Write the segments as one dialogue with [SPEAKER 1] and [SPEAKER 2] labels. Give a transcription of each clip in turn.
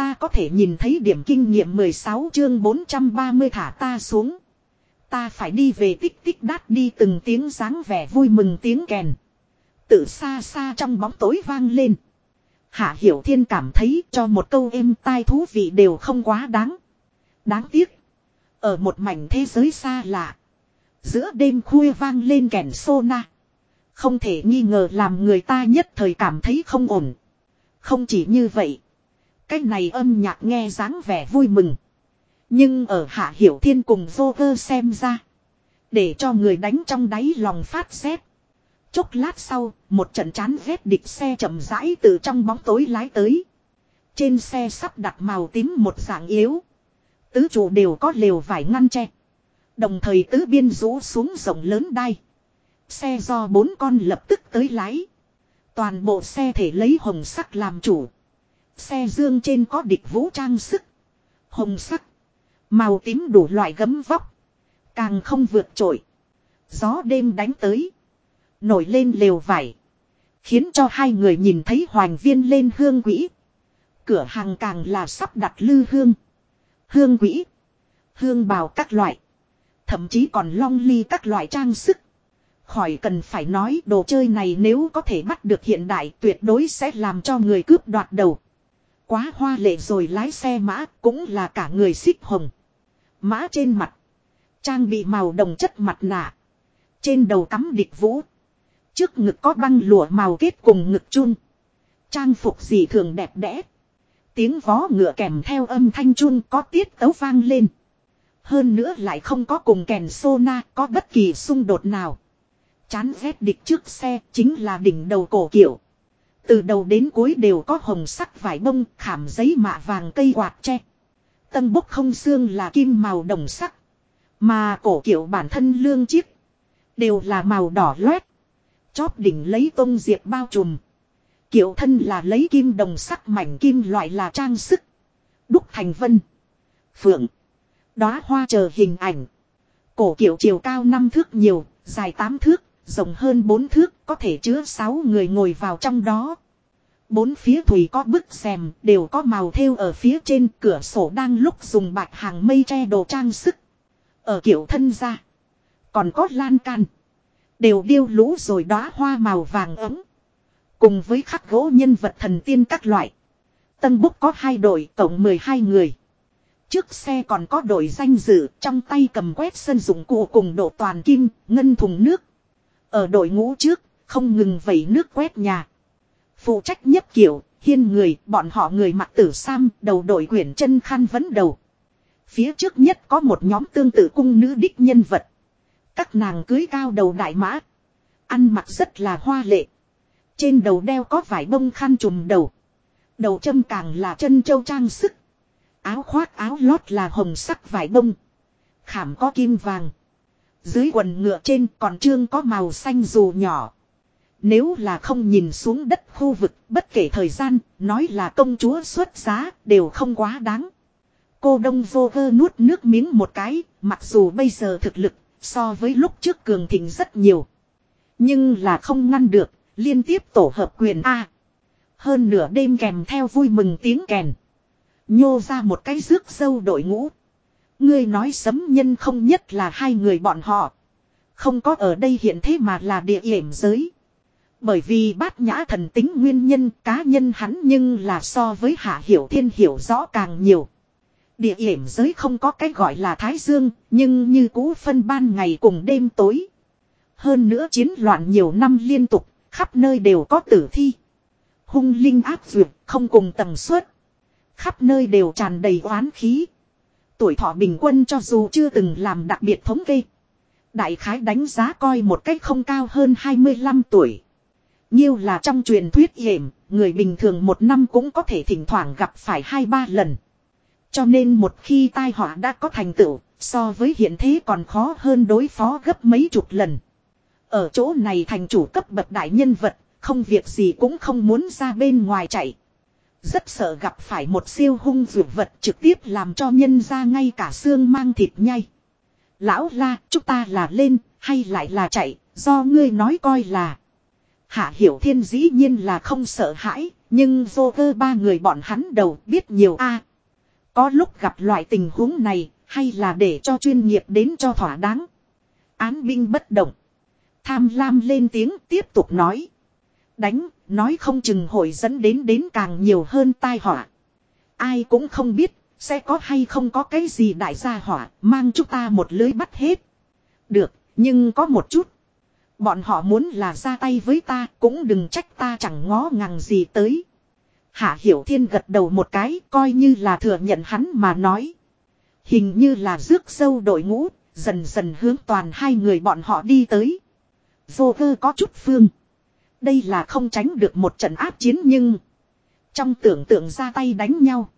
[SPEAKER 1] ta có thể nhìn thấy điểm kinh nghiệm 16 chương 430 thả ta xuống. Ta phải đi về tích tích đát đi từng tiếng dáng vẻ vui mừng tiếng kèn. Từ xa xa trong bóng tối vang lên. Hạ Hiểu Thiên cảm thấy cho một câu êm tai thú vị đều không quá đáng. Đáng tiếc. Ở một mảnh thế giới xa lạ. Giữa đêm khuya vang lên kèn sô na. Không thể nghi ngờ làm người ta nhất thời cảm thấy không ổn. Không chỉ như vậy. Cái này âm nhạc nghe dáng vẻ vui mừng. Nhưng ở Hạ Hiểu Thiên cùng vô cơ xem ra. Để cho người đánh trong đáy lòng phát xét. Chốc lát sau, một trận chán ghét địch xe chậm rãi từ trong bóng tối lái tới. Trên xe sắp đặt màu tím một dạng yếu. Tứ chủ đều có lều vải ngăn che. Đồng thời tứ biên rũ xuống rộng lớn đai. Xe do bốn con lập tức tới lái. Toàn bộ xe thể lấy hồng sắc làm chủ. Xe dương trên có địch vũ trang sức. Hồng sắc. Màu tím đủ loại gấm vóc. Càng không vượt trội. Gió đêm đánh tới. Nổi lên lều vải. Khiến cho hai người nhìn thấy hoàng viên lên hương quỹ. Cửa hàng càng là sắp đặt lư hương. Hương quỹ. Hương bào các loại. Thậm chí còn long ly các loại trang sức. Khỏi cần phải nói đồ chơi này nếu có thể bắt được hiện đại tuyệt đối sẽ làm cho người cướp đoạt đầu. Quá hoa lệ rồi lái xe mã cũng là cả người xích hồng. Mã trên mặt. Trang bị màu đồng chất mặt nạ. Trên đầu cắm địch vũ. Trước ngực có băng lụa màu kết cùng ngực chun. Trang phục gì thường đẹp đẽ. Tiếng vó ngựa kèm theo âm thanh chun có tiết tấu vang lên. Hơn nữa lại không có cùng kèn sona có bất kỳ xung đột nào. Chán ghét địch trước xe chính là đỉnh đầu cổ kiểu. Từ đầu đến cuối đều có hồng sắc vải bông khảm giấy mạ vàng cây quạt tre. Tân bốc không xương là kim màu đồng sắc. Mà cổ kiểu bản thân lương chiếc. Đều là màu đỏ loét. Chóp đỉnh lấy tông diệp bao trùm. Kiểu thân là lấy kim đồng sắc mảnh kim loại là trang sức. Đúc thành vân. Phượng. Đóa hoa chờ hình ảnh. Cổ kiểu chiều cao năm thước nhiều, dài tám thước, rộng hơn bốn thước, có thể chứa sáu người ngồi vào trong đó. Bốn phía thủy có bức rèm, đều có màu thêu ở phía trên cửa sổ đang lúc dùng bạch hàng mây che đồ trang sức. Ở kiểu thân ra. Còn có lan can. Đều điêu lũ rồi đóa hoa màu vàng ấm. Cùng với khắc gỗ nhân vật thần tiên các loại. Tân búc có hai đội tổng 12 người. Trước xe còn có đội danh dự trong tay cầm quét sân dụng cụ cùng độ toàn kim, ngân thùng nước. Ở đội ngũ trước, không ngừng vẩy nước quét nhà. Phụ trách nhất kiểu, hiên người, bọn họ người mặc tử sam, đầu đội quyển chân khăn vấn đầu. Phía trước nhất có một nhóm tương tự cung nữ đích nhân vật. Các nàng cưới cao đầu đại mã. Ăn mặc rất là hoa lệ. Trên đầu đeo có vải bông khăn trùm đầu. Đầu châm càng là chân châu trang sức. Áo khoác áo lót là hồng sắc vải bông. Khảm có kim vàng. Dưới quần ngựa trên còn trương có màu xanh dù nhỏ. Nếu là không nhìn xuống đất khu vực bất kể thời gian, nói là công chúa xuất giá, đều không quá đáng. Cô Đông vô vơ nuốt nước miếng một cái, mặc dù bây giờ thực lực, so với lúc trước cường thịnh rất nhiều. Nhưng là không ngăn được, liên tiếp tổ hợp quyền A. Hơn nửa đêm kèm theo vui mừng tiếng kèn. Nhô ra một cái rước sâu đội ngũ. Ngươi nói sấm nhân không nhất là hai người bọn họ. Không có ở đây hiện thế mà là địa hiểm giới. Bởi vì bát nhã thần tính nguyên nhân cá nhân hắn nhưng là so với hạ hiểu thiên hiểu rõ càng nhiều. Địa hiểm giới không có cái gọi là thái dương, nhưng như cũ phân ban ngày cùng đêm tối. Hơn nữa chiến loạn nhiều năm liên tục, khắp nơi đều có tử thi. Hung linh áp duyệt, không cùng tầng suất. Khắp nơi đều tràn đầy oán khí. Tuổi thọ bình quân cho dù chưa từng làm đặc biệt thống kê. Đại khái đánh giá coi một cách không cao hơn 25 tuổi. Nhiêu là trong truyền thuyết hiểm, người bình thường một năm cũng có thể thỉnh thoảng gặp phải hai ba lần. Cho nên một khi tai họa đã có thành tựu, so với hiện thế còn khó hơn đối phó gấp mấy chục lần. Ở chỗ này thành chủ cấp bậc đại nhân vật, không việc gì cũng không muốn ra bên ngoài chạy. Rất sợ gặp phải một siêu hung dược vật trực tiếp làm cho nhân ra ngay cả xương mang thịt nhai. Lão la, chúng ta là lên, hay lại là chạy, do ngươi nói coi là. Hạ Hiểu Thiên dĩ nhiên là không sợ hãi, Nhưng vô cơ ba người bọn hắn đầu biết nhiều a Có lúc gặp loại tình huống này hay là để cho chuyên nghiệp đến cho thỏa đáng. Án binh bất động. Tham lam lên tiếng tiếp tục nói. Đánh, nói không chừng hội dẫn đến đến càng nhiều hơn tai họa. Ai cũng không biết, sẽ có hay không có cái gì đại gia hỏa, mang chúng ta một lưới bắt hết. Được, nhưng có một chút. Bọn họ muốn là ra tay với ta, cũng đừng trách ta chẳng ngó ngàng gì tới. Hạ Hiểu Thiên gật đầu một cái, coi như là thừa nhận hắn mà nói. Hình như là rước sâu đội ngũ, dần dần hướng toàn hai người bọn họ đi tới. Vô cơ có chút phương. Đây là không tránh được một trận áp chiến nhưng. Trong tưởng tượng ra tay đánh nhau.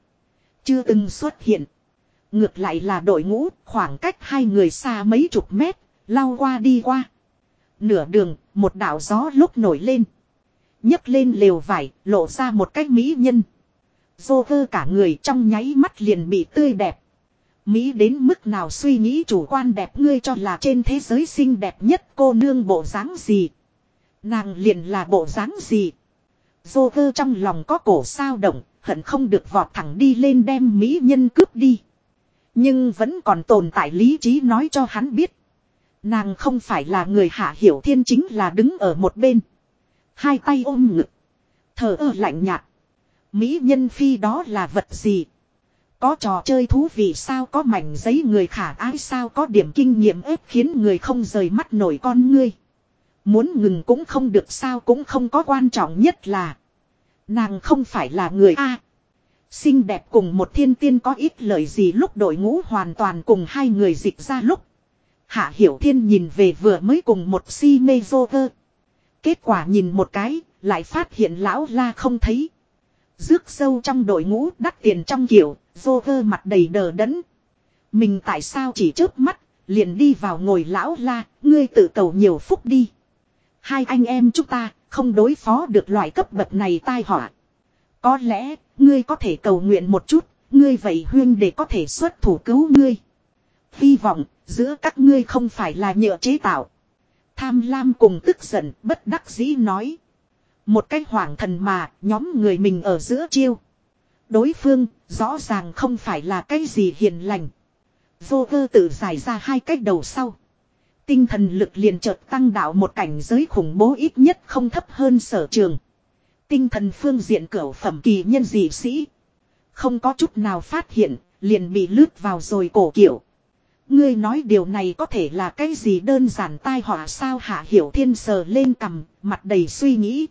[SPEAKER 1] Chưa từng xuất hiện. Ngược lại là đội ngũ khoảng cách hai người xa mấy chục mét. Lao qua đi qua. Nửa đường, một đảo gió lúc nổi lên. nhấc lên lều vải, lộ ra một cách mỹ nhân. Dô vơ cả người trong nháy mắt liền bị tươi đẹp. Mỹ đến mức nào suy nghĩ chủ quan đẹp ngươi cho là trên thế giới xinh đẹp nhất cô nương bộ dáng gì. Nàng liền là bộ dáng gì. Dô vơ trong lòng có cổ sao động, hận không được vọt thẳng đi lên đem Mỹ nhân cướp đi. Nhưng vẫn còn tồn tại lý trí nói cho hắn biết. Nàng không phải là người hạ hiểu thiên chính là đứng ở một bên. Hai tay ôm ngực. Thở ơ lạnh nhạt. Mỹ nhân phi đó là vật gì? Có trò chơi thú vị sao có mảnh giấy người khả ái sao có điểm kinh nghiệm ép khiến người không rời mắt nổi con ngươi. Muốn ngừng cũng không được sao cũng không có quan trọng nhất là. Nàng không phải là người A. xinh đẹp cùng một thiên tiên có ít lời gì lúc đội ngũ hoàn toàn cùng hai người dịch ra lúc. Hạ Hiểu Thiên nhìn về vừa mới cùng một si mê vô vơ. Kết quả nhìn một cái, lại phát hiện lão la không thấy. Rước sâu trong đội ngũ đắt tiền trong kiểu, vô vơ mặt đầy đờ đẫn. Mình tại sao chỉ chớp mắt, liền đi vào ngồi lão la, ngươi tự cầu nhiều phúc đi. Hai anh em chúng ta, không đối phó được loại cấp bậc này tai họa. Có lẽ, ngươi có thể cầu nguyện một chút, ngươi vậy huyên để có thể xuất thủ cứu ngươi. Hy vọng, giữa các ngươi không phải là nhựa chế tạo. Tham lam cùng tức giận, bất đắc dĩ nói. Một cách hoảng thần mà, nhóm người mình ở giữa chiêu. Đối phương, rõ ràng không phải là cái gì hiền lành. Vô cơ tự giải ra hai cách đầu sau. Tinh thần lực liền chợt tăng đạo một cảnh giới khủng bố ít nhất không thấp hơn sở trường. Tinh thần phương diện cửu phẩm kỳ nhân dị sĩ. Không có chút nào phát hiện, liền bị lướt vào rồi cổ kiểu. Ngươi nói điều này có thể là cái gì đơn giản tai họa sao hạ hiểu thiên sờ lên cầm, mặt đầy suy nghĩ.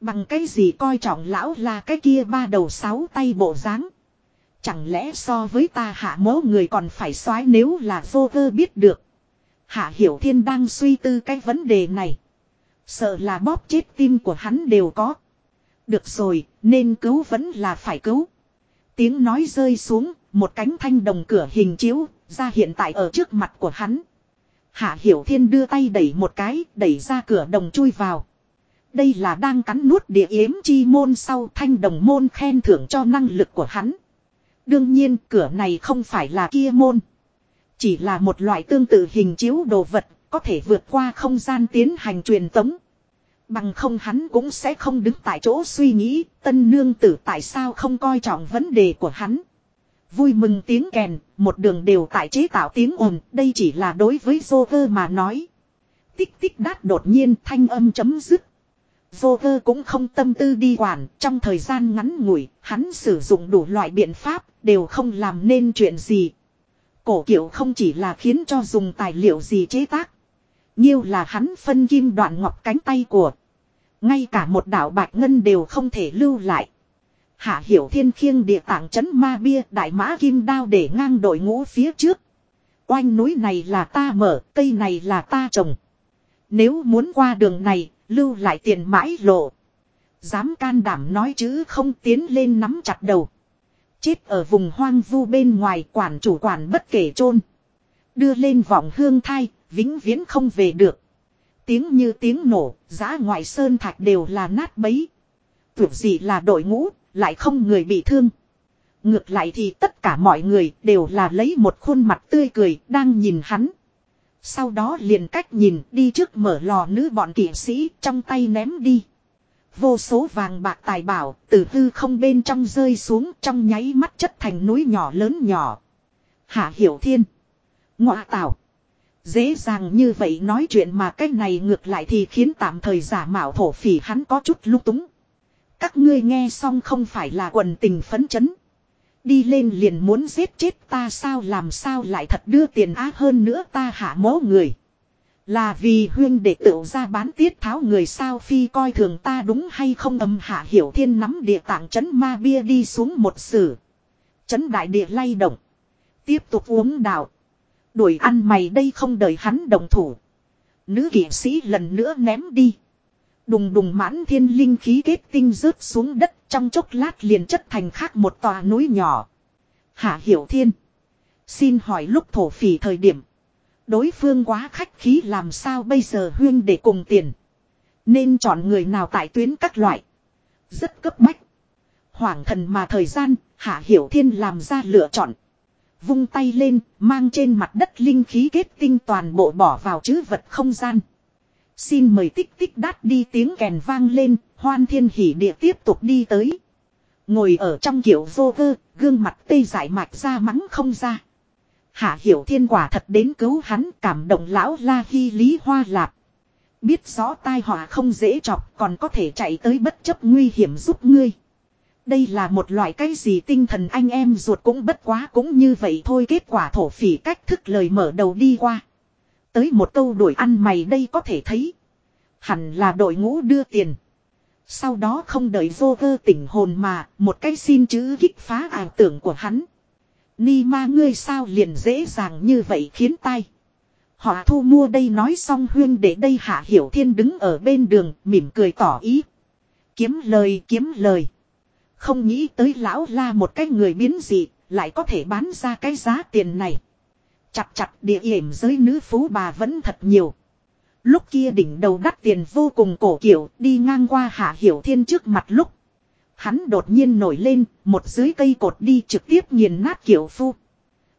[SPEAKER 1] Bằng cái gì coi trọng lão là cái kia ba đầu sáu tay bộ dáng Chẳng lẽ so với ta hạ mố người còn phải soái nếu là vô cơ biết được. Hạ Hiểu Thiên đang suy tư cái vấn đề này. Sợ là bóp chết tim của hắn đều có. Được rồi, nên cứu vẫn là phải cứu. Tiếng nói rơi xuống, một cánh thanh đồng cửa hình chiếu, ra hiện tại ở trước mặt của hắn. Hạ Hiểu Thiên đưa tay đẩy một cái, đẩy ra cửa đồng chui vào. Đây là đang cắn nuốt địa yếm chi môn sau thanh đồng môn khen thưởng cho năng lực của hắn. Đương nhiên cửa này không phải là kia môn. Chỉ là một loại tương tự hình chiếu đồ vật, có thể vượt qua không gian tiến hành truyền tống. Bằng không hắn cũng sẽ không đứng tại chỗ suy nghĩ, tân nương tử tại sao không coi trọng vấn đề của hắn. Vui mừng tiếng kèn, một đường đều tại chế tạo tiếng ồn, đây chỉ là đối với Joker mà nói. Tích tích đát đột nhiên thanh âm chấm dứt. Joker cũng không tâm tư đi quản, trong thời gian ngắn ngủi, hắn sử dụng đủ loại biện pháp, đều không làm nên chuyện gì. Cổ kiểu không chỉ là khiến cho dùng tài liệu gì chế tác. Nhiêu là hắn phân kim đoạn ngọc cánh tay của. Ngay cả một đảo bạch ngân đều không thể lưu lại. Hạ hiểu thiên khiêng địa tạng chấn ma bia đại mã kim đao để ngang đội ngũ phía trước. Oanh núi này là ta mở, cây này là ta trồng. Nếu muốn qua đường này, lưu lại tiền mãi lộ. Dám can đảm nói chứ không tiến lên nắm chặt đầu. Chết ở vùng hoang vu bên ngoài quản chủ quản bất kể chôn Đưa lên vòng hương thai, vĩnh viễn không về được. Tiếng như tiếng nổ, giá ngoại sơn thạch đều là nát bấy. Tưởng gì là đội ngũ, lại không người bị thương. Ngược lại thì tất cả mọi người đều là lấy một khuôn mặt tươi cười đang nhìn hắn. Sau đó liền cách nhìn đi trước mở lò nữ bọn kỵ sĩ trong tay ném đi vô số vàng bạc tài bảo từ hư không bên trong rơi xuống trong nháy mắt chất thành núi nhỏ lớn nhỏ. Hạ Hiểu Thiên. Ngọa tạo. Dễ dàng như vậy nói chuyện mà cái này ngược lại thì khiến tạm thời giả mạo thổ phỉ hắn có chút lúc túng. Các ngươi nghe xong không phải là quần tình phấn chấn. Đi lên liền muốn giết chết ta sao làm sao lại thật đưa tiền á hơn nữa ta hạ mố người. Là vì huyên để tự ra bán tiết tháo người sao phi coi thường ta đúng hay không âm hạ hiểu thiên nắm địa tạng chấn ma bia đi xuống một sử. Chấn đại địa lay động. Tiếp tục uống đạo. Đuổi ăn mày đây không đợi hắn đồng thủ. Nữ kỷ sĩ lần nữa ném đi. Đùng đùng mãn thiên linh khí kết tinh rớt xuống đất trong chốc lát liền chất thành khác một tòa núi nhỏ. Hạ hiểu thiên. Xin hỏi lúc thổ phỉ thời điểm. Đối phương quá khách khí làm sao bây giờ huyên để cùng tiền. Nên chọn người nào tại tuyến các loại. Rất cấp bách. Hoảng thần mà thời gian, Hạ Hiểu Thiên làm ra lựa chọn. Vung tay lên, mang trên mặt đất linh khí kết tinh toàn bộ bỏ vào chữ vật không gian. Xin mời tích tích đát đi tiếng kèn vang lên, hoan thiên hỉ địa tiếp tục đi tới. Ngồi ở trong kiểu vô vơ, gương mặt tê giải mạch ra mắng không ra. Hạ hiểu thiên quả thật đến cứu hắn cảm động lão la hy lý hoa lạp. Biết rõ tai họa không dễ chọc còn có thể chạy tới bất chấp nguy hiểm giúp ngươi. Đây là một loại cái gì tinh thần anh em ruột cũng bất quá cũng như vậy thôi kết quả thổ phỉ cách thức lời mở đầu đi qua. Tới một câu đuổi ăn mày đây có thể thấy. Hẳn là đội ngũ đưa tiền. Sau đó không đợi vô cơ tỉnh hồn mà, một cái xin chữ kích phá ảo tưởng của hắn. Ni ma ngươi sao liền dễ dàng như vậy khiến tai. Họ thu mua đây nói xong huyên để đây hạ hiểu thiên đứng ở bên đường, mỉm cười tỏ ý. Kiếm lời kiếm lời. Không nghĩ tới lão la một cái người biến dị, lại có thể bán ra cái giá tiền này. Chặt chặt địa hiểm giới nữ phú bà vẫn thật nhiều. Lúc kia đỉnh đầu đắt tiền vô cùng cổ kiểu, đi ngang qua hạ hiểu thiên trước mặt lúc. Hắn đột nhiên nổi lên, một dưới cây cột đi trực tiếp nghiền nát kiểu phu.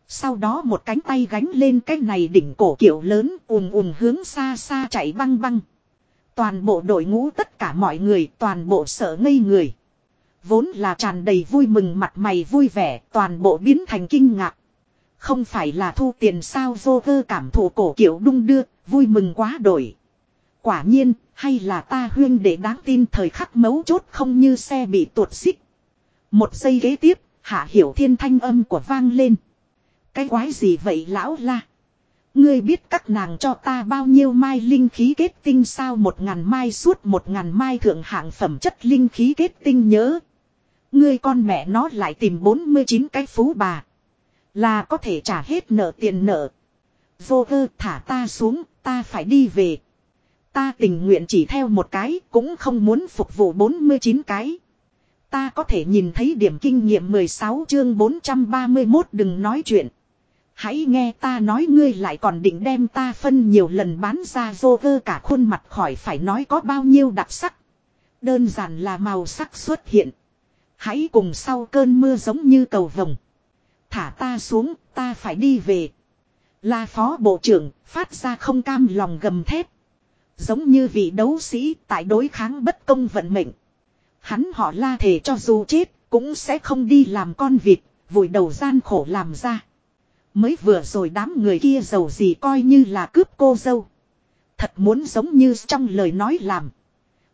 [SPEAKER 1] Sau đó một cánh tay gánh lên cái này đỉnh cổ kiểu lớn ùm ùm hướng xa xa chạy băng băng. Toàn bộ đội ngũ tất cả mọi người toàn bộ sợ ngây người. Vốn là tràn đầy vui mừng mặt mày vui vẻ toàn bộ biến thành kinh ngạc. Không phải là thu tiền sao vô cơ cảm thụ cổ kiểu đung đưa, vui mừng quá đổi. Quả nhiên, hay là ta huyên để đáng tin thời khắc mấu chốt không như xe bị tuột xích. Một giây kế tiếp, hạ hiểu thiên thanh âm của vang lên. Cái quái gì vậy lão la? Ngươi biết các nàng cho ta bao nhiêu mai linh khí kết tinh sao một ngàn mai suốt một ngàn mai thượng hạng phẩm chất linh khí kết tinh nhớ. Ngươi con mẹ nó lại tìm 49 cái phú bà. Là có thể trả hết nợ tiền nợ. Vô cơ thả ta xuống, ta phải đi về. Ta tình nguyện chỉ theo một cái, cũng không muốn phục vụ 49 cái. Ta có thể nhìn thấy điểm kinh nghiệm 16 chương 431 đừng nói chuyện. Hãy nghe ta nói ngươi lại còn định đem ta phân nhiều lần bán ra vô vơ cả khuôn mặt khỏi phải nói có bao nhiêu đặc sắc. Đơn giản là màu sắc xuất hiện. Hãy cùng sau cơn mưa giống như cầu vồng. Thả ta xuống, ta phải đi về. Là phó bộ trưởng, phát ra không cam lòng gầm thép. Giống như vị đấu sĩ tại đối kháng bất công vận mệnh. Hắn họ la thể cho dù chết, cũng sẽ không đi làm con vịt, vùi đầu gian khổ làm ra. Mới vừa rồi đám người kia giàu gì coi như là cướp cô dâu. Thật muốn giống như trong lời nói làm.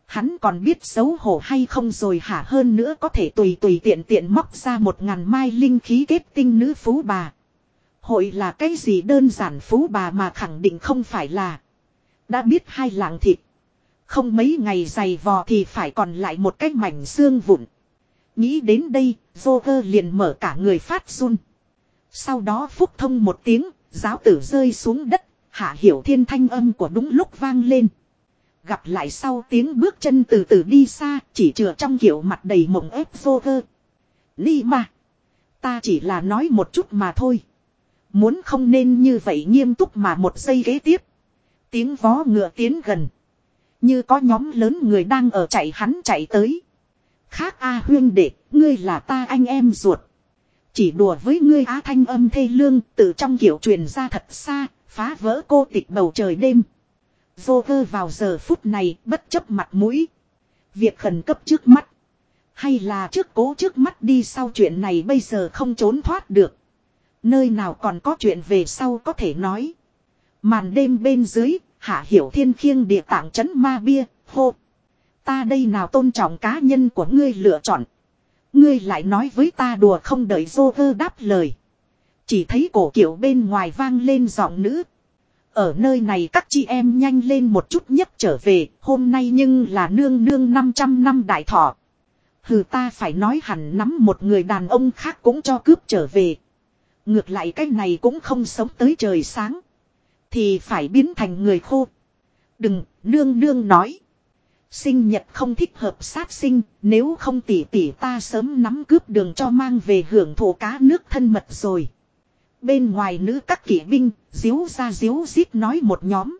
[SPEAKER 1] Hắn còn biết xấu hổ hay không rồi hả hơn nữa có thể tùy tùy tiện tiện móc ra một ngàn mai linh khí kết tinh nữ phú bà. Hội là cái gì đơn giản phú bà mà khẳng định không phải là. Đã biết hai lạng thịt. Không mấy ngày dày vò thì phải còn lại một cái mảnh xương vụn. Nghĩ đến đây, Joker liền mở cả người phát run. Sau đó phúc thông một tiếng, giáo tử rơi xuống đất, hạ hiểu thiên thanh âm của đúng lúc vang lên. Gặp lại sau tiếng bước chân từ từ đi xa, chỉ chừa trong kiểu mặt đầy mộng ép Joker. Ni mà. Ta chỉ là nói một chút mà thôi. Muốn không nên như vậy nghiêm túc mà một giây ghế tiếp. Tiếng vó ngựa tiến gần. Như có nhóm lớn người đang ở chạy hắn chạy tới. Khác A huyên đệ, ngươi là ta anh em ruột. Chỉ đùa với ngươi á thanh âm thê lương từ trong kiểu truyền ra thật xa, phá vỡ cô tịch bầu trời đêm. Vô cơ vào giờ phút này bất chấp mặt mũi. Việc khẩn cấp trước mắt. Hay là trước cố trước mắt đi sau chuyện này bây giờ không trốn thoát được. Nơi nào còn có chuyện về sau có thể nói. Màn đêm bên dưới, hạ hiểu thiên khiêng địa tạng chấn ma bia, hô. Ta đây nào tôn trọng cá nhân của ngươi lựa chọn. Ngươi lại nói với ta đùa không đợi dô vơ đáp lời. Chỉ thấy cổ kiểu bên ngoài vang lên giọng nữ. Ở nơi này các chị em nhanh lên một chút nhất trở về, hôm nay nhưng là nương nương 500 năm đại thọ. Hừ ta phải nói hẳn nắm một người đàn ông khác cũng cho cướp trở về. Ngược lại cái này cũng không sống tới trời sáng. Thì phải biến thành người khô. Đừng, nương nương nói. Sinh nhật không thích hợp sát sinh, nếu không tỉ tỉ ta sớm nắm cướp đường cho mang về hưởng thụ cá nước thân mật rồi. Bên ngoài nữ các kỵ binh, diếu ra diếu rít nói một nhóm.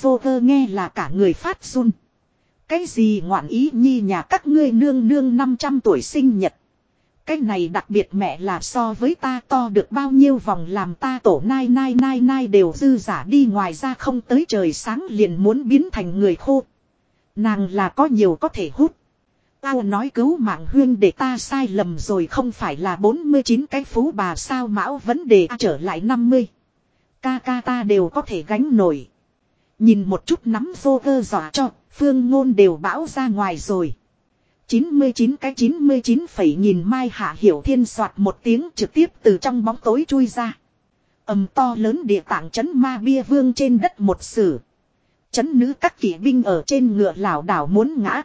[SPEAKER 1] Vô cơ nghe là cả người phát run. Cái gì ngoạn ý nhi nhà các ngươi nương nương 500 tuổi sinh nhật. Cái này đặc biệt mẹ là so với ta to được bao nhiêu vòng làm ta tổ nai nai nai nai đều dư giả đi ngoài ra không tới trời sáng liền muốn biến thành người khô. Nàng là có nhiều có thể hút. Tao nói cứu mạng huyên để ta sai lầm rồi không phải là 49 cái phú bà sao mão vấn đề trở lại 50. Ca ca ta đều có thể gánh nổi. Nhìn một chút nắm vô cơ dọa cho, phương ngôn đều bão ra ngoài rồi. 99 cái 99 phẩy nhìn Mai Hạ Hiểu Thiên soạt một tiếng trực tiếp từ trong bóng tối chui ra. ầm to lớn địa tạng chấn ma bia vương trên đất một sử. Chấn nữ các kỵ binh ở trên ngựa lảo đảo muốn ngã.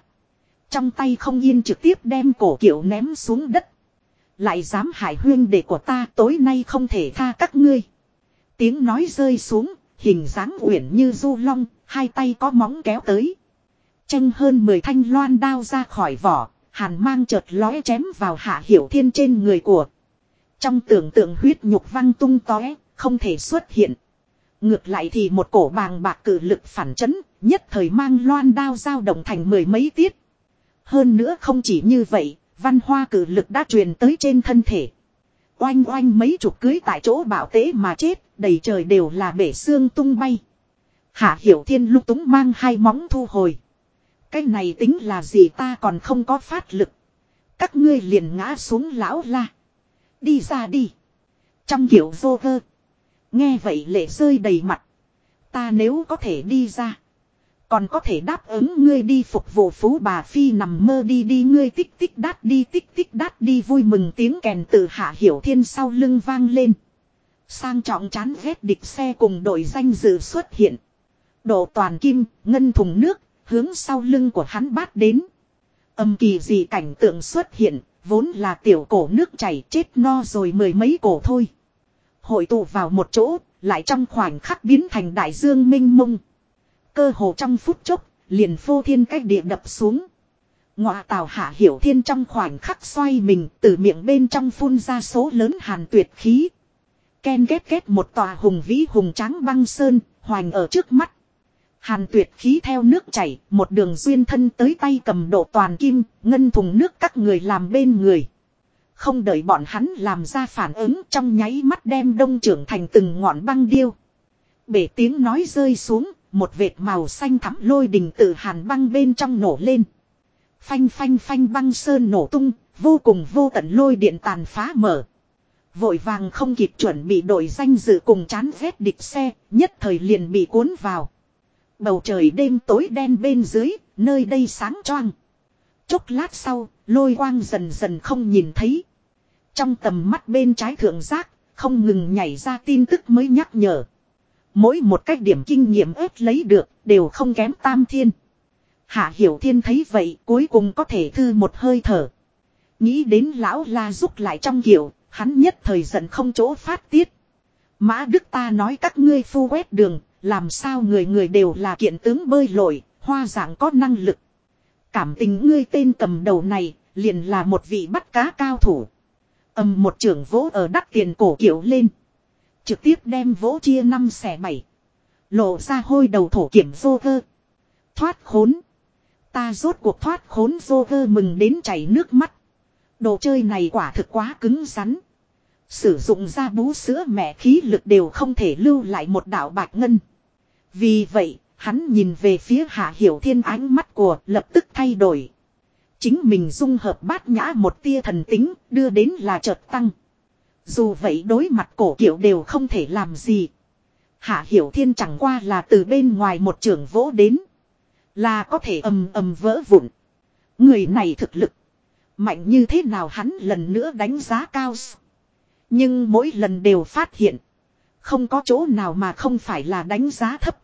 [SPEAKER 1] Trong tay không yên trực tiếp đem cổ kiệu ném xuống đất. Lại dám hại huyên đệ của ta tối nay không thể tha các ngươi. Tiếng nói rơi xuống, hình dáng uyển như du long, hai tay có móng kéo tới. Tranh hơn 10 thanh loan đao ra khỏi vỏ, hàn mang chợt lóe chém vào hạ hiểu thiên trên người của. Trong tưởng tượng huyết nhục văng tung tóe, không thể xuất hiện. Ngược lại thì một cổ bàng bạc cử lực phản chấn, nhất thời mang loan đao giao động thành mười mấy tiết. Hơn nữa không chỉ như vậy, văn hoa cử lực đã truyền tới trên thân thể. Oanh oanh mấy chục cưới tại chỗ bảo tế mà chết, đầy trời đều là bể xương tung bay. Hạ hiểu thiên lúc túng mang hai móng thu hồi. Cái này tính là gì ta còn không có phát lực. Các ngươi liền ngã xuống lão la. Đi ra đi. Trong kiểu vô vơ. Nghe vậy lệ rơi đầy mặt. Ta nếu có thể đi ra. Còn có thể đáp ứng ngươi đi phục vụ phú bà phi nằm mơ đi đi ngươi tích tích đát đi tích tích đát đi vui mừng tiếng kèn từ hạ hiểu thiên sau lưng vang lên. Sang trọng chán ghét địch xe cùng đội danh dự xuất hiện. Độ toàn kim, ngân thùng nước, hướng sau lưng của hắn bát đến. Âm kỳ gì cảnh tượng xuất hiện, vốn là tiểu cổ nước chảy chết no rồi mười mấy cổ thôi. Hội tụ vào một chỗ, lại trong khoảnh khắc biến thành đại dương minh mông. Cơ hồ trong phút chốc, liền phô thiên cách địa đập xuống. Ngọa tào hạ hiểu thiên trong khoảnh khắc xoay mình từ miệng bên trong phun ra số lớn hàn tuyệt khí. Ken ghép ghép một tòa hùng vĩ hùng tráng băng sơn, hoành ở trước mắt. Hàn tuyệt khí theo nước chảy, một đường duyên thân tới tay cầm độ toàn kim, ngân thùng nước các người làm bên người. Không đợi bọn hắn làm ra phản ứng trong nháy mắt đem đông trưởng thành từng ngọn băng điêu. Bể tiếng nói rơi xuống, một vệt màu xanh thắm lôi đình từ hàn băng bên trong nổ lên. Phanh phanh phanh băng sơn nổ tung, vô cùng vô tận lôi điện tàn phá mở. Vội vàng không kịp chuẩn bị đội danh dự cùng chán ghét địch xe, nhất thời liền bị cuốn vào. Bầu trời đêm tối đen bên dưới, nơi đây sáng choang. Chốc lát sau, lôi quang dần dần không nhìn thấy. Trong tầm mắt bên trái thượng giác, không ngừng nhảy ra tin tức mới nhắc nhở. Mỗi một cách điểm kinh nghiệm ếp lấy được, đều không kém tam thiên. Hạ Hiểu Thiên thấy vậy, cuối cùng có thể thư một hơi thở. Nghĩ đến lão la giúp lại trong kiểu, hắn nhất thời giận không chỗ phát tiết. Mã Đức ta nói các ngươi phu quét đường, làm sao người người đều là kiện tướng bơi lội, hoa dạng có năng lực. Cảm tình ngươi tên cầm đầu này, liền là một vị bắt cá cao thủ. ầm một trưởng vỗ ở đắt tiền cổ kiểu lên. Trực tiếp đem vỗ chia năm xẻ bảy. Lộ ra hôi đầu thổ kiểm vô vơ. Thoát khốn. Ta rốt cuộc thoát khốn vô vơ mừng đến chảy nước mắt. Đồ chơi này quả thực quá cứng rắn. Sử dụng ra bú sữa mẹ khí lực đều không thể lưu lại một đạo bạch ngân. Vì vậy, Hắn nhìn về phía Hạ Hiểu Thiên ánh mắt của lập tức thay đổi. Chính mình dung hợp bát nhã một tia thần tính đưa đến là chợt tăng. Dù vậy đối mặt cổ kiểu đều không thể làm gì. Hạ Hiểu Thiên chẳng qua là từ bên ngoài một trường vỗ đến. Là có thể ầm ầm vỡ vụn. Người này thực lực. Mạnh như thế nào hắn lần nữa đánh giá cao. Nhưng mỗi lần đều phát hiện. Không có chỗ nào mà không phải là đánh giá thấp.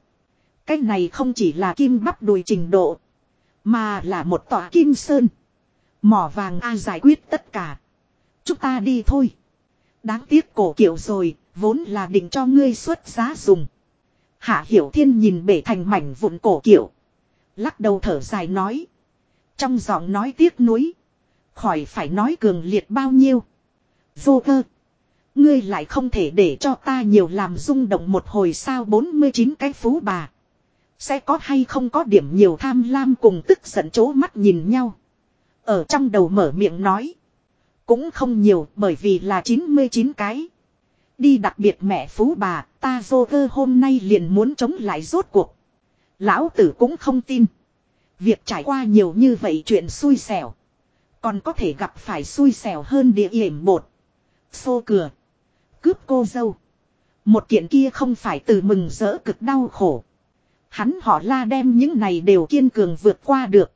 [SPEAKER 1] Cái này không chỉ là kim bắp đùi trình độ. Mà là một tòa kim sơn. Mỏ vàng A giải quyết tất cả. Chúng ta đi thôi. Đáng tiếc cổ kiểu rồi, vốn là định cho ngươi xuất giá dùng. Hạ Hiểu Thiên nhìn bể thành mảnh vụn cổ kiểu. Lắc đầu thở dài nói. Trong giọng nói tiếc nuối. Khỏi phải nói cường liệt bao nhiêu. Vô cơ. Ngươi lại không thể để cho ta nhiều làm rung động một hồi sao 49 cái phú bà. Sẽ có hay không có điểm nhiều tham lam cùng tức giận chố mắt nhìn nhau. Ở trong đầu mở miệng nói. Cũng không nhiều bởi vì là 99 cái. Đi đặc biệt mẹ phú bà, ta vô cơ hôm nay liền muốn chống lại rốt cuộc. Lão tử cũng không tin. Việc trải qua nhiều như vậy chuyện xui xẻo. Còn có thể gặp phải xui xẻo hơn địa hiểm bột. Xô cửa. Cướp cô dâu. Một kiện kia không phải từ mừng rỡ cực đau khổ. Hắn họ la đem những này đều kiên cường vượt qua được.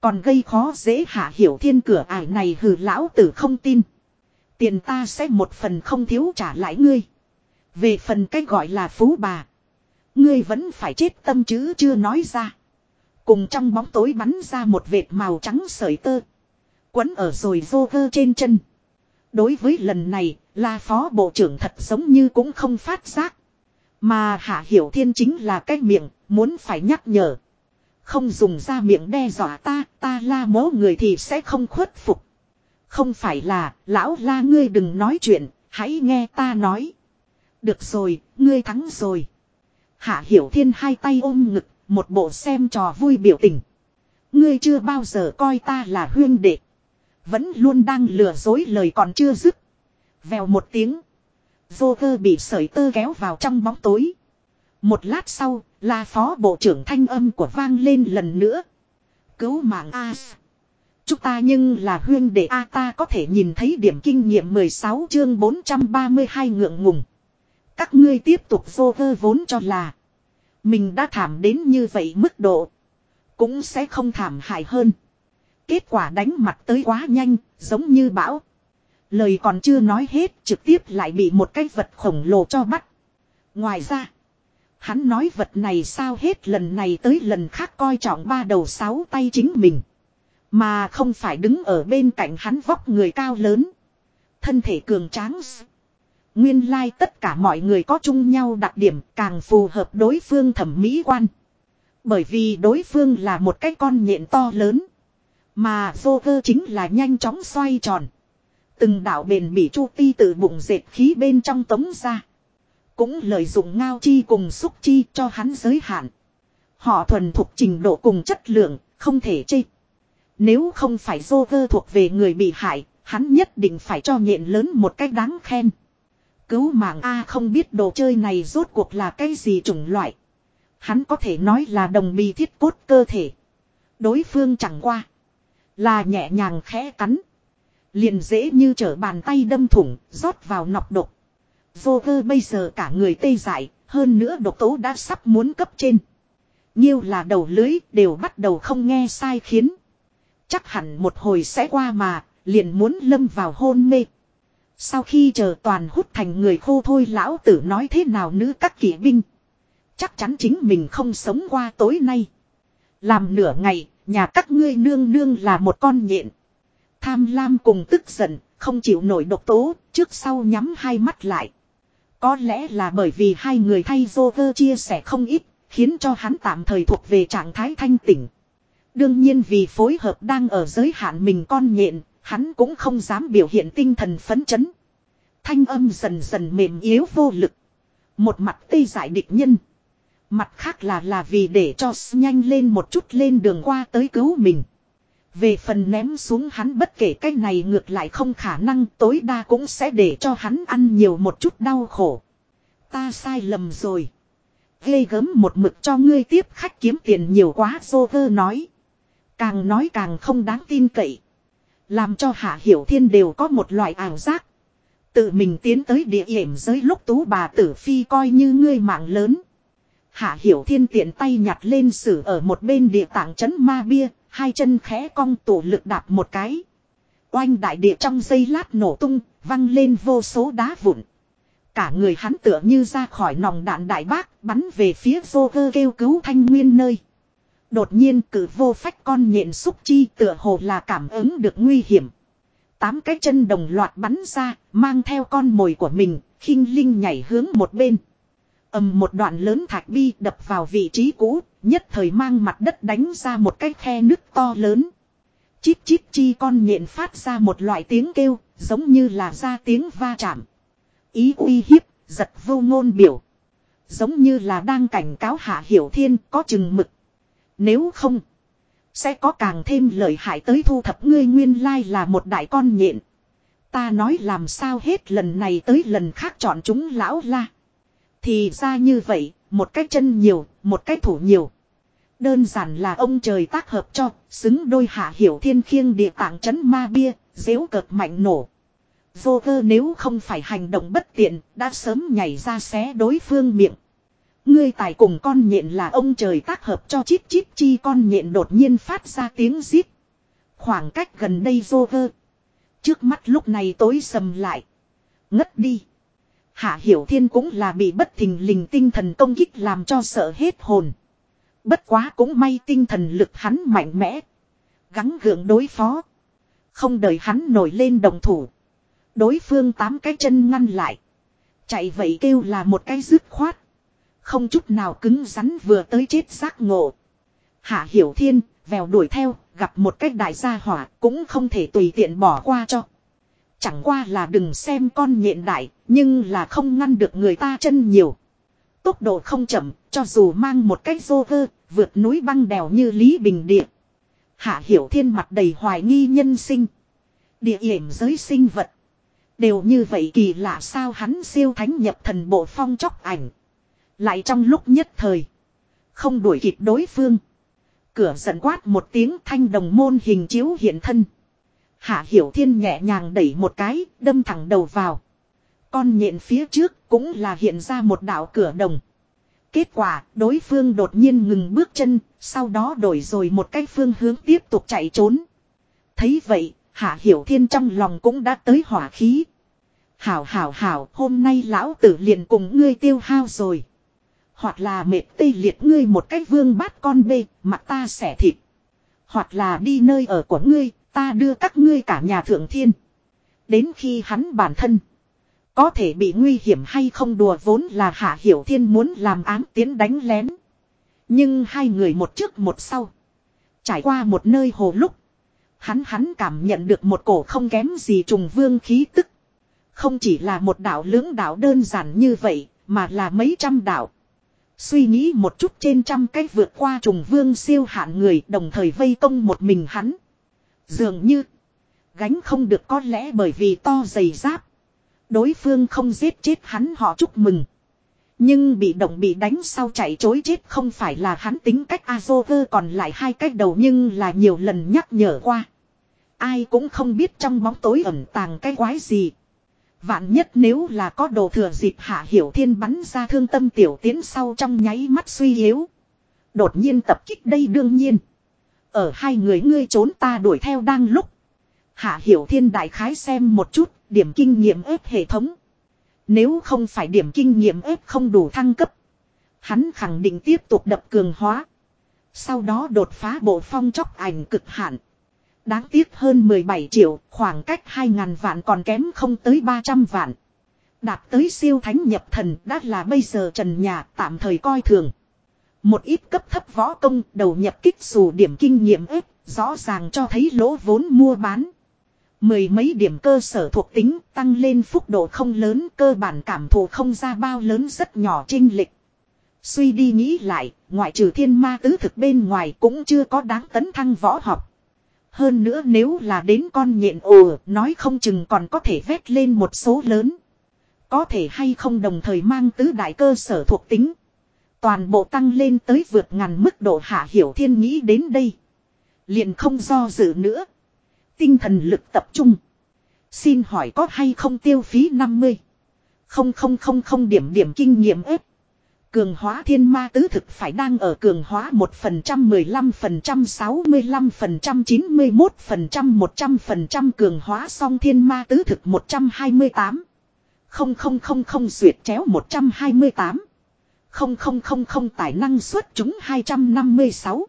[SPEAKER 1] Còn gây khó dễ hạ hiểu thiên cửa ải này hừ lão tử không tin. Tiền ta sẽ một phần không thiếu trả lại ngươi. Về phần cách gọi là phú bà. Ngươi vẫn phải chết tâm chứ chưa nói ra. Cùng trong bóng tối bắn ra một vệt màu trắng sợi tơ. Quấn ở rồi vô cơ trên chân. Đối với lần này, là phó bộ trưởng thật giống như cũng không phát giác. Mà Hạ Hiểu Thiên chính là cái miệng, muốn phải nhắc nhở. Không dùng ra miệng đe dọa ta, ta la mố người thì sẽ không khuất phục. Không phải là, lão la ngươi đừng nói chuyện, hãy nghe ta nói. Được rồi, ngươi thắng rồi. Hạ Hiểu Thiên hai tay ôm ngực, một bộ xem trò vui biểu tình. Ngươi chưa bao giờ coi ta là huyên đệ. Vẫn luôn đang lừa dối lời còn chưa dứt. Vèo một tiếng. Vô cơ bị sợi tơ kéo vào trong bóng tối. Một lát sau, là phó bộ trưởng thanh âm của vang lên lần nữa. Cứu mạng A. Chúng ta nhưng là huyên để A ta có thể nhìn thấy điểm kinh nghiệm 16 chương 432 ngượng ngùng. Các ngươi tiếp tục vô vơ vốn cho là. Mình đã thảm đến như vậy mức độ. Cũng sẽ không thảm hại hơn. Kết quả đánh mặt tới quá nhanh, giống như bão. Lời còn chưa nói hết, trực tiếp lại bị một cái vật khổng lồ cho bắt. Ngoài ra, hắn nói vật này sao hết lần này tới lần khác coi trọng ba đầu sáu tay chính mình. Mà không phải đứng ở bên cạnh hắn vóc người cao lớn. Thân thể cường tráng. Nguyên lai like tất cả mọi người có chung nhau đặc điểm càng phù hợp đối phương thẩm mỹ quan. Bởi vì đối phương là một cái con nhện to lớn. Mà vô cơ chính là nhanh chóng xoay tròn. Từng đạo bền bỉ chu ti từ bụng dệt khí bên trong tống ra. Cũng lợi dụng ngao chi cùng xúc chi cho hắn giới hạn. Họ thuần thuộc trình độ cùng chất lượng, không thể chê. Nếu không phải vô cơ thuộc về người bị hại, hắn nhất định phải cho nhện lớn một cách đáng khen. Cứu mạng A không biết đồ chơi này rốt cuộc là cái gì chủng loại. Hắn có thể nói là đồng bì thiết cốt cơ thể. Đối phương chẳng qua. Là nhẹ nhàng khẽ cắn. Liền dễ như trở bàn tay đâm thủng, rót vào nọc độc. Vô cơ bây giờ cả người tê dại, hơn nữa độc tố đã sắp muốn cấp trên. Nhiêu là đầu lưới đều bắt đầu không nghe sai khiến. Chắc hẳn một hồi sẽ qua mà, liền muốn lâm vào hôn mê. Sau khi chờ toàn hút thành người khô thôi lão tử nói thế nào nữ các kỵ binh. Chắc chắn chính mình không sống qua tối nay. Làm nửa ngày, nhà các ngươi nương nương là một con nhện. Tham lam cùng tức giận, không chịu nổi độc tố, trước sau nhắm hai mắt lại. Có lẽ là bởi vì hai người thay vô cơ chia sẻ không ít, khiến cho hắn tạm thời thuộc về trạng thái thanh tỉnh. Đương nhiên vì phối hợp đang ở giới hạn mình con nhện, hắn cũng không dám biểu hiện tinh thần phấn chấn. Thanh âm dần dần mềm yếu vô lực. Một mặt tê giải địch nhân. Mặt khác là là vì để cho nhanh lên một chút lên đường qua tới cứu mình. Về phần ném xuống hắn bất kể cái này ngược lại không khả năng tối đa cũng sẽ để cho hắn ăn nhiều một chút đau khổ. Ta sai lầm rồi. Ghê gớm một mực cho ngươi tiếp khách kiếm tiền nhiều quá Joker nói. Càng nói càng không đáng tin cậy. Làm cho Hạ Hiểu Thiên đều có một loại ảo giác. Tự mình tiến tới địa hiểm giới lúc tú bà tử phi coi như ngươi mạng lớn. Hạ Hiểu Thiên tiện tay nhặt lên sử ở một bên địa tạng chấn ma bia, hai chân khẽ cong tổ lực đạp một cái. Oanh đại địa trong giây lát nổ tung, văng lên vô số đá vụn. Cả người hắn tựa như ra khỏi nòng đạn đại bác, bắn về phía vô cơ kêu cứu thanh nguyên nơi. Đột nhiên cử vô phách con nhện xúc chi tựa hồ là cảm ứng được nguy hiểm. Tám cái chân đồng loạt bắn ra, mang theo con mồi của mình, khinh linh nhảy hướng một bên. ầm một đoạn lớn thạch bi đập vào vị trí cũ, nhất thời mang mặt đất đánh ra một cái khe nước to lớn. Chít chít chi con nhện phát ra một loại tiếng kêu, giống như là ra tiếng va chạm. Ý uy hiếp, giật vô ngôn biểu. Giống như là đang cảnh cáo Hạ Hiểu Thiên có chừng mực. Nếu không, sẽ có càng thêm lợi hại tới thu thập ngươi nguyên lai là một đại con nhện. Ta nói làm sao hết lần này tới lần khác chọn chúng lão la. Thì ra như vậy, một cái chân nhiều, một cái thủ nhiều. Đơn giản là ông trời tác hợp cho, xứng đôi hạ hiểu thiên khiêng địa tạng chấn ma bia, dễu cợt mạnh nổ. Vô cơ nếu không phải hành động bất tiện, đã sớm nhảy ra xé đối phương miệng. Ngươi tài cùng con nhện là ông trời tác hợp cho chít chít chi con nhện đột nhiên phát ra tiếng rít. Khoảng cách gần đây vô cơ. Trước mắt lúc này tối sầm lại. Ngất đi. Hạ Hiểu Thiên cũng là bị bất thình lình tinh thần công kích làm cho sợ hết hồn. Bất quá cũng may tinh thần lực hắn mạnh mẽ. Gắng gượng đối phó. Không đợi hắn nổi lên đồng thủ. Đối phương tám cái chân ngăn lại. Chạy vậy kêu là một cái dứt khoát. Không chút nào cứng rắn vừa tới chết giác ngộ. Hạ Hiểu Thiên, vèo đuổi theo, gặp một cách đại gia hỏa cũng không thể tùy tiện bỏ qua cho. Chẳng qua là đừng xem con nhện đại, nhưng là không ngăn được người ta chân nhiều. Tốc độ không chậm, cho dù mang một cái rô vơ, vượt núi băng đèo như Lý Bình Địa. Hạ Hiểu Thiên mặt đầy hoài nghi nhân sinh. Địa hiểm giới sinh vật. Đều như vậy kỳ lạ sao hắn siêu thánh nhập thần bộ phong chóc ảnh. Lại trong lúc nhất thời. Không đuổi kịp đối phương. Cửa giận quát một tiếng thanh đồng môn hình chiếu hiện thân. Hạ Hiểu Thiên nhẹ nhàng đẩy một cái, đâm thẳng đầu vào. Con nhện phía trước cũng là hiện ra một đạo cửa đồng. Kết quả, đối phương đột nhiên ngừng bước chân, sau đó đổi rồi một cái phương hướng tiếp tục chạy trốn. Thấy vậy, Hạ Hiểu Thiên trong lòng cũng đã tới hỏa khí. Hảo hảo hảo, hôm nay lão tử liền cùng ngươi tiêu hao rồi. Hoặc là mệt tê liệt ngươi một cách vương bát con bê, mặt ta xẻ thịt. Hoặc là đi nơi ở của ngươi, ta đưa các ngươi cả nhà thượng thiên. Đến khi hắn bản thân. Có thể bị nguy hiểm hay không đùa vốn là Hạ Hiểu Thiên muốn làm ám tiến đánh lén. Nhưng hai người một trước một sau. Trải qua một nơi hồ lúc. Hắn hắn cảm nhận được một cổ không kém gì trùng vương khí tức. Không chỉ là một đạo lưỡng đạo đơn giản như vậy, mà là mấy trăm đạo. Suy nghĩ một chút trên trăm cách vượt qua trùng vương siêu hạn người đồng thời vây công một mình hắn. Dường như, gánh không được có lẽ bởi vì to dày giáp. Đối phương không giết chết hắn họ chúc mừng. Nhưng bị động bị đánh sau chạy chối chết không phải là hắn tính cách Azover còn lại hai cách đầu nhưng là nhiều lần nhắc nhở qua. Ai cũng không biết trong bóng tối ẩn tàng cái quái gì. Vạn nhất nếu là có đồ thừa dịp hạ hiểu thiên bắn ra thương tâm tiểu tiến sau trong nháy mắt suy yếu. Đột nhiên tập kích đây đương nhiên. Ở hai người ngươi trốn ta đuổi theo đang lúc. Hạ hiểu thiên đại khái xem một chút, điểm kinh nghiệm ép hệ thống. Nếu không phải điểm kinh nghiệm ép không đủ thăng cấp. Hắn khẳng định tiếp tục đập cường hóa. Sau đó đột phá bộ phong chóc ảnh cực hạn. Đáng tiếc hơn 17 triệu, khoảng cách 2.000 vạn còn kém không tới 300 vạn. Đạt tới siêu thánh nhập thần đã là bây giờ trần nhà tạm thời coi thường. Một ít cấp thấp võ công đầu nhập kích dù điểm kinh nghiệm ếp, rõ ràng cho thấy lỗ vốn mua bán. Mười mấy điểm cơ sở thuộc tính tăng lên phúc độ không lớn cơ bản cảm thụ không ra bao lớn rất nhỏ trinh lịch. Suy đi nghĩ lại, ngoại trừ thiên ma tứ thực bên ngoài cũng chưa có đáng tấn thăng võ học. Hơn nữa nếu là đến con nhện ồ, nói không chừng còn có thể vét lên một số lớn. Có thể hay không đồng thời mang tứ đại cơ sở thuộc tính. Toàn bộ tăng lên tới vượt ngàn mức độ hạ hiểu thiên nghĩ đến đây. Liền không do dự nữa. Tinh thần lực tập trung. Xin hỏi có hay không tiêu phí 50. Không không không không điểm điểm kinh nghiệm ếp. Cường hóa thiên ma tứ thực phải đang ở cường hóa 1%, 15%, 65%, 91%, 100% cường hóa xong thiên ma tứ thực 128. Không không không không duyệt chéo 128. Không không không không tài năng xuất chúng 256.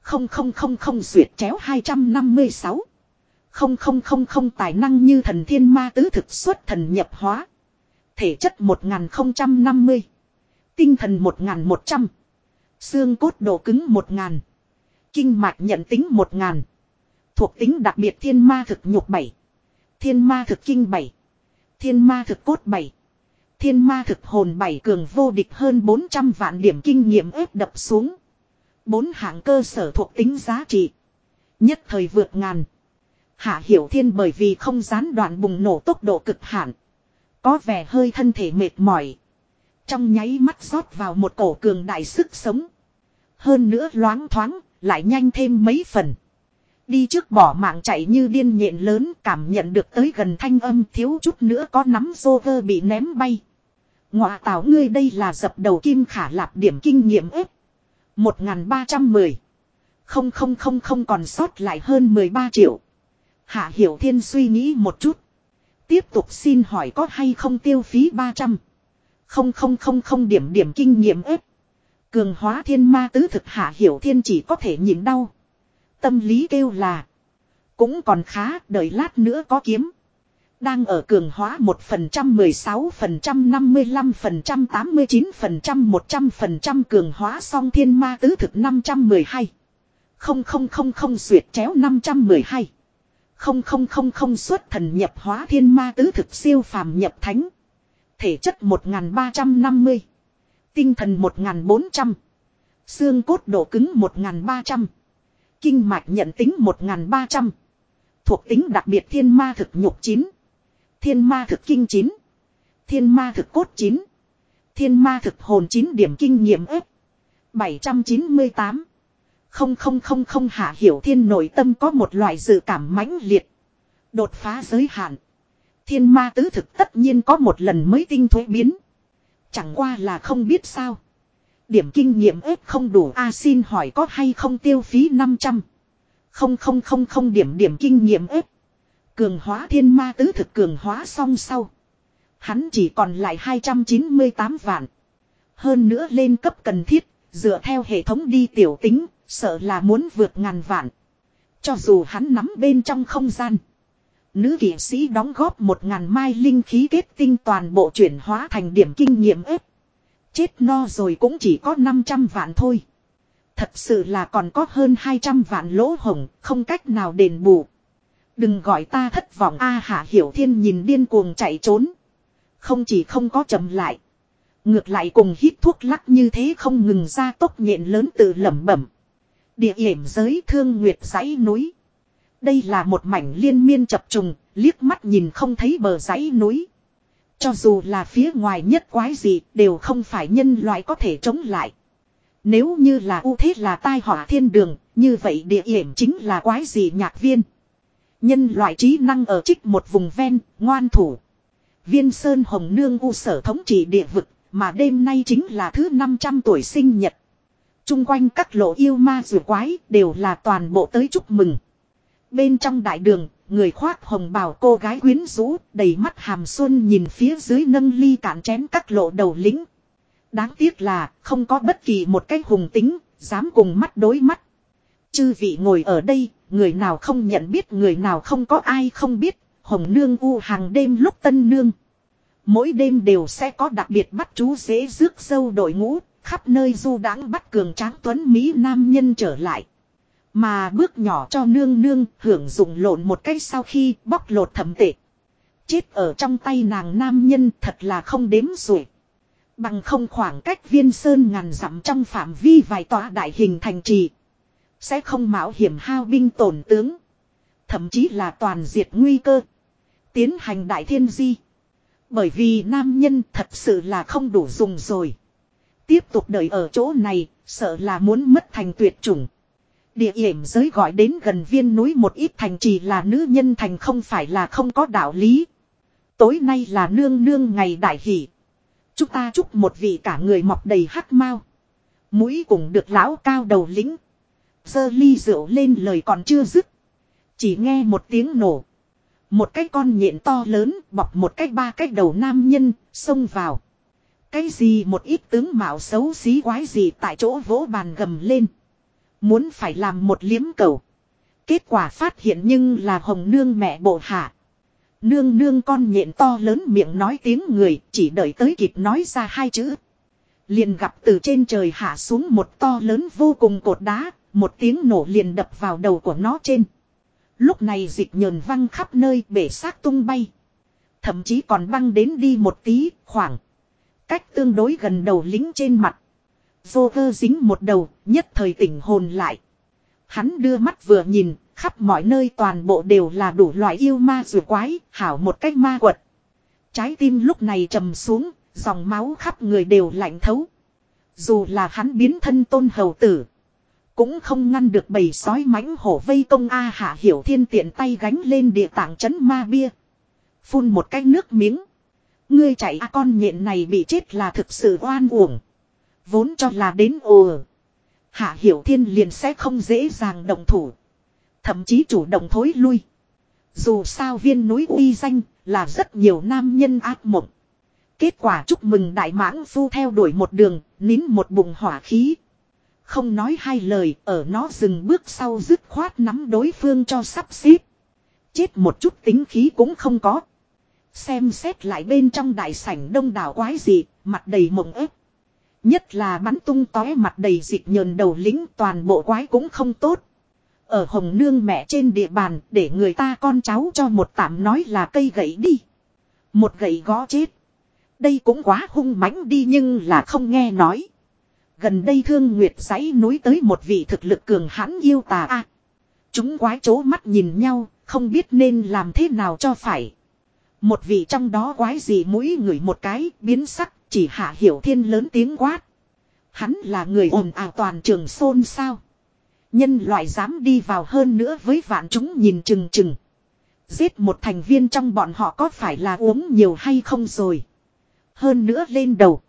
[SPEAKER 1] Không không không không duyệt chéo 256. Không không không không tài năng như thần thiên ma tứ thực xuất thần nhập hóa. Thể chất 1050. Tinh thần 1100. Xương cốt độ cứng 1000. Kinh mạch nhận tính 1000. Thuộc tính đặc biệt thiên ma thực nhục 7. Thiên ma thực kinh 7. Thiên ma thực cốt 7. Thiên ma thực hồn bảy cường vô địch hơn 400 vạn điểm kinh nghiệm ép đập xuống. Bốn hạng cơ sở thuộc tính giá trị. Nhất thời vượt ngàn. Hạ Hiểu Thiên bởi vì không gián đoạn bùng nổ tốc độ cực hạn. Có vẻ hơi thân thể mệt mỏi. Trong nháy mắt rót vào một cổ cường đại sức sống. Hơn nữa loáng thoáng, lại nhanh thêm mấy phần. Đi trước bỏ mạng chạy như điên nhện lớn cảm nhận được tới gần thanh âm thiếu chút nữa có nắm xô vơ bị ném bay. Ngọa tảo ngươi đây là dập đầu kim khả lạp điểm kinh nghiệm ếp. 1310. Không không không không còn sót lại hơn 13 triệu. Hạ Hiểu Thiên suy nghĩ một chút. Tiếp tục xin hỏi có hay không tiêu phí 300. Không không không không điểm điểm kinh nghiệm ếp. Cường hóa thiên ma tứ thực Hạ Hiểu Thiên chỉ có thể nhịn đau. Tâm lý kêu là. Cũng còn khá, đợi lát nữa có kiếm. Đang ở cường hóa 1%, 16%, 55%, 89%, 100% cường hóa song thiên ma tứ thực 512. Không không không không duyệt chéo 512. Không không không không xuất thần nhập hóa thiên ma tứ thực siêu phàm nhập thánh. Thể chất 1350. Tinh thần 1400. Xương cốt độ cứng 1300. Kinh mạch nhận tính 1300. Thuộc tính đặc biệt thiên ma thực nhục 9. Thiên ma thực kinh 9. Thiên ma thực cốt 9. Thiên ma thực hồn 9 điểm kinh nghiệm ếp. 798. Không không không không hạ hiểu thiên nội tâm có một loại dự cảm mãnh liệt. Đột phá giới hạn. Thiên ma tứ thực tất nhiên có một lần mới tinh thuế biến. Chẳng qua là không biết sao. Điểm kinh nghiệm ếp không đủ a xin hỏi có hay không tiêu phí 500. Không không không không điểm điểm kinh nghiệm ếp. Cường hóa thiên ma tứ thực cường hóa xong sau. Hắn chỉ còn lại 298 vạn. Hơn nữa lên cấp cần thiết, dựa theo hệ thống đi tiểu tính, sợ là muốn vượt ngàn vạn. Cho dù hắn nắm bên trong không gian. Nữ kỷ sĩ đóng góp một ngàn mai linh khí kết tinh toàn bộ chuyển hóa thành điểm kinh nghiệm ếp. Chết no rồi cũng chỉ có 500 vạn thôi. Thật sự là còn có hơn 200 vạn lỗ hồng, không cách nào đền bù. Đừng gọi ta thất vọng A Hạ Hiểu Thiên nhìn điên cuồng chạy trốn. Không chỉ không có chậm lại. Ngược lại cùng hít thuốc lắc như thế không ngừng ra tốc nhện lớn tự lẩm bẩm. Địa hiểm giới thương nguyệt dãy núi. Đây là một mảnh liên miên chập trùng, liếc mắt nhìn không thấy bờ dãy núi. Cho dù là phía ngoài nhất quái gì đều không phải nhân loại có thể chống lại. Nếu như là ưu thế là tai họa thiên đường, như vậy địa hiểm chính là quái gì nhạc viên. Nhân loại trí năng ở trích một vùng ven, ngoan thủ. Viên Sơn Hồng Nương u sở thống trị địa vực, mà đêm nay chính là thứ 500 tuổi sinh nhật. Trung quanh các lộ yêu ma rùa quái đều là toàn bộ tới chúc mừng. Bên trong đại đường, người khoác hồng bào cô gái quyến rũ, đầy mắt hàm xuân nhìn phía dưới nâng ly cạn chén các lộ đầu lính. Đáng tiếc là không có bất kỳ một cái hùng tính, dám cùng mắt đối mắt. Chư vị ngồi ở đây, người nào không nhận biết người nào không có ai không biết, hồng nương u hàng đêm lúc tân nương. Mỗi đêm đều sẽ có đặc biệt bắt chú dễ rước sâu đội ngũ, khắp nơi du đãng bắt cường tráng tuấn Mỹ nam nhân trở lại. Mà bước nhỏ cho nương nương hưởng dụng lộn một cách sau khi bóc lột thẩm tệ. Chết ở trong tay nàng nam nhân thật là không đếm xuể. Bằng không khoảng cách viên sơn ngàn dặm trong phạm vi vài tòa đại hình thành trì. Sẽ không mạo hiểm hao binh tổn tướng. Thậm chí là toàn diệt nguy cơ. Tiến hành đại thiên di. Bởi vì nam nhân thật sự là không đủ dùng rồi. Tiếp tục đợi ở chỗ này, sợ là muốn mất thành tuyệt chủng. Địa hiểm giới gọi đến gần viên núi một ít thành trì là nữ nhân thành không phải là không có đạo lý. Tối nay là nương nương ngày đại hỷ. Chúng ta chúc một vị cả người mọc đầy hắc mau. Mũi cũng được lão cao đầu lính. Dơ ly rượu lên lời còn chưa dứt. Chỉ nghe một tiếng nổ. Một cái con nhện to lớn bọc một cái ba cái đầu nam nhân xông vào. Cái gì một ít tướng mạo xấu xí quái gì tại chỗ vỗ bàn gầm lên. Muốn phải làm một liếm cầu. Kết quả phát hiện nhưng là hồng nương mẹ bộ hạ. Nương nương con nhện to lớn miệng nói tiếng người chỉ đợi tới kịp nói ra hai chữ. Liền gặp từ trên trời hạ xuống một to lớn vô cùng cột đá, một tiếng nổ liền đập vào đầu của nó trên. Lúc này dịch nhờn văng khắp nơi bể xác tung bay. Thậm chí còn băng đến đi một tí, khoảng. Cách tương đối gần đầu lính trên mặt. Vô cơ dính một đầu, nhất thời tỉnh hồn lại. Hắn đưa mắt vừa nhìn, khắp mọi nơi toàn bộ đều là đủ loại yêu ma rùa quái, hảo một cách ma quật. Trái tim lúc này trầm xuống, dòng máu khắp người đều lạnh thấu. Dù là hắn biến thân tôn hầu tử. Cũng không ngăn được bầy sói mãnh hổ vây công A hạ hiểu thiên tiện tay gánh lên địa tạng chấn ma bia. Phun một cái nước miếng. Ngươi chạy A con nhện này bị chết là thực sự oan uổng. Vốn cho là đến ồ. Hạ hiểu thiên liền sẽ không dễ dàng động thủ. Thậm chí chủ động thối lui. Dù sao viên núi uy danh là rất nhiều nam nhân ác mộng. Kết quả chúc mừng đại mãng phu theo đuổi một đường, nín một bụng hỏa khí. Không nói hai lời, ở nó dừng bước sau dứt khoát nắm đối phương cho sắp xếp. Chết một chút tính khí cũng không có. Xem xét lại bên trong đại sảnh đông đảo quái gì, mặt đầy mộng ếp. Nhất là bắn tung tói mặt đầy dịch nhờn đầu lính toàn bộ quái cũng không tốt. Ở hồng nương mẹ trên địa bàn để người ta con cháu cho một tạm nói là cây gậy đi. Một gậy gõ chết. Đây cũng quá hung mãnh đi nhưng là không nghe nói. Gần đây thương nguyệt giấy núi tới một vị thực lực cường hãn yêu tà a. chúng quái chố mắt nhìn nhau, không biết nên làm thế nào cho phải. Một vị trong đó quái gì mũi người một cái, biến sắc, chỉ hạ hiểu thiên lớn tiếng quát. Hắn là người ồn ào toàn trường xôn sao. Nhân loại dám đi vào hơn nữa với vạn chúng nhìn chừng chừng. Giết một thành viên trong bọn họ có phải là uống nhiều hay không rồi. Hơn nữa lên đầu.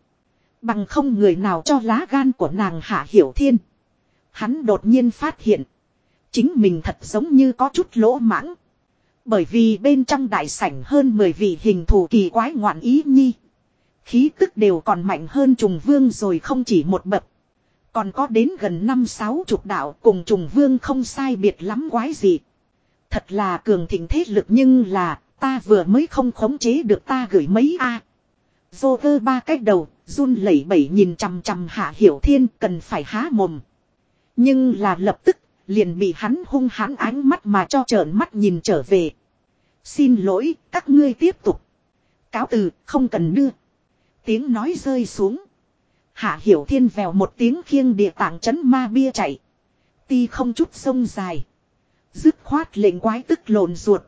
[SPEAKER 1] Bằng không người nào cho lá gan của nàng hạ hiểu thiên. Hắn đột nhiên phát hiện. Chính mình thật giống như có chút lỗ mãng. Bởi vì bên trong đại sảnh hơn 10 vị hình thù kỳ quái ngoạn ý nhi. Khí tức đều còn mạnh hơn trùng vương rồi không chỉ một bậc. Còn có đến gần năm sáu chục đạo cùng trùng vương không sai biệt lắm quái gì. Thật là cường thịnh thế lực nhưng là ta vừa mới không khống chế được ta gửi mấy a. Dô vơ ba cách đầu, run lẩy bẩy nhìn chằm chằm hạ hiểu thiên cần phải há mồm. Nhưng là lập tức, liền bị hắn hung hãn ánh mắt mà cho trợn mắt nhìn trở về. Xin lỗi, các ngươi tiếp tục. Cáo từ, không cần đưa. Tiếng nói rơi xuống. Hạ hiểu thiên vèo một tiếng khiêng địa tạng chấn ma bia chạy. Ti không chút sông dài. Dứt khoát lệnh quái tức lộn ruột.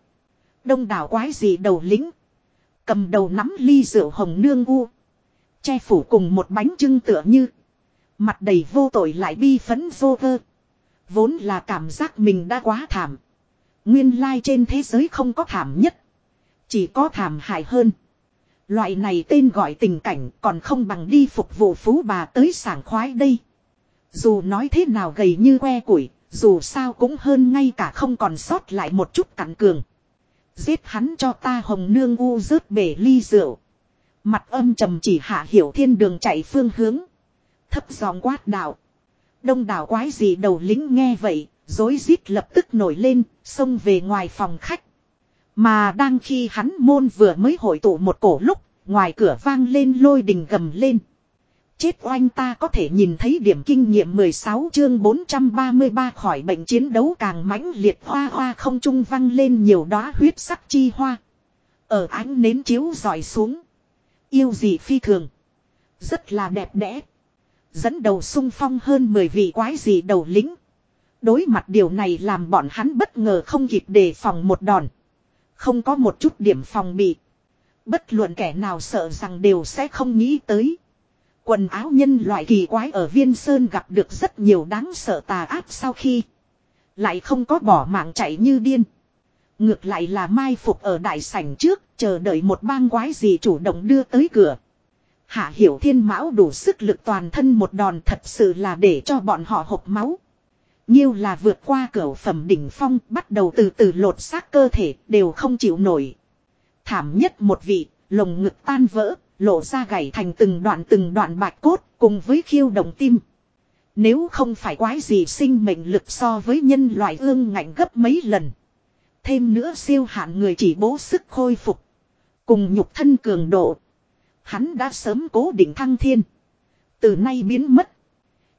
[SPEAKER 1] Đông đảo quái gì đầu lính. Cầm đầu nắm ly rượu hồng nương u. Che phủ cùng một bánh trưng tựa như. Mặt đầy vô tội lại bi phấn vô vơ. Vốn là cảm giác mình đã quá thảm. Nguyên lai trên thế giới không có thảm nhất. Chỉ có thảm hại hơn. Loại này tên gọi tình cảnh còn không bằng đi phục vụ phú bà tới sảng khoái đây. Dù nói thế nào gầy như que củi, dù sao cũng hơn ngay cả không còn sót lại một chút cặn cường. Giết hắn cho ta hồng nương u rớt bể ly rượu. Mặt âm trầm chỉ hạ hiểu thiên đường chạy phương hướng. Thấp giọng quát đạo. Đông đảo quái gì đầu lính nghe vậy, dối rít lập tức nổi lên, xông về ngoài phòng khách. Mà đang khi hắn môn vừa mới hội tụ một cổ lúc, ngoài cửa vang lên lôi đình gầm lên. Chết oanh ta có thể nhìn thấy điểm kinh nghiệm 16 chương 433 khỏi bệnh chiến đấu càng mãnh liệt hoa hoa không trung văng lên nhiều đóa huyết sắc chi hoa. Ở ánh nến chiếu dọi xuống. Yêu gì phi thường. Rất là đẹp đẽ. Dẫn đầu sung phong hơn 10 vị quái gì đầu lính. Đối mặt điều này làm bọn hắn bất ngờ không kịp đề phòng một đòn. Không có một chút điểm phòng bị. Bất luận kẻ nào sợ rằng đều sẽ không nghĩ tới. Quần áo nhân loại kỳ quái ở viên sơn gặp được rất nhiều đáng sợ tà ác sau khi. Lại không có bỏ mạng chạy như điên. Ngược lại là mai phục ở đại sảnh trước, chờ đợi một bang quái gì chủ động đưa tới cửa. Hạ hiểu thiên mão đủ sức lực toàn thân một đòn thật sự là để cho bọn họ hộp máu. Nhiêu là vượt qua cửa phẩm đỉnh phong bắt đầu từ từ lột xác cơ thể đều không chịu nổi. Thảm nhất một vị, lồng ngực tan vỡ, lộ ra gãy thành từng đoạn từng đoạn bạch cốt cùng với khiêu động tim. Nếu không phải quái gì sinh mệnh lực so với nhân loại ương ngạnh gấp mấy lần. Thêm nữa siêu hạn người chỉ bố sức khôi phục. Cùng nhục thân cường độ. Hắn đã sớm cố định thăng thiên. Từ nay biến mất.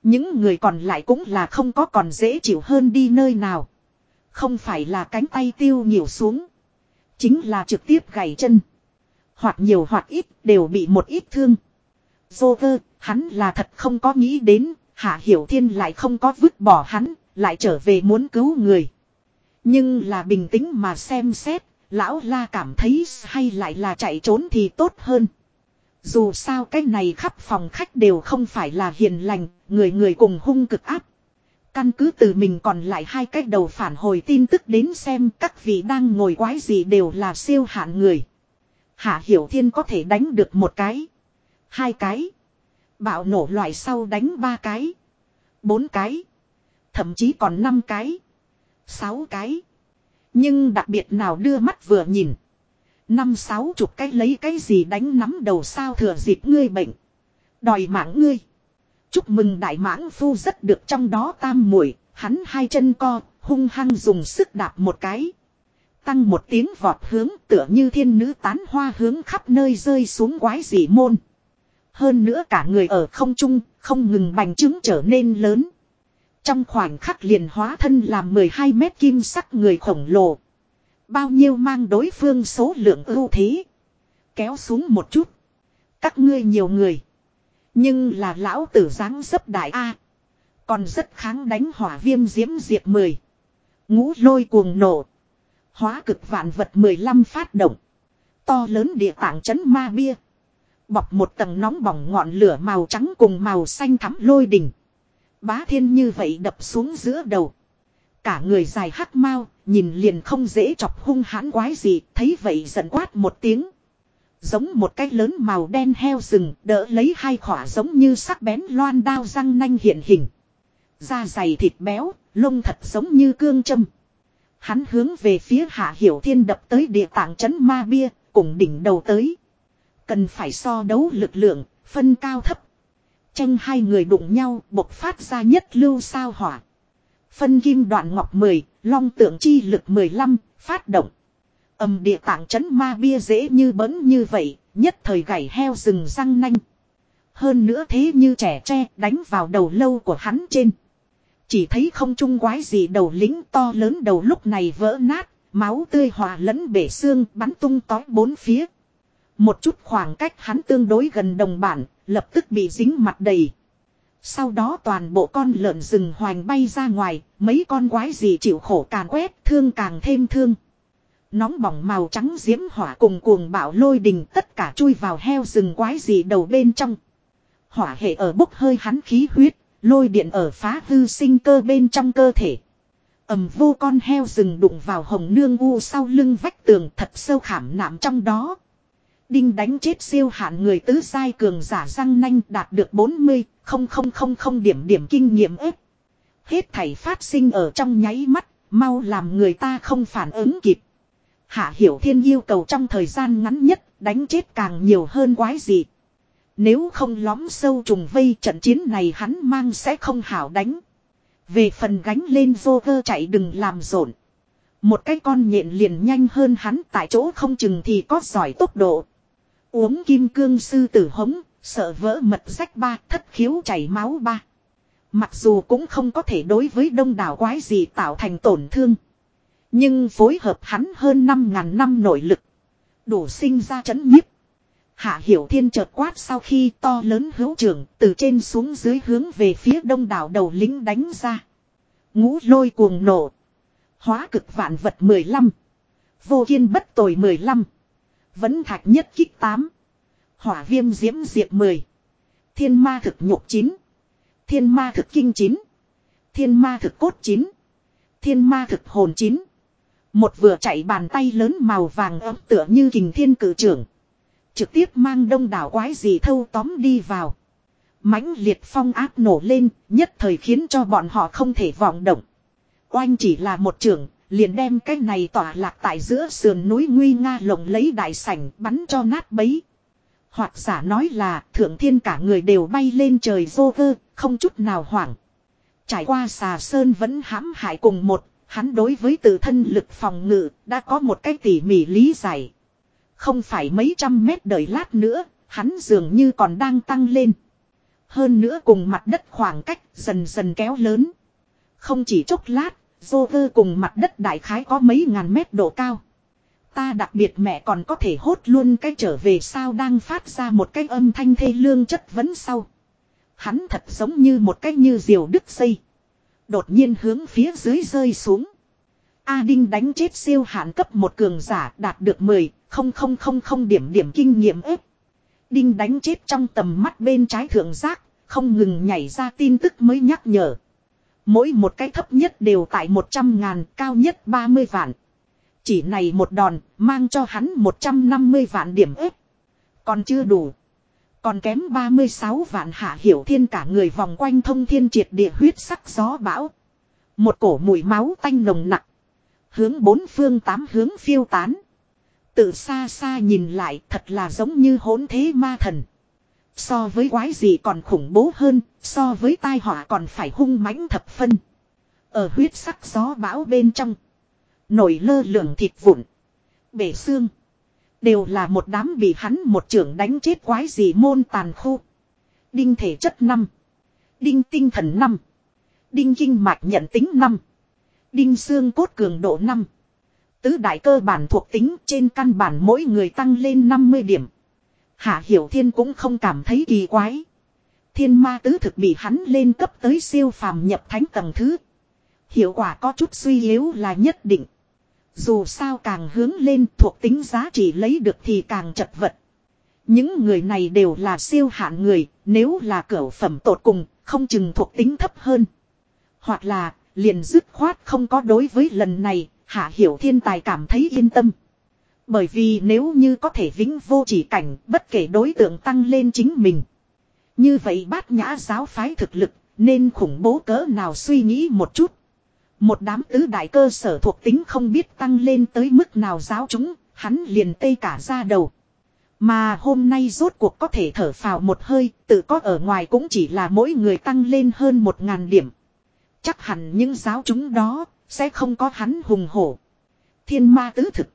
[SPEAKER 1] Những người còn lại cũng là không có còn dễ chịu hơn đi nơi nào. Không phải là cánh tay tiêu nhiều xuống. Chính là trực tiếp gãy chân. Hoặc nhiều hoặc ít đều bị một ít thương. Joker, hắn là thật không có nghĩ đến, Hạ Hiểu Thiên lại không có vứt bỏ hắn, lại trở về muốn cứu người. Nhưng là bình tĩnh mà xem xét, lão la cảm thấy hay lại là chạy trốn thì tốt hơn. Dù sao cái này khắp phòng khách đều không phải là hiền lành, người người cùng hung cực áp. Căn cứ từ mình còn lại hai cách đầu phản hồi tin tức đến xem các vị đang ngồi quái gì đều là siêu hạn người. Hạ Hiểu Thiên có thể đánh được một cái. Hai cái. Bạo nổ loại sau đánh ba cái. Bốn cái. Thậm chí còn năm cái. Sáu cái. Nhưng đặc biệt nào đưa mắt vừa nhìn. Năm sáu chục cái lấy cái gì đánh nắm đầu sao thừa dịp ngươi bệnh. Đòi mạng ngươi. Chúc mừng đại mãng phu rất được trong đó tam muội hắn hai chân co, hung hăng dùng sức đạp một cái. Tăng một tiếng vọt hướng tựa như thiên nữ tán hoa hướng khắp nơi rơi xuống quái dị môn. Hơn nữa cả người ở không trung, không ngừng bành trướng trở nên lớn. Trong khoảnh khắc liền hóa thân làm 12 mét kim sắc người khổng lồ. Bao nhiêu mang đối phương số lượng ưu thế. Kéo xuống một chút. Các ngươi nhiều người. Nhưng là lão tử dáng dấp đại A. Còn rất kháng đánh hỏa viêm diễm diệt 10. Ngũ lôi cuồng nổ. Hóa cực vạn vật 15 phát động. To lớn địa tạng chấn ma bia. Bọc một tầng nóng bỏng ngọn lửa màu trắng cùng màu xanh thắm lôi đỉnh. Bá thiên như vậy đập xuống giữa đầu. Cả người dài hắc mau, nhìn liền không dễ chọc hung hãn quái gì, thấy vậy giận quát một tiếng. Giống một cái lớn màu đen heo rừng, đỡ lấy hai khỏa giống như sắc bén loan đao răng nanh hiện hình. Da dày thịt béo, lông thật giống như cương châm. Hắn hướng về phía hạ hiểu thiên đập tới địa tạng chấn ma bia, cùng đỉnh đầu tới. Cần phải so đấu lực lượng, phân cao thấp. Tranh hai người đụng nhau, bộc phát ra nhất lưu sao hỏa. Phân kim đoạn ngọc 10, long tượng chi lực 15, phát động. Âm địa tạng chấn ma bia dễ như bấn như vậy, nhất thời gảy heo rừng răng nanh. Hơn nữa thế như trẻ tre đánh vào đầu lâu của hắn trên. Chỉ thấy không trung quái gì đầu lính to lớn đầu lúc này vỡ nát, máu tươi hòa lẫn bể xương bắn tung tói bốn phía. Một chút khoảng cách hắn tương đối gần đồng bản, lập tức bị dính mặt đầy. Sau đó toàn bộ con lợn rừng hoành bay ra ngoài, mấy con quái gì chịu khổ càng quét, thương càng thêm thương. Nóng bỏng màu trắng diễm hỏa cùng cuồng bạo lôi đình tất cả chui vào heo rừng quái gì đầu bên trong. Hỏa hệ ở bốc hơi hắn khí huyết, lôi điện ở phá hư sinh cơ bên trong cơ thể. ầm vô con heo rừng đụng vào hồng nương u sau lưng vách tường thật sâu khảm nạm trong đó. Đinh đánh chết siêu hạn người tứ sai cường giả răng nanh đạt được 40, không không không không điểm điểm kinh nghiệm ếp. Hết thảy phát sinh ở trong nháy mắt, mau làm người ta không phản ứng kịp. Hạ Hiểu Thiên yêu cầu trong thời gian ngắn nhất, đánh chết càng nhiều hơn quái gì. Nếu không lõm sâu trùng vây trận chiến này hắn mang sẽ không hảo đánh. Về phần gánh lên vô cơ chạy đừng làm rộn. Một cái con nhện liền nhanh hơn hắn tại chỗ không chừng thì có giỏi tốc độ. Uống kim cương sư tử hống, sợ vỡ mật rách ba, thất khiếu chảy máu ba. Mặc dù cũng không có thể đối với đông đảo quái gì tạo thành tổn thương. Nhưng phối hợp hắn hơn 5.000 năm nội lực. Đủ sinh ra chấn nhiếp. Hạ Hiểu Thiên chợt quát sau khi to lớn hữu trưởng từ trên xuống dưới hướng về phía đông đảo đầu lính đánh ra. Ngũ lôi cuồng nổ. Hóa cực vạn vật 15. Vô kiên bất tồi 15. Vẫn thạch nhất kích 8. Hỏa viêm diễm diệp 10. Thiên ma thực nhục chín. Thiên ma thực kinh chín. Thiên ma thực cốt chín. Thiên ma thực hồn chín. Một vừa chạy bàn tay lớn màu vàng ấm tựa như kình thiên cử trưởng. Trực tiếp mang đông đảo quái gì thâu tóm đi vào. mãnh liệt phong áp nổ lên, nhất thời khiến cho bọn họ không thể vọng động. Oanh chỉ là một trưởng, liền đem cái này tỏa lạc tại giữa sườn núi nguy nga lộng lấy đại sảnh bắn cho nát bấy. Hoặc giả nói là thượng thiên cả người đều bay lên trời vô cơ, không chút nào hoảng. Trải qua xà sơn vẫn hãm hại cùng một, hắn đối với tự thân lực phòng ngự đã có một cách tỉ mỉ lý giải. Không phải mấy trăm mét đợi lát nữa, hắn dường như còn đang tăng lên. Hơn nữa cùng mặt đất khoảng cách dần dần kéo lớn. Không chỉ chốc lát, Dô vơ cùng mặt đất đại khái có mấy ngàn mét độ cao. Ta đặc biệt mẹ còn có thể hốt luôn cái trở về sao đang phát ra một cái âm thanh thê lương chất vấn sau. Hắn thật giống như một cái như diều đứt dây. Đột nhiên hướng phía dưới rơi xuống. A Đinh đánh chết siêu hạn cấp một cường giả đạt được 10, không không không không điểm điểm kinh nghiệm ếp. Đinh đánh chết trong tầm mắt bên trái thượng giác, không ngừng nhảy ra tin tức mới nhắc nhở. Mỗi một cái thấp nhất đều tại 100 ngàn, cao nhất 30 vạn. Chỉ này một đòn, mang cho hắn 150 vạn điểm ếp. Còn chưa đủ. Còn kém 36 vạn hạ hiểu thiên cả người vòng quanh thông thiên triệt địa huyết sắc gió bão. Một cổ mùi máu tanh nồng nặc, Hướng bốn phương tám hướng phiêu tán. Từ xa xa nhìn lại thật là giống như hỗn thế ma thần. So với quái gì còn khủng bố hơn, so với tai họa còn phải hung mãnh thập phân. Ở huyết sắc gió bão bên trong. Nổi lơ lửng thịt vụn. Bể xương. Đều là một đám bị hắn một trưởng đánh chết quái gì môn tàn khu. Đinh thể chất năm Đinh tinh thần năm Đinh kinh mạch nhận tính năm Đinh xương cốt cường độ năm Tứ đại cơ bản thuộc tính trên căn bản mỗi người tăng lên 50 điểm. Hạ Hiểu Thiên cũng không cảm thấy kỳ quái. Thiên ma tứ thực bị hắn lên cấp tới siêu phàm nhập thánh tầng thứ. Hiệu quả có chút suy yếu là nhất định. Dù sao càng hướng lên thuộc tính giá trị lấy được thì càng chật vật. Những người này đều là siêu hạn người, nếu là cửu phẩm tột cùng, không chừng thuộc tính thấp hơn. Hoặc là, liền dứt khoát không có đối với lần này, Hạ Hiểu Thiên Tài cảm thấy yên tâm. Bởi vì nếu như có thể vĩnh vô chỉ cảnh, bất kể đối tượng tăng lên chính mình. Như vậy bát nhã giáo phái thực lực, nên khủng bố cỡ nào suy nghĩ một chút. Một đám tứ đại cơ sở thuộc tính không biết tăng lên tới mức nào giáo chúng, hắn liền tây cả ra đầu. Mà hôm nay rốt cuộc có thể thở phào một hơi, tự có ở ngoài cũng chỉ là mỗi người tăng lên hơn một ngàn điểm. Chắc hẳn những giáo chúng đó, sẽ không có hắn hùng hổ. Thiên ma tứ thực.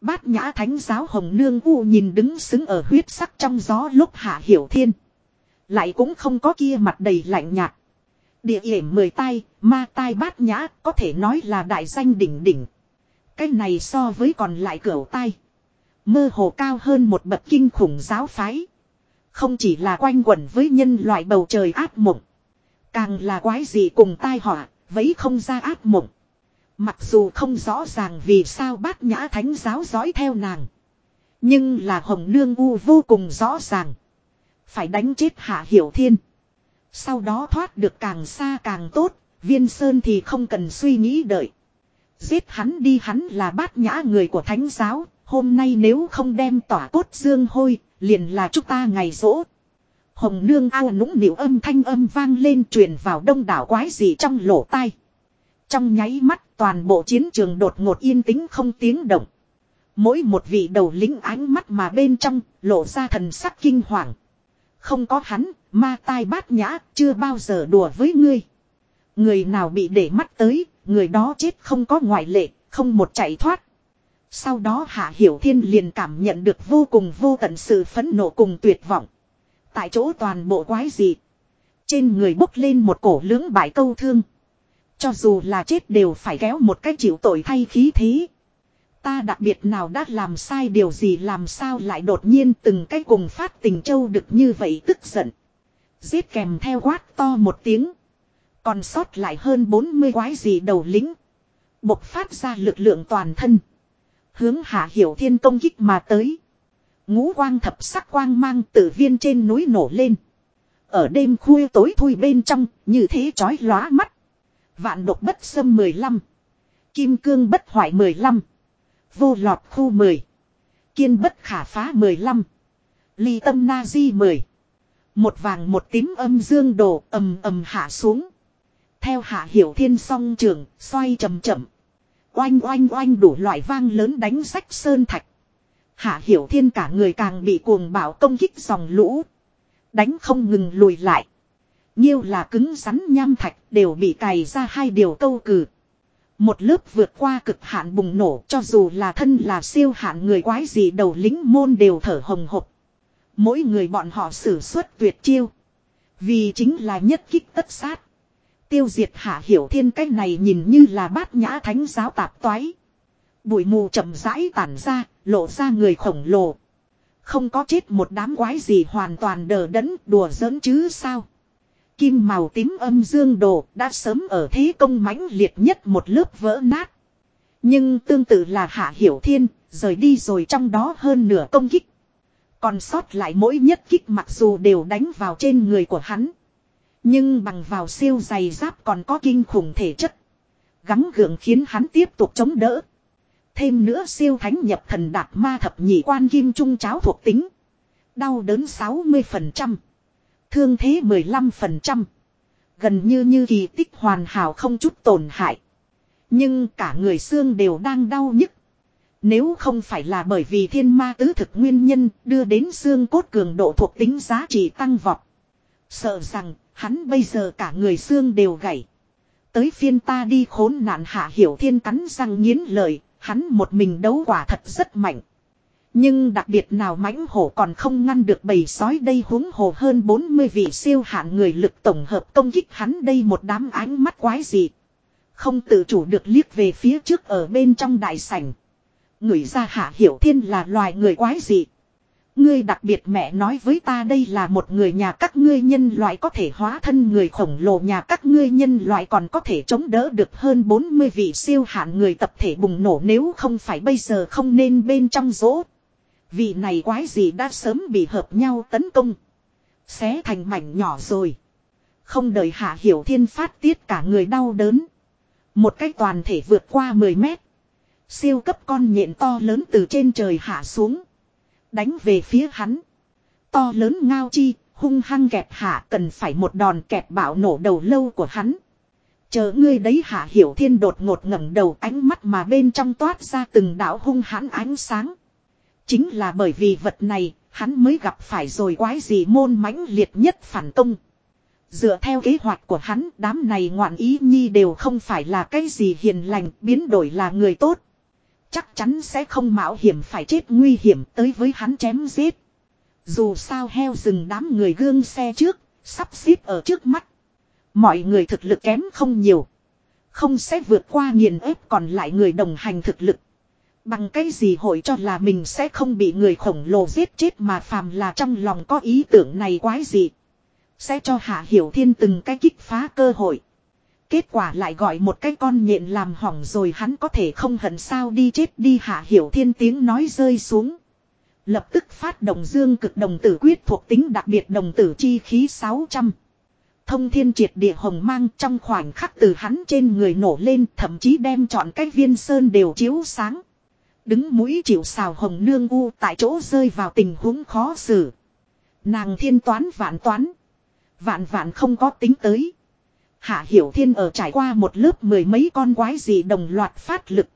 [SPEAKER 1] Bát nhã thánh giáo hồng nương u nhìn đứng xứng ở huyết sắc trong gió lúc hạ hiểu thiên. Lại cũng không có kia mặt đầy lạnh nhạt. Địa yểm mười tay, ma tai bát nhã có thể nói là đại danh đỉnh đỉnh. Cái này so với còn lại cửa tai. Mơ hồ cao hơn một bậc kinh khủng giáo phái. Không chỉ là quanh quẩn với nhân loại bầu trời ác mộng. Càng là quái gì cùng tai họa, vấy không ra ác mộng. Mặc dù không rõ ràng vì sao bát nhã thánh giáo dõi theo nàng. Nhưng là hồng nương u vô cùng rõ ràng. Phải đánh chết hạ hiểu thiên. Sau đó thoát được càng xa càng tốt, viên sơn thì không cần suy nghĩ đợi. Giết hắn đi hắn là bát nhã người của thánh giáo, hôm nay nếu không đem tỏa cốt dương hôi, liền là chúng ta ngày rỗ. Hồng nương ao nũng nịu âm thanh âm vang lên truyền vào đông đảo quái gì trong lỗ tai. Trong nháy mắt toàn bộ chiến trường đột ngột yên tĩnh không tiếng động. Mỗi một vị đầu lính ánh mắt mà bên trong lộ ra thần sắc kinh hoàng. Không có hắn, ma tai bát nhã, chưa bao giờ đùa với ngươi. Người nào bị để mắt tới, người đó chết không có ngoại lệ, không một chạy thoát. Sau đó Hạ Hiểu Thiên liền cảm nhận được vô cùng vô tận sự phẫn nộ cùng tuyệt vọng. Tại chỗ toàn bộ quái dị. Trên người bốc lên một cổ lưỡng bại câu thương. Cho dù là chết đều phải kéo một cái chịu tội thay khí thế. Ta đặc biệt nào đã làm sai điều gì làm sao lại đột nhiên từng cái cùng phát tình châu được như vậy tức giận. Giết kèm theo quát to một tiếng. Còn sót lại hơn 40 quái gì đầu lính. Bộc phát ra lực lượng toàn thân. Hướng hạ hiểu thiên công kích mà tới. Ngũ quang thập sắc quang mang tử viên trên núi nổ lên. Ở đêm khuya tối thui bên trong, như thế chói lóa mắt. Vạn độc bất xâm 15. Kim cương bất hoại 15. Vô lọt khu 10. Kiên bất khả phá 15. Ly tâm na di 10. Một vàng một tím âm dương đồ ầm ầm hạ xuống. Theo hạ hiểu thiên song trường, xoay chậm chậm. Oanh oanh oanh đủ loại vang lớn đánh sách sơn thạch. Hạ hiểu thiên cả người càng bị cuồng bạo công kích dòng lũ. Đánh không ngừng lùi lại. Nhiêu là cứng rắn nham thạch đều bị cày ra hai điều câu cử. Một lớp vượt qua cực hạn bùng nổ cho dù là thân là siêu hạn người quái gì đầu lính môn đều thở hồng hộc. Mỗi người bọn họ sử xuất tuyệt chiêu. Vì chính là nhất kích tất sát. Tiêu diệt hạ hiểu thiên cách này nhìn như là bát nhã thánh giáo tạp toái. Bụi mù chậm rãi tản ra, lộ ra người khổng lồ. Không có chết một đám quái gì hoàn toàn đờ đẫn đùa giỡn chứ sao. Kim màu tím âm dương đồ đã sớm ở thế công mãnh liệt nhất một lớp vỡ nát. Nhưng tương tự là hạ hiểu thiên, rời đi rồi trong đó hơn nửa công kích. Còn sót lại mỗi nhất kích mặc dù đều đánh vào trên người của hắn. Nhưng bằng vào siêu dày giáp còn có kinh khủng thể chất. Gắng gượng khiến hắn tiếp tục chống đỡ. Thêm nữa siêu thánh nhập thần đạt ma thập nhị quan kim trung cháo thuộc tính. Đau đớn 60%. Thương thế 15%. Gần như như kỳ tích hoàn hảo không chút tổn hại. Nhưng cả người xương đều đang đau nhức. Nếu không phải là bởi vì thiên ma tứ thực nguyên nhân đưa đến xương cốt cường độ thuộc tính giá trị tăng vọt. Sợ rằng hắn bây giờ cả người xương đều gãy. Tới phiên ta đi khốn nạn hạ hiểu thiên cắn răng nghiến lợi, hắn một mình đấu quả thật rất mạnh. Nhưng đặc biệt nào mãnh hổ còn không ngăn được bầy sói đây huống hồ hơn 40 vị siêu hạn người lực tổng hợp công kích hắn đây một đám ánh mắt quái dị Không tự chủ được liếc về phía trước ở bên trong đại sảnh. Người ra hạ hiểu thiên là loài người quái dị Ngươi đặc biệt mẹ nói với ta đây là một người nhà các ngươi nhân loại có thể hóa thân người khổng lồ nhà các ngươi nhân loại còn có thể chống đỡ được hơn 40 vị siêu hạn người tập thể bùng nổ nếu không phải bây giờ không nên bên trong rỗ. Vị này quái gì đã sớm bị hợp nhau tấn công. Xé thành mảnh nhỏ rồi. Không đợi hạ hiểu thiên phát tiết cả người đau đớn. Một cách toàn thể vượt qua 10 mét. Siêu cấp con nhện to lớn từ trên trời hạ xuống. Đánh về phía hắn. To lớn ngao chi, hung hăng kẹp hạ cần phải một đòn kẹp bạo nổ đầu lâu của hắn. Chờ ngươi đấy hạ hiểu thiên đột ngột ngẩng đầu ánh mắt mà bên trong toát ra từng đạo hung hãn ánh sáng. Chính là bởi vì vật này, hắn mới gặp phải rồi quái gì môn mãnh liệt nhất phản công. Dựa theo kế hoạch của hắn, đám này ngoạn ý nhi đều không phải là cái gì hiền lành, biến đổi là người tốt. Chắc chắn sẽ không mạo hiểm phải chết nguy hiểm tới với hắn chém giết. Dù sao heo rừng đám người gương xe trước, sắp xếp ở trước mắt. Mọi người thực lực kém không nhiều. Không sẽ vượt qua nghiền ép còn lại người đồng hành thực lực. Bằng cái gì hội cho là mình sẽ không bị người khổng lồ giết chết mà phàm là trong lòng có ý tưởng này quái gì. Sẽ cho Hạ Hiểu Thiên từng cái kích phá cơ hội. Kết quả lại gọi một cái con nhện làm hỏng rồi hắn có thể không hận sao đi chết đi Hạ Hiểu Thiên tiếng nói rơi xuống. Lập tức phát động dương cực đồng tử quyết thuộc tính đặc biệt đồng tử chi khí 600. Thông thiên triệt địa hồng mang trong khoảnh khắc từ hắn trên người nổ lên, thậm chí đem chọn cái viên sơn đều chiếu sáng. Đứng mũi chịu xào hồng nương u tại chỗ rơi vào tình huống khó xử. Nàng thiên toán vạn toán. Vạn vạn không có tính tới. Hạ Hiểu Thiên ở trải qua một lớp mười mấy con quái gì đồng loạt phát lực.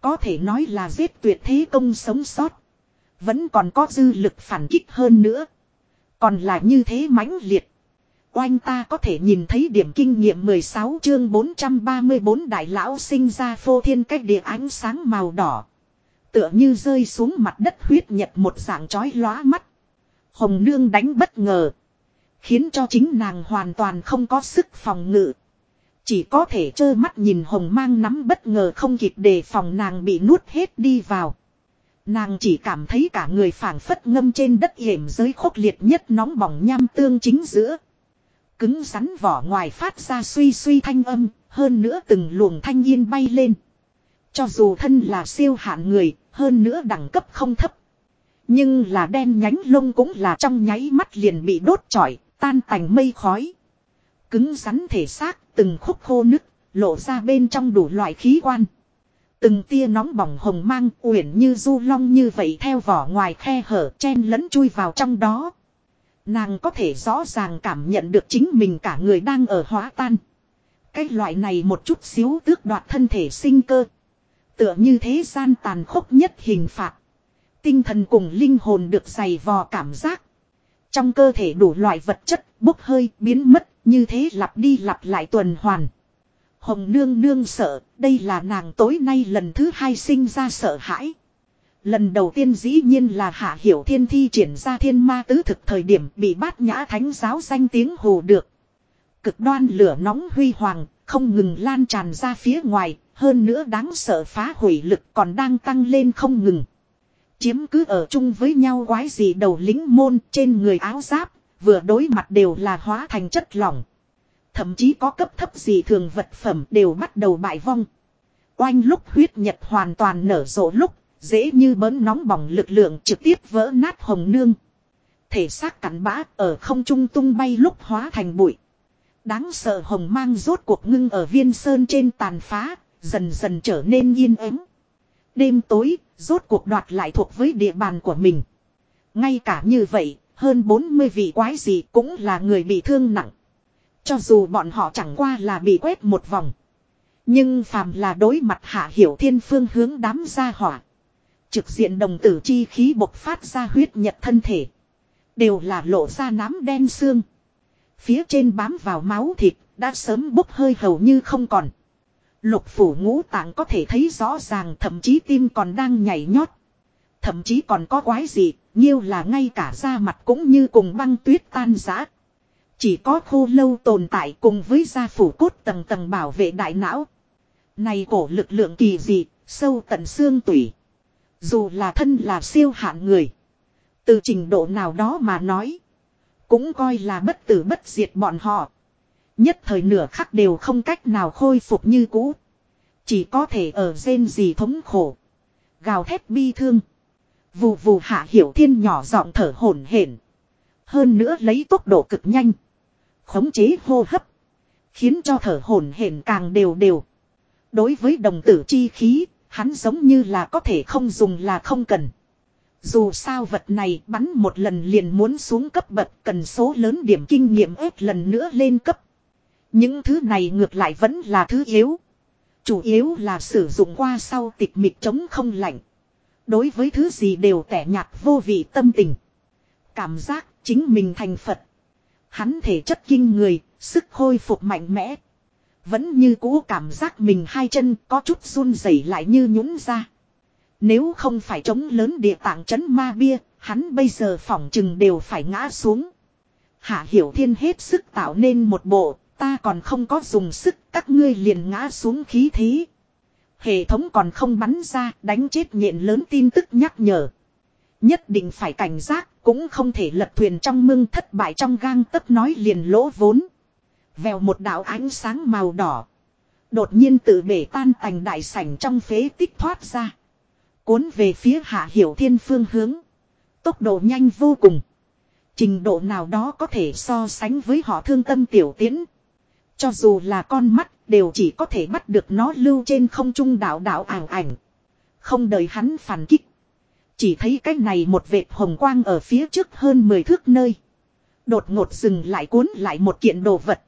[SPEAKER 1] Có thể nói là giết tuyệt thế công sống sót. Vẫn còn có dư lực phản kích hơn nữa. Còn là như thế mãnh liệt. Oanh ta có thể nhìn thấy điểm kinh nghiệm 16 chương 434 đại lão sinh ra phô thiên cách địa ánh sáng màu đỏ. Tựa như rơi xuống mặt đất huyết nhật một dạng chói lóa mắt. Hồng nương đánh bất ngờ. Khiến cho chính nàng hoàn toàn không có sức phòng ngự. Chỉ có thể trơ mắt nhìn hồng mang nắm bất ngờ không kịp đề phòng nàng bị nuốt hết đi vào. Nàng chỉ cảm thấy cả người phảng phất ngâm trên đất hiểm giới khốc liệt nhất nóng bỏng nham tương chính giữa. Cứng rắn vỏ ngoài phát ra suy suy thanh âm, hơn nữa từng luồng thanh yên bay lên. Cho dù thân là siêu hạn người, hơn nữa đẳng cấp không thấp. Nhưng là đen nhánh lông cũng là trong nháy mắt liền bị đốt trọi, tan tành mây khói. Cứng rắn thể xác, từng khúc khô nứt, lộ ra bên trong đủ loại khí quan. Từng tia nóng bỏng hồng mang uyển như du long như vậy theo vỏ ngoài khe hở chen lẫn chui vào trong đó. Nàng có thể rõ ràng cảm nhận được chính mình cả người đang ở hóa tan. Cái loại này một chút xíu tước đoạt thân thể sinh cơ. Tựa như thế gian tàn khốc nhất hình phạt. Tinh thần cùng linh hồn được dày vò cảm giác. Trong cơ thể đủ loại vật chất bốc hơi biến mất như thế lặp đi lặp lại tuần hoàn. Hồng nương nương sợ, đây là nàng tối nay lần thứ hai sinh ra sợ hãi. Lần đầu tiên dĩ nhiên là hạ hiểu thiên thi triển ra thiên ma tứ thực thời điểm bị bát nhã thánh giáo danh tiếng hù được. Cực đoan lửa nóng huy hoàng, không ngừng lan tràn ra phía ngoài, hơn nữa đáng sợ phá hủy lực còn đang tăng lên không ngừng. Chiếm cứ ở chung với nhau quái gì đầu lính môn trên người áo giáp, vừa đối mặt đều là hóa thành chất lỏng. Thậm chí có cấp thấp gì thường vật phẩm đều bắt đầu bại vong. Oanh lúc huyết nhật hoàn toàn nở rộ lúc, dễ như bớn nóng bỏng lực lượng trực tiếp vỡ nát hồng nương. Thể xác cắn bã ở không trung tung bay lúc hóa thành bụi. Đáng sợ hồng mang rốt cuộc ngưng ở viên sơn trên tàn phá, dần dần trở nên yên ắng. Đêm tối, rốt cuộc đoạt lại thuộc với địa bàn của mình. Ngay cả như vậy, hơn 40 vị quái gì cũng là người bị thương nặng. Cho dù bọn họ chẳng qua là bị quét một vòng. Nhưng phàm là đối mặt hạ hiểu thiên phương hướng đám gia hỏa. Trực diện đồng tử chi khí bộc phát ra huyết nhật thân thể. Đều là lộ ra nám đen xương. Phía trên bám vào máu thịt đã sớm bốc hơi hầu như không còn. Lục phủ ngũ tạng có thể thấy rõ ràng thậm chí tim còn đang nhảy nhót. Thậm chí còn có quái gì, nhiêu là ngay cả da mặt cũng như cùng băng tuyết tan rã. Chỉ có khô lâu tồn tại cùng với da phủ cốt tầng tầng bảo vệ đại não. Này cổ lực lượng kỳ dị, sâu tận xương tủy. Dù là thân là siêu hạn người. Từ trình độ nào đó mà nói. Cũng coi là bất tử bất diệt bọn họ. Nhất thời nửa khắc đều không cách nào khôi phục như cũ. Chỉ có thể ở rên gì thống khổ. Gào thét bi thương. Vù vù hạ hiểu thiên nhỏ giọng thở hổn hển. Hơn nữa lấy tốc độ cực nhanh. Khống chế hô hấp. Khiến cho thở hổn hển càng đều đều. Đối với đồng tử chi khí, hắn giống như là có thể không dùng là không cần. Dù sao vật này bắn một lần liền muốn xuống cấp bậc cần số lớn điểm kinh nghiệm ép lần nữa lên cấp. Những thứ này ngược lại vẫn là thứ yếu. Chủ yếu là sử dụng qua sau tịch mịch chống không lạnh. Đối với thứ gì đều tẻ nhạt vô vị tâm tình. Cảm giác chính mình thành Phật. Hắn thể chất kinh người, sức khôi phục mạnh mẽ. Vẫn như cũ cảm giác mình hai chân có chút run rẩy lại như nhũn ra. Nếu không phải chống lớn địa tạng chấn ma bia, hắn bây giờ phỏng chừng đều phải ngã xuống. Hạ Hiểu Thiên hết sức tạo nên một bộ, ta còn không có dùng sức, các ngươi liền ngã xuống khí thế. Hệ thống còn không bắn ra, đánh chết nhện lớn tin tức nhắc nhở. Nhất định phải cảnh giác, cũng không thể lật thuyền trong mương thất bại trong gang tấc nói liền lỗ vốn. Vèo một đạo ánh sáng màu đỏ. Đột nhiên tự bể tan thành đại sảnh trong phế tích thoát ra. Cuốn về phía hạ hiểu thiên phương hướng. Tốc độ nhanh vô cùng. Trình độ nào đó có thể so sánh với họ thương tâm tiểu tiễn. Cho dù là con mắt đều chỉ có thể bắt được nó lưu trên không trung đảo đảo ảo ảnh. Không đợi hắn phản kích. Chỉ thấy cái này một vệt hồng quang ở phía trước hơn 10 thước nơi. Đột ngột dừng lại cuốn lại một kiện đồ vật.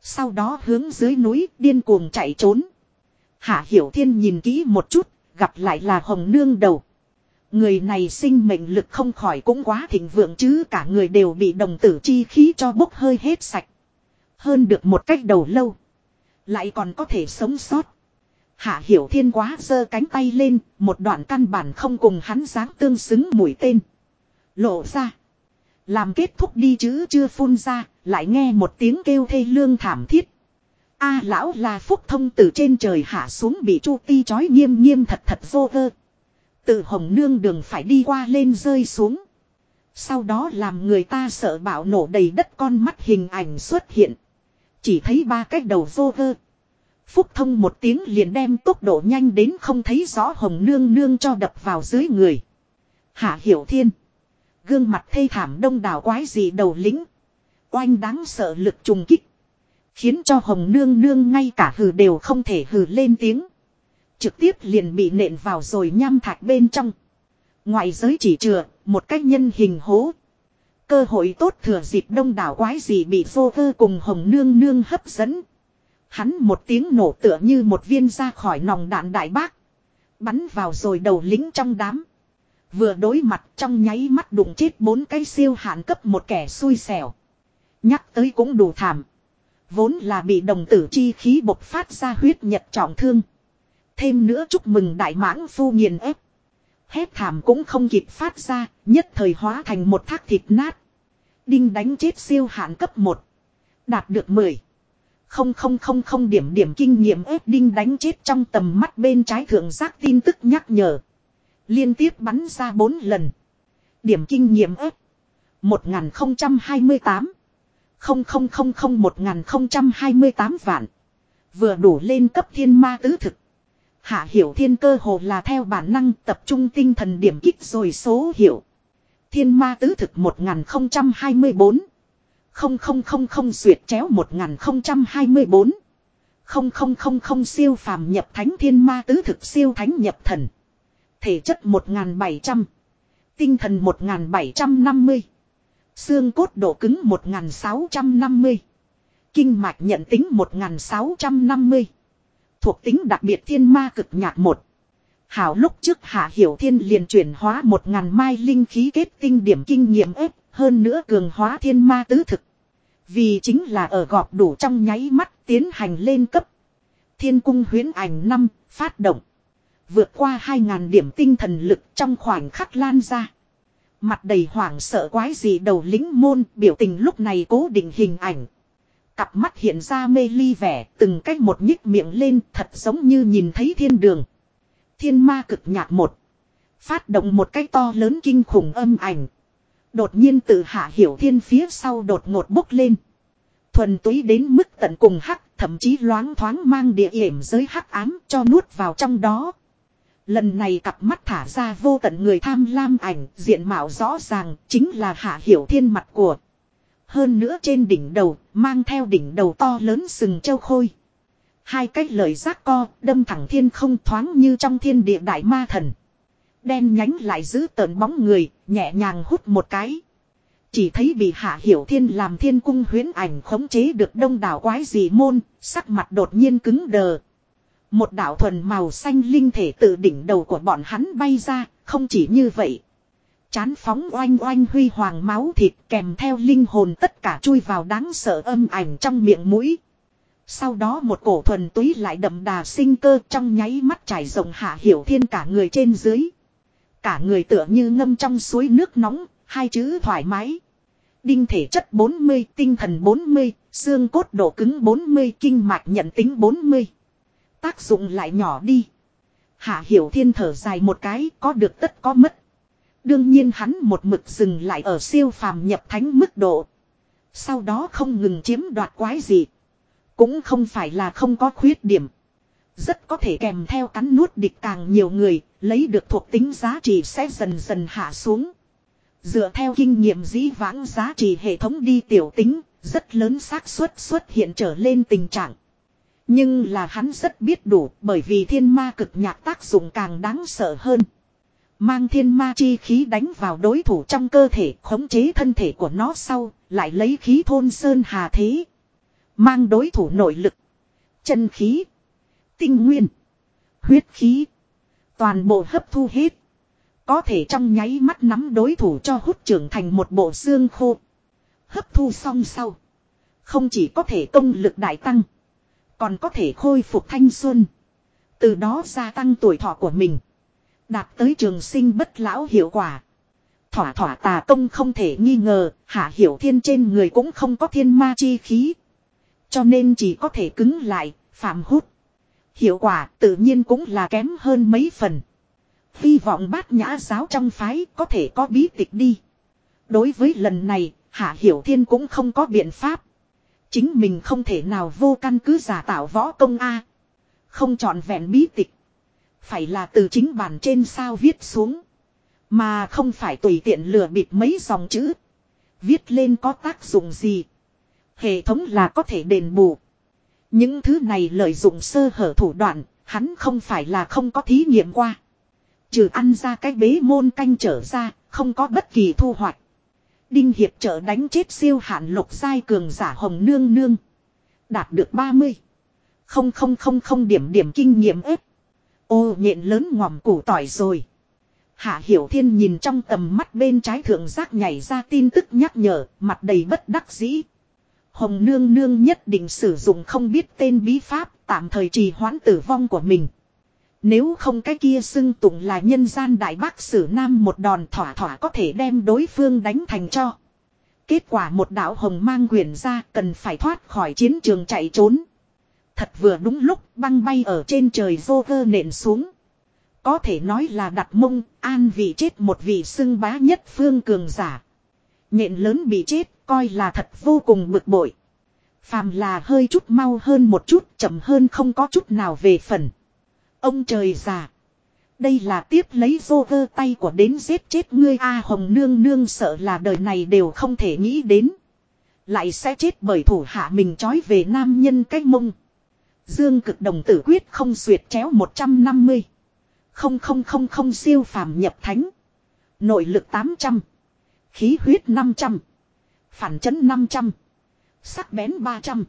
[SPEAKER 1] Sau đó hướng dưới núi điên cuồng chạy trốn. Hạ Hiểu Thiên nhìn kỹ một chút, gặp lại là hồng nương đầu. Người này sinh mệnh lực không khỏi cũng quá thịnh vượng chứ cả người đều bị đồng tử chi khí cho bốc hơi hết sạch. Hơn được một cách đầu lâu. Lại còn có thể sống sót. Hạ Hiểu Thiên quá giơ cánh tay lên, một đoạn căn bản không cùng hắn dáng tương xứng mũi tên. Lộ ra. Làm kết thúc đi chứ chưa phun ra, lại nghe một tiếng kêu thê lương thảm thiết. A lão là phúc thông từ trên trời hạ xuống bị chu ti chói nghiêm nghiêm thật thật vô vơ. Từ hồng nương đường phải đi qua lên rơi xuống. Sau đó làm người ta sợ bạo nổ đầy đất con mắt hình ảnh xuất hiện. Chỉ thấy ba cái đầu vô vơ. Phúc thông một tiếng liền đem tốc độ nhanh đến không thấy rõ hồng nương nương cho đập vào dưới người. Hạ hiểu thiên. Gương mặt thê thảm đông đảo quái gì đầu lính. oanh đáng sợ lực trùng kích. Khiến cho hồng nương nương ngay cả hừ đều không thể hừ lên tiếng. Trực tiếp liền bị nện vào rồi nham thạch bên trong. Ngoại giới chỉ chừa, một cách nhân hình hố. Cơ hội tốt thừa dịp đông đảo quái gì bị vô vơ cùng hồng nương nương hấp dẫn. Hắn một tiếng nổ tựa như một viên ra khỏi nòng đạn đại bác. Bắn vào rồi đầu lính trong đám. Vừa đối mặt trong nháy mắt đụng chết bốn cái siêu hạn cấp một kẻ xui xẻo. Nhắc tới cũng đủ thảm. Vốn là bị đồng tử chi khí bộc phát ra huyết nhật trọng thương. Thêm nữa chúc mừng đại mãng phu nghiền ép. Hét thảm cũng không kịp phát ra, nhất thời hóa thành một thác thịt nát. Đinh đánh chết siêu hạn cấp 1. Đạt được 10. Không không không không điểm điểm kinh nghiệm ép đinh đánh chết trong tầm mắt bên trái thượng giác tin tức nhắc nhở. Liên tiếp bắn ra 4 lần. Điểm kinh nghiệm ép. 1028. 0000 1028 vạn. Vừa đủ lên cấp thiên ma tứ thực. Hạ hiểu thiên cơ hồ là theo bản năng tập trung tinh thần điểm kích rồi số hiệu. Thiên ma tứ thực 1024. Không không không không duyệt chéo 1024. Không không không không siêu phàm nhập thánh thiên ma tứ thực siêu thánh nhập thần. Thể chất 1700. Tinh thần 1750. Xương cốt độ cứng 1650. Kinh mạch nhận tính 1650. Thuộc tính đặc biệt thiên ma cực nhạc một. Hảo lúc trước hạ hiểu thiên liền chuyển hóa một ngàn mai linh khí kết tinh điểm kinh nghiệm ếp, hơn nữa cường hóa thiên ma tứ thực. Vì chính là ở gọp đủ trong nháy mắt tiến hành lên cấp. Thiên cung huyến ảnh năm phát động. Vượt qua hai ngàn điểm tinh thần lực trong khoảnh khắc lan ra. Mặt đầy hoảng sợ quái gì đầu lính môn biểu tình lúc này cố định hình ảnh. Cặp mắt hiện ra mê ly vẻ từng cách một nhích miệng lên thật giống như nhìn thấy thiên đường. Thiên ma cực nhạc một. Phát động một cái to lớn kinh khủng âm ảnh. Đột nhiên tự hạ hiểu thiên phía sau đột ngột bốc lên. Thuần túy đến mức tận cùng hắc, thậm chí loáng thoáng mang địa hiểm giới hắc ám cho nuốt vào trong đó. Lần này cặp mắt thả ra vô tận người tham lam ảnh, diện mạo rõ ràng, chính là hạ hiểu thiên mặt của. Hơn nữa trên đỉnh đầu, mang theo đỉnh đầu to lớn sừng châu khôi. Hai cái lời giác co, đâm thẳng thiên không thoáng như trong thiên địa đại ma thần. Đen nhánh lại giữ tợn bóng người, nhẹ nhàng hút một cái. Chỉ thấy bị hạ hiểu thiên làm thiên cung huyến ảnh khống chế được đông đảo quái dị môn, sắc mặt đột nhiên cứng đờ. Một đạo thuần màu xanh linh thể từ đỉnh đầu của bọn hắn bay ra, không chỉ như vậy. Chán phóng oanh oanh huy hoàng máu thịt kèm theo linh hồn tất cả chui vào đáng sợ âm ảnh trong miệng mũi. Sau đó một cổ thuần túy lại đậm đà sinh cơ trong nháy mắt trải rộng hạ hiểu thiên cả người trên dưới. Cả người tựa như ngâm trong suối nước nóng, hai chữ thoải mái. Đinh thể chất 40, tinh thần 40, xương cốt độ cứng 40, kinh mạch nhận tính 40. Tác dụng lại nhỏ đi. Hạ hiểu thiên thở dài một cái có được tất có mất. Đương nhiên hắn một mực dừng lại ở siêu phàm nhập thánh mức độ. Sau đó không ngừng chiếm đoạt quái gì. Cũng không phải là không có khuyết điểm. Rất có thể kèm theo cắn nuốt địch càng nhiều người, lấy được thuộc tính giá trị sẽ dần dần hạ xuống. Dựa theo kinh nghiệm dĩ vãng giá trị hệ thống đi tiểu tính, rất lớn xác suất xuất hiện trở lên tình trạng. Nhưng là hắn rất biết đủ bởi vì thiên ma cực nhạc tác dụng càng đáng sợ hơn. Mang thiên ma chi khí đánh vào đối thủ trong cơ thể khống chế thân thể của nó sau, lại lấy khí thôn sơn hà thế. Mang đối thủ nội lực, chân khí, tinh nguyên, huyết khí. Toàn bộ hấp thu hết. Có thể trong nháy mắt nắm đối thủ cho hút trưởng thành một bộ xương khô. Hấp thu xong sau. Không chỉ có thể công lực đại tăng. Còn có thể khôi phục thanh xuân. Từ đó gia tăng tuổi thọ của mình. Đạt tới trường sinh bất lão hiệu quả. Thỏa thỏa tà công không thể nghi ngờ, hạ hiểu thiên trên người cũng không có thiên ma chi khí. Cho nên chỉ có thể cứng lại, phạm hút. Hiệu quả tự nhiên cũng là kém hơn mấy phần. Hy vọng bát nhã giáo trong phái có thể có bí tịch đi. Đối với lần này, Hạ Hiểu Thiên cũng không có biện pháp. Chính mình không thể nào vô căn cứ giả tạo võ công A. Không chọn vẹn bí tịch. Phải là từ chính bản trên sao viết xuống. Mà không phải tùy tiện lừa bịp mấy dòng chữ. Viết lên có tác dụng gì. Hệ thống là có thể đền bù. Những thứ này lợi dụng sơ hở thủ đoạn, hắn không phải là không có thí nghiệm qua. Trừ ăn ra cái bế môn canh trở ra, không có bất kỳ thu hoạch. Đinh Hiệp trợ đánh chết siêu hạn lục giai cường giả hồng nương nương. Đạt được 30. Không không không không điểm điểm kinh nghiệm ếp. Ô nhện lớn ngòm củ tỏi rồi. Hạ Hiểu Thiên nhìn trong tầm mắt bên trái thượng giác nhảy ra tin tức nhắc nhở, mặt đầy bất đắc dĩ. Hồng nương nương nhất định sử dụng không biết tên bí pháp, tạm thời trì hoãn tử vong của mình. Nếu không cái kia xưng tụng là nhân gian đại bác sử nam một đòn thỏa thỏa có thể đem đối phương đánh thành cho. Kết quả một đạo hồng mang quyền ra cần phải thoát khỏi chiến trường chạy trốn. Thật vừa đúng lúc băng bay ở trên trời vô vơ nện xuống. Có thể nói là đặt mông, an vị chết một vị xưng bá nhất phương cường giả. Nhện lớn bị chết, coi là thật vô cùng bực bội. Phàm là hơi chút mau hơn một chút, chậm hơn không có chút nào về phần. Ông trời già. Đây là tiếp lấy vô vơ tay của đến giết chết ngươi A Hồng Nương Nương sợ là đời này đều không thể nghĩ đến. Lại sẽ chết bởi thủ hạ mình trói về nam nhân cách mông. Dương cực đồng tử quyết không xuyệt chéo 150. Không không không không siêu phàm nhập thánh. Nội lực 800. Khí huyết 500. Phản chấn 500. Sắc bén 300.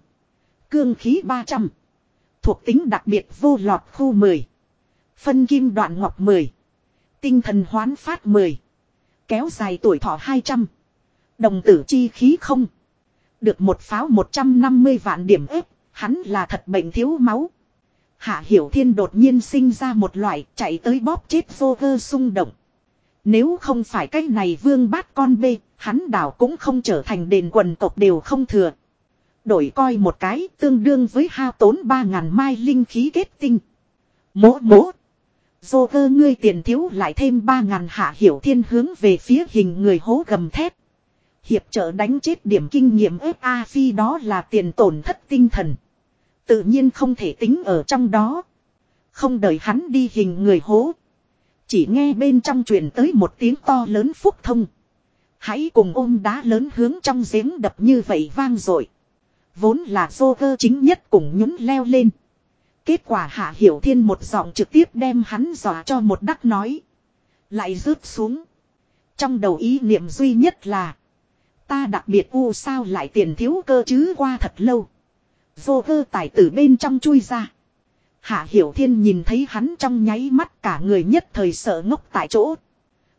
[SPEAKER 1] Cương khí 300. Thuộc tính đặc biệt vô lọt khu 10. Phân kim đoạn ngọc 10. Tinh thần hoán phát 10. Kéo dài tuổi thọ 200. Đồng tử chi khí không. Được một pháo 150 vạn điểm ếp, hắn là thật bệnh thiếu máu. Hạ Hiểu Thiên đột nhiên sinh ra một loại chạy tới bóp chết vô cơ xung động. Nếu không phải cái này vương bát con bê, hắn đảo cũng không trở thành đền quần tộc đều không thừa. Đổi coi một cái tương đương với hao tốn 3.000 mai linh khí kết tinh. Mố mố. Dô cơ ngươi tiền thiếu lại thêm 3.000 hạ hiểu thiên hướng về phía hình người hố gầm thép. Hiệp trợ đánh chết điểm kinh nghiệm FA phi đó là tiền tổn thất tinh thần. Tự nhiên không thể tính ở trong đó. Không đợi hắn đi hình người hố. Chỉ nghe bên trong truyền tới một tiếng to lớn phúc thông. Hãy cùng ôm đá lớn hướng trong giếng đập như vậy vang rồi. Vốn là dô cơ chính nhất cùng nhún leo lên. Kết quả hạ hiểu thiên một giọng trực tiếp đem hắn dò cho một đắc nói. Lại rớt xuống. Trong đầu ý niệm duy nhất là. Ta đặc biệt u sao lại tiền thiếu cơ chứ qua thật lâu. Vô hơ tài tử bên trong chui ra. Hạ Hiểu Thiên nhìn thấy hắn trong nháy mắt cả người nhất thời sợ ngốc tại chỗ.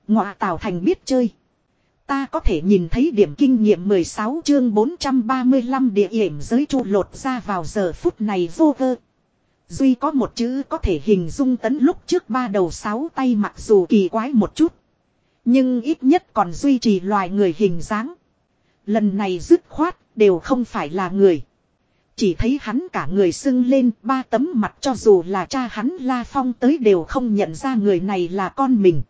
[SPEAKER 1] Ngọa Tào Thành biết chơi. Ta có thể nhìn thấy điểm kinh nghiệm 16 chương 435 địa hiểm giới chu lột ra vào giờ phút này vô vơ. Duy có một chữ có thể hình dung tấn lúc trước ba đầu sáu tay mặc dù kỳ quái một chút. Nhưng ít nhất còn duy trì loài người hình dáng. Lần này dứt khoát đều không phải là người. Chỉ thấy hắn cả người sưng lên ba tấm mặt cho dù là cha hắn La Phong tới đều không nhận ra người này là con mình.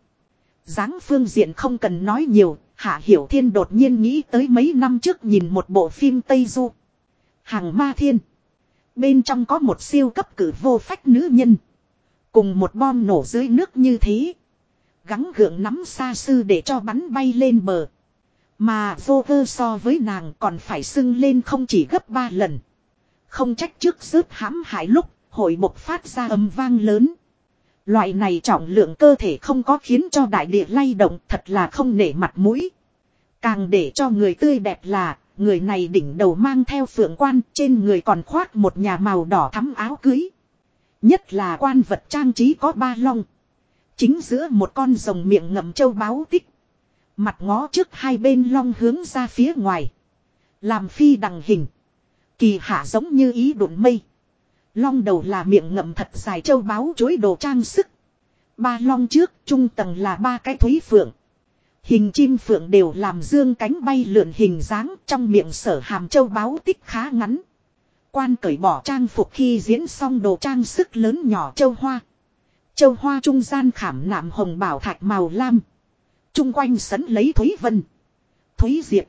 [SPEAKER 1] dáng phương diện không cần nói nhiều, Hạ Hiểu Thiên đột nhiên nghĩ tới mấy năm trước nhìn một bộ phim Tây Du. Hàng Ma Thiên. Bên trong có một siêu cấp cử vô phách nữ nhân. Cùng một bom nổ dưới nước như thế. Gắng gượng nắm xa sư để cho bắn bay lên bờ. Mà vô vơ so với nàng còn phải sưng lên không chỉ gấp ba lần. Không trách trước rớt hãm hại lúc, hội bộc phát ra âm vang lớn. Loại này trọng lượng cơ thể không có khiến cho đại địa lay động thật là không nể mặt mũi. Càng để cho người tươi đẹp là, người này đỉnh đầu mang theo phượng quan, trên người còn khoác một nhà màu đỏ thắm áo cưới. Nhất là quan vật trang trí có ba long. Chính giữa một con rồng miệng ngậm châu báo tích. Mặt ngó trước hai bên long hướng ra phía ngoài. Làm phi đằng hình. Kỳ hạ giống như ý đụng mây. Long đầu là miệng ngậm thật dài châu báu chối đồ trang sức. Ba long trước, trung tầng là ba cái thúy phượng. Hình chim phượng đều làm dương cánh bay lượn hình dáng trong miệng sở hàm châu báu tích khá ngắn. Quan cởi bỏ trang phục khi diễn xong đồ trang sức lớn nhỏ châu hoa. Châu hoa trung gian khảm nạm hồng bảo thạch màu lam. Trung quanh sấn lấy thúy vân. Thúy diệp.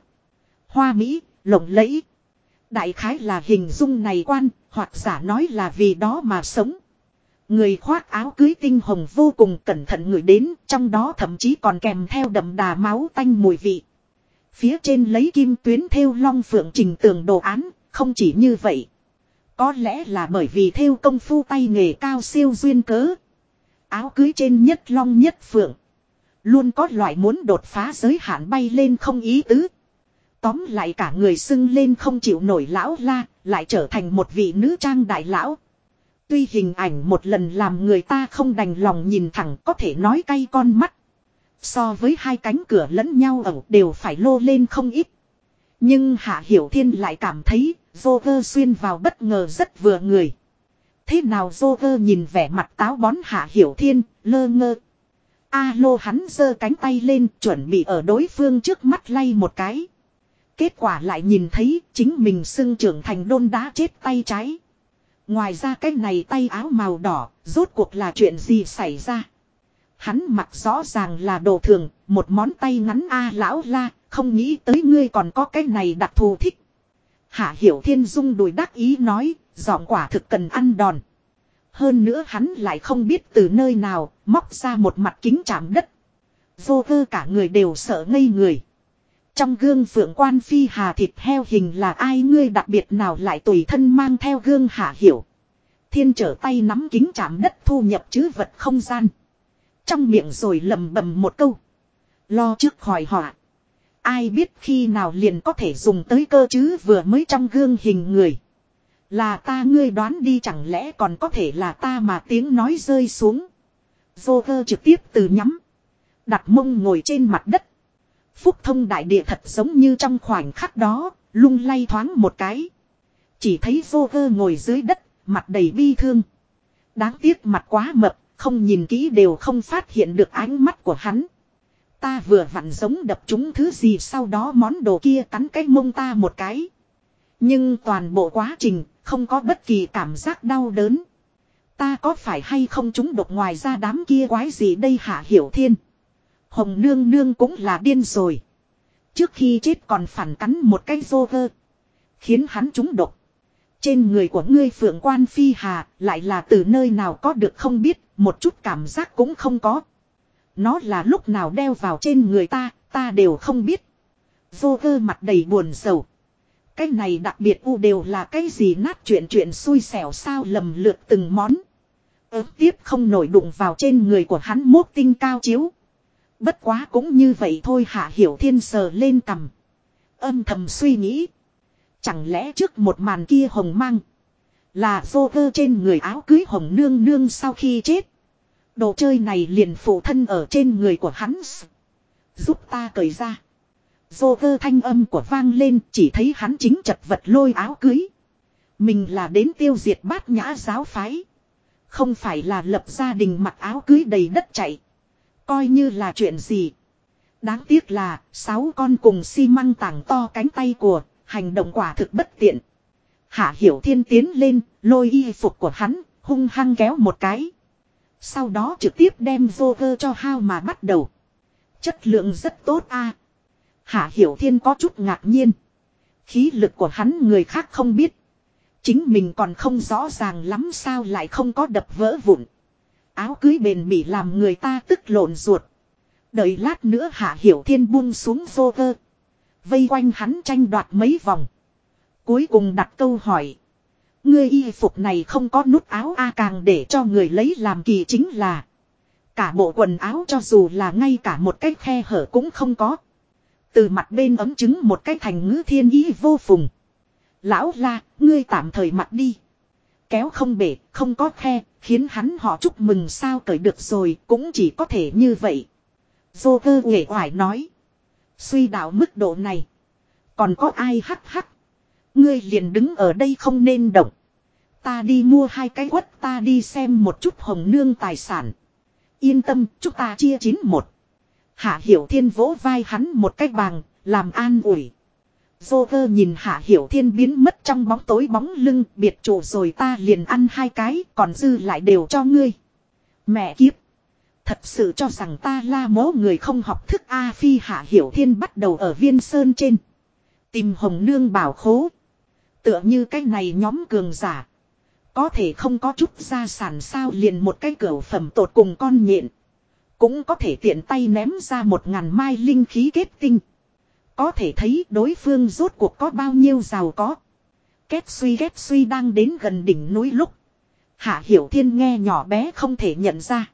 [SPEAKER 1] Hoa mỹ, lộng lẫy. Đại khái là hình dung này quan, hoặc giả nói là vì đó mà sống. Người khoác áo cưới tinh hồng vô cùng cẩn thận người đến, trong đó thậm chí còn kèm theo đậm đà máu tanh mùi vị. Phía trên lấy kim tuyến theo long phượng trình tường đồ án, không chỉ như vậy. Có lẽ là bởi vì theo công phu tay nghề cao siêu duyên cớ. Áo cưới trên nhất long nhất phượng. Luôn có loại muốn đột phá giới hạn bay lên không ý tứ. Tóm lại cả người sưng lên không chịu nổi lão la, lại trở thành một vị nữ trang đại lão. Tuy hình ảnh một lần làm người ta không đành lòng nhìn thẳng có thể nói cay con mắt. So với hai cánh cửa lẫn nhau ẩu đều phải lô lên không ít. Nhưng Hạ Hiểu Thiên lại cảm thấy Joker xuyên vào bất ngờ rất vừa người. Thế nào Joker nhìn vẻ mặt táo bón Hạ Hiểu Thiên, lơ ngơ. Alo hắn giơ cánh tay lên chuẩn bị ở đối phương trước mắt lay một cái. Kết quả lại nhìn thấy chính mình xưng trưởng thành đôn đá chết tay trái. Ngoài ra cái này tay áo màu đỏ, rốt cuộc là chuyện gì xảy ra. Hắn mặc rõ ràng là đồ thường, một món tay ngắn a lão la, không nghĩ tới ngươi còn có cái này đặc thù thích. Hạ Hiểu Thiên Dung đùi đắc ý nói, giọng quả thực cần ăn đòn. Hơn nữa hắn lại không biết từ nơi nào, móc ra một mặt kính chạm đất. Vô cơ cả người đều sợ ngây người. Trong gương phượng quan phi hà thịt heo hình là ai ngươi đặc biệt nào lại tùy thân mang theo gương hạ hiểu. Thiên trở tay nắm kính chạm đất thu nhập chứ vật không gian. Trong miệng rồi lầm bầm một câu. Lo trước hỏi họa. Ai biết khi nào liền có thể dùng tới cơ chứ vừa mới trong gương hình người. Là ta ngươi đoán đi chẳng lẽ còn có thể là ta mà tiếng nói rơi xuống. Vô cơ trực tiếp từ nhắm. Đặt mông ngồi trên mặt đất. Phúc thông đại địa thật giống như trong khoảnh khắc đó, lung lay thoáng một cái. Chỉ thấy vô cơ ngồi dưới đất, mặt đầy bi thương. Đáng tiếc mặt quá mập, không nhìn kỹ đều không phát hiện được ánh mắt của hắn. Ta vừa vặn giống đập chúng thứ gì sau đó món đồ kia cắn cái mông ta một cái. Nhưng toàn bộ quá trình không có bất kỳ cảm giác đau đớn. Ta có phải hay không chúng độc ngoài ra đám kia quái gì đây hạ hiểu thiên. Hồng nương nương cũng là điên rồi. Trước khi chết còn phản cắn một cái rô vơ. Khiến hắn trúng độc. Trên người của ngươi phượng quan phi hà lại là từ nơi nào có được không biết, một chút cảm giác cũng không có. Nó là lúc nào đeo vào trên người ta, ta đều không biết. Vô vơ mặt đầy buồn sầu. Cái này đặc biệt u đều là cái gì nát chuyện chuyện xui xẻo sao lầm lượt từng món. Ớt tiếp không nổi đụng vào trên người của hắn mốt tinh cao chiếu. Bất quá cũng như vậy thôi hạ hiểu thiên sờ lên cầm. Âm thầm suy nghĩ. Chẳng lẽ trước một màn kia hồng mang. Là vô cơ trên người áo cưới hồng nương nương sau khi chết. Đồ chơi này liền phụ thân ở trên người của hắn. Giúp ta cởi ra. Vô cơ thanh âm của vang lên, chỉ thấy hắn chính chật vật lôi áo cưới. Mình là đến tiêu diệt bát nhã giáo phái. Không phải là lập gia đình mặc áo cưới đầy đất chạy. Coi như là chuyện gì. Đáng tiếc là, sáu con cùng xi măng tảng to cánh tay của, hành động quả thực bất tiện. Hạ hiểu thiên tiến lên, lôi y phục của hắn, hung hăng kéo một cái. Sau đó trực tiếp đem vô cơ cho hao mà bắt đầu. Chất lượng rất tốt a. Hạ Hiểu Thiên có chút ngạc nhiên. Khí lực của hắn người khác không biết. Chính mình còn không rõ ràng lắm sao lại không có đập vỡ vụn. Áo cưới bền bỉ làm người ta tức lộn ruột. Đợi lát nữa Hạ Hiểu Thiên buông xuống vô cơ. Vây quanh hắn tranh đoạt mấy vòng. Cuối cùng đặt câu hỏi. Ngươi y phục này không có nút áo A càng để cho người lấy làm kỳ chính là. Cả bộ quần áo cho dù là ngay cả một cái khe hở cũng không có. Từ mặt bên ấm chứng một cái thành ngữ thiên ý vô phùng. Lão la, ngươi tạm thời mặt đi. Kéo không bể, không có khe, khiến hắn họ chúc mừng sao cởi được rồi, cũng chỉ có thể như vậy. Dô cơ nghệ hoài nói. Suy đạo mức độ này. Còn có ai hắc hắc. Ngươi liền đứng ở đây không nên động. Ta đi mua hai cái quất ta đi xem một chút hồng nương tài sản. Yên tâm, chúng ta chia chín một. Hạ Hiểu Thiên vỗ vai hắn một cách bằng, làm an ủi. Vô cơ nhìn Hạ Hiểu Thiên biến mất trong bóng tối bóng lưng, biệt chủ rồi ta liền ăn hai cái, còn dư lại đều cho ngươi. Mẹ kiếp! Thật sự cho rằng ta la mố người không học thức A Phi Hạ Hiểu Thiên bắt đầu ở viên sơn trên. Tìm hồng nương bảo khố. Tựa như cái này nhóm cường giả. Có thể không có chút gia sản sao liền một cái cửa phẩm tột cùng con nhện. Cũng có thể tiện tay ném ra một ngàn mai linh khí kết tinh. Có thể thấy đối phương rốt cuộc có bao nhiêu giàu có. Kết suy kết suy đang đến gần đỉnh núi lúc. Hạ Hiểu Thiên nghe nhỏ bé không thể nhận ra.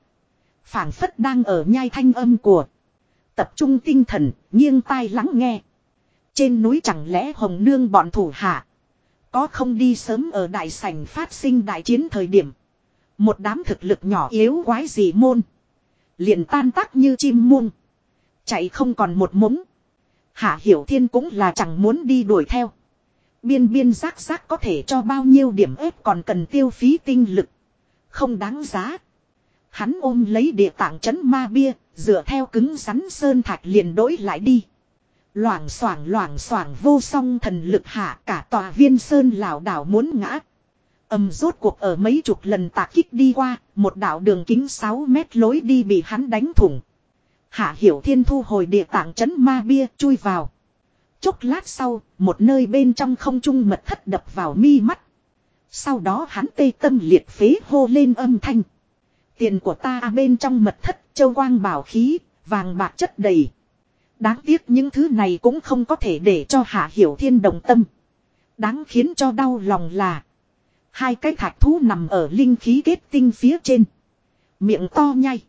[SPEAKER 1] phảng phất đang ở nhai thanh âm của. Tập trung tinh thần, nghiêng tai lắng nghe. Trên núi chẳng lẽ hồng nương bọn thủ hạ. Có không đi sớm ở đại sảnh phát sinh đại chiến thời điểm. Một đám thực lực nhỏ yếu quái gì môn. Liền tan tác như chim muông. Chạy không còn một mống. Hạ Hiểu Thiên cũng là chẳng muốn đi đuổi theo. Biên biên rác rác có thể cho bao nhiêu điểm ếp còn cần tiêu phí tinh lực. Không đáng giá. Hắn ôm lấy địa tạng chấn ma bia, dựa theo cứng rắn sơn thạch liền đổi lại đi. Loảng xoảng loảng xoảng vô song thần lực hạ cả tòa viên sơn lảo đảo muốn ngã. Âm rốt cuộc ở mấy chục lần tạc kích đi qua, một đạo đường kính 6 mét lối đi bị hắn đánh thủng. Hạ hiểu thiên thu hồi địa tạng chấn ma bia chui vào. Chốc lát sau, một nơi bên trong không trung mật thất đập vào mi mắt. Sau đó hắn tê tâm liệt phế hô lên âm thanh. Tiền của ta à, bên trong mật thất châu quang bảo khí, vàng bạc chất đầy. Đáng tiếc những thứ này cũng không có thể để cho Hạ Hiểu Thiên đồng tâm. Đáng khiến cho đau lòng là. Hai cái thạch thú nằm ở linh khí kết tinh phía trên. Miệng to nhai.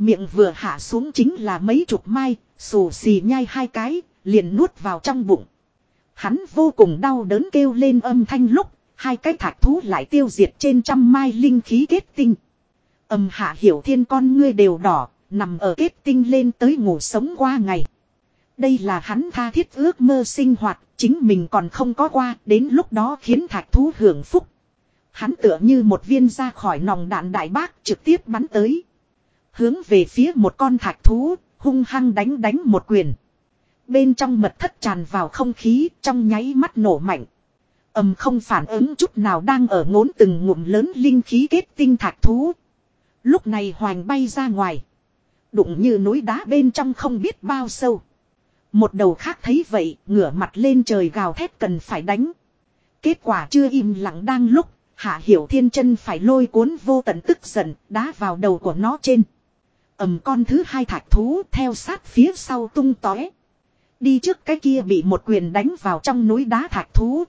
[SPEAKER 1] Miệng vừa hạ xuống chính là mấy chục mai, xù xì nhai hai cái, liền nuốt vào trong bụng. Hắn vô cùng đau đớn kêu lên âm thanh lúc, hai cái thạch thú lại tiêu diệt trên trăm mai linh khí kết tinh. Âm hạ hiểu thiên con ngươi đều đỏ, nằm ở kết tinh lên tới ngủ sống qua ngày. Đây là hắn tha thiết ước mơ sinh hoạt, chính mình còn không có qua, đến lúc đó khiến thạch thú hưởng phúc. Hắn tựa như một viên ra khỏi nòng đạn đại bác trực tiếp bắn tới. Hướng về phía một con thạch thú, hung hăng đánh đánh một quyền. Bên trong mật thất tràn vào không khí, trong nháy mắt nổ mạnh. ầm không phản ứng chút nào đang ở ngốn từng ngụm lớn linh khí kết tinh thạch thú. Lúc này hoành bay ra ngoài. Đụng như núi đá bên trong không biết bao sâu. Một đầu khác thấy vậy, ngửa mặt lên trời gào thét cần phải đánh. Kết quả chưa im lặng đang lúc, Hạ Hiểu Thiên chân phải lôi cuốn vô tận tức giận, đá vào đầu của nó trên ầm con thứ hai thạch thú theo sát phía sau tung tóe. Đi trước cái kia bị một quyền đánh vào trong núi đá thạch thú.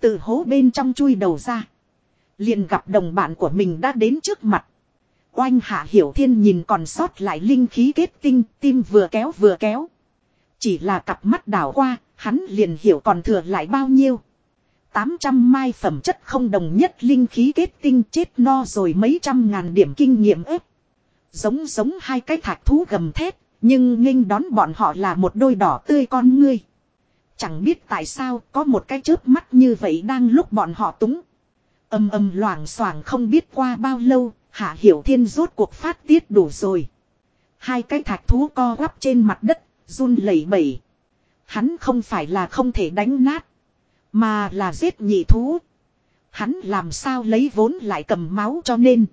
[SPEAKER 1] Từ hố bên trong chui đầu ra. Liền gặp đồng bạn của mình đã đến trước mặt. Oanh hạ hiểu thiên nhìn còn sót lại linh khí kết tinh, tim vừa kéo vừa kéo. Chỉ là cặp mắt đảo qua, hắn liền hiểu còn thừa lại bao nhiêu. 800 mai phẩm chất không đồng nhất linh khí kết tinh chết no rồi mấy trăm ngàn điểm kinh nghiệm ếp. Giống giống hai cái thạch thú gầm thét, nhưng nghênh đón bọn họ là một đôi đỏ tươi con ngươi. Chẳng biết tại sao có một cái chớp mắt như vậy đang lúc bọn họ túng. Âm âm loảng xoảng không biết qua bao lâu, Hạ Hiểu Thiên rốt cuộc phát tiết đủ rồi. Hai cái thạch thú co quắp trên mặt đất, run lẩy bẩy. Hắn không phải là không thể đánh nát, mà là giết nhị thú. Hắn làm sao lấy vốn lại cầm máu cho nên.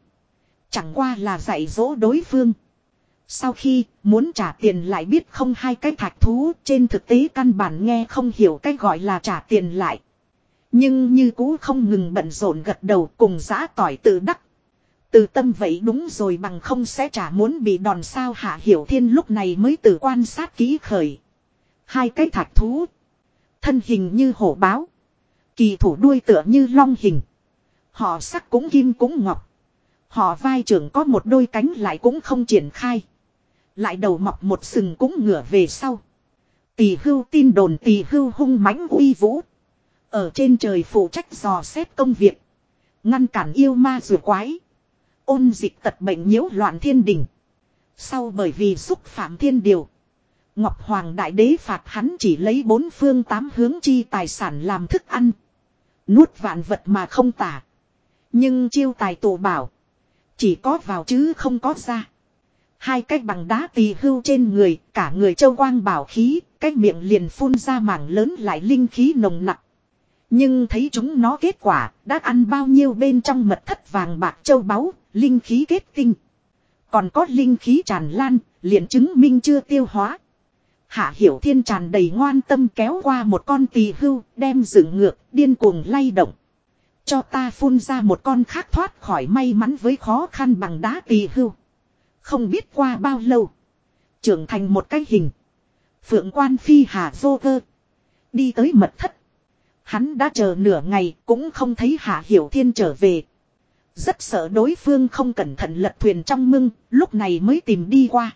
[SPEAKER 1] Chẳng qua là dạy dỗ đối phương. Sau khi muốn trả tiền lại biết không hai cái thạch thú, trên thực tế căn bản nghe không hiểu cái gọi là trả tiền lại. Nhưng như cũ không ngừng bận rộn gật đầu cùng giã tỏi tự đắc. Từ tâm vậy đúng rồi bằng không sẽ trả muốn bị đòn sao hạ hiểu thiên lúc này mới từ quan sát kỹ khởi. Hai cái thạch thú. Thân hình như hổ báo. Kỳ thủ đuôi tựa như long hình. Họ sắc cũng kim cũng ngọc. Họ vai trưởng có một đôi cánh lại cũng không triển khai. Lại đầu mọc một sừng cũng ngửa về sau. Tỳ hưu tin đồn tỳ hưu hung mãnh uy vũ. Ở trên trời phụ trách dò xét công việc. Ngăn cản yêu ma rùa quái. Ôn dịch tật bệnh nhiễu loạn thiên đình. Sau bởi vì xúc phạm thiên điều. Ngọc Hoàng Đại Đế phạt hắn chỉ lấy bốn phương tám hướng chi tài sản làm thức ăn. Nuốt vạn vật mà không tả. Nhưng chiêu tài tổ bảo. Chỉ có vào chứ không có ra. Hai cái bằng đá tỳ hưu trên người, cả người châu quang bảo khí, cái miệng liền phun ra mảng lớn lại linh khí nồng nặc. Nhưng thấy chúng nó kết quả, đã ăn bao nhiêu bên trong mật thất vàng bạc châu báu, linh khí kết tinh. Còn có linh khí tràn lan, liền chứng minh chưa tiêu hóa. Hạ Hiểu Thiên tràn đầy ngoan tâm kéo qua một con tỳ hưu, đem dựng ngược, điên cuồng lay động. Cho ta phun ra một con khác thoát khỏi may mắn với khó khăn bằng đá tỳ hưu. Không biết qua bao lâu. Trưởng thành một cái hình. Phượng quan phi hà vô cơ. Đi tới mật thất. Hắn đã chờ nửa ngày cũng không thấy Hạ Hiểu Thiên trở về. Rất sợ đối phương không cẩn thận lật thuyền trong mưng, lúc này mới tìm đi qua.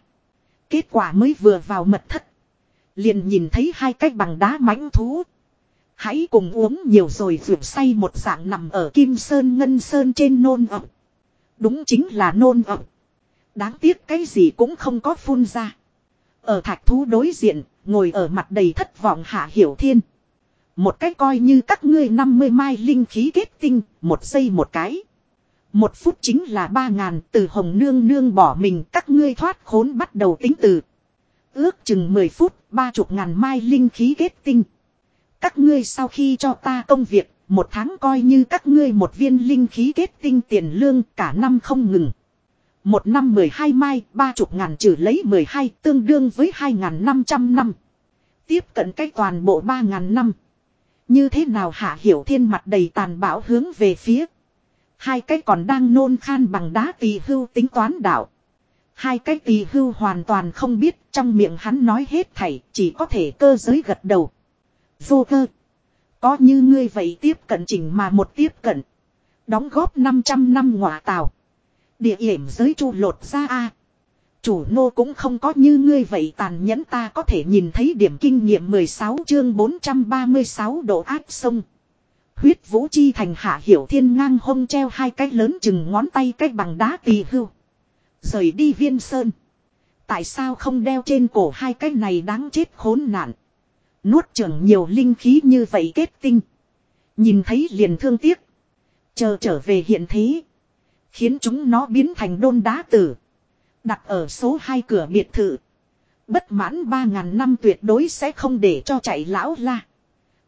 [SPEAKER 1] Kết quả mới vừa vào mật thất. Liền nhìn thấy hai cái bằng đá mãnh thú. Hãy cùng uống nhiều rồi vượt say một dạng nằm ở Kim Sơn Ngân Sơn trên nôn ập. Đúng chính là nôn ập. Đáng tiếc cái gì cũng không có phun ra. Ở thạch thú đối diện, ngồi ở mặt đầy thất vọng hạ hiểu thiên. Một cách coi như các ngươi 50 mai linh khí kết tinh, một giây một cái. Một phút chính là ba ngàn từ hồng nương nương bỏ mình các ngươi thoát khốn bắt đầu tính từ. Ước chừng 10 phút, ba chục ngàn mai linh khí kết tinh. Các ngươi sau khi cho ta công việc, một tháng coi như các ngươi một viên linh khí kết tinh tiền lương cả năm không ngừng. Một năm 12 mai, ba chục ngàn trừ lấy 12 tương đương với 2.500 năm. Tiếp cận cách toàn bộ 3.000 năm. Như thế nào hạ hiểu thiên mặt đầy tàn bạo hướng về phía. Hai cái còn đang nôn khan bằng đá tỳ hưu tính toán đạo. Hai cái tỳ hưu hoàn toàn không biết trong miệng hắn nói hết thảy chỉ có thể cơ giới gật đầu. Vô cơ. Có như ngươi vậy tiếp cận chỉnh mà một tiếp cận. Đóng góp 500 năm ngọa tàu. Địa hiểm giới chu lột ra a Chủ nô cũng không có như ngươi vậy tàn nhẫn ta có thể nhìn thấy điểm kinh nghiệm 16 chương 436 độ áp sông. Huyết vũ chi thành hạ hiểu thiên ngang hông treo hai cái lớn chừng ngón tay cách bằng đá tỳ hưu. Rời đi viên sơn. Tại sao không đeo trên cổ hai cái này đáng chết khốn nạn. Nuốt trưởng nhiều linh khí như vậy kết tinh. Nhìn thấy liền thương tiếc. Chờ trở về hiện thế. Khiến chúng nó biến thành đôn đá tử. Đặt ở số 2 cửa biệt thự. Bất mãn 3.000 năm tuyệt đối sẽ không để cho chạy lão la.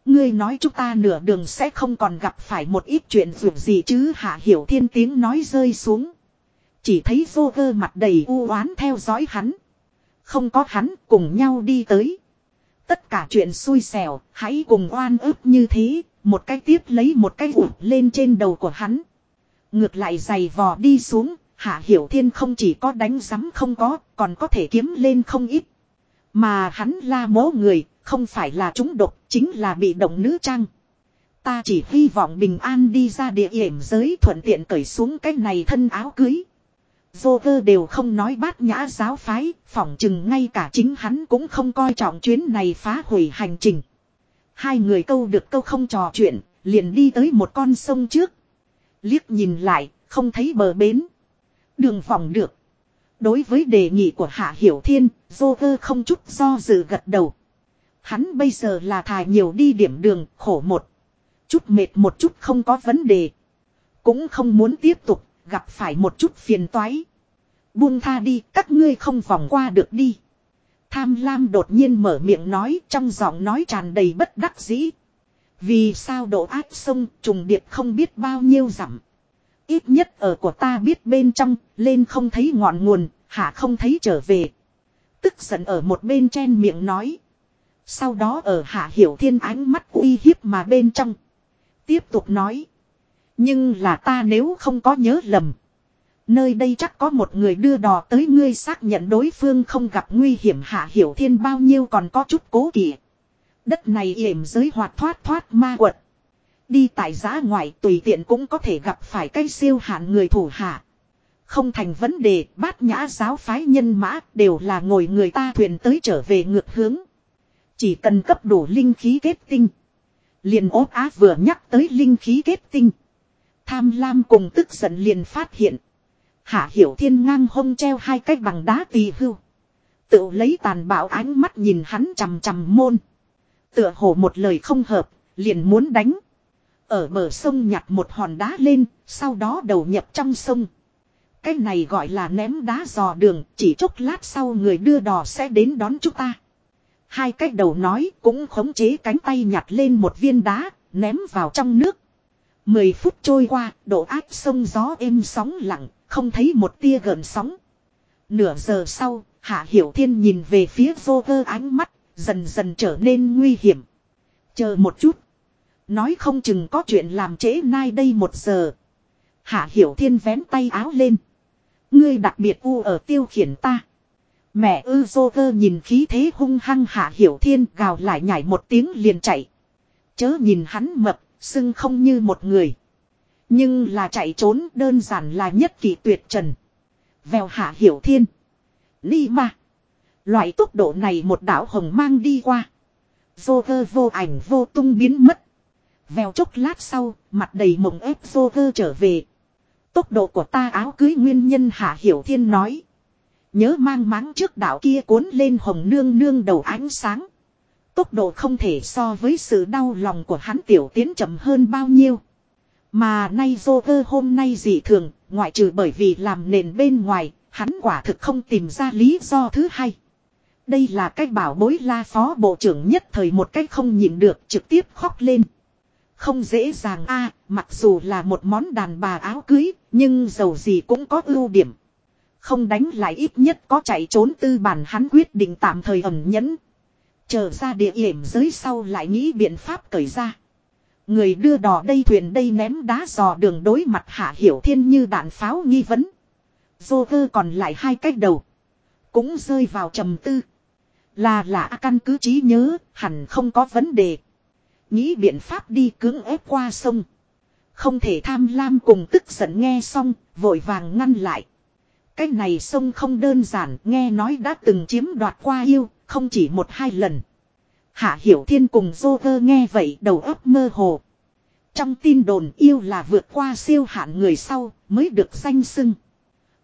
[SPEAKER 1] Ngươi nói chúng ta nửa đường sẽ không còn gặp phải một ít chuyện dù gì chứ hạ hiểu thiên tiếng nói rơi xuống. Chỉ thấy vô cơ mặt đầy u oán theo dõi hắn. Không có hắn cùng nhau đi tới. Tất cả chuyện xui xẻo, hãy cùng oan ức như thế, một cái tiếp lấy một cái ụt lên trên đầu của hắn. Ngược lại giày vò đi xuống, Hạ Hiểu Thiên không chỉ có đánh giấm không có, còn có thể kiếm lên không ít. Mà hắn la mố người, không phải là chúng độc, chính là bị động nữ trang. Ta chỉ hy vọng bình an đi ra địa hiểm giới thuận tiện cởi xuống cái này thân áo cưới. Dô vơ đều không nói bát nhã giáo phái, phỏng chừng ngay cả chính hắn cũng không coi trọng chuyến này phá hủy hành trình. Hai người câu được câu không trò chuyện, liền đi tới một con sông trước. Liếc nhìn lại, không thấy bờ bến. Đường phòng được. Đối với đề nghị của Hạ Hiểu Thiên, Dô vơ không chút do dự gật đầu. Hắn bây giờ là thải nhiều đi điểm đường, khổ một. Chút mệt một chút không có vấn đề. Cũng không muốn tiếp tục, gặp phải một chút phiền toái. Buông tha đi, các ngươi không vòng qua được đi. Tham lam đột nhiên mở miệng nói trong giọng nói tràn đầy bất đắc dĩ. Vì sao độ áp sông trùng điệp không biết bao nhiêu dặm. Ít nhất ở của ta biết bên trong, lên không thấy ngọn nguồn, hạ không thấy trở về. Tức giận ở một bên chen miệng nói. Sau đó ở hạ hiểu thiên ánh mắt uy hiếp mà bên trong. Tiếp tục nói. Nhưng là ta nếu không có nhớ lầm. Nơi đây chắc có một người đưa đò tới ngươi xác nhận đối phương không gặp nguy hiểm hạ hiểu thiên bao nhiêu còn có chút cố kỵ. Đất này yểm giới hoạt thoát thoát ma quật. Đi tại giã ngoại tùy tiện cũng có thể gặp phải cây siêu hạn người thủ hạ. Không thành vấn đề, bát nhã giáo phái nhân mã đều là ngồi người ta thuyền tới trở về ngược hướng. Chỉ cần cấp đủ linh khí kết tinh. Liền ốp á vừa nhắc tới linh khí kết tinh. Tham lam cùng tức giận liền phát hiện. Hạ hiểu thiên ngang hông treo hai cái bằng đá tỳ hưu. Tự lấy tàn bạo ánh mắt nhìn hắn chằm chằm môn. Tựa hồ một lời không hợp, liền muốn đánh. Ở bờ sông nhặt một hòn đá lên, sau đó đầu nhập trong sông. Cái này gọi là ném đá dò đường, chỉ chốc lát sau người đưa đò sẽ đến đón chúng ta. Hai cái đầu nói cũng khống chế cánh tay nhặt lên một viên đá, ném vào trong nước. Mười phút trôi qua, độ áp sông gió êm sóng lặng, không thấy một tia gợn sóng. Nửa giờ sau, Hạ Hiểu Thiên nhìn về phía vô cơ ánh mắt, dần dần trở nên nguy hiểm. Chờ một chút. Nói không chừng có chuyện làm trễ nay đây một giờ. Hạ Hiểu Thiên vén tay áo lên. Ngươi đặc biệt u ở tiêu khiển ta. Mẹ ư dô cơ nhìn khí thế hung hăng hạ hiểu thiên gào lại nhảy một tiếng liền chạy. Chớ nhìn hắn mập, sưng không như một người. Nhưng là chạy trốn đơn giản là nhất kỳ tuyệt trần. Vèo hạ hiểu thiên. Ni ma. Loại tốc độ này một đảo hồng mang đi qua. Vô vơ vô ảnh vô tung biến mất. Vèo chốc lát sau, mặt đầy mộng ép vô vơ trở về. Tốc độ của ta áo cưới nguyên nhân hạ hiểu thiên nói. Nhớ mang máng trước đảo kia cuốn lên hồng nương nương đầu ánh sáng. Tốc độ không thể so với sự đau lòng của hắn tiểu tiến chậm hơn bao nhiêu. Mà nay dô vơ hôm nay dị thường, ngoại trừ bởi vì làm nền bên ngoài, hắn quả thực không tìm ra lý do thứ hai. Đây là cách bảo bối la phó bộ trưởng nhất thời một cách không nhịn được trực tiếp khóc lên. Không dễ dàng a mặc dù là một món đàn bà áo cưới, nhưng dầu gì cũng có ưu điểm. Không đánh lại ít nhất có chạy trốn tư bản hắn quyết định tạm thời ẩn nhẫn. Chờ ra địa hiểm giới sau lại nghĩ biện pháp cởi ra. Người đưa đò đây thuyền đây ném đá dò đường đối mặt hạ hiểu thiên như đạn pháo nghi vấn. Dô vơ còn lại hai cách đầu. Cũng rơi vào trầm tư. Là lạ căn cứ trí nhớ, hẳn không có vấn đề. Nghĩ biện pháp đi cưỡng ép qua sông. Không thể tham lam cùng tức giận nghe xong, vội vàng ngăn lại. Cái này sông không đơn giản, nghe nói đã từng chiếm đoạt qua yêu, không chỉ một hai lần. Hạ Hiểu Thiên cùng Joker nghe vậy đầu óc mơ hồ. Trong tin đồn yêu là vượt qua siêu hạn người sau mới được danh xưng.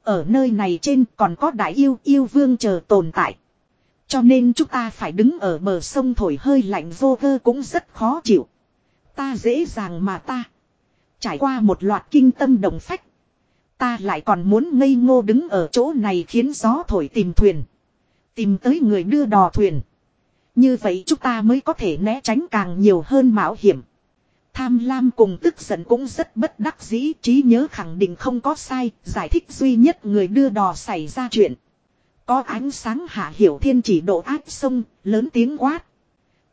[SPEAKER 1] Ở nơi này trên còn có đại yêu yêu vương chờ tồn tại. Cho nên chúng ta phải đứng ở bờ sông thổi hơi lạnh vô cũng rất khó chịu. Ta dễ dàng mà ta. Trải qua một loạt kinh tâm đồng phách. Ta lại còn muốn ngây ngô đứng ở chỗ này khiến gió thổi tìm thuyền. Tìm tới người đưa đò thuyền. Như vậy chúng ta mới có thể né tránh càng nhiều hơn mạo hiểm. Tham lam cùng tức giận cũng rất bất đắc dĩ trí nhớ khẳng định không có sai, giải thích duy nhất người đưa đò xảy ra chuyện. Có ánh sáng hạ hiểu thiên chỉ độ áp sông, lớn tiếng quát.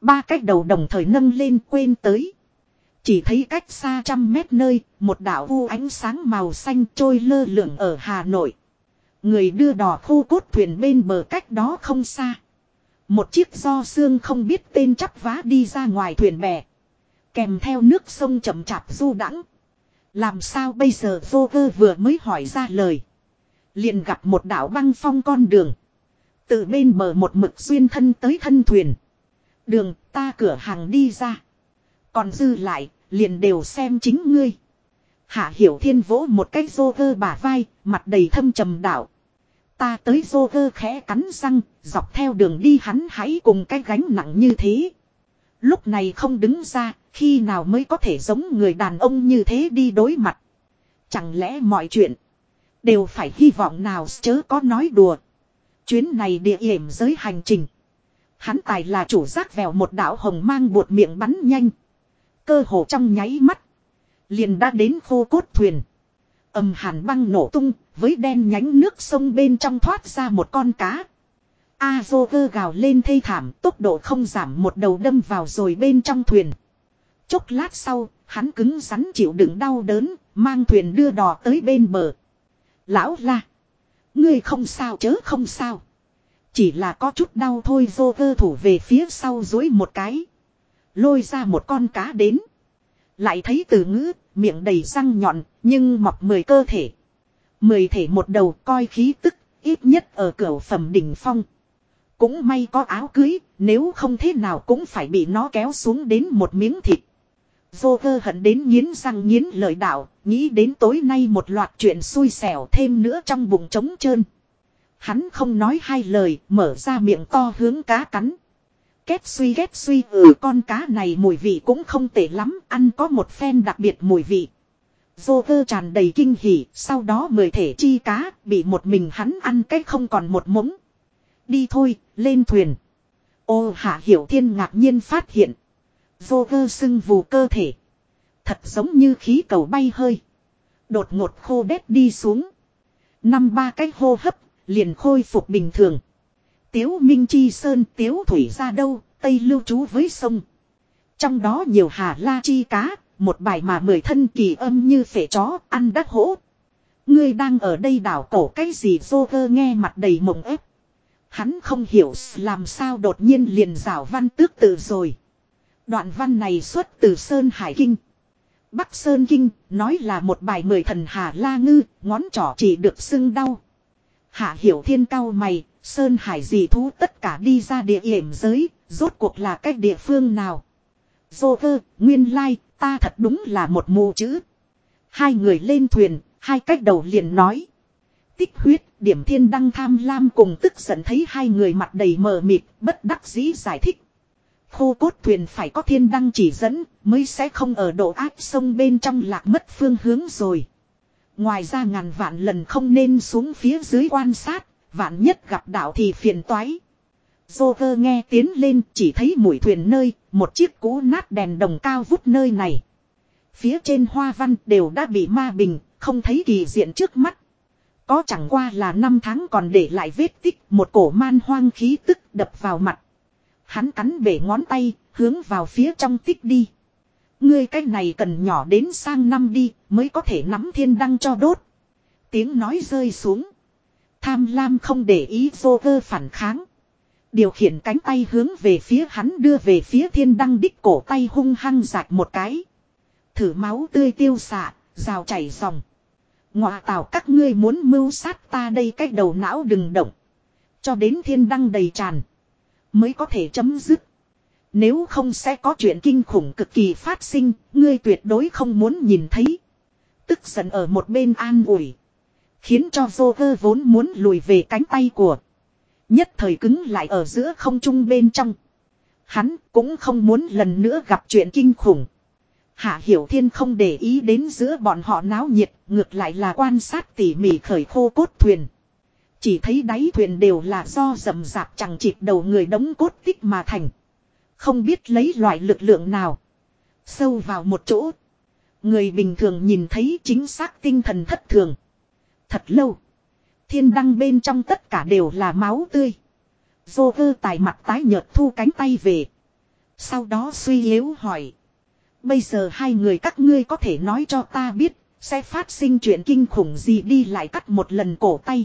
[SPEAKER 1] Ba cách đầu đồng thời nâng lên quên tới. Chỉ thấy cách xa trăm mét nơi, một đảo u ánh sáng màu xanh trôi lơ lửng ở Hà Nội. Người đưa đò thu cốt thuyền bên bờ cách đó không xa. Một chiếc do xương không biết tên chắp vá đi ra ngoài thuyền bè. Kèm theo nước sông chậm chạp du đãng Làm sao bây giờ vô vơ vừa mới hỏi ra lời. Liền gặp một đảo băng phong con đường. Từ bên bờ một mực xuyên thân tới thân thuyền. Đường ta cửa hàng đi ra. Còn dư lại, liền đều xem chính ngươi. Hạ hiểu thiên vỗ một cái rô vơ bả vai, mặt đầy thâm trầm đạo Ta tới dô gơ khẽ cắn răng, dọc theo đường đi hắn hãy cùng cái gánh nặng như thế. Lúc này không đứng ra, khi nào mới có thể giống người đàn ông như thế đi đối mặt. Chẳng lẽ mọi chuyện đều phải hy vọng nào chớ có nói đùa. Chuyến này địa hiểm giới hành trình. Hắn tài là chủ giác vèo một đảo hồng mang buột miệng bắn nhanh. Cơ hồ trong nháy mắt. Liền đã đến khô cốt thuyền. âm hàn băng nổ tung, với đen nhánh nước sông bên trong thoát ra một con cá. A vô cơ gào lên thê thảm, tốc độ không giảm một đầu đâm vào rồi bên trong thuyền. Chốc lát sau, hắn cứng rắn chịu đựng đau đớn, mang thuyền đưa đò tới bên bờ. Lão la. Ngươi không sao chớ không sao. Chỉ là có chút đau thôi vô cơ thủ về phía sau dối một cái. Lôi ra một con cá đến. Lại thấy từ ngữ, miệng đầy răng nhọn, nhưng mọc mười cơ thể. Mười thể một đầu coi khí tức, ít nhất ở cửa phẩm đỉnh phong. Cũng may có áo cưới, nếu không thế nào cũng phải bị nó kéo xuống đến một miếng thịt. Vô cơ hận đến nghiến răng nghiến lời đạo, nghĩ đến tối nay một loạt chuyện xui xẻo thêm nữa trong bụng trống trơn. Hắn không nói hai lời, mở ra miệng to hướng cá cắn. Kép suy ghét suy ừ con cá này mùi vị cũng không tệ lắm, ăn có một phen đặc biệt mùi vị. Dô vơ tràn đầy kinh hỉ, sau đó mười thể chi cá, bị một mình hắn ăn cái không còn một mống. Đi thôi, lên thuyền. Ô hạ hiểu thiên ngạc nhiên phát hiện. Dô vơ sưng vù cơ thể. Thật giống như khí cầu bay hơi. Đột ngột khô đét đi xuống. Năm ba cái hô hấp, liền khôi phục bình thường. Tiếu Minh Chi Sơn Tiếu Thủy ra đâu, Tây lưu trú với sông. Trong đó nhiều hà la chi cá, một bài mà mười thân kỳ âm như phể chó, ăn đắt hỗ. Ngươi đang ở đây đảo cổ cái gì vô cơ nghe mặt đầy mộng ép. Hắn không hiểu làm sao đột nhiên liền rảo văn tước tự rồi. Đoạn văn này xuất từ Sơn Hải Kinh. Bắc Sơn Kinh nói là một bài mười thần Hà La Ngư, ngón trỏ chỉ được sưng đau. Hạ hiểu thiên cao mày, Sơn Hải dị thú tất cả đi ra địa hiểm giới, rốt cuộc là cách địa phương nào. Vô cơ, nguyên lai, ta thật đúng là một mù chữ. Hai người lên thuyền, hai cách đầu liền nói. Tích huyết, điểm thiên đăng tham lam cùng tức giận thấy hai người mặt đầy mờ mịt, bất đắc dĩ giải thích. Khô cốt thuyền phải có thiên đăng chỉ dẫn, mới sẽ không ở độ áp sông bên trong lạc mất phương hướng rồi. Ngoài ra ngàn vạn lần không nên xuống phía dưới quan sát, vạn nhất gặp đạo thì phiền toái. Joker nghe tiến lên chỉ thấy mũi thuyền nơi, một chiếc cũ nát đèn đồng cao vút nơi này. Phía trên hoa văn đều đã bị ma bình, không thấy kỳ diện trước mắt. Có chẳng qua là năm tháng còn để lại vết tích một cổ man hoang khí tức đập vào mặt. Hắn cắn bể ngón tay, hướng vào phía trong tích đi. Ngươi cái này cần nhỏ đến sang năm đi, mới có thể nắm thiên đăng cho đốt. Tiếng nói rơi xuống. Tham lam không để ý vô cơ phản kháng. Điều khiển cánh tay hướng về phía hắn đưa về phía thiên đăng đích cổ tay hung hăng giạt một cái. Thử máu tươi tiêu xạ, rào chảy dòng. Ngọa tào các ngươi muốn mưu sát ta đây cách đầu não đừng động. Cho đến thiên đăng đầy tràn. Mới có thể chấm dứt. Nếu không sẽ có chuyện kinh khủng cực kỳ phát sinh, ngươi tuyệt đối không muốn nhìn thấy. Tức giận ở một bên an ủi. Khiến cho Joker vốn muốn lùi về cánh tay của. Nhất thời cứng lại ở giữa không trung bên trong. Hắn cũng không muốn lần nữa gặp chuyện kinh khủng. Hạ Hiểu Thiên không để ý đến giữa bọn họ náo nhiệt, ngược lại là quan sát tỉ mỉ khởi khô cốt thuyền. Chỉ thấy đáy thuyền đều là do rầm rạp chẳng chịt đầu người đống cốt tích mà thành. Không biết lấy loại lực lượng nào. Sâu vào một chỗ. Người bình thường nhìn thấy chính xác tinh thần thất thường. Thật lâu. Thiên đăng bên trong tất cả đều là máu tươi. Dô vơ tài mặt tái nhợt thu cánh tay về. Sau đó suy yếu hỏi. Bây giờ hai người các ngươi có thể nói cho ta biết. Sẽ phát sinh chuyện kinh khủng gì đi lại cắt một lần cổ tay.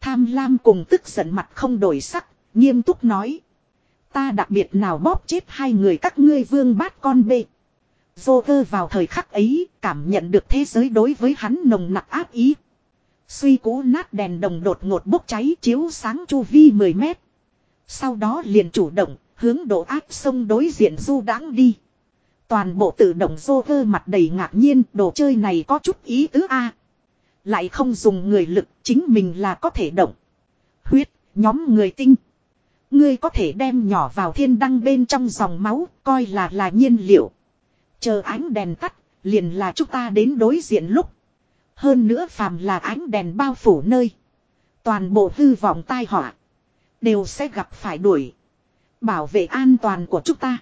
[SPEAKER 1] Tham lam cùng tức giận mặt không đổi sắc. Nghiêm túc nói. Ta đặc biệt nào bóp chết hai người các ngươi vương bát con bê. Dô vơ vào thời khắc ấy cảm nhận được thế giới đối với hắn nồng nặc áp ý. Suy cố nát đèn đồng đột ngột bốc cháy chiếu sáng chu vi 10 mét. Sau đó liền chủ động, hướng độ áp sông đối diện du đáng đi. Toàn bộ tự động dô vơ mặt đầy ngạc nhiên, đồ chơi này có chút ý tứ A. Lại không dùng người lực, chính mình là có thể động. Huyết, nhóm người tinh. Ngươi có thể đem nhỏ vào thiên đăng bên trong dòng máu, coi là là nhiên liệu. Chờ ánh đèn tắt, liền là chúng ta đến đối diện lúc. Hơn nữa phàm là ánh đèn bao phủ nơi. Toàn bộ hư vọng tai họa. Đều sẽ gặp phải đuổi. Bảo vệ an toàn của chúng ta.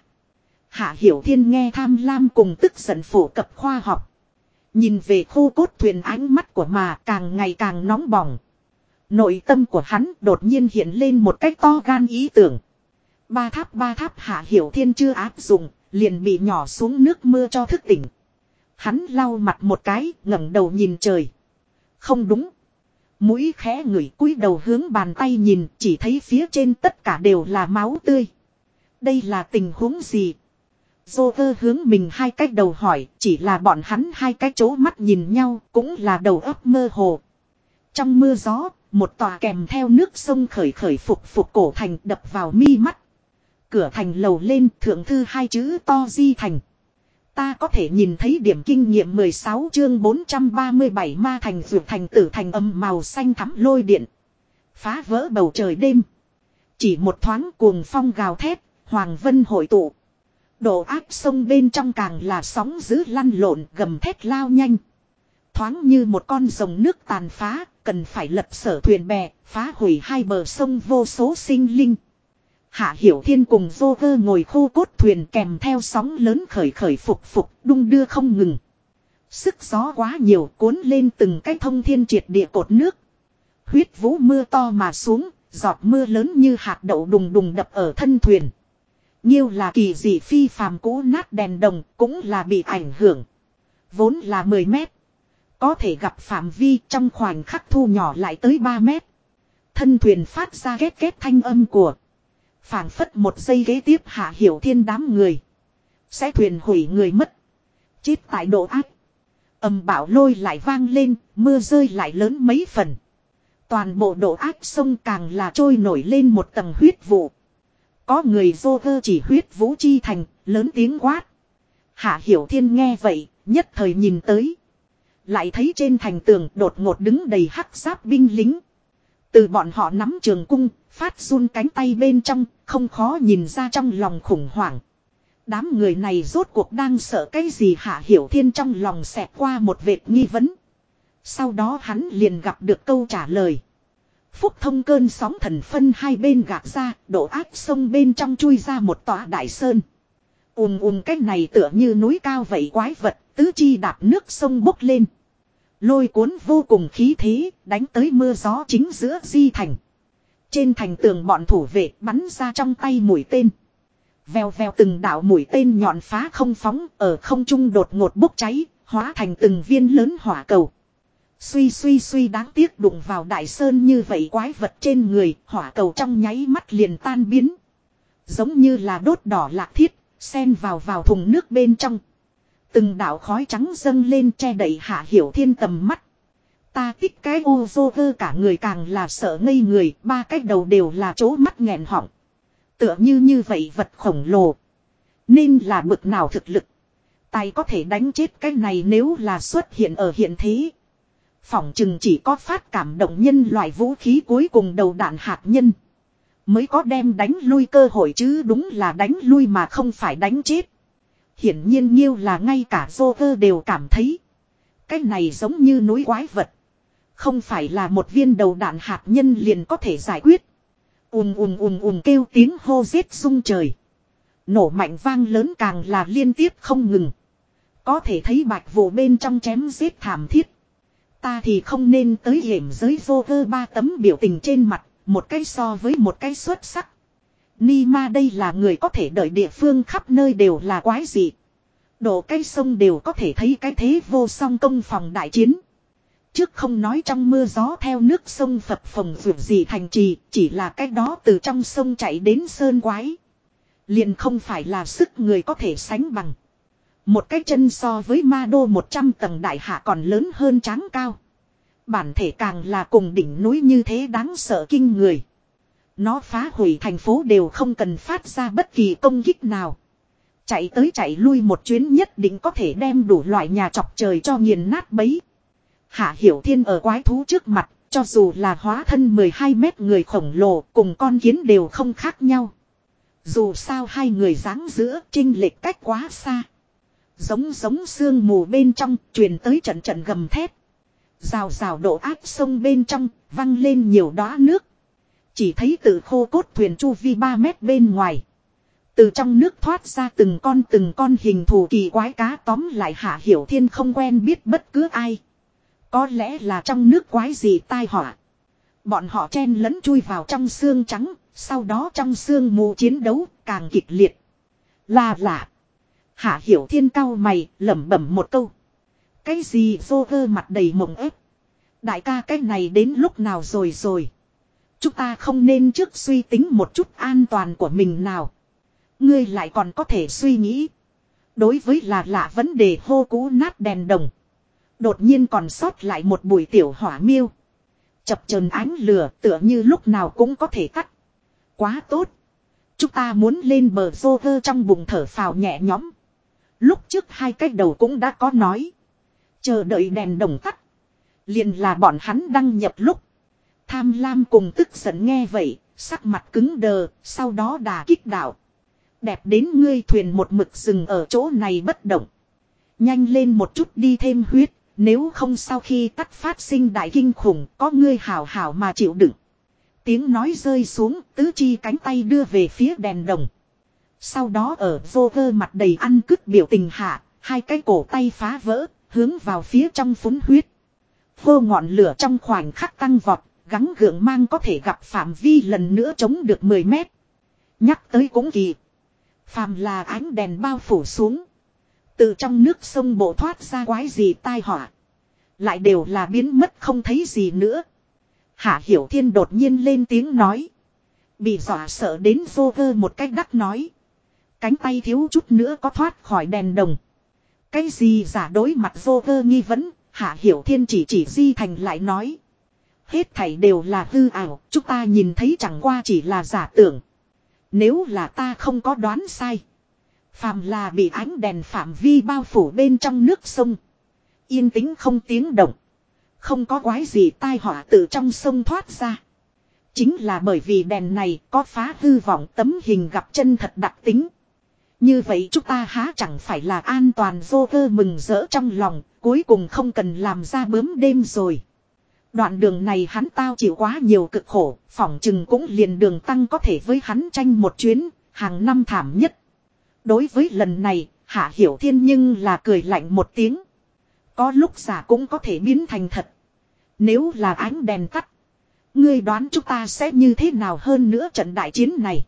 [SPEAKER 1] Hạ Hiểu Thiên nghe tham lam cùng tức giận phổ cập khoa học. Nhìn về khô cốt thuyền ánh mắt của mà càng ngày càng nóng bỏng. Nội tâm của hắn đột nhiên hiện lên một cách to gan ý tưởng. Ba tháp ba tháp Hạ Hiểu Thiên chưa áp dụng, liền bị nhỏ xuống nước mưa cho thức tỉnh. Hắn lau mặt một cái, ngẩng đầu nhìn trời. Không đúng. Mũi khẽ ngửi cúi đầu hướng bàn tay nhìn, chỉ thấy phía trên tất cả đều là máu tươi. Đây là tình huống gì? Joker hướng mình hai cách đầu hỏi, chỉ là bọn hắn hai cái chỗ mắt nhìn nhau, cũng là đầu óc mơ hồ. Trong mưa gió, một tòa kèm theo nước sông khởi khởi phục phục cổ thành đập vào mi mắt. Cửa thành lầu lên thượng thư hai chữ to di thành. Ta có thể nhìn thấy điểm kinh nghiệm 16 chương 437 ma thành vượt thành tử thành âm màu xanh thắm lôi điện. Phá vỡ bầu trời đêm. Chỉ một thoáng cuồng phong gào thét, hoàng vân hội tụ. Độ áp sông bên trong càng là sóng dữ lăn lộn gầm thét lao nhanh. Thoáng như một con rồng nước tàn phá, cần phải lật sở thuyền bè, phá hủy hai bờ sông vô số sinh linh. Hạ Hiểu Thiên cùng vô cơ ngồi khô cốt thuyền kèm theo sóng lớn khởi khởi phục phục, đung đưa không ngừng. Sức gió quá nhiều cuốn lên từng cái thông thiên triệt địa cột nước. Huyết vũ mưa to mà xuống, giọt mưa lớn như hạt đậu đùng đùng đập ở thân thuyền. Nhiêu là kỳ dị phi phàm cũ nát đèn đồng cũng là bị ảnh hưởng. Vốn là 10 mét. Có thể gặp phạm vi trong khoảnh khắc thu nhỏ lại tới 3 mét. Thân thuyền phát ra két két thanh âm của phảng phất một giây ghế tiếp hạ hiểu thiên đám người. Sẽ thuyền hủy người mất. Chết tại độ ác. Âm bảo lôi lại vang lên, mưa rơi lại lớn mấy phần. Toàn bộ độ ác sông càng là trôi nổi lên một tầng huyết vụ. Có người vô cơ chỉ huyết vũ chi thành, lớn tiếng quát. Hạ Hiểu Thiên nghe vậy, nhất thời nhìn tới. Lại thấy trên thành tường đột ngột đứng đầy hắc giáp binh lính. Từ bọn họ nắm trường cung, phát run cánh tay bên trong, không khó nhìn ra trong lòng khủng hoảng. Đám người này rốt cuộc đang sợ cái gì Hạ Hiểu Thiên trong lòng xẹt qua một vệt nghi vấn. Sau đó hắn liền gặp được câu trả lời. Phúc thông cơn sóng thần phân hai bên gạt ra, đổ áp sông bên trong chui ra một tòa đại sơn. Ùm ùm cái này tựa như núi cao vậy quái vật, tứ chi đạp nước sông bốc lên. Lôi cuốn vô cùng khí thế, đánh tới mưa gió chính giữa di thành. Trên thành tường bọn thủ vệ bắn ra trong tay mũi tên. Vèo vèo từng đạo mũi tên nhọn phá không phóng ở không trung đột ngột bốc cháy, hóa thành từng viên lớn hỏa cầu. Suy suy suy đáng tiếc đụng vào đại sơn như vậy quái vật trên người, hỏa cầu trong nháy mắt liền tan biến. Giống như là đốt đỏ lạc thiết, xen vào vào thùng nước bên trong. Từng đạo khói trắng dâng lên che đậy hạ hiểu thiên tầm mắt. Ta tích cái ô dô vơ cả người càng là sợ ngây người, ba cái đầu đều là chỗ mắt nghẹn họng. Tựa như như vậy vật khổng lồ. Nên là bực nào thực lực. Tay có thể đánh chết cái này nếu là xuất hiện ở hiện thế. Phỏng chừng chỉ có phát cảm động nhân loại vũ khí cuối cùng đầu đạn hạt nhân. Mới có đem đánh lui cơ hội chứ đúng là đánh lui mà không phải đánh chết. Hiển nhiên nhiêu là ngay cả dô đều cảm thấy. Cái này giống như núi quái vật. Không phải là một viên đầu đạn hạt nhân liền có thể giải quyết. ùm ùm ùm ùm kêu tiếng hô giết sung trời. Nổ mạnh vang lớn càng là liên tiếp không ngừng. Có thể thấy bạch vụ bên trong chém giết thảm thiết. Ta thì không nên tới hiểm giới vô cơ ba tấm biểu tình trên mặt, một cái so với một cái xuất sắc. Ni ma đây là người có thể đợi địa phương khắp nơi đều là quái gì. Đổ cây sông đều có thể thấy cái thế vô song công phòng đại chiến. Trước không nói trong mưa gió theo nước sông phập phồng vượt gì thành trì, chỉ là cái đó từ trong sông chạy đến sơn quái. Liền không phải là sức người có thể sánh bằng. Một cái chân so với ma đô 100 tầng đại hạ còn lớn hơn tráng cao. Bản thể càng là cùng đỉnh núi như thế đáng sợ kinh người. Nó phá hủy thành phố đều không cần phát ra bất kỳ công kích nào. Chạy tới chạy lui một chuyến nhất định có thể đem đủ loại nhà chọc trời cho nghiền nát bấy. Hạ Hiểu Thiên ở quái thú trước mặt, cho dù là hóa thân 12 mét người khổng lồ cùng con kiến đều không khác nhau. Dù sao hai người dáng giữa trinh lệch cách quá xa. Giống giống sương mù bên trong truyền tới trận trận gầm thép. Rào rào độ áp sông bên trong văng lên nhiều đóa nước. Chỉ thấy từ khô cốt thuyền chu vi 3 mét bên ngoài. Từ trong nước thoát ra từng con từng con hình thù kỳ quái cá tóm lại hạ hiểu thiên không quen biết bất cứ ai. Có lẽ là trong nước quái gì tai họa. Bọn họ chen lẫn chui vào trong xương trắng, sau đó trong xương mù chiến đấu càng kịch liệt. Là lạ. Hạ hiểu thiên cao mày, lẩm bẩm một câu. Cái gì vô cơ mặt đầy mộng ép. Đại ca cái này đến lúc nào rồi rồi. Chúng ta không nên trước suy tính một chút an toàn của mình nào. Ngươi lại còn có thể suy nghĩ. Đối với là lạ vấn đề hô cú nát đèn đồng. Đột nhiên còn sót lại một bụi tiểu hỏa miêu. Chập chờn ánh lửa tựa như lúc nào cũng có thể cắt Quá tốt. Chúng ta muốn lên bờ vô vơ trong bụng thở phào nhẹ nhõm. Lúc trước hai cái đầu cũng đã có nói. Chờ đợi đèn đồng tắt. liền là bọn hắn đăng nhập lúc. Tham lam cùng tức giận nghe vậy, sắc mặt cứng đờ, sau đó đà kích đạo. Đẹp đến ngươi thuyền một mực rừng ở chỗ này bất động. Nhanh lên một chút đi thêm huyết, nếu không sau khi tắt phát sinh đại kinh khủng có ngươi hảo hảo mà chịu đựng. Tiếng nói rơi xuống, tứ chi cánh tay đưa về phía đèn đồng. Sau đó ở vô vơ mặt đầy ăn cứt biểu tình hạ, hai cái cổ tay phá vỡ, hướng vào phía trong phúng huyết. Vô ngọn lửa trong khoảnh khắc tăng vọt, gắng gượng mang có thể gặp phạm vi lần nữa chống được 10 mét. Nhắc tới cũng kỳ. Phàm là ánh đèn bao phủ xuống. Từ trong nước sông bộ thoát ra quái gì tai họa. Lại đều là biến mất không thấy gì nữa. Hạ Hiểu Thiên đột nhiên lên tiếng nói. Bị dọa sợ đến vô vơ một cách đắc nói. Cánh tay thiếu chút nữa có thoát khỏi đèn đồng. Cái gì giả đối mặt vô vơ nghi vấn, Hạ Hiểu Thiên chỉ chỉ di thành lại nói. Hết thảy đều là hư ảo, chúng ta nhìn thấy chẳng qua chỉ là giả tưởng. Nếu là ta không có đoán sai. Phàm là bị ánh đèn phạm vi bao phủ bên trong nước sông. Yên tĩnh không tiếng động. Không có quái gì tai họa từ trong sông thoát ra. Chính là bởi vì đèn này có phá hư vọng tấm hình gặp chân thật đặc tính. Như vậy chúng ta há chẳng phải là an toàn vô cơ mừng rỡ trong lòng, cuối cùng không cần làm ra bướm đêm rồi. Đoạn đường này hắn tao chịu quá nhiều cực khổ, phỏng chừng cũng liền đường tăng có thể với hắn tranh một chuyến, hàng năm thảm nhất. Đối với lần này, Hạ Hiểu Thiên nhưng là cười lạnh một tiếng. Có lúc giả cũng có thể biến thành thật. Nếu là ánh đèn tắt, ngươi đoán chúng ta sẽ như thế nào hơn nữa trận đại chiến này.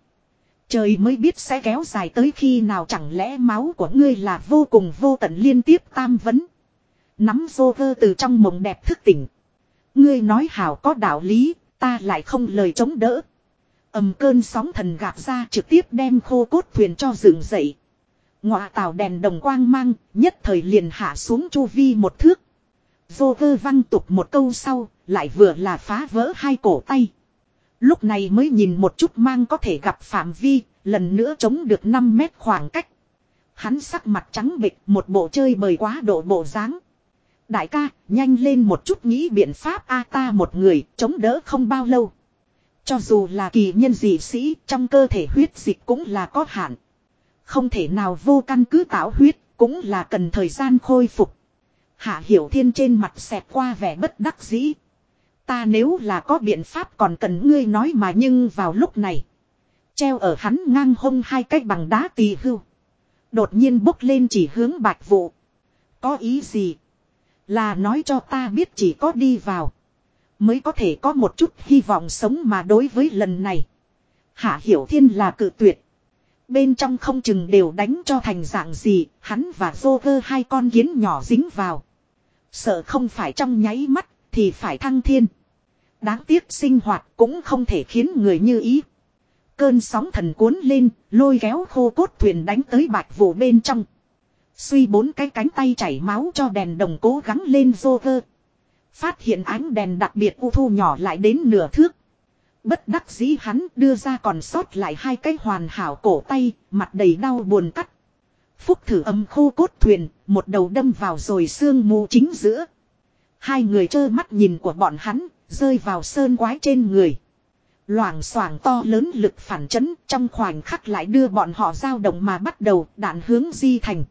[SPEAKER 1] Trời mới biết sẽ kéo dài tới khi nào chẳng lẽ máu của ngươi là vô cùng vô tận liên tiếp tam vấn. Nắm vô vơ từ trong mộng đẹp thức tỉnh. Ngươi nói hảo có đạo lý, ta lại không lời chống đỡ ầm cơn sóng thần gạt ra trực tiếp đem khô cốt thuyền cho dựng dậy. Ngọa tàu đèn đồng quang mang, nhất thời liền hạ xuống chu vi một thước. Vô vơ văng tục một câu sau, lại vừa là phá vỡ hai cổ tay. Lúc này mới nhìn một chút mang có thể gặp phạm vi, lần nữa chống được 5 mét khoảng cách. Hắn sắc mặt trắng bịch một bộ chơi bời quá độ bộ dáng. Đại ca, nhanh lên một chút nghĩ biện pháp a ta một người, chống đỡ không bao lâu. Cho dù là kỳ nhân dị sĩ, trong cơ thể huyết dịch cũng là có hạn. Không thể nào vô căn cứ tạo huyết, cũng là cần thời gian khôi phục. Hạ Hiểu Thiên trên mặt xẹt qua vẻ bất đắc dĩ. Ta nếu là có biện pháp còn cần ngươi nói mà nhưng vào lúc này. Treo ở hắn ngang hông hai cái bằng đá tỳ hưu. Đột nhiên bốc lên chỉ hướng bạch vụ. Có ý gì? Là nói cho ta biết chỉ có đi vào. Mới có thể có một chút hy vọng sống mà đối với lần này. Hạ Hiểu Thiên là cự tuyệt. Bên trong không chừng đều đánh cho thành dạng gì, hắn và Joker hai con kiến nhỏ dính vào. Sợ không phải trong nháy mắt, thì phải thăng thiên. Đáng tiếc sinh hoạt cũng không thể khiến người như ý. Cơn sóng thần cuốn lên, lôi kéo khô cốt thuyền đánh tới bạch vụ bên trong. Suy bốn cái cánh tay chảy máu cho đèn đồng cố gắng lên Joker. Phát hiện ánh đèn đặc biệt u thu nhỏ lại đến nửa thước. Bất đắc dĩ hắn đưa ra còn sót lại hai cái hoàn hảo cổ tay, mặt đầy đau buồn cắt. Phúc thử âm khô cốt thuyền, một đầu đâm vào rồi xương mù chính giữa. Hai người trơ mắt nhìn của bọn hắn, rơi vào sơn quái trên người. Loảng xoảng to lớn lực phản chấn trong khoảnh khắc lại đưa bọn họ dao động mà bắt đầu đạn hướng di thành.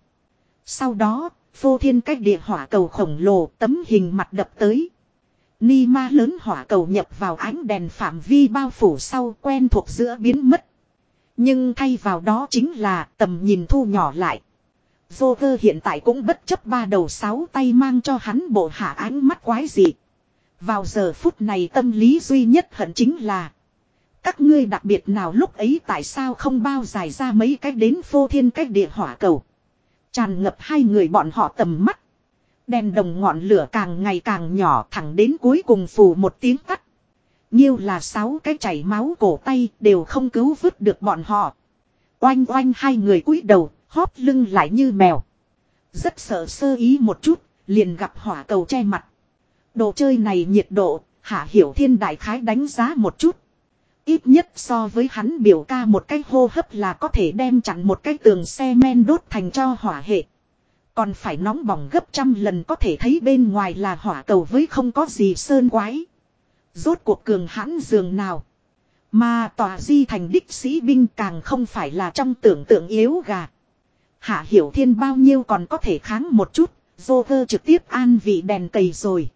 [SPEAKER 1] Sau đó, phô thiên cách địa hỏa cầu khổng lồ tấm hình mặt đập tới. Ni ma lớn hỏa cầu nhập vào ánh đèn phạm vi bao phủ sau quen thuộc giữa biến mất. Nhưng thay vào đó chính là tầm nhìn thu nhỏ lại. Vô cơ hiện tại cũng bất chấp ba đầu sáu tay mang cho hắn bộ hạ ánh mắt quái dị. Vào giờ phút này tâm lý duy nhất hận chính là. Các ngươi đặc biệt nào lúc ấy tại sao không bao dài ra mấy cách đến phô thiên cách địa hỏa cầu. Tràn ngập hai người bọn họ tầm mắt. Đèn đồng ngọn lửa càng ngày càng nhỏ thẳng đến cuối cùng phù một tiếng tắt. Nhiêu là sáu cái chảy máu cổ tay đều không cứu vứt được bọn họ. Oanh oanh hai người cúi đầu, hóp lưng lại như mèo. Rất sợ sơ ý một chút, liền gặp hỏa cầu che mặt. Đồ chơi này nhiệt độ, hạ hiểu thiên đại khái đánh giá một chút. Ít nhất so với hắn biểu ca một cái hô hấp là có thể đem chặn một cái tường xe men đốt thành cho hỏa hệ. Còn phải nóng bỏng gấp trăm lần có thể thấy bên ngoài là hỏa cầu với không có gì sơn quái. Rốt cuộc cường hãn giường nào. Mà tòa di thành đích sĩ binh càng không phải là trong tưởng tượng yếu gà. Hạ hiểu thiên bao nhiêu còn có thể kháng một chút, dô thơ trực tiếp an vị đèn cầy rồi.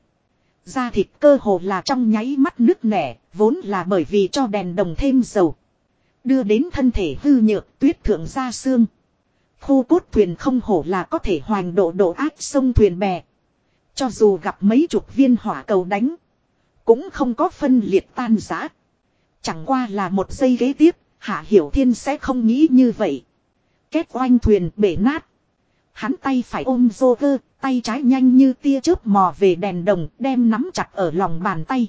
[SPEAKER 1] Da thịt cơ hồ là trong nháy mắt nước nẻ, vốn là bởi vì cho đèn đồng thêm dầu. Đưa đến thân thể hư nhược tuyết thượng ra xương. Khu cốt thuyền không hổ là có thể hoành độ độ ác sông thuyền bè. Cho dù gặp mấy chục viên hỏa cầu đánh. Cũng không có phân liệt tan giã. Chẳng qua là một giây ghế tiếp, Hạ Hiểu Thiên sẽ không nghĩ như vậy. Kết oanh thuyền bể nát. Hắn tay phải ôm dô cơ, tay trái nhanh như tia chớp mò về đèn đồng, đem nắm chặt ở lòng bàn tay.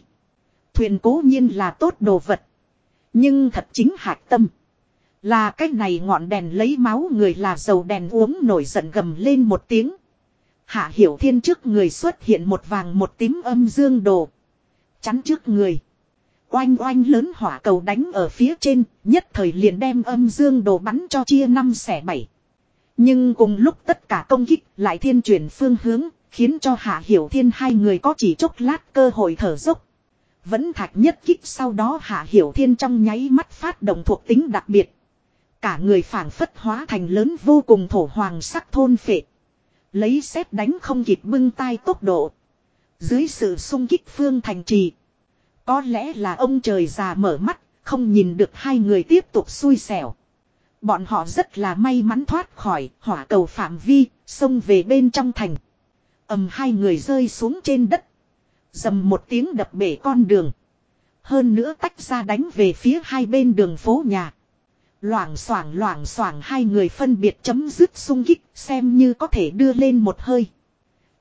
[SPEAKER 1] Thuyền cố nhiên là tốt đồ vật. Nhưng thật chính hạc tâm. Là cái này ngọn đèn lấy máu người là dầu đèn uống nổi giận gầm lên một tiếng. Hạ hiểu thiên trước người xuất hiện một vàng một tím âm dương đồ. Chắn trước người. Oanh oanh lớn hỏa cầu đánh ở phía trên, nhất thời liền đem âm dương đồ bắn cho chia năm xẻ bảy. Nhưng cùng lúc tất cả công kích lại thiên chuyển phương hướng, khiến cho Hạ Hiểu Thiên hai người có chỉ chốc lát cơ hội thở dốc. Vẫn thạch nhất kích sau đó Hạ Hiểu Thiên trong nháy mắt phát động thuộc tính đặc biệt. Cả người phảng phất hóa thành lớn vô cùng thổ hoàng sắc thôn phệ. Lấy xét đánh không kịp bưng tay tốc độ. Dưới sự sung kích phương thành trì. Có lẽ là ông trời già mở mắt, không nhìn được hai người tiếp tục xui xẻo. Bọn họ rất là may mắn thoát khỏi hỏa cầu phạm vi, xông về bên trong thành. ầm hai người rơi xuống trên đất. Dầm một tiếng đập bể con đường. Hơn nữa tách ra đánh về phía hai bên đường phố nhà. Loảng xoảng loảng xoảng hai người phân biệt chấm dứt sung kích xem như có thể đưa lên một hơi.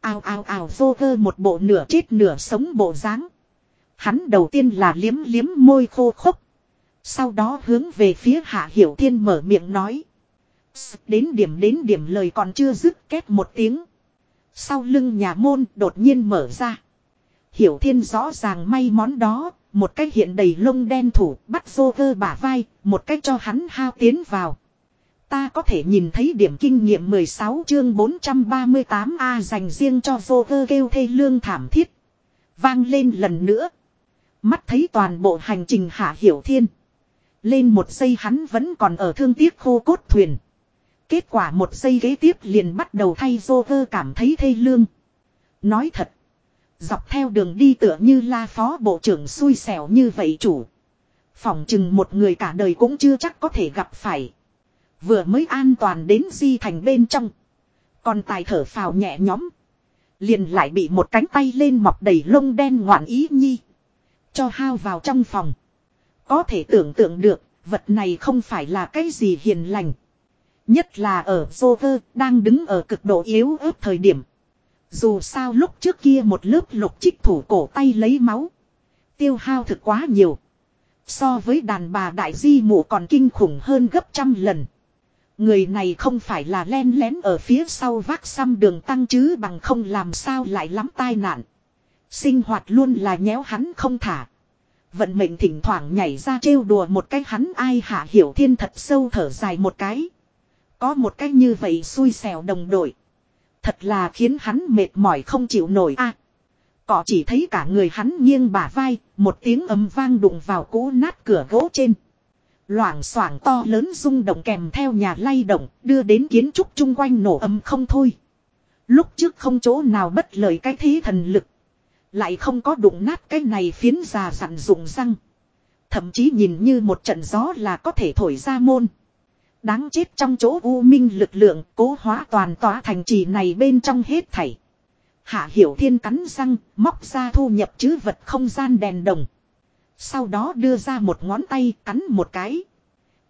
[SPEAKER 1] Ao ao ao vô vơ một bộ nửa chết nửa sống bộ dáng. Hắn đầu tiên là liếm liếm môi khô khốc. Sau đó hướng về phía Hạ Hiểu Thiên mở miệng nói. Đến điểm đến điểm lời còn chưa dứt két một tiếng. Sau lưng nhà môn đột nhiên mở ra. Hiểu Thiên rõ ràng may món đó, một cái hiện đầy lông đen thủ bắt vô cơ bả vai, một cái cho hắn hao tiến vào. Ta có thể nhìn thấy điểm kinh nghiệm 16 chương 438A dành riêng cho vô cơ kêu thê lương thảm thiết. Vang lên lần nữa. Mắt thấy toàn bộ hành trình hạ hiểu thiên. Lên một giây hắn vẫn còn ở thương tiếc khô cốt thuyền. Kết quả một giây kế tiếp liền bắt đầu thay vô vơ cảm thấy thê lương. Nói thật. Dọc theo đường đi tựa như la phó bộ trưởng xui xẻo như vậy chủ. Phỏng chừng một người cả đời cũng chưa chắc có thể gặp phải. Vừa mới an toàn đến di thành bên trong. Còn tài thở phào nhẹ nhõm. Liền lại bị một cánh tay lên mọc đầy lông đen ngoạn ý nhi. Cho hao vào trong phòng. Có thể tưởng tượng được, vật này không phải là cái gì hiền lành. Nhất là ở Joker đang đứng ở cực độ yếu ớt thời điểm. Dù sao lúc trước kia một lớp lục trích thủ cổ tay lấy máu. Tiêu hao thực quá nhiều. So với đàn bà đại di mụ còn kinh khủng hơn gấp trăm lần. Người này không phải là len lén ở phía sau vác xăm đường tăng chứ bằng không làm sao lại lắm tai nạn. Sinh hoạt luôn là nhéo hắn không thả. Vận mệnh thỉnh thoảng nhảy ra trêu đùa một cái hắn ai hạ hiểu thiên thật sâu thở dài một cái. Có một cái như vậy xui xẻo đồng đội. Thật là khiến hắn mệt mỏi không chịu nổi a. À, cỏ chỉ thấy cả người hắn nghiêng bả vai, một tiếng ấm vang đụng vào cũ nát cửa gỗ trên. Loảng xoảng to lớn rung động kèm theo nhà lay động, đưa đến kiến trúc chung quanh nổ âm không thôi. Lúc trước không chỗ nào bất lợi cái thế thần lực. Lại không có đụng nát cái này phiến già dặn dụng răng. Thậm chí nhìn như một trận gió là có thể thổi ra môn. Đáng chết trong chỗ u minh lực lượng cố hóa toàn tỏa thành trì này bên trong hết thảy. Hạ hiểu thiên cắn răng, móc ra thu nhập chứ vật không gian đèn đồng. Sau đó đưa ra một ngón tay cắn một cái.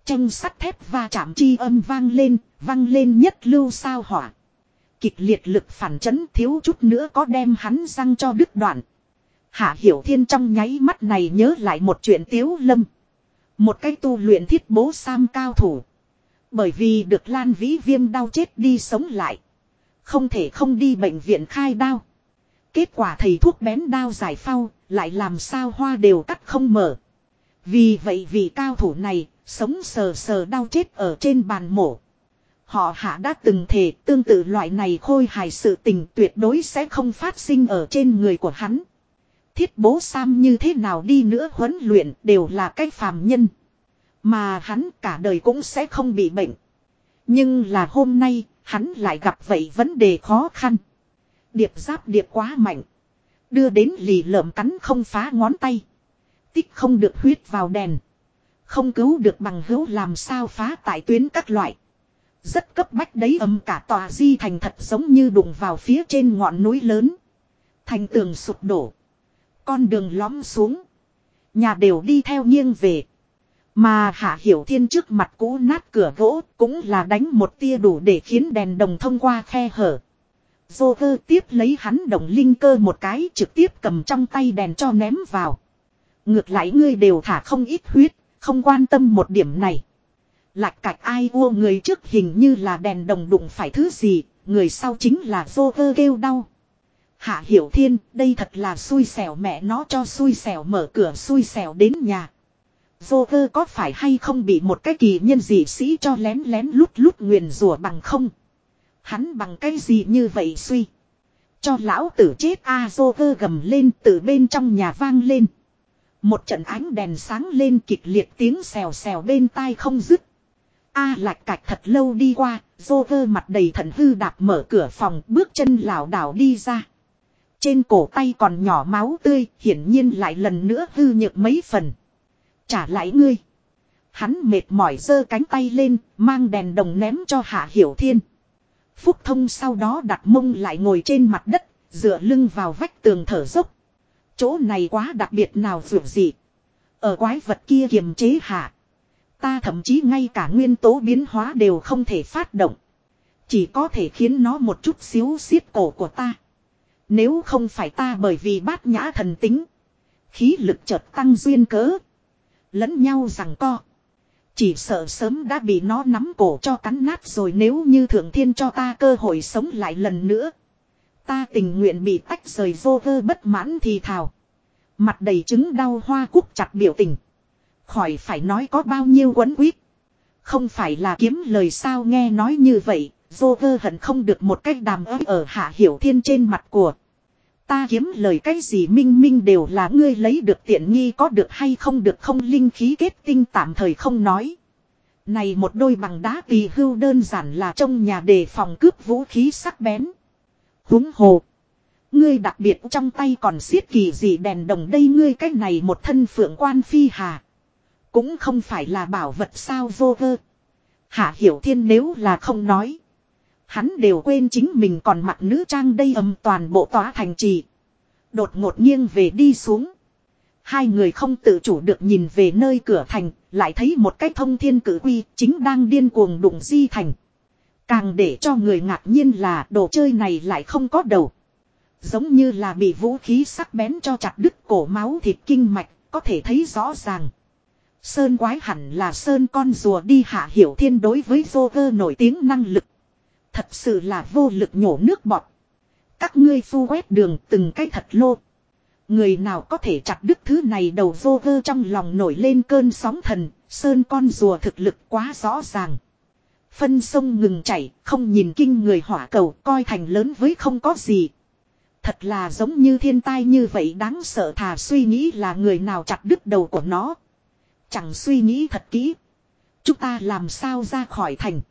[SPEAKER 1] chân sắt thép va chạm chi âm vang lên, vang lên nhất lưu sao hỏa. Kịch liệt lực phản chấn thiếu chút nữa có đem hắn răng cho đứt đoạn. Hạ Hiểu Thiên trong nháy mắt này nhớ lại một chuyện tiếu lâm. Một cái tu luyện thiết bố sam cao thủ. Bởi vì được Lan Vĩ Viêm đau chết đi sống lại. Không thể không đi bệnh viện khai đao. Kết quả thầy thuốc bén đao giải phao, lại làm sao hoa đều cắt không mở. Vì vậy vì cao thủ này, sống sờ sờ đau chết ở trên bàn mổ. Họ hạ đã từng thể tương tự loại này khôi hài sự tình tuyệt đối sẽ không phát sinh ở trên người của hắn. Thiết bố Sam như thế nào đi nữa huấn luyện đều là cái phàm nhân. Mà hắn cả đời cũng sẽ không bị bệnh. Nhưng là hôm nay, hắn lại gặp vậy vấn đề khó khăn. Điệp giáp điệp quá mạnh. Đưa đến lì lợm cắn không phá ngón tay. Tích không được huyết vào đèn. Không cứu được bằng hữu làm sao phá tại tuyến các loại. Rất cấp bách đấy âm cả tòa di thành thật giống như đụng vào phía trên ngọn núi lớn. Thành tường sụp đổ. Con đường lõm xuống. Nhà đều đi theo nghiêng về. Mà Hạ Hiểu Thiên trước mặt cũ nát cửa gỗ cũng là đánh một tia đủ để khiến đèn đồng thông qua khe hở. Dô vơ tiếp lấy hắn đồng linh cơ một cái trực tiếp cầm trong tay đèn cho ném vào. Ngược lại ngươi đều thả không ít huyết, không quan tâm một điểm này. Lạch cạch ai ua người trước hình như là đèn đồng đụng phải thứ gì, người sau chính là vô cơ kêu đau. Hạ Hiểu Thiên, đây thật là xui xẻo mẹ nó cho xui xẻo mở cửa xui xẻo đến nhà. Vô cơ có phải hay không bị một cái kỳ nhân dị sĩ cho lén lén lút lút nguyền rủa bằng không? Hắn bằng cái gì như vậy suy? Cho lão tử chết a à, vô cơ gầm lên từ bên trong nhà vang lên. Một trận ánh đèn sáng lên kịch liệt tiếng xèo xèo bên tai không dứt. A lạch cạch thật lâu đi qua, dô vơ mặt đầy thần hư đạp mở cửa phòng bước chân lảo đảo đi ra. Trên cổ tay còn nhỏ máu tươi, hiển nhiên lại lần nữa hư nhược mấy phần. Trả lại ngươi. Hắn mệt mỏi giơ cánh tay lên, mang đèn đồng ném cho Hạ Hiểu Thiên. Phúc Thông sau đó đặt mông lại ngồi trên mặt đất, dựa lưng vào vách tường thở dốc. Chỗ này quá đặc biệt nào vượt gì. Ở quái vật kia kiềm chế hạ. Ta thậm chí ngay cả nguyên tố biến hóa đều không thể phát động. Chỉ có thể khiến nó một chút xíu xiết cổ của ta. Nếu không phải ta bởi vì bát nhã thần tính. Khí lực chợt tăng duyên cớ. Lẫn nhau rằng co. Chỉ sợ sớm đã bị nó nắm cổ cho cắn nát rồi nếu như thượng thiên cho ta cơ hội sống lại lần nữa. Ta tình nguyện bị tách rời vô cơ bất mãn thì thào. Mặt đầy chứng đau hoa cúc chặt biểu tình. Khỏi phải nói có bao nhiêu quấn quýt. Không phải là kiếm lời sao nghe nói như vậy, vô cơ hận không được một cách đàm ớt ở hạ hiểu thiên trên mặt của. Ta kiếm lời cái gì minh minh đều là ngươi lấy được tiện nghi có được hay không được không linh khí kết tinh tạm thời không nói. Này một đôi bằng đá tỳ hưu đơn giản là trong nhà đề phòng cướp vũ khí sắc bén. Húng hồ. Ngươi đặc biệt trong tay còn siết kỳ gì đèn đồng đây ngươi cách này một thân phượng quan phi hà. Cũng không phải là bảo vật sao vô vơ. Hạ hiểu thiên nếu là không nói. Hắn đều quên chính mình còn mặc nữ trang đây âm toàn bộ tòa thành trì. Đột ngột nghiêng về đi xuống. Hai người không tự chủ được nhìn về nơi cửa thành, lại thấy một cái thông thiên cử quy chính đang điên cuồng đụng di thành. Càng để cho người ngạc nhiên là đồ chơi này lại không có đầu. Giống như là bị vũ khí sắc bén cho chặt đứt cổ máu thịt kinh mạch, có thể thấy rõ ràng. Sơn quái hẳn là sơn con rùa đi hạ hiểu thiên đối với vô cơ nổi tiếng năng lực. Thật sự là vô lực nhổ nước bọt. Các ngươi phu quét đường từng cái thật lô. Người nào có thể chặt đứt thứ này đầu vô cơ trong lòng nổi lên cơn sóng thần, sơn con rùa thực lực quá rõ ràng. Phân sông ngừng chảy, không nhìn kinh người hỏa cầu, coi thành lớn với không có gì. Thật là giống như thiên tai như vậy đáng sợ thà suy nghĩ là người nào chặt đứt đầu của nó. Chẳng suy nghĩ thật kỹ. Chúng ta làm sao ra khỏi thành.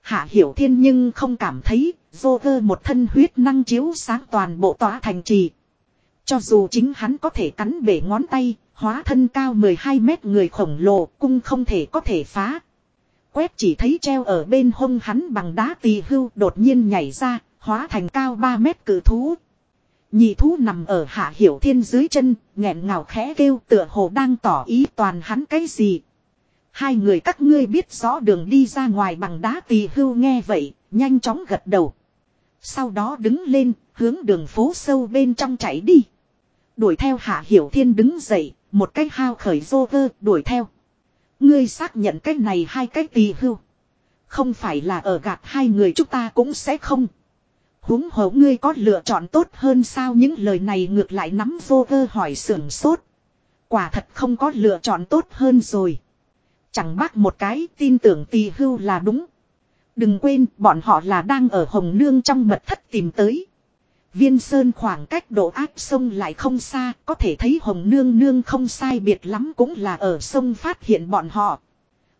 [SPEAKER 1] Hạ hiểu thiên nhưng không cảm thấy, vô cơ một thân huyết năng chiếu sáng toàn bộ tòa thành trì. Cho dù chính hắn có thể cắn bể ngón tay, hóa thân cao 12 mét người khổng lồ, cung không thể có thể phá. Quét chỉ thấy treo ở bên hông hắn bằng đá tỳ hưu đột nhiên nhảy ra, hóa thành cao 3 mét cử thú. Nhị thú nằm ở hạ hiểu thiên dưới chân, nghẹn ngào khẽ kêu tựa hồ đang tỏ ý toàn hắn cái gì. Hai người các ngươi biết rõ đường đi ra ngoài bằng đá tỳ hưu nghe vậy, nhanh chóng gật đầu. Sau đó đứng lên, hướng đường phố sâu bên trong chạy đi. Đuổi theo hạ hiểu thiên đứng dậy, một cái hao khởi rô vơ đuổi theo. Ngươi xác nhận cái này hai cái tỳ hưu. Không phải là ở gạt hai người chúng ta cũng sẽ không huống hồ ngươi có lựa chọn tốt hơn sao những lời này ngược lại nắm vô cơ hỏi sưởng sốt. Quả thật không có lựa chọn tốt hơn rồi. Chẳng bác một cái tin tưởng tỳ hưu là đúng. Đừng quên bọn họ là đang ở Hồng Nương trong mật thất tìm tới. Viên Sơn khoảng cách độ áp sông lại không xa, có thể thấy Hồng Nương Nương không sai biệt lắm cũng là ở sông phát hiện bọn họ.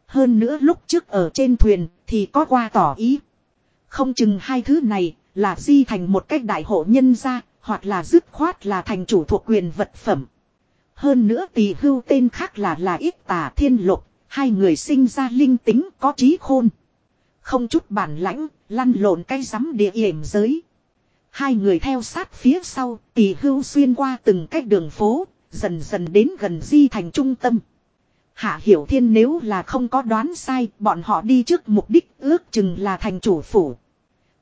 [SPEAKER 1] Hơn nữa lúc trước ở trên thuyền thì có qua tỏ ý. Không chừng hai thứ này là di thành một cách đại hộ nhân gia, hoặc là dứt khoát là thành chủ thuộc quyền vật phẩm. Hơn nữa tỳ hưu tên khác là là ít tà thiên lục, hai người sinh ra linh tính có trí khôn. Không chút bản lãnh, lăn lộn cái rắm địa hiểm giới. Hai người theo sát phía sau, tỳ hưu xuyên qua từng cách đường phố, dần dần đến gần di thành trung tâm. Hạ Hiểu Thiên nếu là không có đoán sai, bọn họ đi trước mục đích ước chừng là thành chủ phủ.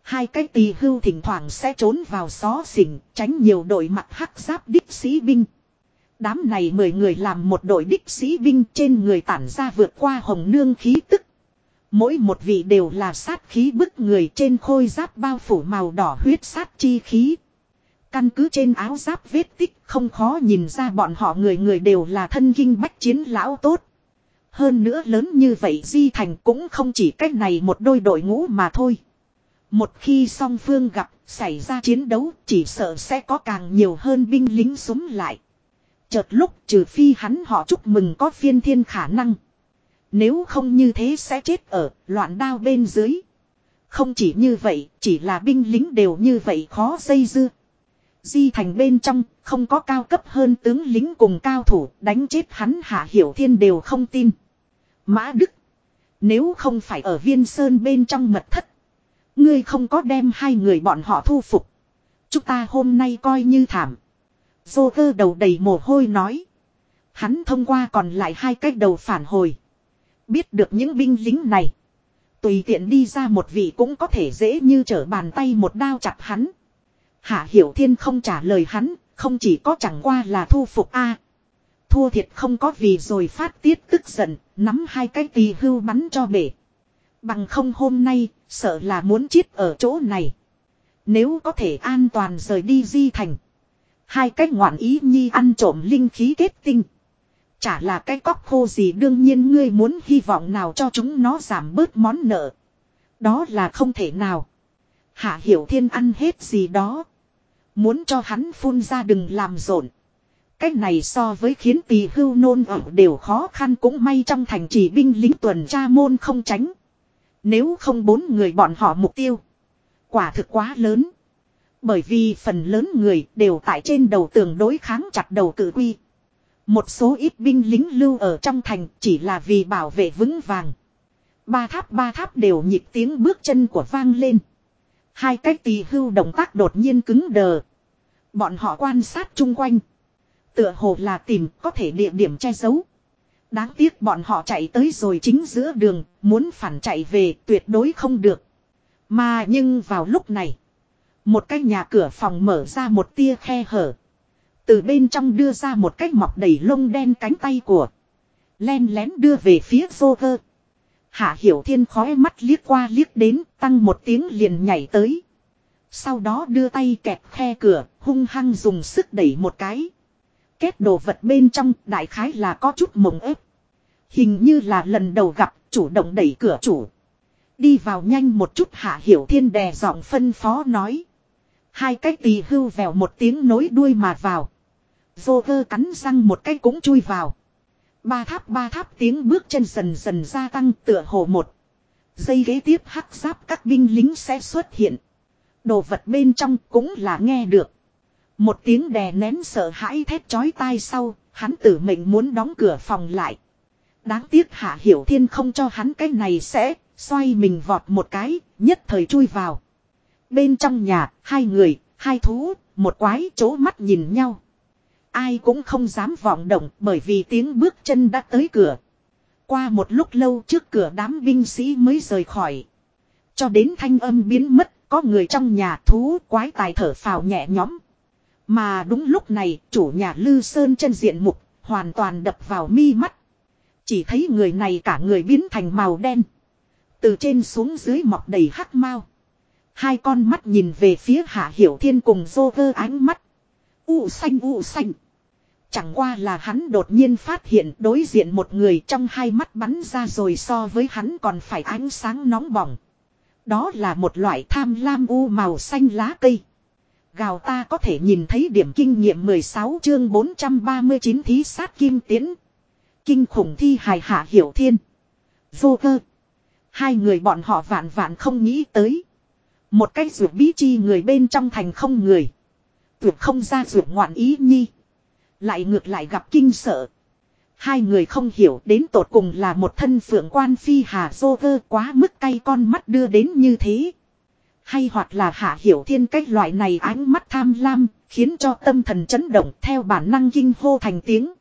[SPEAKER 1] Hai cái tỳ hưu thỉnh thoảng sẽ trốn vào xó xỉnh, tránh nhiều đội mặt hắc giáp đích sĩ binh. Đám này mười người làm một đội đích sĩ binh trên người tản ra vượt qua hồng nương khí tức. Mỗi một vị đều là sát khí bức người trên khôi giáp bao phủ màu đỏ huyết sát chi khí. Căn cứ trên áo giáp vết tích không khó nhìn ra bọn họ người người đều là thân kinh bách chiến lão tốt. Hơn nữa lớn như vậy Di Thành cũng không chỉ cách này một đôi đội ngũ mà thôi. Một khi song phương gặp, xảy ra chiến đấu, chỉ sợ sẽ có càng nhiều hơn binh lính súng lại. Chợt lúc trừ phi hắn họ chúc mừng có phiên thiên khả năng. Nếu không như thế sẽ chết ở loạn đao bên dưới. Không chỉ như vậy, chỉ là binh lính đều như vậy khó dây dưa. Di thành bên trong, không có cao cấp hơn tướng lính cùng cao thủ, đánh chết hắn hạ hiểu thiên đều không tin. Mã Đức, nếu không phải ở viên sơn bên trong mật thất, ngươi không có đem hai người bọn họ thu phục. Chúng ta hôm nay coi như thảm. Dô cơ đầu đầy mồ hôi nói. Hắn thông qua còn lại hai cách đầu phản hồi. Biết được những binh lính này. Tùy tiện đi ra một vị cũng có thể dễ như trở bàn tay một đao chặt hắn. Hạ Hiểu Thiên không trả lời hắn, không chỉ có chẳng qua là thu phục A. thua thiệt không có vì rồi phát tiết tức giận, nắm hai cái tì hưu bắn cho bể. Bằng không hôm nay, sợ là muốn chết ở chỗ này. Nếu có thể an toàn rời đi di thành. Hai cách ngoạn ý nhi ăn trộm linh khí kết tinh. Chả là cái cóc khô gì, đương nhiên ngươi muốn hy vọng nào cho chúng nó giảm bớt món nợ. Đó là không thể nào. Hạ hiểu thiên ăn hết gì đó. Muốn cho hắn phun ra đừng làm rộn. Cách này so với khiến tỳ hưu nôn ẩu đều khó khăn, cũng may trong thành chỉ binh lính tuần tra môn không tránh. Nếu không bốn người bọn họ mục tiêu. Quả thực quá lớn. Bởi vì phần lớn người đều tại trên đầu tường đối kháng chặt đầu cử quy. Một số ít binh lính lưu ở trong thành chỉ là vì bảo vệ vững vàng. Ba tháp ba tháp đều nhịp tiếng bước chân của vang lên. Hai cái tỳ hưu động tác đột nhiên cứng đờ. Bọn họ quan sát chung quanh. Tựa hồ là tìm có thể địa điểm che giấu. Đáng tiếc bọn họ chạy tới rồi chính giữa đường, muốn phản chạy về tuyệt đối không được. Mà nhưng vào lúc này, một cái nhà cửa phòng mở ra một tia khe hở. Từ bên trong đưa ra một cái mọc đầy lông đen cánh tay của. Len lén đưa về phía vô cơ. Hạ Hiểu Thiên khói mắt liếc qua liếc đến, tăng một tiếng liền nhảy tới. Sau đó đưa tay kẹp khe cửa, hung hăng dùng sức đẩy một cái. Kết đồ vật bên trong, đại khái là có chút mộng ép. Hình như là lần đầu gặp, chủ động đẩy cửa chủ. Đi vào nhanh một chút Hạ Hiểu Thiên đè giọng phân phó nói. Hai cái tỳ hưu vèo một tiếng nối đuôi mà vào. Vô vơ cắn răng một cái cũng chui vào. Ba tháp ba tháp tiếng bước chân dần dần gia tăng tựa hồ một. dây ghế tiếp hắc giáp các binh lính sẽ xuất hiện. Đồ vật bên trong cũng là nghe được. Một tiếng đè nén sợ hãi thét chói tai sau, hắn tử mệnh muốn đóng cửa phòng lại. Đáng tiếc Hạ Hiểu Thiên không cho hắn cái này sẽ, xoay mình vọt một cái, nhất thời chui vào. Bên trong nhà, hai người, hai thú, một quái chố mắt nhìn nhau. Ai cũng không dám vọng động bởi vì tiếng bước chân đã tới cửa. Qua một lúc lâu trước cửa đám binh sĩ mới rời khỏi. Cho đến thanh âm biến mất, có người trong nhà thú quái tài thở phào nhẹ nhõm. Mà đúng lúc này, chủ nhà Lư Sơn chân diện mục, hoàn toàn đập vào mi mắt. Chỉ thấy người này cả người biến thành màu đen. Từ trên xuống dưới mọc đầy hắc mau. Hai con mắt nhìn về phía Hạ Hiểu Thiên cùng dô vơ ánh mắt. U xanh u xanh. Chẳng qua là hắn đột nhiên phát hiện đối diện một người trong hai mắt bắn ra rồi so với hắn còn phải ánh sáng nóng bỏng. Đó là một loại tham lam u màu xanh lá cây. Gào ta có thể nhìn thấy điểm kinh nghiệm 16 chương 439 thí sát kim tiến. Kinh khủng thi hài hạ hiểu thiên. Vô cơ. Hai người bọn họ vạn vạn không nghĩ tới. Một cái ruột bí chi người bên trong thành không người. Tuyệt không ra ruột ngoạn ý nhi. Lại ngược lại gặp kinh sợ. Hai người không hiểu đến tột cùng là một thân phượng quan phi hà dô cơ quá mức cay con mắt đưa đến như thế. Hay hoặc là hạ hiểu thiên cách loại này ánh mắt tham lam, khiến cho tâm thần chấn động theo bản năng kinh hô thành tiếng.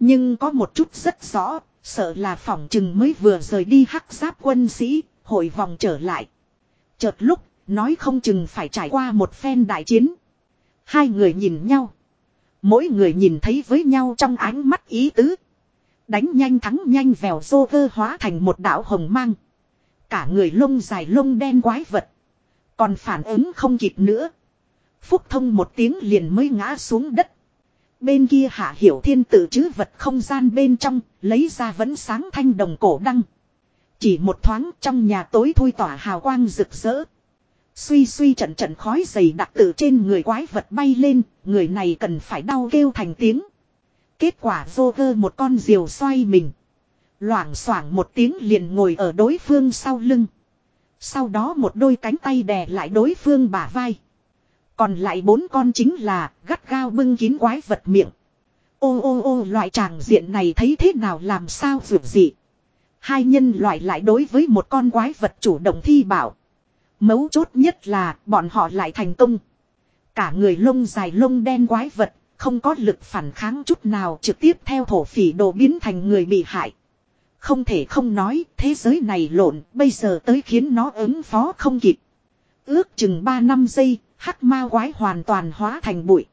[SPEAKER 1] Nhưng có một chút rất rõ, sợ là phỏng chừng mới vừa rời đi hắc giáp quân sĩ, hội vòng trở lại. Chợt lúc, nói không chừng phải trải qua một phen đại chiến. Hai người nhìn nhau. Mỗi người nhìn thấy với nhau trong ánh mắt ý tứ. Đánh nhanh thắng nhanh vèo dô vơ hóa thành một đạo hồng mang. Cả người lông dài lông đen quái vật. Còn phản ứng không kịp nữa. Phúc thông một tiếng liền mới ngã xuống đất. Bên kia hạ hiểu thiên tử chứ vật không gian bên trong, lấy ra vẫn sáng thanh đồng cổ đăng. Chỉ một thoáng trong nhà tối thui tỏa hào quang rực rỡ. Suy suy trận trận khói dày đặc từ trên người quái vật bay lên, người này cần phải đau kêu thành tiếng. Kết quả vô cơ một con diều xoay mình. Loảng xoảng một tiếng liền ngồi ở đối phương sau lưng. Sau đó một đôi cánh tay đè lại đối phương bả vai. Còn lại bốn con chính là gắt gao bưng kín quái vật miệng. Ô ô ô loại tràng diện này thấy thế nào làm sao vượt dị. Hai nhân loại lại đối với một con quái vật chủ động thi bảo. Mấu chốt nhất là bọn họ lại thành công. Cả người lông dài lông đen quái vật, không có lực phản kháng chút nào trực tiếp theo thổ phỉ đồ biến thành người bị hại. Không thể không nói thế giới này lộn bây giờ tới khiến nó ứng phó không kịp. Ước chừng 3 năm giây, hắc ma quái hoàn toàn hóa thành bụi.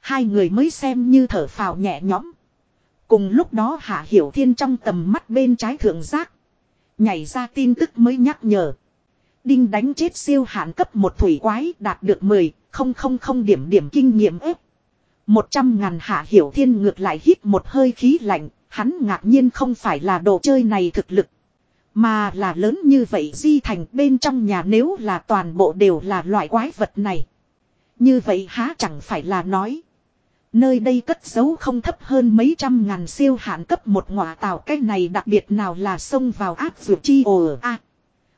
[SPEAKER 1] Hai người mới xem như thở phào nhẹ nhõm. Cùng lúc đó Hạ Hiểu Thiên trong tầm mắt bên trái thượng giác. Nhảy ra tin tức mới nhắc nhở. Đinh đánh chết siêu hạn cấp một thủy quái đạt được 10, không không không điểm điểm kinh nghiệm ếp. Một trăm ngàn Hạ Hiểu Thiên ngược lại hít một hơi khí lạnh, hắn ngạc nhiên không phải là đồ chơi này thực lực. Mà là lớn như vậy di thành bên trong nhà nếu là toàn bộ đều là loại quái vật này. Như vậy há chẳng phải là nói. Nơi đây cất giấu không thấp hơn mấy trăm ngàn siêu hạn cấp một ngọa tàu cái này đặc biệt nào là xông vào áp dược chi ồ a,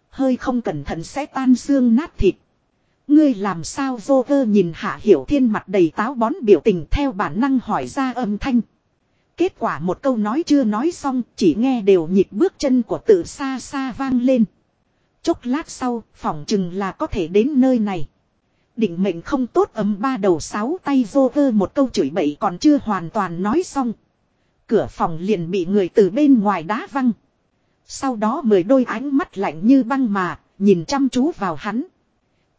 [SPEAKER 1] Hơi không cẩn thận sẽ tan xương nát thịt. Ngươi làm sao vô vơ nhìn hạ hiểu thiên mặt đầy táo bón biểu tình theo bản năng hỏi ra âm thanh. Kết quả một câu nói chưa nói xong chỉ nghe đều nhịp bước chân của tự xa xa vang lên. Chốc lát sau phỏng chừng là có thể đến nơi này. Định mệnh không tốt ấm ba đầu sáu tay vô vơ một câu chửi bậy còn chưa hoàn toàn nói xong. Cửa phòng liền bị người từ bên ngoài đá văng. Sau đó mười đôi ánh mắt lạnh như băng mà, nhìn chăm chú vào hắn.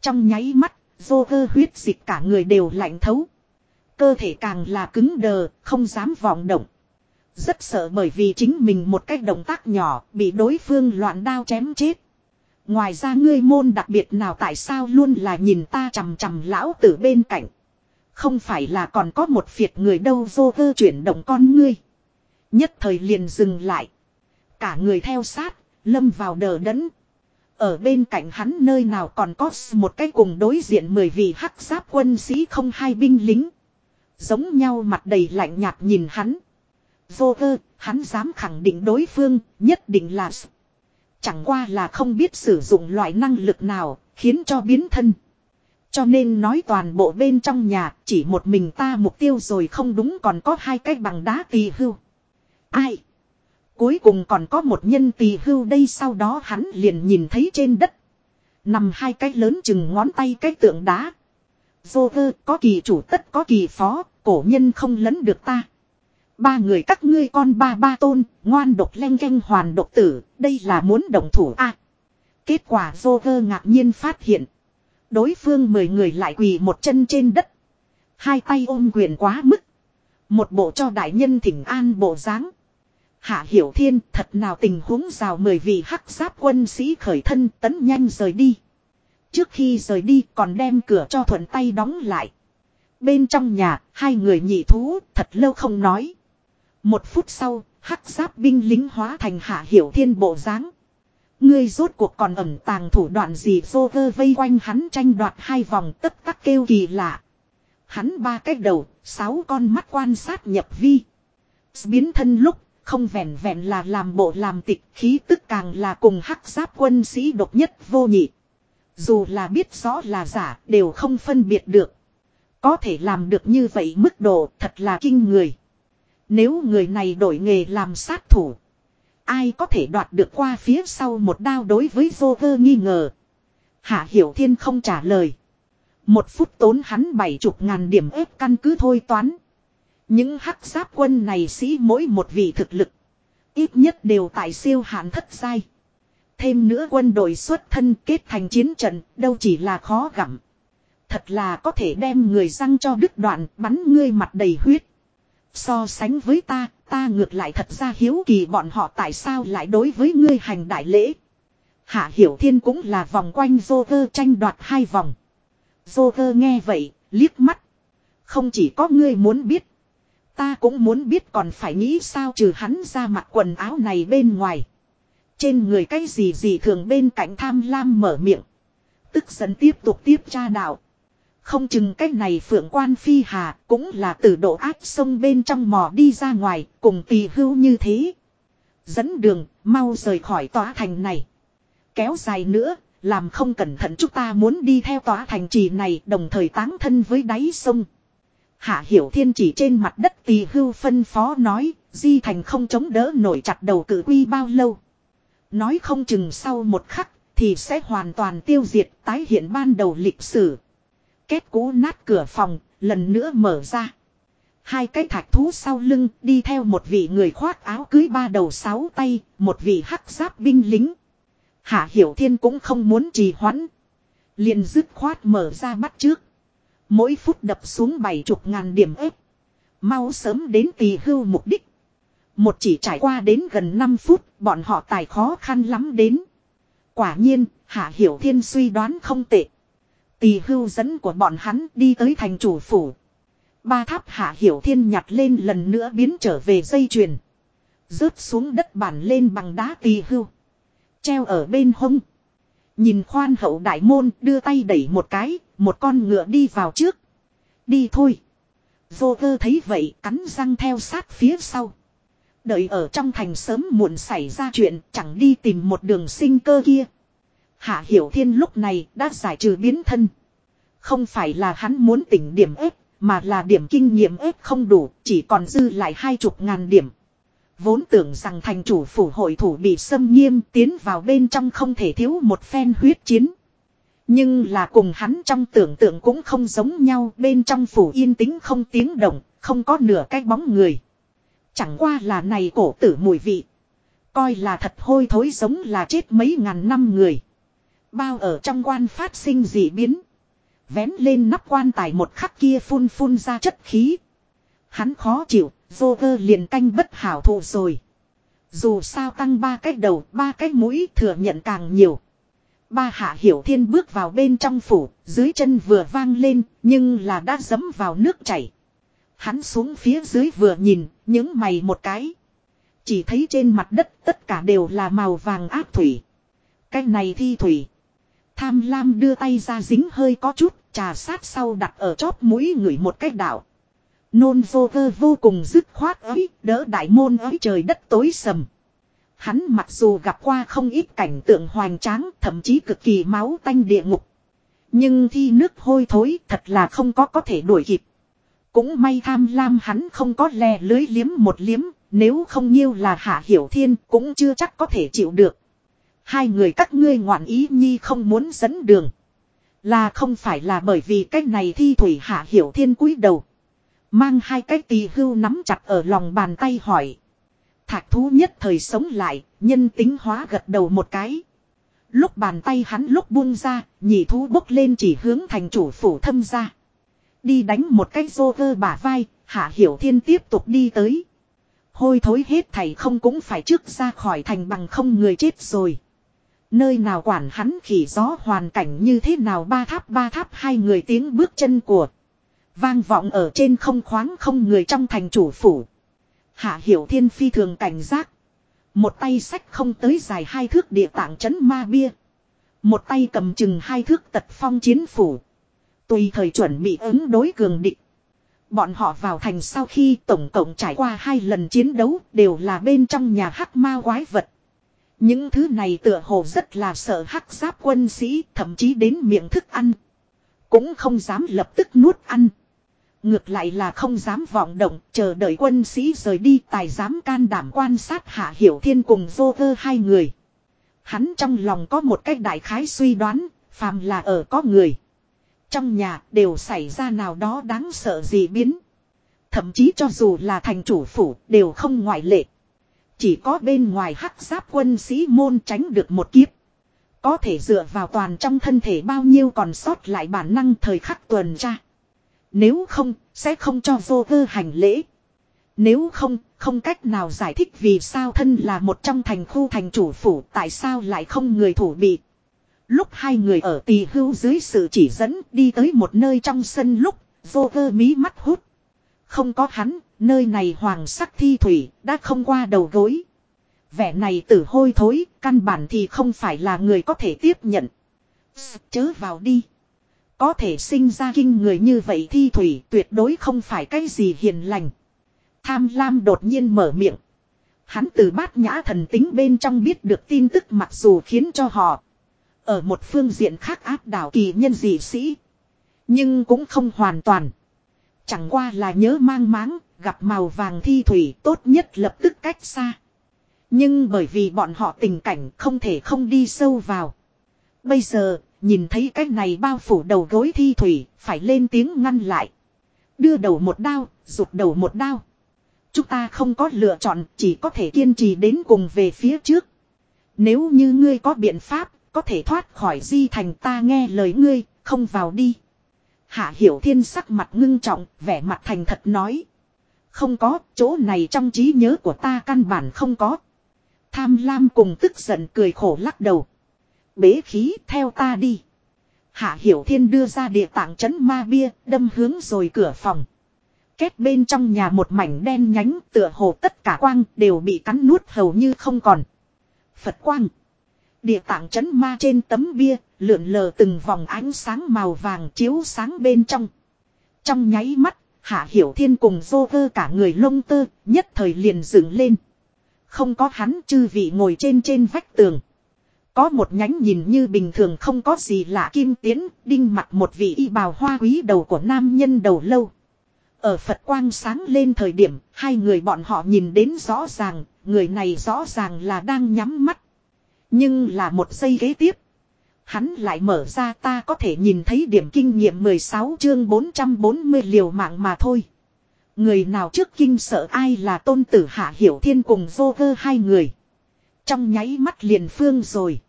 [SPEAKER 1] Trong nháy mắt, vô vơ huyết dịch cả người đều lạnh thấu. Cơ thể càng là cứng đờ, không dám vọng động. Rất sợ bởi vì chính mình một cách động tác nhỏ bị đối phương loạn đao chém chết. Ngoài ra ngươi môn đặc biệt nào tại sao luôn là nhìn ta chằm chằm lão tử bên cạnh. Không phải là còn có một phiệt người đâu vô vơ chuyển động con ngươi. Nhất thời liền dừng lại. Cả người theo sát, lâm vào đờ đẫn. Ở bên cạnh hắn nơi nào còn có một cái cùng đối diện mười vị hắc giáp quân sĩ không hai binh lính. Giống nhau mặt đầy lạnh nhạt nhìn hắn. Vô vơ, hắn dám khẳng định đối phương, nhất định là Chẳng qua là không biết sử dụng loại năng lực nào, khiến cho biến thân. Cho nên nói toàn bộ bên trong nhà, chỉ một mình ta mục tiêu rồi không đúng còn có hai cái bằng đá tỳ hưu. Ai? Cuối cùng còn có một nhân tỳ hưu đây sau đó hắn liền nhìn thấy trên đất. Nằm hai cái lớn chừng ngón tay cái tượng đá dô vơ có kỳ chủ tất có kỳ phó, cổ nhân không lấn được ta. Ba người các ngươi con ba ba tôn, ngoan độc len canh hoàn độc tử, đây là muốn đồng thủ a Kết quả dô vơ ngạc nhiên phát hiện. Đối phương mười người lại quỳ một chân trên đất. Hai tay ôm quyền quá mức. Một bộ cho đại nhân thỉnh an bộ dáng Hạ Hiểu Thiên thật nào tình huống rào mười vị hắc giáp quân sĩ khởi thân tấn nhanh rời đi. Trước khi rời đi còn đem cửa cho thuận tay đóng lại. Bên trong nhà, hai người nhị thú thật lâu không nói. Một phút sau, hắc giáp binh lính hóa thành hạ hiểu thiên bộ dáng Ngươi rốt cuộc còn ẩn tàng thủ đoạn gì vô vơ vây quanh hắn tranh đoạt hai vòng tất tắc kêu kỳ lạ. Hắn ba cái đầu, sáu con mắt quan sát nhập vi. Biến thân lúc, không vẹn vẹn là làm bộ làm tịch khí tức càng là cùng hắc giáp quân sĩ độc nhất vô nhị. Dù là biết rõ là giả, đều không phân biệt được. Có thể làm được như vậy mức độ thật là kinh người. Nếu người này đổi nghề làm sát thủ. Ai có thể đoạt được qua phía sau một đao đối với vô vơ nghi ngờ. Hạ Hiểu Thiên không trả lời. Một phút tốn hắn bảy chục ngàn điểm ép căn cứ thôi toán. Những hắc giáp quân này sĩ mỗi một vị thực lực. Ít nhất đều tại siêu hạn thất giai. Thêm nữa quân đội xuất thân kết thành chiến trận đâu chỉ là khó gặm. Thật là có thể đem người răng cho đứt đoạn bắn ngươi mặt đầy huyết. So sánh với ta, ta ngược lại thật ra hiếu kỳ bọn họ tại sao lại đối với ngươi hành đại lễ. Hạ Hiểu Thiên cũng là vòng quanh Joker tranh đoạt hai vòng. Joker nghe vậy, liếc mắt. Không chỉ có ngươi muốn biết. Ta cũng muốn biết còn phải nghĩ sao trừ hắn ra mặc quần áo này bên ngoài. Trên người cái gì gì thường bên cạnh tham lam mở miệng. Tức giận tiếp tục tiếp tra đạo. Không chừng cái này phượng quan phi hà cũng là từ độ ác sông bên trong mò đi ra ngoài cùng tỳ hưu như thế. Dẫn đường mau rời khỏi tòa thành này. Kéo dài nữa làm không cẩn thận chúng ta muốn đi theo tòa thành trì này đồng thời táng thân với đáy sông. Hạ Hiểu Thiên chỉ trên mặt đất tỳ hưu phân phó nói, Di Thành không chống đỡ nổi chặt đầu cử quy bao lâu. Nói không chừng sau một khắc, thì sẽ hoàn toàn tiêu diệt tái hiện ban đầu lịch sử. Kết cú nát cửa phòng, lần nữa mở ra. Hai cái thạch thú sau lưng đi theo một vị người khoác áo cưới ba đầu sáu tay, một vị hắc giáp binh lính. Hạ Hiểu Thiên cũng không muốn trì hoãn. liền dứt khoát mở ra bắt trước. Mỗi phút đập xuống bảy chục ngàn điểm ếp. Mau sớm đến tỳ hưu mục đích. Một chỉ trải qua đến gần 5 phút, bọn họ tài khó khăn lắm đến. Quả nhiên, Hạ Hiểu Thiên suy đoán không tệ. Tỳ hưu dẫn của bọn hắn đi tới thành chủ phủ. Ba tháp Hạ Hiểu Thiên nhặt lên lần nữa biến trở về dây chuyền. Rớt xuống đất bản lên bằng đá tỳ hưu. Treo ở bên hông. Nhìn khoan hậu đại môn đưa tay đẩy một cái, một con ngựa đi vào trước. Đi thôi. Vô cơ thấy vậy cắn răng theo sát phía sau. Đợi ở trong thành sớm muộn xảy ra chuyện chẳng đi tìm một đường sinh cơ kia. Hạ Hiểu Thiên lúc này đã giải trừ biến thân. Không phải là hắn muốn tỉnh điểm ếp, mà là điểm kinh nghiệm ếp không đủ, chỉ còn dư lại hai chục ngàn điểm. Vốn tưởng rằng thành chủ phủ hội thủ bị xâm nghiêm tiến vào bên trong không thể thiếu một phen huyết chiến. Nhưng là cùng hắn trong tưởng tượng cũng không giống nhau bên trong phủ yên tĩnh không tiếng động, không có nửa cái bóng người. Chẳng qua là này cổ tử mùi vị. Coi là thật hôi thối giống là chết mấy ngàn năm người. Bao ở trong quan phát sinh dị biến. Vén lên nắp quan tài một khắc kia phun phun ra chất khí. Hắn khó chịu, Joker liền canh bất hảo thụ rồi. Dù sao tăng ba cái đầu, ba cái mũi thừa nhận càng nhiều. Ba hạ hiểu thiên bước vào bên trong phủ, dưới chân vừa vang lên, nhưng là đã dấm vào nước chảy. Hắn xuống phía dưới vừa nhìn, những mày một cái. Chỉ thấy trên mặt đất tất cả đều là màu vàng áp thủy. Cái này thi thủy. Tham lam đưa tay ra dính hơi có chút, trà sát sau đặt ở chóp mũi người một cách đảo. Nôn vô cơ vô cùng dứt khoát ấy, đỡ đại môn ấy trời đất tối sầm. Hắn mặc dù gặp qua không ít cảnh tượng hoành tráng, thậm chí cực kỳ máu tanh địa ngục. Nhưng thi nước hôi thối thật là không có có thể đuổi kịp. Cũng may tham lam hắn không có lè lưới liếm một liếm, nếu không nhiêu là hạ hiểu thiên cũng chưa chắc có thể chịu được. Hai người các ngươi ngoạn ý nhi không muốn dẫn đường. Là không phải là bởi vì cái này thi thủy hạ hiểu thiên cúi đầu. Mang hai cái tỳ hưu nắm chặt ở lòng bàn tay hỏi. thạc thú nhất thời sống lại, nhân tính hóa gật đầu một cái. Lúc bàn tay hắn lúc buông ra, nhị thú bốc lên chỉ hướng thành chủ phủ thâm ra. Đi đánh một cái rô vơ bả vai, hạ hiểu thiên tiếp tục đi tới. Hôi thối hết thầy không cũng phải trước ra khỏi thành bằng không người chết rồi. Nơi nào quản hắn khỉ gió hoàn cảnh như thế nào ba tháp ba tháp hai người tiếng bước chân của. Vang vọng ở trên không khoáng không người trong thành chủ phủ. Hạ hiểu thiên phi thường cảnh giác. Một tay sách không tới dài hai thước địa tạng chấn ma bia. Một tay cầm chừng hai thước tật phong chiến phủ. Tùy thời chuẩn bị ứng đối cường địch. Bọn họ vào thành sau khi tổng cộng trải qua hai lần chiến đấu đều là bên trong nhà hắc ma quái vật. Những thứ này tựa hồ rất là sợ hắc giáp quân sĩ thậm chí đến miệng thức ăn. Cũng không dám lập tức nuốt ăn. Ngược lại là không dám vọng động, chờ đợi quân sĩ rời đi tài dám can đảm quan sát Hạ Hiểu Thiên cùng vô cơ hai người. Hắn trong lòng có một cách đại khái suy đoán, phàm là ở có người. Trong nhà đều xảy ra nào đó đáng sợ gì biến. Thậm chí cho dù là thành chủ phủ đều không ngoại lệ. Chỉ có bên ngoài hắc giáp quân sĩ môn tránh được một kiếp. Có thể dựa vào toàn trong thân thể bao nhiêu còn sót lại bản năng thời khắc tuần tra. Nếu không, sẽ không cho vô vơ hành lễ. Nếu không, không cách nào giải thích vì sao thân là một trong thành khu thành chủ phủ tại sao lại không người thủ bị. Lúc hai người ở tỳ hưu dưới sự chỉ dẫn đi tới một nơi trong sân lúc, vô cơ mí mắt hút. Không có hắn, nơi này hoàng sắc thi thủy, đã không qua đầu gối. Vẻ này tử hôi thối, căn bản thì không phải là người có thể tiếp nhận. Chớ vào đi. Có thể sinh ra kinh người như vậy thi thủy tuyệt đối không phải cái gì hiền lành. Tham lam đột nhiên mở miệng. Hắn từ bát nhã thần tính bên trong biết được tin tức mặc dù khiến cho họ. Ở một phương diện khác áp đảo kỳ nhân dị sĩ. Nhưng cũng không hoàn toàn. Chẳng qua là nhớ mang máng, gặp màu vàng thi thủy tốt nhất lập tức cách xa. Nhưng bởi vì bọn họ tình cảnh không thể không đi sâu vào. Bây giờ, nhìn thấy cái này bao phủ đầu gối thi thủy, phải lên tiếng ngăn lại. Đưa đầu một đao, rụt đầu một đao. Chúng ta không có lựa chọn, chỉ có thể kiên trì đến cùng về phía trước. Nếu như ngươi có biện pháp, có thể thoát khỏi di thành ta nghe lời ngươi, không vào đi. Hạ Hiểu Thiên sắc mặt ngưng trọng, vẻ mặt thành thật nói. Không có, chỗ này trong trí nhớ của ta căn bản không có. Tham lam cùng tức giận cười khổ lắc đầu. Bế khí theo ta đi. Hạ Hiểu Thiên đưa ra địa tạng chấn ma bia, đâm hướng rồi cửa phòng. Kết bên trong nhà một mảnh đen nhánh tựa hồ tất cả quang đều bị cắn nuốt hầu như không còn. Phật quang. Địa tạng chấn ma trên tấm bia, lượn lờ từng vòng ánh sáng màu vàng chiếu sáng bên trong. Trong nháy mắt, Hạ Hiểu Thiên cùng dô vơ cả người lông tơ, nhất thời liền dựng lên. Không có hắn chư vị ngồi trên trên vách tường. Có một nhánh nhìn như bình thường không có gì lạ kim tiến, đinh mặt một vị y bào hoa quý đầu của nam nhân đầu lâu. Ở Phật quang sáng lên thời điểm, hai người bọn họ nhìn đến rõ ràng, người này rõ ràng là đang nhắm mắt. Nhưng là một giây ghế tiếp. Hắn lại mở ra ta có thể nhìn thấy điểm kinh nghiệm 16 chương 440 liều mạng mà thôi. Người nào trước kinh sợ ai là tôn tử hạ hiểu thiên cùng vô cơ hai người. Trong nháy mắt liền phương rồi.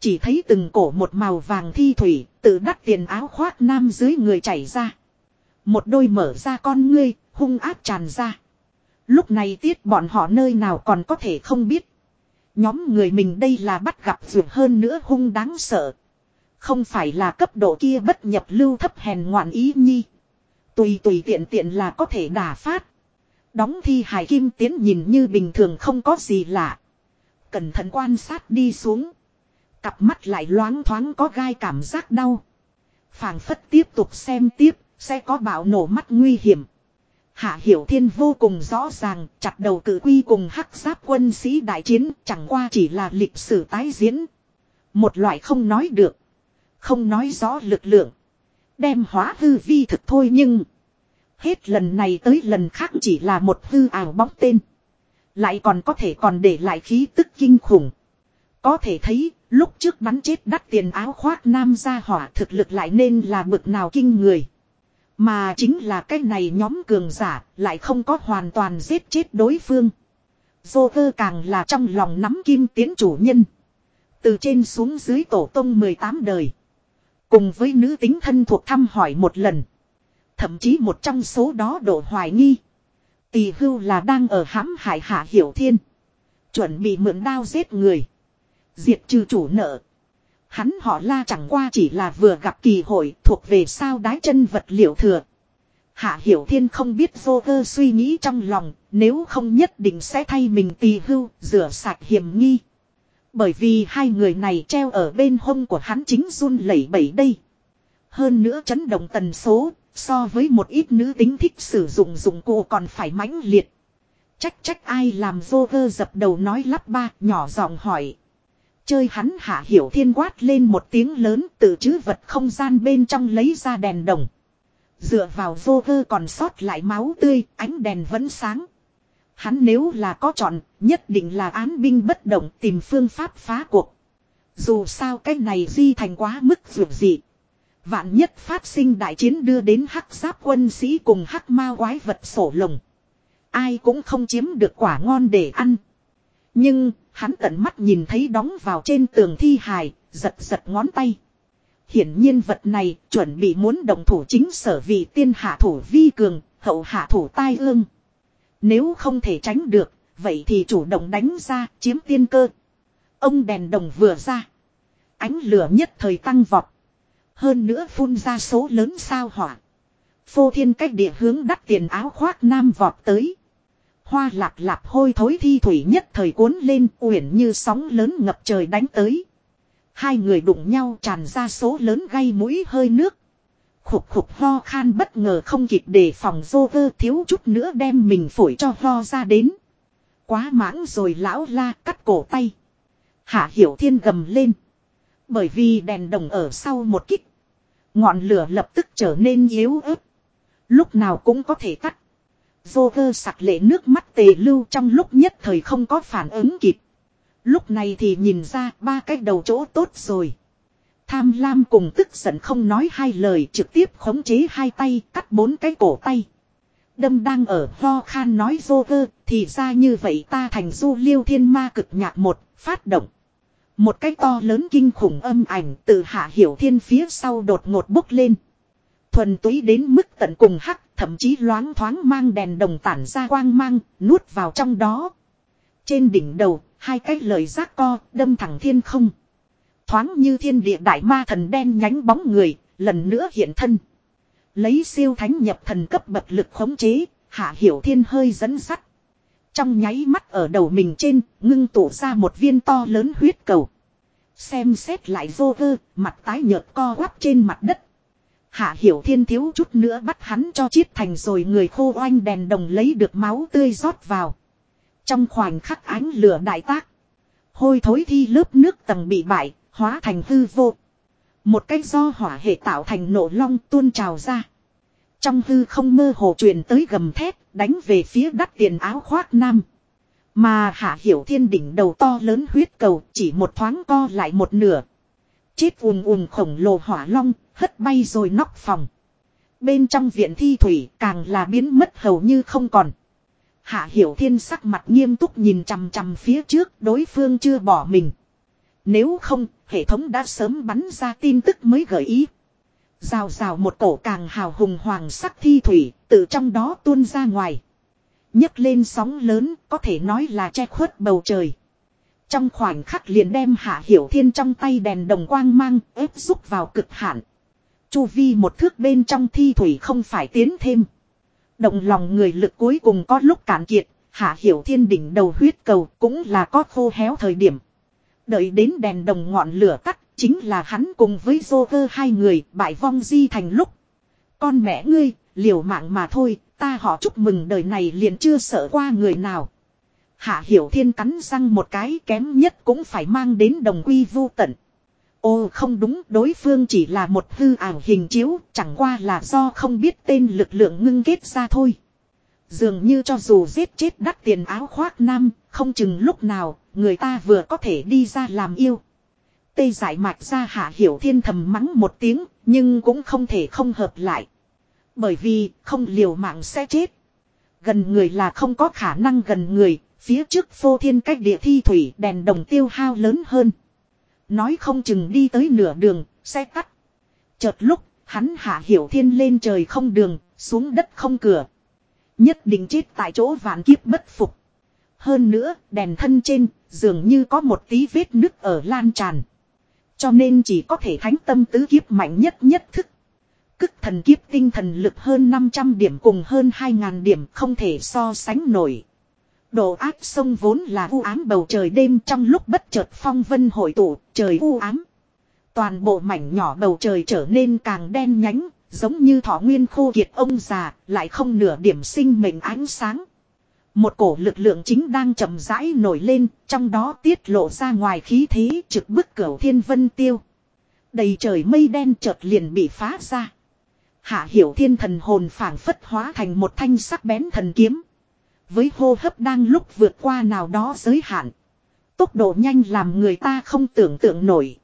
[SPEAKER 1] Chỉ thấy từng cổ một màu vàng thi thủy tự đắt tiền áo khoác nam dưới người chảy ra. Một đôi mở ra con ngươi, hung áp tràn ra. Lúc này tiết bọn họ nơi nào còn có thể không biết. Nhóm người mình đây là bắt gặp vượt hơn nữa hung đáng sợ. Không phải là cấp độ kia bất nhập lưu thấp hèn ngoạn ý nhi. Tùy tùy tiện tiện là có thể đả phát. Đóng thi hải kim tiến nhìn như bình thường không có gì lạ. Cẩn thận quan sát đi xuống. Cặp mắt lại loáng thoáng có gai cảm giác đau. phảng phất tiếp tục xem tiếp, sẽ có bạo nổ mắt nguy hiểm. Hạ Hiểu Thiên vô cùng rõ ràng, chặt đầu cử quy cùng hắc giáp quân sĩ đại chiến chẳng qua chỉ là lịch sử tái diễn. Một loại không nói được. Không nói rõ lực lượng. Đem hóa hư vi thực thôi nhưng. Hết lần này tới lần khác chỉ là một hư ảo bóng tên. Lại còn có thể còn để lại khí tức kinh khủng. Có thể thấy, lúc trước bắn chết đắt tiền áo khoác nam gia hỏa thực lực lại nên là bực nào kinh người. Mà chính là cái này nhóm cường giả lại không có hoàn toàn giết chết đối phương. Dô vơ càng là trong lòng nắm kim tiến chủ nhân. Từ trên xuống dưới tổ tông 18 đời. Cùng với nữ tính thân thuộc thăm hỏi một lần. Thậm chí một trong số đó độ hoài nghi. Tỳ hưu là đang ở hãm hại hạ hiểu thiên. Chuẩn bị mượn đao giết người. Diệt trừ chủ nợ. Hắn họ la chẳng qua chỉ là vừa gặp kỳ hội thuộc về sao đái chân vật liệu thừa. Hạ Hiểu Thiên không biết vô cơ suy nghĩ trong lòng, nếu không nhất định sẽ thay mình tì hưu, rửa sạch hiểm nghi. Bởi vì hai người này treo ở bên hông của hắn chính run lẩy bẩy đây. Hơn nữa chấn động tần số, so với một ít nữ tính thích sử dụng dụng cụ còn phải mãnh liệt. Trách trách ai làm vô cơ dập đầu nói lắp ba, nhỏ giọng hỏi. Chơi hắn hạ hiểu thiên quát lên một tiếng lớn từ chữ vật không gian bên trong lấy ra đèn đồng. Dựa vào vô vơ còn sót lại máu tươi, ánh đèn vẫn sáng. Hắn nếu là có chọn, nhất định là án binh bất động tìm phương pháp phá cuộc. Dù sao cái này di thành quá mức vượt dị. Vạn nhất phát sinh đại chiến đưa đến hắc giáp quân sĩ cùng hắc ma quái vật sổ lồng. Ai cũng không chiếm được quả ngon để ăn. Nhưng, hắn tận mắt nhìn thấy đóng vào trên tường thi hài, giật giật ngón tay. Hiển nhiên vật này chuẩn bị muốn đồng thủ chính sở vì tiên hạ thủ vi cường, hậu hạ thủ tai ương. Nếu không thể tránh được, vậy thì chủ động đánh ra, chiếm tiên cơ. Ông đèn đồng vừa ra. Ánh lửa nhất thời tăng vọt. Hơn nữa phun ra số lớn sao hỏa. Phô thiên cách địa hướng đắt tiền áo khoác nam vọt tới. Hoa lạc lạc hôi thối thi thủy nhất thời cuốn lên, uyển như sóng lớn ngập trời đánh tới. Hai người đụng nhau tràn ra số lớn gây mũi hơi nước. Khục khục ho khan bất ngờ không kịp đề phòng vô vơ thiếu chút nữa đem mình phổi cho ho ra đến. Quá mãng rồi lão la cắt cổ tay. Hạ hiểu thiên gầm lên. Bởi vì đèn đồng ở sau một kích. Ngọn lửa lập tức trở nên yếu ớt. Lúc nào cũng có thể tắt. Dô cơ sặc lệ nước mắt tề lưu trong lúc nhất thời không có phản ứng kịp. Lúc này thì nhìn ra ba cái đầu chỗ tốt rồi. Tham lam cùng tức giận không nói hai lời trực tiếp khống chế hai tay cắt bốn cái cổ tay. Đâm đang ở ho khan nói dô cơ thì ra như vậy ta thành du liêu thiên ma cực nhạc một phát động. Một cái to lớn kinh khủng âm ảnh từ hạ hiểu thiên phía sau đột ngột bốc lên. Thuần túy đến mức tận cùng hắc, thậm chí loáng thoáng mang đèn đồng tản ra quang mang, nuốt vào trong đó. Trên đỉnh đầu, hai cái lời giác co, đâm thẳng thiên không. Thoáng như thiên địa đại ma thần đen nhánh bóng người, lần nữa hiện thân. Lấy siêu thánh nhập thần cấp bậc lực khống chế, hạ hiểu thiên hơi dẫn sắt. Trong nháy mắt ở đầu mình trên, ngưng tụ ra một viên to lớn huyết cầu. Xem xét lại vô vơ, mặt tái nhợt co quắp trên mặt đất. Hạ hiểu thiên thiếu chút nữa bắt hắn cho chiết thành rồi người khô oanh đèn đồng lấy được máu tươi rót vào. Trong khoảnh khắc ánh lửa đại tác. Hôi thối thi lớp nước tầng bị bại, hóa thành hư vô. Một cái do hỏa hệ tạo thành nổ long tuôn trào ra. Trong hư không mơ hồ truyền tới gầm thét, đánh về phía đắt tiền áo khoác nam. Mà hạ hiểu thiên đỉnh đầu to lớn huyết cầu chỉ một thoáng co lại một nửa. Chết ùm ùm khổng lồ hỏa long, hất bay rồi nóc phòng. Bên trong viện thi thủy càng là biến mất hầu như không còn. Hạ hiểu thiên sắc mặt nghiêm túc nhìn chằm chằm phía trước đối phương chưa bỏ mình. Nếu không, hệ thống đã sớm bắn ra tin tức mới gợi ý. Rào rào một cổ càng hào hùng hoàng sắc thi thủy, từ trong đó tuôn ra ngoài. nhấc lên sóng lớn, có thể nói là che khuất bầu trời. Trong khoảnh khắc liền đem hạ hiểu thiên trong tay đèn đồng quang mang, ép rút vào cực hạn. Chu vi một thước bên trong thi thủy không phải tiến thêm. Động lòng người lực cuối cùng có lúc cạn kiệt, hạ hiểu thiên đỉnh đầu huyết cầu cũng là có khô héo thời điểm. Đợi đến đèn đồng ngọn lửa tắt, chính là hắn cùng với dô cơ hai người bại vong di thành lúc. Con mẹ ngươi, liều mạng mà thôi, ta họ chúc mừng đời này liền chưa sợ qua người nào. Hạ hiểu thiên cắn răng một cái kém nhất cũng phải mang đến đồng quy vô tận. Ô không đúng đối phương chỉ là một hư ảo hình chiếu chẳng qua là do không biết tên lực lượng ngưng kết ra thôi. Dường như cho dù giết chết đắt tiền áo khoác nam không chừng lúc nào người ta vừa có thể đi ra làm yêu. Tây giải mạch ra hạ hiểu thiên thầm mắng một tiếng nhưng cũng không thể không hợp lại. Bởi vì không liều mạng sẽ chết. Gần người là không có khả năng gần người, phía trước phô thiên cách địa thi thủy đèn đồng tiêu hao lớn hơn. Nói không chừng đi tới nửa đường, xe tắt. Chợt lúc, hắn hạ hiểu thiên lên trời không đường, xuống đất không cửa. Nhất định chết tại chỗ vạn kiếp bất phục. Hơn nữa, đèn thân trên, dường như có một tí vết nứt ở lan tràn. Cho nên chỉ có thể thánh tâm tứ kiếp mạnh nhất nhất thức. Cức thần kiếp tinh thần lực hơn 500 điểm cùng hơn 2.000 điểm không thể so sánh nổi. Độ áp sông vốn là u ám bầu trời đêm trong lúc bất chợt phong vân hội tụ, trời u ám. Toàn bộ mảnh nhỏ bầu trời trở nên càng đen nhánh, giống như thọ nguyên khô kiệt ông già, lại không nửa điểm sinh mệnh ánh sáng. Một cổ lực lượng chính đang chậm rãi nổi lên, trong đó tiết lộ ra ngoài khí thế trực bức cửu thiên vân tiêu. Đầy trời mây đen chợt liền bị phá ra. Hạ hiểu thiên thần hồn phảng phất hóa thành một thanh sắc bén thần kiếm. Với hô hấp đang lúc vượt qua nào đó giới hạn. Tốc độ nhanh làm người ta không tưởng tượng nổi.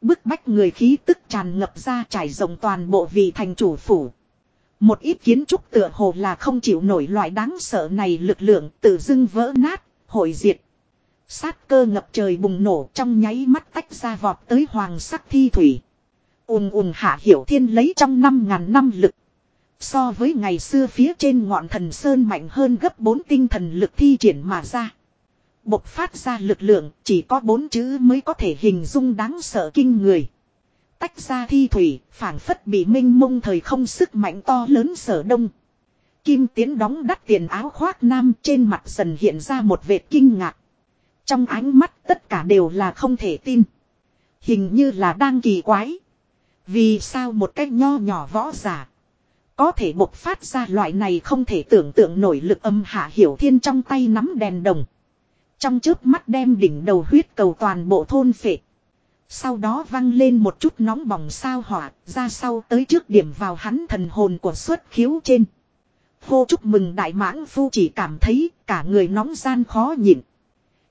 [SPEAKER 1] Bức bách người khí tức tràn ngập ra trải rộng toàn bộ vị thành chủ phủ. Một ít kiến trúc tựa hồ là không chịu nổi loại đáng sợ này lực lượng tự dưng vỡ nát, hội diệt. Sát cơ ngập trời bùng nổ trong nháy mắt tách ra vọt tới hoàng sắc thi thủy. ùm ùm hạ hiểu thiên lấy trong năm ngàn năm lực. So với ngày xưa phía trên ngọn thần sơn mạnh hơn gấp bốn tinh thần lực thi triển mà ra. Bộc phát ra lực lượng chỉ có bốn chữ mới có thể hình dung đáng sợ kinh người. Tách ra thi thủy, phảng phất bị minh mông thời không sức mạnh to lớn sở đông. Kim tiến đóng đắt tiền áo khoác nam trên mặt dần hiện ra một vệt kinh ngạc. Trong ánh mắt tất cả đều là không thể tin. Hình như là đang kỳ quái. Vì sao một cách nho nhỏ võ giả. Có thể bộc phát ra loại này không thể tưởng tượng nổi lực âm hạ hiểu thiên trong tay nắm đèn đồng. Trong chớp mắt đem đỉnh đầu huyết cầu toàn bộ thôn phệ. Sau đó văng lên một chút nóng bỏng sao hỏa, ra sau tới trước điểm vào hắn thần hồn của xuất khiếu trên. Hô chúc mừng đại mãng phu chỉ cảm thấy cả người nóng gian khó nhịn.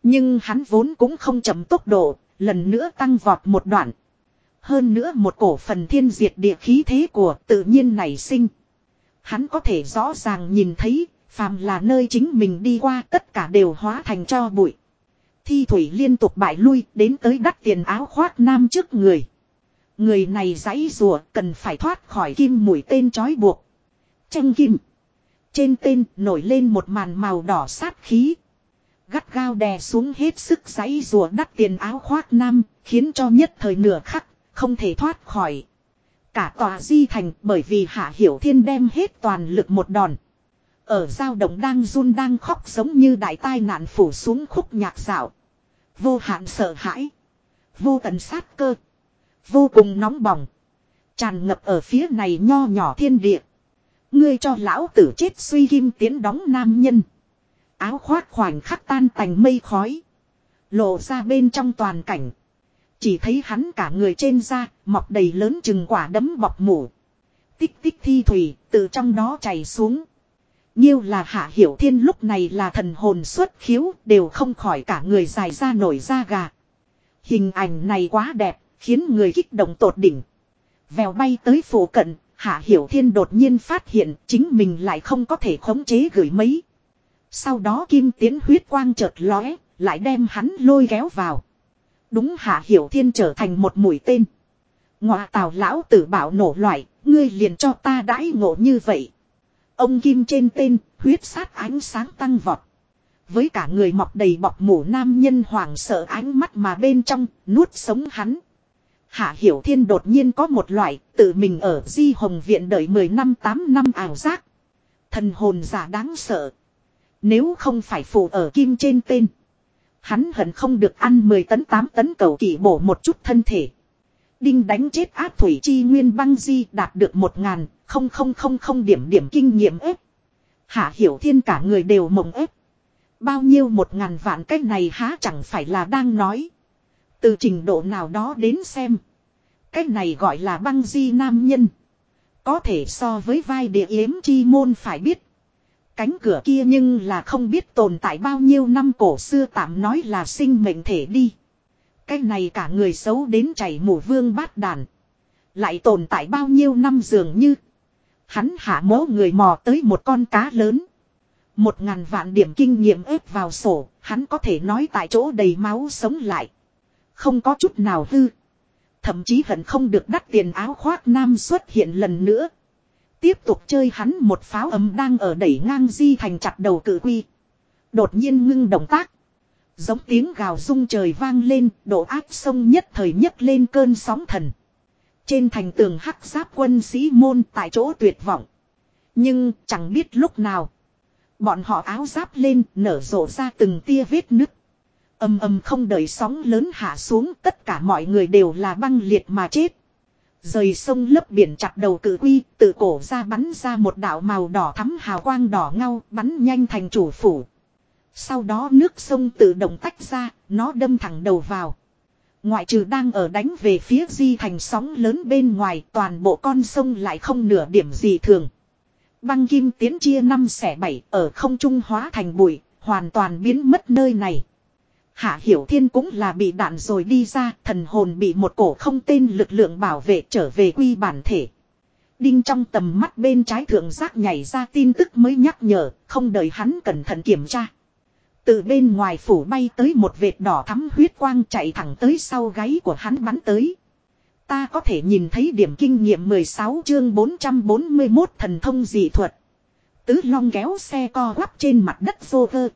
[SPEAKER 1] Nhưng hắn vốn cũng không chậm tốc độ, lần nữa tăng vọt một đoạn. Hơn nữa một cổ phần thiên diệt địa khí thế của tự nhiên nảy sinh. Hắn có thể rõ ràng nhìn thấy, phàm là nơi chính mình đi qua tất cả đều hóa thành cho bụi. Thi thủy liên tục bại lui đến tới đắt tiền áo khoác nam trước người. Người này giãy rùa cần phải thoát khỏi kim mũi tên trói buộc. Tranh kim. Trên tên nổi lên một màn màu đỏ sát khí. Gắt gao đè xuống hết sức giãy rùa đắt tiền áo khoác nam, khiến cho nhất thời nửa khắc, không thể thoát khỏi. Cả tòa di thành bởi vì hạ hiểu thiên đem hết toàn lực một đòn. Ở giao động đang run đang khóc giống như đại tai nạn phủ xuống khúc nhạc dạo. Vô hạn sợ hãi. Vô tận sát cơ. Vô cùng nóng bỏng. Tràn ngập ở phía này nho nhỏ thiên địa. Ngươi cho lão tử chết suy kim tiến đóng nam nhân. Áo khoác khoảnh khắc tan tành mây khói. Lộ ra bên trong toàn cảnh. Chỉ thấy hắn cả người trên da, mọc đầy lớn chừng quả đấm bọc mủ. Tích tích thi thủy, từ trong đó chảy xuống. Nhiêu là hạ hiểu thiên lúc này là thần hồn xuất khiếu, đều không khỏi cả người dài ra nổi da gà. Hình ảnh này quá đẹp, khiến người kích động tột đỉnh. Vèo bay tới phủ cận, hạ hiểu thiên đột nhiên phát hiện chính mình lại không có thể khống chế gửi mấy. Sau đó kim tiến huyết quang chợt lóe, lại đem hắn lôi kéo vào. Đúng hạ hiểu thiên trở thành một mũi tên. Ngọa tào lão tử bảo nổ loại, ngươi liền cho ta đãi ngộ như vậy. Ông kim trên tên, huyết sát ánh sáng tăng vọt. Với cả người mọc đầy bọc mủ nam nhân hoảng sợ ánh mắt mà bên trong, nuốt sống hắn. Hạ Hiểu Thiên đột nhiên có một loại, tự mình ở di hồng viện đợi 10 năm 8 năm ảo giác. Thần hồn giả đáng sợ. Nếu không phải phụ ở kim trên tên. Hắn hận không được ăn 10 tấn 8 tấn cầu kỳ bổ một chút thân thể. Đinh đánh chết áp thủy chi nguyên băng di đạt được một ngàn, không không không không điểm điểm kinh nghiệm ếp. Hạ hiểu thiên cả người đều mộng ếp. Bao nhiêu một ngàn vạn cách này há chẳng phải là đang nói. Từ trình độ nào đó đến xem. Cách này gọi là băng di nam nhân. Có thể so với vai địa yếm chi môn phải biết. Cánh cửa kia nhưng là không biết tồn tại bao nhiêu năm cổ xưa tạm nói là sinh mệnh thể đi. Cái này cả người xấu đến chảy mù vương bát đàn. Lại tồn tại bao nhiêu năm dường như. Hắn hạ mố người mò tới một con cá lớn. Một ngàn vạn điểm kinh nghiệm ép vào sổ, hắn có thể nói tại chỗ đầy máu sống lại. Không có chút nào hư. Thậm chí hận không được đắt tiền áo khoác nam xuất hiện lần nữa. Tiếp tục chơi hắn một pháo ấm đang ở đẩy ngang di thành chặt đầu cử quy. Đột nhiên ngưng động tác. Giống tiếng gào rung trời vang lên, độ áp sông nhất thời nhất lên cơn sóng thần. Trên thành tường hắc giáp quân sĩ môn tại chỗ tuyệt vọng. Nhưng chẳng biết lúc nào. Bọn họ áo giáp lên nở rộ ra từng tia vết nứt. Âm âm không đợi sóng lớn hạ xuống tất cả mọi người đều là băng liệt mà chết. Rời sông lấp biển chặt đầu cử quy, từ cổ ra bắn ra một đạo màu đỏ thắm hào quang đỏ ngau, bắn nhanh thành chủ phủ. Sau đó nước sông tự động tách ra, nó đâm thẳng đầu vào. Ngoại trừ đang ở đánh về phía di thành sóng lớn bên ngoài, toàn bộ con sông lại không nửa điểm gì thường. Băng kim tiến chia năm xẻ bảy ở không trung hóa thành bụi, hoàn toàn biến mất nơi này. Hạ Hiểu Thiên cũng là bị đạn rồi đi ra, thần hồn bị một cổ không tên lực lượng bảo vệ trở về quy bản thể. Đinh trong tầm mắt bên trái thượng giác nhảy ra tin tức mới nhắc nhở, không đợi hắn cẩn thận kiểm tra. Từ bên ngoài phủ bay tới một vệt đỏ thắm huyết quang chạy thẳng tới sau gáy của hắn bắn tới. Ta có thể nhìn thấy điểm kinh nghiệm 16 chương 441 thần thông dị thuật. Tứ long kéo xe co quắp trên mặt đất vô vơ.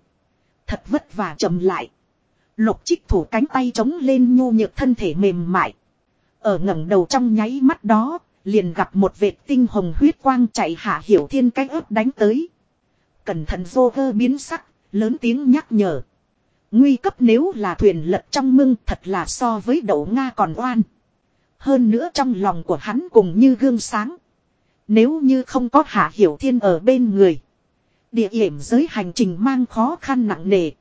[SPEAKER 1] Thật vất vả chậm lại. Lục trích thủ cánh tay chống lên nhu nhược thân thể mềm mại. Ở ngẩng đầu trong nháy mắt đó, liền gặp một vệt tinh hồng huyết quang chạy hạ hiểu thiên cách ớt đánh tới. Cẩn thận dô vơ biến sắc, lớn tiếng nhắc nhở. Nguy cấp nếu là thuyền lật trong mương thật là so với đậu Nga còn oan. Hơn nữa trong lòng của hắn cùng như gương sáng. Nếu như không có hạ hiểu thiên ở bên người. Địa hiểm giới hành trình mang khó khăn nặng nề.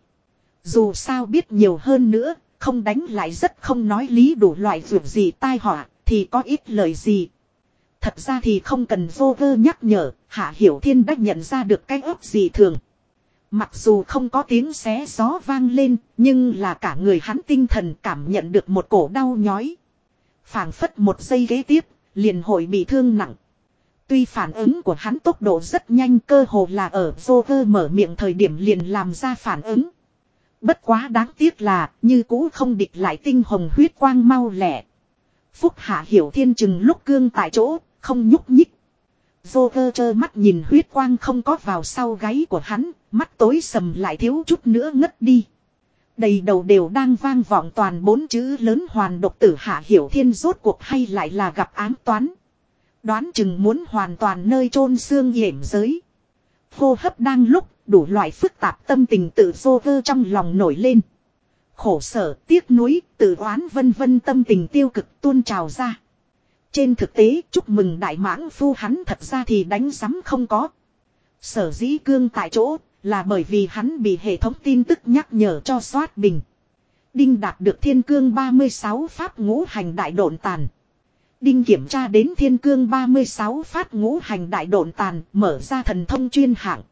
[SPEAKER 1] Dù sao biết nhiều hơn nữa, không đánh lại rất không nói lý đủ loại việc gì tai họa, thì có ít lời gì. Thật ra thì không cần vô vơ nhắc nhở, Hạ Hiểu Thiên đã nhận ra được cái ớt gì thường. Mặc dù không có tiếng xé gió vang lên, nhưng là cả người hắn tinh thần cảm nhận được một cổ đau nhói. phảng phất một giây ghế tiếp, liền hội bị thương nặng. Tuy phản ứng của hắn tốc độ rất nhanh cơ hồ là ở vô vơ mở miệng thời điểm liền làm ra phản ứng. Bất quá đáng tiếc là như cũ không địch lại tinh hồng huyết quang mau lẻ. Phúc hạ hiểu thiên chừng lúc cương tại chỗ, không nhúc nhích. Vô cơ trơ mắt nhìn huyết quang không có vào sau gáy của hắn, mắt tối sầm lại thiếu chút nữa ngất đi. Đầy đầu đều đang vang vọng toàn bốn chữ lớn hoàn độc tử hạ hiểu thiên rốt cuộc hay lại là gặp ám toán. Đoán chừng muốn hoàn toàn nơi chôn xương hiểm giới. Hô hấp đang lúc đủ loại phức tạp tâm tình tự vô vơ trong lòng nổi lên. Khổ sở, tiếc nuối, tự oán vân vân tâm tình tiêu cực tuôn trào ra. Trên thực tế chúc mừng đại mãng phu hắn thật ra thì đánh sắm không có. Sở dĩ cương tại chỗ là bởi vì hắn bị hệ thống tin tức nhắc nhở cho soát bình. Đinh đạt được thiên cương 36 pháp ngũ hành đại độn tàn. Đinh kiểm tra đến thiên cương 36 phát ngũ hành đại độn tàn mở ra thần thông chuyên hạng.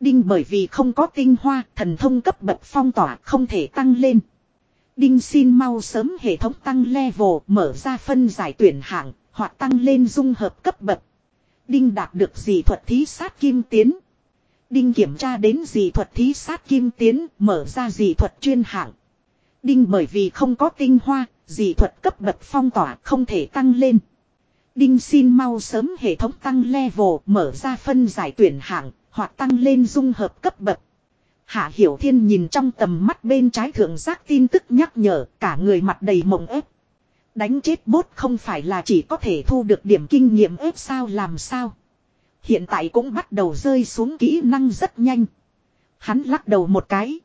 [SPEAKER 1] Đinh bởi vì không có tinh hoa thần thông cấp bậc phong tỏa không thể tăng lên. Đinh xin mau sớm hệ thống tăng level mở ra phân giải tuyển hạng hoặc tăng lên dung hợp cấp bậc. Đinh đạt được dị thuật thí sát kim tiến. Đinh kiểm tra đến dị thuật thí sát kim tiến mở ra dị thuật chuyên hạng. Đinh bởi vì không có tinh hoa, dị thuật cấp bậc phong tỏa không thể tăng lên. Đinh xin mau sớm hệ thống tăng level mở ra phân giải tuyển hạng hoặc tăng lên dung hợp cấp bậc. Hạ Hiểu Thiên nhìn trong tầm mắt bên trái thượng giác tin tức nhắc nhở cả người mặt đầy mộng ép. Đánh chết bốt không phải là chỉ có thể thu được điểm kinh nghiệm ép sao làm sao. Hiện tại cũng bắt đầu rơi xuống kỹ năng rất nhanh. Hắn lắc đầu một cái.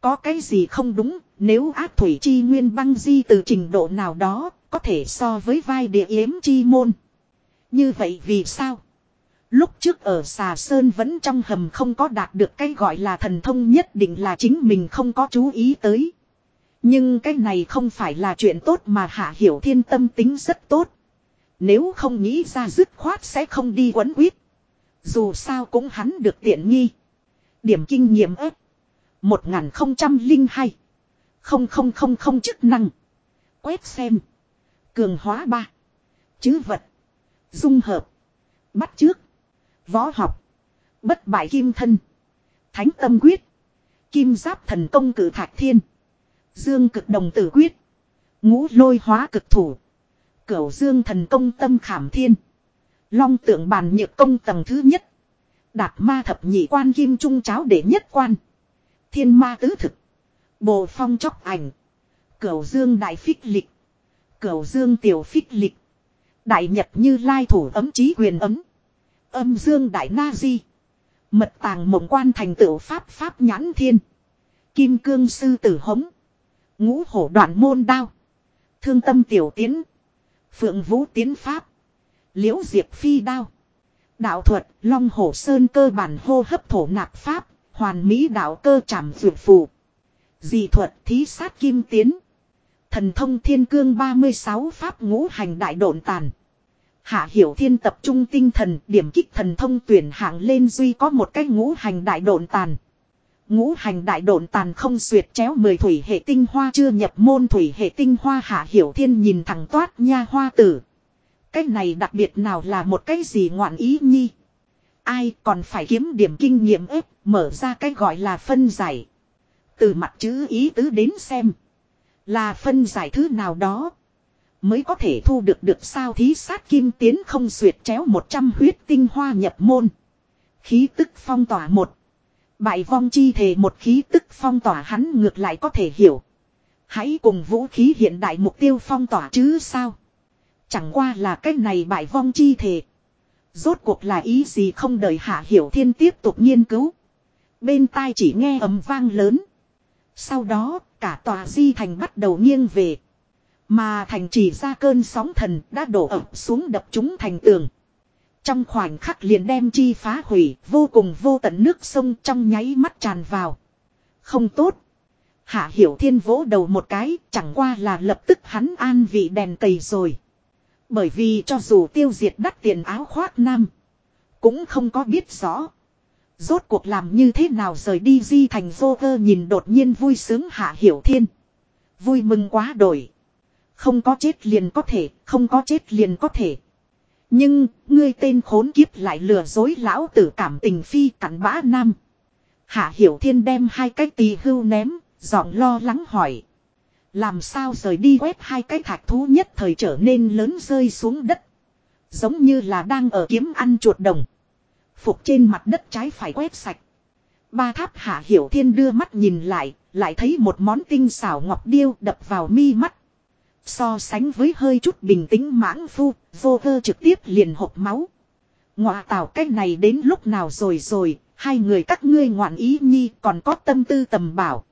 [SPEAKER 1] Có cái gì không đúng, nếu ác thủy chi nguyên băng di từ trình độ nào đó, có thể so với vai địa yếm chi môn. Như vậy vì sao? Lúc trước ở xà sơn vẫn trong hầm không có đạt được cái gọi là thần thông nhất định là chính mình không có chú ý tới. Nhưng cái này không phải là chuyện tốt mà hạ hiểu thiên tâm tính rất tốt. Nếu không nghĩ ra dứt khoát sẽ không đi quấn quýt. Dù sao cũng hắn được tiện nghi. Điểm kinh nghiệm ếp. 1002. Không không không không chức năng. Quét xem. Cường hóa ba. Chứ vật. Dung hợp. Bắt trước. Võ học. Bất bại kim thân. Thánh tâm quyết. Kim giáp thần công cử thạch thiên. Dương cực đồng tử quyết. Ngũ lôi hóa cực thủ. Cửu dương thần công tâm khảm thiên. Long tượng bàn nhược công tầng thứ nhất. Đạt ma thập nhị quan kim trung cháo để nhất quan. Thiên ma tứ thực. Bộ phong chóc ảnh. Cửu dương đại phích lịch. Cửu dương tiểu phích lịch. Đại nhật như lai thủ ấm trí quyền ấm. Âm dương đại na di. Mật tàng mộng quan thành tựu pháp pháp nhãn thiên. Kim cương sư tử hống. Ngũ hổ đoạn môn đao. Thương tâm tiểu tiến. Phượng vũ tiến pháp. Liễu diệp phi đao. Đạo thuật, long hổ sơn cơ bản hô hấp thổ nạp pháp, hoàn mỹ đạo cơ trảm duyệt phù. Dị thuật thí sát kim tiến. Thần thông thiên cương 36 pháp ngũ hành đại độn tàn. Hạ hiểu thiên tập trung tinh thần, điểm kích thần thông tuyển hạng lên duy có một cái ngũ hành đại độn tàn. Ngũ hành đại độn tàn không xuyệt chéo mười thủy hệ tinh hoa chưa nhập môn thủy hệ tinh hoa hạ hiểu thiên nhìn thẳng toát nha hoa tử. Cái này đặc biệt nào là một cái gì ngoạn ý nhi. Ai còn phải kiếm điểm kinh nghiệm ếp, mở ra cái gọi là phân giải. Từ mặt chữ ý tứ đến xem. Là phân giải thứ nào đó. Mới có thể thu được được sao thí sát kim tiến không xuyệt chéo 100 huyết tinh hoa nhập môn. Khí tức phong tỏa một. Bại vong chi thể một khí tức phong tỏa hắn ngược lại có thể hiểu. Hãy cùng vũ khí hiện đại mục tiêu phong tỏa chứ sao. Chẳng qua là cái này bại vong chi thể. Rốt cuộc là ý gì không đợi hạ hiểu thiên tiếp tục nghiên cứu. Bên tai chỉ nghe ầm vang lớn. Sau đó, cả tòa di thành bắt đầu nghiêng về. Mà thành chỉ ra cơn sóng thần đã đổ ập xuống đập chúng thành tường. Trong khoảnh khắc liền đem chi phá hủy, vô cùng vô tận nước sông trong nháy mắt tràn vào. Không tốt. Hạ hiểu thiên vỗ đầu một cái, chẳng qua là lập tức hắn an vị đèn cầy rồi. Bởi vì cho dù tiêu diệt đắt tiền áo khoác nam, cũng không có biết rõ. Rốt cuộc làm như thế nào rời đi di thành vô cơ nhìn đột nhiên vui sướng hạ hiểu thiên. Vui mừng quá đổi. Không có chết liền có thể, không có chết liền có thể. Nhưng, ngươi tên khốn kiếp lại lừa dối lão tử cảm tình phi cắn bã nam. Hạ hiểu thiên đem hai cái tì hưu ném, giọng lo lắng hỏi. Làm sao rời đi quét hai cái thạch thú nhất thời trở nên lớn rơi xuống đất. Giống như là đang ở kiếm ăn chuột đồng. Phục trên mặt đất trái phải quét sạch. Ba tháp hạ hiểu thiên đưa mắt nhìn lại, lại thấy một món tinh xảo ngọc điêu đập vào mi mắt. So sánh với hơi chút bình tĩnh mãng phu, vô cơ trực tiếp liền hộp máu. Ngọa tảo cái này đến lúc nào rồi rồi, hai người các ngươi ngoạn ý nhi còn có tâm tư tầm bảo.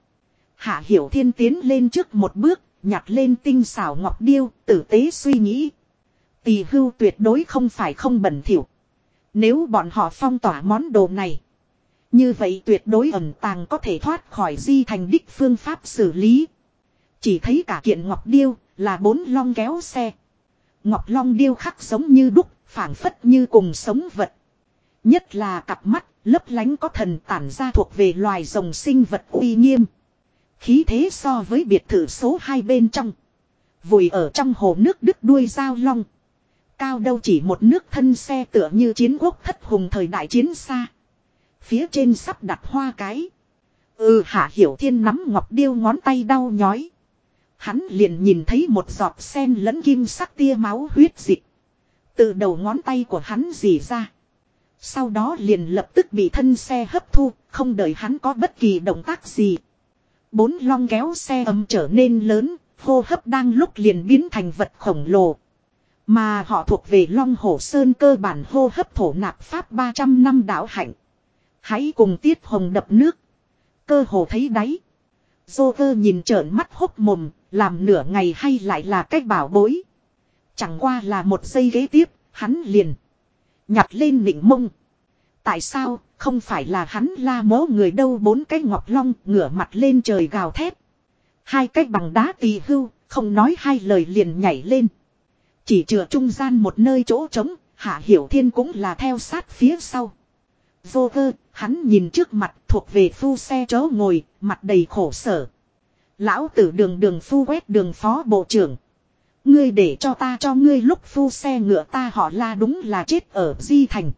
[SPEAKER 1] Hạ hiểu thiên tiến lên trước một bước, nhặt lên tinh xảo ngọc điêu, tử tế suy nghĩ. Tỳ hưu tuyệt đối không phải không bẩn thỉu. Nếu bọn họ phong tỏa món đồ này. Như vậy tuyệt đối ẩn tàng có thể thoát khỏi di thành đích phương pháp xử lý. Chỉ thấy cả kiện ngọc điêu là bốn long kéo xe. Ngọc long điêu khắc giống như đúc, phảng phất như cùng sống vật. Nhất là cặp mắt, lấp lánh có thần tản ra thuộc về loài rồng sinh vật uy nghiêm. Khí thế so với biệt thự số hai bên trong. Vùi ở trong hồ nước đứt đuôi dao long. Cao đâu chỉ một nước thân xe tựa như chiến quốc thất hùng thời đại chiến xa. Phía trên sắp đặt hoa cái. Ừ hạ hiểu thiên nắm ngọc điêu ngón tay đau nhói. Hắn liền nhìn thấy một giọt sen lẫn kim sắc tia máu huyết dịch. Từ đầu ngón tay của hắn dì ra. Sau đó liền lập tức bị thân xe hấp thu, không đợi hắn có bất kỳ động tác gì. Bốn long kéo xe ấm trở nên lớn, hô hấp đang lúc liền biến thành vật khổng lồ. Mà họ thuộc về long hổ sơn cơ bản hô hấp thổ nạp pháp 300 năm đảo hạnh. Hãy cùng tiết hồng đập nước. Cơ hồ thấy đáy. Dô cơ nhìn trợn mắt hốc mồm, làm nửa ngày hay lại là cách bảo bối. Chẳng qua là một giây ghế tiếp, hắn liền. Nhặt lên nịnh mông. Tại sao, không phải là hắn la mố người đâu bốn cái ngọc long ngửa mặt lên trời gào thét. Hai cái bằng đá tì hưu, không nói hai lời liền nhảy lên. Chỉ chừa trung gian một nơi chỗ trống, hạ hiểu thiên cũng là theo sát phía sau. Vô cơ, hắn nhìn trước mặt thuộc về phu xe chó ngồi, mặt đầy khổ sở. Lão tử đường đường phu quét đường phó bộ trưởng. Ngươi để cho ta cho ngươi lúc phu xe ngựa ta họ la đúng là chết ở Di Thành.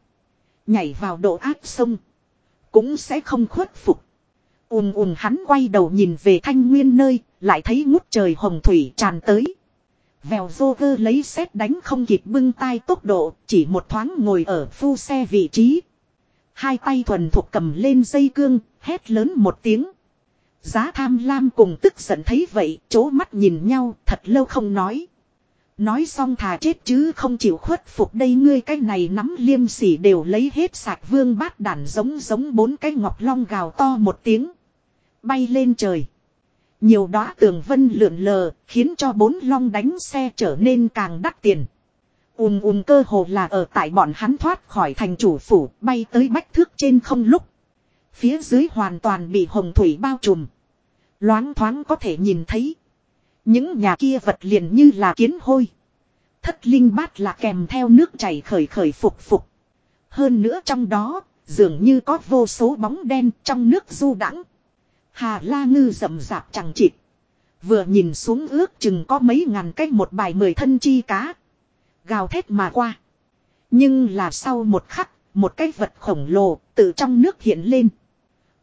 [SPEAKER 1] Nhảy vào độ áp sông. Cũng sẽ không khuất phục. ùm ùm hắn quay đầu nhìn về thanh nguyên nơi, lại thấy ngút trời hồng thủy tràn tới. Vèo dô cơ lấy xét đánh không kịp bưng tay tốc độ, chỉ một thoáng ngồi ở phu xe vị trí. Hai tay thuần thuộc cầm lên dây cương, hét lớn một tiếng. Giá tham lam cùng tức giận thấy vậy, chố mắt nhìn nhau, thật lâu không nói. Nói xong thà chết chứ không chịu khuất phục đây ngươi cái này nắm liêm sỉ đều lấy hết sạc vương bát đàn giống giống bốn cái ngọc long gào to một tiếng. Bay lên trời. Nhiều đóa tường vân lượn lờ, khiến cho bốn long đánh xe trở nên càng đắt tiền. Ùm ùm cơ hồ là ở tại bọn hắn thoát khỏi thành chủ phủ, bay tới bách thước trên không lúc. Phía dưới hoàn toàn bị hồng thủy bao trùm. Loáng thoáng có thể nhìn thấy. Những nhà kia vật liền như là kiến hôi. Thất linh bát là kèm theo nước chảy khởi khởi phục phục. Hơn nữa trong đó, dường như có vô số bóng đen trong nước du đãng Hà la ngư rậm rạp chẳng chịt. Vừa nhìn xuống ước chừng có mấy ngàn cách một bài mười thân chi cá. Gào thét mà qua. Nhưng là sau một khắc, một cái vật khổng lồ từ trong nước hiện lên.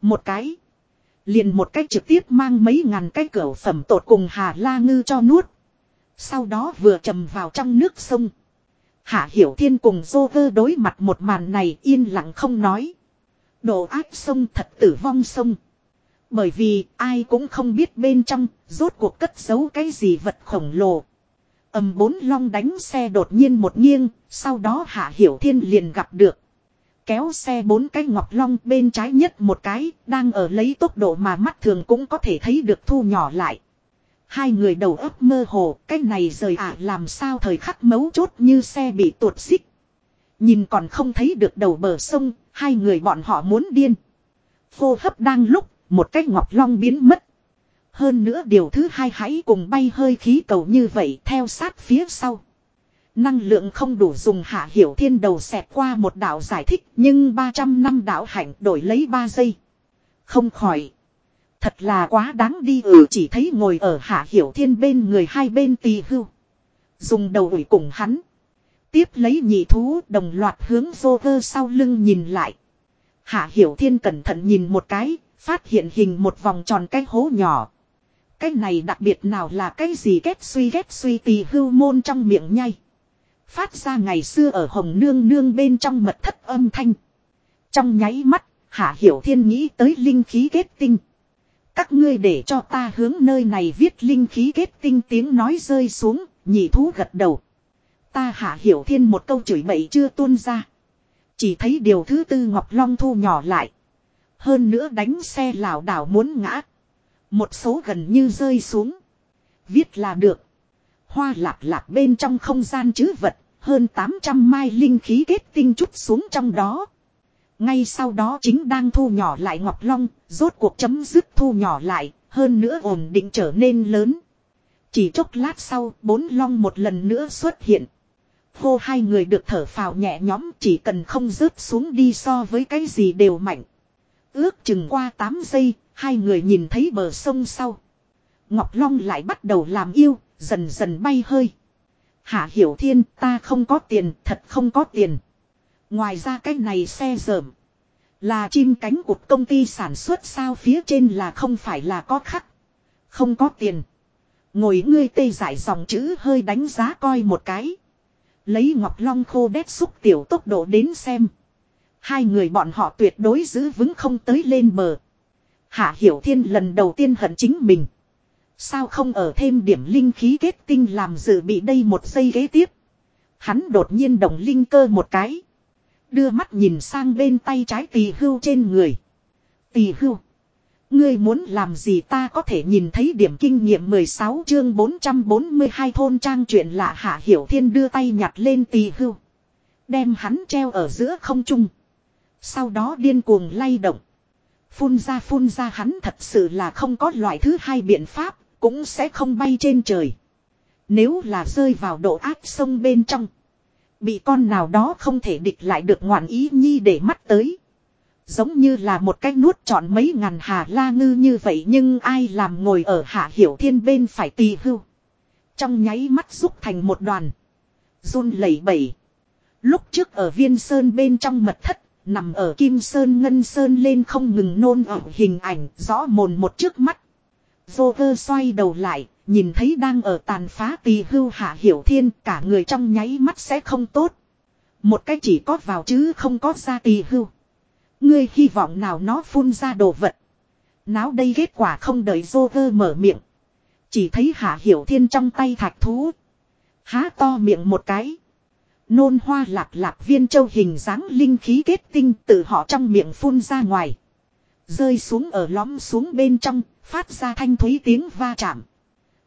[SPEAKER 1] Một cái. Liền một cách trực tiếp mang mấy ngàn cái cửa phẩm tột cùng Hà La Ngư cho nuốt. Sau đó vừa trầm vào trong nước sông. Hạ Hiểu Thiên cùng Dô Vơ đối mặt một màn này yên lặng không nói. Độ áp sông thật tử vong sông. Bởi vì ai cũng không biết bên trong rốt cuộc cất giấu cái gì vật khổng lồ. ầm bốn long đánh xe đột nhiên một nghiêng, sau đó Hạ Hiểu Thiên liền gặp được. Kéo xe bốn cái ngọc long bên trái nhất một cái, đang ở lấy tốc độ mà mắt thường cũng có thể thấy được thu nhỏ lại. Hai người đầu óc mơ hồ, cái này rời ả làm sao thời khắc mấu chốt như xe bị tuột xích. Nhìn còn không thấy được đầu bờ sông, hai người bọn họ muốn điên. Phô hấp đang lúc, một cái ngọc long biến mất. Hơn nữa điều thứ hai hãy cùng bay hơi khí cầu như vậy theo sát phía sau. Năng lượng không đủ dùng hạ hiểu thiên đầu xẹt qua một đạo giải thích nhưng 300 năm đạo hạnh đổi lấy 3 giây. Không khỏi. Thật là quá đáng đi ừ chỉ thấy ngồi ở hạ hiểu thiên bên người hai bên tì hưu. Dùng đầu ủi cùng hắn. Tiếp lấy nhị thú đồng loạt hướng vô vơ sau lưng nhìn lại. Hạ hiểu thiên cẩn thận nhìn một cái, phát hiện hình một vòng tròn cái hố nhỏ. Cái này đặc biệt nào là cái gì ghét suy ghét suy tì hưu môn trong miệng nhai. Phát ra ngày xưa ở hồng nương nương bên trong mật thất âm thanh. Trong nháy mắt, Hạ Hiểu Thiên nghĩ tới linh khí kết tinh. Các ngươi để cho ta hướng nơi này viết linh khí kết tinh tiếng nói rơi xuống, nhị thú gật đầu. Ta Hạ Hiểu Thiên một câu chửi bậy chưa tuôn ra. Chỉ thấy điều thứ tư Ngọc Long thu nhỏ lại. Hơn nữa đánh xe lảo đảo muốn ngã. Một số gần như rơi xuống. Viết là được. Hoa lạp lạp bên trong không gian chứ vật hơn 800 mai linh khí kết tinh chút xuống trong đó. Ngay sau đó chính đang thu nhỏ lại Ngọc Long, rốt cuộc chấm dứt thu nhỏ lại, hơn nữa ổn định trở nên lớn. Chỉ chốc lát sau, bốn long một lần nữa xuất hiện. Hô hai người được thở phào nhẹ nhõm chỉ cần không rớt xuống đi so với cái gì đều mạnh. Ước chừng qua 8 giây, hai người nhìn thấy bờ sông sau. Ngọc Long lại bắt đầu làm yêu, dần dần bay hơi. Hạ Hiểu Thiên ta không có tiền, thật không có tiền. Ngoài ra cái này xe dởm. Là chim cánh cụt công ty sản xuất sao phía trên là không phải là có khắc. Không có tiền. Ngồi ngươi tê giải dòng chữ hơi đánh giá coi một cái. Lấy ngọc long khô đét xúc tiểu tốc độ đến xem. Hai người bọn họ tuyệt đối giữ vững không tới lên bờ. Hạ Hiểu Thiên lần đầu tiên hận chính mình. Sao không ở thêm điểm linh khí kết tinh làm dự bị đây một giây ghế tiếp. Hắn đột nhiên động linh cơ một cái. Đưa mắt nhìn sang bên tay trái tỳ hưu trên người. Tỳ hưu. Ngươi muốn làm gì ta có thể nhìn thấy điểm kinh nghiệm 16 chương 442 thôn trang chuyện lạ hạ hiểu thiên đưa tay nhặt lên tỳ hưu. Đem hắn treo ở giữa không trung. Sau đó điên cuồng lay động. Phun ra phun ra hắn thật sự là không có loại thứ hai biện pháp, cũng sẽ không bay trên trời. Nếu là rơi vào độ áp sông bên trong. Bị con nào đó không thể địch lại được ngoạn ý nhi để mắt tới. Giống như là một cái nuốt trọn mấy ngàn hà la ngư như vậy nhưng ai làm ngồi ở hạ hiểu thiên bên phải tì hưu. Trong nháy mắt rút thành một đoàn. run lẩy bẩy. Lúc trước ở viên sơn bên trong mật thất, nằm ở kim sơn ngân sơn lên không ngừng nôn ở hình ảnh rõ mồn một trước mắt. Joker xoay đầu lại, nhìn thấy đang ở tàn phá tì hưu hạ hiểu thiên cả người trong nháy mắt sẽ không tốt. Một cái chỉ có vào chứ không có ra tì hưu. Ngươi hy vọng nào nó phun ra đồ vật. Náo đây kết quả không đợi Joker mở miệng. Chỉ thấy hạ hiểu thiên trong tay thạch thú. Há to miệng một cái. Nôn hoa lạp lạp viên châu hình dáng linh khí kết tinh từ họ trong miệng phun ra ngoài. Rơi xuống ở lõm xuống bên trong, phát ra thanh thúy tiếng va chạm.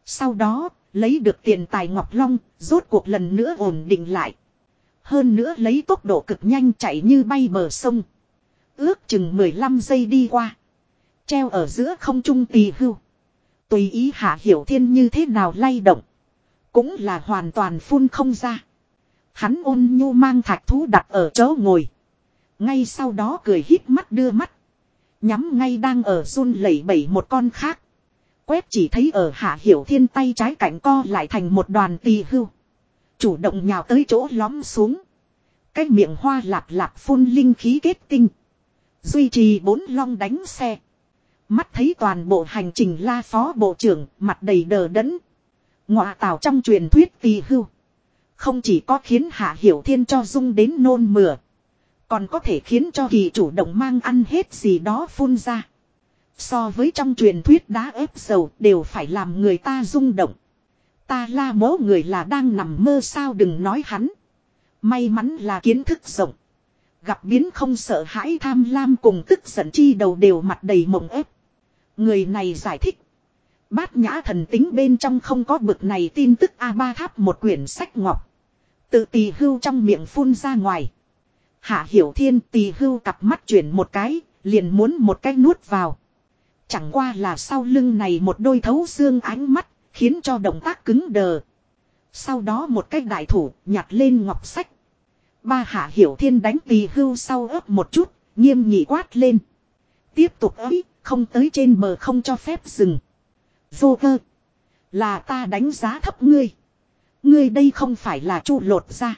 [SPEAKER 1] Sau đó, lấy được tiền tài Ngọc Long, rốt cuộc lần nữa ổn định lại. Hơn nữa lấy tốc độ cực nhanh chạy như bay bờ sông. Ước chừng 15 giây đi qua. Treo ở giữa không trung tì hưu. Tùy ý hạ hiểu thiên như thế nào lay động. Cũng là hoàn toàn phun không ra. Hắn ôn nhu mang thạch thú đặt ở chỗ ngồi. Ngay sau đó cười hít mắt đưa mắt. Nhắm ngay đang ở run lẩy bẩy một con khác. Quét chỉ thấy ở hạ hiểu thiên tay trái cạnh co lại thành một đoàn tì hưu. Chủ động nhào tới chỗ lõm xuống. Cái miệng hoa lạp lạp phun linh khí kết tinh. Duy trì bốn long đánh xe. Mắt thấy toàn bộ hành trình la phó bộ trưởng, mặt đầy đờ đẫn. Ngọa tào trong truyền thuyết tì hưu. Không chỉ có khiến Hạ Hiểu Thiên cho dung đến nôn mửa. Còn có thể khiến cho kỳ chủ động mang ăn hết gì đó phun ra. So với trong truyền thuyết đá ép dầu đều phải làm người ta rung động. Ta la mố người là đang nằm mơ sao đừng nói hắn. May mắn là kiến thức rộng. Gặp biến không sợ hãi tham lam cùng tức giận chi đầu đều mặt đầy mộng ép. Người này giải thích. Bát nhã thần tính bên trong không có bực này tin tức a ba tháp một quyển sách ngọc. Tự tì hưu trong miệng phun ra ngoài. Hạ hiểu thiên Tì hưu cặp mắt chuyển một cái, liền muốn một cái nuốt vào. Chẳng qua là sau lưng này một đôi thấu xương ánh mắt, khiến cho động tác cứng đờ. Sau đó một cái đại thủ nhặt lên ngọc sách. Ba hạ hiểu thiên đánh Tì hưu sau ớp một chút, nghiêm nghị quát lên. Tiếp tục ấy, không tới trên bờ không cho phép dừng. Vô cơ. Là ta đánh giá thấp ngươi. Ngươi đây không phải là chu lột ra.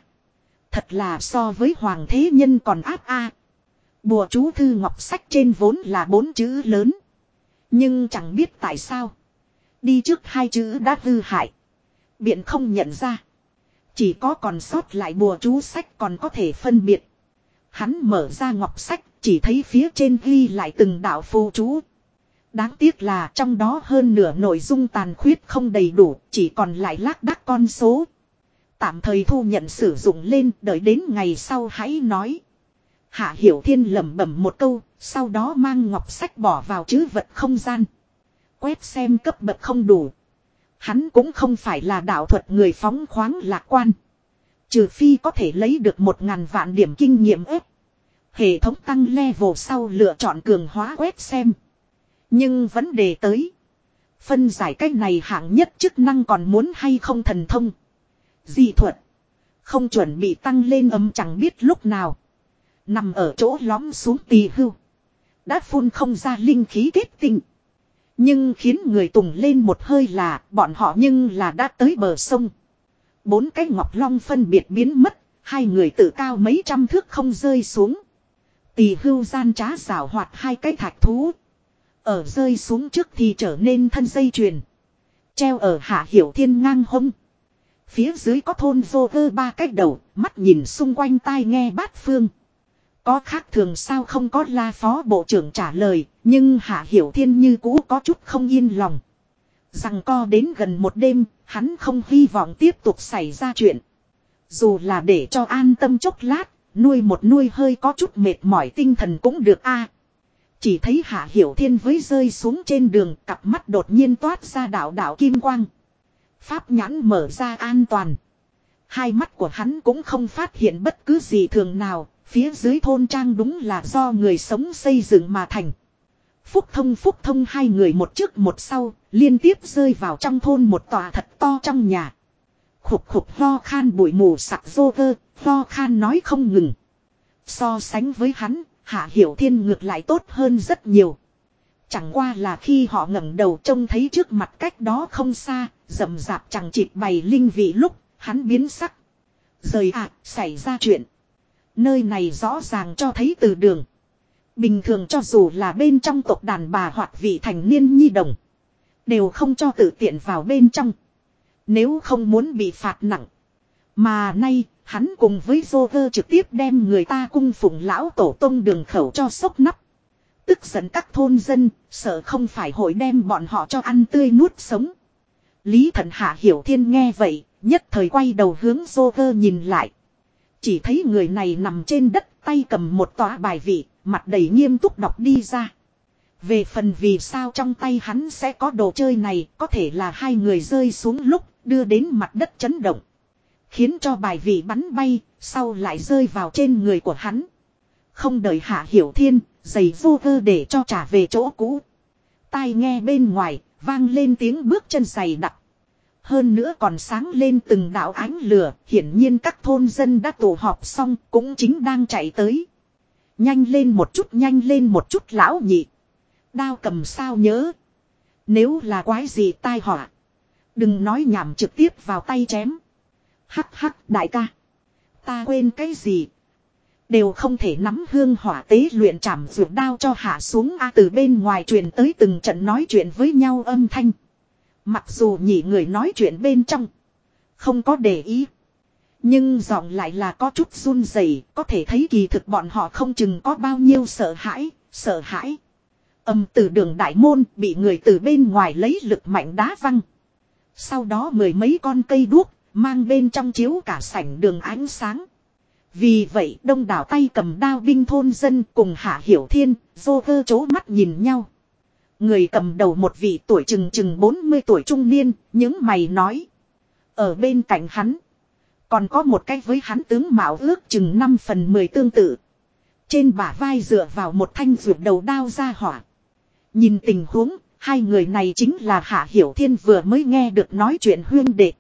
[SPEAKER 1] Thật là so với hoàng thế nhân còn áp a. Bùa chú thư ngọc sách trên vốn là bốn chữ lớn. Nhưng chẳng biết tại sao. Đi trước hai chữ đã hư hại. Biện không nhận ra. Chỉ có còn sót lại bùa chú sách còn có thể phân biệt. Hắn mở ra ngọc sách chỉ thấy phía trên ghi lại từng đạo phù chú. Đáng tiếc là trong đó hơn nửa nội dung tàn khuyết không đầy đủ, chỉ còn lại lác đác con số. Tạm thời thu nhận sử dụng lên, đợi đến ngày sau hãy nói. Hạ Hiểu Thiên lẩm bẩm một câu, sau đó mang ngọc sách bỏ vào chữ vật không gian. Quét xem cấp bậc không đủ. Hắn cũng không phải là đạo thuật người phóng khoáng lạc quan. Trừ phi có thể lấy được một ngàn vạn điểm kinh nghiệm ếp. Hệ thống tăng level sau lựa chọn cường hóa quét xem. Nhưng vấn đề tới. Phân giải cách này hạng nhất chức năng còn muốn hay không thần thông. Di thuật. Không chuẩn bị tăng lên âm chẳng biết lúc nào. Nằm ở chỗ lõm xuống tì hưu. Đã phun không ra linh khí kết tinh. Nhưng khiến người tùng lên một hơi là bọn họ nhưng là đã tới bờ sông. Bốn cái ngọc long phân biệt biến mất. Hai người tự cao mấy trăm thước không rơi xuống. Tỳ hưu gian trá xảo hoạt hai cái thạch thú. Ở rơi xuống trước thì trở nên thân dây chuyền. Treo ở hạ hiểu thiên ngang hông. Phía dưới có thôn vô cơ ba cách đầu, mắt nhìn xung quanh tai nghe bát phương. Có khác thường sao không có la phó bộ trưởng trả lời, nhưng hạ hiểu thiên như cũ có chút không yên lòng. Rằng co đến gần một đêm, hắn không hy vọng tiếp tục xảy ra chuyện. Dù là để cho an tâm chốc lát, nuôi một nuôi hơi có chút mệt mỏi tinh thần cũng được a. Chỉ thấy hạ hiểu thiên với rơi xuống trên đường cặp mắt đột nhiên toát ra đạo đạo kim quang. Pháp nhãn mở ra an toàn. Hai mắt của hắn cũng không phát hiện bất cứ gì thường nào, phía dưới thôn trang đúng là do người sống xây dựng mà thành. Phúc thông phúc thông hai người một trước một sau, liên tiếp rơi vào trong thôn một tòa thật to trong nhà. Khục khục lo khan bụi mù sặc vô vơ, lo khan nói không ngừng. So sánh với hắn, Hạ Hiểu Thiên ngược lại tốt hơn rất nhiều. Chẳng qua là khi họ ngẩng đầu trông thấy trước mặt cách đó không xa, rầm rạp chẳng chịt bày linh vị lúc, hắn biến sắc. Rời ạ, xảy ra chuyện. Nơi này rõ ràng cho thấy từ đường. Bình thường cho dù là bên trong tộc đàn bà hoặc vị thành niên nhi đồng. Đều không cho tự tiện vào bên trong. Nếu không muốn bị phạt nặng. Mà nay, hắn cùng với Joker trực tiếp đem người ta cung phụng lão tổ tông đường khẩu cho sốc nắp. Tức giận các thôn dân, sợ không phải hội đem bọn họ cho ăn tươi nuốt sống. Lý thần hạ hiểu thiên nghe vậy, nhất thời quay đầu hướng Joker nhìn lại. Chỉ thấy người này nằm trên đất tay cầm một tòa bài vị, mặt đầy nghiêm túc đọc đi ra. Về phần vì sao trong tay hắn sẽ có đồ chơi này, có thể là hai người rơi xuống lúc, đưa đến mặt đất chấn động. Khiến cho bài vị bắn bay, sau lại rơi vào trên người của hắn. Không đợi hạ hiểu thiên, giày vô cơ để cho trả về chỗ cũ. Tai nghe bên ngoài, vang lên tiếng bước chân giày đặc. Hơn nữa còn sáng lên từng đạo ánh lửa, hiển nhiên các thôn dân đã tụ họp xong, cũng chính đang chạy tới. Nhanh lên một chút, nhanh lên một chút lão nhị. Đao cầm sao nhớ. Nếu là quái gì tai họa. Đừng nói nhảm trực tiếp vào tay chém. Hắc hắc đại ca. Ta quên cái gì. Đều không thể nắm hương hỏa tế luyện chảm ruột đao cho hạ xuống A từ bên ngoài truyền tới từng trận nói chuyện với nhau âm thanh. Mặc dù nhị người nói chuyện bên trong. Không có để ý. Nhưng giọng lại là có chút run rẩy, có thể thấy kỳ thực bọn họ không chừng có bao nhiêu sợ hãi, sợ hãi. Âm từ đường đại môn bị người từ bên ngoài lấy lực mạnh đá văng. Sau đó mười mấy con cây đuốc, mang bên trong chiếu cả sảnh đường ánh sáng. Vì vậy đông đảo tay cầm đao binh thôn dân cùng hạ hiểu thiên, dô cơ chố mắt nhìn nhau. Người cầm đầu một vị tuổi chừng chừng 40 tuổi trung niên, những mày nói. Ở bên cạnh hắn, còn có một cái với hắn tướng mạo ước chừng 5 phần 10 tương tự. Trên bả vai dựa vào một thanh ruột đầu đao ra hỏa. Nhìn tình huống, hai người này chính là Hạ Hiểu Thiên vừa mới nghe được nói chuyện huyên đệ.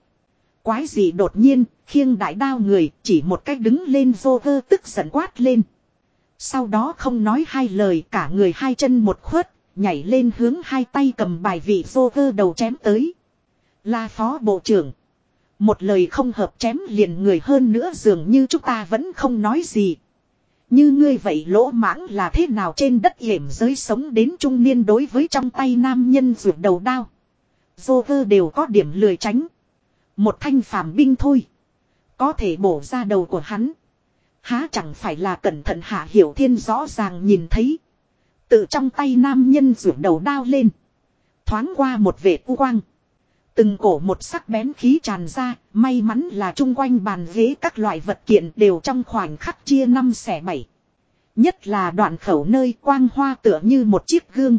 [SPEAKER 1] Quái gì đột nhiên, khiêng đại đao người, chỉ một cách đứng lên vô vơ tức giận quát lên. Sau đó không nói hai lời cả người hai chân một khuất, nhảy lên hướng hai tay cầm bài vị vô vơ đầu chém tới. là phó bộ trưởng. Một lời không hợp chém liền người hơn nữa dường như chúng ta vẫn không nói gì. Như ngươi vậy lỗ mãng là thế nào trên đất hiểm giới sống đến trung niên đối với trong tay nam nhân ruột đầu đao. Vô vơ đều có điểm lười tránh. Một thanh phàm binh thôi. Có thể bổ ra đầu của hắn. Há chẳng phải là cẩn thận hạ hiểu thiên rõ ràng nhìn thấy. Từ trong tay nam nhân ruột đầu đao lên. Thoáng qua một vệt u quang. Từng cổ một sắc bén khí tràn ra, may mắn là chung quanh bàn ghế các loại vật kiện đều trong khoảnh khắc chia năm xẻ bảy. Nhất là đoạn khẩu nơi quang hoa tựa như một chiếc gương.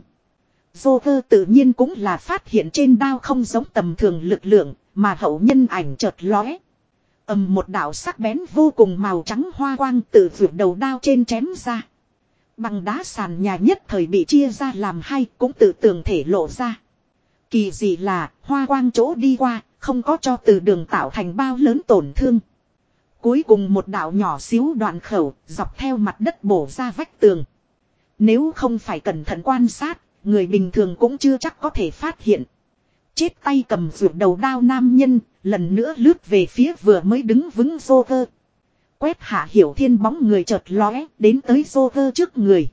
[SPEAKER 1] Vô tự nhiên cũng là phát hiện trên đao không giống tầm thường lực lượng, mà hậu nhân ảnh chợt lóe. ầm một đạo sắc bén vô cùng màu trắng hoa quang từ vượt đầu đao trên chém ra. Bằng đá sàn nhà nhất thời bị chia ra làm hai cũng tự tường thể lộ ra. Kỳ dị là hoa quang chỗ đi qua, không có cho từ đường tạo thành bao lớn tổn thương. Cuối cùng một đạo nhỏ xíu đoạn khẩu, dọc theo mặt đất bổ ra vách tường. Nếu không phải cẩn thận quan sát, người bình thường cũng chưa chắc có thể phát hiện. Chết tay cầm ruột đầu đao nam nhân, lần nữa lướt về phía vừa mới đứng vững vô thơ Quét hạ hiểu thiên bóng người chợt lóe, đến tới vô thơ trước người.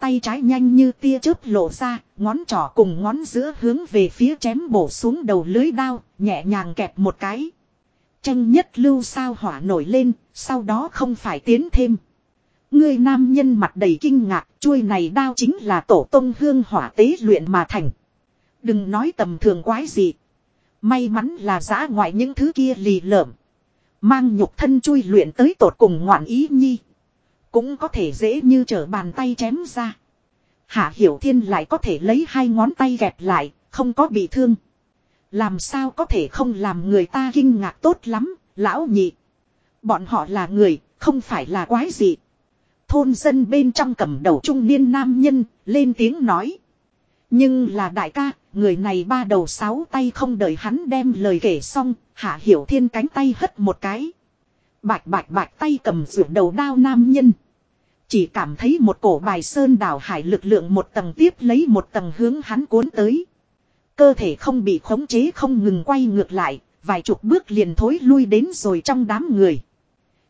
[SPEAKER 1] Tay trái nhanh như tia chớp lộ ra, ngón trỏ cùng ngón giữa hướng về phía chém bổ xuống đầu lưới đao, nhẹ nhàng kẹp một cái. Tranh nhất lưu sao hỏa nổi lên, sau đó không phải tiến thêm. Người nam nhân mặt đầy kinh ngạc, chuôi này đao chính là tổ tông hương hỏa tế luyện mà thành. Đừng nói tầm thường quái gì. May mắn là giã ngoại những thứ kia lì lợm. Mang nhục thân chui luyện tới tột cùng ngoạn ý nhi. Cũng có thể dễ như trở bàn tay chém ra. Hạ Hiểu Thiên lại có thể lấy hai ngón tay gẹp lại, không có bị thương. Làm sao có thể không làm người ta kinh ngạc tốt lắm, lão nhị. Bọn họ là người, không phải là quái gì. Thôn dân bên trong cầm đầu trung niên nam nhân, lên tiếng nói. Nhưng là đại ca, người này ba đầu sáu tay không đợi hắn đem lời kể xong, hạ hiểu thiên cánh tay hất một cái. Bạch bạch bạch tay cầm rượu đầu đao nam nhân. Chỉ cảm thấy một cổ bài sơn đảo hải lực lượng một tầng tiếp lấy một tầng hướng hắn cuốn tới. Cơ thể không bị khống chế không ngừng quay ngược lại, vài chục bước liền thối lui đến rồi trong đám người.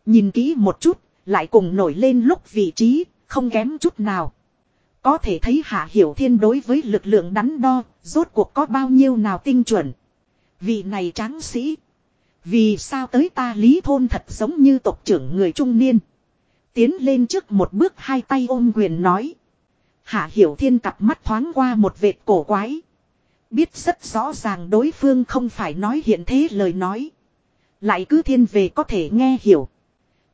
[SPEAKER 1] Nhìn kỹ một chút, lại cùng nổi lên lúc vị trí, không kém chút nào. Có thể thấy Hạ Hiểu Thiên đối với lực lượng đắn đo, rốt cuộc có bao nhiêu nào tinh chuẩn. Vị này tráng sĩ. Vì sao tới ta lý thôn thật giống như tộc trưởng người trung niên. Tiến lên trước một bước hai tay ôm quyền nói. Hạ Hiểu Thiên cặp mắt thoáng qua một vệt cổ quái. Biết rất rõ ràng đối phương không phải nói hiện thế lời nói. Lại cứ thiên về có thể nghe hiểu.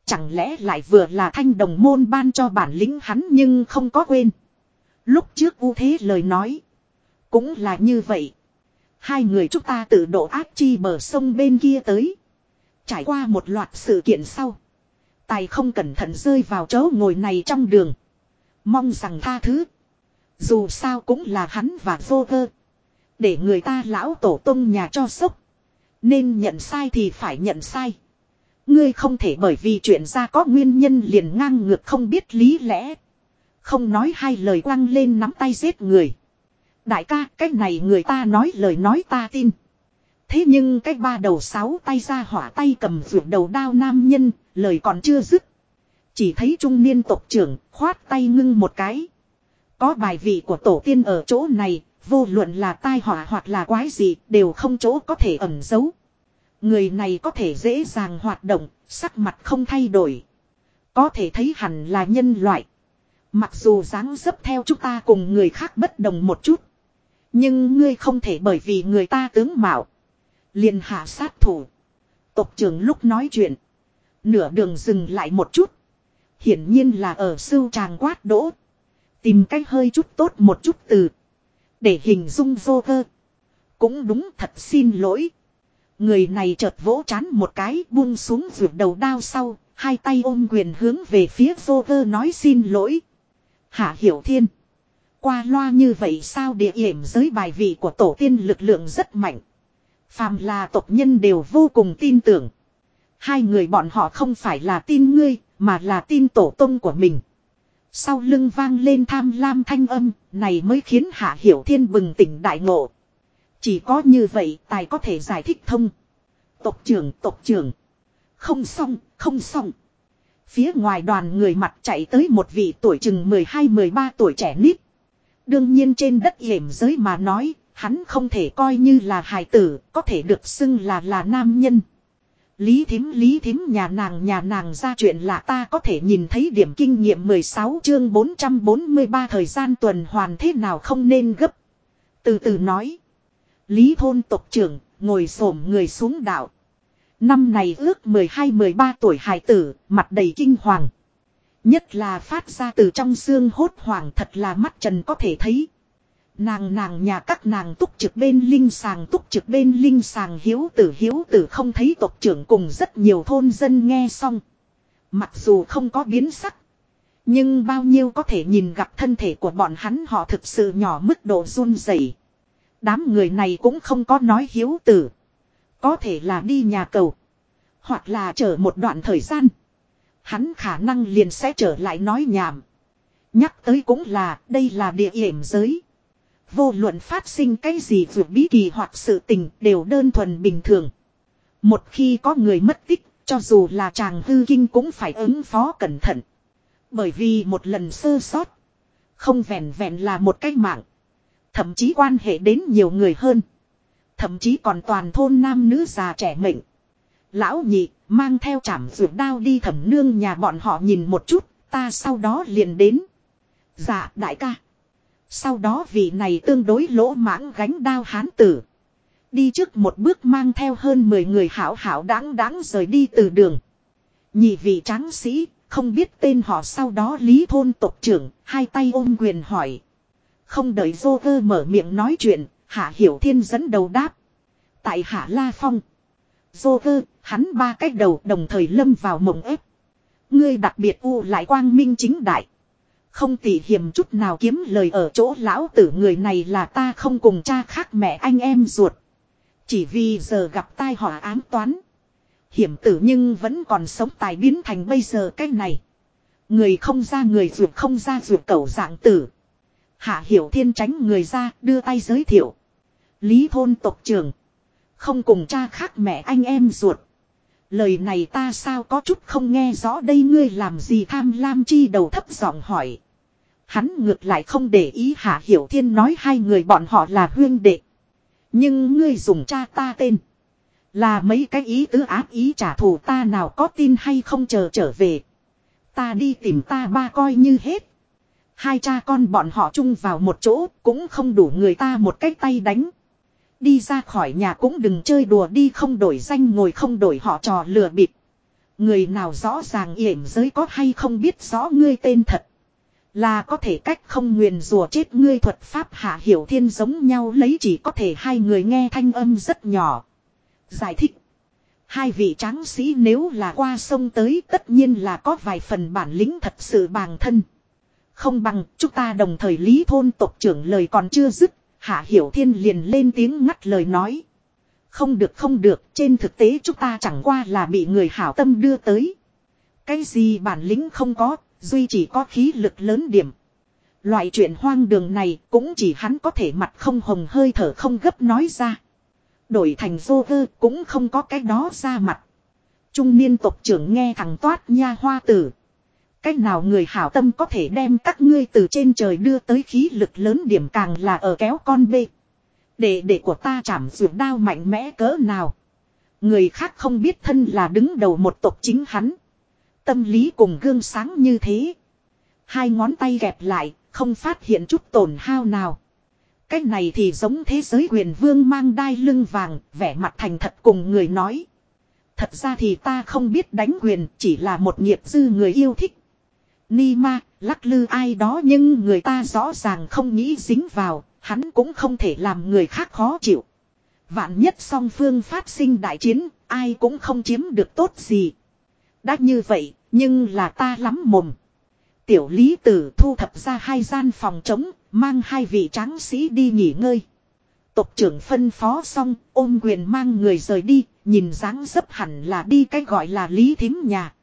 [SPEAKER 1] Chẳng lẽ lại vừa là thanh đồng môn ban cho bản lĩnh hắn nhưng không có quên. Lúc trước u thế lời nói. Cũng là như vậy. Hai người chúng ta tự độ áp chi bờ sông bên kia tới. Trải qua một loạt sự kiện sau. Tài không cẩn thận rơi vào chỗ ngồi này trong đường. Mong rằng tha thứ. Dù sao cũng là hắn và vô vơ. Để người ta lão tổ tông nhà cho sốc. Nên nhận sai thì phải nhận sai. Ngươi không thể bởi vì chuyện ra có nguyên nhân liền ngang ngược không biết lý lẽ. Không nói hai lời quăng lên nắm tay giết người. Đại ca, cái này người ta nói lời nói ta tin. Thế nhưng cái ba đầu sáu tay ra hỏa tay cầm vượt đầu đao nam nhân, lời còn chưa dứt. Chỉ thấy trung niên tộc trưởng khoát tay ngưng một cái. Có bài vị của tổ tiên ở chỗ này, vô luận là tai họa hoặc là quái gì đều không chỗ có thể ẩn giấu. Người này có thể dễ dàng hoạt động, sắc mặt không thay đổi. Có thể thấy hẳn là nhân loại. Mặc dù dáng dấp theo chúng ta cùng người khác bất đồng một chút. Nhưng ngươi không thể bởi vì người ta tướng mạo. liền hạ sát thủ. Tộc trưởng lúc nói chuyện. Nửa đường dừng lại một chút. Hiển nhiên là ở sưu tràng quát đỗ. Tìm cách hơi chút tốt một chút từ. Để hình dung vô cơ. Cũng đúng thật xin lỗi. Người này chợt vỗ chán một cái, buông xuống vượt đầu đao sau. Hai tay ôm quyền hướng về phía vô cơ nói xin lỗi. Hạ Hiểu Thiên. Qua loa như vậy sao địa hiểm giới bài vị của tổ tiên lực lượng rất mạnh. Phàm là tộc nhân đều vô cùng tin tưởng. Hai người bọn họ không phải là tin ngươi, mà là tin tổ tông của mình. Sau lưng vang lên tham lam thanh âm, này mới khiến Hạ Hiểu Thiên bừng tỉnh đại ngộ. Chỉ có như vậy tài có thể giải thích thông. Tộc trưởng, tộc trưởng. Không xong, không xong. Phía ngoài đoàn người mặt chạy tới một vị tuổi chừng 12-13 tuổi trẻ nít. Đương nhiên trên đất hiểm giới mà nói, hắn không thể coi như là hài tử, có thể được xưng là là nam nhân. Lý thím lý thím nhà nàng nhà nàng ra chuyện là ta có thể nhìn thấy điểm kinh nghiệm 16 chương 443 thời gian tuần hoàn thế nào không nên gấp. Từ từ nói. Lý thôn tộc trưởng, ngồi xổm người xuống đạo. Năm này ước 12-13 tuổi hài tử, mặt đầy kinh hoàng. Nhất là phát ra từ trong xương hốt hoảng thật là mắt trần có thể thấy. Nàng nàng nhà các nàng túc trực bên linh sàng túc trực bên linh sàng hiếu tử hiếu tử không thấy tộc trưởng cùng rất nhiều thôn dân nghe xong. Mặc dù không có biến sắc. Nhưng bao nhiêu có thể nhìn gặp thân thể của bọn hắn họ thực sự nhỏ mức độ run rẩy. Đám người này cũng không có nói hiếu tử. Có thể là đi nhà cầu. Hoặc là chờ một đoạn thời gian. Hắn khả năng liền sẽ trở lại nói nhảm. Nhắc tới cũng là đây là địa hiểm giới. Vô luận phát sinh cái gì vượt bí kỳ hoặc sự tình đều đơn thuần bình thường. Một khi có người mất tích, cho dù là chàng hư kinh cũng phải ứng phó cẩn thận. Bởi vì một lần sơ sót, không vẹn vẹn là một cái mạng. Thậm chí quan hệ đến nhiều người hơn. Thậm chí còn toàn thôn nam nữ già trẻ mệnh. Lão nhị, mang theo chảm ruột đao đi thẩm nương nhà bọn họ nhìn một chút, ta sau đó liền đến. Dạ, đại ca. Sau đó vị này tương đối lỗ mãng gánh đao hán tử. Đi trước một bước mang theo hơn 10 người hảo hảo đáng đáng rời đi từ đường. Nhị vị tráng sĩ, không biết tên họ sau đó lý thôn tộc trưởng, hai tay ôm quyền hỏi. Không đợi dô vơ mở miệng nói chuyện, hạ hiểu thiên dẫn đầu đáp. Tại hạ la phong. Dô vơ, hắn ba cách đầu đồng thời lâm vào mộng ép. Ngươi đặc biệt u lại quang minh chính đại. Không tỉ hiểm chút nào kiếm lời ở chỗ lão tử người này là ta không cùng cha khác mẹ anh em ruột. Chỉ vì giờ gặp tai họa ám toán. Hiểm tử nhưng vẫn còn sống tài biến thành bây giờ cái này. Người không ra người ruột không ra ruột cầu dạng tử. Hạ hiểu thiên tránh người ra đưa tay giới thiệu. Lý thôn tộc trưởng. Không cùng cha khác mẹ anh em ruột. Lời này ta sao có chút không nghe rõ đây ngươi làm gì tham lam chi đầu thấp giọng hỏi. Hắn ngược lại không để ý Hạ Hiểu Thiên nói hai người bọn họ là huyên đệ. Nhưng ngươi dùng cha ta tên. Là mấy cái ý tứ áp ý trả thù ta nào có tin hay không chờ trở về. Ta đi tìm ta ba coi như hết. Hai cha con bọn họ chung vào một chỗ cũng không đủ người ta một cái tay đánh. Đi ra khỏi nhà cũng đừng chơi đùa đi không đổi danh ngồi không đổi họ trò lừa bịp. Người nào rõ ràng yểm giới có hay không biết rõ ngươi tên thật. Là có thể cách không nguyền rùa chết ngươi thuật pháp hạ hiểu thiên giống nhau lấy chỉ có thể hai người nghe thanh âm rất nhỏ. Giải thích. Hai vị tráng sĩ nếu là qua sông tới tất nhiên là có vài phần bản lĩnh thật sự bàng thân. Không bằng chúng ta đồng thời lý thôn tộc trưởng lời còn chưa dứt Hạ Hiểu Thiên liền lên tiếng ngắt lời nói. Không được không được, trên thực tế chúng ta chẳng qua là bị người hảo tâm đưa tới. Cái gì bản lĩnh không có, duy chỉ có khí lực lớn điểm. Loại chuyện hoang đường này cũng chỉ hắn có thể mặt không hồng hơi thở không gấp nói ra. Đổi thành vô vơ cũng không có cái đó ra mặt. Trung niên tộc trưởng nghe thằng toát nha hoa tử. Cách nào người hảo tâm có thể đem các ngươi từ trên trời đưa tới khí lực lớn điểm càng là ở kéo con bê. Để để của ta chảm ruột đao mạnh mẽ cỡ nào. Người khác không biết thân là đứng đầu một tộc chính hắn. Tâm lý cùng gương sáng như thế. Hai ngón tay gẹp lại, không phát hiện chút tổn hao nào. Cách này thì giống thế giới quyền vương mang đai lưng vàng, vẻ mặt thành thật cùng người nói. Thật ra thì ta không biết đánh quyền, chỉ là một nghiệp dư người yêu thích. Ni ma, lắc lư ai đó nhưng người ta rõ ràng không nghĩ dính vào, hắn cũng không thể làm người khác khó chịu. Vạn nhất song phương phát sinh đại chiến, ai cũng không chiếm được tốt gì. Đã như vậy, nhưng là ta lắm mồm. Tiểu lý tử thu thập ra hai gian phòng trống, mang hai vị tráng sĩ đi nghỉ ngơi. Tộc trưởng phân phó xong, ôm quyền mang người rời đi, nhìn dáng dấp hẳn là đi cái gọi là lý thím nhà.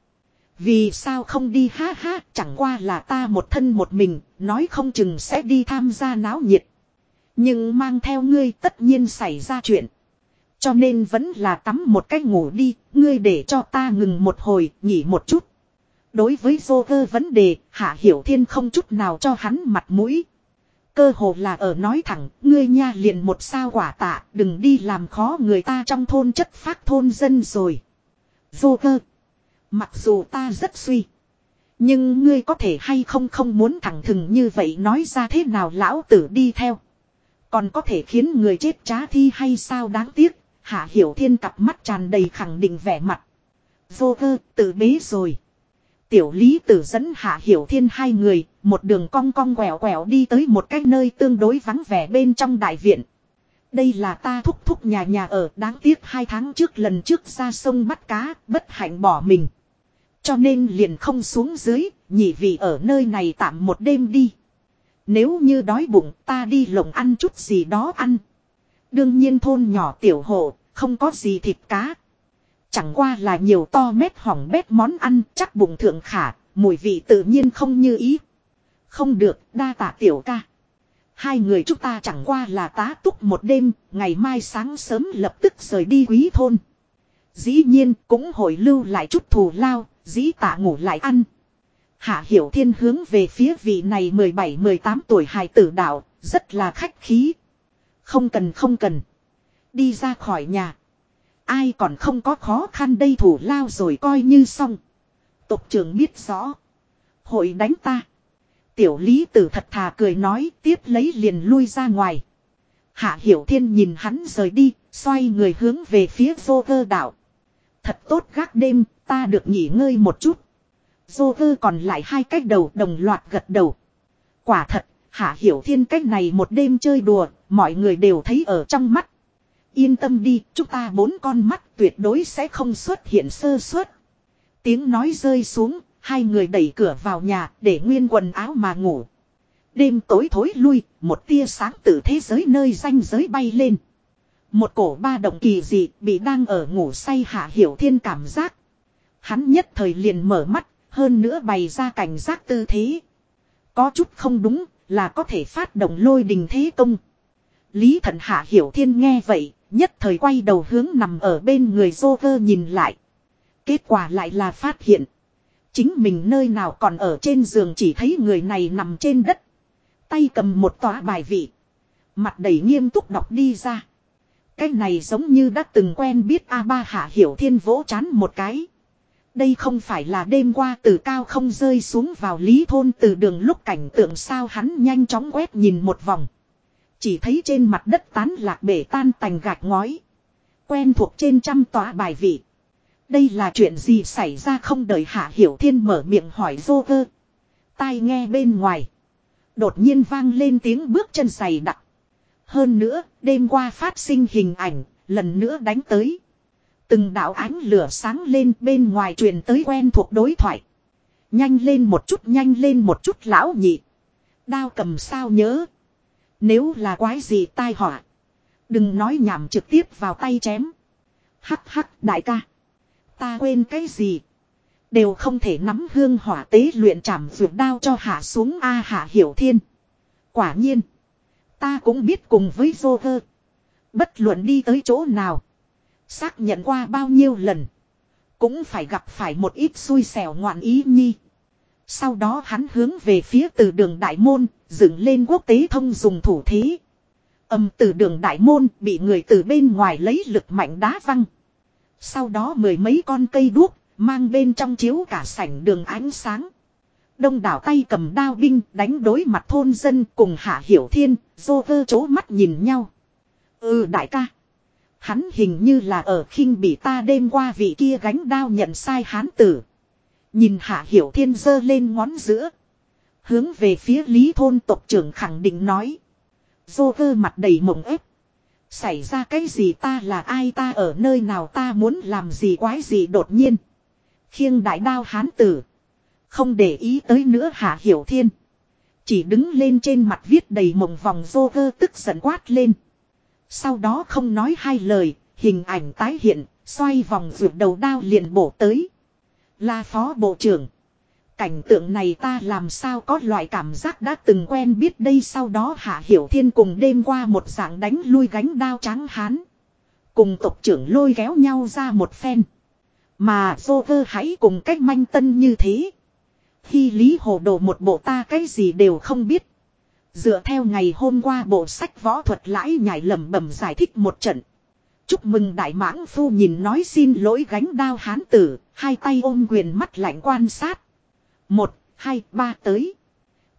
[SPEAKER 1] Vì sao không đi ha ha, chẳng qua là ta một thân một mình, nói không chừng sẽ đi tham gia náo nhiệt. Nhưng mang theo ngươi tất nhiên xảy ra chuyện. Cho nên vẫn là tắm một cách ngủ đi, ngươi để cho ta ngừng một hồi, nghỉ một chút. Đối với dô cơ vấn đề, Hạ Hiểu Thiên không chút nào cho hắn mặt mũi. Cơ hồ là ở nói thẳng, ngươi nha liền một sao quả tạ, đừng đi làm khó người ta trong thôn chất phát thôn dân rồi. Dô cơ. Mặc dù ta rất suy. Nhưng ngươi có thể hay không không muốn thẳng thừng như vậy nói ra thế nào lão tử đi theo. Còn có thể khiến người chết trá thi hay sao đáng tiếc. Hạ Hiểu Thiên cặp mắt tràn đầy khẳng định vẻ mặt. Vô vơ, tự bế rồi. Tiểu lý tử dẫn Hạ Hiểu Thiên hai người, một đường cong cong quẹo quẹo đi tới một cái nơi tương đối vắng vẻ bên trong đại viện. Đây là ta thúc thúc nhà nhà ở đáng tiếc hai tháng trước lần trước ra sông bắt cá, bất hạnh bỏ mình. Cho nên liền không xuống dưới, nhị vị ở nơi này tạm một đêm đi. Nếu như đói bụng ta đi lồng ăn chút gì đó ăn. Đương nhiên thôn nhỏ tiểu hộ, không có gì thịt cá. Chẳng qua là nhiều to mét hỏng bét món ăn chắc bụng thượng khả, mùi vị tự nhiên không như ý. Không được, đa tạ tiểu ca. Hai người chúng ta chẳng qua là tá túc một đêm, ngày mai sáng sớm lập tức rời đi quý thôn. Dĩ nhiên cũng hồi lưu lại chút thù lao, dĩ tạ ngủ lại ăn. Hạ Hiểu Thiên hướng về phía vị này 17-18 tuổi hài tử đạo, rất là khách khí. Không cần không cần. Đi ra khỏi nhà. Ai còn không có khó khăn đây thủ lao rồi coi như xong. Tộc trưởng biết rõ. Hội đánh ta. Tiểu lý tử thật thà cười nói tiếp lấy liền lui ra ngoài. Hạ Hiểu Thiên nhìn hắn rời đi, xoay người hướng về phía vô cơ đạo. Thật tốt gác đêm, ta được nghỉ ngơi một chút. Dô vơ còn lại hai cách đầu đồng loạt gật đầu. Quả thật, Hạ Hiểu Thiên cách này một đêm chơi đùa, mọi người đều thấy ở trong mắt. Yên tâm đi, chúng ta bốn con mắt tuyệt đối sẽ không xuất hiện sơ suất. Tiếng nói rơi xuống, hai người đẩy cửa vào nhà để nguyên quần áo mà ngủ. Đêm tối thối lui, một tia sáng từ thế giới nơi danh giới bay lên. Một cổ ba động kỳ dị bị đang ở ngủ say Hạ Hiểu Thiên cảm giác. Hắn nhất thời liền mở mắt, hơn nữa bày ra cảnh giác tư thế. Có chút không đúng, là có thể phát động lôi đình thế công. Lý thận hạ hiểu thiên nghe vậy, nhất thời quay đầu hướng nằm ở bên người dô vơ nhìn lại. Kết quả lại là phát hiện. Chính mình nơi nào còn ở trên giường chỉ thấy người này nằm trên đất. Tay cầm một tòa bài vị. Mặt đầy nghiêm túc đọc đi ra. Cái này giống như đã từng quen biết A3 hạ hiểu thiên vỗ chán một cái. Đây không phải là đêm qua từ cao không rơi xuống vào lý thôn từ đường lúc cảnh tượng sao hắn nhanh chóng quét nhìn một vòng. Chỉ thấy trên mặt đất tán lạc bể tan tành gạch ngói. Quen thuộc trên trăm tòa bài vị. Đây là chuyện gì xảy ra không đợi Hạ Hiểu Thiên mở miệng hỏi vô vơ. Tai nghe bên ngoài. Đột nhiên vang lên tiếng bước chân dày đặc. Hơn nữa, đêm qua phát sinh hình ảnh, lần nữa đánh tới. Từng đạo ánh lửa sáng lên bên ngoài truyền tới quen thuộc đối thoại. Nhanh lên một chút, nhanh lên một chút lão nhị. Đao cầm sao nhớ. Nếu là quái gì tai họa. Đừng nói nhảm trực tiếp vào tay chém. Hắc hắc, đại ca. Ta quên cái gì. Đều không thể nắm hương hỏa tế luyện chảm vượt đao cho hạ xuống A hạ hiểu thiên. Quả nhiên. Ta cũng biết cùng với vô cơ. Bất luận đi tới chỗ nào. Xác nhận qua bao nhiêu lần. Cũng phải gặp phải một ít xui xẻo ngoạn ý nhi. Sau đó hắn hướng về phía từ đường đại môn, dựng lên quốc tế thông dùng thủ thế. Âm từ đường đại môn bị người từ bên ngoài lấy lực mạnh đá văng. Sau đó mười mấy con cây đuốc, mang bên trong chiếu cả sảnh đường ánh sáng. Đông đảo tay cầm đao binh đánh đối mặt thôn dân cùng hạ hiểu thiên, dô vơ chố mắt nhìn nhau. Ừ đại ca. Hắn hình như là ở khinh bị ta đêm qua vị kia gánh đao nhận sai hán tử. Nhìn hạ hiểu thiên giơ lên ngón giữa. Hướng về phía lý thôn tộc trưởng khẳng định nói. Dô vơ mặt đầy mộng ép. Xảy ra cái gì ta là ai ta ở nơi nào ta muốn làm gì quái gì đột nhiên. Khiêng đại đao hán tử. Không để ý tới nữa hạ hiểu thiên. Chỉ đứng lên trên mặt viết đầy mộng vòng dô vơ tức giận quát lên. Sau đó không nói hai lời, hình ảnh tái hiện, xoay vòng rượt đầu đao liền bổ tới. Là phó bộ trưởng. Cảnh tượng này ta làm sao có loại cảm giác đã từng quen biết đây sau đó Hạ Hiểu Thiên cùng đêm qua một dạng đánh lui gánh đao trắng hán. Cùng tộc trưởng lôi kéo nhau ra một phen. Mà vô vơ hãy cùng cách manh tân như thế. Khi Lý Hồ Đồ một bộ ta cái gì đều không biết. Dựa theo ngày hôm qua bộ sách võ thuật lãi nhảy lẩm bẩm giải thích một trận. Chúc mừng đại mãng phu nhìn nói xin lỗi gánh đao hán tử, hai tay ôm quyền mắt lạnh quan sát. Một, hai, ba tới.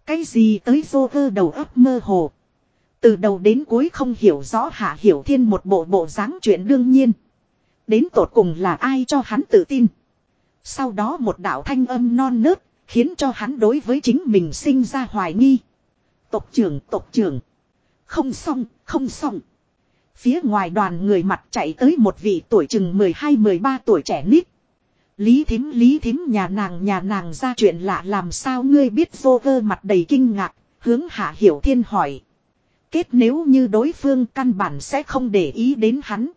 [SPEAKER 1] Cái gì tới vô cơ đầu óc mơ hồ. Từ đầu đến cuối không hiểu rõ hạ hiểu thiên một bộ bộ dáng chuyện đương nhiên. Đến tột cùng là ai cho hắn tự tin. Sau đó một đạo thanh âm non nớt, khiến cho hắn đối với chính mình sinh ra hoài nghi. Tộc trưởng, tộc trưởng. Không xong, không xong. Phía ngoài đoàn người mặt chạy tới một vị tuổi chừng 12-13 tuổi trẻ nít. Lý thím lý thím nhà nàng nhà nàng ra chuyện lạ làm sao ngươi biết vô cơ mặt đầy kinh ngạc, hướng hạ hiểu thiên hỏi. Kết nếu như đối phương căn bản sẽ không để ý đến hắn.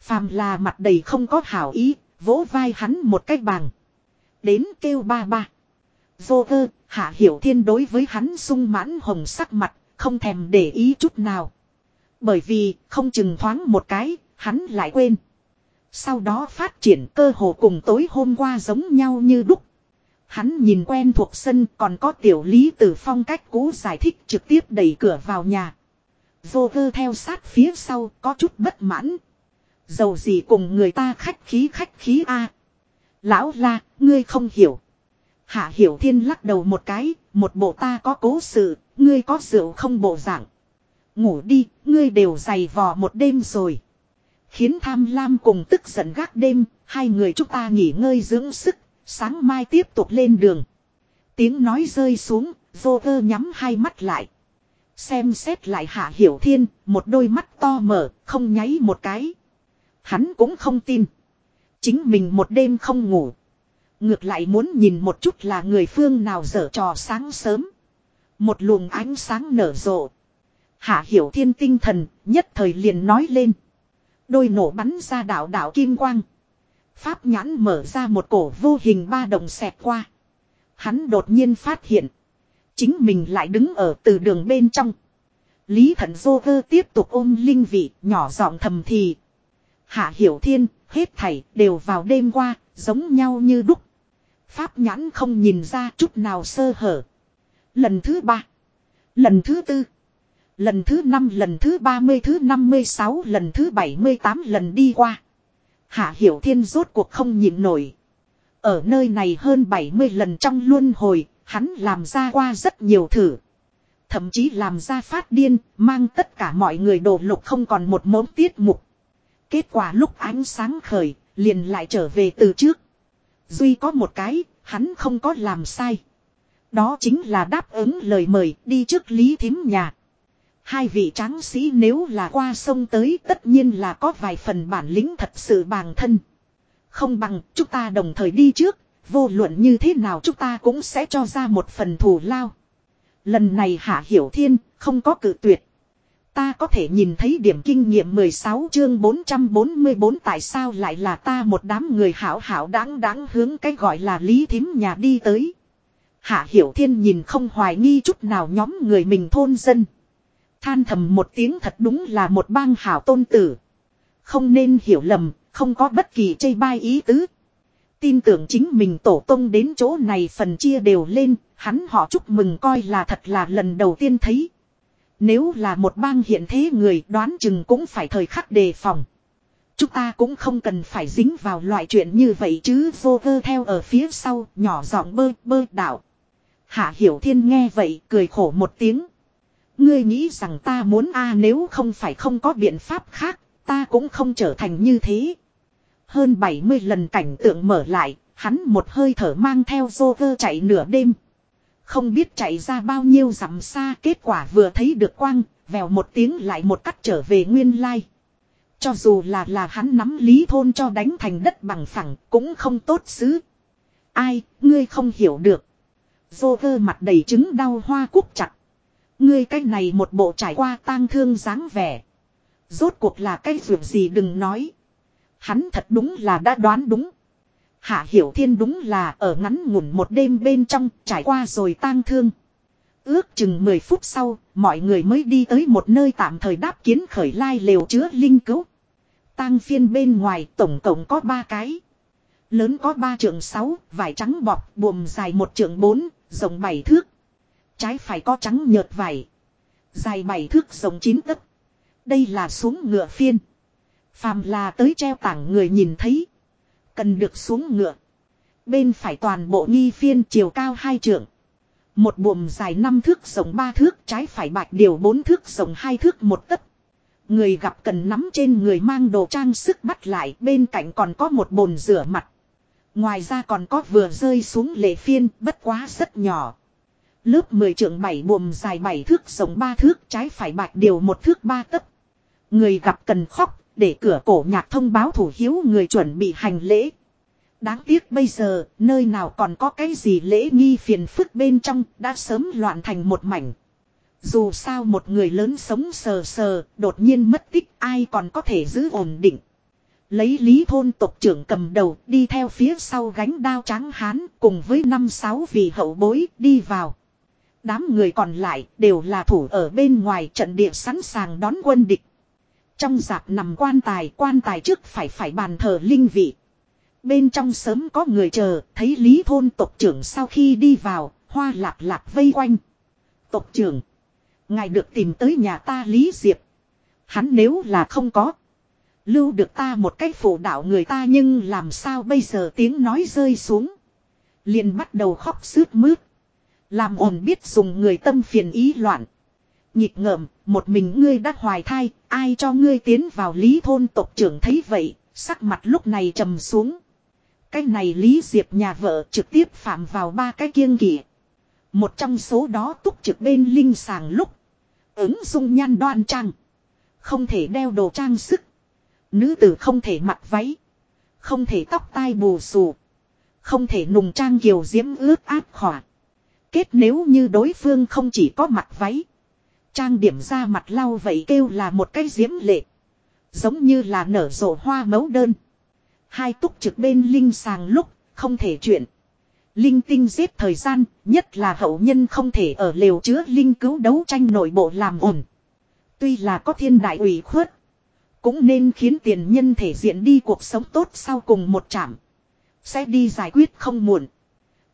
[SPEAKER 1] Phàm là mặt đầy không có hảo ý, vỗ vai hắn một cách bằng. Đến kêu ba ba. Vô cơ, hạ hiểu thiên đối với hắn sung mãn hồng sắc mặt, không thèm để ý chút nào. Bởi vì, không chừng thoáng một cái, hắn lại quên. Sau đó phát triển cơ hồ cùng tối hôm qua giống nhau như đúc. Hắn nhìn quen thuộc sân còn có tiểu lý từ phong cách cũ giải thích trực tiếp đẩy cửa vào nhà. Vô cơ theo sát phía sau có chút bất mãn. Dầu gì cùng người ta khách khí khách khí a Lão la, ngươi không hiểu. Hạ hiểu thiên lắc đầu một cái, một bộ ta có cố sự, ngươi có rượu không bộ dạng. Ngủ đi, ngươi đều dày vò một đêm rồi. Khiến tham lam cùng tức giận gác đêm, hai người chúng ta nghỉ ngơi dưỡng sức, sáng mai tiếp tục lên đường. Tiếng nói rơi xuống, vô cơ nhắm hai mắt lại. Xem xét lại hạ hiểu thiên, một đôi mắt to mở, không nháy một cái. Hắn cũng không tin. Chính mình một đêm không ngủ. Ngược lại muốn nhìn một chút là người phương nào dở trò sáng sớm. Một luồng ánh sáng nở rộ. Hạ hiểu thiên tinh thần, nhất thời liền nói lên. Đôi nổ bắn ra đảo đảo kim quang. Pháp nhãn mở ra một cổ vô hình ba đồng xẹt qua. Hắn đột nhiên phát hiện. Chính mình lại đứng ở từ đường bên trong. Lý thận dô vơ tiếp tục ôm linh vị, nhỏ giọng thầm thì. Hạ hiểu thiên, hết thảy, đều vào đêm qua, giống nhau như đúc. Pháp nhãn không nhìn ra chút nào sơ hở. Lần thứ ba. Lần thứ tư. Lần thứ năm lần thứ ba mươi thứ năm mươi sáu lần thứ bảy mươi tám lần đi qua. Hạ Hiểu Thiên rốt cuộc không nhịn nổi. Ở nơi này hơn bảy mươi lần trong luân hồi, hắn làm ra qua rất nhiều thử. Thậm chí làm ra phát điên, mang tất cả mọi người đổ lục không còn một mống tiết mục. Kết quả lúc ánh sáng khởi, liền lại trở về từ trước. Duy có một cái, hắn không có làm sai. Đó chính là đáp ứng lời mời đi trước Lý Thím nhà. Hai vị tráng sĩ nếu là qua sông tới tất nhiên là có vài phần bản lĩnh thật sự bàng thân. Không bằng chúng ta đồng thời đi trước, vô luận như thế nào chúng ta cũng sẽ cho ra một phần thù lao. Lần này Hạ Hiểu Thiên không có cử tuyệt. Ta có thể nhìn thấy điểm kinh nghiệm 16 chương 444 tại sao lại là ta một đám người hảo hảo đáng đáng hướng cái gọi là lý thím nhà đi tới. Hạ Hiểu Thiên nhìn không hoài nghi chút nào nhóm người mình thôn dân. Than thầm một tiếng thật đúng là một bang hảo tôn tử. Không nên hiểu lầm, không có bất kỳ chây bai ý tứ. Tin tưởng chính mình tổ tông đến chỗ này phần chia đều lên, hắn họ chúc mừng coi là thật là lần đầu tiên thấy. Nếu là một bang hiện thế người đoán chừng cũng phải thời khắc đề phòng. Chúng ta cũng không cần phải dính vào loại chuyện như vậy chứ vô vơ theo ở phía sau nhỏ giọng bơ bơ đạo. Hạ Hiểu Thiên nghe vậy cười khổ một tiếng. Ngươi nghĩ rằng ta muốn a nếu không phải không có biện pháp khác, ta cũng không trở thành như thế. Hơn 70 lần cảnh tượng mở lại, hắn một hơi thở mang theo Joker chạy nửa đêm. Không biết chạy ra bao nhiêu dặm xa kết quả vừa thấy được quang, vèo một tiếng lại một cắt trở về nguyên lai. Cho dù là là hắn nắm lý thôn cho đánh thành đất bằng phẳng cũng không tốt xứ. Ai, ngươi không hiểu được. vô Joker mặt đầy trứng đau hoa cúc chặt. Ngươi cái này một bộ trải qua tang thương dáng vẻ. Rốt cuộc là cái việc gì đừng nói. Hắn thật đúng là đã đoán đúng. Hạ Hiểu Thiên đúng là ở ngắn ngủn một đêm bên trong trải qua rồi tang thương. Ước chừng 10 phút sau, mọi người mới đi tới một nơi tạm thời đáp kiến khởi lai lều chứa linh cứu. Tang phiên bên ngoài tổng cộng có 3 cái. Lớn có 3 trượng 6, vải trắng bọc, buồm dài một trượng 4, rộng 7 thước. Trái phải có trắng nhợt vải. Dài 7 thước rộng 9 tấc. Đây là xuống ngựa phiên. Phàm là tới treo tảng người nhìn thấy. Cần được xuống ngựa. Bên phải toàn bộ nghi phiên chiều cao hai trượng. Một buồm dài 5 thước rộng 3 thước, trái phải bạch điều 4 thước rộng 2 thước một tấc. Người gặp cần nắm trên người mang đồ trang sức bắt lại, bên cạnh còn có một bồn rửa mặt. Ngoài ra còn có vừa rơi xuống lệ phiên, bất quá rất nhỏ. Lớp 10 trượng 7 buồm dài 7 thước rộng 3 thước, trái phải bạch điều một thước 3 tấc. Người gặp cần khóc để cửa cổ nhạc thông báo thủ hiếu người chuẩn bị hành lễ. Đáng tiếc bây giờ, nơi nào còn có cái gì lễ nghi phiền phức bên trong, đã sớm loạn thành một mảnh. Dù sao một người lớn sống sờ sờ, đột nhiên mất tích ai còn có thể giữ ổn định. Lấy lý thôn tộc trưởng cầm đầu đi theo phía sau gánh đao trắng hán cùng với năm sáu vị hậu bối đi vào. Đám người còn lại đều là thủ ở bên ngoài trận địa sẵn sàng đón quân địch. Trong giạc nằm quan tài, quan tài trước phải phải bàn thờ linh vị. Bên trong sớm có người chờ, thấy Lý Thôn tộc trưởng sau khi đi vào, hoa lạc lạc vây quanh. Tộc trưởng, ngài được tìm tới nhà ta Lý Diệp. Hắn nếu là không có, lưu được ta một cách phụ đạo người ta nhưng làm sao bây giờ tiếng nói rơi xuống. liền bắt đầu khóc sướt mướt. Làm ồn biết dùng người tâm phiền ý loạn. Nhịp ngợm, một mình ngươi đã hoài thai, ai cho ngươi tiến vào lý thôn tộc trưởng thấy vậy, sắc mặt lúc này trầm xuống. Cái này Lý Diệp nhà vợ trực tiếp phạm vào ba cái kiêng kỵ. Một trong số đó túc trực bên linh sàng lúc. Ứng dung nhan đoan trang. Không thể đeo đồ trang sức. Nữ tử không thể mặc váy. Không thể tóc tai bù xù. Không thể nùng trang kiều diễm ướt áp khỏa. Kết nếu như đối phương không chỉ có mặc váy. Trang điểm ra mặt lau vậy kêu là một cái diễm lệ. Giống như là nở rộ hoa mấu đơn. Hai túc trực bên linh sàng lúc, không thể chuyện. Linh tinh giết thời gian, nhất là hậu nhân không thể ở lều chứa linh cứu đấu tranh nội bộ làm ổn. Tuy là có thiên đại ủy khuất, cũng nên khiến tiền nhân thể diện đi cuộc sống tốt sau cùng một chạm. Sẽ đi giải quyết không muộn.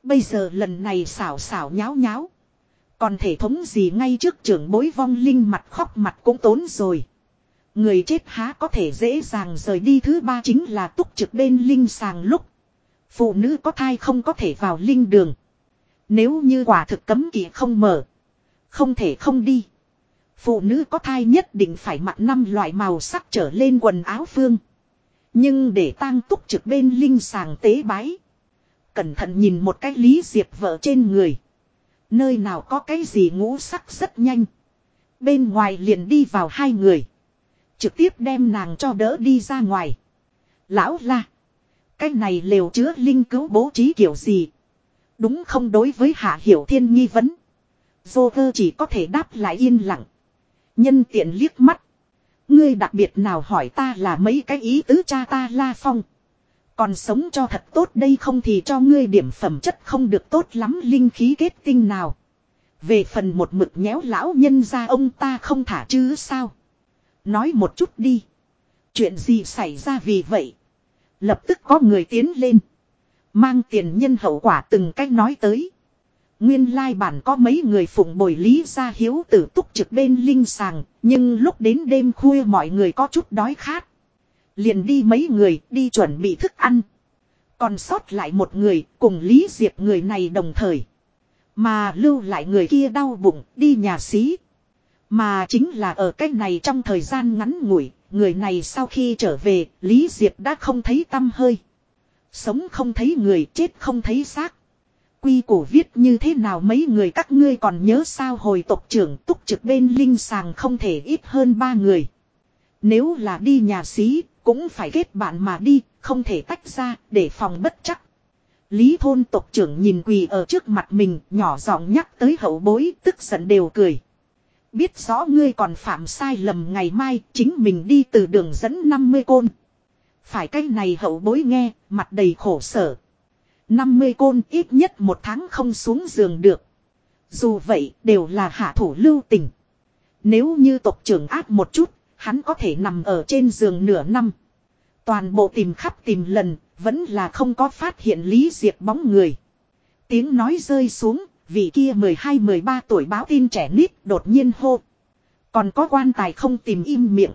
[SPEAKER 1] Bây giờ lần này xảo xảo nháo nháo. Còn thể thống gì ngay trước trưởng bối vong linh mặt khóc mặt cũng tốn rồi. Người chết há có thể dễ dàng rời đi thứ ba chính là túc trực bên linh sàng lúc. Phụ nữ có thai không có thể vào linh đường. Nếu như quả thực cấm kỵ không mở. Không thể không đi. Phụ nữ có thai nhất định phải mặc năm loại màu sắc trở lên quần áo phương. Nhưng để tang túc trực bên linh sàng tế bái. Cẩn thận nhìn một cái lý diệp vợ trên người. Nơi nào có cái gì ngũ sắc rất nhanh. Bên ngoài liền đi vào hai người. Trực tiếp đem nàng cho đỡ đi ra ngoài. Lão la. Cái này lều chứa linh cứu bố trí kiểu gì. Đúng không đối với hạ hiểu thiên nghi vấn. Dô cơ chỉ có thể đáp lại yên lặng. Nhân tiện liếc mắt. Ngươi đặc biệt nào hỏi ta là mấy cái ý tứ cha ta la phong. Còn sống cho thật tốt đây không thì cho ngươi điểm phẩm chất không được tốt lắm linh khí kết tinh nào. Về phần một mực nhéo lão nhân ra ông ta không thả chứ sao. Nói một chút đi. Chuyện gì xảy ra vì vậy. Lập tức có người tiến lên. Mang tiền nhân hậu quả từng cách nói tới. Nguyên lai bản có mấy người phụng bồi lý ra hiếu tử túc trực bên linh sàng, nhưng lúc đến đêm khuya mọi người có chút đói khát. Liền đi mấy người đi chuẩn bị thức ăn. Còn sót lại một người cùng Lý Diệp người này đồng thời. Mà lưu lại người kia đau bụng đi nhà xí. Mà chính là ở cách này trong thời gian ngắn ngủi, người này sau khi trở về, Lý Diệp đã không thấy tâm hơi. Sống không thấy người, chết không thấy xác. Quy cổ viết như thế nào mấy người các ngươi còn nhớ sao hồi tộc trưởng túc trực bên linh sàng không thể ít hơn ba người. Nếu là đi nhà xí, cũng phải kết bạn mà đi, không thể tách ra, để phòng bất chắc. Lý thôn tộc trưởng nhìn quỳ ở trước mặt mình, nhỏ giọng nhắc tới hậu bối, tức giận đều cười. Biết rõ ngươi còn phạm sai lầm ngày mai, chính mình đi từ đường dẫn 50 côn. Phải cái này hậu bối nghe, mặt đầy khổ sở. 50 côn ít nhất một tháng không xuống giường được. Dù vậy, đều là hạ thủ lưu tình. Nếu như tộc trưởng áp một chút, hắn có thể nằm ở trên giường nửa năm. Toàn bộ tìm khắp tìm lần, vẫn là không có phát hiện Lý Diệp bóng người. Tiếng nói rơi xuống, vị kia 12-13 tuổi báo tin trẻ nít đột nhiên hô. Còn có quan tài không tìm im miệng.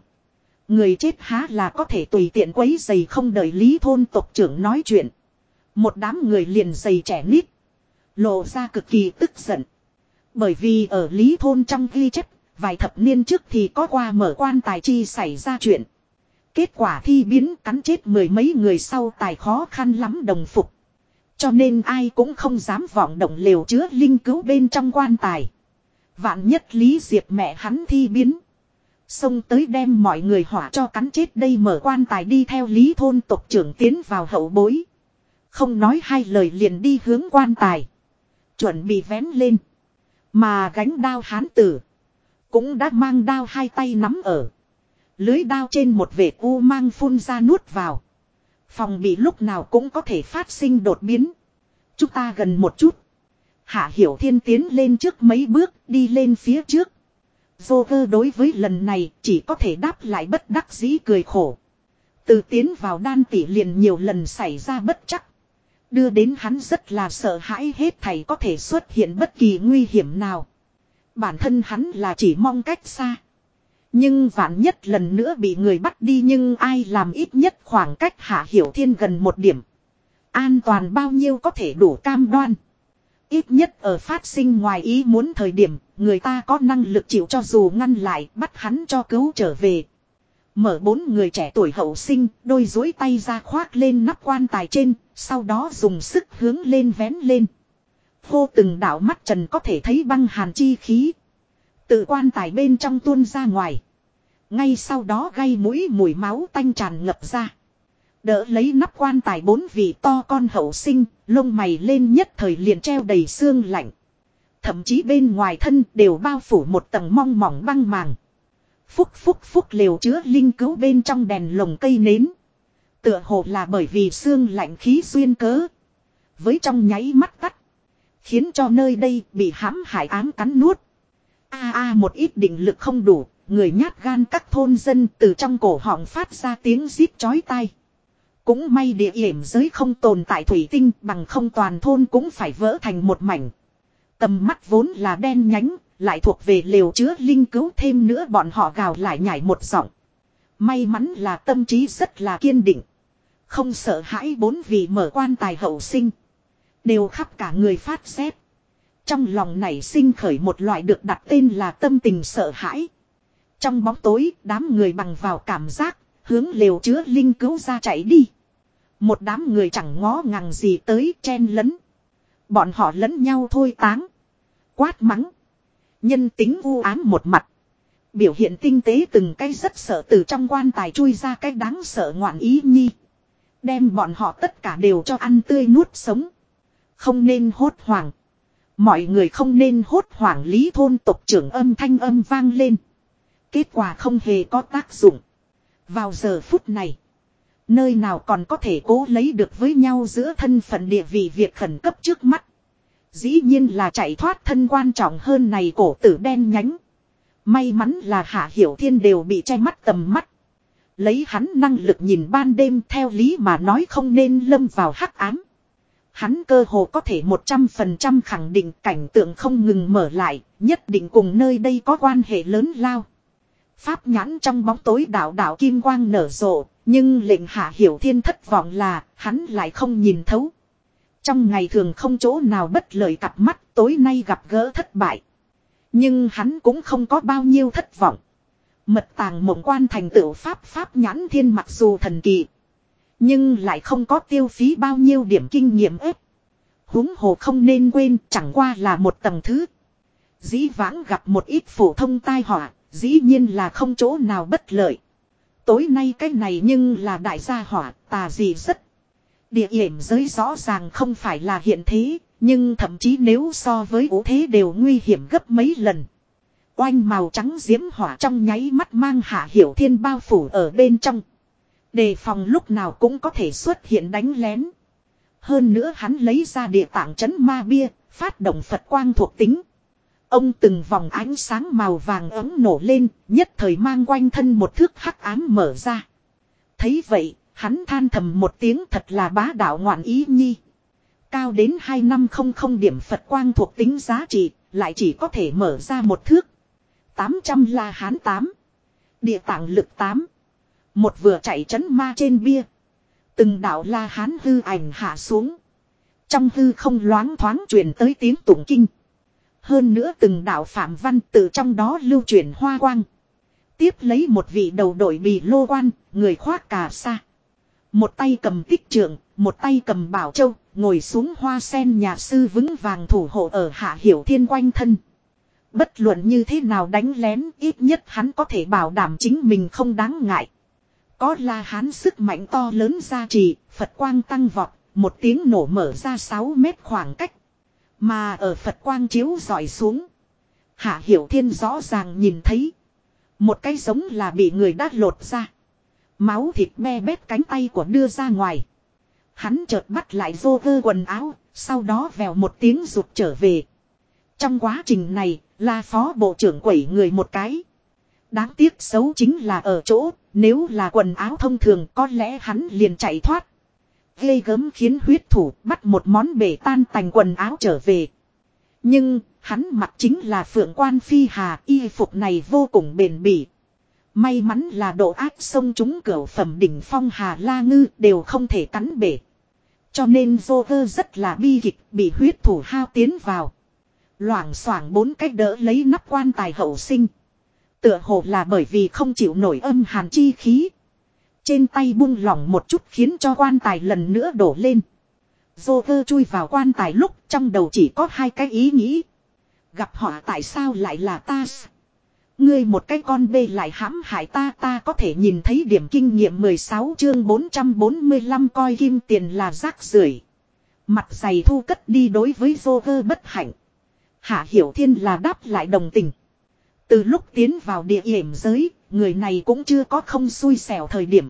[SPEAKER 1] Người chết há là có thể tùy tiện quấy giày không đợi Lý thôn tộc trưởng nói chuyện. Một đám người liền giày trẻ nít. Lộ ra cực kỳ tức giận. Bởi vì ở Lý thôn trong ghi chép, vài thập niên trước thì có qua mở quan tài chi xảy ra chuyện. Kết quả thi biến cắn chết mười mấy người sau tài khó khăn lắm đồng phục. Cho nên ai cũng không dám vọng động liều chứa linh cứu bên trong quan tài. Vạn nhất Lý Diệp mẹ hắn thi biến. Xông tới đem mọi người hỏa cho cắn chết đây mở quan tài đi theo Lý thôn tộc trưởng tiến vào hậu bối. Không nói hai lời liền đi hướng quan tài. Chuẩn bị vén lên. Mà gánh đao hán tử. Cũng đã mang đao hai tay nắm ở. Lưới đao trên một vệt u mang phun ra nuốt vào. Phòng bị lúc nào cũng có thể phát sinh đột biến. Chúng ta gần một chút. Hạ Hiểu Thiên tiến lên trước mấy bước, đi lên phía trước. Joker đối với lần này chỉ có thể đáp lại bất đắc dĩ cười khổ. Từ tiến vào đan tỷ liền nhiều lần xảy ra bất chắc. Đưa đến hắn rất là sợ hãi hết thầy có thể xuất hiện bất kỳ nguy hiểm nào. Bản thân hắn là chỉ mong cách xa. Nhưng vạn nhất lần nữa bị người bắt đi nhưng ai làm ít nhất khoảng cách hạ hiểu thiên gần một điểm. An toàn bao nhiêu có thể đủ cam đoan. Ít nhất ở phát sinh ngoài ý muốn thời điểm, người ta có năng lực chịu cho dù ngăn lại, bắt hắn cho cứu trở về. Mở bốn người trẻ tuổi hậu sinh, đôi dối tay ra khoác lên nắp quan tài trên, sau đó dùng sức hướng lên vén lên. Hô từng đảo mắt trần có thể thấy băng hàn chi khí. Tự quan tài bên trong tuôn ra ngoài. Ngay sau đó gây mũi mùi máu tanh tràn ngập ra. Đỡ lấy nắp quan tài bốn vị to con hậu sinh, lông mày lên nhất thời liền treo đầy xương lạnh. Thậm chí bên ngoài thân đều bao phủ một tầng mong mỏng băng màng. Phúc phúc phúc liều chứa linh cứu bên trong đèn lồng cây nến. Tựa hồ là bởi vì xương lạnh khí xuyên cớ. Với trong nháy mắt tắt. Khiến cho nơi đây bị hãm hại ám cắn nuốt. A a một ít định lực không đủ, người nhát gan các thôn dân từ trong cổ họng phát ra tiếng rít chói tai. Cũng may địa hiểm giới không tồn tại thủy tinh bằng không toàn thôn cũng phải vỡ thành một mảnh. Tầm mắt vốn là đen nhánh, lại thuộc về liều chứa linh cứu thêm nữa bọn họ gào lại nhảy một giọng. May mắn là tâm trí rất là kiên định. Không sợ hãi bốn vị mở quan tài hậu sinh. Đều khắp cả người phát xét. Trong lòng này sinh khởi một loại được đặt tên là tâm tình sợ hãi. Trong bóng tối, đám người bằng vào cảm giác, hướng liều chứa linh cứu ra chạy đi. Một đám người chẳng ngó ngàng gì tới chen lấn. Bọn họ lẫn nhau thôi táng. Quát mắng. Nhân tính u ám một mặt. Biểu hiện tinh tế từng cái rất sợ từ trong quan tài chui ra cái đáng sợ ngoạn ý nhi. Đem bọn họ tất cả đều cho ăn tươi nuốt sống. Không nên hốt hoảng. Mọi người không nên hốt hoảng lý thôn tộc trưởng âm thanh âm vang lên. Kết quả không hề có tác dụng. Vào giờ phút này. Nơi nào còn có thể cố lấy được với nhau giữa thân phận địa vị việc khẩn cấp trước mắt. Dĩ nhiên là chạy thoát thân quan trọng hơn này cổ tử đen nhánh. May mắn là Hạ Hiểu Thiên đều bị che mắt tầm mắt. Lấy hắn năng lực nhìn ban đêm theo lý mà nói không nên lâm vào hắc ám. Hắn cơ hồ có thể 100% khẳng định cảnh tượng không ngừng mở lại, nhất định cùng nơi đây có quan hệ lớn lao. Pháp nhãn trong bóng tối đảo đảo kim quang nở rộ, nhưng lệnh hạ hiểu thiên thất vọng là, hắn lại không nhìn thấu. Trong ngày thường không chỗ nào bất lợi cặp mắt tối nay gặp gỡ thất bại. Nhưng hắn cũng không có bao nhiêu thất vọng. Mật tàng mộng quan thành tựu pháp pháp nhãn thiên mặc dù thần kỳ. Nhưng lại không có tiêu phí bao nhiêu điểm kinh nghiệm ếp. húng hồ không nên quên chẳng qua là một tầng thứ. Dĩ vãng gặp một ít phổ thông tai họa, dĩ nhiên là không chỗ nào bất lợi. Tối nay cái này nhưng là đại gia hỏa, tà gì rất. Địa hiểm giới rõ ràng không phải là hiện thế, nhưng thậm chí nếu so với ủ thế đều nguy hiểm gấp mấy lần. Oanh màu trắng diễm hỏa trong nháy mắt mang hạ hiểu thiên bao phủ ở bên trong. Đề phòng lúc nào cũng có thể xuất hiện đánh lén. Hơn nữa hắn lấy ra địa tạng chấn ma bia, phát động Phật quang thuộc tính. Ông từng vòng ánh sáng màu vàng ấm nổ lên, nhất thời mang quanh thân một thước hắc ám mở ra. Thấy vậy, hắn than thầm một tiếng thật là bá đạo ngoạn ý nhi. Cao đến hai năm không không điểm Phật quang thuộc tính giá trị, lại chỉ có thể mở ra một thước. 800 là hán 8. Địa tạng lực 8. Một vừa chạy chấn ma trên bia. Từng đạo la hán hư ảnh hạ xuống. Trong hư không loáng thoáng truyền tới tiếng tụng kinh. Hơn nữa từng đạo phạm văn từ trong đó lưu truyền hoa quang. Tiếp lấy một vị đầu đội bì lô quan, người khoác cà sa. Một tay cầm tích trượng, một tay cầm bảo châu, ngồi xuống hoa sen nhà sư vững vàng thủ hộ ở hạ hiểu thiên quanh thân. Bất luận như thế nào đánh lén, ít nhất hắn có thể bảo đảm chính mình không đáng ngại. Có la hán sức mạnh to lớn ra trì, Phật quang tăng vọt, một tiếng nổ mở ra 6 mét khoảng cách. Mà ở Phật quang chiếu dọi xuống. Hạ Hiểu Thiên rõ ràng nhìn thấy. Một cái giống là bị người đát lột ra. Máu thịt me bét cánh tay của đưa ra ngoài. Hắn chợt bắt lại vô vơ quần áo, sau đó vèo một tiếng rụt trở về. Trong quá trình này, là phó bộ trưởng quẩy người một cái. Đáng tiếc xấu chính là ở chỗ, nếu là quần áo thông thường có lẽ hắn liền chạy thoát. Ghê gớm khiến huyết thủ bắt một món bể tan tành quần áo trở về. Nhưng, hắn mặc chính là phượng quan phi hà y phục này vô cùng bền bỉ. May mắn là độ ác sông chúng cửa phẩm đỉnh phong hà la ngư đều không thể cắn bể. Cho nên Joker rất là bi kịch bị huyết thủ hao tiến vào. Loảng xoảng bốn cách đỡ lấy nắp quan tài hậu sinh. Tựa hồ là bởi vì không chịu nổi âm hàn chi khí. Trên tay buông lỏng một chút khiến cho quan tài lần nữa đổ lên. Dô vơ chui vào quan tài lúc trong đầu chỉ có hai cái ý nghĩ. Gặp họ tại sao lại là ta Ngươi một cái con bê lại hãm hại ta ta có thể nhìn thấy điểm kinh nghiệm 16 chương 445 coi kim tiền là rác rưởi Mặt dày thu cất đi đối với dô vơ bất hạnh. Hạ Hiểu Thiên là đáp lại đồng tình. Từ lúc tiến vào địa hiểm giới, người này cũng chưa có không xui xẻo thời điểm.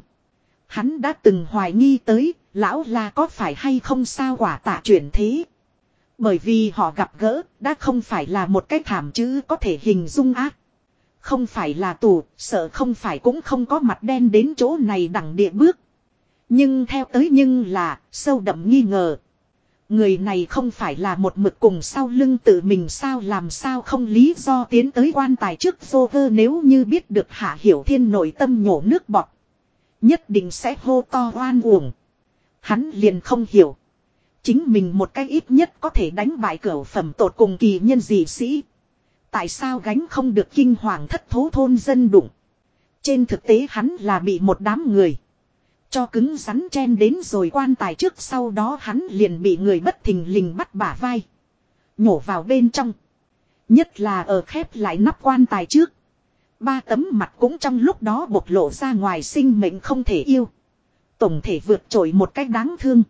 [SPEAKER 1] Hắn đã từng hoài nghi tới, lão là có phải hay không sao quả tạ chuyển thế. Bởi vì họ gặp gỡ, đã không phải là một cái thảm chứ có thể hình dung ác. Không phải là tù, sợ không phải cũng không có mặt đen đến chỗ này đằng địa bước. Nhưng theo tới nhưng là, sâu đậm nghi ngờ. Người này không phải là một mực cùng sau lưng tự mình sao làm sao không lý do tiến tới quan tài trước vô vơ nếu như biết được hạ hiểu thiên nội tâm nhổ nước bọt. Nhất định sẽ hô to oan uổng. Hắn liền không hiểu. Chính mình một cái ít nhất có thể đánh bại cửa phẩm tột cùng kỳ nhân dị sĩ. Tại sao gánh không được kinh hoàng thất thố thôn dân đụng. Trên thực tế hắn là bị một đám người. Cho cứng rắn chen đến rồi quan tài trước sau đó hắn liền bị người bất thình lình bắt bả vai. Nhổ vào bên trong. Nhất là ở khép lại nắp quan tài trước. Ba tấm mặt cũng trong lúc đó bộc lộ ra ngoài sinh mệnh không thể yêu. Tổng thể vượt trội một cách đáng thương.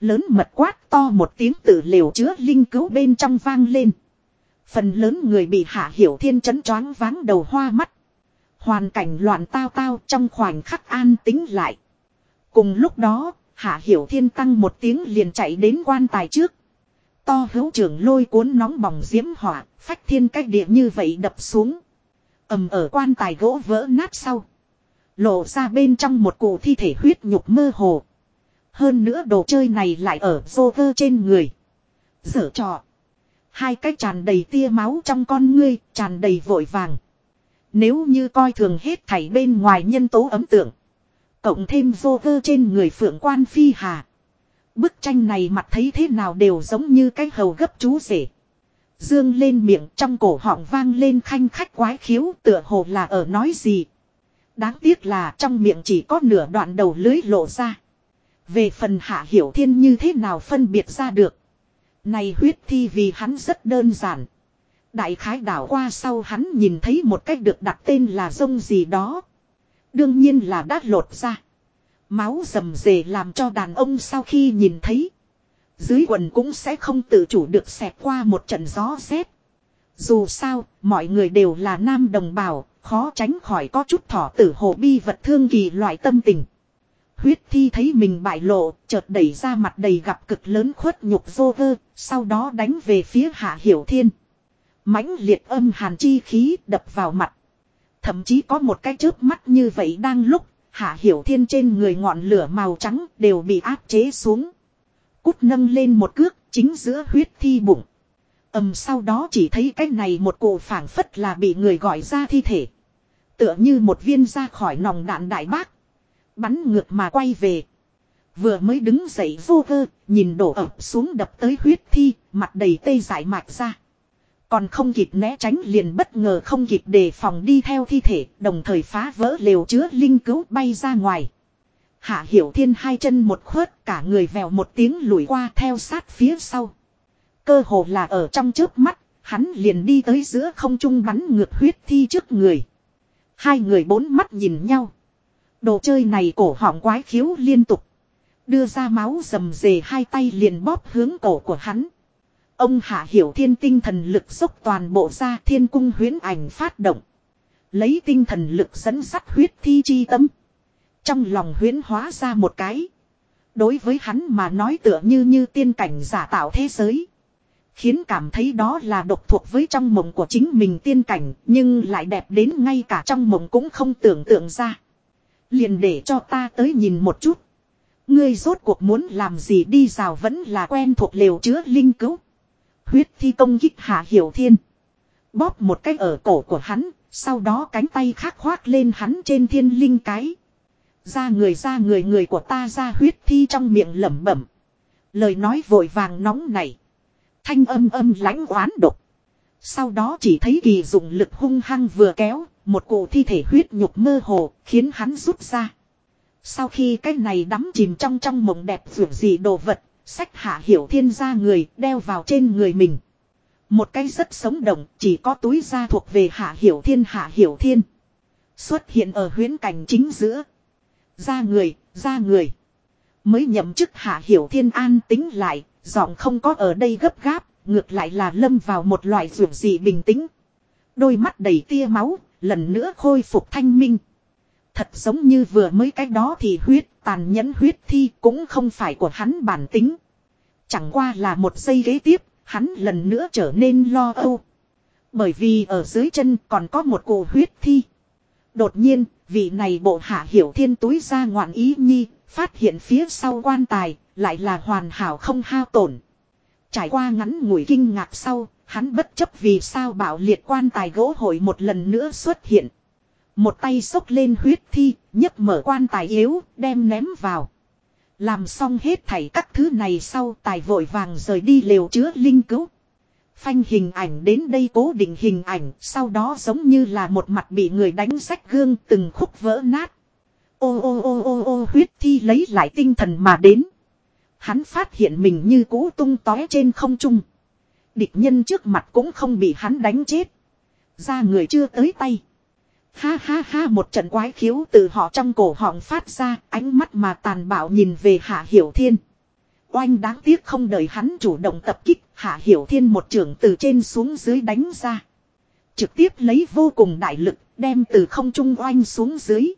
[SPEAKER 1] Lớn mật quát to một tiếng tử liều chứa linh cứu bên trong vang lên. Phần lớn người bị hạ hiểu thiên chấn choáng váng đầu hoa mắt. Hoàn cảnh loạn tao tao trong khoảnh khắc an tính lại. Cùng lúc đó, hạ hiểu thiên tăng một tiếng liền chạy đến quan tài trước. To hữu trưởng lôi cuốn nóng bỏng diễm hỏa, phách thiên cách địa như vậy đập xuống ầm ở quan tài gỗ vỡ nát sau. Lộ ra bên trong một cụ thi thể huyết nhục mơ hồ. Hơn nữa đồ chơi này lại ở vô vơ trên người. Dở trò. Hai cái tràn đầy tia máu trong con ngươi, tràn đầy vội vàng. Nếu như coi thường hết thảy bên ngoài nhân tố ấm tượng. Cộng thêm vô cơ trên người phượng quan phi hà. Bức tranh này mặt thấy thế nào đều giống như cái hầu gấp chú rể. Dương lên miệng trong cổ họng vang lên khanh khách quái khiếu tựa hồ là ở nói gì. Đáng tiếc là trong miệng chỉ có nửa đoạn đầu lưới lộ ra. Về phần hạ hiểu thiên như thế nào phân biệt ra được. Này huyết thi vì hắn rất đơn giản. Đại khái đảo qua sau hắn nhìn thấy một cách được đặt tên là rông gì đó. Đương nhiên là đã lột ra. Máu rầm rề làm cho đàn ông sau khi nhìn thấy. Dưới quần cũng sẽ không tự chủ được xẹp qua một trận gió rét. Dù sao, mọi người đều là nam đồng bào, khó tránh khỏi có chút thỏ tử hồ bi vật thương kỳ loại tâm tình. Huyết thi thấy mình bại lộ, chợt đẩy ra mặt đầy gặp cực lớn khuất nhục vô vơ, sau đó đánh về phía hạ hiểu thiên. mãnh liệt âm hàn chi khí đập vào mặt. Thậm chí có một cái chớp mắt như vậy đang lúc, hạ hiểu thiên trên người ngọn lửa màu trắng đều bị áp chế xuống. Cút nâng lên một cước, chính giữa huyết thi bụng. ầm sau đó chỉ thấy cái này một cụ phảng phất là bị người gọi ra thi thể. Tựa như một viên ra khỏi nòng đạn đại bác. Bắn ngược mà quay về. Vừa mới đứng dậy vô vơ, nhìn đổ ập xuống đập tới huyết thi, mặt đầy tê giải mạch ra. Còn không kịp né tránh liền bất ngờ không kịp đề phòng đi theo thi thể, đồng thời phá vỡ lều chứa linh cứu bay ra ngoài. Hạ hiểu thiên hai chân một khuất, cả người vèo một tiếng lùi qua theo sát phía sau. Cơ hồ là ở trong trước mắt, hắn liền đi tới giữa không trung bắn ngược huyết thi trước người. Hai người bốn mắt nhìn nhau. Đồ chơi này cổ họng quái khiếu liên tục. Đưa ra máu rầm rề hai tay liền bóp hướng cổ của hắn. Ông Hạ Hiểu Thiên tinh thần lực dốc toàn bộ ra thiên cung huyến ảnh phát động. Lấy tinh thần lực dẫn sắt huyết thi chi tâm. Trong lòng huyến hóa ra một cái. Đối với hắn mà nói tựa như như tiên cảnh giả tạo thế giới. Khiến cảm thấy đó là độc thuộc với trong mộng của chính mình tiên cảnh, nhưng lại đẹp đến ngay cả trong mộng cũng không tưởng tượng ra. Liền để cho ta tới nhìn một chút. Ngươi rốt cuộc muốn làm gì đi rào vẫn là quen thuộc lều chứa linh cứu. Huyết thi công kích hạ hiểu thiên. Bóp một cái ở cổ của hắn, sau đó cánh tay khác khoác lên hắn trên thiên linh cái. Ra người ra người người của ta ra huyết thi trong miệng lẩm bẩm. Lời nói vội vàng nóng này. Thanh âm âm lãnh oán độc. Sau đó chỉ thấy kỳ dụng lực hung hăng vừa kéo, một cụ thi thể huyết nhục mơ hồ, khiến hắn rút ra. Sau khi cái này đắm chìm trong trong mộng đẹp vượt gì đồ vật, sách hạ hiểu thiên gia người đeo vào trên người mình. Một cái rất sống động, chỉ có túi da thuộc về hạ hiểu thiên hạ hiểu thiên. Xuất hiện ở huyến cảnh chính giữa. Ra người, ra người. Mới nhậm chức hạ hiểu thiên an tính lại, giọng không có ở đây gấp gáp, ngược lại là lâm vào một loại ruộng dị bình tĩnh. Đôi mắt đầy tia máu, lần nữa khôi phục thanh minh. Thật giống như vừa mới cái đó thì huyết, tàn nhẫn huyết thi cũng không phải của hắn bản tính. Chẳng qua là một giây ghế tiếp, hắn lần nữa trở nên lo âu. Bởi vì ở dưới chân còn có một cụ huyết thi. Đột nhiên, vị này bộ hạ hiểu thiên túi ra ngoạn ý nhi, phát hiện phía sau quan tài, lại là hoàn hảo không hao tổn. Trải qua ngắn ngủi kinh ngạc sau, hắn bất chấp vì sao bảo liệt quan tài gỗ hội một lần nữa xuất hiện. Một tay xốc lên huyết thi, nhấc mở quan tài yếu, đem ném vào. Làm xong hết thảy các thứ này sau tài vội vàng rời đi liều chứa linh cứu. Phanh hình ảnh đến đây cố định hình ảnh, sau đó giống như là một mặt bị người đánh sách gương từng khúc vỡ nát. Ô ô ô ô ô huyết thi lấy lại tinh thần mà đến. Hắn phát hiện mình như cũ tung tóe trên không trung. Địch nhân trước mặt cũng không bị hắn đánh chết. Ra người chưa tới tay. Ha ha ha một trận quái khiếu từ họ trong cổ họng phát ra ánh mắt mà tàn bạo nhìn về Hạ Hiểu Thiên. Oanh đáng tiếc không đợi hắn chủ động tập kích Hạ Hiểu Thiên một trường từ trên xuống dưới đánh ra. Trực tiếp lấy vô cùng đại lực đem từ không trung oanh xuống dưới.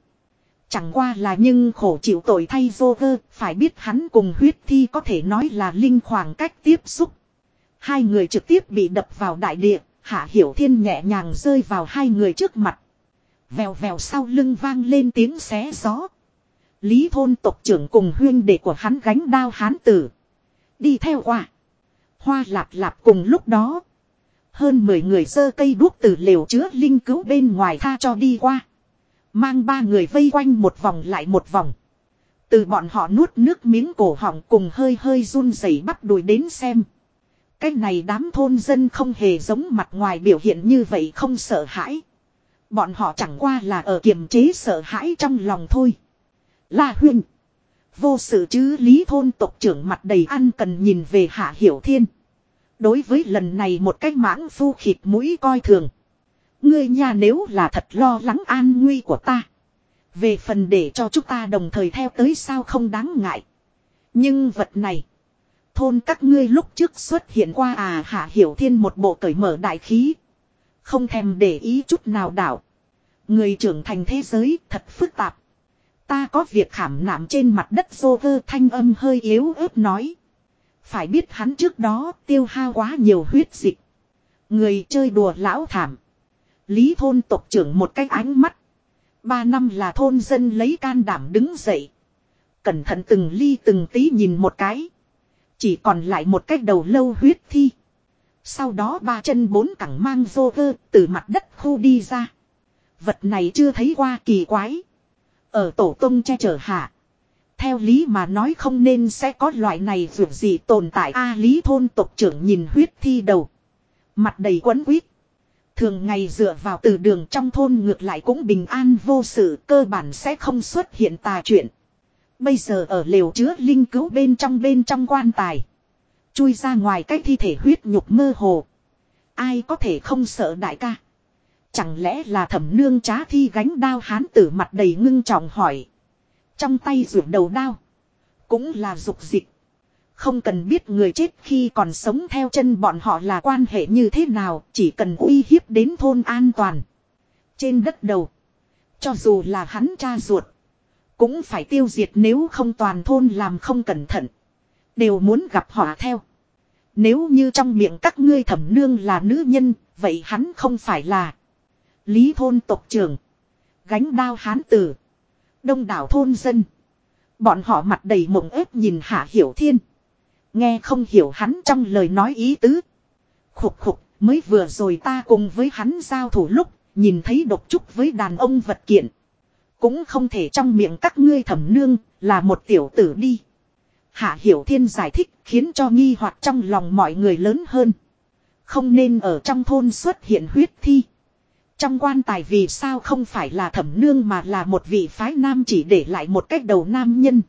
[SPEAKER 1] Chẳng qua là nhưng khổ chịu tội thay vô vơ, phải biết hắn cùng huyết thi có thể nói là linh khoảng cách tiếp xúc. Hai người trực tiếp bị đập vào đại địa, Hạ Hiểu Thiên nhẹ nhàng rơi vào hai người trước mặt. Vèo vèo sau lưng vang lên tiếng xé gió. Lý thôn tộc trưởng cùng huyên đệ của hắn gánh đao hán tử. Đi theo qua. Hoa lạp lạp cùng lúc đó. Hơn 10 người dơ cây đuốc từ lều chứa linh cứu bên ngoài tha cho đi qua. Mang ba người vây quanh một vòng lại một vòng. Từ bọn họ nuốt nước miếng cổ họng cùng hơi hơi run rẩy bắt đuổi đến xem. Cái này đám thôn dân không hề giống mặt ngoài biểu hiện như vậy không sợ hãi. Bọn họ chẳng qua là ở kiềm chế sợ hãi trong lòng thôi. La huynh. Vô sự chứ lý thôn tộc trưởng mặt đầy ăn cần nhìn về hạ hiểu thiên. Đối với lần này một cách mãng phu khịt mũi coi thường. Ngươi nhà nếu là thật lo lắng an nguy của ta. Về phần để cho chúng ta đồng thời theo tới sao không đáng ngại. Nhưng vật này. Thôn các ngươi lúc trước xuất hiện qua à hạ hiểu thiên một bộ cởi mở đại khí. Không thèm để ý chút nào đảo. Người trưởng thành thế giới thật phức tạp. Ta có việc khảm nạm trên mặt đất dô vơ thanh âm hơi yếu ớt nói. Phải biết hắn trước đó tiêu hao quá nhiều huyết dịch. Người chơi đùa lão thảm. Lý thôn tộc trưởng một cái ánh mắt. Ba năm là thôn dân lấy can đảm đứng dậy. Cẩn thận từng ly từng tí nhìn một cái. Chỉ còn lại một cái đầu lâu huyết thi. Sau đó ba chân bốn cẳng mang vô cơ từ mặt đất khu đi ra. Vật này chưa thấy qua kỳ quái. Ở tổ tông che chở hạ. Theo lý mà nói không nên sẽ có loại này dù gì tồn tại A lý thôn tộc trưởng nhìn huyết thi đầu. Mặt đầy quấn quýt. Thường ngày dựa vào từ đường trong thôn ngược lại cũng bình an vô sự, cơ bản sẽ không xuất hiện tà chuyện. Bây giờ ở lều chứa linh cứu bên trong bên trong quan tài. Chui ra ngoài cái thi thể huyết nhục mơ hồ. Ai có thể không sợ đại ca. Chẳng lẽ là thẩm nương trá thi gánh đao hán tử mặt đầy ngưng trọng hỏi. Trong tay rượu đầu đao. Cũng là dục dịch. Không cần biết người chết khi còn sống theo chân bọn họ là quan hệ như thế nào, chỉ cần uy hiếp đến thôn an toàn. Trên đất đầu, cho dù là hắn cha ruột, cũng phải tiêu diệt nếu không toàn thôn làm không cẩn thận. Đều muốn gặp họ theo. Nếu như trong miệng các ngươi thẩm nương là nữ nhân, vậy hắn không phải là Lý thôn tộc trưởng. Gánh đao hán tử. Đông đảo thôn dân. Bọn họ mặt đầy mộng ép nhìn Hạ Hiểu Thiên. Nghe không hiểu hắn trong lời nói ý tứ. Khục khục, mới vừa rồi ta cùng với hắn giao thủ lúc, nhìn thấy độc trúc với đàn ông vật kiện. Cũng không thể trong miệng các ngươi thẩm nương, là một tiểu tử đi. Hạ Hiểu Thiên giải thích khiến cho nghi hoặc trong lòng mọi người lớn hơn. Không nên ở trong thôn xuất hiện huyết thi. Trong quan tài vì sao không phải là thẩm nương mà là một vị phái nam chỉ để lại một cách đầu nam nhân.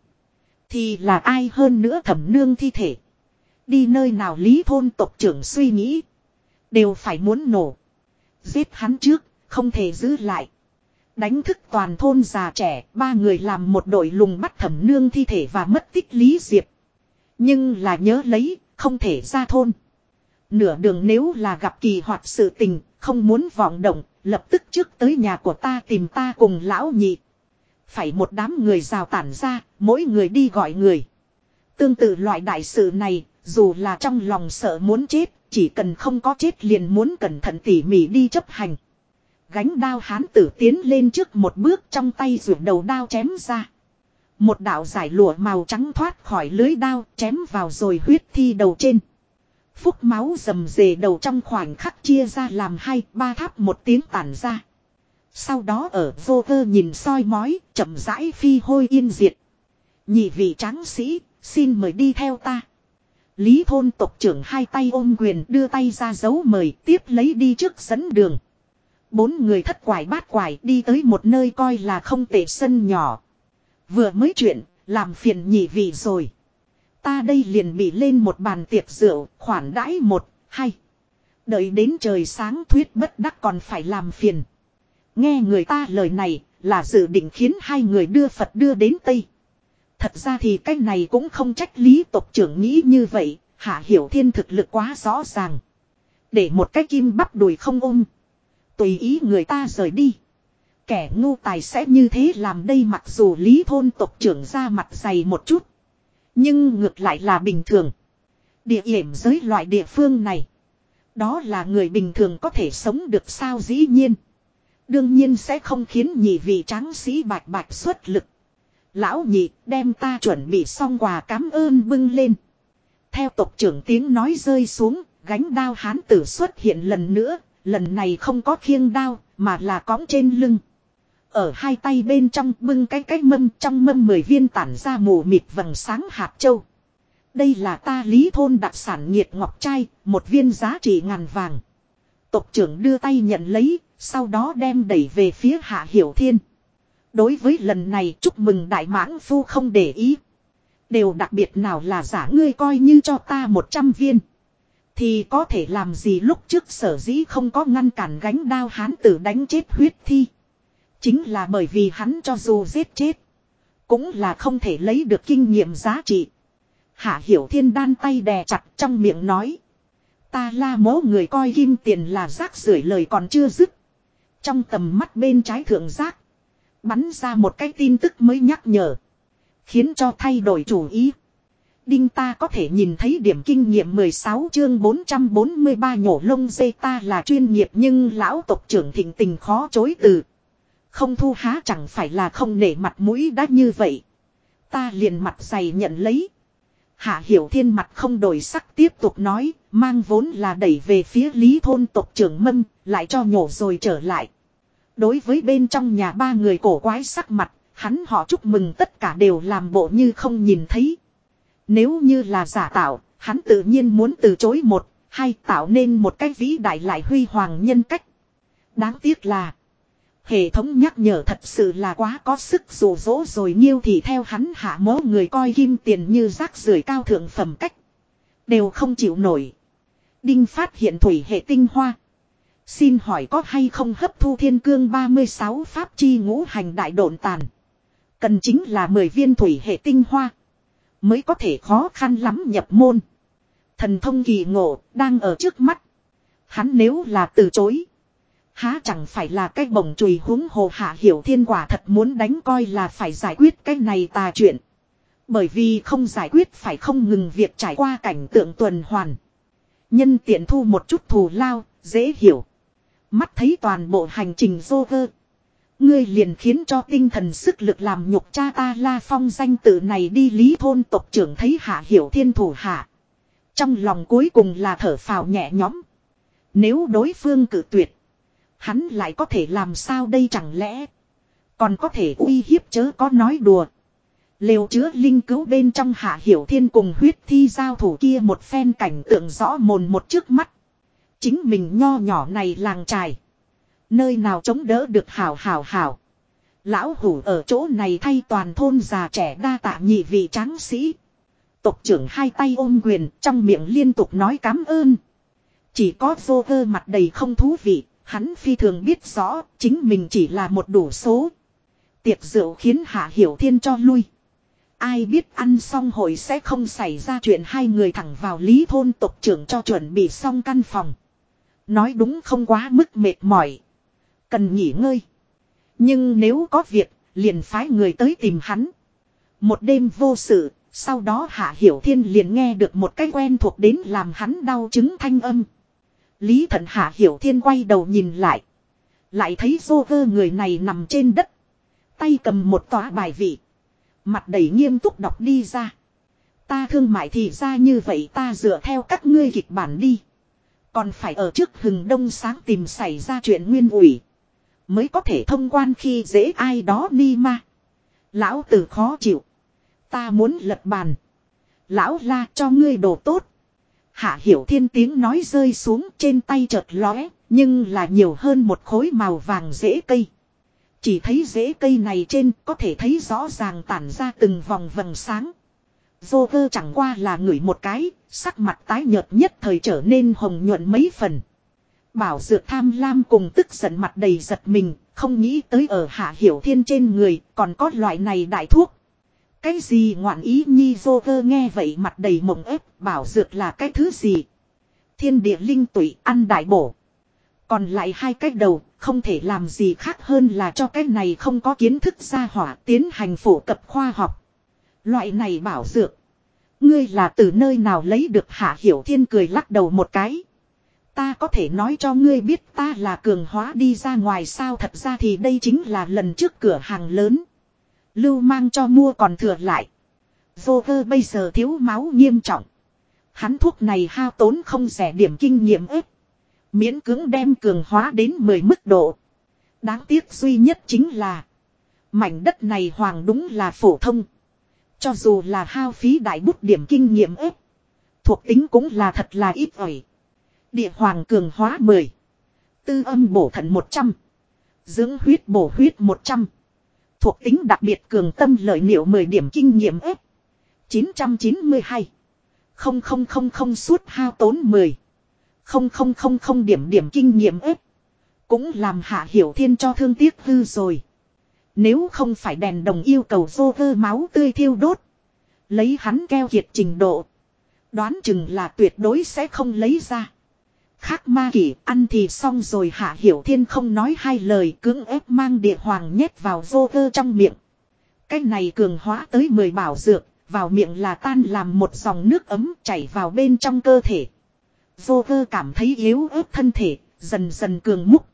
[SPEAKER 1] Thì là ai hơn nữa thẩm nương thi thể. Đi nơi nào lý thôn tộc trưởng suy nghĩ. Đều phải muốn nổ. Giết hắn trước, không thể giữ lại. Đánh thức toàn thôn già trẻ, ba người làm một đội lùng bắt thẩm nương thi thể và mất tích Lý Diệp. Nhưng là nhớ lấy, không thể ra thôn. Nửa đường nếu là gặp kỳ hoạt sự tình, không muốn vọng động, lập tức trước tới nhà của ta tìm ta cùng lão nhị. Phải một đám người rào tản ra, mỗi người đi gọi người. Tương tự loại đại sự này, dù là trong lòng sợ muốn chết, chỉ cần không có chết liền muốn cẩn thận tỉ mỉ đi chấp hành. Gánh đao hán tử tiến lên trước một bước trong tay rượu đầu đao chém ra. Một đạo giải lụa màu trắng thoát khỏi lưới đao chém vào rồi huyết thi đầu trên. Phúc máu rầm rề đầu trong khoảnh khắc chia ra làm hai ba tháp một tiếng tản ra. Sau đó ở vô cơ nhìn soi mói, chậm rãi phi hôi yên diệt. Nhị vị tráng sĩ, xin mời đi theo ta. Lý thôn tộc trưởng hai tay ôm quyền đưa tay ra dấu mời tiếp lấy đi trước dẫn đường. Bốn người thất quải bát quải đi tới một nơi coi là không tệ sân nhỏ. Vừa mới chuyện, làm phiền nhị vị rồi. Ta đây liền bị lên một bàn tiệc rượu, khoản đãi một, hai. Đợi đến trời sáng thuyết bất đắc còn phải làm phiền. Nghe người ta lời này, là dự định khiến hai người đưa Phật đưa đến Tây. Thật ra thì cái này cũng không trách lý tộc trưởng nghĩ như vậy, hạ hiểu thiên thực lực quá rõ ràng. Để một cái kim bắp đùi không ôm. Tùy ý người ta rời đi. Kẻ ngu tài sẽ như thế làm đây mặc dù lý thôn tộc trưởng ra mặt dày một chút. Nhưng ngược lại là bình thường. Địa hiểm giới loại địa phương này. Đó là người bình thường có thể sống được sao dĩ nhiên. Đương nhiên sẽ không khiến nhị vị tráng sĩ bạch bạch xuất lực. Lão nhị đem ta chuẩn bị xong quà cám ơn bưng lên. Theo tộc trưởng tiếng nói rơi xuống, gánh đao hán tử xuất hiện lần nữa, lần này không có khiêng đao, mà là cõng trên lưng. Ở hai tay bên trong bưng cái cái mâm trong mâm mười viên tản ra mù mịt vầng sáng hạt châu. Đây là ta lý thôn đặc sản nhiệt ngọc trai, một viên giá trị ngàn vàng. Tộc trưởng đưa tay nhận lấy, sau đó đem đẩy về phía hạ hiểu thiên. Đối với lần này chúc mừng đại mãng phu không để ý. Đều đặc biệt nào là giả ngươi coi như cho ta một trăm viên. Thì có thể làm gì lúc trước sở dĩ không có ngăn cản gánh đao hán tử đánh chết huyết thi. Chính là bởi vì hắn cho dù giết chết. Cũng là không thể lấy được kinh nghiệm giá trị. Hạ hiểu thiên đan tay đè chặt trong miệng nói. Ta la mố người coi kim tiền là rác rưởi lời còn chưa dứt. Trong tầm mắt bên trái thượng giác. Bắn ra một cái tin tức mới nhắc nhở. Khiến cho thay đổi chủ ý. Đinh ta có thể nhìn thấy điểm kinh nghiệm 16 chương 443 nhổ lông dây ta là chuyên nghiệp nhưng lão tộc trưởng thịnh tình khó chối từ. Không thu há chẳng phải là không nể mặt mũi đã như vậy. Ta liền mặt dày nhận lấy. Hạ hiểu thiên mặt không đổi sắc tiếp tục nói, mang vốn là đẩy về phía lý thôn tộc trưởng mâm, lại cho nhổ rồi trở lại. Đối với bên trong nhà ba người cổ quái sắc mặt, hắn họ chúc mừng tất cả đều làm bộ như không nhìn thấy. Nếu như là giả tạo, hắn tự nhiên muốn từ chối một, hay tạo nên một cái vĩ đại lại huy hoàng nhân cách. Đáng tiếc là, hệ thống nhắc nhở thật sự là quá có sức rủ rỗ rồi nhiêu thì theo hắn hạ mố người coi kim tiền như rác rưởi cao thượng phẩm cách. Đều không chịu nổi. Đinh phát hiện thủy hệ tinh hoa. Xin hỏi có hay không hấp thu thiên cương 36 pháp chi ngũ hành đại độn tàn. Cần chính là 10 viên thủy hệ tinh hoa. Mới có thể khó khăn lắm nhập môn. Thần thông kỳ ngộ đang ở trước mắt. Hắn nếu là từ chối. Há chẳng phải là cái bổng chùy húng hồ hạ hiểu thiên quả thật muốn đánh coi là phải giải quyết cái này tà chuyện. Bởi vì không giải quyết phải không ngừng việc trải qua cảnh tượng tuần hoàn. Nhân tiện thu một chút thù lao, dễ hiểu. Mắt thấy toàn bộ hành trình dô vơ. Ngươi liền khiến cho tinh thần sức lực làm nhục cha ta la phong danh tự này đi lý thôn tộc trưởng thấy hạ hiểu thiên thủ hạ. Trong lòng cuối cùng là thở phào nhẹ nhõm. Nếu đối phương cử tuyệt. Hắn lại có thể làm sao đây chẳng lẽ. Còn có thể uy hiếp chớ có nói đùa. Liều chứa linh cứu bên trong hạ hiểu thiên cùng huyết thi giao thủ kia một phen cảnh tượng rõ mồn một trước mắt. Chính mình nho nhỏ này làng trài. Nơi nào chống đỡ được hảo hảo hảo. Lão hủ ở chỗ này thay toàn thôn già trẻ đa tạ nhị vị tráng sĩ. Tộc trưởng hai tay ôm quyền trong miệng liên tục nói cám ơn. Chỉ có vô cơ mặt đầy không thú vị, hắn phi thường biết rõ chính mình chỉ là một đủ số. Tiệc rượu khiến Hạ Hiểu Thiên cho lui. Ai biết ăn xong hội sẽ không xảy ra chuyện hai người thẳng vào lý thôn tộc trưởng cho chuẩn bị xong căn phòng. Nói đúng không quá mức mệt mỏi. Cần nghỉ ngơi. Nhưng nếu có việc, liền phái người tới tìm hắn. Một đêm vô sự, sau đó Hạ Hiểu Thiên liền nghe được một cái quen thuộc đến làm hắn đau chứng thanh âm. Lý Thận Hạ Hiểu Thiên quay đầu nhìn lại. Lại thấy vô vơ người này nằm trên đất. Tay cầm một tòa bài vị. Mặt đầy nghiêm túc đọc đi ra. Ta thương mại thì ra như vậy ta dựa theo các ngươi kịch bản đi. Còn phải ở trước hừng đông sáng tìm xảy ra chuyện nguyên ủy. Mới có thể thông quan khi dễ ai đó ni ma. Lão tử khó chịu. Ta muốn lật bàn. Lão la cho ngươi đồ tốt. Hạ hiểu thiên tiếng nói rơi xuống trên tay chợt lóe. Nhưng là nhiều hơn một khối màu vàng rễ cây. Chỉ thấy rễ cây này trên có thể thấy rõ ràng tản ra từng vòng vầng sáng. Dô vơ chẳng qua là ngửi một cái, sắc mặt tái nhợt nhất thời trở nên hồng nhuận mấy phần. Bảo dược tham lam cùng tức giận mặt đầy giật mình, không nghĩ tới ở hạ hiểu thiên trên người còn có loại này đại thuốc. Cái gì ngoạn ý nhi vô cơ nghe vậy mặt đầy mộng ép, bảo dược là cái thứ gì. Thiên địa linh tụy ăn đại bổ. Còn lại hai cách đầu, không thể làm gì khác hơn là cho cái này không có kiến thức gia hỏa tiến hành phổ cập khoa học. Loại này bảo dược. Ngươi là từ nơi nào lấy được hạ hiểu thiên cười lắc đầu một cái. Ta có thể nói cho ngươi biết ta là cường hóa đi ra ngoài sao thật ra thì đây chính là lần trước cửa hàng lớn. Lưu mang cho mua còn thừa lại. Joker bây giờ thiếu máu nghiêm trọng. Hắn thuốc này hao tốn không rẻ điểm kinh nghiệm ếp. Miễn cưỡng đem cường hóa đến 10 mức độ. Đáng tiếc duy nhất chính là. Mảnh đất này hoàng đúng là phổ thông. Cho dù là hao phí đại bút điểm kinh nghiệm ếp. Thuộc tính cũng là thật là ít ỏi. Địa hoàng cường hóa 10. Tư âm bổ thận 100. Dưỡng huyết bổ huyết 100. Thuộc tính đặc biệt cường tâm lợi liệu 10 điểm kinh nghiệm ếp. 992. Không không không không suốt hao tốn 10. Không không không không điểm điểm kinh nghiệm ếp. Cũng làm hạ hiểu thiên cho thương tiếc hư rồi. Nếu không phải đèn đồng yêu cầu vô vơ máu tươi thiêu đốt. Lấy hắn keo kiệt trình độ. Đoán chừng là tuyệt đối sẽ không lấy ra. Khác ma kỷ ăn thì xong rồi hạ hiểu thiên không nói hai lời cưỡng ép mang địa hoàng nhét vào vô cơ trong miệng. Cái này cường hóa tới 10 bảo dược, vào miệng là tan làm một dòng nước ấm chảy vào bên trong cơ thể. Vô cơ cảm thấy yếu ớt thân thể, dần dần cường múc.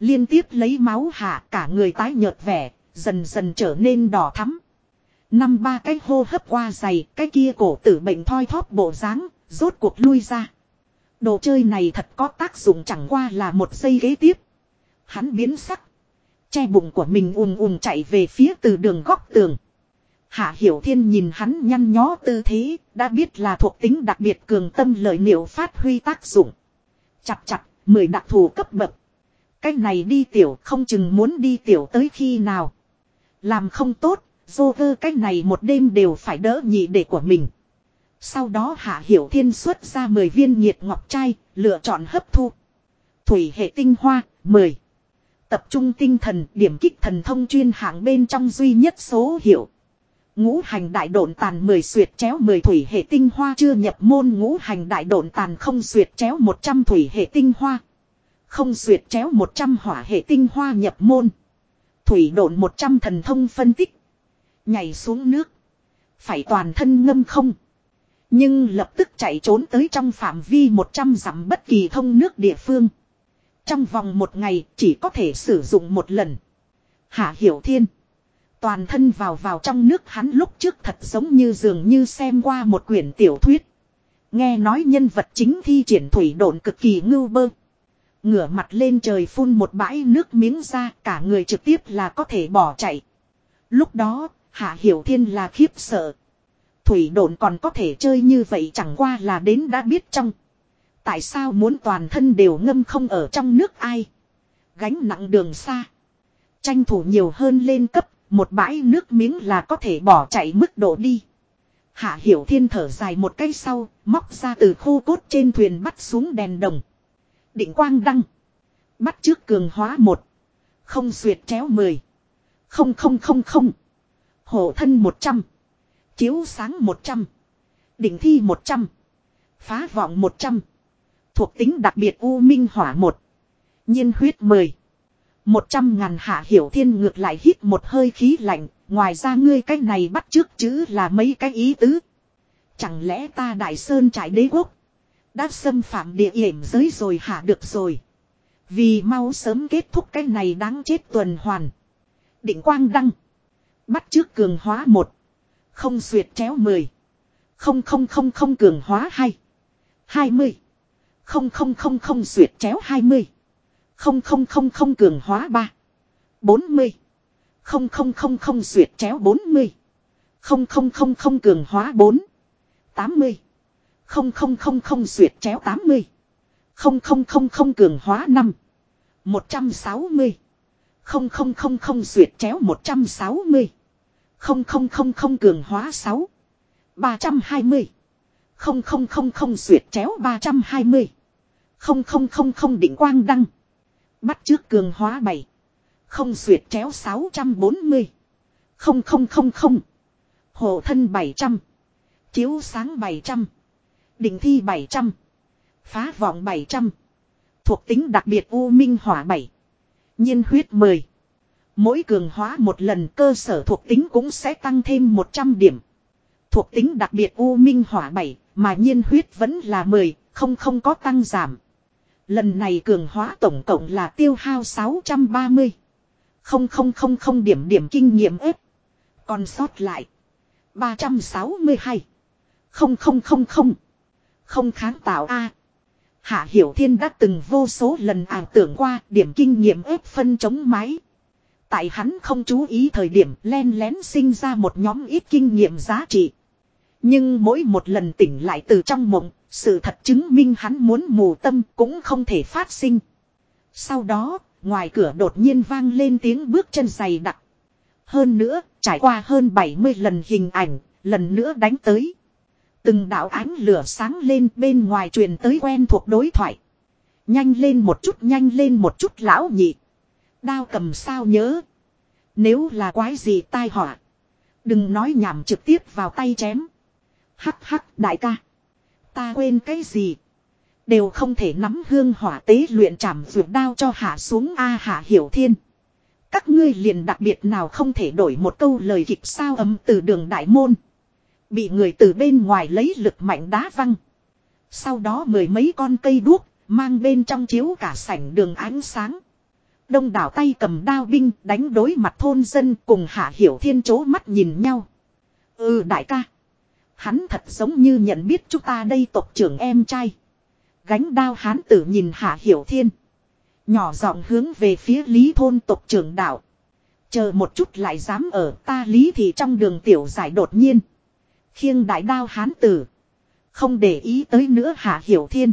[SPEAKER 1] Liên tiếp lấy máu hạ cả người tái nhợt vẻ, dần dần trở nên đỏ thắm. Năm ba cái hô hấp qua dày, cái kia cổ tử bệnh thoi thóp bộ dáng rốt cuộc lui ra. Đồ chơi này thật có tác dụng chẳng qua là một giây ghế tiếp. Hắn biến sắc. Che bụng của mình ùm ùm chạy về phía từ đường góc tường. Hạ Hiểu Thiên nhìn hắn nhăn nhó tư thế, đã biết là thuộc tính đặc biệt cường tâm lợi niệu phát huy tác dụng. Chặt chặt, mười đặc thù cấp bậc. Cái này đi tiểu không chừng muốn đi tiểu tới khi nào. Làm không tốt, dô vơ cái này một đêm đều phải đỡ nhị để của mình. Sau đó Hạ Hiểu Thiên xuất ra 10 viên nhiệt ngọc trai, lựa chọn hấp thu. Thủy hệ tinh hoa, 10. Tập trung tinh thần, điểm kích thần thông chuyên hạng bên trong duy nhất số hiệu. Ngũ hành đại độn tàn 10 xuyệt chéo 10 thủy hệ tinh hoa chưa nhập môn ngũ hành đại độn tàn không xuyệt chéo 100 thủy hệ tinh hoa. Không xuyệt chéo 100 hỏa hệ tinh hoa nhập môn. Thủy độn 100 thần thông phân tích. Nhảy xuống nước. Phải toàn thân ngâm không. Nhưng lập tức chạy trốn tới trong phạm vi 100 dặm bất kỳ thông nước địa phương. Trong vòng một ngày chỉ có thể sử dụng một lần. Hạ Hiểu Thiên. Toàn thân vào vào trong nước hắn lúc trước thật giống như dường như xem qua một quyển tiểu thuyết. Nghe nói nhân vật chính thi triển thủy độn cực kỳ ngưu bơ. Ngửa mặt lên trời phun một bãi nước miếng ra cả người trực tiếp là có thể bỏ chạy. Lúc đó, Hạ Hiểu Thiên là khiếp sợ. Thủy độn còn có thể chơi như vậy chẳng qua là đến đã biết trong. Tại sao muốn toàn thân đều ngâm không ở trong nước ai. Gánh nặng đường xa. Tranh thủ nhiều hơn lên cấp một bãi nước miếng là có thể bỏ chạy mức độ đi. Hạ Hiểu Thiên thở dài một cái sau, móc ra từ khô cốt trên thuyền bắt xuống đèn đồng. Định quang đăng. Bắt trước cường hóa một. Không xuyệt chéo mười. Không không không không. Hộ thân một trăm. Chiếu sáng một trăm. Thi một trăm. Phá vọng một trăm. Thuộc tính đặc biệt U Minh Hỏa một. Nhiên huyết mười. Một trăm ngàn hạ hiểu thiên ngược lại hít một hơi khí lạnh, ngoài ra ngươi cái này bắt trước chữ là mấy cái ý tứ. Chẳng lẽ ta đại sơn trải đế quốc, đã xâm phạm địa hiểm giới rồi hạ được rồi. Vì mau sớm kết thúc cái này đáng chết tuần hoàn. Định quang đăng. Bắt trước cường hóa một không duyệt chéo mười. Không không không không cường hóa hai. Hai mươi. Không không không không duyệt chéo hai mươi. Không không không không cường hóa ba. Bốn mươi. Không không không không duyệt chéo bốn mươi. Không không không không cường hóa bốn. Tám mươi. Không không không không duyệt chéo tám mươi. Không không không không cường hóa năm. Một trăm sáu mươi. Không không không không duyệt chéo một trăm sáu mươi không không không không cường hóa sáu ba trăm hai mươi không không không không xuyệt chéo ba trăm hai mươi không không không không định quang đăng Bắt trước cường hóa 7. Không xuyệt chéo 640. Không không không không. Hộ thân 700. Chiếu sáng 700. Đỉnh thi 700. Phá vọng 700. Thuộc tính đặc biệt U Minh Hỏa 7. Nhiên huyết 10. Mỗi cường hóa một lần cơ sở thuộc tính cũng sẽ tăng thêm 100 điểm. Thuộc tính đặc biệt U Minh Hỏa 7 mà nhiên huyết vẫn là 10, không không có tăng giảm. Lần này cường hóa tổng cộng là tiêu hao 630. Không không không không điểm điểm kinh nghiệm ếp. Còn sót lại. 362. Không không không không. Không kháng tạo A. Hạ Hiểu Thiên đã từng vô số lần ảo tưởng qua điểm kinh nghiệm ếp phân chống máy. Tại hắn không chú ý thời điểm len lén sinh ra một nhóm ít kinh nghiệm giá trị. Nhưng mỗi một lần tỉnh lại từ trong mộng, sự thật chứng minh hắn muốn mù tâm cũng không thể phát sinh. Sau đó, ngoài cửa đột nhiên vang lên tiếng bước chân dày đặc. Hơn nữa, trải qua hơn 70 lần hình ảnh, lần nữa đánh tới. Từng đạo ánh lửa sáng lên bên ngoài truyền tới quen thuộc đối thoại. Nhanh lên một chút nhanh lên một chút lão nhị. Đao cầm sao nhớ. Nếu là quái gì tai họa. Đừng nói nhảm trực tiếp vào tay chém. Hắc hắc đại ca. Ta quên cái gì. Đều không thể nắm hương hỏa tế luyện chảm vượt đao cho hạ xuống A hạ hiểu thiên. Các ngươi liền đặc biệt nào không thể đổi một câu lời kịch sao ấm từ đường đại môn. Bị người từ bên ngoài lấy lực mạnh đá văng. Sau đó mười mấy con cây đuốc, mang bên trong chiếu cả sảnh đường ánh sáng. Đông đảo tay cầm đao binh đánh đối mặt thôn dân cùng hạ hiểu thiên chố mắt nhìn nhau. Ừ đại ca. Hắn thật giống như nhận biết chúng ta đây tộc trưởng em trai. Gánh đao hán tử nhìn hạ hiểu thiên. Nhỏ giọng hướng về phía lý thôn tộc trưởng đạo. Chờ một chút lại dám ở, ta lý thì trong đường tiểu giải đột nhiên. Khiêng đại đao hán tử. Không để ý tới nữa hạ hiểu thiên.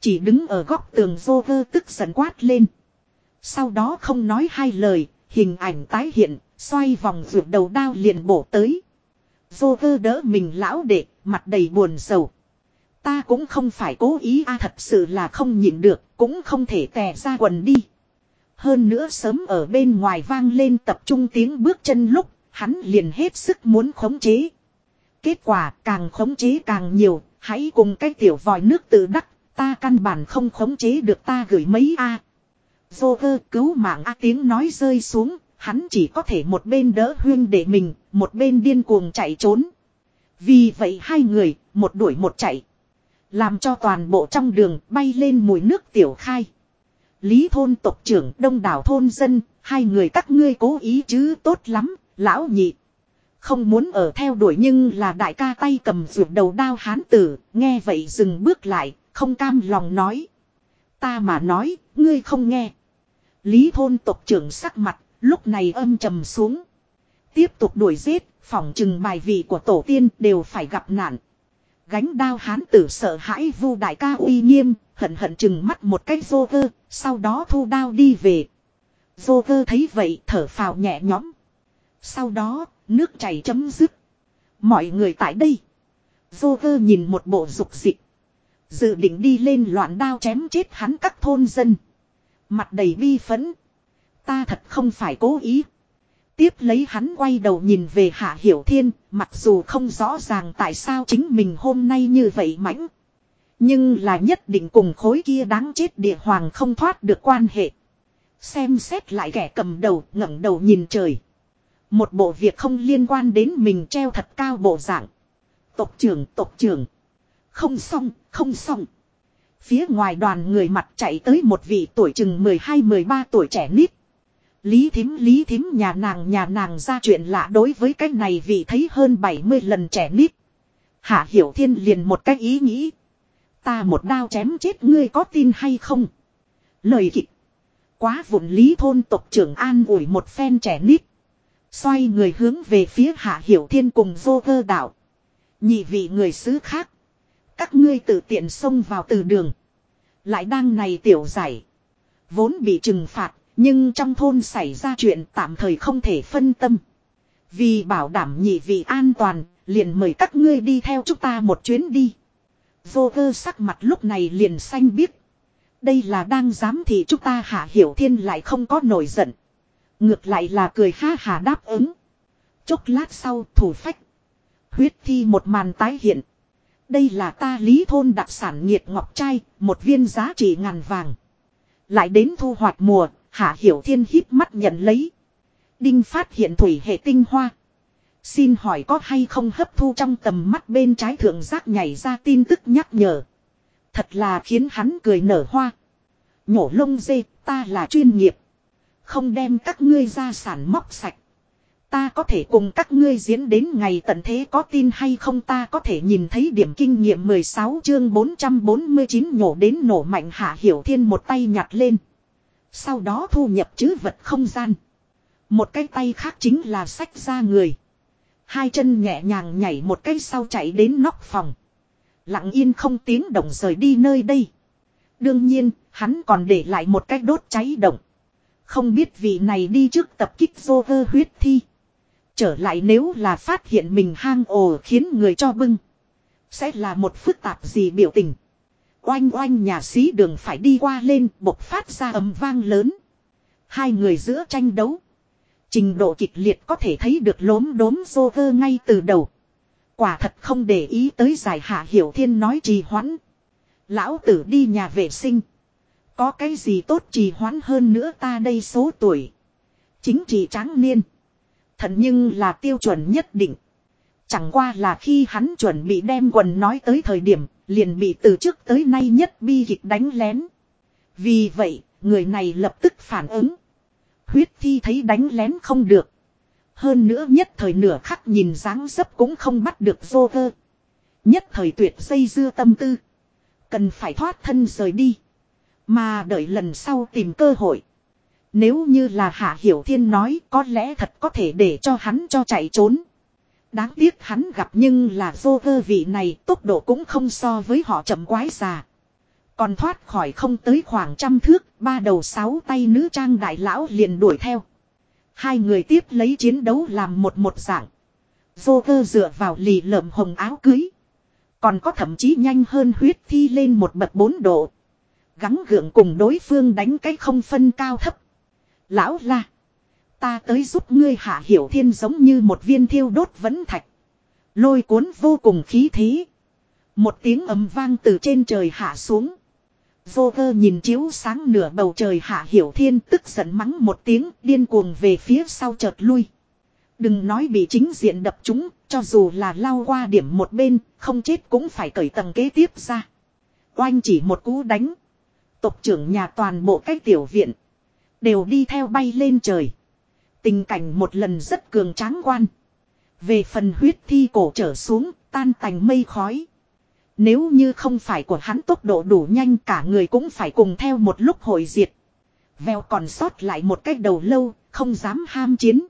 [SPEAKER 1] Chỉ đứng ở góc tường vô vơ tức giận quát lên. Sau đó không nói hai lời, hình ảnh tái hiện, xoay vòng vượt đầu đao liền bổ tới. Vô vơ đỡ mình lão đệ, mặt đầy buồn sầu. Ta cũng không phải cố ý a thật sự là không nhịn được, cũng không thể tè ra quần đi. Hơn nữa sớm ở bên ngoài vang lên tập trung tiếng bước chân lúc, hắn liền hết sức muốn khống chế. Kết quả càng khống chế càng nhiều, hãy cùng cái tiểu vòi nước tự đắc, ta căn bản không khống chế được ta gửi mấy a. Dô cơ cứu mạng a tiếng nói rơi xuống, hắn chỉ có thể một bên đỡ huyên để mình, một bên điên cuồng chạy trốn. Vì vậy hai người, một đuổi một chạy. Làm cho toàn bộ trong đường bay lên mùi nước tiểu khai. Lý thôn tộc trưởng đông đảo thôn dân, hai người các ngươi cố ý chứ tốt lắm, lão nhị. Không muốn ở theo đuổi nhưng là đại ca tay cầm ruột đầu đao hán tử, nghe vậy dừng bước lại, không cam lòng nói. Ta mà nói, ngươi không nghe. Lý thôn tộc trưởng sắc mặt, lúc này âm trầm xuống. Tiếp tục đuổi giết, phòng chừng bài vị của tổ tiên đều phải gặp nạn. Gánh đao hán tử sợ hãi vu đại ca uy nghiêm, hận hận chừng mắt một cái vô vơ, sau đó thu đao đi về. Vô vơ thấy vậy thở phào nhẹ nhõm. Sau đó, nước chảy chấm dứt. Mọi người tại đây. Vô vơ nhìn một bộ dục dịch. Dự định đi lên loạn đao chém chết hắn các thôn dân. Mặt đầy bi phấn. Ta thật không phải cố ý. Tiếp lấy hắn quay đầu nhìn về Hạ Hiểu Thiên, mặc dù không rõ ràng tại sao chính mình hôm nay như vậy mãnh. Nhưng là nhất định cùng khối kia đáng chết địa hoàng không thoát được quan hệ. Xem xét lại kẻ cầm đầu ngẩng đầu nhìn trời. Một bộ việc không liên quan đến mình treo thật cao bộ dạng. Tộc trưởng, tộc trưởng. Không xong, không xong. Phía ngoài đoàn người mặt chạy tới một vị tuổi chừng 12-13 tuổi trẻ nít. Lý thím lý thím, nhà nàng nhà nàng ra chuyện lạ đối với cái này vì thấy hơn 70 lần trẻ nít. Hạ Hiểu Thiên liền một cái ý nghĩ. Ta một đao chém chết ngươi có tin hay không? Lời kịch. Quá vụn lý thôn tộc trưởng an ủi một phen trẻ nít. Xoay người hướng về phía Hạ Hiểu Thiên cùng vô cơ đạo. Nhị vị người xứ khác. Các ngươi tự tiện xông vào từ đường. Lại đang này tiểu giải. Vốn bị trừng phạt nhưng trong thôn xảy ra chuyện tạm thời không thể phân tâm. Vì bảo đảm nhị vị an toàn, liền mời các ngươi đi theo chúng ta một chuyến đi. Vô cơ sắc mặt lúc này liền xanh biếc. Đây là đang dám thì chúng ta hạ hiểu thiên lại không có nổi giận. Ngược lại là cười ha hà đáp ứng. Chốc lát sau thủ phách. Huyết thi một màn tái hiện. Đây là ta lý thôn đặc sản nhiệt ngọc trai, một viên giá trị ngàn vàng. Lại đến thu hoạch mùa, Hạ Hiểu Thiên híp mắt nhận lấy. Đinh phát hiện thủy hệ tinh hoa. Xin hỏi có hay không hấp thu trong tầm mắt bên trái thượng giác nhảy ra tin tức nhắc nhở. Thật là khiến hắn cười nở hoa. Nhổ lông dê, ta là chuyên nghiệp. Không đem các ngươi ra sản móc sạch. Ta có thể cùng các ngươi diễn đến ngày tận thế có tin hay không ta có thể nhìn thấy điểm kinh nghiệm 16 chương 449 nhổ đến nổ mạnh hạ hiểu thiên một tay nhặt lên. Sau đó thu nhập chứ vật không gian. Một cái tay khác chính là sách ra người. Hai chân nhẹ nhàng nhảy một cái sau chạy đến nóc phòng. Lặng yên không tiếng động rời đi nơi đây. Đương nhiên, hắn còn để lại một cái đốt cháy động. Không biết vị này đi trước tập kích vô vơ huyết thi. Trở lại nếu là phát hiện mình hang ồ khiến người cho bưng. Sẽ là một phức tạp gì biểu tình. Oanh oanh nhà sĩ đường phải đi qua lên, bộc phát ra ầm vang lớn. Hai người giữa tranh đấu. Trình độ kịch liệt có thể thấy được lốm đốm vô vơ ngay từ đầu. Quả thật không để ý tới giải hạ hiểu thiên nói trì hoãn. Lão tử đi nhà vệ sinh. Có cái gì tốt trì hoãn hơn nữa ta đây số tuổi. Chính trị tráng niên thận nhưng là tiêu chuẩn nhất định. Chẳng qua là khi hắn chuẩn bị đem quần nói tới thời điểm, liền bị từ trước tới nay nhất bi kịch đánh lén. Vì vậy, người này lập tức phản ứng. Huyết thi thấy đánh lén không được. Hơn nữa nhất thời nửa khắc nhìn dáng dấp cũng không bắt được vô vơ. Nhất thời tuyệt dây dưa tâm tư. Cần phải thoát thân rời đi. Mà đợi lần sau tìm cơ hội. Nếu như là Hạ Hiểu Thiên nói có lẽ thật có thể để cho hắn cho chạy trốn. Đáng tiếc hắn gặp nhưng là vô cơ vị này tốc độ cũng không so với họ chậm quái già. Còn thoát khỏi không tới khoảng trăm thước, ba đầu sáu tay nữ trang đại lão liền đuổi theo. Hai người tiếp lấy chiến đấu làm một một dạng. Vô cơ dựa vào lì lợm hồng áo cưới. Còn có thậm chí nhanh hơn huyết thi lên một bậc bốn độ. Gắn gượng cùng đối phương đánh cái không phân cao thấp. Lão la. Ta tới giúp ngươi hạ hiểu thiên giống như một viên thiêu đốt vấn thạch. Lôi cuốn vô cùng khí thế. Một tiếng ầm vang từ trên trời hạ xuống. Vô cơ nhìn chiếu sáng nửa bầu trời hạ hiểu thiên tức giận mắng một tiếng điên cuồng về phía sau chợt lui. Đừng nói bị chính diện đập chúng, cho dù là lao qua điểm một bên, không chết cũng phải cởi tầng kế tiếp ra. Oanh chỉ một cú đánh. Tộc trưởng nhà toàn bộ cách tiểu viện. Đều đi theo bay lên trời. Tình cảnh một lần rất cường tráng quan. Về phần huyết thi cổ trở xuống, tan tành mây khói. Nếu như không phải của hắn tốc độ đủ nhanh cả người cũng phải cùng theo một lúc hồi diệt. Vèo còn sót lại một cách đầu lâu, không dám ham chiến.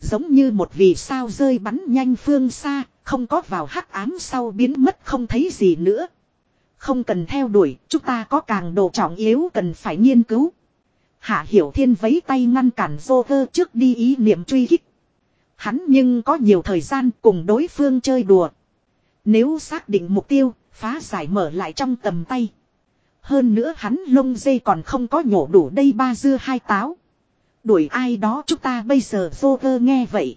[SPEAKER 1] Giống như một vì sao rơi bắn nhanh phương xa, không có vào hắc ám sau biến mất không thấy gì nữa. Không cần theo đuổi, chúng ta có càng đồ trọng yếu cần phải nghiên cứu. Hạ Hiểu Thiên vấy tay ngăn cản Joker trước đi ý niệm truy kích. Hắn nhưng có nhiều thời gian cùng đối phương chơi đùa. Nếu xác định mục tiêu, phá giải mở lại trong tầm tay. Hơn nữa hắn lông dây còn không có nhổ đủ đây ba dưa hai táo. Đuổi ai đó chúng ta bây giờ Joker nghe vậy.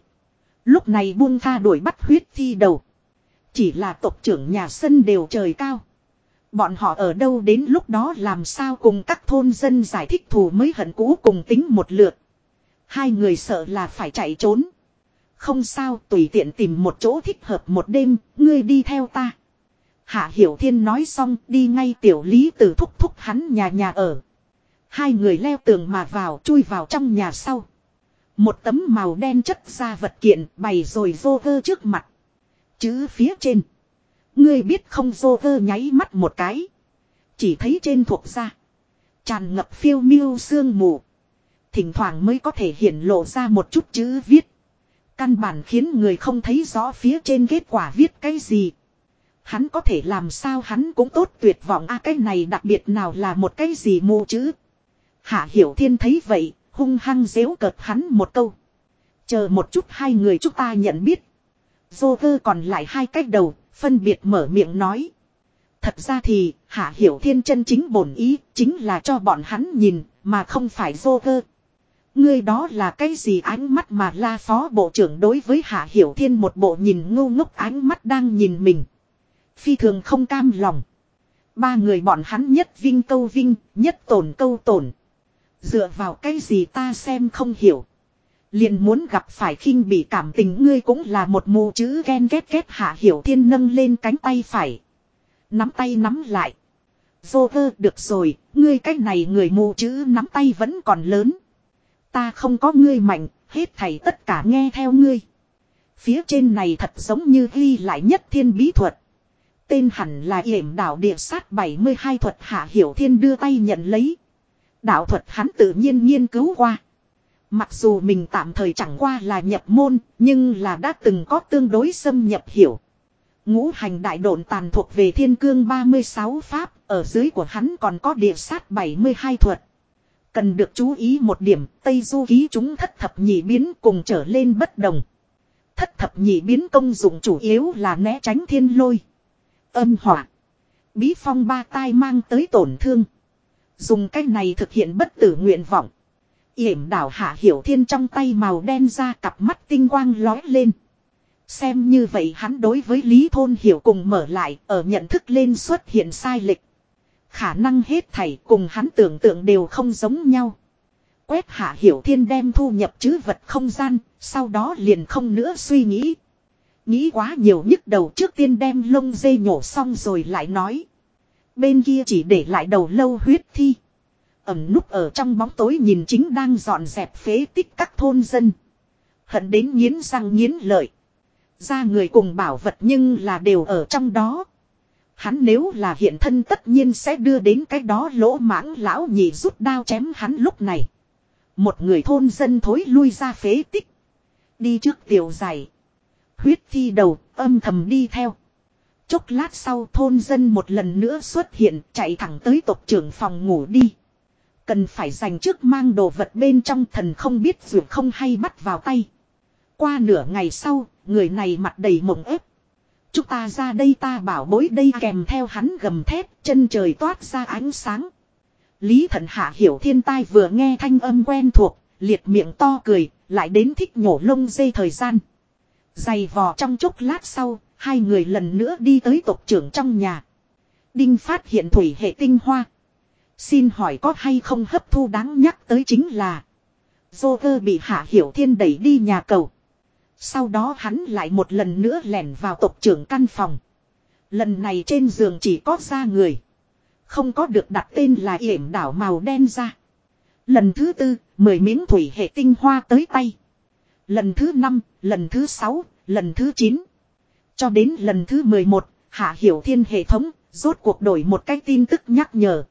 [SPEAKER 1] Lúc này buông tha đuổi bắt huyết thi đầu. Chỉ là tộc trưởng nhà sân đều trời cao. Bọn họ ở đâu đến lúc đó làm sao cùng các thôn dân giải thích thù mới hận cũ cùng tính một lượt. Hai người sợ là phải chạy trốn. Không sao tùy tiện tìm một chỗ thích hợp một đêm, ngươi đi theo ta. Hạ Hiểu Thiên nói xong đi ngay tiểu lý từ thúc thúc hắn nhà nhà ở. Hai người leo tường mà vào chui vào trong nhà sau. Một tấm màu đen chất ra vật kiện bày rồi vô vơ trước mặt. Chữ phía trên. Ngươi biết không vô vơ nháy mắt một cái. Chỉ thấy trên thuộc ra. Tràn ngập phiêu miêu sương mù. Thỉnh thoảng mới có thể hiển lộ ra một chút chữ viết. Căn bản khiến người không thấy rõ phía trên kết quả viết cái gì. Hắn có thể làm sao hắn cũng tốt tuyệt vọng a cái này đặc biệt nào là một cái gì mù chữ. Hạ Hiểu Thiên thấy vậy, hung hăng dễu cợt hắn một câu. Chờ một chút hai người chúng ta nhận biết. Dô cơ còn lại hai cách đầu, phân biệt mở miệng nói. Thật ra thì, Hạ Hiểu Thiên chân chính bổn ý, chính là cho bọn hắn nhìn, mà không phải vô cơ. Ngươi đó là cái gì ánh mắt mà la phó bộ trưởng đối với Hạ Hiểu Thiên một bộ nhìn ngu ngốc ánh mắt đang nhìn mình. Phi thường không cam lòng. Ba người bọn hắn nhất vinh câu vinh, nhất tổn câu tổn. Dựa vào cái gì ta xem không hiểu. Liền muốn gặp phải khinh bị cảm tình ngươi cũng là một mù chữ ghen ghét ghét hạ hiểu thiên nâng lên cánh tay phải. Nắm tay nắm lại. Dô vơ được rồi, ngươi cái này người mù chữ nắm tay vẫn còn lớn. Ta không có ngươi mạnh, hết thầy tất cả nghe theo ngươi. Phía trên này thật giống như ghi lại nhất thiên bí thuật. Tên hẳn là yểm đảo địa sát 72 thuật hạ hiểu thiên đưa tay nhận lấy. Đạo thuật hắn tự nhiên nghiên cứu qua. Mặc dù mình tạm thời chẳng qua là nhập môn, nhưng là đã từng có tương đối xâm nhập hiểu. Ngũ hành đại độn tàn thuộc về thiên cương 36 pháp, ở dưới của hắn còn có địa sát 72 thuật. Cần được chú ý một điểm, Tây Du ký chúng thất thập nhị biến cùng trở lên bất đồng. Thất thập nhị biến công dụng chủ yếu là né tránh thiên lôi. Âm hỏa. Bí phong ba tai mang tới tổn thương. Dùng cách này thực hiện bất tử nguyện vọng. Yểm đảo hạ hiểu thiên trong tay màu đen ra cặp mắt tinh quang lói lên. Xem như vậy hắn đối với Lý Thôn Hiểu cùng mở lại ở nhận thức lên xuất hiện sai lệch. Khả năng hết thảy cùng hắn tưởng tượng đều không giống nhau. Quét hạ hiểu thiên đem thu nhập chứ vật không gian, sau đó liền không nữa suy nghĩ. Nghĩ quá nhiều nhức đầu trước tiên đem lông dây nhổ xong rồi lại nói. Bên kia chỉ để lại đầu lâu huyết thi. Ẩm núp ở trong bóng tối nhìn chính đang dọn dẹp phế tích các thôn dân. Hận đến nghiến răng nghiến lợi. Ra người cùng bảo vật nhưng là đều ở trong đó. Hắn nếu là hiện thân tất nhiên sẽ đưa đến cái đó lỗ mãng lão nhị rút đao chém hắn lúc này. Một người thôn dân thối lui ra phế tích. Đi trước tiểu giày. Huyết thi đầu, âm thầm đi theo. Chốc lát sau thôn dân một lần nữa xuất hiện, chạy thẳng tới tộc trưởng phòng ngủ đi. Cần phải dành trước mang đồ vật bên trong thần không biết dù không hay bắt vào tay. Qua nửa ngày sau, người này mặt đầy mộng ép. Chúng ta ra đây ta bảo bối đây kèm theo hắn gầm thép, chân trời toát ra ánh sáng. Lý thận hạ hiểu thiên tai vừa nghe thanh âm quen thuộc, liệt miệng to cười, lại đến thích nhổ lông dây thời gian. Dày vò trong chốc lát sau, hai người lần nữa đi tới tộc trưởng trong nhà. Đinh phát hiện thủy hệ tinh hoa. Xin hỏi có hay không hấp thu đáng nhắc tới chính là. Joker bị hạ hiểu thiên đẩy đi nhà cầu. Sau đó hắn lại một lần nữa lẻn vào tộc trưởng căn phòng. Lần này trên giường chỉ có da người. Không có được đặt tên là yểm đảo màu đen ra. Lần thứ tư, mười miếng thủy hệ tinh hoa tới tay. Lần thứ năm, lần thứ sáu, lần thứ chín. Cho đến lần thứ mười một, Hạ Hiểu Thiên hệ thống, rốt cuộc đổi một cái tin tức nhắc nhở.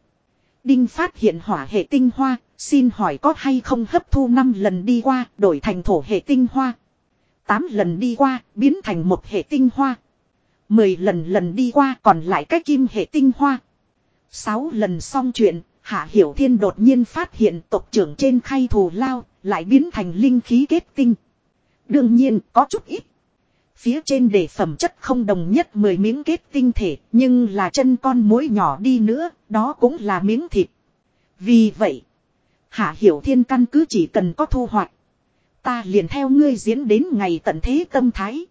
[SPEAKER 1] Đinh phát hiện hỏa hệ tinh hoa, xin hỏi có hay không hấp thu năm lần đi qua, đổi thành thổ hệ tinh hoa. tám lần đi qua, biến thành một hệ tinh hoa. mười lần lần đi qua còn lại cái kim hệ tinh hoa. sáu lần xong chuyện, Hạ Hiểu Thiên đột nhiên phát hiện tộc trưởng trên khay thù lao, lại biến thành linh khí kết tinh. Đương nhiên, có chút ít. Phía trên để phẩm chất không đồng nhất 10 miếng kết tinh thể, nhưng là chân con mối nhỏ đi nữa, đó cũng là miếng thịt. Vì vậy, Hạ Hiểu Thiên căn cứ chỉ cần có thu hoạch. Ta liền theo ngươi diễn đến ngày tận thế tâm thái.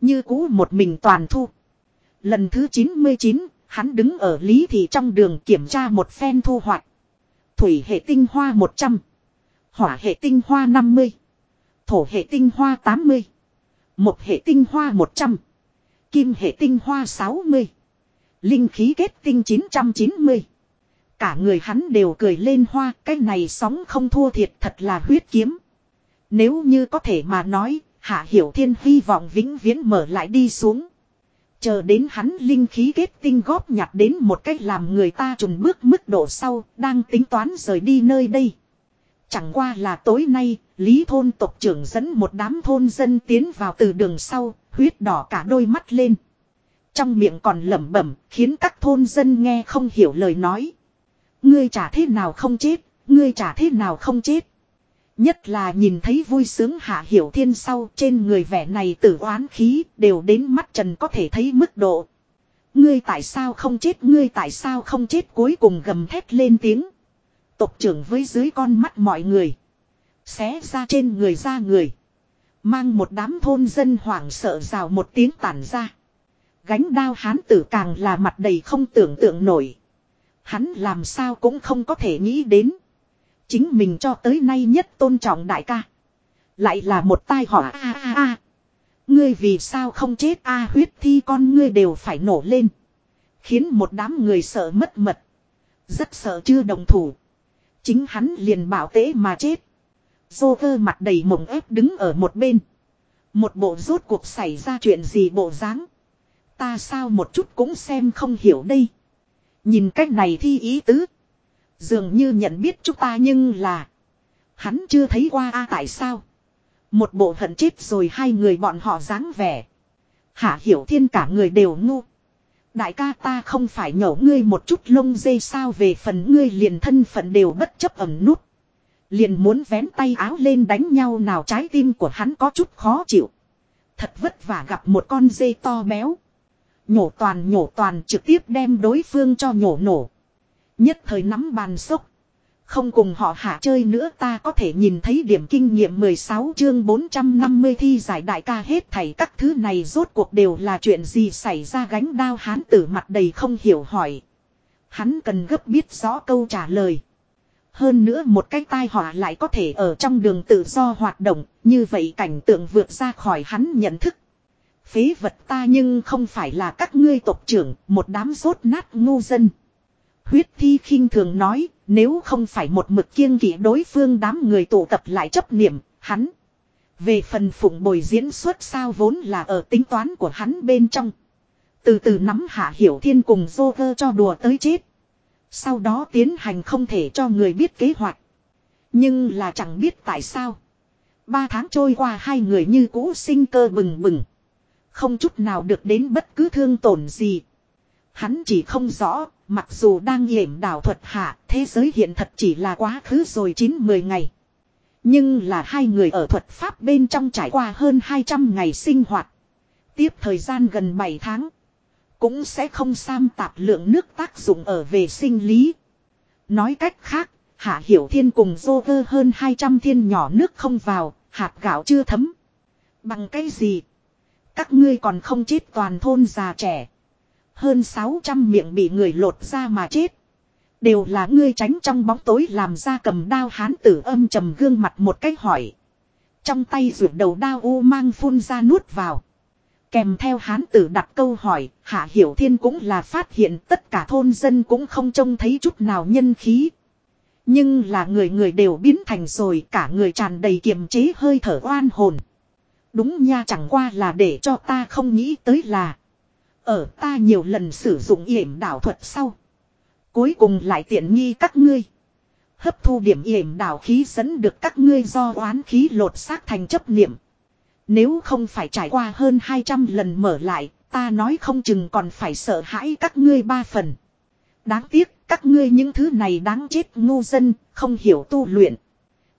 [SPEAKER 1] Như cũ một mình toàn thu. Lần thứ 99, hắn đứng ở Lý Thị trong đường kiểm tra một phen thu hoạch. Thủy hệ tinh hoa 100. Hỏa hệ tinh hoa 50. Thổ hệ tinh hoa 80. Một hệ tinh hoa 100. Kim hệ tinh hoa 60. Linh khí kết tinh 990. Cả người hắn đều cười lên hoa, cái này sóng không thua thiệt thật là huyết kiếm. Nếu như có thể mà nói, Hạ Hiểu Thiên hy vọng vĩnh viễn mở lại đi xuống. Chờ đến hắn linh khí kết tinh góp nhặt đến một cách làm người ta trùng bước mức độ sau, đang tính toán rời đi nơi đây. Chẳng qua là tối nay, Lý thôn tộc trưởng dẫn một đám thôn dân tiến vào từ đường sau, huyết đỏ cả đôi mắt lên. Trong miệng còn lẩm bẩm, khiến các thôn dân nghe không hiểu lời nói. Ngươi trả thế nào không chết, ngươi trả thế nào không chết. Nhất là nhìn thấy vui sướng hạ hiểu thiên sau trên người vẻ này tử oán khí đều đến mắt trần có thể thấy mức độ. Ngươi tại sao không chết ngươi tại sao không chết cuối cùng gầm thét lên tiếng. Tộc trưởng với dưới con mắt mọi người. Xé ra trên người ra người. Mang một đám thôn dân hoảng sợ rào một tiếng tản ra. Gánh đao hán tử càng là mặt đầy không tưởng tượng nổi. Hắn làm sao cũng không có thể nghĩ đến. Chính mình cho tới nay nhất tôn trọng đại ca. Lại là một tai họa a a a. Ngươi vì sao không chết a huyết thi con ngươi đều phải nổ lên. Khiến một đám người sợ mất mật. Rất sợ chưa đồng thủ. Chính hắn liền bảo tế mà chết. Dô vơ mặt đầy mộng ép đứng ở một bên. Một bộ rốt cuộc xảy ra chuyện gì bộ dáng Ta sao một chút cũng xem không hiểu đây. Nhìn cách này thi ý tứ. Dường như nhận biết chúng ta nhưng là. Hắn chưa thấy qua a tại sao. Một bộ hận chết rồi hai người bọn họ dáng vẻ. Hạ hiểu thiên cả người đều ngu. Đại ca ta không phải nhổ ngươi một chút lông dây sao về phần ngươi liền thân phận đều bất chấp ẩm nút. Liền muốn vén tay áo lên đánh nhau nào trái tim của hắn có chút khó chịu. Thật vất vả gặp một con dây to béo. Nhổ toàn nhổ toàn trực tiếp đem đối phương cho nhổ nổ. Nhất thời nắm bàn sốc. Không cùng họ hạ chơi nữa ta có thể nhìn thấy điểm kinh nghiệm 16 chương 450 thi giải đại ca hết thảy các thứ này rốt cuộc đều là chuyện gì xảy ra gánh đao hán tử mặt đầy không hiểu hỏi. Hắn cần gấp biết rõ câu trả lời. Hơn nữa một cái tai họa lại có thể ở trong đường tự do hoạt động, như vậy cảnh tượng vượt ra khỏi hắn nhận thức. Phế vật ta nhưng không phải là các ngươi tộc trưởng, một đám rốt nát ngu dân. Huyết thi khinh thường nói, nếu không phải một mực kiêng kỵ đối phương đám người tụ tập lại chấp niệm, hắn. Về phần phụng bồi diễn xuất sao vốn là ở tính toán của hắn bên trong. Từ từ nắm hạ hiểu thiên cùng dô vơ cho đùa tới chết. Sau đó tiến hành không thể cho người biết kế hoạch. Nhưng là chẳng biết tại sao. Ba tháng trôi qua hai người như cũ sinh cơ bừng bừng. Không chút nào được đến bất cứ thương tổn gì. Hắn chỉ không rõ, mặc dù đang yểm đảo thuật hạ, thế giới hiện thật chỉ là quá khứ rồi 9-10 ngày. Nhưng là hai người ở thuật pháp bên trong trải qua hơn 200 ngày sinh hoạt. Tiếp thời gian gần 7 tháng. Cũng sẽ không sam tạp lượng nước tác dụng ở về sinh lý. Nói cách khác, Hạ Hiểu Thiên cùng dô vơ hơn 200 thiên nhỏ nước không vào, hạt gạo chưa thấm. Bằng cái gì? Các ngươi còn không chết toàn thôn già trẻ. Hơn 600 miệng bị người lột ra mà chết. Đều là ngươi tránh trong bóng tối làm ra cầm đao hán tử âm trầm gương mặt một cách hỏi. Trong tay rượu đầu đao u mang phun ra nuốt vào. Kèm theo hán tử đặt câu hỏi, Hạ Hiểu Thiên cũng là phát hiện tất cả thôn dân cũng không trông thấy chút nào nhân khí. Nhưng là người người đều biến thành rồi cả người tràn đầy kiềm chế hơi thở oan hồn. Đúng nha chẳng qua là để cho ta không nghĩ tới là. Ở ta nhiều lần sử dụng yểm đảo thuật sau. Cuối cùng lại tiện nghi các ngươi. Hấp thu điểm yểm đảo khí dẫn được các ngươi do oán khí lột xác thành chấp niệm. Nếu không phải trải qua hơn 200 lần mở lại, ta nói không chừng còn phải sợ hãi các ngươi ba phần. Đáng tiếc, các ngươi những thứ này đáng chết ngu dân, không hiểu tu luyện.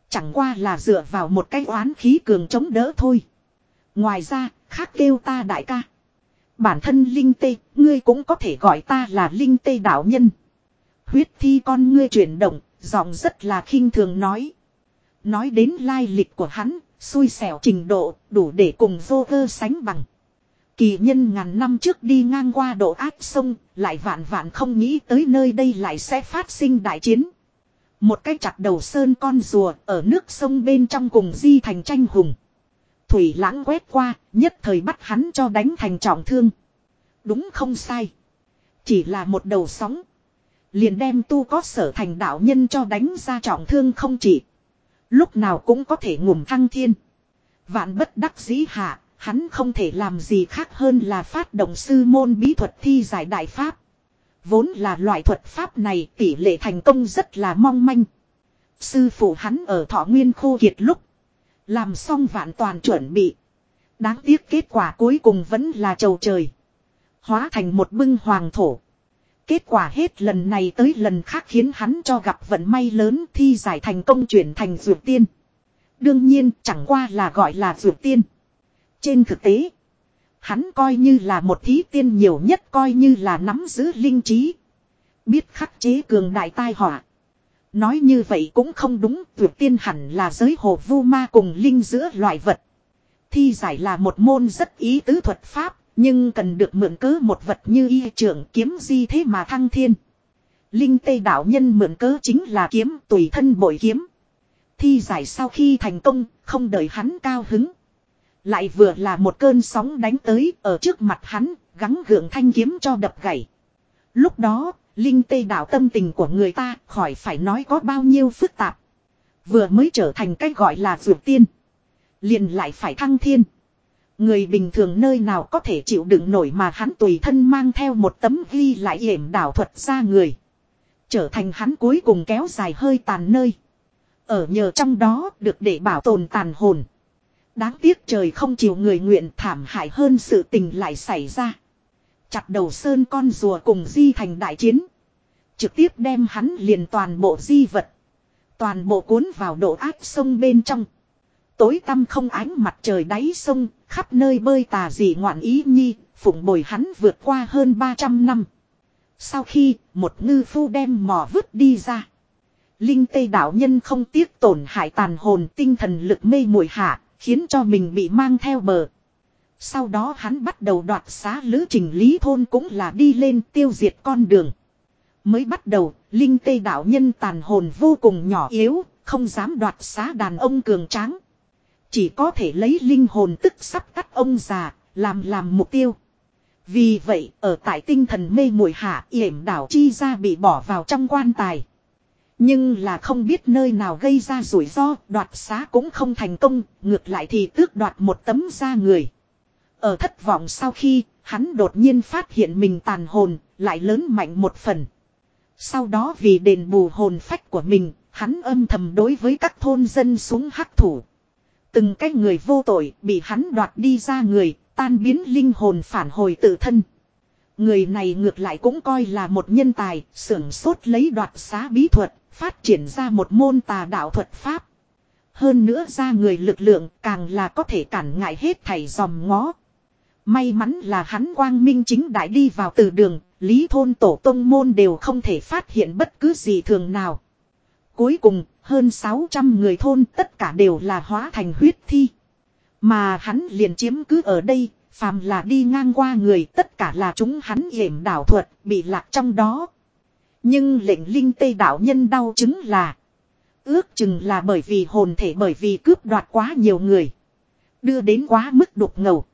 [SPEAKER 1] Chẳng qua là dựa vào một cái oán khí cường chống đỡ thôi. Ngoài ra, khác kêu ta đại ca. Bản thân Linh Tê, ngươi cũng có thể gọi ta là Linh Tê đạo nhân. Huyết thi con ngươi chuyển động, giọng rất là khinh thường nói. Nói đến lai lịch của hắn, xui xẻo trình độ, đủ để cùng vô cơ sánh bằng. Kỳ nhân ngàn năm trước đi ngang qua độ áp sông, lại vạn vạn không nghĩ tới nơi đây lại sẽ phát sinh đại chiến. Một cái chặt đầu sơn con rùa ở nước sông bên trong cùng di thành tranh hùng. Thủy lãng quét qua, nhất thời bắt hắn cho đánh thành trọng thương. Đúng không sai. Chỉ là một đầu sóng. Liền đem tu có sở thành đạo nhân cho đánh ra trọng thương không chỉ. Lúc nào cũng có thể ngủm thăng thiên. Vạn bất đắc dĩ hạ, hắn không thể làm gì khác hơn là phát động sư môn bí thuật thi giải đại pháp. Vốn là loại thuật pháp này tỷ lệ thành công rất là mong manh. Sư phụ hắn ở thọ nguyên khô kiệt lúc. Làm xong vạn toàn chuẩn bị. Đáng tiếc kết quả cuối cùng vẫn là trầu trời. Hóa thành một bưng hoàng thổ. Kết quả hết lần này tới lần khác khiến hắn cho gặp vận may lớn thi giải thành công chuyển thành dược tiên. Đương nhiên chẳng qua là gọi là dược tiên. Trên thực tế, hắn coi như là một thí tiên nhiều nhất coi như là nắm giữ linh trí. Biết khắc chế cường đại tai họa. Nói như vậy cũng không đúng, Tuyệt tiên hẳn là giới hồ vu ma cùng linh giữa loại vật. Thi giải là một môn rất ý tứ thuật pháp, nhưng cần được mượn cớ một vật như y trưởng kiếm di thế mà thăng thiên. Linh tây đạo nhân mượn cớ chính là kiếm tùy thân bội kiếm. Thi giải sau khi thành công, không đợi hắn cao hứng. Lại vừa là một cơn sóng đánh tới ở trước mặt hắn, gắng gượng thanh kiếm cho đập gãy. Lúc đó, Linh tê đạo tâm tình của người ta khỏi phải nói có bao nhiêu phức tạp. Vừa mới trở thành cách gọi là vượt tiên. Liền lại phải thăng thiên. Người bình thường nơi nào có thể chịu đựng nổi mà hắn tùy thân mang theo một tấm ghi lại hiểm đảo thuật ra người. Trở thành hắn cuối cùng kéo dài hơi tàn nơi. Ở nhờ trong đó được để bảo tồn tàn hồn. Đáng tiếc trời không chịu người nguyện thảm hại hơn sự tình lại xảy ra. Chặt đầu sơn con rùa cùng di thành đại chiến. Trực tiếp đem hắn liền toàn bộ di vật. Toàn bộ cuốn vào độ áp sông bên trong. Tối tăm không ánh mặt trời đáy sông, khắp nơi bơi tà dị ngoạn ý nhi, phụng bồi hắn vượt qua hơn 300 năm. Sau khi một ngư phu đem mò vứt đi ra. Linh Tây đạo nhân không tiếc tổn hại tàn hồn tinh thần lực mê muội hạ, khiến cho mình bị mang theo bờ. Sau đó hắn bắt đầu đoạt xá lữ trình lý thôn cũng là đi lên tiêu diệt con đường. Mới bắt đầu, Linh Tây đạo nhân tàn hồn vô cùng nhỏ yếu, không dám đoạt xá đàn ông cường tráng. Chỉ có thể lấy linh hồn tức sắp cắt ông già, làm làm mục tiêu. Vì vậy, ở tại tinh thần mê muội hạ, yểm đảo chi ra bị bỏ vào trong quan tài. Nhưng là không biết nơi nào gây ra rủi ro, đoạt xá cũng không thành công, ngược lại thì tước đoạt một tấm da người. Ở thất vọng sau khi, hắn đột nhiên phát hiện mình tàn hồn, lại lớn mạnh một phần. Sau đó vì đền bù hồn phách của mình, hắn âm thầm đối với các thôn dân xuống hắc thủ. Từng cái người vô tội bị hắn đoạt đi ra người, tan biến linh hồn phản hồi tự thân. Người này ngược lại cũng coi là một nhân tài, sưởng sốt lấy đoạt xá bí thuật, phát triển ra một môn tà đạo thuật pháp. Hơn nữa ra người lực lượng càng là có thể cản ngại hết thảy dòm ngó. May mắn là hắn quang minh chính đại đi vào từ đường, lý thôn tổ tông môn đều không thể phát hiện bất cứ gì thường nào. Cuối cùng, hơn 600 người thôn tất cả đều là hóa thành huyết thi. Mà hắn liền chiếm cứ ở đây, phàm là đi ngang qua người tất cả là chúng hắn hiểm đảo thuật, bị lạc trong đó. Nhưng lệnh linh tây đạo nhân đau chứng là Ước chừng là bởi vì hồn thể bởi vì cướp đoạt quá nhiều người Đưa đến quá mức đục ngầu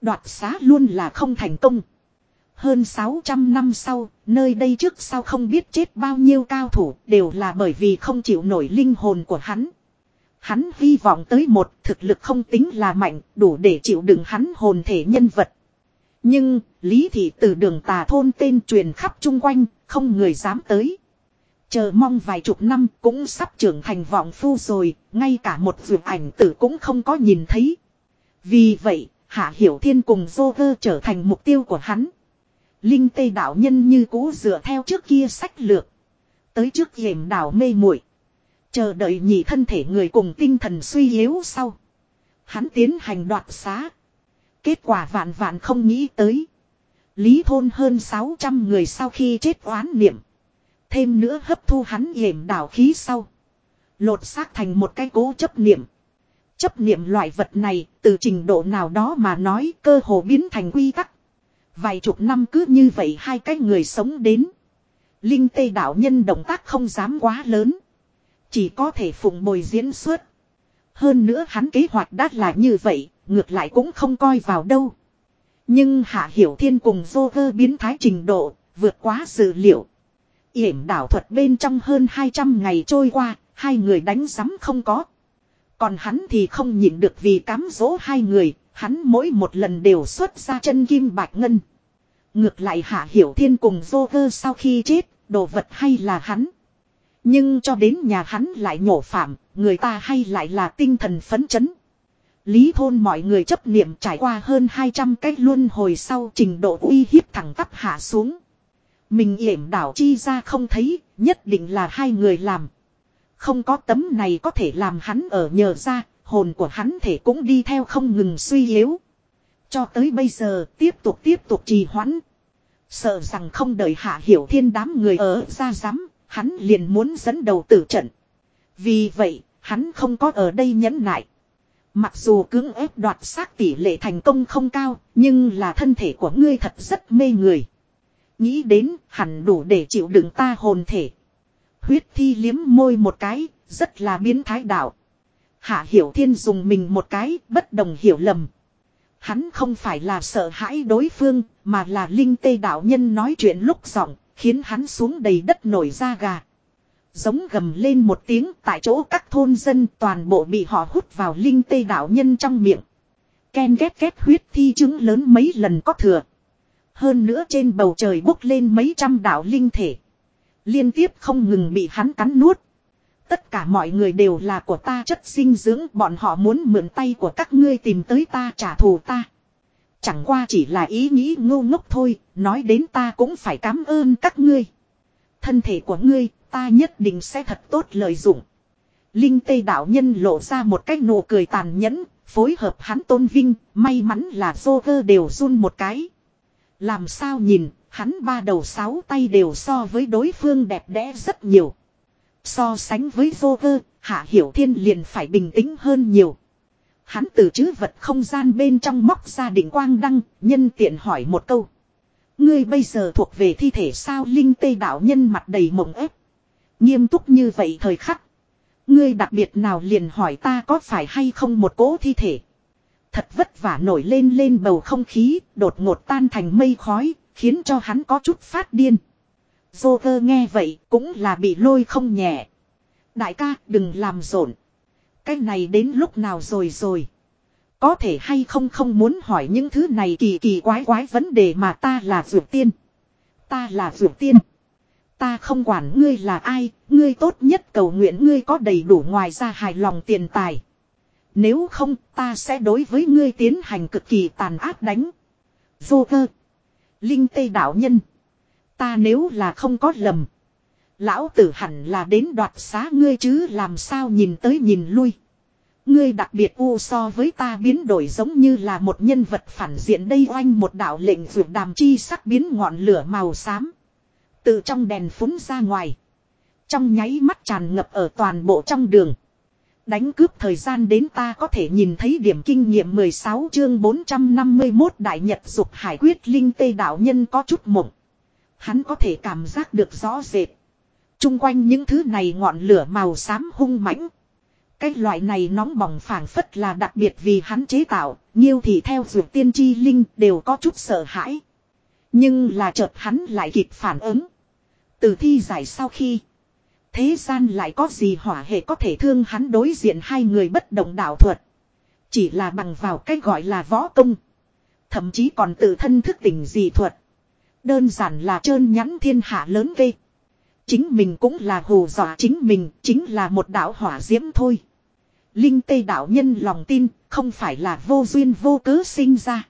[SPEAKER 1] Đoạt xá luôn là không thành công hơn 600 năm sau Nơi đây trước sau không biết chết bao nhiêu cao thủ Đều là bởi vì không chịu nổi linh hồn của hắn Hắn hy vọng tới một thực lực không tính là mạnh Đủ để chịu đựng hắn hồn thể nhân vật nhưng, Lý Thị từ đường tà thôn tên truyền khắp chung quanh, không người dám tới. Chờ mong vài chục năm cũng sắp trưởng thành vọng phu rồi, ngay cả một vượt ảnh tử cũng không có nhìn thấy. Vì vậy, Hạ Hiểu Thiên cùng Joker trở thành mục tiêu của hắn. Linh Tây đạo nhân như cũ dựa theo trước kia sách lược. Tới trước hiểm đảo mê muội Chờ đợi nhị thân thể người cùng tinh thần suy yếu sau. Hắn tiến hành đoạt xá. Kết quả vạn vạn không nghĩ tới. Lý thôn hơn 600 người sau khi chết oán niệm. Thêm nữa hấp thu hắn hiểm đảo khí sau. Lột xác thành một cái cố chấp niệm. Chấp niệm loại vật này từ trình độ nào đó mà nói cơ hồ biến thành quy tắc. Vài chục năm cứ như vậy hai cái người sống đến. Linh tây đạo nhân động tác không dám quá lớn. Chỉ có thể phụng bồi diễn xuất. Hơn nữa hắn kế hoạch đắt là như vậy, ngược lại cũng không coi vào đâu. Nhưng Hạ Hiểu Thiên cùng Joker biến thái trình độ, vượt quá dự liệu. Yểm đảo thuật bên trong hơn 200 ngày trôi qua, hai người đánh giấm không có. Còn hắn thì không nhịn được vì cám dỗ hai người, hắn mỗi một lần đều xuất ra chân kim bạch ngân. Ngược lại Hạ Hiểu Thiên cùng Joker sau khi chết, đồ vật hay là hắn. Nhưng cho đến nhà hắn lại nhổ phạm, người ta hay lại là tinh thần phấn chấn. Lý thôn mọi người chấp niệm trải qua hơn 200 cách luân hồi sau trình độ uy hiếp thẳng tắp hạ xuống. Mình yểm đảo chi ra không thấy, nhất định là hai người làm. Không có tấm này có thể làm hắn ở nhờ ra, hồn của hắn thể cũng đi theo không ngừng suy yếu. Cho tới bây giờ tiếp tục tiếp tục trì hoãn. Sợ rằng không đợi hạ hiểu thiên đám người ở ra giám, hắn liền muốn dẫn đầu tử trận. Vì vậy, hắn không có ở đây nhẫn nại. Mặc dù cưỡng ép đoạt xác tỷ lệ thành công không cao, nhưng là thân thể của ngươi thật rất mê người. Nghĩ đến hẳn đủ để chịu đựng ta hồn thể. Huyết thi liếm môi một cái, rất là biến thái đạo. Hạ Hiểu Thiên dùng mình một cái, bất đồng hiểu lầm. Hắn không phải là sợ hãi đối phương, mà là linh tê đạo nhân nói chuyện lúc giọng, khiến hắn xuống đầy đất nổi da gà. Giống gầm lên một tiếng tại chỗ các thôn dân toàn bộ bị họ hút vào linh tê đạo nhân trong miệng. Ken ghét ghét huyết thi chứng lớn mấy lần có thừa. Hơn nữa trên bầu trời bốc lên mấy trăm đạo linh thể. Liên tiếp không ngừng bị hắn cắn nuốt. Tất cả mọi người đều là của ta chất sinh dưỡng bọn họ muốn mượn tay của các ngươi tìm tới ta trả thù ta. Chẳng qua chỉ là ý nghĩ ngu ngốc thôi, nói đến ta cũng phải cảm ơn các ngươi. Thân thể của ngươi, ta nhất định sẽ thật tốt lợi dụng. Linh Tây đạo nhân lộ ra một cái nụ cười tàn nhẫn, phối hợp hắn tôn vinh, may mắn là Joker đều run một cái. Làm sao nhìn, hắn ba đầu sáu tay đều so với đối phương đẹp đẽ rất nhiều. So sánh với Joker, Hạ Hiểu Thiên liền phải bình tĩnh hơn nhiều. Hắn từ chữ vật không gian bên trong móc ra đỉnh quang đăng, nhân tiện hỏi một câu. Ngươi bây giờ thuộc về thi thể sao Linh Tây đạo nhân mặt đầy mộng ép. Nghiêm túc như vậy thời khắc. Ngươi đặc biệt nào liền hỏi ta có phải hay không một cố thi thể. Thật vất vả nổi lên lên bầu không khí, đột ngột tan thành mây khói, khiến cho hắn có chút phát điên. Joker nghe vậy cũng là bị lôi không nhẹ. Đại ca đừng làm rộn. Cái này đến lúc nào rồi rồi. Có thể hay không không muốn hỏi những thứ này kỳ kỳ quái quái vấn đề mà ta là dược tiên. Ta là dược tiên. Ta không quản ngươi là ai, ngươi tốt nhất cầu nguyện ngươi có đầy đủ ngoài ra hài lòng tiền tài. Nếu không, ta sẽ đối với ngươi tiến hành cực kỳ tàn ác đánh. Vô cơ. Linh tây đạo nhân. Ta nếu là không có lầm. Lão tử hẳn là đến đoạt xá ngươi chứ làm sao nhìn tới nhìn lui. Ngươi đặc biệt u so với ta biến đổi giống như là một nhân vật phản diện đây oanh một đạo lệnh vượt đàm chi sắc biến ngọn lửa màu xám. Từ trong đèn phúng ra ngoài. Trong nháy mắt tràn ngập ở toàn bộ trong đường. Đánh cướp thời gian đến ta có thể nhìn thấy điểm kinh nghiệm 16 chương 451 Đại Nhật Dục Hải Quyết Linh Tê Đạo Nhân có chút mộng. Hắn có thể cảm giác được rõ rệt. Trung quanh những thứ này ngọn lửa màu xám hung mãnh. Cái loại này nóng bỏng phảng phất là đặc biệt vì hắn chế tạo, nhiêu thì theo dược tiên chi linh đều có chút sợ hãi. Nhưng là chợt hắn lại kịp phản ứng. Từ thi giải sau khi Thế gian lại có gì hỏa hệ có thể thương hắn đối diện hai người bất động đạo thuật. Chỉ là bằng vào cái gọi là võ công. Thậm chí còn tự thân thức tỉnh dị thuật. Đơn giản là trơn nhắn thiên hạ lớn vê. Chính mình cũng là hù dọa chính mình, chính là một đạo hỏa diễm thôi. Linh tây đạo nhân lòng tin, không phải là vô duyên vô cớ sinh ra.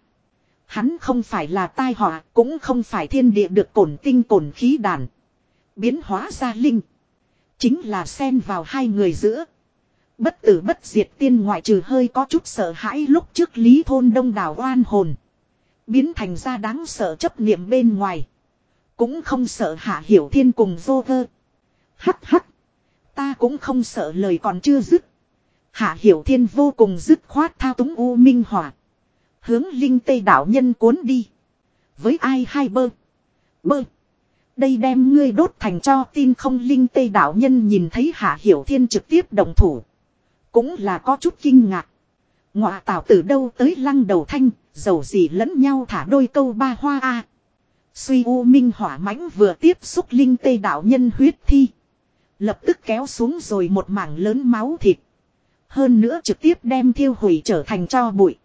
[SPEAKER 1] Hắn không phải là tai họa, cũng không phải thiên địa được cổn tinh cổn khí đàn. Biến hóa ra linh. Chính là xen vào hai người giữa. Bất tử bất diệt tiên ngoại trừ hơi có chút sợ hãi lúc trước lý thôn đông đảo oan hồn. Biến thành ra đáng sợ chấp niệm bên ngoài. Cũng không sợ hạ hiểu thiên cùng vô vơ. Hắc hắc. Ta cũng không sợ lời còn chưa dứt. Hạ hiểu thiên vô cùng dứt khoát thao túng u minh hỏa. Hướng linh tây đạo nhân cuốn đi. Với ai hai bơ. Bơ. Đây đem ngươi đốt thành cho tin không linh tây đạo nhân nhìn thấy hạ hiểu thiên trực tiếp đồng thủ. Cũng là có chút kinh ngạc. Ngọa tạo từ đâu tới lăng đầu thanh, dầu gì lẫn nhau thả đôi câu ba hoa a Suy u minh hỏa mãnh vừa tiếp xúc linh tây đạo nhân huyết thi. Lập tức kéo xuống rồi một mảng lớn máu thịt. Hơn nữa trực tiếp đem thiêu hủy trở thành cho bụi.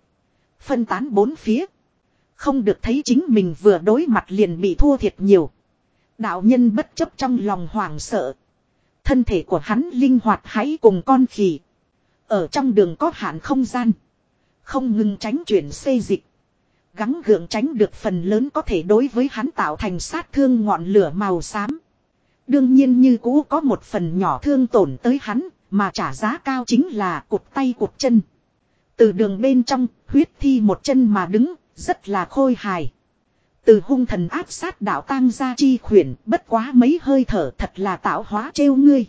[SPEAKER 1] Phân tán bốn phía. Không được thấy chính mình vừa đối mặt liền bị thua thiệt nhiều. Đạo nhân bất chấp trong lòng hoảng sợ. Thân thể của hắn linh hoạt hãy cùng con khỉ. Ở trong đường có hạn không gian. Không ngừng tránh chuyển xê dịch. Gắng gượng tránh được phần lớn có thể đối với hắn tạo thành sát thương ngọn lửa màu xám. Đương nhiên như cũ có một phần nhỏ thương tổn tới hắn, mà trả giá cao chính là cụt tay cụt chân. Từ đường bên trong, huyết thi một chân mà đứng, rất là khôi hài. Từ hung thần áp sát đạo tang ra chi khuyển, bất quá mấy hơi thở thật là tạo hóa trêu ngươi.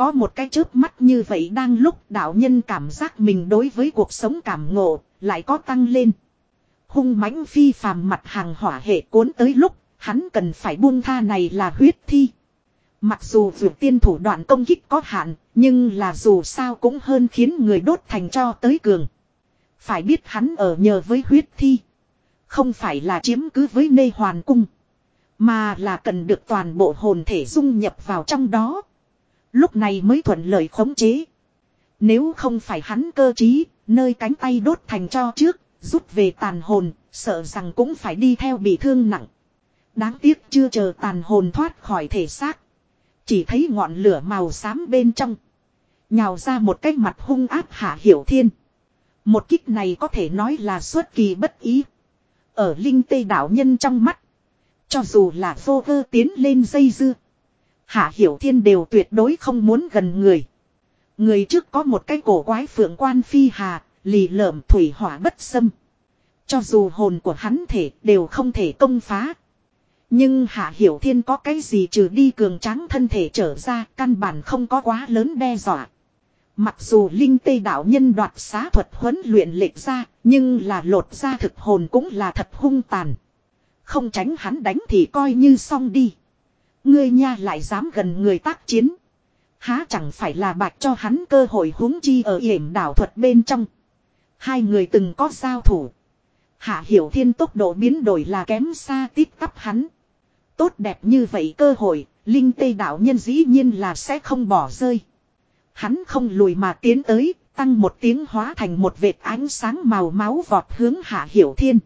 [SPEAKER 1] Có một cái chớp mắt như vậy đang lúc đạo nhân cảm giác mình đối với cuộc sống cảm ngộ, lại có tăng lên. Hung mãnh phi phàm mặt hàng hỏa hệ cuốn tới lúc, hắn cần phải buông tha này là huyết thi. Mặc dù vượt tiên thủ đoạn công kích có hạn, nhưng là dù sao cũng hơn khiến người đốt thành cho tới cường. Phải biết hắn ở nhờ với huyết thi. Không phải là chiếm cứ với nê hoàn cung. Mà là cần được toàn bộ hồn thể dung nhập vào trong đó. Lúc này mới thuận lợi khống chế. Nếu không phải hắn cơ trí, nơi cánh tay đốt thành cho trước, rút về tàn hồn, sợ rằng cũng phải đi theo bị thương nặng. Đáng tiếc chưa chờ tàn hồn thoát khỏi thể xác. Chỉ thấy ngọn lửa màu xám bên trong. Nhào ra một cái mặt hung áp hạ hiểu thiên. Một kích này có thể nói là xuất kỳ bất ý. Ở linh tây đạo nhân trong mắt. Cho dù là vô vơ tiến lên dây dưa. Hạ hiểu thiên đều tuyệt đối không muốn gần người. Người trước có một cái cổ quái phượng quan phi hà, lì lợm thủy hỏa bất xâm. Cho dù hồn của hắn thể đều không thể công phá. Nhưng Hạ Hiểu Thiên có cái gì trừ đi cường tráng thân thể trở ra căn bản không có quá lớn đe dọa. Mặc dù Linh Tây đạo nhân đoạt xá thuật huấn luyện lệch ra, nhưng là lột ra thực hồn cũng là thật hung tàn. Không tránh hắn đánh thì coi như xong đi. Ngươi nha lại dám gần người tác chiến. Há chẳng phải là bạch cho hắn cơ hội huống chi ở hiểm đảo thuật bên trong. Hai người từng có giao thủ. Hạ hiểu thiên tốc độ biến đổi là kém xa tít tắp hắn. Tốt đẹp như vậy cơ hội, Linh Tây đạo nhân dĩ nhiên là sẽ không bỏ rơi. Hắn không lùi mà tiến tới, tăng một tiếng hóa thành một vệt ánh sáng màu máu vọt hướng hạ hiểu thiên.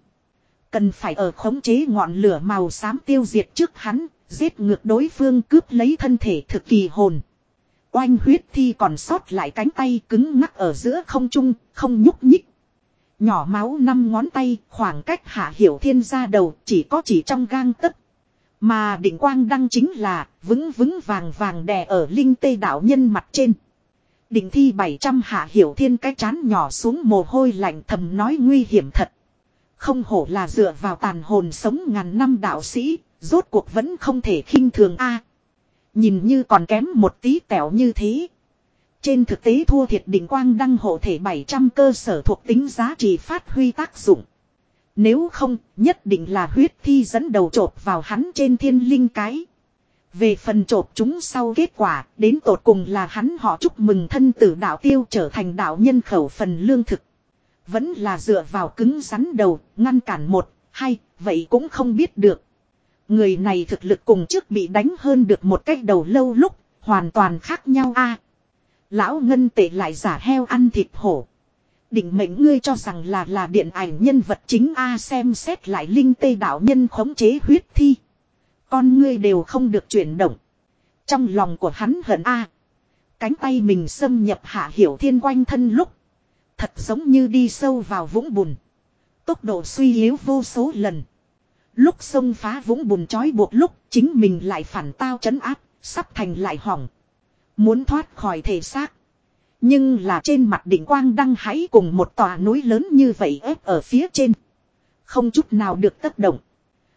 [SPEAKER 1] Cần phải ở khống chế ngọn lửa màu xám tiêu diệt trước hắn, giết ngược đối phương cướp lấy thân thể thực kỳ hồn. Oanh huyết thi còn sót lại cánh tay cứng ngắc ở giữa không trung, không nhúc nhích. Nhỏ máu năm ngón tay, khoảng cách hạ hiểu thiên ra đầu chỉ có chỉ trong gang tấc. Mà định quang đăng chính là vững vững vàng vàng đè ở linh tê đạo nhân mặt trên. Định thi 700 hạ hiểu thiên cái chán nhỏ xuống mồ hôi lạnh thầm nói nguy hiểm thật. Không hổ là dựa vào tàn hồn sống ngàn năm đạo sĩ, rốt cuộc vẫn không thể khinh thường a. nhìn như còn kém một tí tẻo như thế. Trên thực tế thua thiệt đỉnh quang đăng hộ thể 700 cơ sở thuộc tính giá trị phát huy tác dụng. Nếu không, nhất định là huyết thi dẫn đầu trộp vào hắn trên thiên linh cái. Về phần trộp chúng sau kết quả, đến tột cùng là hắn họ chúc mừng thân tử đạo tiêu trở thành đạo nhân khẩu phần lương thực. Vẫn là dựa vào cứng rắn đầu, ngăn cản một, hai, vậy cũng không biết được. Người này thực lực cùng trước bị đánh hơn được một cách đầu lâu lúc, hoàn toàn khác nhau a Lão ngân tệ lại giả heo ăn thịt hổ. Định mệnh ngươi cho rằng là là điện ảnh nhân vật chính A xem xét lại linh tê đạo nhân khống chế huyết thi. Con ngươi đều không được chuyển động. Trong lòng của hắn hận A. Cánh tay mình xâm nhập hạ hiểu thiên quanh thân lúc. Thật giống như đi sâu vào vũng bùn. Tốc độ suy yếu vô số lần. Lúc sông phá vũng bùn trói buộc lúc chính mình lại phản tao chấn áp, sắp thành lại hỏng. Muốn thoát khỏi thể xác. Nhưng là trên mặt đỉnh quang đăng hãy cùng một tòa núi lớn như vậy ép ở phía trên. Không chút nào được tất động.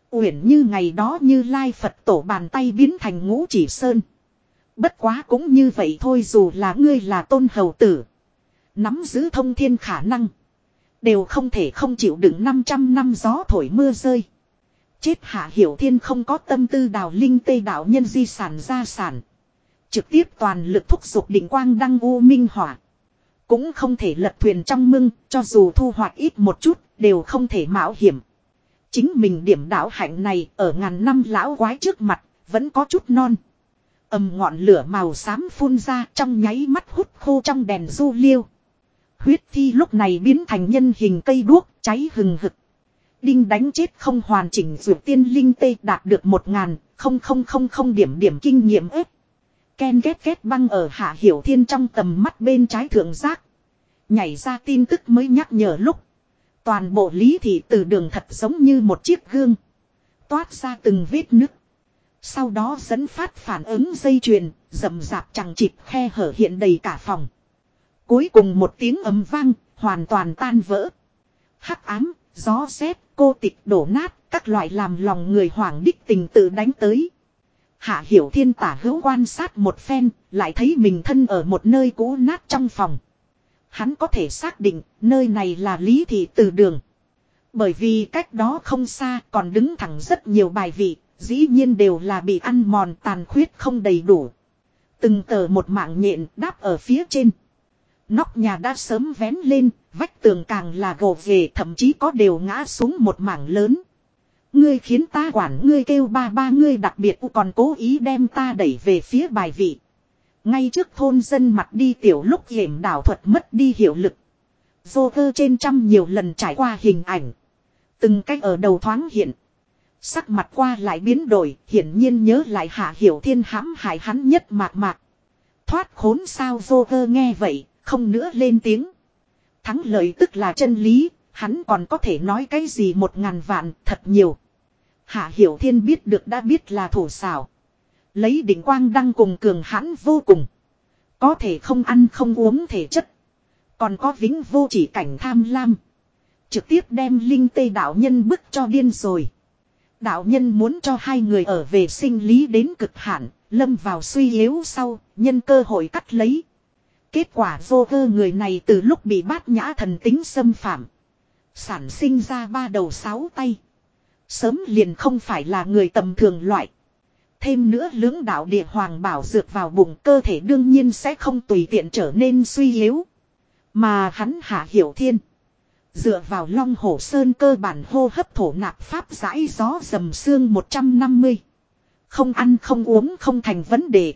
[SPEAKER 1] Uyển như ngày đó như lai Phật tổ bàn tay biến thành ngũ chỉ sơn. Bất quá cũng như vậy thôi dù là ngươi là tôn hầu tử. Nắm giữ thông thiên khả năng. Đều không thể không chịu đựng 500 năm gió thổi mưa rơi. Chết hạ hiểu thiên không có tâm tư đào linh tây đạo nhân di sản gia sản. Trực tiếp toàn lực thúc giục định quang đăng u minh hỏa. Cũng không thể lật thuyền trong mưng, cho dù thu hoạch ít một chút, đều không thể mạo hiểm. Chính mình điểm đạo hạnh này ở ngàn năm lão quái trước mặt, vẫn có chút non. ầm ngọn lửa màu xám phun ra trong nháy mắt hút khô trong đèn du liêu. Huyết thi lúc này biến thành nhân hình cây đuốc, cháy hừng hực. Đinh đánh chết không hoàn chỉnh dược tiên linh tê đạt được một ngàn, không không không không điểm điểm kinh nghiệm ếp. Ken ghét ghét băng ở hạ hiểu thiên trong tầm mắt bên trái thượng giác. Nhảy ra tin tức mới nhắc nhở lúc. Toàn bộ lý thị từ đường thật giống như một chiếc gương. Toát ra từng vết nứt. Sau đó dẫn phát phản ứng dây chuyền, rầm rạp chẳng chịp khe hở hiện đầy cả phòng. Cuối cùng một tiếng ấm vang, hoàn toàn tan vỡ. Hắc ám, gió rét, cô tịch đổ nát, các loại làm lòng người hoảng đích tình tự đánh tới. Hạ hiểu thiên tả hữu quan sát một phen, lại thấy mình thân ở một nơi cũ nát trong phòng. Hắn có thể xác định nơi này là lý thị từ đường. Bởi vì cách đó không xa còn đứng thẳng rất nhiều bài vị, dĩ nhiên đều là bị ăn mòn tàn khuyết không đầy đủ. Từng tờ một mạng nhện đáp ở phía trên. Nóc nhà đã sớm vén lên, vách tường càng là gồ về thậm chí có đều ngã xuống một mảng lớn. Ngươi khiến ta quản ngươi kêu ba ba ngươi đặc biệt còn cố ý đem ta đẩy về phía bài vị. Ngay trước thôn dân mặt đi tiểu lúc hiểm đảo thuật mất đi hiệu lực. Vô cơ trên trăm nhiều lần trải qua hình ảnh. Từng cách ở đầu thoáng hiện. Sắc mặt qua lại biến đổi, hiển nhiên nhớ lại hạ hiểu thiên hãm hại hắn nhất mạc mạc. Thoát khốn sao vô cơ nghe vậy, không nữa lên tiếng. Thắng lợi tức là chân lý, hắn còn có thể nói cái gì một ngàn vạn, thật nhiều. Hạ hiểu thiên biết được đã biết là thổ xảo. Lấy đỉnh quang đăng cùng cường hãn vô cùng. Có thể không ăn không uống thể chất. Còn có vĩnh vô chỉ cảnh tham lam. Trực tiếp đem linh tê đạo nhân bức cho điên rồi. Đạo nhân muốn cho hai người ở về sinh lý đến cực hạn, lâm vào suy yếu sau, nhân cơ hội cắt lấy. Kết quả vô cơ người này từ lúc bị bát nhã thần tính xâm phạm. Sản sinh ra ba đầu sáu tay. Sớm liền không phải là người tầm thường loại. Thêm nữa lưỡng đạo địa hoàng bảo dược vào bụng cơ thể đương nhiên sẽ không tùy tiện trở nên suy yếu. Mà hắn hạ hiểu thiên. Dựa vào long hổ sơn cơ bản hô hấp thổ nạp pháp giải gió dầm xương 150. Không ăn không uống không thành vấn đề.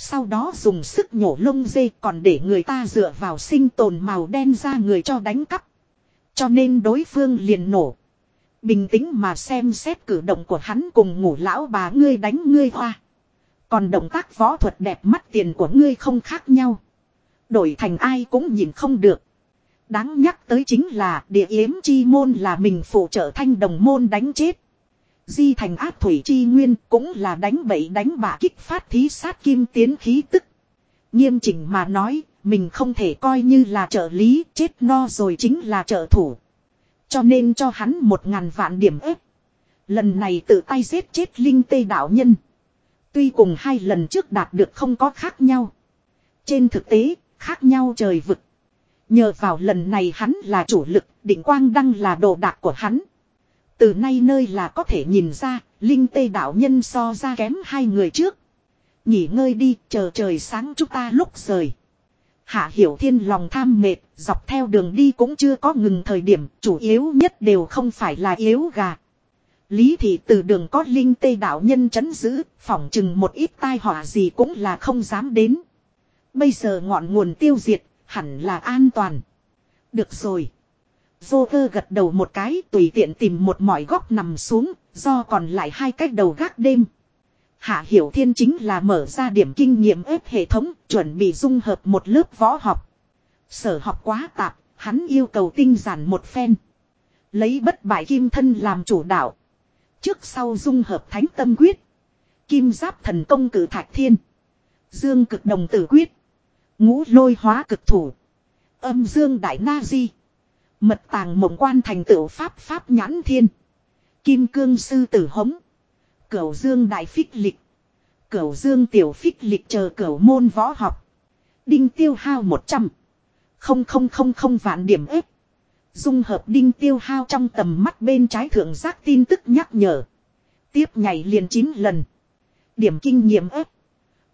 [SPEAKER 1] Sau đó dùng sức nhổ lông dê còn để người ta dựa vào sinh tồn màu đen ra người cho đánh cắp. Cho nên đối phương liền nổ. Bình tĩnh mà xem xét cử động của hắn cùng ngủ lão bà ngươi đánh ngươi hoa. Còn động tác võ thuật đẹp mắt tiền của ngươi không khác nhau. Đổi thành ai cũng nhìn không được. Đáng nhắc tới chính là địa yếm chi môn là mình phụ trợ thanh đồng môn đánh chết. Di thành áp thủy chi nguyên cũng là đánh bậy đánh bạ kích phát thí sát kim tiến khí tức. Nghiêm chỉnh mà nói, mình không thể coi như là trợ lý, chết no rồi chính là trợ thủ. Cho nên cho hắn một ngàn vạn điểm ếp. Lần này tự tay giết chết linh tê đạo nhân. Tuy cùng hai lần trước đạt được không có khác nhau. Trên thực tế, khác nhau trời vực. Nhờ vào lần này hắn là chủ lực, định quang đăng là đồ đạc của hắn. Từ nay nơi là có thể nhìn ra, Linh tây đạo nhân so ra kém hai người trước. Nghỉ ngơi đi, chờ trời sáng chúng ta lúc rời. Hạ Hiểu Thiên lòng tham mệt, dọc theo đường đi cũng chưa có ngừng thời điểm, chủ yếu nhất đều không phải là yếu gà. Lý thị từ đường có Linh tây đạo nhân chấn giữ, phỏng chừng một ít tai họa gì cũng là không dám đến. Bây giờ ngọn nguồn tiêu diệt, hẳn là an toàn. Được rồi. Vô cơ gật đầu một cái tùy tiện tìm một mỏi góc nằm xuống, do còn lại hai cách đầu gác đêm. Hạ Hiểu Thiên chính là mở ra điểm kinh nghiệm ép hệ thống, chuẩn bị dung hợp một lớp võ học. Sở học quá tạp, hắn yêu cầu tinh giản một phen. Lấy bất bại kim thân làm chủ đạo. Trước sau dung hợp thánh tâm quyết. Kim giáp thần công cử thạch thiên. Dương cực đồng tử quyết. Ngũ lôi hóa cực thủ. Âm dương đại na di. Mật tàng mộng quan thành tựu pháp pháp nhãn thiên. Kim cương sư tử hống. Cửu dương đại phích lịch. Cửu dương tiểu phích lịch chờ cửu môn võ học. Đinh tiêu hao 100. Không không không không vạn điểm ếp. Dung hợp đinh tiêu hao trong tầm mắt bên trái thượng giác tin tức nhắc nhở. Tiếp nhảy liền 9 lần. Điểm kinh nghiệm ếp.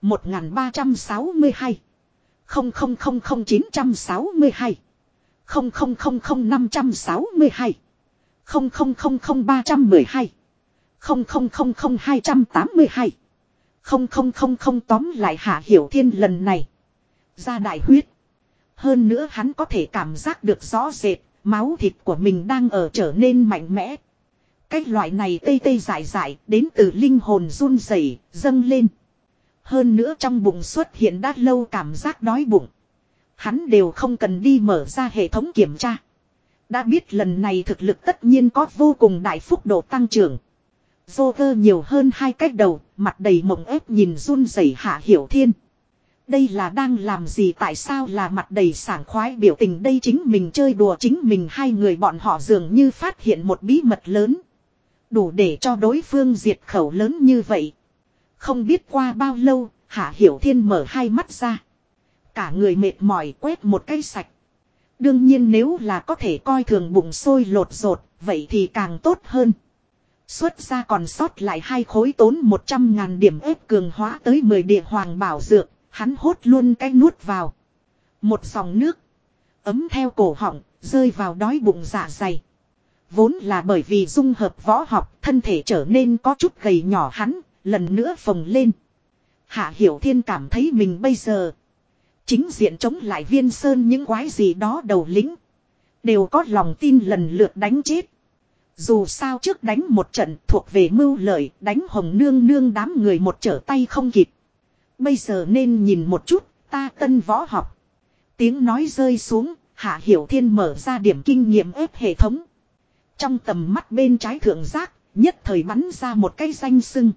[SPEAKER 1] 1362. 000962. 0000 0000 0000 0000 tóm lại hạ hiểu thiên lần này. Ra đại huyết. Hơn nữa hắn có thể cảm giác được rõ rệt, máu thịt của mình đang ở trở nên mạnh mẽ. Cái loại này tê tê dại dại đến từ linh hồn run rẩy dâng lên. Hơn nữa trong bụng xuất hiện đã lâu cảm giác đói bụng. Hắn đều không cần đi mở ra hệ thống kiểm tra. Đã biết lần này thực lực tất nhiên có vô cùng đại phúc độ tăng trưởng. Joker nhiều hơn hai cách đầu, mặt đầy mộng ép nhìn run rẩy hạ hiểu thiên. Đây là đang làm gì tại sao là mặt đầy sảng khoái biểu tình đây chính mình chơi đùa chính mình hai người bọn họ dường như phát hiện một bí mật lớn. Đủ để cho đối phương diệt khẩu lớn như vậy. Không biết qua bao lâu, Hạ Hiểu Thiên mở hai mắt ra. Cả người mệt mỏi quét một cây sạch. Đương nhiên nếu là có thể coi thường bụng sôi lột rột, vậy thì càng tốt hơn. Xuất ra còn sót lại hai khối tốn 100 ngàn điểm ép cường hóa tới 10 địa hoàng bảo dược, hắn hốt luôn cái nuốt vào. Một dòng nước, ấm theo cổ họng, rơi vào đói bụng dạ dày. Vốn là bởi vì dung hợp võ học, thân thể trở nên có chút gầy nhỏ hắn, lần nữa phồng lên. Hạ Hiểu Thiên cảm thấy mình bây giờ. Chính diện chống lại viên sơn những quái gì đó đầu lính. Đều có lòng tin lần lượt đánh chết. Dù sao trước đánh một trận thuộc về mưu lợi, đánh hồng nương nương đám người một trở tay không kịp. Bây giờ nên nhìn một chút, ta tân võ học. Tiếng nói rơi xuống, Hạ Hiểu Thiên mở ra điểm kinh nghiệm ép hệ thống. Trong tầm mắt bên trái thượng giác, nhất thời bắn ra một cây danh sưng.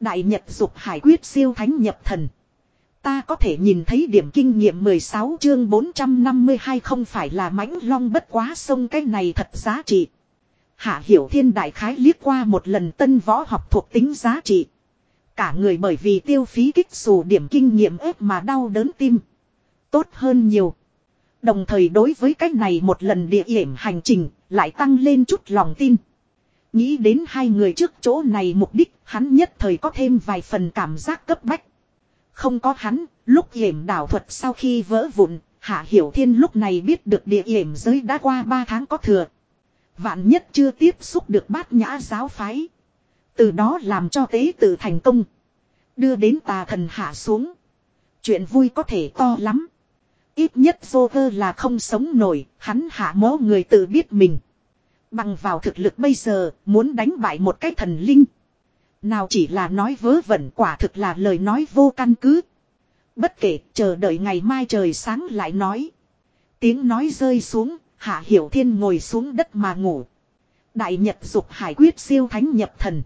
[SPEAKER 1] Đại Nhật dục hải quyết siêu thánh nhập thần. Ta có thể nhìn thấy điểm kinh nghiệm 16 chương 452 không phải là mãnh long bất quá sông cái này thật giá trị. Hạ hiểu thiên đại khái liếc qua một lần tân võ học thuộc tính giá trị. Cả người bởi vì tiêu phí kích xù điểm kinh nghiệm ép mà đau đớn tim. Tốt hơn nhiều. Đồng thời đối với cách này một lần địa hiểm hành trình lại tăng lên chút lòng tin. Nghĩ đến hai người trước chỗ này mục đích hắn nhất thời có thêm vài phần cảm giác cấp bách. Không có hắn, lúc hiểm đảo thuật sau khi vỡ vụn, Hạ Hiểu Thiên lúc này biết được địa hiểm giới đã qua 3 tháng có thừa. Vạn nhất chưa tiếp xúc được bát nhã giáo phái. Từ đó làm cho tế tự thành công. Đưa đến tà thần hạ xuống. Chuyện vui có thể to lắm. Ít nhất Joker là không sống nổi, hắn hạ mố người tự biết mình. Bằng vào thực lực bây giờ, muốn đánh bại một cái thần linh. Nào chỉ là nói vớ vẩn quả thực là lời nói vô căn cứ. Bất kể, chờ đợi ngày mai trời sáng lại nói. Tiếng nói rơi xuống, Hạ Hiểu Thiên ngồi xuống đất mà ngủ. Đại Nhật dục hải quyết siêu thánh nhập thần.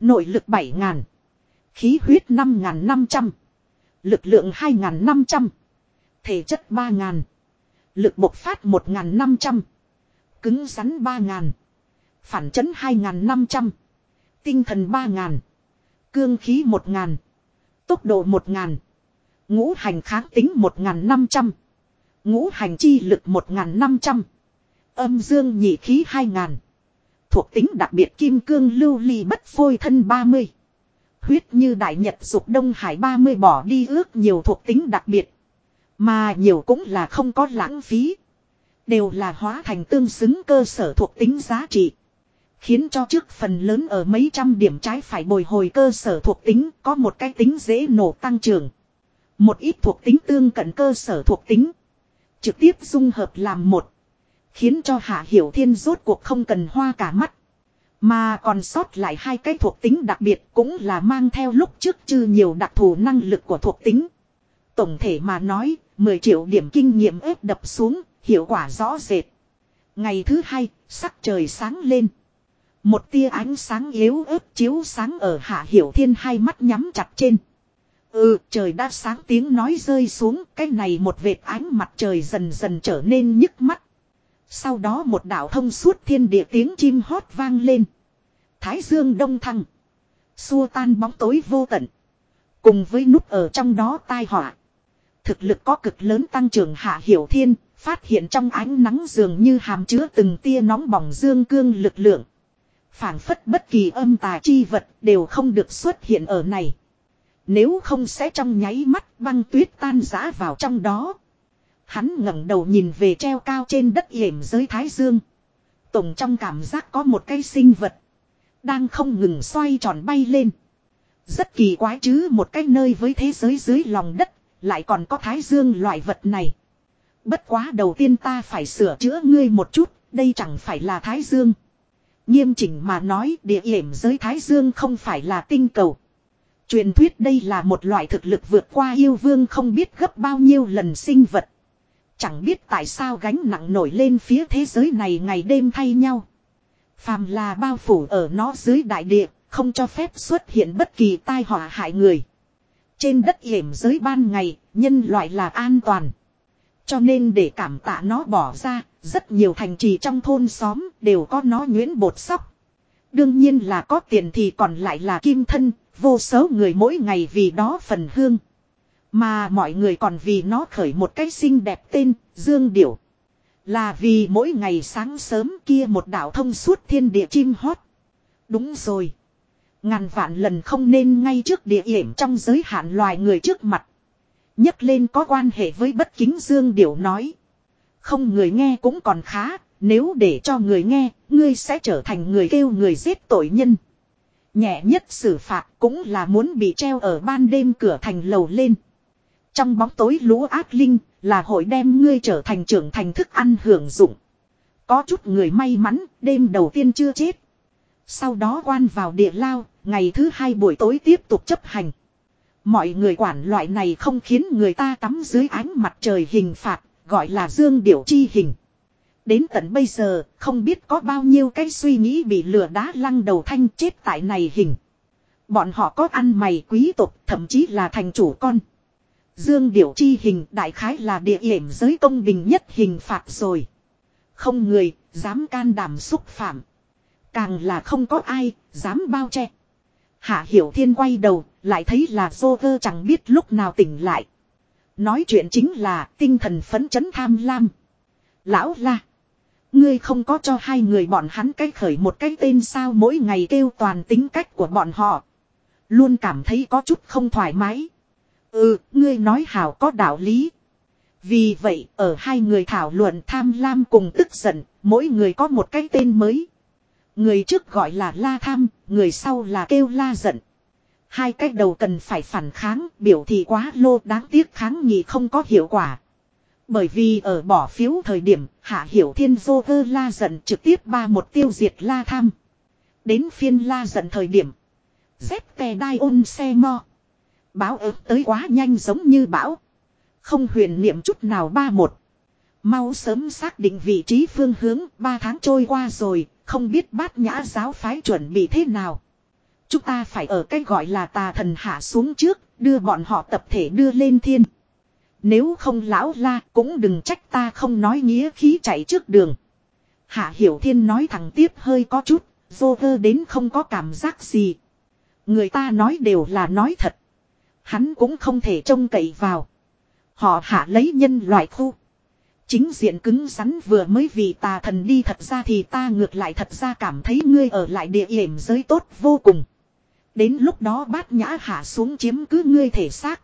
[SPEAKER 1] Nội lực 7.000. Khí huyết 5.500. Lực lượng 2.500. Thể chất 3.000. Lực bộc phát 1.500. Cứng rắn 3.000. Phản chấn 2.500. Tinh thần 3.000. Cương khí 1.000. Tốc độ 1.000. Ngũ hành kháng tính 1.500. Ngũ hành chi lực 1.500. Âm dương nhị khí 2.000. Thuộc tính đặc biệt kim cương lưu ly bất phôi thân 30. Huyết như đại nhật dục đông hải 30 bỏ đi ước nhiều thuộc tính đặc biệt. Mà nhiều cũng là không có lãng phí. Đều là hóa thành tương xứng cơ sở thuộc tính giá trị. Khiến cho trước phần lớn ở mấy trăm điểm trái phải bồi hồi cơ sở thuộc tính có một cái tính dễ nổ tăng trưởng. Một ít thuộc tính tương cận cơ sở thuộc tính. Trực tiếp dung hợp làm một. Khiến cho Hạ Hiểu Thiên rốt cuộc không cần hoa cả mắt. Mà còn sót lại hai cái thuộc tính đặc biệt cũng là mang theo lúc trước chưa nhiều đặc thù năng lực của thuộc tính. Tổng thể mà nói, 10 triệu điểm kinh nghiệm ép đập xuống, hiệu quả rõ rệt. Ngày thứ hai, sắc trời sáng lên. Một tia ánh sáng yếu ớt chiếu sáng ở hạ hiểu thiên hai mắt nhắm chặt trên. Ừ, trời đã sáng tiếng nói rơi xuống, cái này một vệt ánh mặt trời dần dần trở nên nhức mắt. Sau đó một đạo thông suốt thiên địa tiếng chim hót vang lên. Thái dương đông thăng. Xua tan bóng tối vô tận. Cùng với nút ở trong đó tai họa. Thực lực có cực lớn tăng trưởng hạ hiểu thiên, phát hiện trong ánh nắng dường như hàm chứa từng tia nóng bỏng dương cương lực lượng phảng phất bất kỳ âm tà chi vật đều không được xuất hiện ở này. Nếu không sẽ trong nháy mắt băng tuyết tan rã vào trong đó. Hắn ngẩng đầu nhìn về treo cao trên đất hiểm giới Thái Dương. Tổng trong cảm giác có một cây sinh vật. Đang không ngừng xoay tròn bay lên. Rất kỳ quái chứ một cái nơi với thế giới dưới lòng đất. Lại còn có Thái Dương loại vật này. Bất quá đầu tiên ta phải sửa chữa ngươi một chút. Đây chẳng phải là Thái Dương. Nghiêm chỉnh mà nói địa hiểm giới Thái Dương không phải là tinh cầu. Truyền thuyết đây là một loại thực lực vượt qua yêu vương không biết gấp bao nhiêu lần sinh vật. Chẳng biết tại sao gánh nặng nổi lên phía thế giới này ngày đêm thay nhau. Phàm là bao phủ ở nó dưới đại địa, không cho phép xuất hiện bất kỳ tai họa hại người. Trên đất hiểm giới ban ngày, nhân loại là an toàn. Cho nên để cảm tạ nó bỏ ra, rất nhiều thành trì trong thôn xóm đều có nó nhuyễn bột sóc. Đương nhiên là có tiền thì còn lại là kim thân, vô số người mỗi ngày vì đó phần hương. Mà mọi người còn vì nó khởi một cái xinh đẹp tên, Dương Điểu. Là vì mỗi ngày sáng sớm kia một đảo thông suốt thiên địa chim hót. Đúng rồi. Ngàn vạn lần không nên ngay trước địa hiểm trong giới hạn loài người trước mặt nhấc lên có quan hệ với bất kính Dương Điểu nói. Không người nghe cũng còn khá, nếu để cho người nghe, ngươi sẽ trở thành người kêu người giết tội nhân. Nhẹ nhất xử phạt cũng là muốn bị treo ở ban đêm cửa thành lầu lên. Trong bóng tối lũ ác linh là hội đem ngươi trở thành trưởng thành thức ăn hưởng dụng. Có chút người may mắn đêm đầu tiên chưa chết. Sau đó quan vào địa lao, ngày thứ hai buổi tối tiếp tục chấp hành. Mọi người quản loại này không khiến người ta tắm dưới ánh mặt trời hình phạt, gọi là dương điểu chi hình. Đến tận bây giờ, không biết có bao nhiêu cái suy nghĩ bị lừa đá lăng đầu thanh chết tại này hình. Bọn họ có ăn mày quý tộc, thậm chí là thành chủ con. Dương điểu chi hình đại khái là địa hiểm giới công bình nhất hình phạt rồi. Không người, dám can đảm xúc phạm. Càng là không có ai, dám bao che. Hạ Hiểu Thiên quay đầu, lại thấy là Joker chẳng biết lúc nào tỉnh lại. Nói chuyện chính là tinh thần phấn chấn tham lam. Lão la. Ngươi không có cho hai người bọn hắn cái khởi một cái tên sao mỗi ngày kêu toàn tính cách của bọn họ. Luôn cảm thấy có chút không thoải mái. Ừ, ngươi nói hảo có đạo lý. Vì vậy, ở hai người thảo luận tham lam cùng tức giận, mỗi người có một cái tên mới. Người trước gọi là la tham, người sau là kêu la giận. Hai cách đầu cần phải phản kháng, biểu thị quá lô đáng tiếc kháng nghị không có hiệu quả. Bởi vì ở bỏ phiếu thời điểm, Hạ Hiểu Thiên Dô Cơ la giận trực tiếp ba một tiêu diệt la tham. Đến phiên la giận thời điểm. Dép tè đai ôn xe mo. Báo ớt tới quá nhanh giống như bão. Không huyền niệm chút nào ba một. Mau sớm xác định vị trí phương hướng, ba tháng trôi qua rồi, không biết bát nhã giáo phái chuẩn bị thế nào. Chúng ta phải ở cái gọi là tà thần hạ xuống trước, đưa bọn họ tập thể đưa lên thiên. Nếu không lão la cũng đừng trách ta không nói nghĩa khí chạy trước đường. Hạ Hiểu Thiên nói thẳng tiếp hơi có chút, vô vơ đến không có cảm giác gì. Người ta nói đều là nói thật. Hắn cũng không thể trông cậy vào. Họ hạ lấy nhân loại khu. Chính diện cứng rắn vừa mới vì tà thần đi thật ra thì ta ngược lại thật ra cảm thấy ngươi ở lại địa hiểm giới tốt vô cùng. Đến lúc đó bát nhã hạ xuống chiếm cứ ngươi thể xác.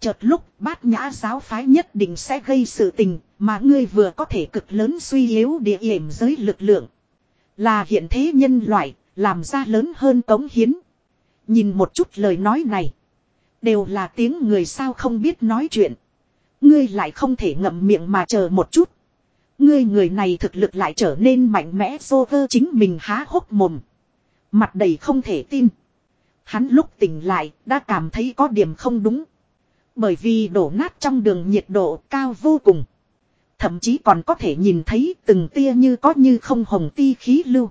[SPEAKER 1] Chợt lúc bát nhã giáo phái nhất định sẽ gây sự tình mà ngươi vừa có thể cực lớn suy yếu địa hiểm giới lực lượng. Là hiện thế nhân loại, làm ra lớn hơn cống hiến. Nhìn một chút lời nói này. Đều là tiếng người sao không biết nói chuyện. Ngươi lại không thể ngậm miệng mà chờ một chút. Ngươi người này thực lực lại trở nên mạnh mẽ vô vơ chính mình há hốc mồm. Mặt đầy không thể tin. Hắn lúc tỉnh lại đã cảm thấy có điểm không đúng. Bởi vì đổ nát trong đường nhiệt độ cao vô cùng. Thậm chí còn có thể nhìn thấy từng tia như có như không hồng ti khí lưu.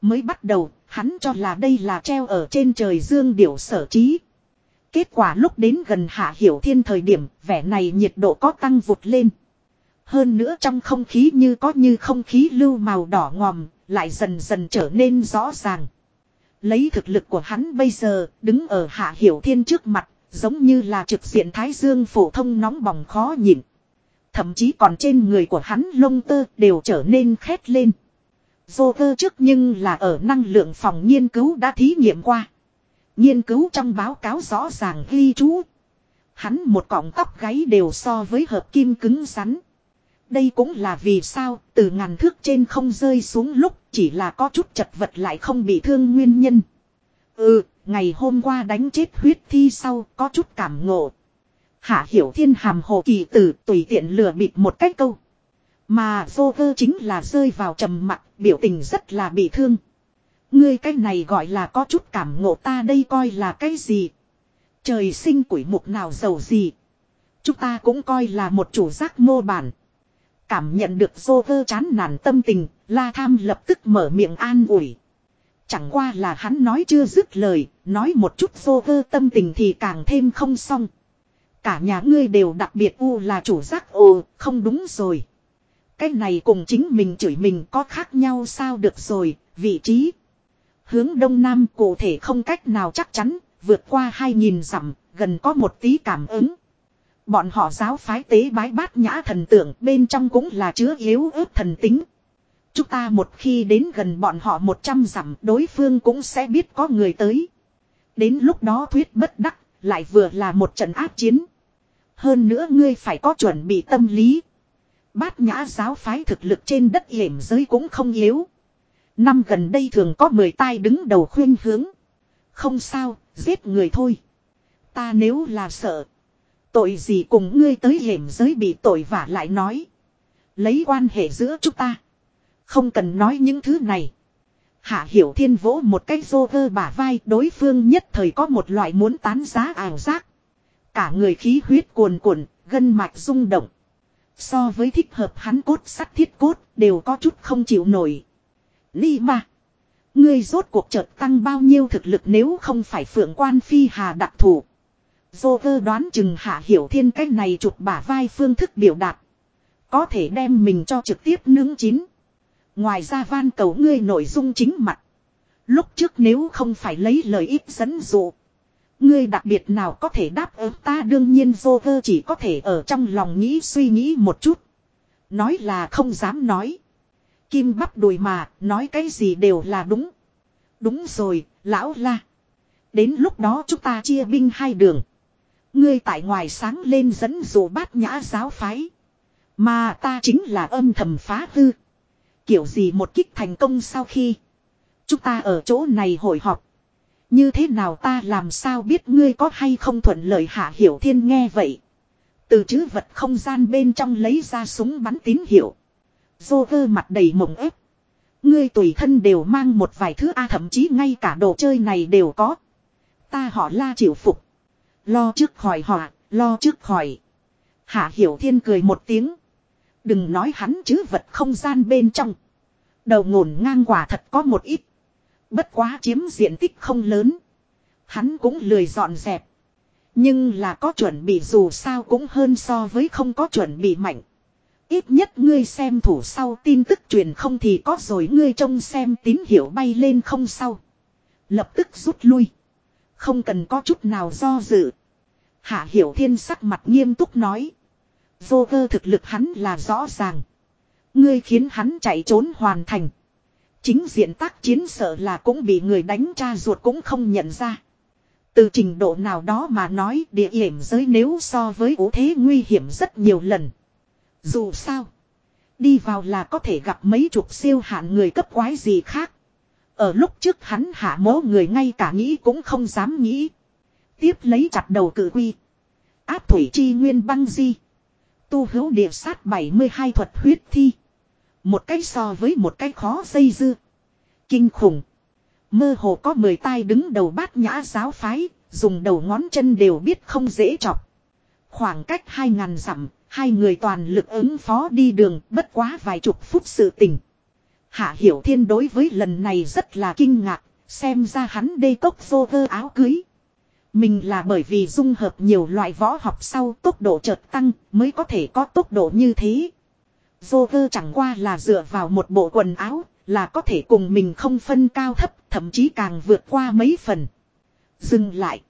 [SPEAKER 1] Mới bắt đầu, hắn cho là đây là treo ở trên trời dương điểu sở trí. Kết quả lúc đến gần hạ hiểu thiên thời điểm, vẻ này nhiệt độ có tăng vụt lên. Hơn nữa trong không khí như có như không khí lưu màu đỏ ngòm, lại dần dần trở nên rõ ràng. Lấy thực lực của hắn bây giờ, đứng ở hạ hiểu thiên trước mặt, giống như là trực diện thái dương phổ thông nóng bỏng khó nhịn. Thậm chí còn trên người của hắn lông tơ đều trở nên khét lên. Vô tơ trước nhưng là ở năng lượng phòng nghiên cứu đã thí nghiệm qua. Nghiên cứu trong báo cáo rõ ràng ghi chú. Hắn một cọng tóc gáy đều so với hợp kim cứng rắn. Đây cũng là vì sao từ ngàn thước trên không rơi xuống lúc chỉ là có chút chật vật lại không bị thương nguyên nhân. Ừ, ngày hôm qua đánh chết huyết thi sau có chút cảm ngộ. Hạ hiểu thiên hàm hồ kỳ tử tùy tiện lừa bịp một cách câu. Mà vô cơ chính là rơi vào trầm mặc biểu tình rất là bị thương. Ngươi cái này gọi là có chút cảm ngộ ta đây coi là cái gì. Trời sinh quỷ mục nào giàu gì. Chúng ta cũng coi là một chủ giác mô bản. Cảm nhận được dô vơ chán nản tâm tình, la tham lập tức mở miệng an ủi. Chẳng qua là hắn nói chưa dứt lời, nói một chút dô vơ tâm tình thì càng thêm không xong. Cả nhà ngươi đều đặc biệt u là chủ giác ồ, không đúng rồi. Cái này cùng chính mình chửi mình có khác nhau sao được rồi, vị trí. Hướng đông nam cụ thể không cách nào chắc chắn, vượt qua 2.000 dặm, gần có một tí cảm ứng. Bọn họ giáo phái tế bái bát nhã thần tượng bên trong cũng là chứa yếu ớt thần tính. Chúng ta một khi đến gần bọn họ 100 dặm đối phương cũng sẽ biết có người tới. Đến lúc đó thuyết bất đắc, lại vừa là một trận áp chiến. Hơn nữa ngươi phải có chuẩn bị tâm lý. Bát nhã giáo phái thực lực trên đất hiểm giới cũng không yếu. Năm gần đây thường có 10 tai đứng đầu khuyên hướng. Không sao, giết người thôi. Ta nếu là sợ. Tội gì cùng ngươi tới hiểm giới bị tội vả lại nói. Lấy quan hệ giữa chúng ta. Không cần nói những thứ này. Hạ Hiểu Thiên vỗ một cái rô vơ bả vai đối phương nhất thời có một loại muốn tán giá ảo giác. Cả người khí huyết cuồn cuộn, gân mạch rung động. So với thích hợp hắn cốt sắt thiết cốt đều có chút không chịu nổi. Ly mà. Ngươi rốt cuộc chợt tăng bao nhiêu thực lực nếu không phải phượng quan phi hà đặc thù. Dô vơ đoán chừng hạ hiểu thiên cách này chụp bả vai phương thức biểu đạt. Có thể đem mình cho trực tiếp nướng chín. Ngoài ra van cầu ngươi nội dung chính mặt. Lúc trước nếu không phải lấy lời ít dẫn dụ. Ngươi đặc biệt nào có thể đáp ứng ta đương nhiên Joker chỉ có thể ở trong lòng nghĩ suy nghĩ một chút. Nói là không dám nói. Kim bắp đùi mà, nói cái gì đều là đúng. Đúng rồi, lão la. Đến lúc đó chúng ta chia binh hai đường. Ngươi tại ngoài sáng lên dẫn dụ bát nhã giáo phái. Mà ta chính là âm thầm phá hư. Kiểu gì một kích thành công sau khi. Chúng ta ở chỗ này hội họp. Như thế nào ta làm sao biết ngươi có hay không thuận lời hạ hiểu thiên nghe vậy. Từ chữ vật không gian bên trong lấy ra súng bắn tín hiệu. Dô vơ mặt đầy mộng ép. Ngươi tùy thân đều mang một vài thứ A, thậm chí ngay cả đồ chơi này đều có. Ta họ la chịu phục. Lo trước khỏi họa, lo trước khỏi. Hạ hiểu thiên cười một tiếng. Đừng nói hắn chứ vật không gian bên trong. Đầu ngổn ngang quả thật có một ít. Bất quá chiếm diện tích không lớn. Hắn cũng lười dọn dẹp. Nhưng là có chuẩn bị dù sao cũng hơn so với không có chuẩn bị mạnh. Ít nhất ngươi xem thủ sau tin tức truyền không thì có rồi ngươi trông xem tín hiệu bay lên không sau. Lập tức rút lui. Không cần có chút nào do dự. Hạ Hiểu Thiên sắc mặt nghiêm túc nói. Vô cơ thực lực hắn là rõ ràng. Ngươi khiến hắn chạy trốn hoàn thành. Chính diện tác chiến sợ là cũng bị người đánh cha ruột cũng không nhận ra. Từ trình độ nào đó mà nói, địa hiểm giới nếu so với ủ thế nguy hiểm rất nhiều lần. Dù sao. Đi vào là có thể gặp mấy chục siêu hạn người cấp quái gì khác. Ở lúc trước hắn hạ mố người ngay cả nghĩ cũng không dám nghĩ. Tiếp lấy chặt đầu cử quy. Áp thủy chi nguyên băng di. Tu hữu địa sát 72 thuật huyết thi. Một cách so với một cách khó dây dưa. Kinh khủng. Mơ hồ có mười tai đứng đầu bát nhã giáo phái, dùng đầu ngón chân đều biết không dễ chọc. Khoảng cách hai ngàn dặm, hai người toàn lực ứng phó đi đường bất quá vài chục phút sự tình. Hạ Hiểu Thiên đối với lần này rất là kinh ngạc, xem ra hắn đây cốc vô vơ áo cưới. Mình là bởi vì dung hợp nhiều loại võ học sau tốc độ chợt tăng mới có thể có tốc độ như thế. Joker chẳng qua là dựa vào một bộ quần áo là có thể cùng mình không phân cao thấp thậm chí càng vượt qua mấy phần. Dừng lại.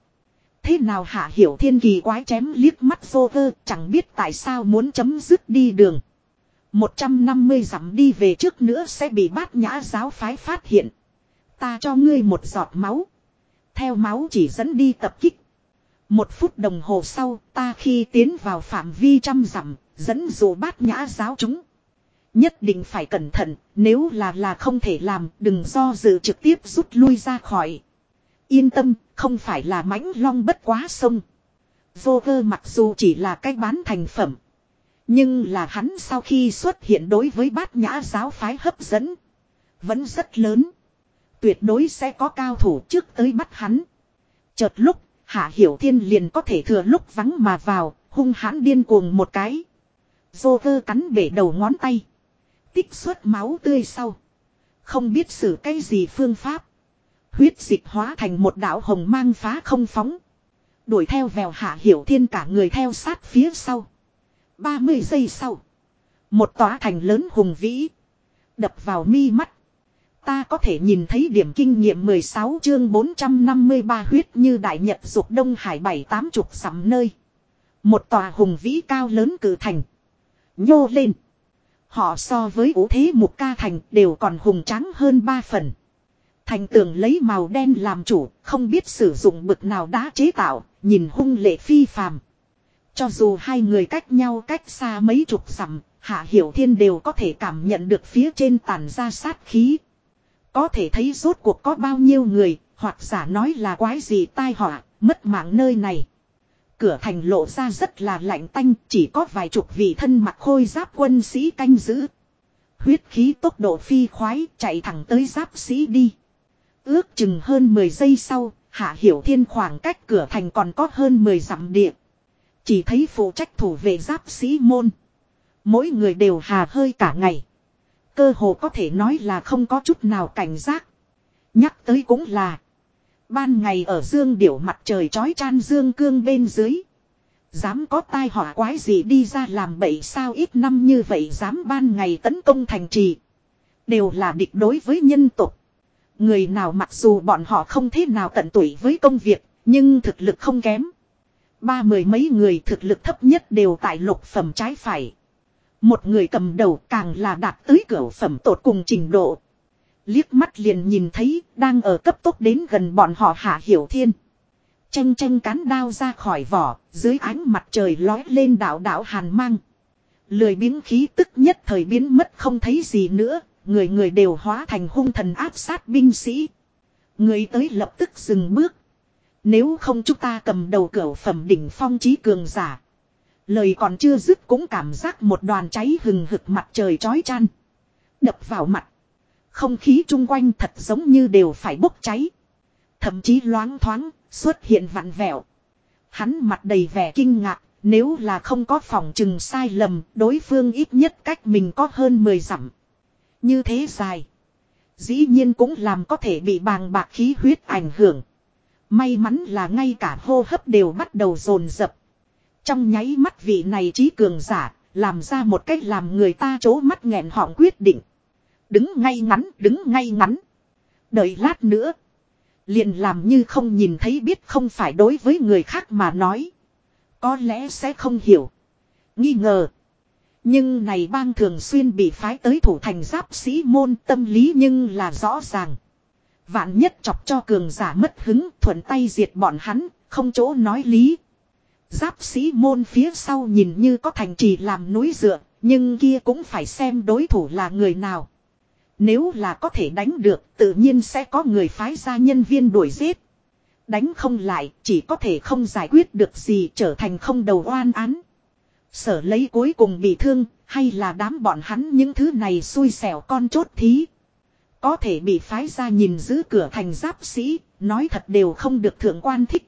[SPEAKER 1] Thế nào hạ hiểu thiên kỳ quái chém liếc mắt Joker chẳng biết tại sao muốn chấm dứt đi đường. 150 dặm đi về trước nữa sẽ bị bát nhã giáo phái phát hiện. Ta cho ngươi một giọt máu. Theo máu chỉ dẫn đi tập kích. Một phút đồng hồ sau ta khi tiến vào phạm vi trăm dặm Dẫn dụ bát nhã giáo chúng. Nhất định phải cẩn thận, nếu là là không thể làm, đừng do dự trực tiếp rút lui ra khỏi. Yên tâm, không phải là mãnh long bất quá sông. Vô cơ mặc dù chỉ là cách bán thành phẩm. Nhưng là hắn sau khi xuất hiện đối với bát nhã giáo phái hấp dẫn. Vẫn rất lớn. Tuyệt đối sẽ có cao thủ trước tới bắt hắn. Chợt lúc, Hạ Hiểu Thiên liền có thể thừa lúc vắng mà vào, hung hãn điên cuồng một cái. Joker cắn bể đầu ngón tay. Tích xuất máu tươi sau. Không biết xử cái gì phương pháp. Huyết dịch hóa thành một đạo hồng mang phá không phóng. Đuổi theo vèo hạ hiểu thiên cả người theo sát phía sau. 30 giây sau. Một tòa thành lớn hùng vĩ. Đập vào mi mắt. Ta có thể nhìn thấy điểm kinh nghiệm 16 chương 453 huyết như đại nhật dục Đông Hải bảy tám chục sắm nơi. Một tòa hùng vĩ cao lớn cử thành nhô lên. Họ so với ủ thế mục ca thành đều còn hùng tráng hơn ba phần. Thành tường lấy màu đen làm chủ, không biết sử dụng bực nào đã chế tạo, nhìn hung lệ phi phàm. Cho dù hai người cách nhau cách xa mấy chục dặm, Hạ Hiểu Thiên đều có thể cảm nhận được phía trên tàn ra sát khí. Có thể thấy rốt cuộc có bao nhiêu người, Hoặc giả nói là quái gì tai họa, mất mạng nơi này. Cửa thành lộ ra rất là lạnh tanh, chỉ có vài chục vị thân mặc khôi giáp quân sĩ canh giữ. Huyết khí tốc độ phi khoái chạy thẳng tới giáp sĩ đi. Ước chừng hơn 10 giây sau, Hạ Hiểu Thiên khoảng cách cửa thành còn có hơn 10 dặm địa. Chỉ thấy phụ trách thủ vệ giáp sĩ môn. Mỗi người đều hà hơi cả ngày. Cơ hồ có thể nói là không có chút nào cảnh giác. Nhắc tới cũng là. Ban ngày ở dương điểu mặt trời chói chan dương cương bên dưới. Dám có tai họa quái gì đi ra làm bậy sao ít năm như vậy dám ban ngày tấn công thành trì. Đều là địch đối với nhân tục. Người nào mặc dù bọn họ không thế nào tận tuổi với công việc, nhưng thực lực không kém. Ba mười mấy người thực lực thấp nhất đều tại lục phẩm trái phải. Một người cầm đầu càng là đạt tới cửa phẩm tột cùng trình độ. Liếc mắt liền nhìn thấy đang ở cấp tốc đến gần bọn họ hạ hiểu thiên. Tranh tranh cán đao ra khỏi vỏ, dưới ánh mặt trời lói lên đảo đảo hàn mang. Lười biếng khí tức nhất thời biến mất không thấy gì nữa, người người đều hóa thành hung thần áp sát binh sĩ. Người tới lập tức dừng bước. Nếu không chúng ta cầm đầu cửa phẩm đỉnh phong trí cường giả. Lời còn chưa dứt cũng cảm giác một đoàn cháy hừng hực mặt trời chói chan. Đập vào mặt. Không khí chung quanh thật giống như đều phải bốc cháy. Thậm chí loáng thoáng, xuất hiện vặn vẹo. Hắn mặt đầy vẻ kinh ngạc, nếu là không có phòng chừng sai lầm, đối phương ít nhất cách mình có hơn 10 dặm. Như thế dài. Dĩ nhiên cũng làm có thể bị bàng bạc khí huyết ảnh hưởng. May mắn là ngay cả hô hấp đều bắt đầu dồn dập. Trong nháy mắt vị này trí cường giả, làm ra một cách làm người ta chố mắt nghẹn họng quyết định. Đứng ngay ngắn, đứng ngay ngắn. Đợi lát nữa. Liền làm như không nhìn thấy biết không phải đối với người khác mà nói. Có lẽ sẽ không hiểu. Nghi ngờ. Nhưng này bang thường xuyên bị phái tới thủ thành giáp sĩ môn tâm lý nhưng là rõ ràng. Vạn nhất chọc cho cường giả mất hứng thuận tay diệt bọn hắn, không chỗ nói lý. Giáp sĩ môn phía sau nhìn như có thành trì làm núi dựa, nhưng kia cũng phải xem đối thủ là người nào. Nếu là có thể đánh được, tự nhiên sẽ có người phái ra nhân viên đuổi giết. Đánh không lại, chỉ có thể không giải quyết được gì trở thành không đầu oan án. Sở lấy cuối cùng bị thương, hay là đám bọn hắn những thứ này xui xẻo con chốt thí. Có thể bị phái ra nhìn giữ cửa thành giáp sĩ, nói thật đều không được thượng quan thích.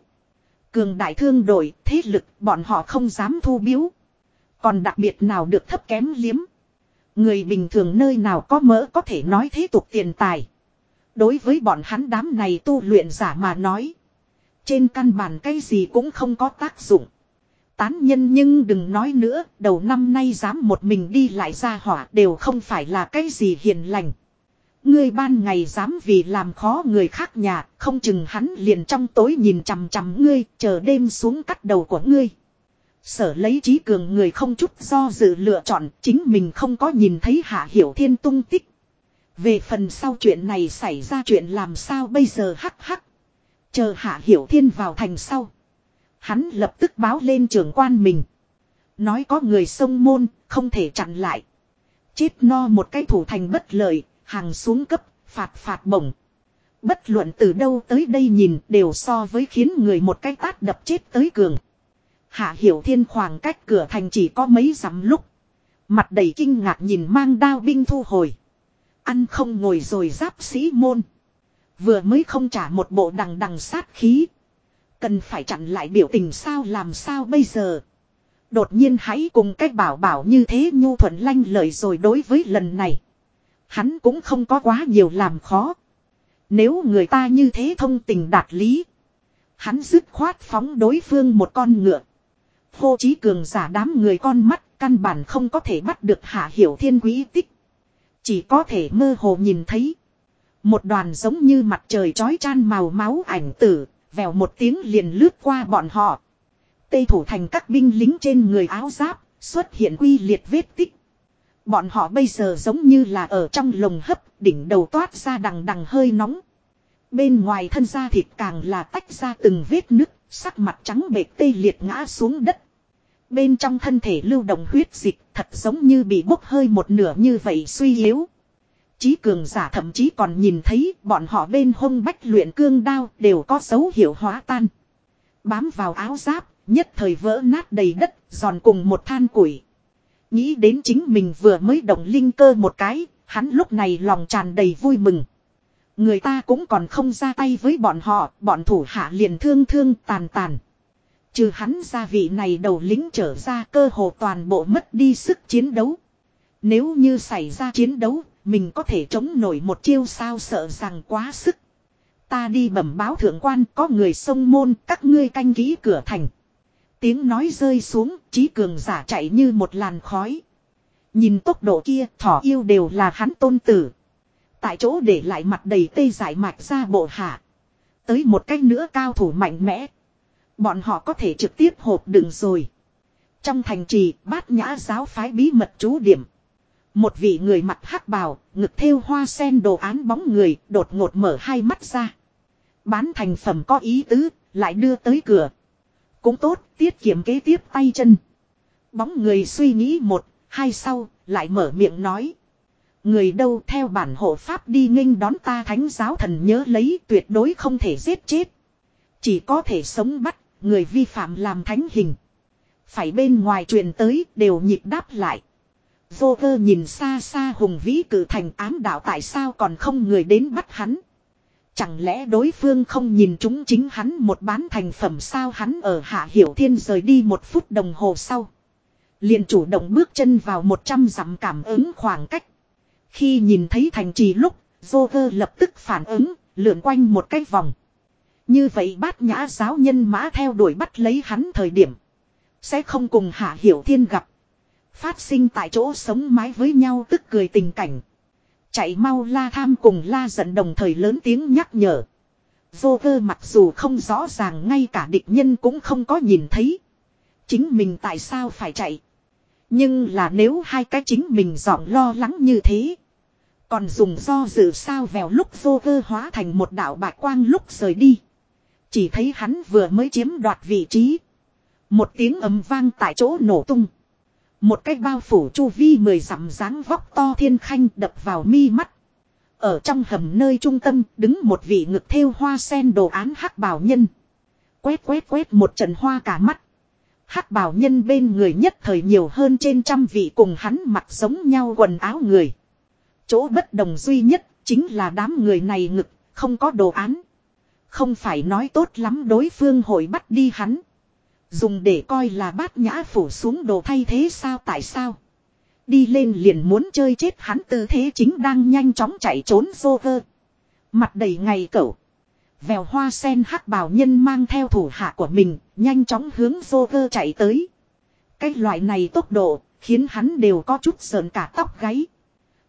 [SPEAKER 1] Cường đại thương đội, thế lực, bọn họ không dám thu biếu. Còn đặc biệt nào được thấp kém liếm. Người bình thường nơi nào có mỡ có thể nói thế tục tiền tài. Đối với bọn hắn đám này tu luyện giả mà nói. Trên căn bản cái gì cũng không có tác dụng. Tán nhân nhưng đừng nói nữa, đầu năm nay dám một mình đi lại ra hỏa đều không phải là cái gì hiền lành. Ngươi ban ngày dám vì làm khó người khác nhà, không chừng hắn liền trong tối nhìn chằm chằm ngươi, chờ đêm xuống cắt đầu của ngươi. Sở lấy trí cường người không chút do dự lựa chọn, chính mình không có nhìn thấy hạ hiểu thiên tung tích. Về phần sau chuyện này xảy ra chuyện làm sao bây giờ hắc hắc. Chờ hạ hiểu thiên vào thành sau. Hắn lập tức báo lên trưởng quan mình. Nói có người sông môn, không thể chặn lại. Chết no một cái thủ thành bất lợi, hàng xuống cấp, phạt phạt bổng. Bất luận từ đâu tới đây nhìn đều so với khiến người một cái tát đập chết tới cường. Hạ hiểu thiên khoảng cách cửa thành chỉ có mấy dặm lúc. Mặt đầy kinh ngạc nhìn mang đao binh thu hồi. Ăn không ngồi rồi giáp sĩ môn. Vừa mới không trả một bộ đằng đằng sát khí. Cần phải chặn lại biểu tình sao làm sao bây giờ. Đột nhiên hãy cùng cách bảo bảo như thế nhu thuận lanh lợi rồi đối với lần này. Hắn cũng không có quá nhiều làm khó. Nếu người ta như thế thông tình đạt lý. Hắn dứt khoát phóng đối phương một con ngựa. Hô chí cường giả đám người con mắt căn bản không có thể bắt được hạ hiểu thiên quý tích. Chỉ có thể mơ hồ nhìn thấy. Một đoàn giống như mặt trời chói chan màu máu ảnh tử, vèo một tiếng liền lướt qua bọn họ. Tây thủ thành các binh lính trên người áo giáp, xuất hiện quy liệt vết tích. Bọn họ bây giờ giống như là ở trong lồng hấp, đỉnh đầu toát ra đằng đằng hơi nóng. Bên ngoài thân da thịt càng là tách ra từng vết nứt, sắc mặt trắng bệt tê liệt ngã xuống đất. Bên trong thân thể lưu động huyết dịch thật giống như bị bốc hơi một nửa như vậy suy yếu. Chí cường giả thậm chí còn nhìn thấy bọn họ bên hông bách luyện cương đao đều có dấu hiệu hóa tan. Bám vào áo giáp, nhất thời vỡ nát đầy đất, giòn cùng một than củi. Nghĩ đến chính mình vừa mới động linh cơ một cái, hắn lúc này lòng tràn đầy vui mừng. Người ta cũng còn không ra tay với bọn họ, bọn thủ hạ liền thương thương tàn tàn. Trừ hắn ra vị này đầu lính trở ra cơ hồ toàn bộ mất đi sức chiến đấu. Nếu như xảy ra chiến đấu, mình có thể chống nổi một chiêu sao sợ rằng quá sức. Ta đi bẩm báo thượng quan có người sông môn các ngươi canh kỹ cửa thành. Tiếng nói rơi xuống, trí cường giả chạy như một làn khói. Nhìn tốc độ kia, thỏ yêu đều là hắn tôn tử. Tại chỗ để lại mặt đầy tê giải mạch ra bộ hạ. Tới một cách nữa cao thủ mạnh mẽ. Bọn họ có thể trực tiếp hộp đựng rồi. Trong thành trì, bát nhã giáo phái bí mật trú điểm. Một vị người mặt hắc bào, ngực thêu hoa sen đồ án bóng người, đột ngột mở hai mắt ra. Bán thành phẩm có ý tứ, lại đưa tới cửa. Cũng tốt, tiết kiệm kế tiếp tay chân. Bóng người suy nghĩ một, hai sau, lại mở miệng nói. Người đâu theo bản hộ pháp đi nghênh đón ta thánh giáo thần nhớ lấy tuyệt đối không thể giết chết. Chỉ có thể sống bắt, người vi phạm làm thánh hình. Phải bên ngoài truyền tới đều nhịp đáp lại. Vô cơ nhìn xa xa hùng vĩ cử thành ám đạo tại sao còn không người đến bắt hắn. Chẳng lẽ đối phương không nhìn chúng chính hắn một bán thành phẩm sao hắn ở Hạ Hiểu Thiên rời đi một phút đồng hồ sau. liền chủ động bước chân vào một trăm dặm cảm ứng khoảng cách. Khi nhìn thấy thành trì lúc, Joker lập tức phản ứng, lượn quanh một cái vòng. Như vậy bát nhã giáo nhân mã theo đuổi bắt lấy hắn thời điểm. Sẽ không cùng Hạ Hiểu Thiên gặp. Phát sinh tại chỗ sống mái với nhau tức cười tình cảnh. Chạy mau la tham cùng la giận đồng thời lớn tiếng nhắc nhở. Vô cơ mặc dù không rõ ràng ngay cả địch nhân cũng không có nhìn thấy. Chính mình tại sao phải chạy. Nhưng là nếu hai cái chính mình dọn lo lắng như thế. Còn dùng do dự sao vèo lúc vô cơ hóa thành một đạo bạc quang lúc rời đi. Chỉ thấy hắn vừa mới chiếm đoạt vị trí. Một tiếng ầm vang tại chỗ nổ tung. Một cái bao phủ chu vi mười dặm dáng vóc to thiên khanh đập vào mi mắt. Ở trong hầm nơi trung tâm đứng một vị ngực thêu hoa sen đồ án hắc bảo nhân. Quét quét quét một trận hoa cả mắt. hắc bảo nhân bên người nhất thời nhiều hơn trên trăm vị cùng hắn mặc giống nhau quần áo người. Chỗ bất đồng duy nhất chính là đám người này ngực, không có đồ án. Không phải nói tốt lắm đối phương hội bắt đi hắn. Dùng để coi là bát nhã phủ xuống đồ thay thế sao tại sao. Đi lên liền muốn chơi chết hắn tư thế chính đang nhanh chóng chạy trốn vô vơ. Mặt đầy ngày cẩu. Vèo hoa sen hắc bảo nhân mang theo thủ hạ của mình, nhanh chóng hướng vô vơ chạy tới. Cái loại này tốc độ, khiến hắn đều có chút sờn cả tóc gáy.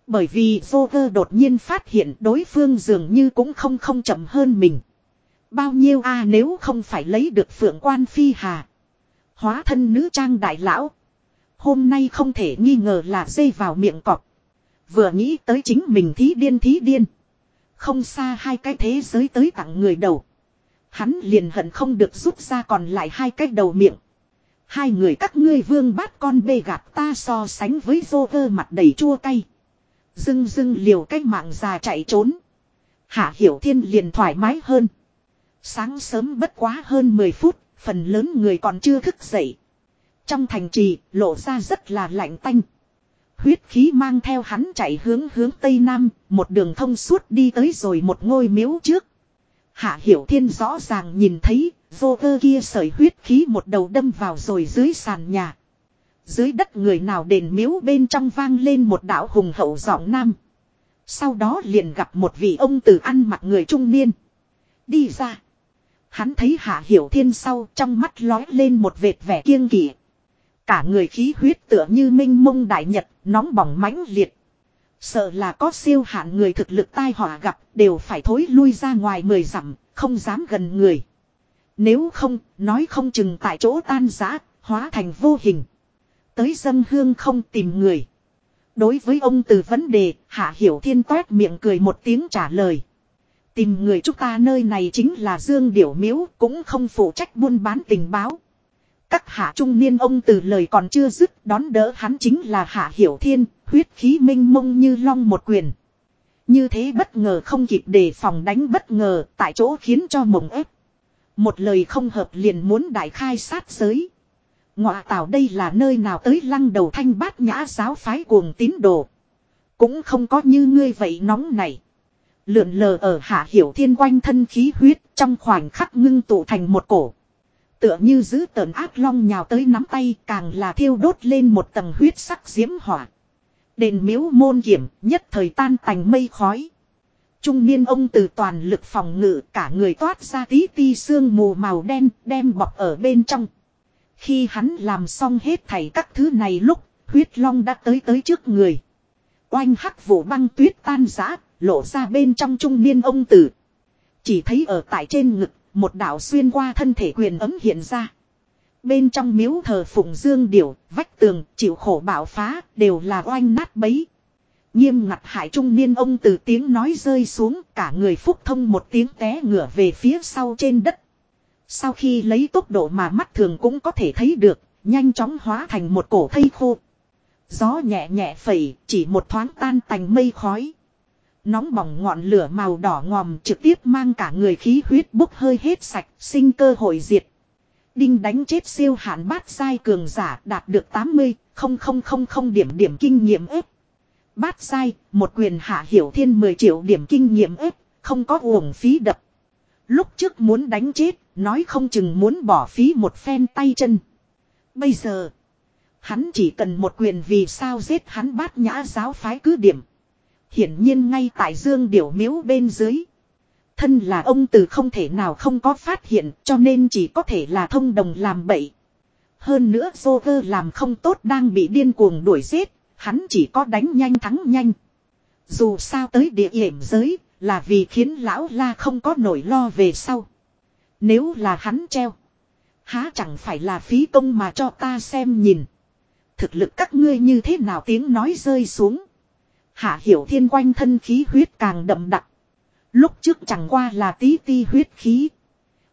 [SPEAKER 1] Bởi vì vô vơ đột nhiên phát hiện đối phương dường như cũng không không chậm hơn mình. Bao nhiêu a à, nếu không phải lấy được phượng quan phi hà. Hóa thân nữ trang đại lão. Hôm nay không thể nghi ngờ là dây vào miệng cọp. Vừa nghĩ tới chính mình thí điên thí điên. Không xa hai cái thế giới tới tặng người đầu. Hắn liền hận không được rút ra còn lại hai cái đầu miệng. Hai người các ngươi vương bát con bê gạt ta so sánh với vô vơ mặt đầy chua cay. Dưng dưng liều cách mạng già chạy trốn. Hạ Hiểu Thiên liền thoải mái hơn. Sáng sớm bất quá hơn 10 phút, phần lớn người còn chưa thức dậy. Trong thành trì, lộ ra rất là lạnh tanh. Huyết khí mang theo hắn chạy hướng hướng tây nam, một đường thông suốt đi tới rồi một ngôi miếu trước. Hạ Hiểu Thiên rõ ràng nhìn thấy, vô cơ kia sởi huyết khí một đầu đâm vào rồi dưới sàn nhà. Dưới đất người nào đền miếu bên trong vang lên một đạo hùng hậu giọng nam. Sau đó liền gặp một vị ông tử ăn mặc người trung niên. Đi ra. Hắn thấy Hạ Hiểu Thiên sau trong mắt lói lên một vệt vẻ kiêng kỵ. Cả người khí huyết tựa như minh mông đại nhật, nóng bỏng mãnh liệt. Sợ là có siêu hạn người thực lực tai họa gặp, đều phải thối lui ra ngoài mười dặm, không dám gần người. Nếu không, nói không chừng tại chỗ tan giã, hóa thành vô hình. Tới dân hương không tìm người. Đối với ông từ vấn đề, Hạ Hiểu Thiên toét miệng cười một tiếng trả lời. Tìm người chúng ta nơi này chính là Dương Điểu Miếu, cũng không phụ trách buôn bán tình báo. Các hạ trung niên ông từ lời còn chưa dứt đón đỡ hắn chính là Hạ Hiểu Thiên, huyết khí minh mông như long một quyền. Như thế bất ngờ không kịp đề phòng đánh bất ngờ tại chỗ khiến cho mộng ép. Một lời không hợp liền muốn đại khai sát giới. Ngọa tảo đây là nơi nào tới lăng đầu thanh bát nhã giáo phái cuồng tín đồ. Cũng không có như ngươi vậy nóng này. Lượn lờ ở hạ hiểu thiên quanh thân khí huyết, trong khoảnh khắc ngưng tụ thành một cổ. Tựa như giữ tờn ác long nhào tới nắm tay, càng là thiêu đốt lên một tầng huyết sắc diễm hỏa. Đền miếu môn kiểm nhất thời tan tành mây khói. Trung niên ông từ toàn lực phòng ngự, cả người toát ra tí ti xương mù màu đen, đem bọc ở bên trong. Khi hắn làm xong hết thảy các thứ này lúc, huyết long đã tới tới trước người. Oanh hắc vụ băng tuyết tan rã lộ ra bên trong trung niên ông tử. Chỉ thấy ở tại trên ngực một đạo xuyên qua thân thể quyền ấm hiện ra. Bên trong miếu thờ phụng dương điểu, vách tường, chịu khổ bạo phá, đều là oanh nát bấy. Nghiêm ngặt hại trung niên ông từ tiếng nói rơi xuống, cả người phúc thông một tiếng té ngửa về phía sau trên đất. Sau khi lấy tốc độ mà mắt thường cũng có thể thấy được, nhanh chóng hóa thành một cổ thây khô. Gió nhẹ nhẹ phẩy, chỉ một thoáng tan tành mây khói. Nóng bỏng ngọn lửa màu đỏ ngòm trực tiếp mang cả người khí huyết bốc hơi hết sạch, sinh cơ hội diệt. Đinh đánh chết siêu hạn bát sai cường giả đạt được 80, không không không không điểm điểm kinh nghiệm ếp. Bát sai, một quyền hạ hiểu thiên 10 triệu điểm kinh nghiệm ếp, không có uổng phí đập. Lúc trước muốn đánh chết, nói không chừng muốn bỏ phí một phen tay chân. Bây giờ, hắn chỉ cần một quyền vì sao giết hắn bát nhã giáo phái cứ điểm. Hiển nhiên ngay tại dương điểu miếu bên dưới. Thân là ông từ không thể nào không có phát hiện cho nên chỉ có thể là thông đồng làm bậy. Hơn nữa Joker làm không tốt đang bị điên cuồng đuổi giết, hắn chỉ có đánh nhanh thắng nhanh. Dù sao tới địa hiểm giới là vì khiến lão la không có nổi lo về sau. Nếu là hắn treo, há chẳng phải là phí công mà cho ta xem nhìn. Thực lực các ngươi như thế nào tiếng nói rơi xuống. Hạ hiểu thiên quanh thân khí huyết càng đậm đặc. Lúc trước chẳng qua là tí ti huyết khí.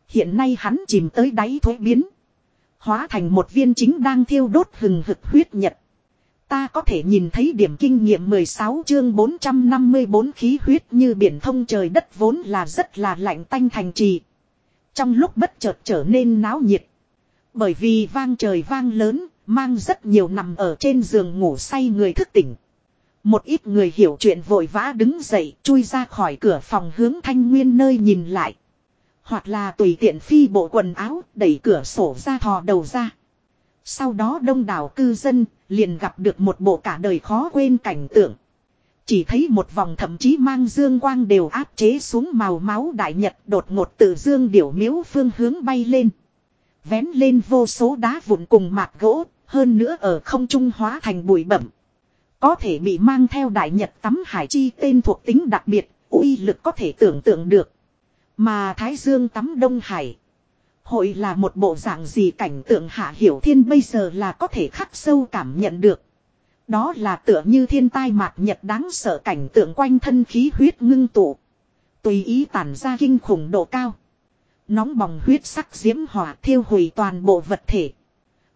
[SPEAKER 1] Hiện nay hắn chìm tới đáy thối biến. Hóa thành một viên chính đang thiêu đốt hừng hực huyết nhật. Ta có thể nhìn thấy điểm kinh nghiệm 16 chương 454 khí huyết như biển thông trời đất vốn là rất là lạnh tanh thành trì. Trong lúc bất chợt trở nên náo nhiệt. Bởi vì vang trời vang lớn, mang rất nhiều nằm ở trên giường ngủ say người thức tỉnh. Một ít người hiểu chuyện vội vã đứng dậy chui ra khỏi cửa phòng hướng thanh nguyên nơi nhìn lại. Hoặc là tùy tiện phi bộ quần áo đẩy cửa sổ ra thò đầu ra. Sau đó đông đảo cư dân liền gặp được một bộ cả đời khó quên cảnh tượng. Chỉ thấy một vòng thậm chí mang dương quang đều áp chế xuống màu máu đại nhật đột ngột từ dương điểu miếu phương hướng bay lên. Vén lên vô số đá vụn cùng mạc gỗ, hơn nữa ở không trung hóa thành bụi bẩm. Có thể bị mang theo đại nhật tắm hải chi tên thuộc tính đặc biệt, uy lực có thể tưởng tượng được. Mà Thái Dương tắm Đông Hải. Hội là một bộ dạng gì cảnh tượng hạ hiểu thiên bây giờ là có thể khắc sâu cảm nhận được. Đó là tựa như thiên tai mạt nhật đáng sợ cảnh tượng quanh thân khí huyết ngưng tụ. Tùy ý tản ra kinh khủng độ cao. Nóng bỏng huyết sắc diễm hỏa thiêu hủy toàn bộ vật thể.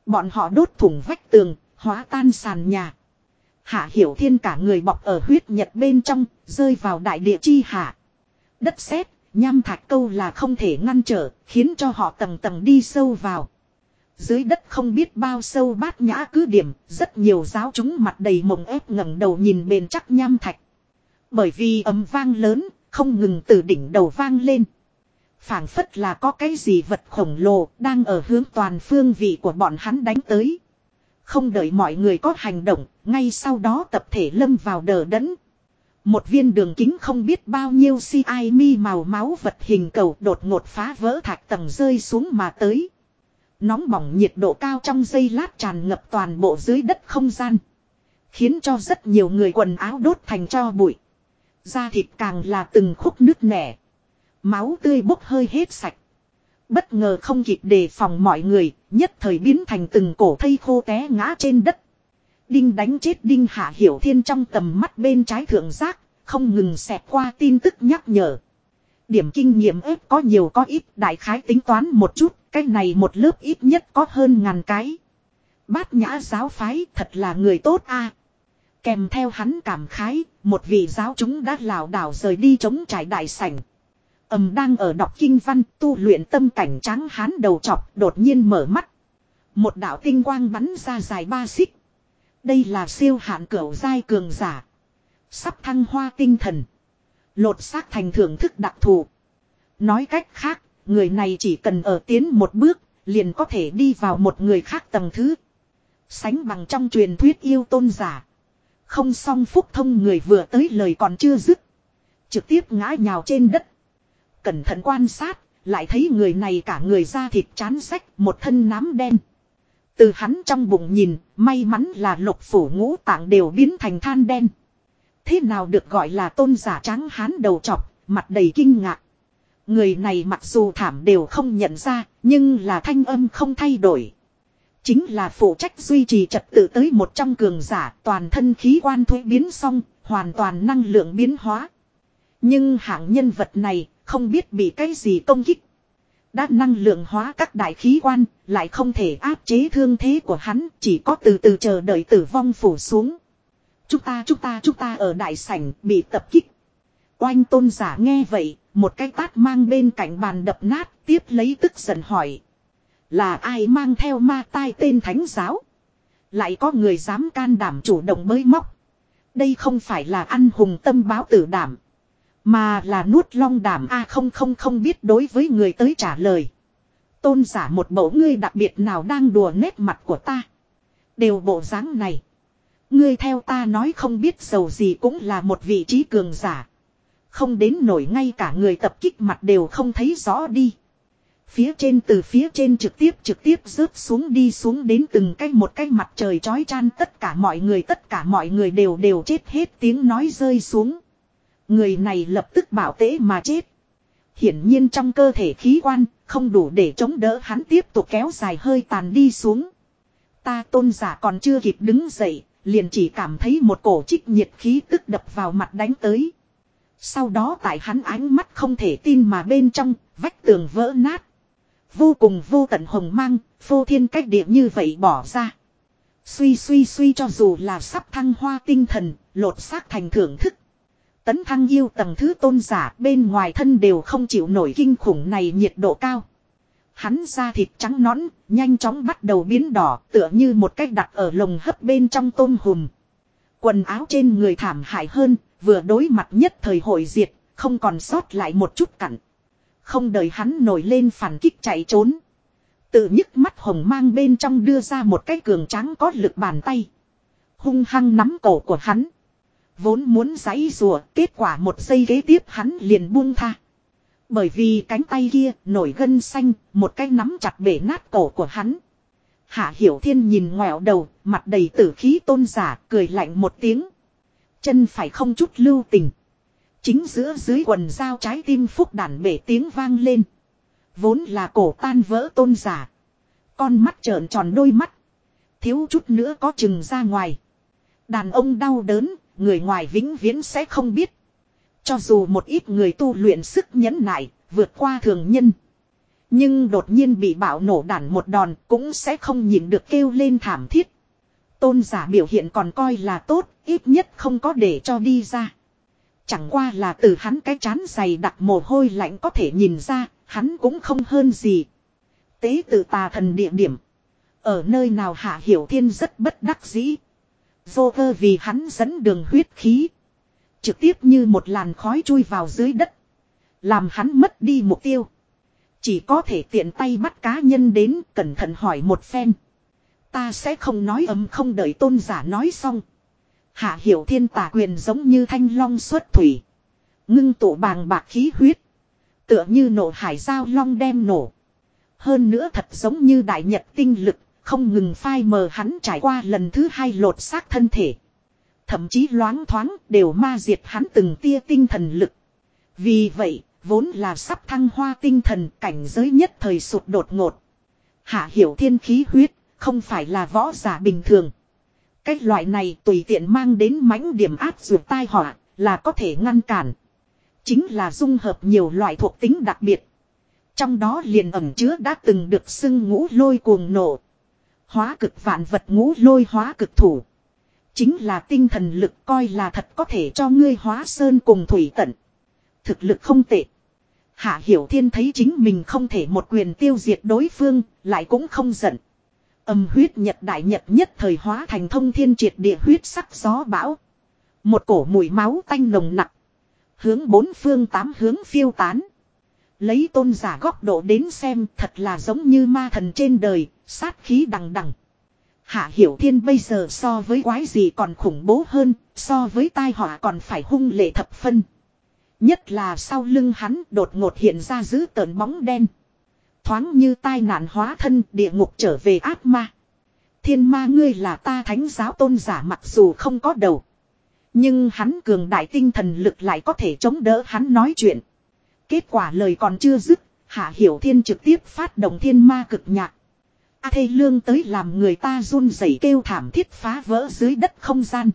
[SPEAKER 1] Bọn họ đốt thủng vách tường, hóa tan sàn nhà. Hạ hiểu thiên cả người bọc ở huyết nhật bên trong, rơi vào đại địa chi hạ. Đất sét nham thạch câu là không thể ngăn trở, khiến cho họ tầng tầng đi sâu vào. Dưới đất không biết bao sâu bát nhã cứ điểm, rất nhiều giáo chúng mặt đầy mộng ép ngẩng đầu nhìn bền chắc nham thạch. Bởi vì ấm vang lớn, không ngừng từ đỉnh đầu vang lên. phảng phất là có cái gì vật khổng lồ đang ở hướng toàn phương vị của bọn hắn đánh tới. Không đợi mọi người có hành động, ngay sau đó tập thể lâm vào đờ đẫn. Một viên đường kính không biết bao nhiêu si ai mi màu máu vật hình cầu đột ngột phá vỡ thạch tầng rơi xuống mà tới. Nóng bỏng nhiệt độ cao trong giây lát tràn ngập toàn bộ dưới đất không gian. Khiến cho rất nhiều người quần áo đốt thành cho bụi. Da thịt càng là từng khúc nứt nẻ. Máu tươi bốc hơi hết sạch. Bất ngờ không kịp đề phòng mọi người, nhất thời biến thành từng cổ thây khô té ngã trên đất. Đinh đánh chết đinh hạ hiểu thiên trong tầm mắt bên trái thượng giác, không ngừng xẹt qua tin tức nhắc nhở. Điểm kinh nghiệm ếp có nhiều có ít, đại khái tính toán một chút, cái này một lớp ít nhất có hơn ngàn cái. Bát nhã giáo phái thật là người tốt a Kèm theo hắn cảm khái, một vị giáo chúng đã lảo đảo rời đi chống trải đại sảnh ầm đang ở đọc kinh văn tu luyện tâm cảnh trắng hán đầu chọc đột nhiên mở mắt. Một đạo tinh quang bắn ra dài ba xích. Đây là siêu hạn cửu giai cường giả. Sắp thăng hoa tinh thần. Lột xác thành thưởng thức đặc thù. Nói cách khác, người này chỉ cần ở tiến một bước, liền có thể đi vào một người khác tầng thứ. Sánh bằng trong truyền thuyết yêu tôn giả. Không song phúc thông người vừa tới lời còn chưa dứt. Trực tiếp ngã nhào trên đất. Cẩn thận quan sát, lại thấy người này cả người da thịt chán sách, một thân nám đen. Từ hắn trong bụng nhìn, may mắn là lục phủ ngũ tạng đều biến thành than đen. Thế nào được gọi là tôn giả trắng hán đầu chọc mặt đầy kinh ngạc. Người này mặc dù thảm đều không nhận ra, nhưng là thanh âm không thay đổi. Chính là phụ trách duy trì trật tự tới một trong cường giả toàn thân khí quan thuế biến xong, hoàn toàn năng lượng biến hóa. Nhưng hạng nhân vật này không biết bị cái gì công kích. Đã năng lượng hóa các đại khí quan, lại không thể áp chế thương thế của hắn, chỉ có từ từ chờ đợi tử vong phủ xuống. Chúng ta chúng ta chúng ta ở đại sảnh bị tập kích. Oanh tôn giả nghe vậy, một cái tát mang bên cạnh bàn đập nát, tiếp lấy tức giận hỏi. Là ai mang theo ma tai tên thánh giáo? Lại có người dám can đảm chủ động mới móc. Đây không phải là ăn hùng tâm báo tử đảm. Mà là nuốt long đảm a không không không biết đối với người tới trả lời. Tôn giả một mẫu ngươi đặc biệt nào đang đùa nét mặt của ta. Đều bộ dáng này. Ngươi theo ta nói không biết giàu gì cũng là một vị trí cường giả. Không đến nổi ngay cả người tập kích mặt đều không thấy rõ đi. Phía trên từ phía trên trực tiếp trực tiếp rớt xuống đi xuống đến từng cái một cái mặt trời chói chan tất cả mọi người, tất cả mọi người đều đều chết hết tiếng nói rơi xuống. Người này lập tức bảo tế mà chết. Hiển nhiên trong cơ thể khí quan không đủ để chống đỡ hắn tiếp tục kéo dài hơi tàn đi xuống. Ta tôn giả còn chưa kịp đứng dậy, liền chỉ cảm thấy một cổ trích nhiệt khí tức đập vào mặt đánh tới. Sau đó tại hắn ánh mắt không thể tin mà bên trong, vách tường vỡ nát. Vô cùng vô tận hồng mang, vô thiên cách địa như vậy bỏ ra. Suy suy suy cho dù là sắp thăng hoa tinh thần, lột xác thành thưởng thức. Tấn thăng yêu tầng thứ tôn giả bên ngoài thân đều không chịu nổi kinh khủng này nhiệt độ cao. Hắn da thịt trắng nõn, nhanh chóng bắt đầu biến đỏ tựa như một cách đặt ở lồng hấp bên trong tôm hùm. Quần áo trên người thảm hại hơn, vừa đối mặt nhất thời hội diệt, không còn sót lại một chút cặn. Không đợi hắn nổi lên phản kích chạy trốn. Tự nhức mắt hồng mang bên trong đưa ra một cái cường tráng có lực bàn tay. Hung hăng nắm cổ của hắn. Vốn muốn giấy rùa, kết quả một giây kế tiếp hắn liền buông tha. Bởi vì cánh tay kia nổi gân xanh, một cái nắm chặt bể nát cổ của hắn. Hạ Hiểu Thiên nhìn ngoẹo đầu, mặt đầy tử khí tôn giả, cười lạnh một tiếng. Chân phải không chút lưu tình. Chính giữa dưới quần dao trái tim phúc đàn bể tiếng vang lên. Vốn là cổ tan vỡ tôn giả. Con mắt trợn tròn đôi mắt. Thiếu chút nữa có chừng ra ngoài. Đàn ông đau đớn, người ngoài vĩnh viễn sẽ không biết. Cho dù một ít người tu luyện sức nhẫn nại, vượt qua thường nhân. Nhưng đột nhiên bị bạo nổ đản một đòn cũng sẽ không nhìn được kêu lên thảm thiết. Tôn giả biểu hiện còn coi là tốt, ít nhất không có để cho đi ra. Chẳng qua là từ hắn cái chán dày đặc mồ hôi lạnh có thể nhìn ra, hắn cũng không hơn gì. Tế tự tà thần địa điểm. Ở nơi nào hạ hiểu thiên rất bất đắc dĩ. Joker vì hắn dẫn đường huyết khí. Trực tiếp như một làn khói chui vào dưới đất. Làm hắn mất đi mục tiêu. Chỉ có thể tiện tay bắt cá nhân đến cẩn thận hỏi một phen. Ta sẽ không nói ấm không đợi tôn giả nói xong. Hạ hiểu thiên tả quyền giống như thanh long xuất thủy. Ngưng tụ bàng bạc khí huyết. Tựa như nổ hải giao long đem nổ. Hơn nữa thật giống như đại nhật tinh lực, không ngừng phai mờ hắn trải qua lần thứ hai lột xác thân thể. Thậm chí loáng thoáng đều ma diệt hắn từng tia tinh thần lực. Vì vậy, vốn là sắp thăng hoa tinh thần cảnh giới nhất thời sụt đột ngột. Hạ hiểu thiên khí huyết, không phải là võ giả bình thường. Cái loại này tùy tiện mang đến mãnh điểm áp dược tai họa là có thể ngăn cản. Chính là dung hợp nhiều loại thuộc tính đặc biệt. Trong đó liền ẩm chứa đã từng được xưng ngũ lôi cuồng nổ. Hóa cực vạn vật ngũ lôi hóa cực thủ. Chính là tinh thần lực coi là thật có thể cho ngươi hóa sơn cùng thủy tận. Thực lực không tệ. Hạ Hiểu Thiên thấy chính mình không thể một quyền tiêu diệt đối phương, lại cũng không giận. Âm huyết nhật đại nhật nhất thời hóa thành thông thiên triệt địa huyết sắc gió bão. Một cổ mùi máu tanh nồng nặng. Hướng bốn phương tám hướng phiêu tán. Lấy tôn giả góc độ đến xem thật là giống như ma thần trên đời, sát khí đằng đằng. Hạ Hiểu Thiên bây giờ so với quái gì còn khủng bố hơn, so với tai họa còn phải hung lệ thập phân. Nhất là sau lưng hắn đột ngột hiện ra giữ tợn bóng đen. Thoáng như tai nạn hóa thân địa ngục trở về ác ma. Thiên ma ngươi là ta thánh giáo tôn giả mặc dù không có đầu. Nhưng hắn cường đại tinh thần lực lại có thể chống đỡ hắn nói chuyện. Kết quả lời còn chưa dứt, Hạ Hiểu Thiên trực tiếp phát động thiên ma cực nhạc. A thê lương tới làm người ta run rẩy kêu thảm thiết phá vỡ dưới đất không gian.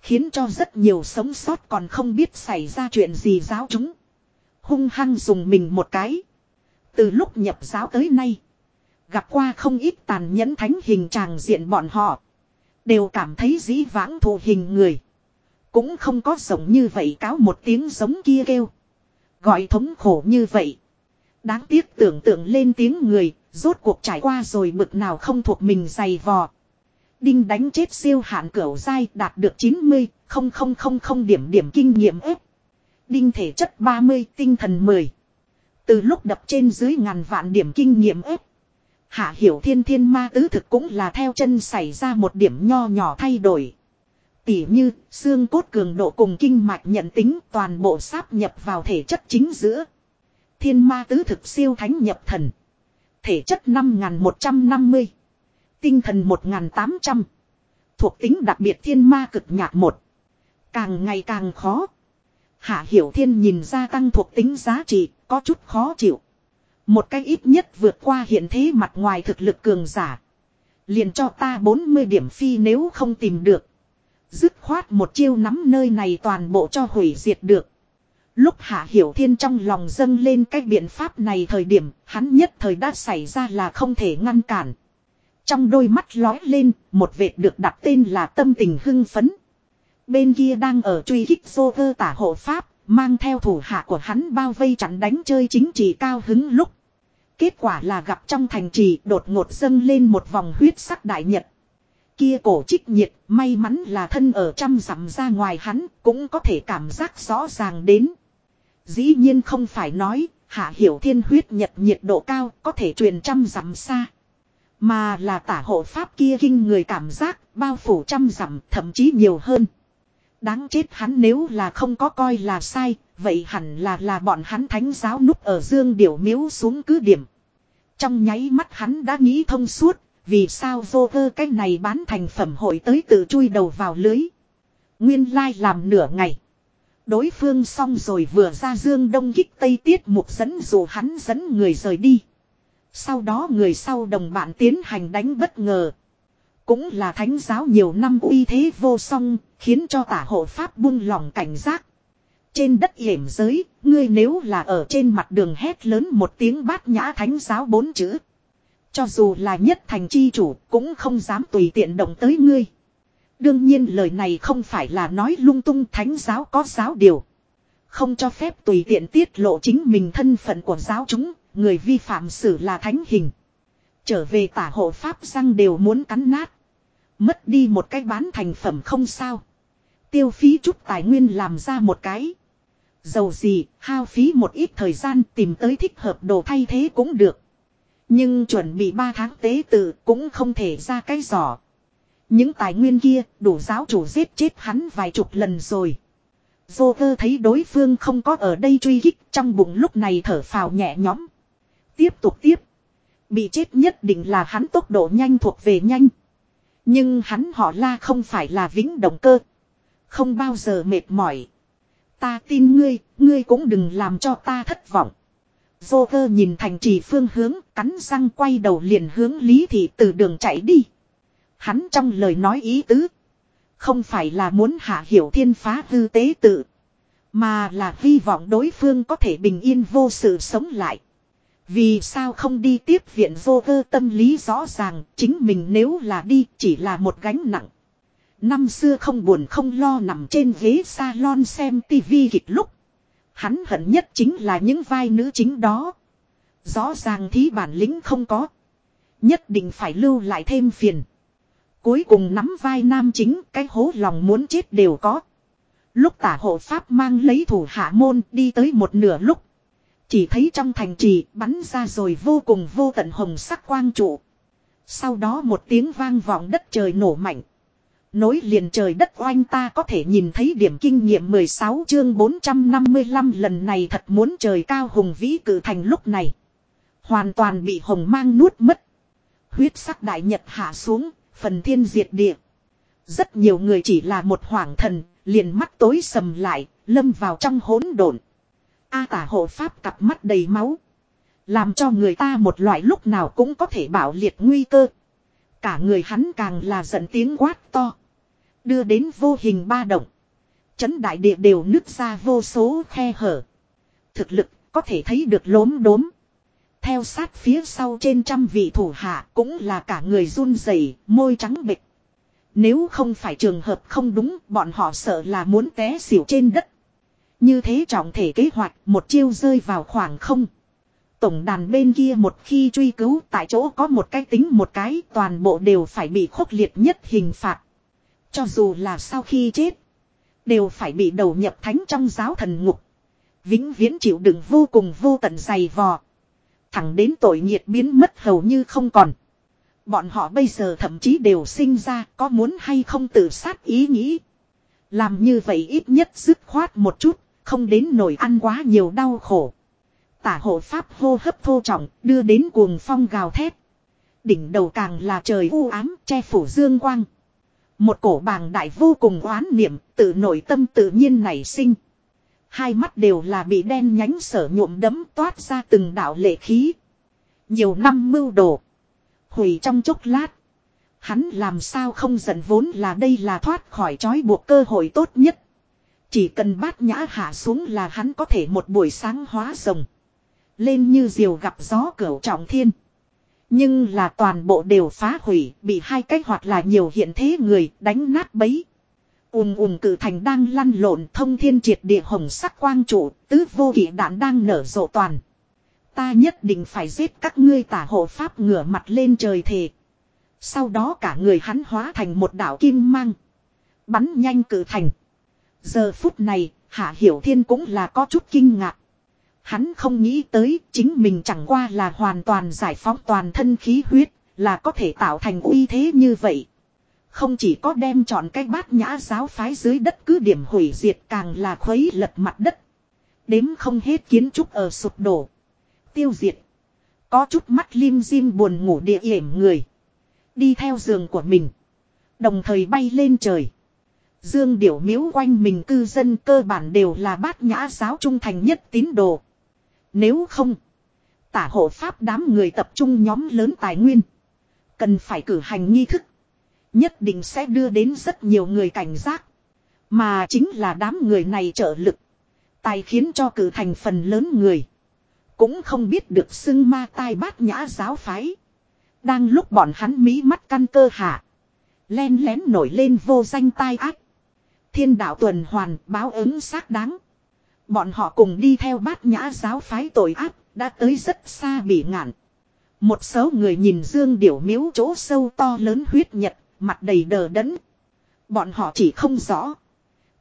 [SPEAKER 1] Khiến cho rất nhiều sống sót còn không biết xảy ra chuyện gì giáo chúng. Hung hăng dùng mình một cái. Từ lúc nhập giáo tới nay. Gặp qua không ít tàn nhẫn thánh hình tràng diện bọn họ. Đều cảm thấy dĩ vãng thù hình người. Cũng không có giống như vậy cáo một tiếng giống kia kêu. Gọi thống khổ như vậy. Đáng tiếc tưởng tượng lên tiếng người, rốt cuộc trải qua rồi bực nào không thuộc mình dày vò. Đinh đánh chết siêu hạn cửu dai đạt được 90, không không không không điểm điểm kinh nghiệm ếp. Đinh thể chất 30, tinh thần 10. Từ lúc đập trên dưới ngàn vạn điểm kinh nghiệm ếp. Hạ hiểu thiên thiên ma tứ thực cũng là theo chân xảy ra một điểm nho nhỏ thay đổi. Tỉ như, xương cốt cường độ cùng kinh mạch nhận tính toàn bộ sáp nhập vào thể chất chính giữa. Thiên ma tứ thực siêu thánh nhập thần. Thể chất 5150. Tinh thần 1800. Thuộc tính đặc biệt thiên ma cực nhạc một Càng ngày càng khó. Hạ Hiểu Thiên nhìn ra tăng thuộc tính giá trị, có chút khó chịu. Một cái ít nhất vượt qua hiện thế mặt ngoài thực lực cường giả. Liền cho ta 40 điểm phi nếu không tìm được. Dứt khoát một chiêu nắm nơi này toàn bộ cho hủy diệt được. Lúc Hạ Hiểu Thiên trong lòng dâng lên cái biện pháp này thời điểm, hắn nhất thời đã xảy ra là không thể ngăn cản. Trong đôi mắt lói lên, một vệt được đặt tên là tâm tình hưng phấn. Bên kia đang ở truy kích dô cơ tả hộ Pháp, mang theo thủ hạ của hắn bao vây chặn đánh chơi chính trị cao hứng lúc. Kết quả là gặp trong thành trì đột ngột dâng lên một vòng huyết sắc đại nhật. Kia cổ trích nhiệt, may mắn là thân ở trăm dặm ra ngoài hắn, cũng có thể cảm giác rõ ràng đến. Dĩ nhiên không phải nói, hạ hiểu thiên huyết nhật nhiệt độ cao có thể truyền trăm dặm xa. Mà là tả hộ pháp kia kinh người cảm giác, bao phủ trăm dặm thậm chí nhiều hơn. Đáng chết hắn nếu là không có coi là sai, vậy hẳn là là bọn hắn thánh giáo núp ở dương điểu miếu xuống cứ điểm. Trong nháy mắt hắn đã nghĩ thông suốt, vì sao vô cơ cái này bán thành phẩm hội tới tự chui đầu vào lưới. Nguyên lai làm nửa ngày. Đối phương xong rồi vừa ra dương đông kích tây tiết mục dẫn dụ hắn dẫn người rời đi. Sau đó người sau đồng bạn tiến hành đánh bất ngờ. Cũng là thánh giáo nhiều năm uy thế vô song, khiến cho tả hộ pháp buông lòng cảnh giác. Trên đất hiểm giới, ngươi nếu là ở trên mặt đường hét lớn một tiếng bát nhã thánh giáo bốn chữ. Cho dù là nhất thành chi chủ, cũng không dám tùy tiện động tới ngươi. Đương nhiên lời này không phải là nói lung tung thánh giáo có giáo điều. Không cho phép tùy tiện tiết lộ chính mình thân phận của giáo chúng, người vi phạm xử là thánh hình. Trở về tả hộ pháp răng đều muốn cắn nát. Mất đi một cái bán thành phẩm không sao. Tiêu phí chút tài nguyên làm ra một cái. Dầu gì, hao phí một ít thời gian tìm tới thích hợp đồ thay thế cũng được. Nhưng chuẩn bị 3 tháng tế tự cũng không thể ra cái giỏ. Những tài nguyên kia đủ giáo chủ giết chết hắn vài chục lần rồi. Dô cơ thấy đối phương không có ở đây truy kích trong bụng lúc này thở phào nhẹ nhõm. Tiếp tục tiếp. Bị chết nhất định là hắn tốc độ nhanh thuộc về nhanh. Nhưng hắn họ la không phải là vĩnh động cơ. Không bao giờ mệt mỏi. Ta tin ngươi, ngươi cũng đừng làm cho ta thất vọng. Vô cơ nhìn thành trì phương hướng, cắn răng quay đầu liền hướng Lý Thị từ đường chạy đi. Hắn trong lời nói ý tứ. Không phải là muốn hạ hiểu thiên phá hư tế tự. Mà là hy vọng đối phương có thể bình yên vô sự sống lại. Vì sao không đi tiếp viện vô cơ tâm lý rõ ràng, chính mình nếu là đi chỉ là một gánh nặng. Năm xưa không buồn không lo nằm trên ghế salon xem tivi kịch lúc. Hắn hận nhất chính là những vai nữ chính đó. Rõ ràng thí bản lĩnh không có. Nhất định phải lưu lại thêm phiền. Cuối cùng nắm vai nam chính, cái hố lòng muốn chết đều có. Lúc tả hộ pháp mang lấy thủ hạ môn đi tới một nửa lúc. Chỉ thấy trong thành trì bắn ra rồi vô cùng vô tận hồng sắc quang trụ. Sau đó một tiếng vang vọng đất trời nổ mạnh. Nối liền trời đất oanh ta có thể nhìn thấy điểm kinh nghiệm 16 chương 455 lần này thật muốn trời cao hùng vĩ cử thành lúc này. Hoàn toàn bị hồng mang nuốt mất. Huyết sắc đại nhật hạ xuống, phần thiên diệt địa. Rất nhiều người chỉ là một hoảng thần, liền mắt tối sầm lại, lâm vào trong hỗn độn. A tả hộ pháp cặp mắt đầy máu. Làm cho người ta một loại lúc nào cũng có thể bảo liệt nguy cơ. Cả người hắn càng là giận tiếng quát to. Đưa đến vô hình ba động. Chấn đại địa đều nứt ra vô số khe hở. Thực lực có thể thấy được lốm đốm. Theo sát phía sau trên trăm vị thủ hạ cũng là cả người run rẩy, môi trắng bịch. Nếu không phải trường hợp không đúng, bọn họ sợ là muốn té xỉu trên đất. Như thế trọng thể kế hoạch, một chiêu rơi vào khoảng không. Tổng đàn bên kia một khi truy cứu tại chỗ có một cái tính một cái, toàn bộ đều phải bị khốc liệt nhất hình phạt. Cho dù là sau khi chết, đều phải bị đầu nhập thánh trong giáo thần ngục. Vĩnh viễn chịu đựng vô cùng vô tận dày vò. Thẳng đến tội nhiệt biến mất hầu như không còn. Bọn họ bây giờ thậm chí đều sinh ra có muốn hay không tự sát ý nghĩ. Làm như vậy ít nhất dứt khoát một chút, không đến nổi ăn quá nhiều đau khổ. Tả hộ pháp hô hấp thô trọng, đưa đến cuồng phong gào thét. Đỉnh đầu càng là trời u ám, che phủ dương quang. Một cổ bàng đại vô cùng oán niệm, tự nội tâm tự nhiên nảy sinh. Hai mắt đều là bị đen nhánh sở nhuộm đấm toát ra từng đạo lệ khí. Nhiều năm mưu đồ. Hủy trong chốc lát. Hắn làm sao không giận vốn là đây là thoát khỏi trói buộc cơ hội tốt nhất. Chỉ cần bát nhã hạ xuống là hắn có thể một buổi sáng hóa rồng. Lên như diều gặp gió cửu trọng thiên. Nhưng là toàn bộ đều phá hủy, bị hai cách hoặc là nhiều hiện thế người đánh nát bấy. Ùm ùm cử thành đang lăn lộn thông thiên triệt địa hồng sắc quang trụ, tứ vô kỷ đạn đang nở rộ toàn. Ta nhất định phải giết các ngươi tả hộ pháp ngửa mặt lên trời thề. Sau đó cả người hắn hóa thành một đảo kim mang. Bắn nhanh cử thành. Giờ phút này, Hạ Hiểu Thiên cũng là có chút kinh ngạc. Hắn không nghĩ tới chính mình chẳng qua là hoàn toàn giải phóng toàn thân khí huyết, là có thể tạo thành uy thế như vậy. Không chỉ có đem chọn cái bát nhã giáo phái dưới đất cứ điểm hủy diệt càng là khuấy lật mặt đất. Đếm không hết kiến trúc ở sụp đổ. Tiêu diệt. Có chút mắt lim dim buồn ngủ địa yểm người. Đi theo giường của mình. Đồng thời bay lên trời. Dương điểu miếu quanh mình cư dân cơ bản đều là bát nhã giáo trung thành nhất tín đồ. Nếu không, tả hộ pháp đám người tập trung nhóm lớn tài nguyên. Cần phải cử hành nghi thức. Nhất định sẽ đưa đến rất nhiều người cảnh giác. Mà chính là đám người này trợ lực. Tài khiến cho cử thành phần lớn người. Cũng không biết được xưng ma tai bát nhã giáo phái. Đang lúc bọn hắn mí mắt căn cơ hạ. Len lén nổi lên vô danh tai ác. Thiên đạo tuần hoàn báo ứng xác đáng. Bọn họ cùng đi theo bát nhã giáo phái tội ác, đã tới rất xa bị ngạn. Một số người nhìn dương điểu miếu chỗ sâu to lớn huyết nhật, mặt đầy đờ đẫn. Bọn họ chỉ không rõ.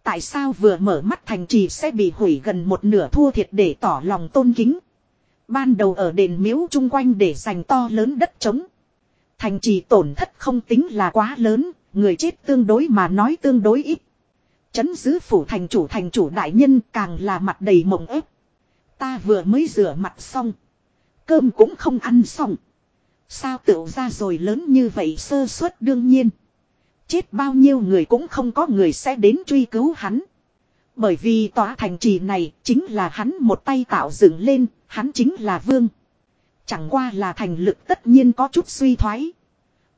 [SPEAKER 1] Tại sao vừa mở mắt thành trì sẽ bị hủy gần một nửa thua thiệt để tỏ lòng tôn kính. Ban đầu ở đền miếu chung quanh để dành to lớn đất trống. Thành trì tổn thất không tính là quá lớn, người chết tương đối mà nói tương đối ít. Chấn giữ phủ thành chủ thành chủ đại nhân càng là mặt đầy mộng ép. Ta vừa mới rửa mặt xong. Cơm cũng không ăn xong. Sao tựu ra rồi lớn như vậy sơ suất đương nhiên. Chết bao nhiêu người cũng không có người sẽ đến truy cứu hắn. Bởi vì tòa thành trì này chính là hắn một tay tạo dựng lên, hắn chính là vương. Chẳng qua là thành lực tất nhiên có chút suy thoái.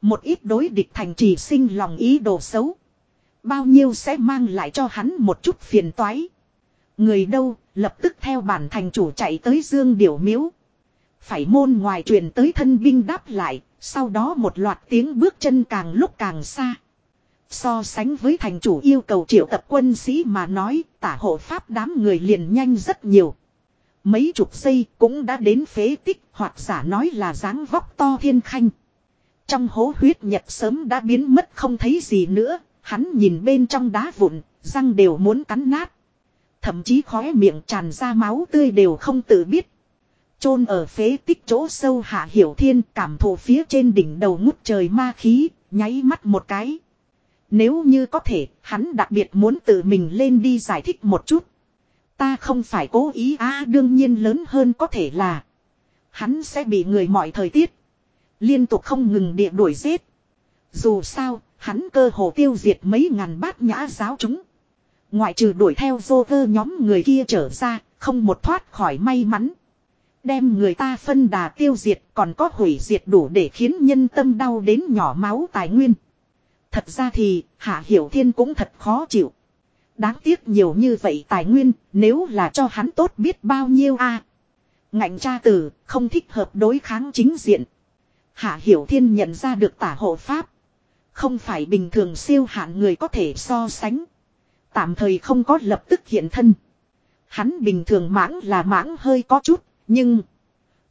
[SPEAKER 1] Một ít đối địch thành trì sinh lòng ý đồ xấu. Bao nhiêu sẽ mang lại cho hắn một chút phiền toái. Người đâu, lập tức theo bản thành chủ chạy tới Dương Điểu Miếu. Phải môn ngoài truyền tới thân binh đáp lại, sau đó một loạt tiếng bước chân càng lúc càng xa. So sánh với thành chủ yêu cầu triệu tập quân sĩ mà nói tả hộ pháp đám người liền nhanh rất nhiều. Mấy chục giây cũng đã đến phế tích hoặc giả nói là dáng vóc to thiên khanh. Trong hố huyết nhật sớm đã biến mất không thấy gì nữa, hắn nhìn bên trong đá vụn, răng đều muốn cắn nát. Thậm chí khóe miệng tràn ra máu tươi đều không tự biết. chôn ở phế tích chỗ sâu hạ hiểu thiên cảm thụ phía trên đỉnh đầu ngút trời ma khí, nháy mắt một cái. Nếu như có thể, hắn đặc biệt muốn tự mình lên đi giải thích một chút. Ta không phải cố ý á đương nhiên lớn hơn có thể là. Hắn sẽ bị người mọi thời tiết. Liên tục không ngừng địa đuổi giết. Dù sao, hắn cơ hồ tiêu diệt mấy ngàn bát nhã giáo chúng. Ngoại trừ đuổi theo vô vơ nhóm người kia trở ra, không một thoát khỏi may mắn. Đem người ta phân đà tiêu diệt còn có hủy diệt đủ để khiến nhân tâm đau đến nhỏ máu tài nguyên. Thật ra thì, Hạ Hiểu Thiên cũng thật khó chịu. Đáng tiếc nhiều như vậy tài nguyên, nếu là cho hắn tốt biết bao nhiêu a Ngạnh tra tử, không thích hợp đối kháng chính diện. Hạ Hiểu Thiên nhận ra được tả hộ pháp. Không phải bình thường siêu hạn người có thể so sánh. Tạm thời không có lập tức hiện thân. Hắn bình thường mãng là mãng hơi có chút, nhưng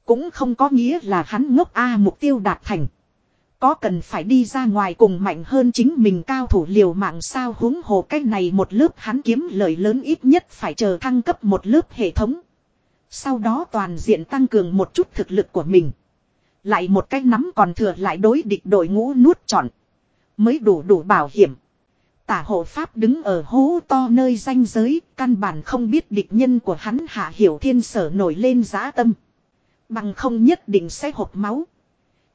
[SPEAKER 1] cũng không có nghĩa là hắn ngốc A mục tiêu đạt thành. Có cần phải đi ra ngoài cùng mạnh hơn chính mình cao thủ liều mạng sao huống hồ cái này một lớp hắn kiếm lời lớn ít nhất phải chờ thăng cấp một lớp hệ thống. Sau đó toàn diện tăng cường một chút thực lực của mình. Lại một cái nắm còn thừa lại đối địch đội ngũ nuốt trọn. Mới đủ đủ bảo hiểm. Tả hộ pháp đứng ở hố to nơi danh giới, căn bản không biết địch nhân của hắn hạ hiểu thiên sở nổi lên giá tâm. Bằng không nhất định sẽ hộp máu.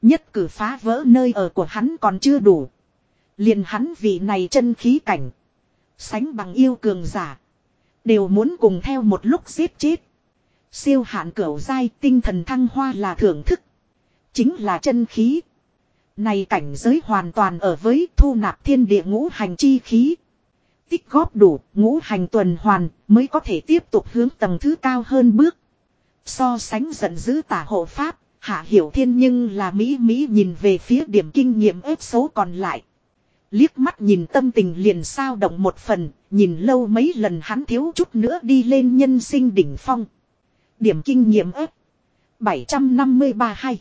[SPEAKER 1] Nhất cử phá vỡ nơi ở của hắn còn chưa đủ. Liền hắn vị này chân khí cảnh. Sánh bằng yêu cường giả. Đều muốn cùng theo một lúc giết chết. Siêu hạn cửu dai tinh thần thăng hoa là thưởng thức. Chính là chân khí. Này cảnh giới hoàn toàn ở với thu nạp thiên địa ngũ hành chi khí. Tích góp đủ, ngũ hành tuần hoàn mới có thể tiếp tục hướng tầng thứ cao hơn bước. So sánh giận dữ tả hộ pháp, hạ hiểu thiên nhưng là Mỹ Mỹ nhìn về phía điểm kinh nghiệm ếp số còn lại. Liếc mắt nhìn tâm tình liền sao động một phần, nhìn lâu mấy lần hắn thiếu chút nữa đi lên nhân sinh đỉnh phong. Điểm kinh nghiệm ếp 753 hay.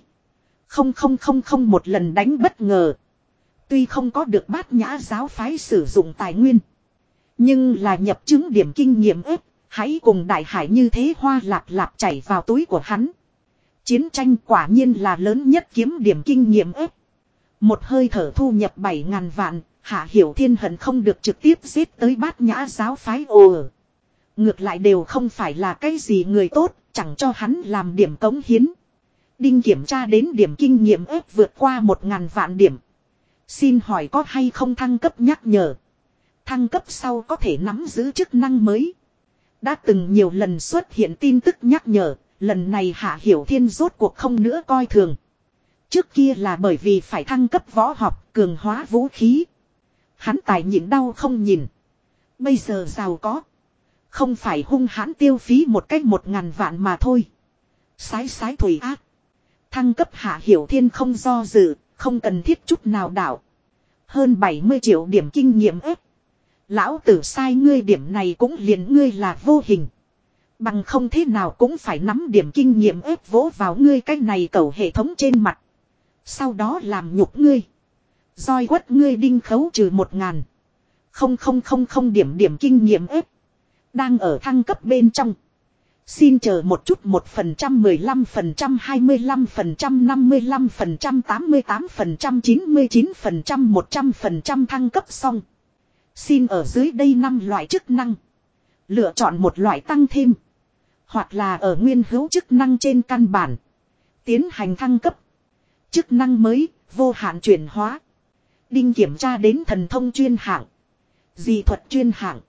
[SPEAKER 1] Không không không không một lần đánh bất ngờ. Tuy không có được bát nhã giáo phái sử dụng tài nguyên. Nhưng là nhập chứng điểm kinh nghiệm ếp. Hãy cùng đại hải như thế hoa lạp lạp chảy vào túi của hắn. Chiến tranh quả nhiên là lớn nhất kiếm điểm kinh nghiệm ếp. Một hơi thở thu nhập 7.000 vạn. Hạ hiểu thiên hận không được trực tiếp giết tới bát nhã giáo phái ồ. Ngược lại đều không phải là cái gì người tốt. Chẳng cho hắn làm điểm cống hiến. Đinh kiểm tra đến điểm kinh nghiệm ép vượt qua một ngàn vạn điểm. Xin hỏi có hay không thăng cấp nhắc nhở. Thăng cấp sau có thể nắm giữ chức năng mới. Đã từng nhiều lần xuất hiện tin tức nhắc nhở, lần này Hạ Hiểu Thiên rốt cuộc không nữa coi thường. Trước kia là bởi vì phải thăng cấp võ học, cường hóa vũ khí. Hắn tài nhịn đau không nhìn. Bây giờ giàu có. Không phải hung hãn tiêu phí một cách một ngàn vạn mà thôi. Sái sái thủy ác. Thăng cấp hạ hiểu thiên không do dự, không cần thiết chút nào đảo. Hơn 70 triệu điểm kinh nghiệm ếp. Lão tử sai ngươi điểm này cũng liền ngươi là vô hình. Bằng không thế nào cũng phải nắm điểm kinh nghiệm ếp vỗ vào ngươi cái này cầu hệ thống trên mặt. Sau đó làm nhục ngươi. roi quất ngươi đinh khấu trừ một ngàn. Không không không không điểm điểm kinh nghiệm ếp. Đang ở thăng cấp bên trong. Xin chờ một chút một phần trăm mười lăm phần trăm hai mươi lăm phần trăm năm mươi lăm phần trăm tám mươi tám phần trăm chín mươi chín phần trăm một trăm phần trăm thăng cấp xong. Xin ở dưới đây năm loại chức năng. Lựa chọn một loại tăng thêm. Hoặc là ở nguyên hữu chức năng trên căn bản. Tiến hành thăng cấp. Chức năng mới, vô hạn chuyển hóa. Đinh kiểm tra đến thần thông chuyên hạng. Dị thuật chuyên hạng.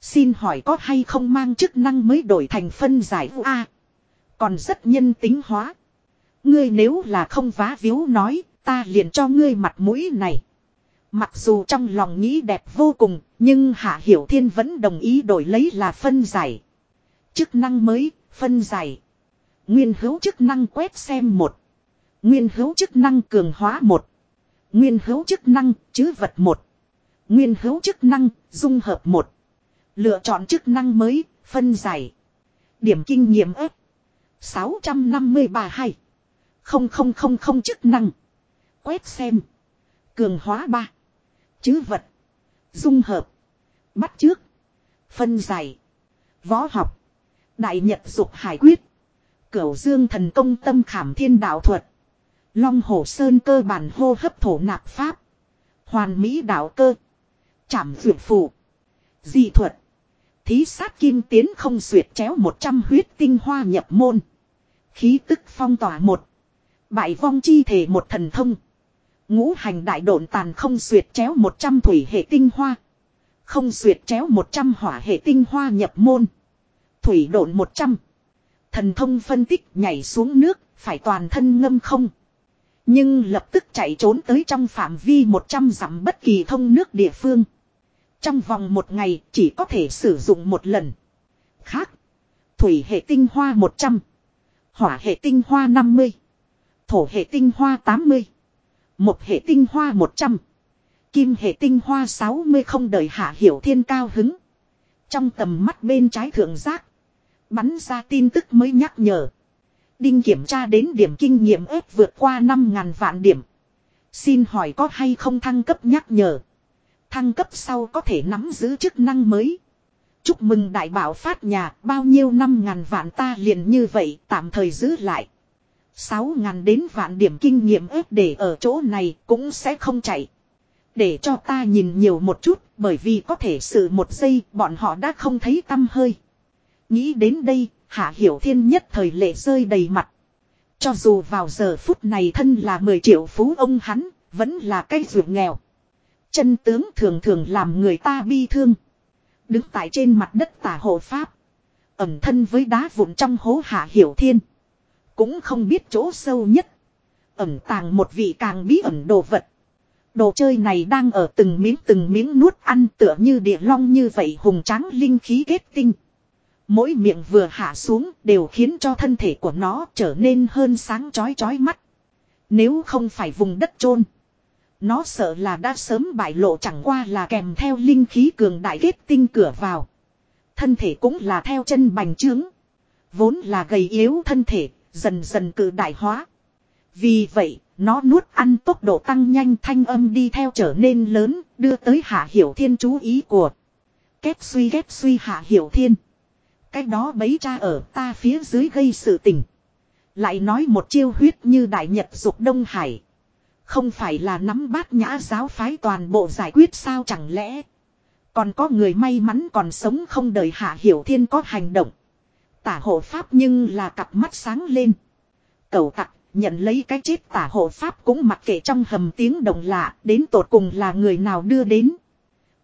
[SPEAKER 1] Xin hỏi có hay không mang chức năng mới đổi thành phân giải A. Còn rất nhân tính hóa. Ngươi nếu là không vá víu nói, ta liền cho ngươi mặt mũi này. Mặc dù trong lòng nghĩ đẹp vô cùng, nhưng Hạ Hiểu Thiên vẫn đồng ý đổi lấy là phân giải. Chức năng mới, phân giải. Nguyên hữu chức năng quét xem một. Nguyên hữu chức năng cường hóa một. Nguyên hữu chức năng, chứ vật một. Nguyên hữu chức năng, dung hợp một. Lựa chọn chức năng mới, phân giải. Điểm kinh nghiệm ếp. 653 2. Không không không không chức năng. Quét xem. Cường hóa ba Chứ vật. Dung hợp. Bắt trước. Phân giải. Võ học. Đại Nhật dục hải quyết. Cửu dương thần công tâm khảm thiên đạo thuật. Long hồ sơn cơ bản hô hấp thổ nạp pháp. Hoàn mỹ đạo cơ. Chảm Dược Phủ. Di thuật. Thí sát kim tiến không xuyệt chéo 100 huyết tinh hoa nhập môn. Khí tức phong tỏa một. Bại vong chi thể một thần thông. Ngũ hành đại độn tàn không xuyệt chéo 100 thủy hệ tinh hoa. Không xuyệt chéo 100 hỏa hệ tinh hoa nhập môn. Thủy độn 100. Thần thông phân tích nhảy xuống nước, phải toàn thân ngâm không. Nhưng lập tức chạy trốn tới trong phạm vi 100 dặm bất kỳ thông nước địa phương. Trong vòng một ngày chỉ có thể sử dụng một lần. Khác. Thủy hệ tinh hoa 100. Hỏa hệ tinh hoa 50. Thổ hệ tinh hoa 80. Một hệ tinh hoa 100. Kim hệ tinh hoa 60 không đợi hạ hiểu thiên cao hứng. Trong tầm mắt bên trái thượng giác. Bắn ra tin tức mới nhắc nhở. Đinh kiểm tra đến điểm kinh nghiệm ếp vượt qua 5.000 vạn điểm. Xin hỏi có hay không thăng cấp nhắc nhở. Thăng cấp sau có thể nắm giữ chức năng mới. Chúc mừng đại bảo phát nhà bao nhiêu năm ngàn vạn ta liền như vậy tạm thời giữ lại. Sáu ngàn đến vạn điểm kinh nghiệm ếp để ở chỗ này cũng sẽ không chạy. Để cho ta nhìn nhiều một chút bởi vì có thể sự một giây bọn họ đã không thấy tâm hơi. Nghĩ đến đây, Hạ Hiểu Thiên nhất thời lệ rơi đầy mặt. Cho dù vào giờ phút này thân là 10 triệu phú ông hắn, vẫn là cái ruột nghèo. Chân tướng thường thường làm người ta bi thương. Đứng tại trên mặt đất tả hộ Pháp. Ẩm thân với đá vụn trong hố Hạ Hiểu Thiên. Cũng không biết chỗ sâu nhất. Ẩm tàng một vị càng bí ẩn đồ vật. Đồ chơi này đang ở từng miếng từng miếng nuốt ăn tựa như địa long như vậy hùng tráng linh khí kết tinh. Mỗi miệng vừa hạ xuống đều khiến cho thân thể của nó trở nên hơn sáng chói chói mắt. Nếu không phải vùng đất chôn nó sợ là đã sớm bại lộ chẳng qua là kèm theo linh khí cường đại kết tinh cửa vào. Thân thể cũng là theo chân bành trướng. Vốn là gầy yếu thân thể, dần dần cự đại hóa. Vì vậy, nó nuốt ăn tốc độ tăng nhanh thanh âm đi theo trở nên lớn, đưa tới Hạ Hiểu Thiên chú ý của. Kép suy kép suy Hạ Hiểu Thiên. Cái đó bấy cha ở ta phía dưới gây sự tình. Lại nói một chiêu huyết như đại nhật dục Đông Hải. Không phải là nắm bát nhã giáo phái toàn bộ giải quyết sao chẳng lẽ. Còn có người may mắn còn sống không đời hạ hiểu thiên có hành động. Tả hộ pháp nhưng là cặp mắt sáng lên. Cầu tặc, nhận lấy cái chết tả hộ pháp cũng mặc kệ trong hầm tiếng động lạ, đến tột cùng là người nào đưa đến.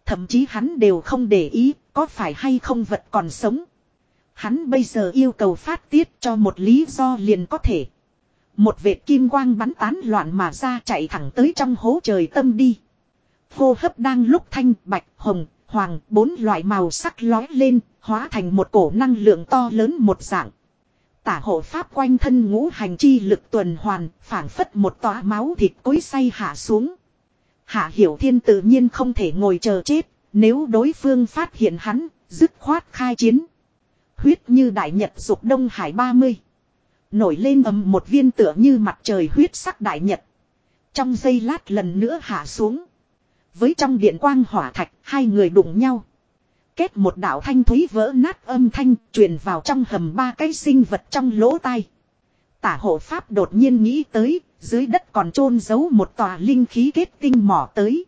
[SPEAKER 1] Thậm chí hắn đều không để ý, có phải hay không vật còn sống. Hắn bây giờ yêu cầu phát tiết cho một lý do liền có thể. Một vệt kim quang bắn tán loạn mà ra chạy thẳng tới trong hố trời tâm đi. Hô hấp đang lúc thanh, bạch, hồng, hoàng, bốn loại màu sắc lói lên, hóa thành một cổ năng lượng to lớn một dạng. Tả hộ pháp quanh thân ngũ hành chi lực tuần hoàn, phảng phất một tòa máu thịt cối say hạ xuống. Hạ hiểu thiên tự nhiên không thể ngồi chờ chết, nếu đối phương phát hiện hắn, dứt khoát khai chiến. Huyết như đại nhật dục đông hải 30. Nổi lên ầm một viên tựa như mặt trời huyết sắc đại nhật. Trong giây lát lần nữa hạ xuống. Với trong điện quang hỏa thạch, hai người đụng nhau. Kết một đạo thanh thúy vỡ nát âm thanh truyền vào trong hầm ba cái sinh vật trong lỗ tai. Tả hộ pháp đột nhiên nghĩ tới, dưới đất còn chôn giấu một tòa linh khí kết tinh mỏ tới.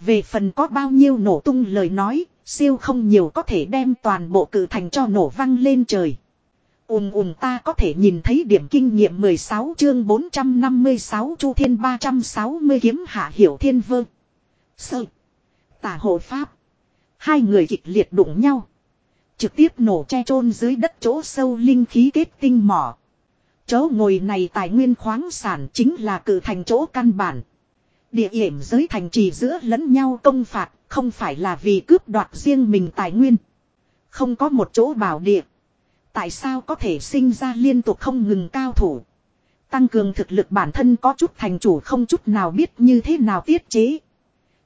[SPEAKER 1] Về phần có bao nhiêu nổ tung lời nói, Siêu không nhiều có thể đem toàn bộ cử thành cho nổ văng lên trời. Ùm ùm ta có thể nhìn thấy điểm kinh nghiệm 16 chương 456 chu thiên 360 kiếm hạ hiểu thiên vương. Sơ. Tả hộ pháp. Hai người kịch liệt đụng nhau. Trực tiếp nổ che chôn dưới đất chỗ sâu linh khí kết tinh mỏ. Chỗ ngồi này tài nguyên khoáng sản chính là cử thành chỗ căn bản. Địa hiểm giới thành trì giữa lẫn nhau công phạt không phải là vì cướp đoạt riêng mình tài nguyên. Không có một chỗ bảo địa. Tại sao có thể sinh ra liên tục không ngừng cao thủ. Tăng cường thực lực bản thân có chút thành chủ không chút nào biết như thế nào tiết chế.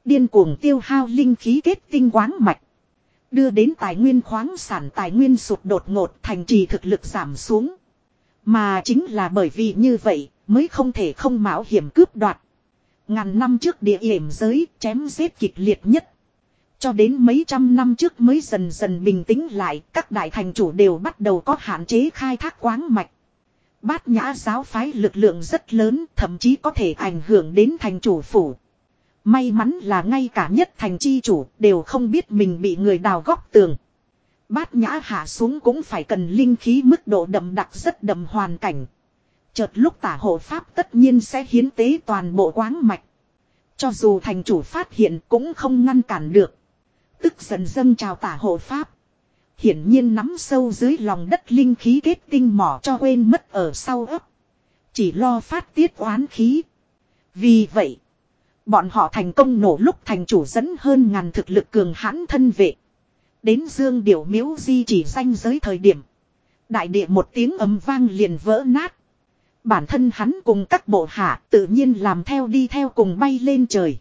[SPEAKER 1] Điên cuồng tiêu hao linh khí kết tinh quáng mạch. Đưa đến tài nguyên khoáng sản tài nguyên sụt đột ngột thành trì thực lực giảm xuống. Mà chính là bởi vì như vậy mới không thể không mạo hiểm cướp đoạt. Ngàn năm trước địa hiểm giới chém giết kịch liệt nhất. Cho đến mấy trăm năm trước mới dần dần bình tĩnh lại, các đại thành chủ đều bắt đầu có hạn chế khai thác quáng mạch. Bát nhã giáo phái lực lượng rất lớn, thậm chí có thể ảnh hưởng đến thành chủ phủ. May mắn là ngay cả nhất thành chi chủ đều không biết mình bị người đào góc tường. Bát nhã hạ xuống cũng phải cần linh khí mức độ đậm đặc rất đậm hoàn cảnh. Chợt lúc tả hộ pháp tất nhiên sẽ hiến tế toàn bộ quáng mạch. Cho dù thành chủ phát hiện cũng không ngăn cản được. Tức giận dâng chào tả hộ pháp. Hiển nhiên nắm sâu dưới lòng đất linh khí kết tinh mỏ cho quên mất ở sau ấp. Chỉ lo phát tiết oán khí. Vì vậy, bọn họ thành công nổ lúc thành chủ dẫn hơn ngàn thực lực cường hãn thân vệ. Đến dương điểu miếu di chỉ danh giới thời điểm. Đại địa một tiếng ấm vang liền vỡ nát. Bản thân hắn cùng các bộ hạ tự nhiên làm theo đi theo cùng bay lên trời.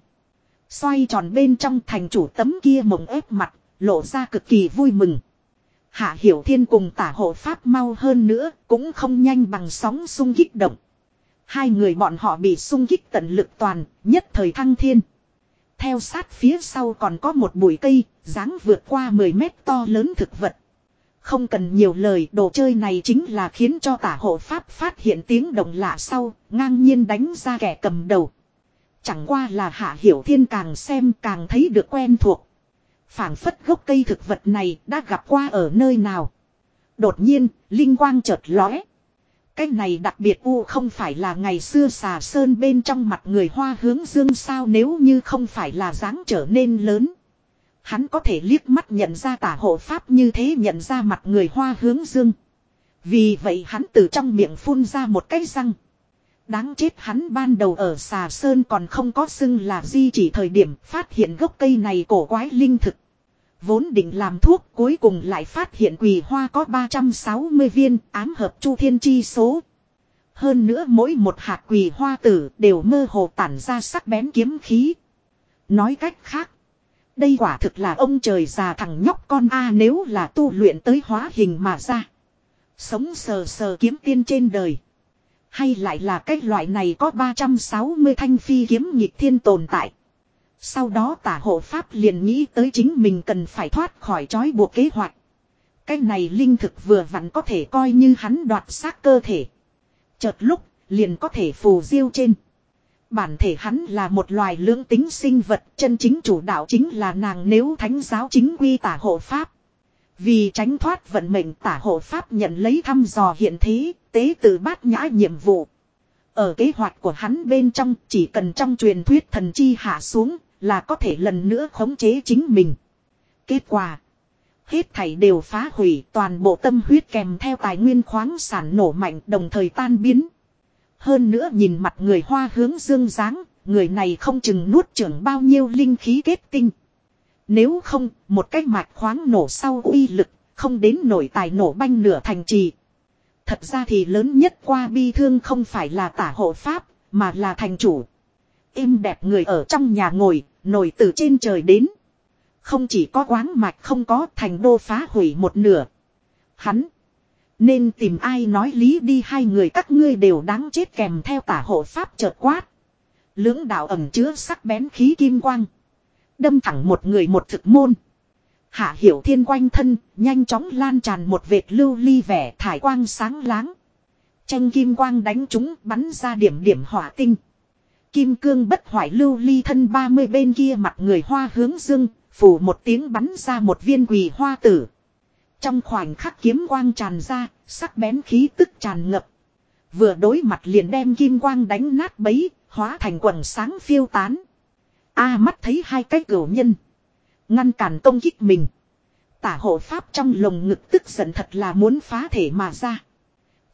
[SPEAKER 1] Xoay tròn bên trong thành chủ tấm kia mộng ép mặt, lộ ra cực kỳ vui mừng. Hạ Hiểu Thiên cùng tả hộ pháp mau hơn nữa, cũng không nhanh bằng sóng sung kích động. Hai người bọn họ bị sung kích tận lực toàn, nhất thời thăng thiên. Theo sát phía sau còn có một bụi cây, dáng vượt qua 10 mét to lớn thực vật. Không cần nhiều lời, đồ chơi này chính là khiến cho tả hộ pháp phát hiện tiếng động lạ sau, ngang nhiên đánh ra kẻ cầm đầu. Chẳng qua là hạ hiểu thiên càng xem càng thấy được quen thuộc. phảng phất gốc cây thực vật này đã gặp qua ở nơi nào. Đột nhiên, linh quang chợt lóe. Cái này đặc biệt u không phải là ngày xưa xà sơn bên trong mặt người hoa hướng dương sao nếu như không phải là dáng trở nên lớn. Hắn có thể liếc mắt nhận ra tả hộ pháp như thế nhận ra mặt người hoa hướng dương. Vì vậy hắn từ trong miệng phun ra một cái răng. Đáng chết hắn ban đầu ở xà sơn còn không có xưng là di chỉ thời điểm phát hiện gốc cây này cổ quái linh thực. Vốn định làm thuốc, cuối cùng lại phát hiện quỳ hoa có 360 viên, ám hợp chu thiên chi số. Hơn nữa mỗi một hạt quỳ hoa tử đều mơ hồ tản ra sắc bén kiếm khí. Nói cách khác. Đây quả thực là ông trời già thằng nhóc con A nếu là tu luyện tới hóa hình mà ra. Sống sờ sờ kiếm tiên trên đời. Hay lại là cái loại này có 360 thanh phi kiếm nhịp thiên tồn tại. Sau đó tả hộ pháp liền nghĩ tới chính mình cần phải thoát khỏi trói buộc kế hoạch. Cái này linh thực vừa vặn có thể coi như hắn đoạt xác cơ thể. Chợt lúc, liền có thể phù diêu trên. Bản thể hắn là một loài lưỡng tính sinh vật, chân chính chủ đạo chính là nàng nếu thánh giáo chính quy tả hộ pháp. Vì tránh thoát vận mệnh tả hộ pháp nhận lấy thăm dò hiện thế, tế tự bát nhã nhiệm vụ. Ở kế hoạch của hắn bên trong chỉ cần trong truyền thuyết thần chi hạ xuống là có thể lần nữa khống chế chính mình. Kết quả. Hết thảy đều phá hủy toàn bộ tâm huyết kèm theo tài nguyên khoáng sản nổ mạnh đồng thời tan biến. Hơn nữa nhìn mặt người hoa hướng dương dáng, người này không chừng nuốt trưởng bao nhiêu linh khí kết tinh. Nếu không, một cái mạch khoáng nổ sau uy lực, không đến nổi tài nổ banh nửa thành trì. Thật ra thì lớn nhất qua bi thương không phải là tả hộ pháp, mà là thành chủ. im đẹp người ở trong nhà ngồi, nổi từ trên trời đến. Không chỉ có quáng mạch không có thành đô phá hủy một nửa. Hắn. Nên tìm ai nói lý đi hai người các ngươi đều đáng chết kèm theo tả hộ pháp chợt quát. Lưỡng đạo ẩm chứa sắc bén khí kim quang. Đâm thẳng một người một thực môn. Hạ hiểu thiên quanh thân, nhanh chóng lan tràn một vệt lưu ly vẻ thải quang sáng láng. Tranh kim quang đánh chúng bắn ra điểm điểm hỏa tinh. Kim cương bất hoại lưu ly thân 30 bên kia mặt người hoa hướng dương, phủ một tiếng bắn ra một viên quỳ hoa tử. Trong khoảnh khắc kiếm quang tràn ra, sắc bén khí tức tràn ngập. Vừa đối mặt liền đem kim quang đánh nát bấy, hóa thành quần sáng phiêu tán. A mắt thấy hai cái cửu nhân. Ngăn cản công kích mình. Tả hộ pháp trong lồng ngực tức giận thật là muốn phá thể mà ra.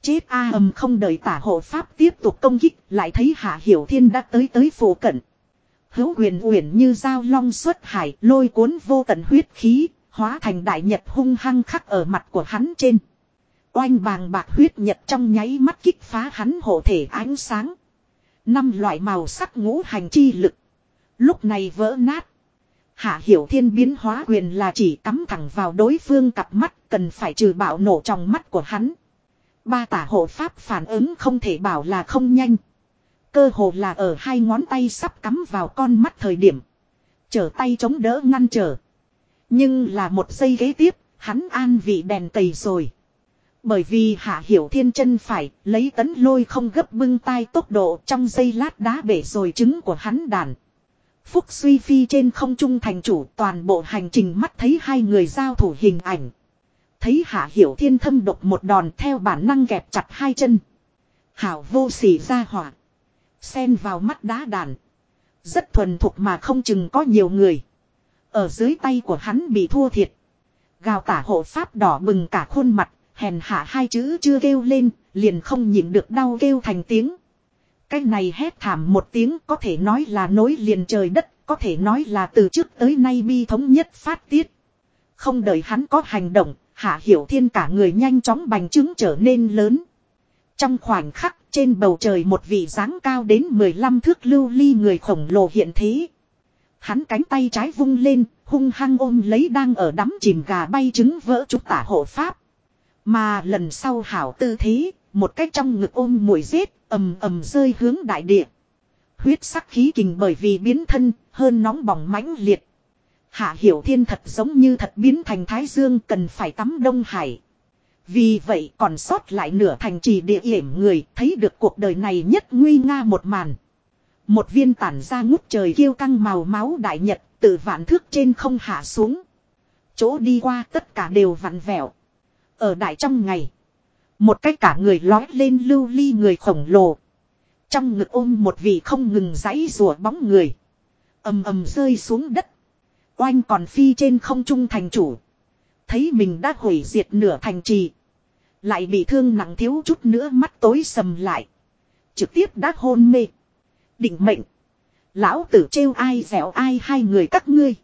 [SPEAKER 1] Chết A âm không đợi tả hộ pháp tiếp tục công kích lại thấy hạ hiểu thiên đã tới tới phủ cận. Hữu quyền uyển như dao long xuất hải lôi cuốn vô tận huyết khí, hóa thành đại nhật hung hăng khắc ở mặt của hắn trên. Oanh bàng bạc huyết nhật trong nháy mắt kích phá hắn hộ thể ánh sáng. Năm loại màu sắc ngũ hành chi lực. Lúc này vỡ nát. Hạ hiểu thiên biến hóa quyền là chỉ cắm thẳng vào đối phương cặp mắt cần phải trừ bạo nổ trong mắt của hắn. Ba tả hộ pháp phản ứng không thể bảo là không nhanh. Cơ hồ là ở hai ngón tay sắp cắm vào con mắt thời điểm. chở tay chống đỡ ngăn trở. Nhưng là một giây ghế tiếp, hắn an vị đèn tầy rồi. Bởi vì hạ hiểu thiên chân phải, lấy tấn lôi không gấp bưng tay tốc độ trong giây lát đá bể rồi trứng của hắn đàn. Phúc suy phi trên không trung thành chủ toàn bộ hành trình mắt thấy hai người giao thủ hình ảnh. Thấy hạ hiểu thiên thâm độc một đòn theo bản năng kẹp chặt hai chân. Hảo vô sỉ ra hỏa. Xen vào mắt đá đàn. Rất thuần thục mà không chừng có nhiều người. Ở dưới tay của hắn bị thua thiệt. Gào tả hộ pháp đỏ bừng cả khuôn mặt, hèn hạ hai chữ chưa kêu lên, liền không nhịn được đau kêu thành tiếng. Cái này hét thảm một tiếng có thể nói là nối liền trời đất, có thể nói là từ trước tới nay bi thống nhất phát tiết. Không đợi hắn có hành động, Hạ Hiểu Thiên cả người nhanh chóng bành trướng trở nên lớn. Trong khoảnh khắc, trên bầu trời một vị dáng cao đến 15 thước lưu ly người khổng lồ hiện thế. Hắn cánh tay trái vung lên, hung hăng ôm lấy đang ở đắm chìm gà bay trứng vỡ trúc tả hộ pháp. Mà lần sau hảo tư thế, một cách trong ngực ôm mùi giết ầm ầm rơi hướng đại địa. Huyết sắc khí kình bởi vì biến thân, hơn nóng bỏng mãnh liệt. Hạ Hiểu Thiên thật giống như thật biến thành Thái Dương cần phải tắm Đông Hải. Vì vậy còn sót lại nửa thành trì địa hiểm người thấy được cuộc đời này nhất nguy nga một màn. Một viên tản ra ngút trời kêu căng màu máu đại nhật từ vạn thước trên không hạ xuống. Chỗ đi qua tất cả đều vặn vẹo. Ở đại trong ngày. Một cách cả người lói lên lưu ly người khổng lồ. Trong ngực ôm một vị không ngừng giãy rùa bóng người. ầm ầm rơi xuống đất. Oanh còn phi trên không trung thành chủ. Thấy mình đã hủy diệt nửa thành trì. Lại bị thương nặng thiếu chút nữa mắt tối sầm lại. Trực tiếp đã hôn mê. Định mệnh. Lão tử trêu ai dẻo ai hai người các ngươi.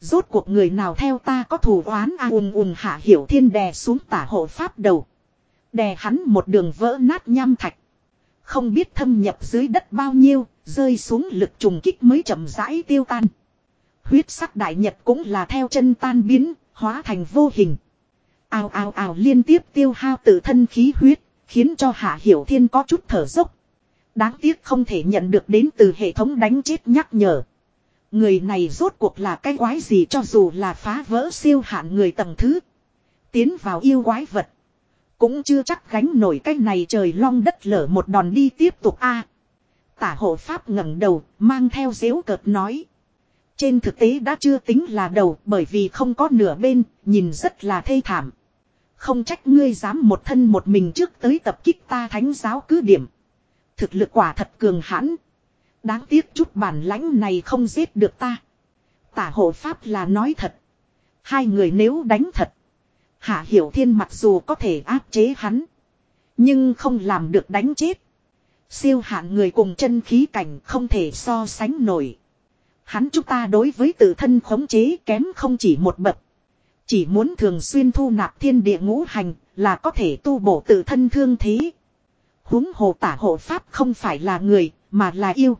[SPEAKER 1] Rốt cuộc người nào theo ta có thù oán a à, ùm ùm hạ hiểu thiên đè xuống tả hộ pháp đầu. Đè hắn một đường vỡ nát nham thạch. Không biết thâm nhập dưới đất bao nhiêu, rơi xuống lực trùng kích mới chậm rãi tiêu tan. Huyết sắc đại nhật cũng là theo chân tan biến, hóa thành vô hình. Ào ào ào liên tiếp tiêu hao tự thân khí huyết, khiến cho Hạ Hiểu Thiên có chút thở dốc. Đáng tiếc không thể nhận được đến từ hệ thống đánh chết nhắc nhở. Người này rốt cuộc là cái quái gì cho dù là phá vỡ siêu hạn người tầng thứ. Tiến vào yêu quái vật. Cũng chưa chắc gánh nổi cái này trời long đất lở một đòn đi tiếp tục a Tả hộ pháp ngẩng đầu, mang theo dễu cợt nói. Trên thực tế đã chưa tính là đầu bởi vì không có nửa bên, nhìn rất là thê thảm. Không trách ngươi dám một thân một mình trước tới tập kích ta thánh giáo cứ điểm. Thực lực quả thật cường hãn. Đáng tiếc chút bản lãnh này không giết được ta. Tả hộ pháp là nói thật. Hai người nếu đánh thật. Hạ Hiểu Thiên mặc dù có thể áp chế hắn. Nhưng không làm được đánh chết. Siêu hạn người cùng chân khí cảnh không thể so sánh nổi. Hắn chúng ta đối với tự thân khống chế kém không chỉ một bậc. Chỉ muốn thường xuyên thu nạp thiên địa ngũ hành là có thể tu bổ tự thân thương thế. huống hồ tả hộ pháp không phải là người, mà là yêu.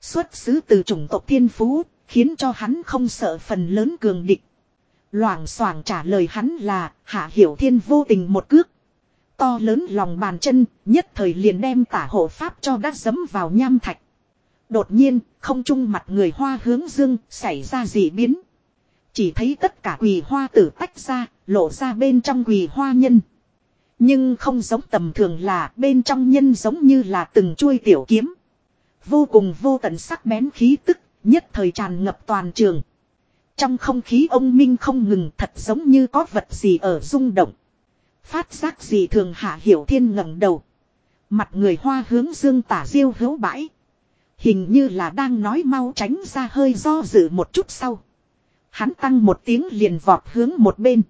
[SPEAKER 1] Xuất xứ từ chủng tộc thiên phú, khiến cho hắn không sợ phần lớn cường địch. Loảng xoảng trả lời hắn là hạ hiểu thiên vô tình một cước. To lớn lòng bàn chân nhất thời liền đem tả hộ pháp cho đắt dấm vào nham thạch. Đột nhiên, không trung mặt người hoa hướng dương, xảy ra dị biến. Chỉ thấy tất cả quỳ hoa tử tách ra, lộ ra bên trong quỳ hoa nhân. Nhưng không giống tầm thường là bên trong nhân giống như là từng chuôi tiểu kiếm. Vô cùng vô tận sắc bén khí tức, nhất thời tràn ngập toàn trường. Trong không khí ông Minh không ngừng thật giống như có vật gì ở rung động. Phát giác gì thường hạ hiểu thiên ngẩng đầu. Mặt người hoa hướng dương tả diêu hữu bãi. Hình như là đang nói mau tránh ra hơi do dự một chút sau. Hắn tăng một tiếng liền vọt hướng một bên.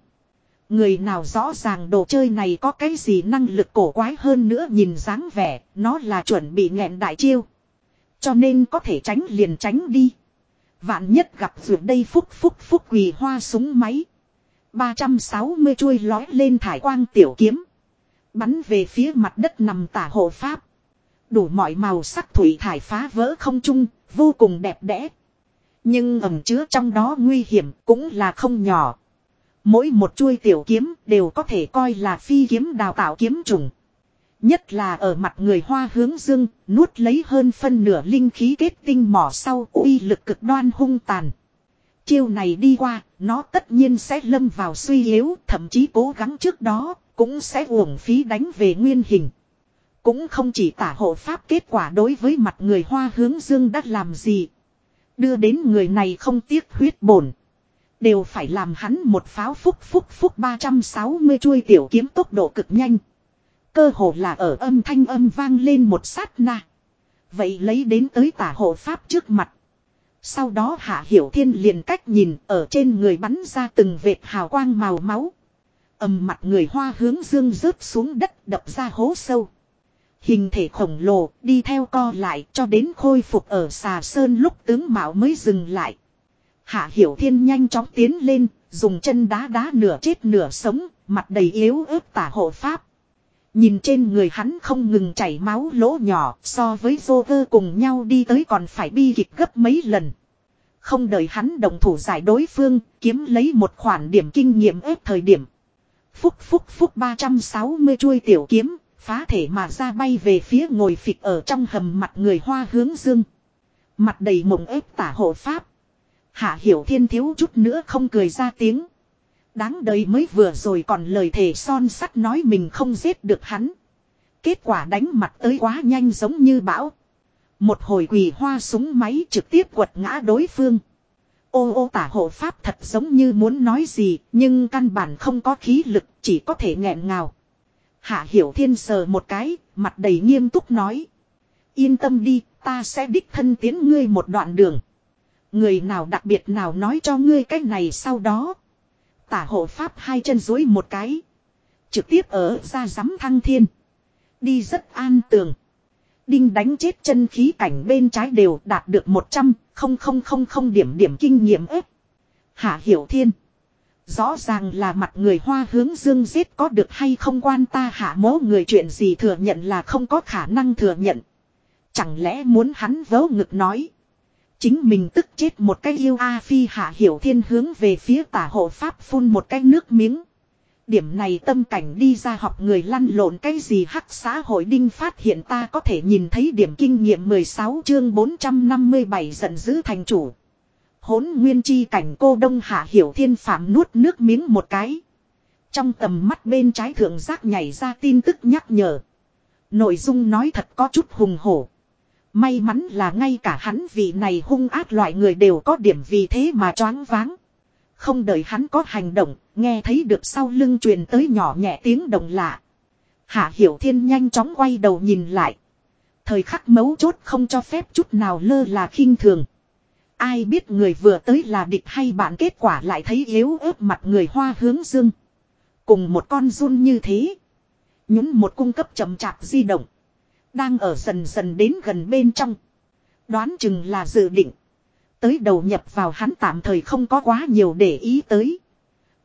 [SPEAKER 1] Người nào rõ ràng đồ chơi này có cái gì năng lực cổ quái hơn nữa nhìn dáng vẻ, nó là chuẩn bị nghẹn đại chiêu. Cho nên có thể tránh liền tránh đi. Vạn nhất gặp ruột đây phúc phúc phúc quỳ hoa súng máy. 360 chuôi lói lên thải quang tiểu kiếm. Bắn về phía mặt đất nằm tả hộ pháp. Đủ mọi màu sắc thủy thải phá vỡ không trung, vô cùng đẹp đẽ. Nhưng ẩm chứa trong đó nguy hiểm cũng là không nhỏ. Mỗi một chuôi tiểu kiếm đều có thể coi là phi kiếm đào tạo kiếm trùng. Nhất là ở mặt người hoa hướng dương, nuốt lấy hơn phân nửa linh khí kết tinh mỏ sau uy lực cực đoan hung tàn. Chiêu này đi qua, nó tất nhiên sẽ lâm vào suy yếu, thậm chí cố gắng trước đó, cũng sẽ uổng phí đánh về nguyên hình. Cũng không chỉ tả hộ pháp kết quả đối với mặt người hoa hướng dương đã làm gì. Đưa đến người này không tiếc huyết bổn. Đều phải làm hắn một pháo phúc phúc phúc 360 chuôi tiểu kiếm tốc độ cực nhanh. Cơ hồ là ở âm thanh âm vang lên một sát na. Vậy lấy đến tới tả hộ pháp trước mặt. Sau đó hạ hiểu thiên liền cách nhìn ở trên người bắn ra từng vệt hào quang màu máu. ầm mặt người hoa hướng dương rớt xuống đất đập ra hố sâu. Hình thể khổng lồ đi theo co lại cho đến khôi phục ở xà sơn lúc tướng mạo mới dừng lại. Hạ hiểu thiên nhanh chóng tiến lên, dùng chân đá đá nửa chết nửa sống, mặt đầy yếu ớt tả hộ pháp. Nhìn trên người hắn không ngừng chảy máu lỗ nhỏ so với Joker cùng nhau đi tới còn phải bi kịch gấp mấy lần. Không đợi hắn đồng thủ giải đối phương, kiếm lấy một khoản điểm kinh nghiệm ép thời điểm. Phúc phúc phúc 360 chuôi tiểu kiếm, phá thể mà ra bay về phía ngồi phịch ở trong hầm mặt người hoa hướng dương. Mặt đầy mộng ép tả hộ pháp. Hạ hiểu thiên thiếu chút nữa không cười ra tiếng. Đáng đời mới vừa rồi còn lời thề son sắt nói mình không giết được hắn. Kết quả đánh mặt tới quá nhanh giống như bão. Một hồi quỳ hoa súng máy trực tiếp quật ngã đối phương. Ô ô tả hộ pháp thật giống như muốn nói gì, nhưng căn bản không có khí lực, chỉ có thể nghẹn ngào. Hạ hiểu thiên sờ một cái, mặt đầy nghiêm túc nói. Yên tâm đi, ta sẽ đích thân tiến ngươi một đoạn đường. Người nào đặc biệt nào nói cho ngươi cái này sau đó. Tả hộ pháp hai chân dối một cái. Trực tiếp ở ra giám thăng thiên. Đi rất an tường. Đinh đánh chết chân khí cảnh bên trái đều đạt được 100, không không không không điểm điểm kinh nghiệm ếp. Hạ hiểu thiên. Rõ ràng là mặt người hoa hướng dương giết có được hay không quan ta hạ mố người chuyện gì thừa nhận là không có khả năng thừa nhận. Chẳng lẽ muốn hắn vớ ngực nói. Chính mình tức chết một cái yêu A Phi hạ hiểu thiên hướng về phía tả hộ pháp phun một cái nước miếng. Điểm này tâm cảnh đi ra học người lăn lộn cái gì hắc xã hội đinh phát hiện ta có thể nhìn thấy điểm kinh nghiệm 16 chương 457 giận dữ thành chủ. Hốn nguyên chi cảnh cô đông hạ hiểu thiên phạm nuốt nước miếng một cái. Trong tầm mắt bên trái thượng giác nhảy ra tin tức nhắc nhở. Nội dung nói thật có chút hùng hổ. May mắn là ngay cả hắn vị này hung ác loại người đều có điểm vì thế mà choáng váng. Không đợi hắn có hành động, nghe thấy được sau lưng truyền tới nhỏ nhẹ tiếng động lạ. Hạ Hiểu Thiên nhanh chóng quay đầu nhìn lại. Thời khắc mấu chốt không cho phép chút nào lơ là khinh thường. Ai biết người vừa tới là địch hay bạn kết quả lại thấy yếu ớt mặt người hoa hướng dương. Cùng một con run như thế. Nhún một cung cấp chậm chạp di động. Đang ở dần dần đến gần bên trong. Đoán chừng là dự định. Tới đầu nhập vào hắn tạm thời không có quá nhiều để ý tới.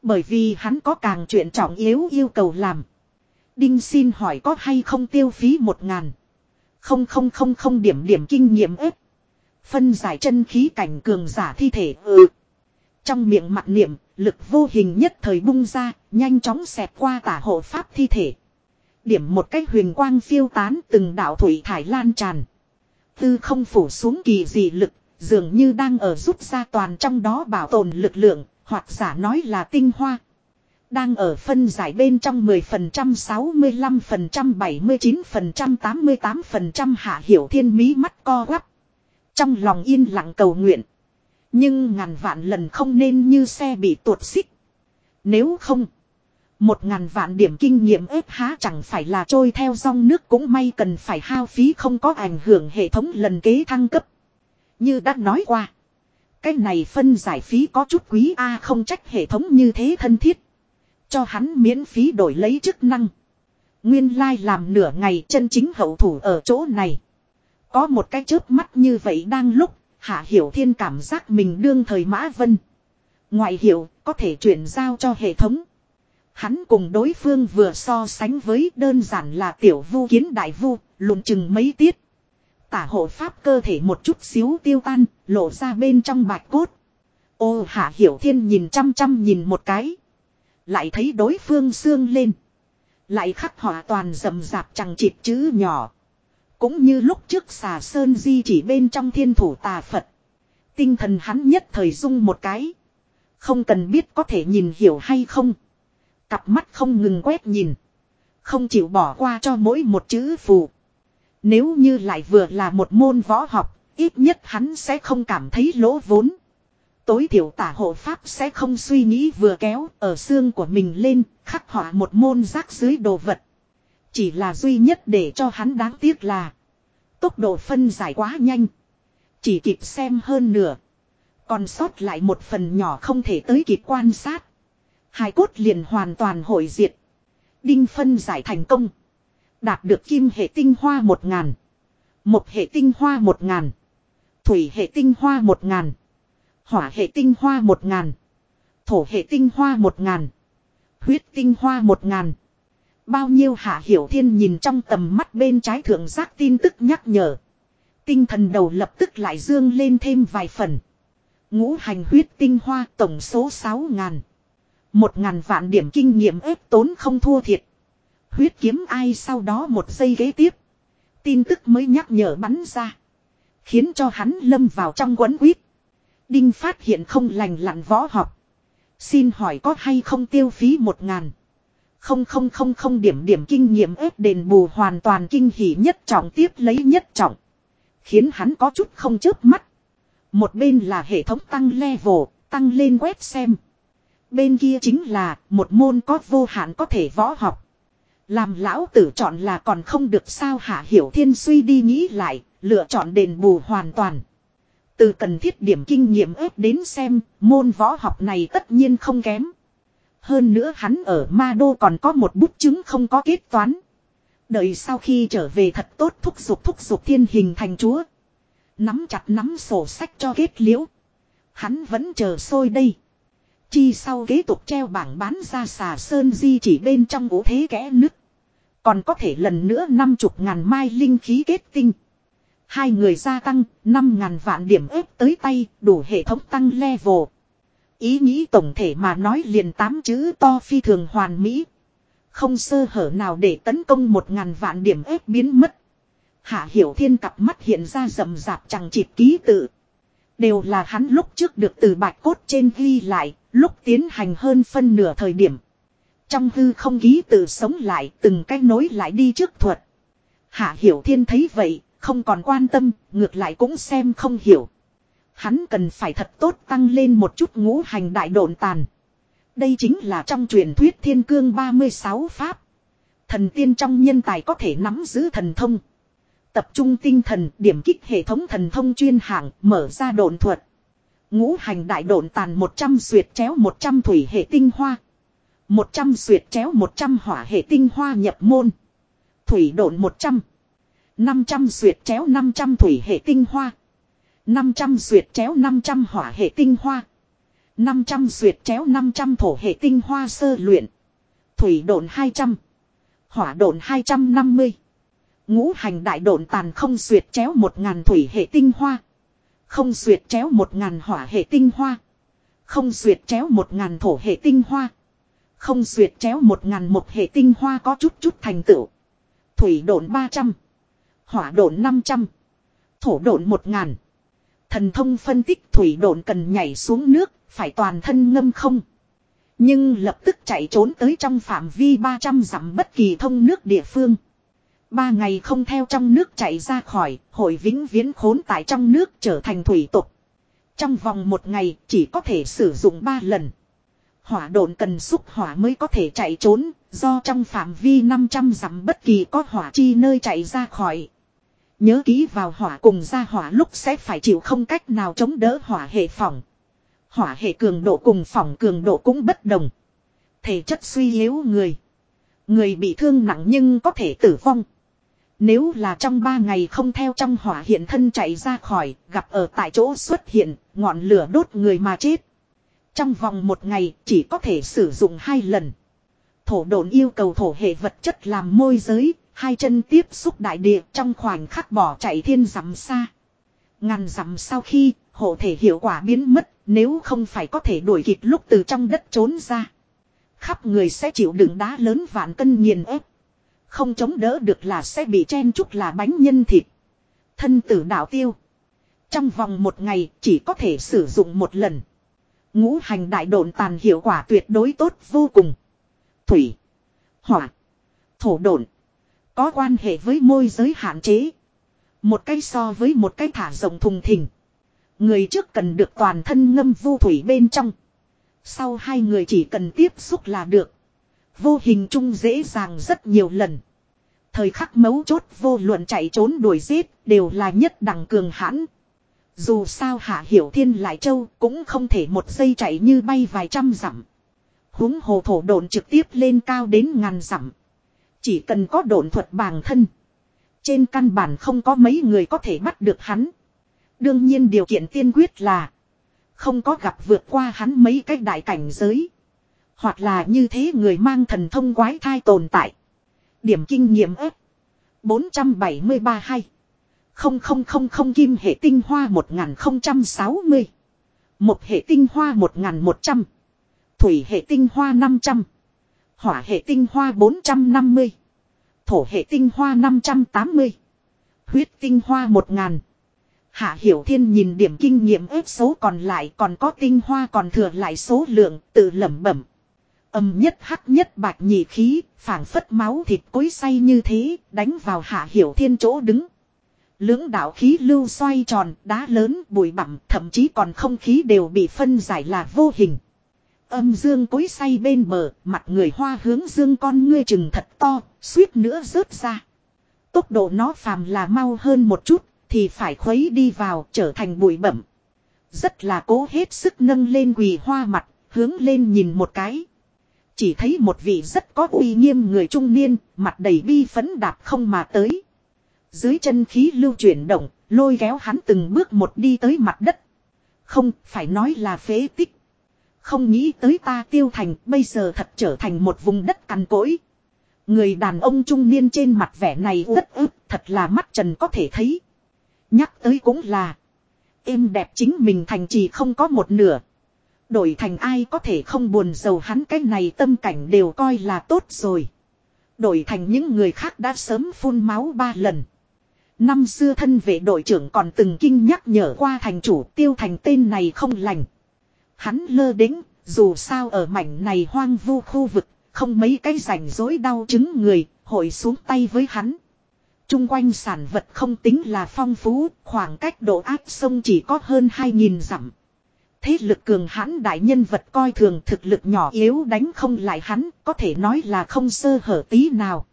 [SPEAKER 1] Bởi vì hắn có càng chuyện trọng yếu yêu cầu làm. Đinh xin hỏi có hay không tiêu phí một ngàn. Không không không không điểm điểm kinh nghiệm ếp. Phân giải chân khí cảnh cường giả thi thể ừ. Trong miệng mặt niệm, lực vô hình nhất thời bung ra, nhanh chóng xẹt qua tả hộ pháp thi thể. Điểm một cách huyền quang phiêu tán từng đạo thủy thải lan tràn. Tư không phủ xuống kỳ dị lực, dường như đang ở rút ra toàn trong đó bảo tồn lực lượng, hoặc giả nói là tinh hoa. Đang ở phân giải bên trong 10%, 65%, 79%, 88% hạ hiểu thiên mí mắt co quắp. Trong lòng yên lặng cầu nguyện. Nhưng ngàn vạn lần không nên như xe bị tuột xích. Nếu không. Một ngàn vạn điểm kinh nghiệm ếp há chẳng phải là trôi theo dòng nước cũng may cần phải hao phí không có ảnh hưởng hệ thống lần kế thăng cấp. Như đã nói qua. Cái này phân giải phí có chút quý A không trách hệ thống như thế thân thiết. Cho hắn miễn phí đổi lấy chức năng. Nguyên lai like làm nửa ngày chân chính hậu thủ ở chỗ này. Có một cái chớp mắt như vậy đang lúc, Hạ Hiểu Thiên cảm giác mình đương thời Mã Vân. Ngoại hiệu, có thể chuyển giao cho hệ thống. Hắn cùng đối phương vừa so sánh với đơn giản là tiểu vu kiến đại vu, lùn chừng mấy tiết. Tả hộ pháp cơ thể một chút xíu tiêu tan, lộ ra bên trong bạch cốt. Ô hạ hiểu thiên nhìn chăm chăm nhìn một cái. Lại thấy đối phương xương lên. Lại khắc họa toàn rầm rạp chẳng chịt chữ nhỏ. Cũng như lúc trước xà sơn di chỉ bên trong thiên thủ tà Phật. Tinh thần hắn nhất thời dung một cái. Không cần biết có thể nhìn hiểu hay không. Cặp mắt không ngừng quét nhìn. Không chịu bỏ qua cho mỗi một chữ phù. Nếu như lại vừa là một môn võ học, ít nhất hắn sẽ không cảm thấy lỗ vốn. Tối thiểu tả hộ pháp sẽ không suy nghĩ vừa kéo ở xương của mình lên, khắc họa một môn rác dưới đồ vật. Chỉ là duy nhất để cho hắn đáng tiếc là tốc độ phân giải quá nhanh. Chỉ kịp xem hơn nửa. Còn sót lại một phần nhỏ không thể tới kịp quan sát. Hai cốt liền hoàn toàn hội diệt. Đinh phân giải thành công. Đạt được kim hệ tinh hoa một ngàn. Một hệ tinh hoa một ngàn. Thủy hệ tinh hoa một ngàn. Hỏa hệ tinh hoa một ngàn. Thổ hệ tinh hoa một ngàn. Huyết tinh hoa một ngàn. Bao nhiêu hạ hiểu thiên nhìn trong tầm mắt bên trái thượng giác tin tức nhắc nhở. Tinh thần đầu lập tức lại dương lên thêm vài phần. Ngũ hành huyết tinh hoa tổng số 6 ngàn. Một ngàn vạn điểm kinh nghiệm ép tốn không thua thiệt. Huyết kiếm ai sau đó một giây ghế tiếp. Tin tức mới nhắc nhở bắn ra. Khiến cho hắn lâm vào trong quấn quýt. Đinh phát hiện không lành lặn võ học. Xin hỏi có hay không tiêu phí một ngàn. Không không không không điểm điểm kinh nghiệm ép đền bù hoàn toàn kinh hỉ nhất trọng tiếp lấy nhất trọng. Khiến hắn có chút không chớp mắt. Một bên là hệ thống tăng level, tăng lên quét xem. Bên kia chính là một môn có vô hạn có thể võ học. Làm lão tử chọn là còn không được sao hạ hiểu thiên suy đi nghĩ lại, lựa chọn đền bù hoàn toàn. Từ cần thiết điểm kinh nghiệm ếp đến xem, môn võ học này tất nhiên không kém. Hơn nữa hắn ở Ma Đô còn có một bút chứng không có kết toán. Đợi sau khi trở về thật tốt thúc giục thúc giục thiên hình thành chúa. Nắm chặt nắm sổ sách cho kết liễu. Hắn vẫn chờ sôi đây. Chi sau kế tục treo bảng bán ra xà sơn di chỉ bên trong ố thế kẽ nứt. Còn có thể lần nữa năm chục ngàn mai linh khí kết tinh. Hai người gia tăng, năm ngàn vạn điểm ép tới tay, đủ hệ thống tăng level. Ý nghĩ tổng thể mà nói liền tám chữ to phi thường hoàn mỹ. Không sơ hở nào để tấn công một ngàn vạn điểm ép biến mất. Hạ Hiểu Thiên cặp mắt hiện ra rầm rạp chẳng chịt ký tự. Đều là hắn lúc trước được từ bạch cốt trên ghi lại, lúc tiến hành hơn phân nửa thời điểm. Trong hư không ký tự sống lại từng cách nối lại đi trước thuật. Hạ Hiểu Thiên thấy vậy, không còn quan tâm, ngược lại cũng xem không hiểu. Hắn cần phải thật tốt tăng lên một chút ngũ hành đại độn tàn. Đây chính là trong truyền thuyết thiên cương 36 pháp. Thần tiên trong nhân tài có thể nắm giữ thần thông. Tập trung tinh thần điểm kích hệ thống thần thông chuyên hạng mở ra độn thuật. Ngũ hành đại độn tàn 100 xuyệt chéo 100 thủy hệ tinh hoa. 100 xuyệt chéo 100 hỏa hệ tinh hoa nhập môn. Thủy độn 100. 500 xuyệt chéo 500 thủy hệ tinh hoa. 500 xuyệt chéo 500 hỏa hệ tinh hoa. 500 xuyệt chéo 500 thổ hệ tinh hoa sơ luyện. Thủy độn 200. Hỏa độn 250. Ngũ hành đại độn tàn không xuyệt chéo 1000 thủy hệ tinh hoa. Không duyệt chéo một ngàn hỏa hệ tinh hoa. Không duyệt chéo một ngàn thổ hệ tinh hoa. Không duyệt chéo một ngàn một hệ tinh hoa có chút chút thành tựu. Thủy độn 300. Hỏa độn 500. Thổ độn 1000. Thần thông phân tích thủy độn cần nhảy xuống nước, phải toàn thân ngâm không. Nhưng lập tức chạy trốn tới trong phạm vi 300 dặm bất kỳ thông nước địa phương. Ba ngày không theo trong nước chạy ra khỏi, hội vĩnh viễn khốn tại trong nước trở thành thủy tục. Trong vòng một ngày chỉ có thể sử dụng ba lần. Hỏa độn cần xúc hỏa mới có thể chạy trốn, do trong phạm vi 500 dặm bất kỳ có hỏa chi nơi chạy ra khỏi. Nhớ ký vào hỏa cùng ra hỏa lúc sẽ phải chịu không cách nào chống đỡ hỏa hệ phỏng. Hỏa hệ cường độ cùng phỏng cường độ cũng bất đồng. Thể chất suy yếu người. Người bị thương nặng nhưng có thể tử vong. Nếu là trong ba ngày không theo trong hỏa hiện thân chạy ra khỏi, gặp ở tại chỗ xuất hiện, ngọn lửa đốt người mà chết. Trong vòng một ngày chỉ có thể sử dụng hai lần. Thổ độn yêu cầu thổ hệ vật chất làm môi giới, hai chân tiếp xúc đại địa trong khoảnh khắc bỏ chạy thiên dặm xa. Ngàn dặm sau khi hộ thể hiệu quả biến mất nếu không phải có thể đuổi kịp lúc từ trong đất trốn ra. Khắp người sẽ chịu đựng đá lớn vạn cân nghiền ép. Không chống đỡ được là sẽ bị chen chúc là bánh nhân thịt. Thân tử đạo tiêu. Trong vòng một ngày chỉ có thể sử dụng một lần. Ngũ hành đại độn tàn hiệu quả tuyệt đối tốt vô cùng. Thủy. Hỏa. Thổ độn. Có quan hệ với môi giới hạn chế. Một cái so với một cái thả rộng thùng thình. Người trước cần được toàn thân ngâm vu thủy bên trong. Sau hai người chỉ cần tiếp xúc là được. Vô hình chung dễ dàng rất nhiều lần. Thời khắc mấu chốt vô luận chạy trốn đuổi giết đều là nhất đẳng cường hãn. Dù sao hạ hiểu thiên lại châu cũng không thể một giây chạy như bay vài trăm dặm. Húng hồ thổ độn trực tiếp lên cao đến ngàn dặm. Chỉ cần có độn thuật bằng thân. Trên căn bản không có mấy người có thể bắt được hắn. Đương nhiên điều kiện tiên quyết là không có gặp vượt qua hắn mấy cái đại cảnh giới. Hoặc là như thế người mang thần thông quái thai tồn tại. Điểm kinh nghiệm ếp. 473 hay. Không không không không kim hệ tinh hoa 1060. Một hệ tinh hoa 1100. Thủy hệ tinh hoa 500. Hỏa hệ tinh hoa 450. Thổ hệ tinh hoa 580. Huyết tinh hoa 1000. Hạ Hiểu Thiên nhìn điểm kinh nghiệm ếp số còn lại còn có tinh hoa còn thừa lại số lượng, tự lẩm bẩm. Âm nhất hắc nhất bạch nhị khí, phảng phất máu thịt cối say như thế, đánh vào Hạ Hiểu Thiên chỗ đứng. Lưỡng đạo khí lưu xoay tròn, đá lớn, bụi bặm, thậm chí còn không khí đều bị phân giải là vô hình. Âm dương cối say bên bờ, mặt người hoa hướng dương con ngươi chừng thật to, suýt nữa rớt ra. Tốc độ nó phàm là mau hơn một chút, thì phải khuấy đi vào trở thành bụi bẩm. Rất là cố hết sức nâng lên quỳ hoa mặt, hướng lên nhìn một cái. Chỉ thấy một vị rất có uy nghiêm người trung niên, mặt đầy bi phấn đạp không mà tới. Dưới chân khí lưu chuyển động, lôi kéo hắn từng bước một đi tới mặt đất. Không, phải nói là phế tích. Không nghĩ tới ta tiêu thành, bây giờ thật trở thành một vùng đất cằn cỗi. Người đàn ông trung niên trên mặt vẻ này rất ức, thật là mắt trần có thể thấy. Nhắc tới cũng là. Êm đẹp chính mình thành trì không có một nửa. Đổi thành ai có thể không buồn giàu hắn cái này tâm cảnh đều coi là tốt rồi. Đổi thành những người khác đã sớm phun máu ba lần. Năm xưa thân vệ đội trưởng còn từng kinh nhắc nhở qua thành chủ tiêu thành tên này không lành. Hắn lơ đính, dù sao ở mảnh này hoang vu khu vực, không mấy cái rảnh rối đau chứng người, hội xuống tay với hắn. Trung quanh sản vật không tính là phong phú, khoảng cách độ áp sông chỉ có hơn 2.000 dặm. Thế lực cường hãn đại nhân vật coi thường thực lực nhỏ yếu đánh không lại hắn, có thể nói là không sơ hở tí nào.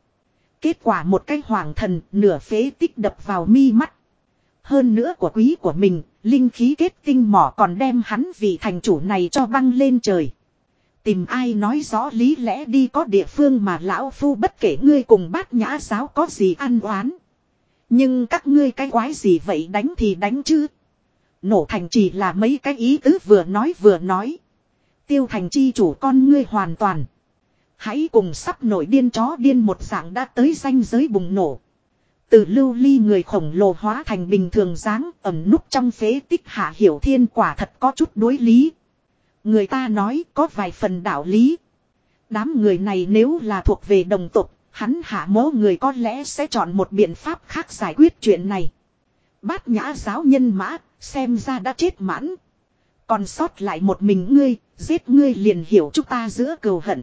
[SPEAKER 1] Kết quả một cái hoàng thần nửa phế tích đập vào mi mắt. Hơn nữa của quý của mình, linh khí kết tinh mỏ còn đem hắn vì thành chủ này cho băng lên trời. Tìm ai nói rõ lý lẽ đi có địa phương mà lão phu bất kể ngươi cùng bát nhã giáo có gì ăn oán. Nhưng các ngươi cái quái gì vậy đánh thì đánh chứ. Nổ thành chỉ là mấy cái ý tứ vừa nói vừa nói. Tiêu thành chi chủ con ngươi hoàn toàn. Hãy cùng sắp nổi điên chó điên một dạng đã tới danh giới bùng nổ. Từ lưu ly người khổng lồ hóa thành bình thường dáng ẩm núp trong phế tích hạ hiểu thiên quả thật có chút đối lý. Người ta nói có vài phần đạo lý. Đám người này nếu là thuộc về đồng tục, hắn hạ mố người có lẽ sẽ chọn một biện pháp khác giải quyết chuyện này. Bát nhã giáo nhân mã, xem ra đã chết mãn. Còn sót lại một mình ngươi, giết ngươi liền hiểu chúng ta giữa cầu hận.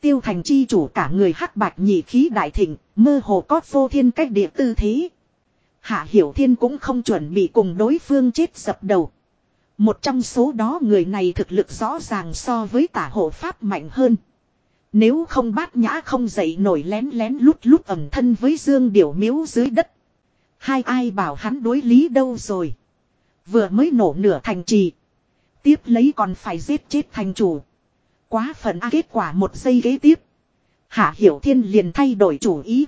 [SPEAKER 1] Tiêu thành chi chủ cả người hắc bạch nhị khí đại thịnh, mơ hồ có vô thiên cách địa tư thế. Hạ hiểu thiên cũng không chuẩn bị cùng đối phương chết dập đầu. Một trong số đó người này thực lực rõ ràng so với tả hộ pháp mạnh hơn. Nếu không bát nhã không dậy nổi lén lén lút lút ẩm thân với dương điểu miếu dưới đất. Hai ai bảo hắn đối lý đâu rồi. Vừa mới nổ nửa thành trì. Tiếp lấy còn phải giết chết thành chủ. Quá phần a kết quả một giây kế tiếp. Hạ Hiểu Thiên liền thay đổi chủ ý.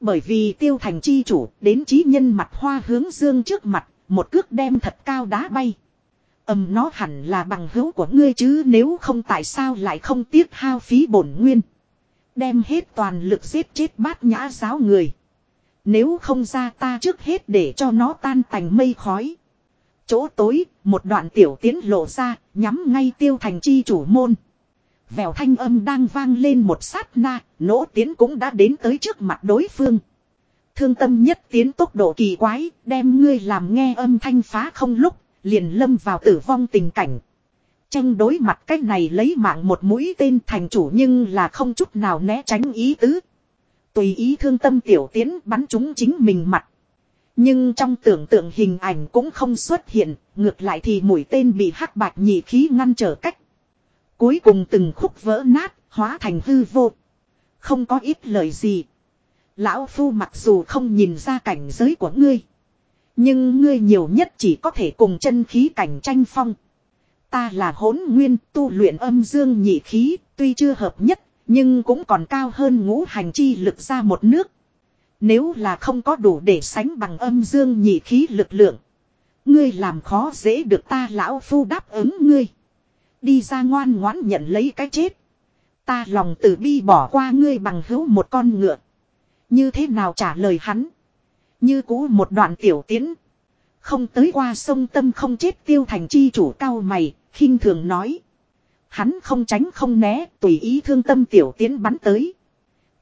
[SPEAKER 1] Bởi vì tiêu thành chi chủ đến trí nhân mặt hoa hướng dương trước mặt, một cước đem thật cao đá bay. Ầm nó hẳn là bằng hữu của ngươi chứ nếu không tại sao lại không tiếc hao phí bổn nguyên. Đem hết toàn lực giết chết bát nhã giáo người. Nếu không ra ta trước hết để cho nó tan thành mây khói. Chỗ tối, một đoạn tiểu tiến lộ ra, nhắm ngay tiêu thành chi chủ môn. Vèo thanh âm đang vang lên một sát na, nỗ tiến cũng đã đến tới trước mặt đối phương. Thương tâm nhất tiến tốc độ kỳ quái, đem ngươi làm nghe âm thanh phá không lúc, liền lâm vào tử vong tình cảnh. Tranh đối mặt cách này lấy mạng một mũi tên thành chủ nhưng là không chút nào né tránh ý tứ. Tùy ý thương tâm tiểu tiến bắn chúng chính mình mặt. Nhưng trong tưởng tượng hình ảnh cũng không xuất hiện, ngược lại thì mũi tên bị hắc bạch nhị khí ngăn trở cách. Cuối cùng từng khúc vỡ nát, hóa thành hư vô. Không có ít lời gì. Lão Phu mặc dù không nhìn ra cảnh giới của ngươi. Nhưng ngươi nhiều nhất chỉ có thể cùng chân khí cảnh tranh phong. Ta là hỗn nguyên tu luyện âm dương nhị khí, tuy chưa hợp nhất, nhưng cũng còn cao hơn ngũ hành chi lực ra một nước. Nếu là không có đủ để sánh bằng âm dương nhị khí lực lượng. Ngươi làm khó dễ được ta lão phu đáp ứng ngươi. Đi ra ngoan ngoãn nhận lấy cái chết. Ta lòng từ bi bỏ qua ngươi bằng hữu một con ngựa. Như thế nào trả lời hắn. Như cũ một đoạn tiểu tiến. Không tới qua sông tâm không chết tiêu thành chi chủ cao mày, khinh thường nói. Hắn không tránh không né, tùy ý thương tâm tiểu tiến bắn tới.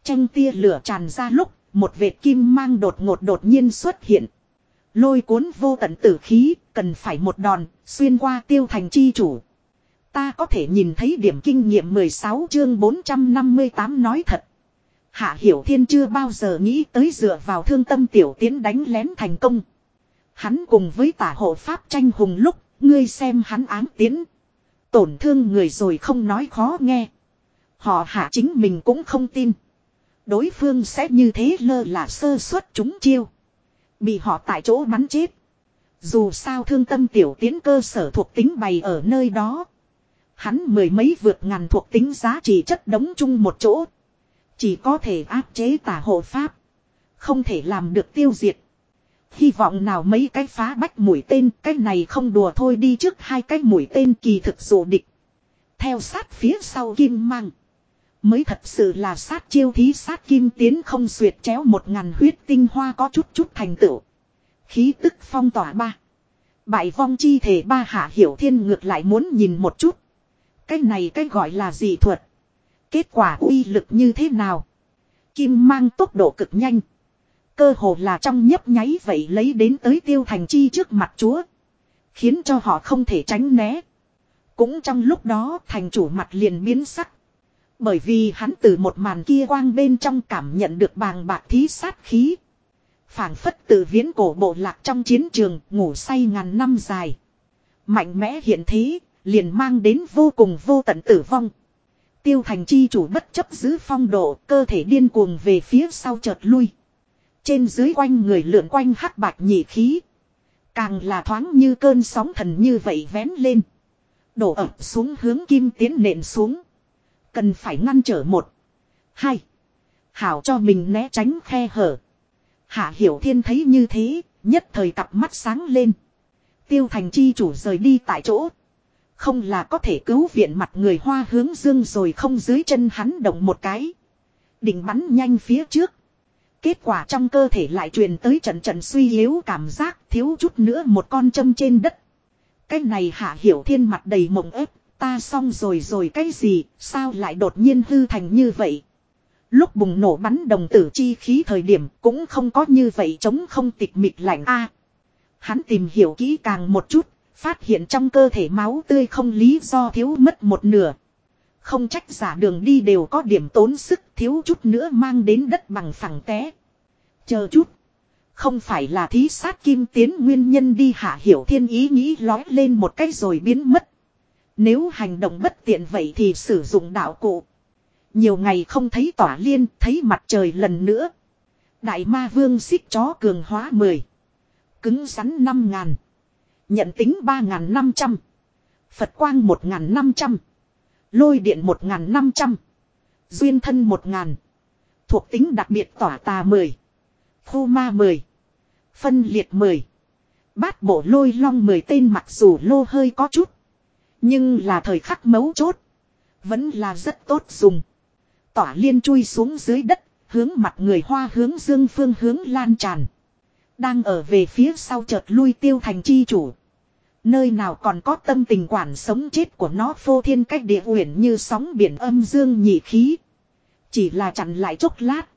[SPEAKER 1] Tranh tia lửa tràn ra lúc, một vệt kim mang đột ngột đột nhiên xuất hiện. Lôi cuốn vô tận tử khí, cần phải một đòn, xuyên qua tiêu thành chi chủ. Ta có thể nhìn thấy điểm kinh nghiệm 16 chương 458 nói thật. Hạ Hiểu Thiên chưa bao giờ nghĩ tới dựa vào thương tâm tiểu tiến đánh lén thành công. Hắn cùng với tả hộ pháp tranh hùng lúc, ngươi xem hắn ám tiến. Tổn thương người rồi không nói khó nghe. Họ hạ chính mình cũng không tin. Đối phương sẽ như thế lơ là sơ suất chúng chiêu. Bị họ tại chỗ bắn chết. Dù sao thương tâm tiểu tiến cơ sở thuộc tính bày ở nơi đó. Hắn mười mấy vượt ngàn thuộc tính giá trị chất đống chung một chỗ. Chỉ có thể áp chế tả hộ pháp. Không thể làm được tiêu diệt. Hy vọng nào mấy cái phá bách mũi tên, cái này không đùa thôi đi trước hai cái mũi tên kỳ thực dụ địch. Theo sát phía sau kim mang. Mới thật sự là sát chiêu thí sát kim tiến không xuyệt chéo một ngàn huyết tinh hoa có chút chút thành tựu. Khí tức phong tỏa ba. Bại vong chi thể ba hạ hiểu thiên ngược lại muốn nhìn một chút. Cái này cái gọi là gì thuật. Kết quả uy lực như thế nào? Kim mang tốc độ cực nhanh. Cơ hồ là trong nhấp nháy vậy lấy đến tới tiêu thành chi trước mặt chúa. Khiến cho họ không thể tránh né. Cũng trong lúc đó thành chủ mặt liền biến sắc. Bởi vì hắn từ một màn kia quang bên trong cảm nhận được bàng bạc thí sát khí. phảng phất từ viễn cổ bộ lạc trong chiến trường ngủ say ngàn năm dài. Mạnh mẽ hiện thế, liền mang đến vô cùng vô tận tử vong. Tiêu thành chi chủ bất chấp giữ phong độ, cơ thể điên cuồng về phía sau chợt lui. Trên dưới quanh người lượn quanh hắc bạch nhị khí. Càng là thoáng như cơn sóng thần như vậy vén lên. Đổ ập xuống hướng kim tiến nện xuống. Cần phải ngăn trở một. Hai. Hảo cho mình né tránh khe hở. Hạ hiểu thiên thấy như thế, nhất thời cặp mắt sáng lên. Tiêu thành chi chủ rời đi tại chỗ. Không là có thể cứu viện mặt người hoa hướng dương rồi không dưới chân hắn động một cái. Định bắn nhanh phía trước. Kết quả trong cơ thể lại truyền tới trận trận suy yếu cảm giác thiếu chút nữa một con châm trên đất. Cái này hạ hiểu thiên mặt đầy mộng ép, ta xong rồi rồi cái gì, sao lại đột nhiên hư thành như vậy. Lúc bùng nổ bắn đồng tử chi khí thời điểm cũng không có như vậy chống không tịch mịch lạnh a. hắn tìm hiểu kỹ càng một chút, phát hiện trong cơ thể máu tươi không lý do thiếu mất một nửa. Không trách giả đường đi đều có điểm tốn sức thiếu chút nữa mang đến đất bằng phẳng té. Chờ chút. Không phải là thí sát kim tiến nguyên nhân đi hạ hiểu thiên ý nghĩ lói lên một cái rồi biến mất. Nếu hành động bất tiện vậy thì sử dụng đạo cụ. Nhiều ngày không thấy tỏa liên, thấy mặt trời lần nữa. Đại ma vương xích chó cường hóa 10. Cứng rắn 5 ngàn. Nhận tính 3 ngàn 500. Phật quang 1 ngàn 500. Lôi điện 1.500. Duyên thân 1.000. Thuộc tính đặc biệt tỏa tà 10. Khu ma 10. Phân liệt 10. Bát bộ lôi long 10 tên mặc dù lô hơi có chút. Nhưng là thời khắc mấu chốt. Vẫn là rất tốt dùng. tỏa liên chui xuống dưới đất, hướng mặt người hoa hướng dương phương hướng lan tràn. Đang ở về phía sau chợt lui tiêu thành chi chủ. Nơi nào còn có tâm tình quản sống chết của nó phô thiên cách địa uyển như sóng biển âm dương nhị khí. Chỉ là chặn lại chốc lát.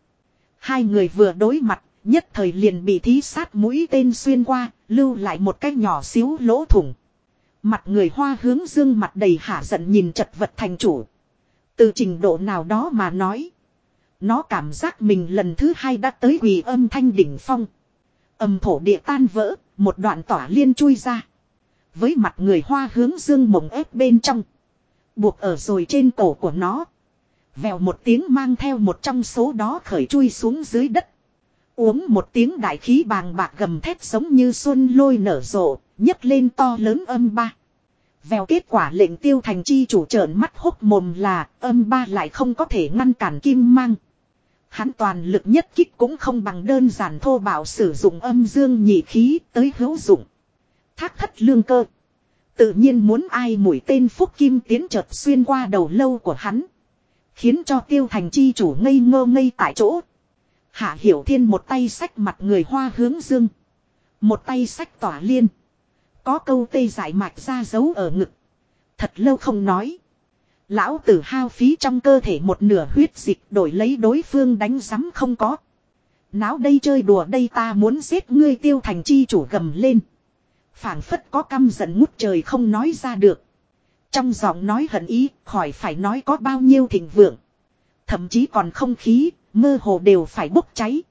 [SPEAKER 1] Hai người vừa đối mặt, nhất thời liền bị thí sát mũi tên xuyên qua, lưu lại một cái nhỏ xíu lỗ thủng. Mặt người hoa hướng dương mặt đầy hạ giận nhìn chật vật thành chủ. Từ trình độ nào đó mà nói. Nó cảm giác mình lần thứ hai đã tới quỳ âm thanh đỉnh phong. Âm thổ địa tan vỡ, một đoạn tỏa liên chui ra. Với mặt người hoa hướng dương mộng ép bên trong. Buộc ở rồi trên cổ của nó. Vèo một tiếng mang theo một trong số đó khởi chui xuống dưới đất. Uống một tiếng đại khí bàng bạc gầm thét giống như xuân lôi nở rộ, nhấc lên to lớn âm ba. Vèo kết quả lệnh tiêu thành chi chủ trợn mắt hốc mồm là âm ba lại không có thể ngăn cản kim mang. Hắn toàn lực nhất kích cũng không bằng đơn giản thô bạo sử dụng âm dương nhị khí tới hữu dụng. Thác thất lương cơ. Tự nhiên muốn ai mũi tên phúc kim tiến chợt xuyên qua đầu lâu của hắn. Khiến cho tiêu thành chi chủ ngây ngơ ngây tại chỗ. Hạ hiểu thiên một tay sách mặt người hoa hướng dương. Một tay sách tỏa liên. Có câu tê giải mạch ra giấu ở ngực. Thật lâu không nói. Lão tử hao phí trong cơ thể một nửa huyết dịch đổi lấy đối phương đánh rắm không có. Náo đây chơi đùa đây ta muốn giết ngươi tiêu thành chi chủ gầm lên phảng phất có căm giận ngút trời không nói ra được. Trong giọng nói hận ý khỏi phải nói có bao nhiêu thịnh vượng. Thậm chí còn không khí, mơ hồ đều phải bốc cháy.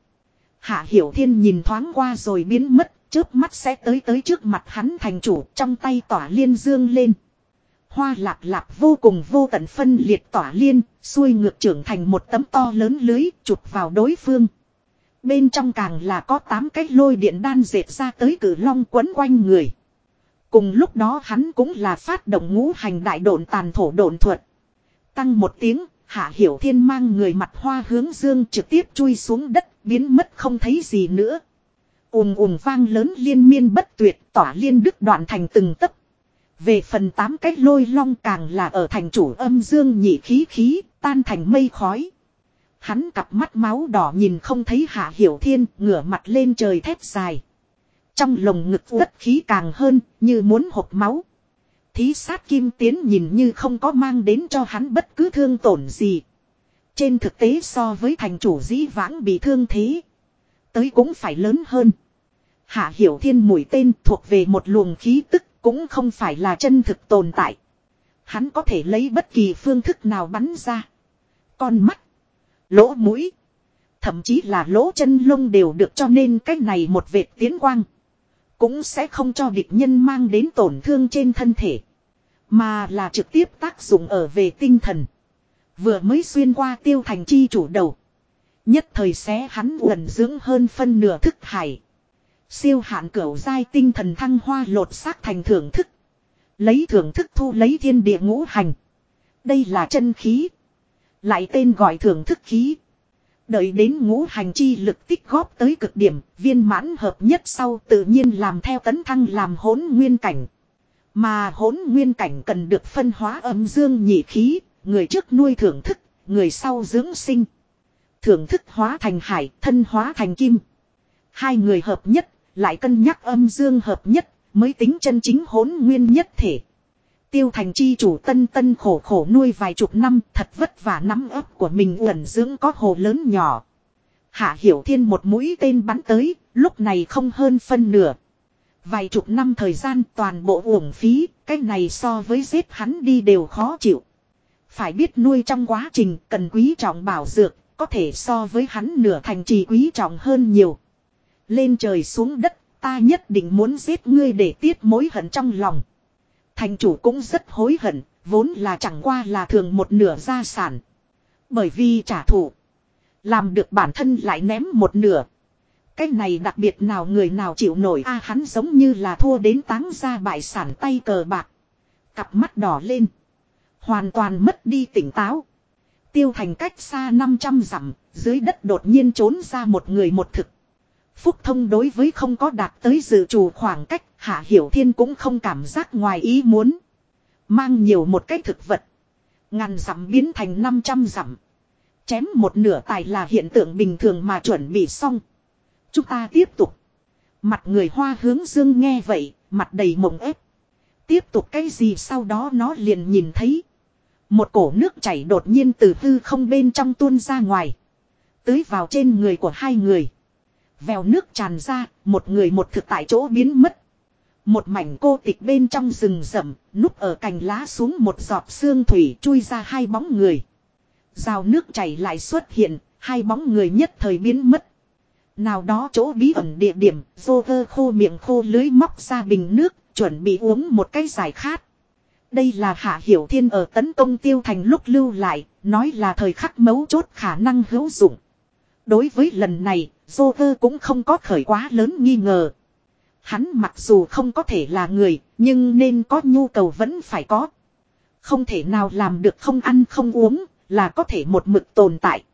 [SPEAKER 1] Hạ Hiểu Thiên nhìn thoáng qua rồi biến mất, chớp mắt sẽ tới tới trước mặt hắn thành chủ trong tay tỏa liên dương lên. Hoa lạc lạp vô cùng vô tận phân liệt tỏa liên, xuôi ngược trưởng thành một tấm to lớn lưới chụp vào đối phương. Bên trong càng là có tám cái lôi điện đan dệt ra tới cử long quấn quanh người. Cùng lúc đó hắn cũng là phát động ngũ hành đại độn tàn thổ độn thuật. Tăng một tiếng, hạ hiểu thiên mang người mặt hoa hướng dương trực tiếp chui xuống đất, biến mất không thấy gì nữa. ùm ùm vang lớn liên miên bất tuyệt tỏa liên đức đoạn thành từng tấc về phần tám cái lôi long càng là ở thành chủ âm dương nhị khí khí, tan thành mây khói. Hắn cặp mắt máu đỏ nhìn không thấy hạ hiểu thiên, ngửa mặt lên trời thép dài. Trong lồng ngực đất khí càng hơn, như muốn hộp máu. Thí sát kim tiến nhìn như không có mang đến cho hắn bất cứ thương tổn gì. Trên thực tế so với thành chủ dĩ vãng bị thương thế. Tới cũng phải lớn hơn. Hạ hiểu thiên mũi tên thuộc về một luồng khí tức cũng không phải là chân thực tồn tại. Hắn có thể lấy bất kỳ phương thức nào bắn ra. Con mắt, lỗ mũi, thậm chí là lỗ chân lông đều được cho nên cách này một vệt tiến quang. Cũng sẽ không cho địch nhân mang đến tổn thương trên thân thể. Mà là trực tiếp tác dụng ở về tinh thần. Vừa mới xuyên qua tiêu thành chi chủ đầu. Nhất thời xé hắn uẩn dưỡng hơn phân nửa thức hải. Siêu hạn cửu giai tinh thần thăng hoa lột xác thành thưởng thức. Lấy thưởng thức thu lấy thiên địa ngũ hành. Đây là chân khí. Lại tên gọi thưởng thức khí. Đợi đến ngũ hành chi lực tích góp tới cực điểm, viên mãn hợp nhất sau tự nhiên làm theo tấn thăng làm hỗn nguyên cảnh. Mà hỗn nguyên cảnh cần được phân hóa âm dương nhị khí, người trước nuôi thưởng thức, người sau dưỡng sinh. Thưởng thức hóa thành hải, thân hóa thành kim. Hai người hợp nhất, lại cân nhắc âm dương hợp nhất, mới tính chân chính hỗn nguyên nhất thể. Tiêu thành chi chủ tân tân khổ khổ nuôi vài chục năm thật vất vả nắm ấp của mình ẩn dưỡng có hồ lớn nhỏ. Hạ hiểu thiên một mũi tên bắn tới, lúc này không hơn phân nửa. Vài chục năm thời gian toàn bộ uổng phí, cái này so với giết hắn đi đều khó chịu. Phải biết nuôi trong quá trình cần quý trọng bảo dược, có thể so với hắn nửa thành trì quý trọng hơn nhiều. Lên trời xuống đất, ta nhất định muốn giết ngươi để tiết mối hận trong lòng. Thành chủ cũng rất hối hận, vốn là chẳng qua là thường một nửa gia sản. Bởi vì trả thù, làm được bản thân lại ném một nửa. Cái này đặc biệt nào người nào chịu nổi a hắn giống như là thua đến táng ra bại sản tay cờ bạc. Cặp mắt đỏ lên. Hoàn toàn mất đi tỉnh táo. Tiêu thành cách xa 500 dặm, dưới đất đột nhiên trốn ra một người một thực. Phúc thông đối với không có đạt tới dự trù khoảng cách, Hạ Hiểu Thiên cũng không cảm giác ngoài ý muốn. Mang nhiều một cái thực vật. Ngàn dặm biến thành 500 dặm. Chém một nửa tài là hiện tượng bình thường mà chuẩn bị xong. Chúng ta tiếp tục. Mặt người hoa hướng dương nghe vậy, mặt đầy mộng ép. Tiếp tục cái gì sau đó nó liền nhìn thấy. Một cổ nước chảy đột nhiên từ hư không bên trong tuôn ra ngoài. Tưới vào trên người của hai người. Vèo nước tràn ra, một người một thực tại chỗ biến mất. Một mảnh cô tịch bên trong rừng rậm, núp ở cành lá xuống một giọt xương thủy chui ra hai bóng người. Rào nước chảy lại xuất hiện, hai bóng người nhất thời biến mất. Nào đó chỗ bí ẩn địa điểm, dô vơ khô miệng khô lưới móc ra bình nước, chuẩn bị uống một cái giải khát. Đây là Hạ Hiểu Thiên ở tấn công tiêu thành lúc lưu lại, nói là thời khắc mấu chốt khả năng hữu dụng. Đối với lần này, Joker cũng không có khởi quá lớn nghi ngờ. Hắn mặc dù không có thể là người, nhưng nên có nhu cầu vẫn phải có. Không thể nào làm được không ăn không uống, là có thể một mực tồn tại.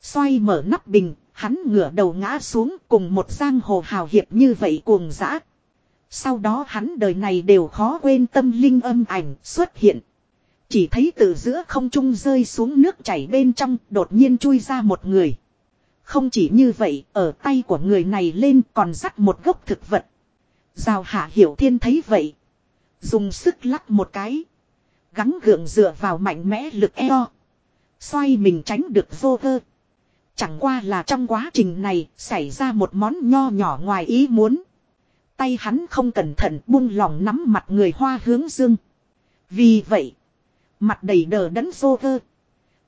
[SPEAKER 1] Xoay mở nắp bình, hắn ngửa đầu ngã xuống cùng một giang hồ hào hiệp như vậy cuồng dã. Sau đó hắn đời này đều khó quên tâm linh âm ảnh xuất hiện. Chỉ thấy từ giữa không trung rơi xuống nước chảy bên trong đột nhiên chui ra một người. Không chỉ như vậy, ở tay của người này lên còn dắt một gốc thực vật. Giao hạ hiểu thiên thấy vậy. Dùng sức lắc một cái. Gắng gượng dựa vào mạnh mẽ lực eo. Xoay mình tránh được vô cơ. Chẳng qua là trong quá trình này xảy ra một món nho nhỏ ngoài ý muốn. Tay hắn không cẩn thận buông lòng nắm mặt người hoa hướng dương. Vì vậy, mặt đầy đờ đẫn vô cơ.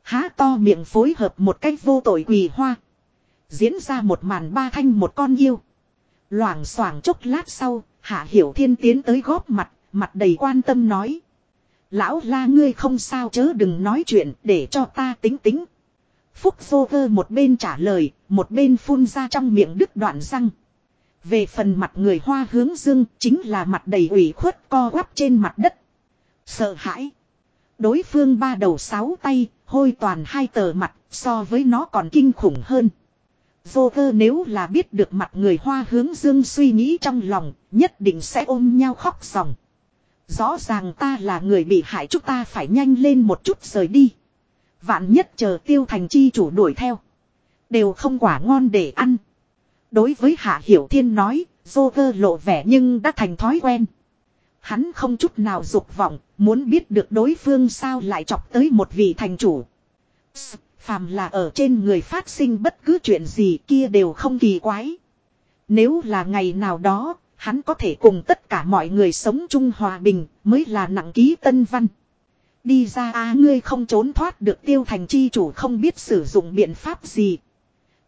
[SPEAKER 1] Há to miệng phối hợp một cách vô tội quỳ hoa. Diễn ra một màn ba thanh một con yêu. Loảng xoảng chốc lát sau, Hạ Hiểu Thiên tiến tới góp mặt, mặt đầy quan tâm nói. Lão la ngươi không sao chớ đừng nói chuyện để cho ta tính tính. Phúc vô vơ một bên trả lời, một bên phun ra trong miệng đứt đoạn răng. Về phần mặt người hoa hướng dương chính là mặt đầy ủy khuất co quắp trên mặt đất. Sợ hãi. Đối phương ba đầu sáu tay, hôi toàn hai tờ mặt, so với nó còn kinh khủng hơn. Vô cơ nếu là biết được mặt người hoa hướng dương suy nghĩ trong lòng, nhất định sẽ ôm nhau khóc ròng. Rõ ràng ta là người bị hại chúng ta phải nhanh lên một chút rời đi. Vạn nhất chờ tiêu thành chi chủ đuổi theo. Đều không quả ngon để ăn. Đối với Hạ Hiểu Thiên nói, vô cơ lộ vẻ nhưng đã thành thói quen. Hắn không chút nào dục vọng, muốn biết được đối phương sao lại chọc tới một vị thành chủ. Phàm là ở trên người phát sinh bất cứ chuyện gì kia đều không kỳ quái. Nếu là ngày nào đó, hắn có thể cùng tất cả mọi người sống chung hòa bình, mới là nặng ký tân văn. Đi ra a ngươi không trốn thoát được tiêu thành chi chủ không biết sử dụng biện pháp gì.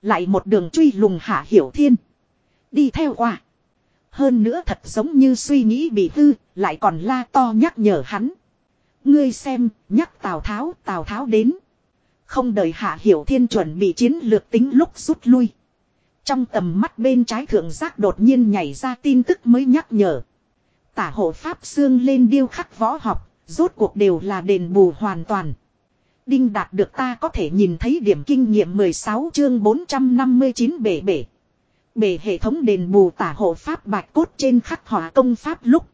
[SPEAKER 1] Lại một đường truy lùng hạ hiểu thiên. Đi theo qua. Hơn nữa thật giống như suy nghĩ bị hư, lại còn la to nhắc nhở hắn. Ngươi xem, nhắc Tào Tháo, Tào Tháo đến. Không đợi Hạ Hiểu Thiên chuẩn bị chiến lược tính lúc rút lui. Trong tầm mắt bên trái thượng giác đột nhiên nhảy ra tin tức mới nhắc nhở. Tả hộ Pháp xương lên điêu khắc võ học, rốt cuộc đều là đền bù hoàn toàn. Đinh đạt được ta có thể nhìn thấy điểm kinh nghiệm 16 chương 459 bể bể. Bể hệ thống đền bù tả hộ Pháp bạch cốt trên khắc họa công Pháp lúc.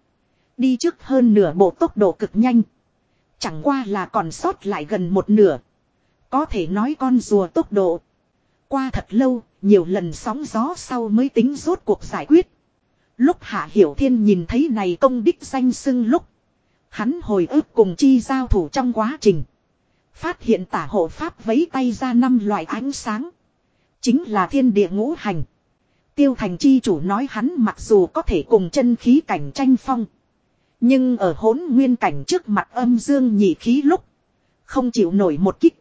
[SPEAKER 1] Đi trước hơn nửa bộ tốc độ cực nhanh. Chẳng qua là còn sót lại gần một nửa. Có thể nói con rùa tốc độ. Qua thật lâu, nhiều lần sóng gió sau mới tính rốt cuộc giải quyết. Lúc Hạ Hiểu Thiên nhìn thấy này công đích danh xưng lúc. Hắn hồi ức cùng chi giao thủ trong quá trình. Phát hiện tả hộ pháp vấy tay ra năm loại ánh sáng. Chính là thiên địa ngũ hành. Tiêu thành chi chủ nói hắn mặc dù có thể cùng chân khí cảnh tranh phong. Nhưng ở hỗn nguyên cảnh trước mặt âm dương nhị khí lúc. Không chịu nổi một kích.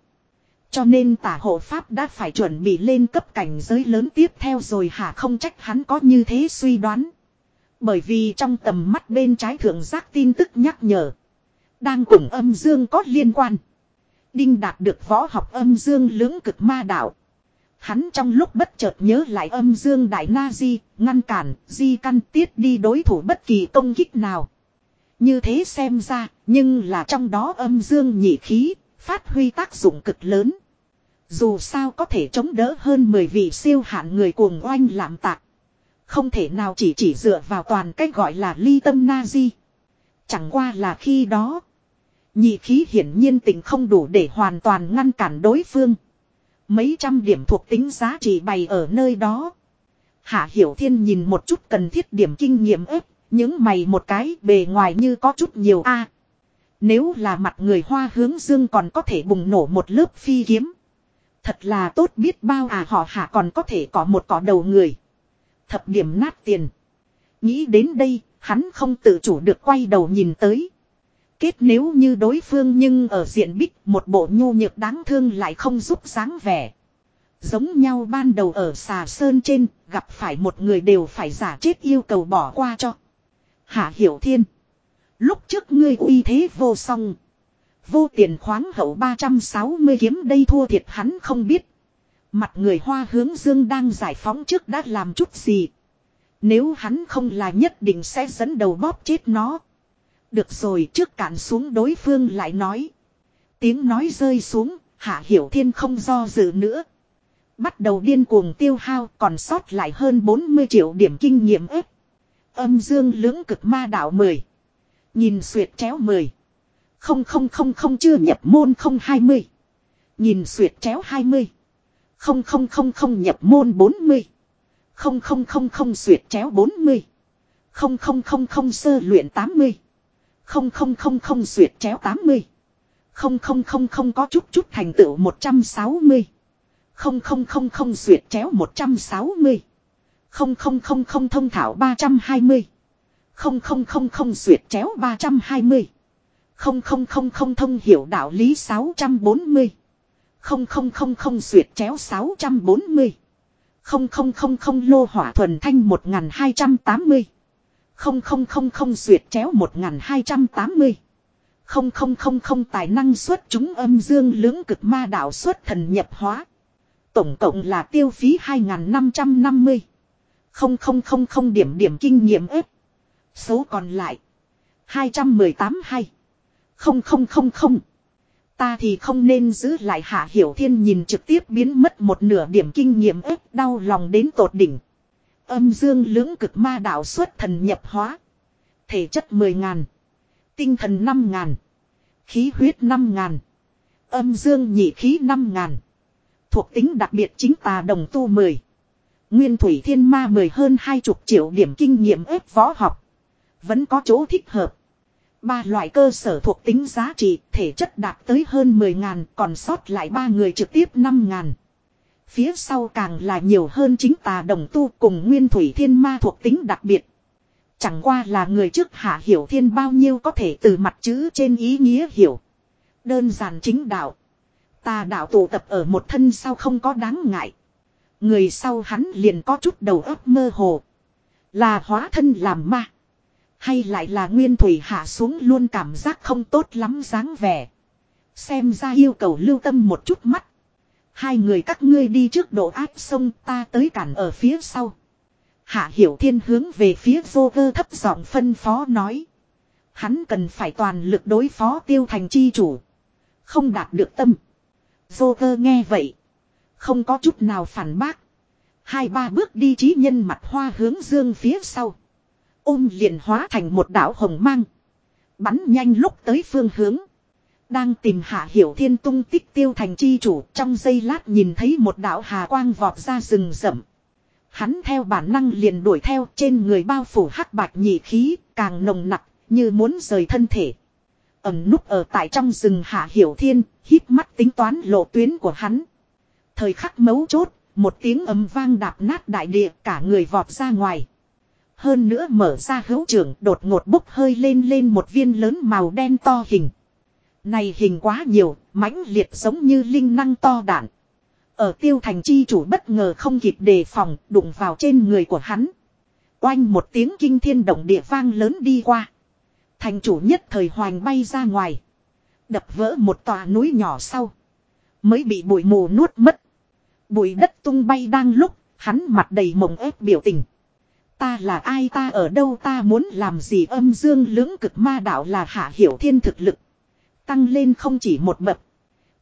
[SPEAKER 1] Cho nên tả hộ pháp đã phải chuẩn bị lên cấp cảnh giới lớn tiếp theo rồi hả không trách hắn có như thế suy đoán. Bởi vì trong tầm mắt bên trái thượng giác tin tức nhắc nhở. Đang cùng âm dương có liên quan. Đinh đạt được võ học âm dương lưỡng cực ma đạo. Hắn trong lúc bất chợt nhớ lại âm dương đại na di, ngăn cản, di căn tiết đi đối thủ bất kỳ công kích nào. Như thế xem ra, nhưng là trong đó âm dương nhị khí, phát huy tác dụng cực lớn. Dù sao có thể chống đỡ hơn 10 vị siêu hạn người cuồng oanh làm tạc. Không thể nào chỉ chỉ dựa vào toàn cách gọi là ly tâm na di. Chẳng qua là khi đó. Nhị khí hiển nhiên tình không đủ để hoàn toàn ngăn cản đối phương. Mấy trăm điểm thuộc tính giá trị bày ở nơi đó. Hạ Hiểu Thiên nhìn một chút cần thiết điểm kinh nghiệm ếp, những mày một cái bề ngoài như có chút nhiều a. nếu là mặt người hoa hướng dương còn có thể bùng nổ một lớp phi kiếm. Thật là tốt biết bao à họ hạ còn có thể có một cỏ đầu người. Thập điểm nát tiền. Nghĩ đến đây, hắn không tự chủ được quay đầu nhìn tới. Kết nếu như đối phương nhưng ở diện bích một bộ nhu nhược đáng thương lại không giúp dáng vẻ. Giống nhau ban đầu ở xà sơn trên, gặp phải một người đều phải giả chết yêu cầu bỏ qua cho. Hạ Hiểu Thiên. Lúc trước ngươi uy thế vô song. Vô tiền khoáng hậu 360 kiếm đây thua thiệt hắn không biết. Mặt người hoa hướng dương đang giải phóng trước đã làm chút gì. Nếu hắn không là nhất định sẽ dẫn đầu bóp chết nó. Được rồi trước cạn xuống đối phương lại nói. Tiếng nói rơi xuống, hạ hiểu thiên không do dự nữa. Bắt đầu điên cuồng tiêu hao còn sót lại hơn 40 triệu điểm kinh nghiệm ếp. Âm dương lưỡng cực ma đạo 10. Nhìn xuyệt chéo 10. Không không không không chưa nhập môn không 20. Nhìn suyệt chéo 20. Không không không không nhập môn 40. Không không không không suyệt chéo 40. Không không không không sơ luyện 80. Không không không không suyệt chéo 80. Không không không không có chút chút thành tựu 160. Không không không không suyệt chéo 160. Không không không không thông thảo 320. Không không không không suyệt chéo 320. Không không không không thông hiểu đạo lý 640. Không không không không suyệt chéo 640. Không không không không lô hỏa thuần thanh 1280. Không không không không suyệt chéo 1280. Không không không không tài năng xuất chúng âm dương lưỡng cực ma đạo xuất thần nhập hóa. Tổng cộng là tiêu phí 2550. Không không không không điểm điểm kinh nghiệm ếp. Số còn lại. 218 hay. Không không không không. Ta thì không nên giữ lại hạ hiểu thiên nhìn trực tiếp biến mất một nửa điểm kinh nghiệm ếp đau lòng đến tột đỉnh. Âm dương lưỡng cực ma đạo xuất thần nhập hóa. Thể chất 10 ngàn. Tinh thần 5 ngàn. Khí huyết 5 ngàn. Âm dương nhị khí 5 ngàn. Thuộc tính đặc biệt chính tà đồng tu 10. Nguyên thủy thiên ma 10 hơn 20 triệu điểm kinh nghiệm ếp võ học. Vẫn có chỗ thích hợp. Ba loại cơ sở thuộc tính giá trị, thể chất đạt tới hơn 10 ngàn, còn sót lại ba người trực tiếp 5 ngàn. Phía sau càng là nhiều hơn chính tà đồng tu cùng nguyên thủy thiên ma thuộc tính đặc biệt. Chẳng qua là người trước hạ hiểu thiên bao nhiêu có thể từ mặt chữ trên ý nghĩa hiểu. Đơn giản chính đạo. Tà đạo tụ tập ở một thân sao không có đáng ngại. Người sau hắn liền có chút đầu óc mơ hồ. Là hóa thân làm ma. Hay lại là nguyên thủy hạ xuống luôn cảm giác không tốt lắm dáng vẻ. Xem ra yêu cầu lưu tâm một chút mắt. Hai người các ngươi đi trước độ áp sông ta tới cản ở phía sau. Hạ Hiểu Thiên hướng về phía vô cơ thấp giọng phân phó nói. Hắn cần phải toàn lực đối phó tiêu thành chi chủ. Không đạt được tâm. Vô cơ nghe vậy. Không có chút nào phản bác. Hai ba bước đi trí nhân mặt hoa hướng dương phía sau. Ôm liền hóa thành một đảo hồng mang. Bắn nhanh lúc tới phương hướng. Đang tìm hạ hiểu thiên tung tích tiêu thành chi chủ, trong giây lát nhìn thấy một đạo hà quang vọt ra rừng rậm. Hắn theo bản năng liền đuổi theo, trên người bao phủ hắc bạch nhị khí, càng nồng nặc, như muốn rời thân thể. Ẩm núp ở tại trong rừng hạ hiểu thiên, hít mắt tính toán lộ tuyến của hắn. Thời khắc mấu chốt, một tiếng ấm vang đạp nát đại địa, cả người vọt ra ngoài. Hơn nữa mở ra hữu trưởng đột ngột bốc hơi lên lên một viên lớn màu đen to hình. Này hình quá nhiều, mãnh liệt giống như linh năng to đạn. Ở tiêu thành chi chủ bất ngờ không kịp đề phòng, đụng vào trên người của hắn. Oanh một tiếng kinh thiên động địa vang lớn đi qua. Thành chủ nhất thời hoành bay ra ngoài. Đập vỡ một tòa núi nhỏ sau. Mới bị bụi mù nuốt mất. Bụi đất tung bay đang lúc, hắn mặt đầy mộng ép biểu tình. Ta là ai ta ở đâu ta muốn làm gì âm dương lưỡng cực ma đạo là hạ hiểu thiên thực lực. Tăng lên không chỉ một bậc.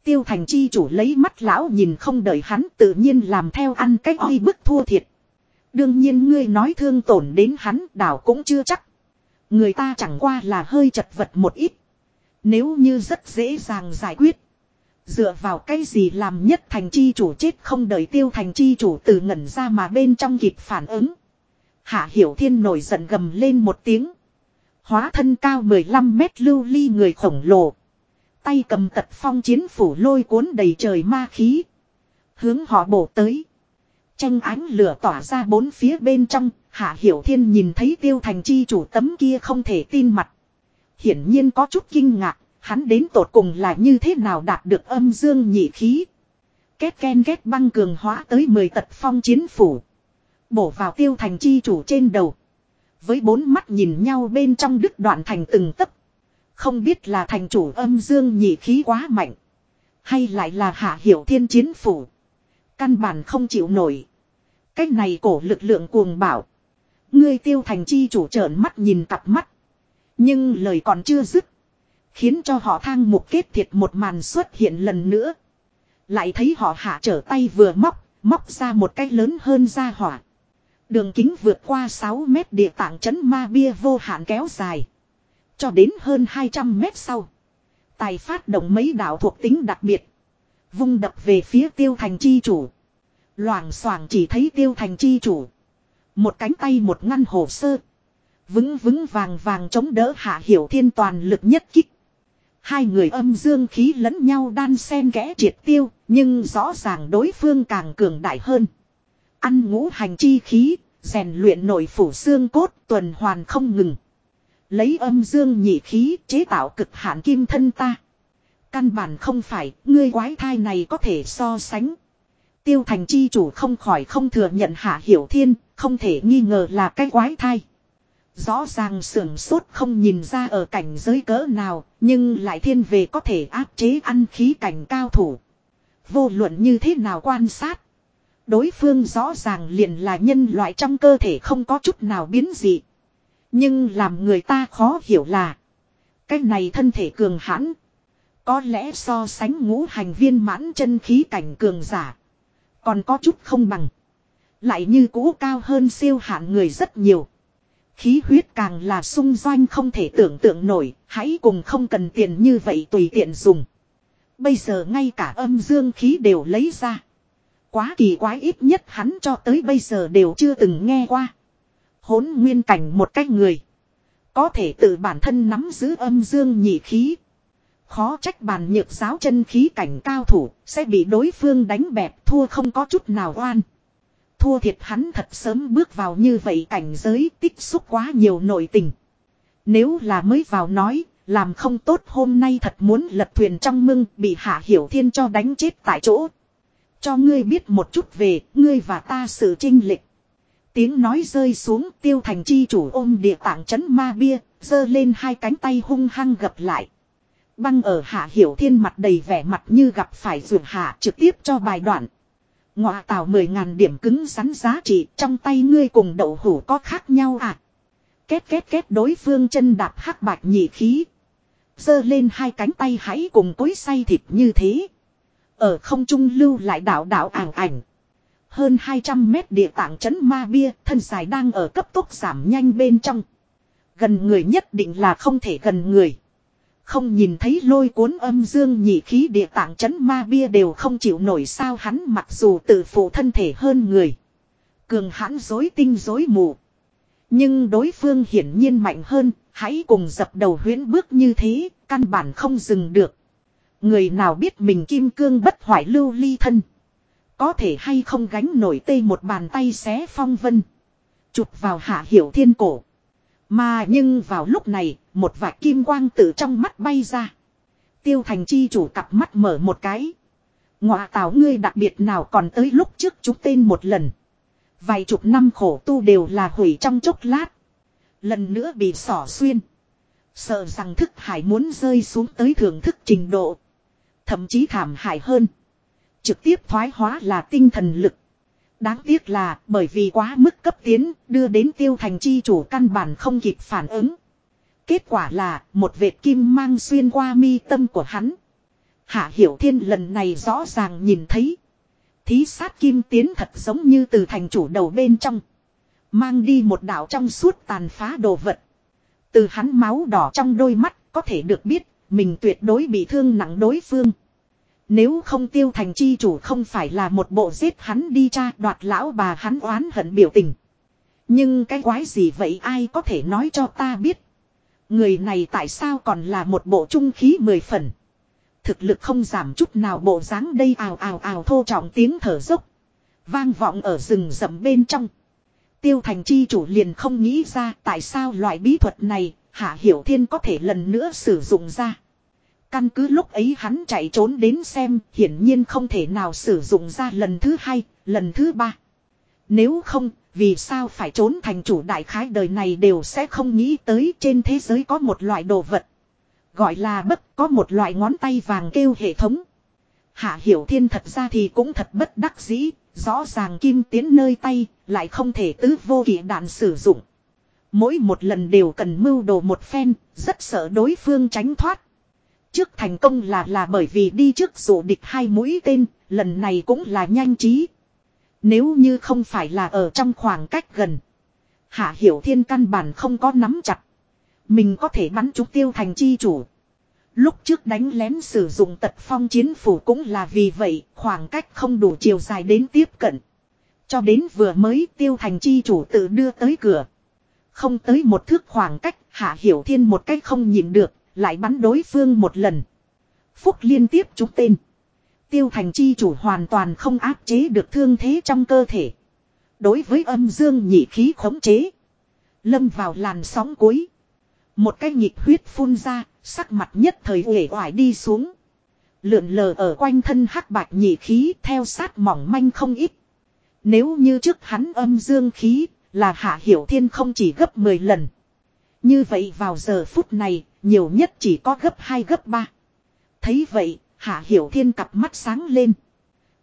[SPEAKER 1] Tiêu thành chi chủ lấy mắt lão nhìn không đợi hắn tự nhiên làm theo ăn cách oi bức thua thiệt. Đương nhiên ngươi nói thương tổn đến hắn đảo cũng chưa chắc. Người ta chẳng qua là hơi chật vật một ít. Nếu như rất dễ dàng giải quyết. Dựa vào cái gì làm nhất thành chi chủ chết không đợi tiêu thành chi chủ từ ngẩn ra mà bên trong kịp phản ứng. Hạ Hiểu Thiên nổi giận gầm lên một tiếng. Hóa thân cao 15 mét lưu ly người khổng lồ. Tay cầm tật phong chiến phủ lôi cuốn đầy trời ma khí. Hướng họ bổ tới. Tranh ánh lửa tỏa ra bốn phía bên trong. Hạ Hiểu Thiên nhìn thấy tiêu thành chi chủ tấm kia không thể tin mặt. Hiển nhiên có chút kinh ngạc. Hắn đến tột cùng là như thế nào đạt được âm dương nhị khí. Kết ken kết băng cường hóa tới 10 tật phong chiến phủ. Bổ vào tiêu thành chi chủ trên đầu. Với bốn mắt nhìn nhau bên trong đứt đoạn thành từng tấc. Không biết là thành chủ âm dương nhị khí quá mạnh. Hay lại là hạ hiểu thiên chiến phủ. Căn bản không chịu nổi. Cách này cổ lực lượng cuồng bảo. Ngươi tiêu thành chi chủ trợn mắt nhìn cặp mắt. Nhưng lời còn chưa dứt. Khiến cho họ thang một kết thiệt một màn xuất hiện lần nữa. Lại thấy họ hạ trở tay vừa móc, móc ra một cái lớn hơn ra hỏa. Đường kính vượt qua 6 mét địa tạng chấn ma bia vô hạn kéo dài. Cho đến hơn 200 mét sau. Tài phát động mấy đạo thuộc tính đặc biệt. Vung đập về phía tiêu thành chi chủ. Loảng xoảng chỉ thấy tiêu thành chi chủ. Một cánh tay một ngăn hồ sơ. Vững vững vàng vàng chống đỡ hạ hiểu thiên toàn lực nhất kích. Hai người âm dương khí lẫn nhau đan xen kẽ triệt tiêu, nhưng rõ ràng đối phương càng cường đại hơn. Ăn ngũ hành chi khí, rèn luyện nội phủ xương cốt tuần hoàn không ngừng. Lấy âm dương nhị khí chế tạo cực hạn kim thân ta. Căn bản không phải, ngươi quái thai này có thể so sánh. Tiêu thành chi chủ không khỏi không thừa nhận hạ hiểu thiên, không thể nghi ngờ là cái quái thai. Rõ ràng sưởng sốt không nhìn ra ở cảnh giới cỡ nào, nhưng lại thiên về có thể áp chế ăn khí cảnh cao thủ. Vô luận như thế nào quan sát. Đối phương rõ ràng liền là nhân loại trong cơ thể không có chút nào biến dị. Nhưng làm người ta khó hiểu là. Cái này thân thể cường hãn. Có lẽ so sánh ngũ hành viên mãn chân khí cảnh cường giả. Còn có chút không bằng. Lại như cũ cao hơn siêu hạn người rất nhiều. Khí huyết càng là sung doanh không thể tưởng tượng nổi, hãy cùng không cần tiền như vậy tùy tiện dùng. Bây giờ ngay cả âm dương khí đều lấy ra. Quá kỳ quái ít nhất hắn cho tới bây giờ đều chưa từng nghe qua. Hốn nguyên cảnh một cách người. Có thể tự bản thân nắm giữ âm dương nhị khí. Khó trách bàn nhược giáo chân khí cảnh cao thủ sẽ bị đối phương đánh bẹp thua không có chút nào oan thua thiệt hắn thật sớm bước vào như vậy cảnh giới tích xúc quá nhiều nội tình. Nếu là mới vào nói, làm không tốt hôm nay thật muốn lật thuyền trong mưng bị hạ hiểu thiên cho đánh chết tại chỗ. Cho ngươi biết một chút về, ngươi và ta sự trinh lịch. Tiếng nói rơi xuống tiêu thành chi chủ ôm địa tạng chấn ma bia, giơ lên hai cánh tay hung hăng gập lại. Băng ở hạ hiểu thiên mặt đầy vẻ mặt như gặp phải ruột hạ trực tiếp cho bài đoạn. Ngọa tào mười ngàn điểm cứng rắn giá trị trong tay ngươi cùng đậu hủ có khác nhau à. Kết kết kết đối phương chân đạp hắc bạch nhị khí. giơ lên hai cánh tay hãy cùng cối say thịt như thế. Ở không trung lưu lại đảo đảo ảng ảnh. Hơn 200 mét địa tạng chấn ma bia thân dài đang ở cấp tốc giảm nhanh bên trong. Gần người nhất định là không thể gần người. Không nhìn thấy lôi cuốn âm dương nhị khí địa tạng chấn ma bia đều không chịu nổi sao hắn mặc dù tự phụ thân thể hơn người. Cường hãn dối tinh dối mù. Nhưng đối phương hiển nhiên mạnh hơn, hãy cùng dập đầu huyến bước như thế, căn bản không dừng được. Người nào biết mình kim cương bất hoại lưu ly thân. Có thể hay không gánh nổi tê một bàn tay xé phong vân. Chụp vào hạ hiểu thiên cổ. Mà nhưng vào lúc này, một vạt kim quang từ trong mắt bay ra. Tiêu thành chi chủ cặp mắt mở một cái. Ngọa tào ngươi đặc biệt nào còn tới lúc trước chúng tên một lần. Vài chục năm khổ tu đều là hủy trong chốc lát. Lần nữa bị sỏ xuyên. Sợ rằng thức hải muốn rơi xuống tới thưởng thức trình độ. Thậm chí thảm hại hơn. Trực tiếp thoái hóa là tinh thần lực. Đáng tiếc là, bởi vì quá mức cấp tiến, đưa đến tiêu thành chi chủ căn bản không kịp phản ứng. Kết quả là, một vệt kim mang xuyên qua mi tâm của hắn. Hạ Hiểu Thiên lần này rõ ràng nhìn thấy. Thí sát kim tiến thật giống như từ thành chủ đầu bên trong. Mang đi một đạo trong suốt tàn phá đồ vật. Từ hắn máu đỏ trong đôi mắt có thể được biết mình tuyệt đối bị thương nặng đối phương. Nếu không tiêu thành chi chủ không phải là một bộ giết hắn đi cha đoạt lão bà hắn oán hận biểu tình. Nhưng cái quái gì vậy ai có thể nói cho ta biết. Người này tại sao còn là một bộ trung khí mười phần. Thực lực không giảm chút nào bộ dáng đây ào ào ào thô trọng tiếng thở dốc. Vang vọng ở rừng rậm bên trong. Tiêu thành chi chủ liền không nghĩ ra tại sao loại bí thuật này, Hạ Hiểu Thiên có thể lần nữa sử dụng ra. Căn cứ lúc ấy hắn chạy trốn đến xem hiển nhiên không thể nào sử dụng ra lần thứ hai, lần thứ ba. Nếu không, vì sao phải trốn thành chủ đại khái đời này đều sẽ không nghĩ tới trên thế giới có một loại đồ vật. Gọi là bất có một loại ngón tay vàng kêu hệ thống. Hạ Hiểu Thiên thật ra thì cũng thật bất đắc dĩ, rõ ràng kim tiến nơi tay, lại không thể tứ vô kỷ đạn sử dụng. Mỗi một lần đều cần mưu đồ một phen, rất sợ đối phương tránh thoát. Trước thành công là là bởi vì đi trước dụ địch hai mũi tên, lần này cũng là nhanh trí. Nếu như không phải là ở trong khoảng cách gần. Hạ Hiểu Thiên căn bản không có nắm chặt. Mình có thể bắn trúng tiêu thành chi chủ. Lúc trước đánh lén sử dụng tật phong chiến phủ cũng là vì vậy, khoảng cách không đủ chiều dài đến tiếp cận. Cho đến vừa mới tiêu thành chi chủ tự đưa tới cửa. Không tới một thước khoảng cách, Hạ Hiểu Thiên một cách không nhìn được, lại bắn đối phương một lần. Phúc liên tiếp trúng tên. Tiêu thành chi chủ hoàn toàn không áp chế được thương thế trong cơ thể. Đối với âm dương nhị khí khống chế. Lâm vào làn sóng cuối. Một cái nhịp huyết phun ra, sắc mặt nhất thời uể oải đi xuống. Lượn lờ ở quanh thân hắc bạch nhị khí theo sát mỏng manh không ít. Nếu như trước hắn âm dương khí là hạ hiểu thiên không chỉ gấp 10 lần. Như vậy vào giờ phút này, nhiều nhất chỉ có gấp 2 gấp 3. Thấy vậy, hạ hiểu thiên cặp mắt sáng lên.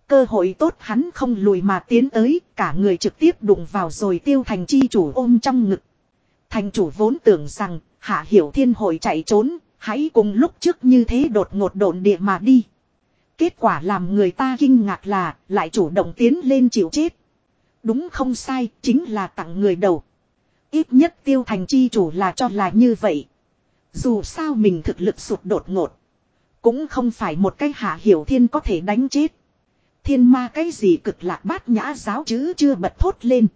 [SPEAKER 1] Cơ hội tốt hắn không lùi mà tiến tới, cả người trực tiếp đụng vào rồi tiêu thành chi chủ ôm trong ngực. Thành chủ vốn tưởng rằng, hạ hiểu thiên hội chạy trốn, hãy cùng lúc trước như thế đột ngột độn địa mà đi. Kết quả làm người ta kinh ngạc là, lại chủ động tiến lên chịu chết. Đúng không sai, chính là tặng người đầu. Ít nhất tiêu thành chi chủ là cho là như vậy. Dù sao mình thực lực sụt đột ngột. Cũng không phải một cái hạ hiểu thiên có thể đánh chết. Thiên ma cái gì cực lạc bát nhã giáo chứ chưa bật thốt lên.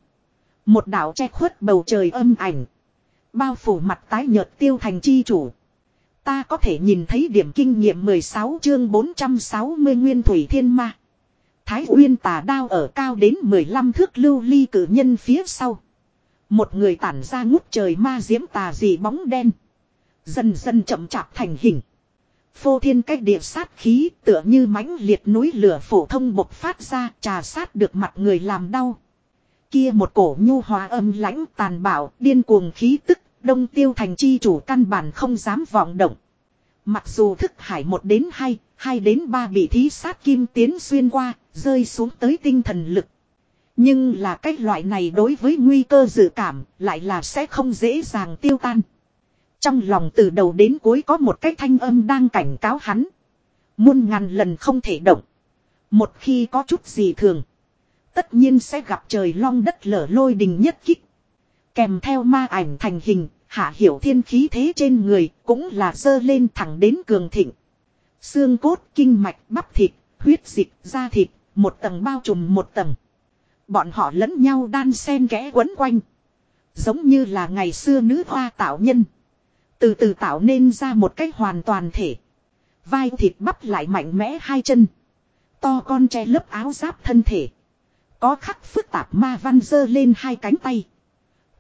[SPEAKER 1] Một đảo che khuất bầu trời âm ảnh. Bao phủ mặt tái nhợt tiêu thành chi chủ. Ta có thể nhìn thấy điểm kinh nghiệm 16 chương 460 nguyên thủy thiên ma. Thái Uyên tà đao ở cao đến 15 thước lưu ly cử nhân phía sau. Một người tản ra ngút trời ma diễm tà dị bóng đen. Dần dần chậm chạp thành hình. Phô thiên cách địa sát khí tựa như mãnh liệt núi lửa phổ thông bộc phát ra trà sát được mặt người làm đau. Kia một cổ nhu hòa âm lãnh tàn bạo điên cuồng khí tức đông tiêu thành chi chủ căn bản không dám vọng động. Mặc dù thức hải một đến hai, hai đến ba bị thí sát kim tiến xuyên qua, rơi xuống tới tinh thần lực. Nhưng là cách loại này đối với nguy cơ dự cảm, lại là sẽ không dễ dàng tiêu tan. Trong lòng từ đầu đến cuối có một cái thanh âm đang cảnh cáo hắn. Muôn ngàn lần không thể động. Một khi có chút gì thường. Tất nhiên sẽ gặp trời long đất lở lôi đình nhất kích. Kèm theo ma ảnh thành hình, hạ hiểu thiên khí thế trên người, cũng là dơ lên thẳng đến cường thịnh. Xương cốt, kinh mạch, bắp thịt, huyết dịch, da thịt, một tầng bao trùm một tầng. Bọn họ lẫn nhau đan sen kẽ quấn quanh. Giống như là ngày xưa nữ hoa tạo nhân. Từ từ tạo nên ra một cách hoàn toàn thể. Vai thịt bắp lại mạnh mẽ hai chân. To con che lớp áo giáp thân thể. Có khắc phức tạp ma văn dơ lên hai cánh tay.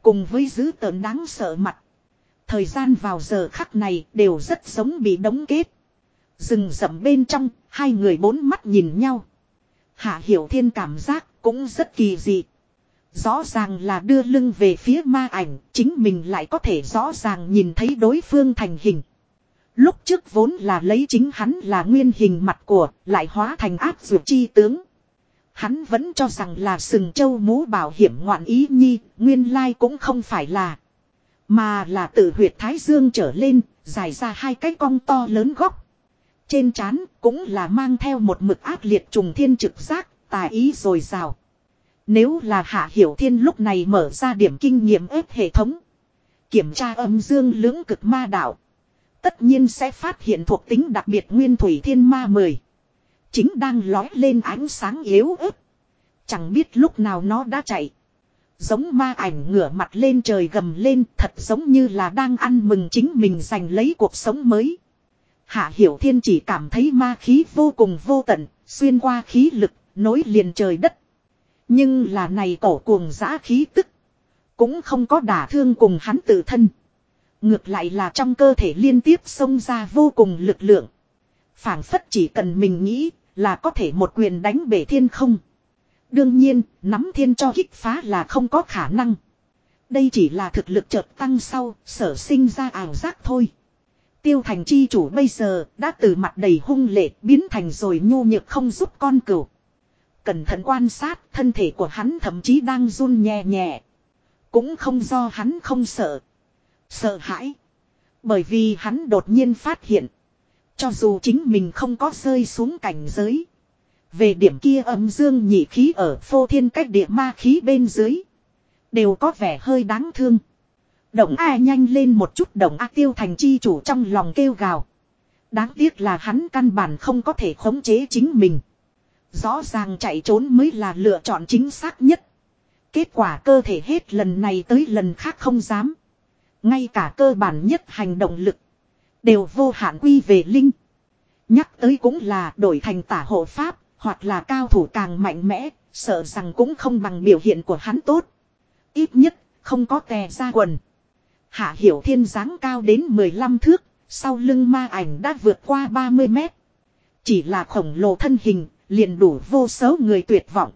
[SPEAKER 1] Cùng với dữ tợn đáng sợ mặt. Thời gian vào giờ khắc này đều rất giống bị đóng kết. Rừng rậm bên trong, hai người bốn mắt nhìn nhau. Hạ Hiểu Thiên cảm giác cũng rất kỳ dị. Rõ ràng là đưa lưng về phía ma ảnh, chính mình lại có thể rõ ràng nhìn thấy đối phương thành hình. Lúc trước vốn là lấy chính hắn là nguyên hình mặt của, lại hóa thành áp dược chi tướng. Hắn vẫn cho rằng là sừng châu mũ bảo hiểm ngoạn ý nhi, nguyên lai cũng không phải là. Mà là từ huyệt thái dương trở lên, dài ra hai cái cong to lớn góc. Trên trán cũng là mang theo một mực ác liệt trùng thiên trực giác, tài ý rồi rào. Nếu là Hạ Hiểu Thiên lúc này mở ra điểm kinh nghiệm ép hệ thống. Kiểm tra âm dương lưỡng cực ma đạo. Tất nhiên sẽ phát hiện thuộc tính đặc biệt nguyên thủy thiên ma 10. Chính đang lói lên ánh sáng yếu ớt. Chẳng biết lúc nào nó đã chạy. Giống ma ảnh ngửa mặt lên trời gầm lên thật giống như là đang ăn mừng chính mình giành lấy cuộc sống mới. Hạ Hiểu Thiên chỉ cảm thấy ma khí vô cùng vô tận, xuyên qua khí lực, nối liền trời đất. Nhưng là này cổ cuồng giã khí tức. Cũng không có đả thương cùng hắn tự thân. Ngược lại là trong cơ thể liên tiếp xông ra vô cùng lực lượng. phảng phất chỉ cần mình nghĩ là có thể một quyền đánh bể thiên không. Đương nhiên, nắm thiên cho kích phá là không có khả năng. Đây chỉ là thực lực chợt tăng sau, sở sinh ra ảo giác thôi. Tiêu thành chi chủ bây giờ đã từ mặt đầy hung lệ biến thành rồi nhu nhược không giúp con cừu. Cẩn thận quan sát, thân thể của hắn thậm chí đang run nhẹ nhẹ. Cũng không do hắn không sợ. Sợ hãi. Bởi vì hắn đột nhiên phát hiện. Cho dù chính mình không có rơi xuống cảnh giới. Về điểm kia âm dương nhị khí ở phô thiên cách địa ma khí bên dưới. Đều có vẻ hơi đáng thương. Động A nhanh lên một chút, động A tiêu thành chi chủ trong lòng kêu gào. Đáng tiếc là hắn căn bản không có thể khống chế chính mình. Rõ ràng chạy trốn mới là lựa chọn chính xác nhất. Kết quả cơ thể hết lần này tới lần khác không dám. Ngay cả cơ bản nhất hành động lực. Đều vô hạn quy về linh. Nhắc tới cũng là đổi thành tả hộ pháp. Hoặc là cao thủ càng mạnh mẽ. Sợ rằng cũng không bằng biểu hiện của hắn tốt. Ít nhất, không có tè ra quần. Hạ hiểu thiên dáng cao đến 15 thước. Sau lưng ma ảnh đã vượt qua 30 mét. Chỉ là khổng lồ thân hình liền đủ vô số người tuyệt vọng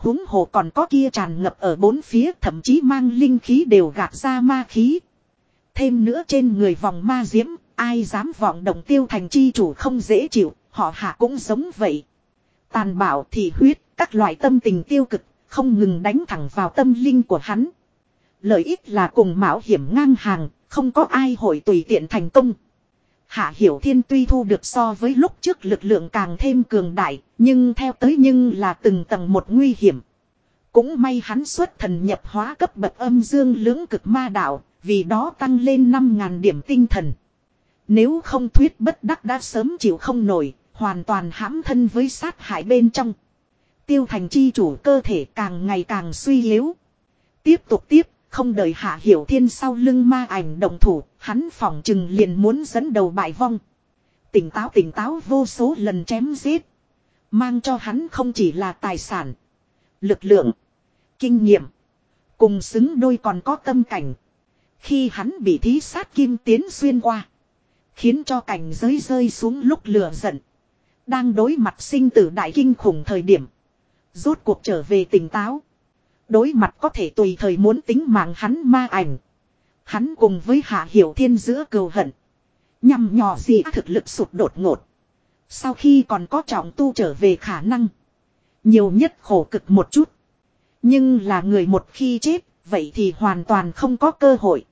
[SPEAKER 1] húng hồ còn có kia tràn ngập ở bốn phía thậm chí mang linh khí đều gạt ra ma khí. Thêm nữa trên người vòng ma diễm, ai dám vọng động tiêu thành chi chủ không dễ chịu, họ hạ cũng giống vậy. Tàn bạo thì huyết, các loại tâm tình tiêu cực, không ngừng đánh thẳng vào tâm linh của hắn. Lợi ích là cùng mạo hiểm ngang hàng, không có ai hội tùy tiện thành công. Hạ Hiểu Thiên tuy thu được so với lúc trước lực lượng càng thêm cường đại, nhưng theo tới nhưng là từng tầng một nguy hiểm. Cũng may hắn xuất thần nhập hóa cấp bậc âm dương lưỡng cực ma đạo, vì đó tăng lên 5.000 điểm tinh thần. Nếu không thuyết bất đắc đã sớm chịu không nổi, hoàn toàn hãm thân với sát hại bên trong. Tiêu thành chi chủ cơ thể càng ngày càng suy yếu. Tiếp tục tiếp, không đợi hạ hiểu thiên sau lưng ma ảnh động thủ, hắn phỏng chừng liền muốn dẫn đầu bại vong. Tỉnh táo tỉnh táo vô số lần chém giết. Mang cho hắn không chỉ là tài sản, lực lượng, kinh nghiệm. Cùng xứng đôi còn có tâm cảnh. Khi hắn bị thí sát kim tiến xuyên qua. Khiến cho cảnh giới rơi xuống lúc lửa giận. Đang đối mặt sinh tử đại kinh khủng thời điểm. Rốt cuộc trở về tỉnh táo. Đối mặt có thể tùy thời muốn tính mạng hắn ma ảnh. Hắn cùng với hạ hiểu thiên giữa cầu hận. Nhằm nhỏ gì thực lực sụt đột ngột. Sau khi còn có trọng tu trở về khả năng. Nhiều nhất khổ cực một chút. Nhưng là người một khi chết, vậy thì hoàn toàn không có cơ hội.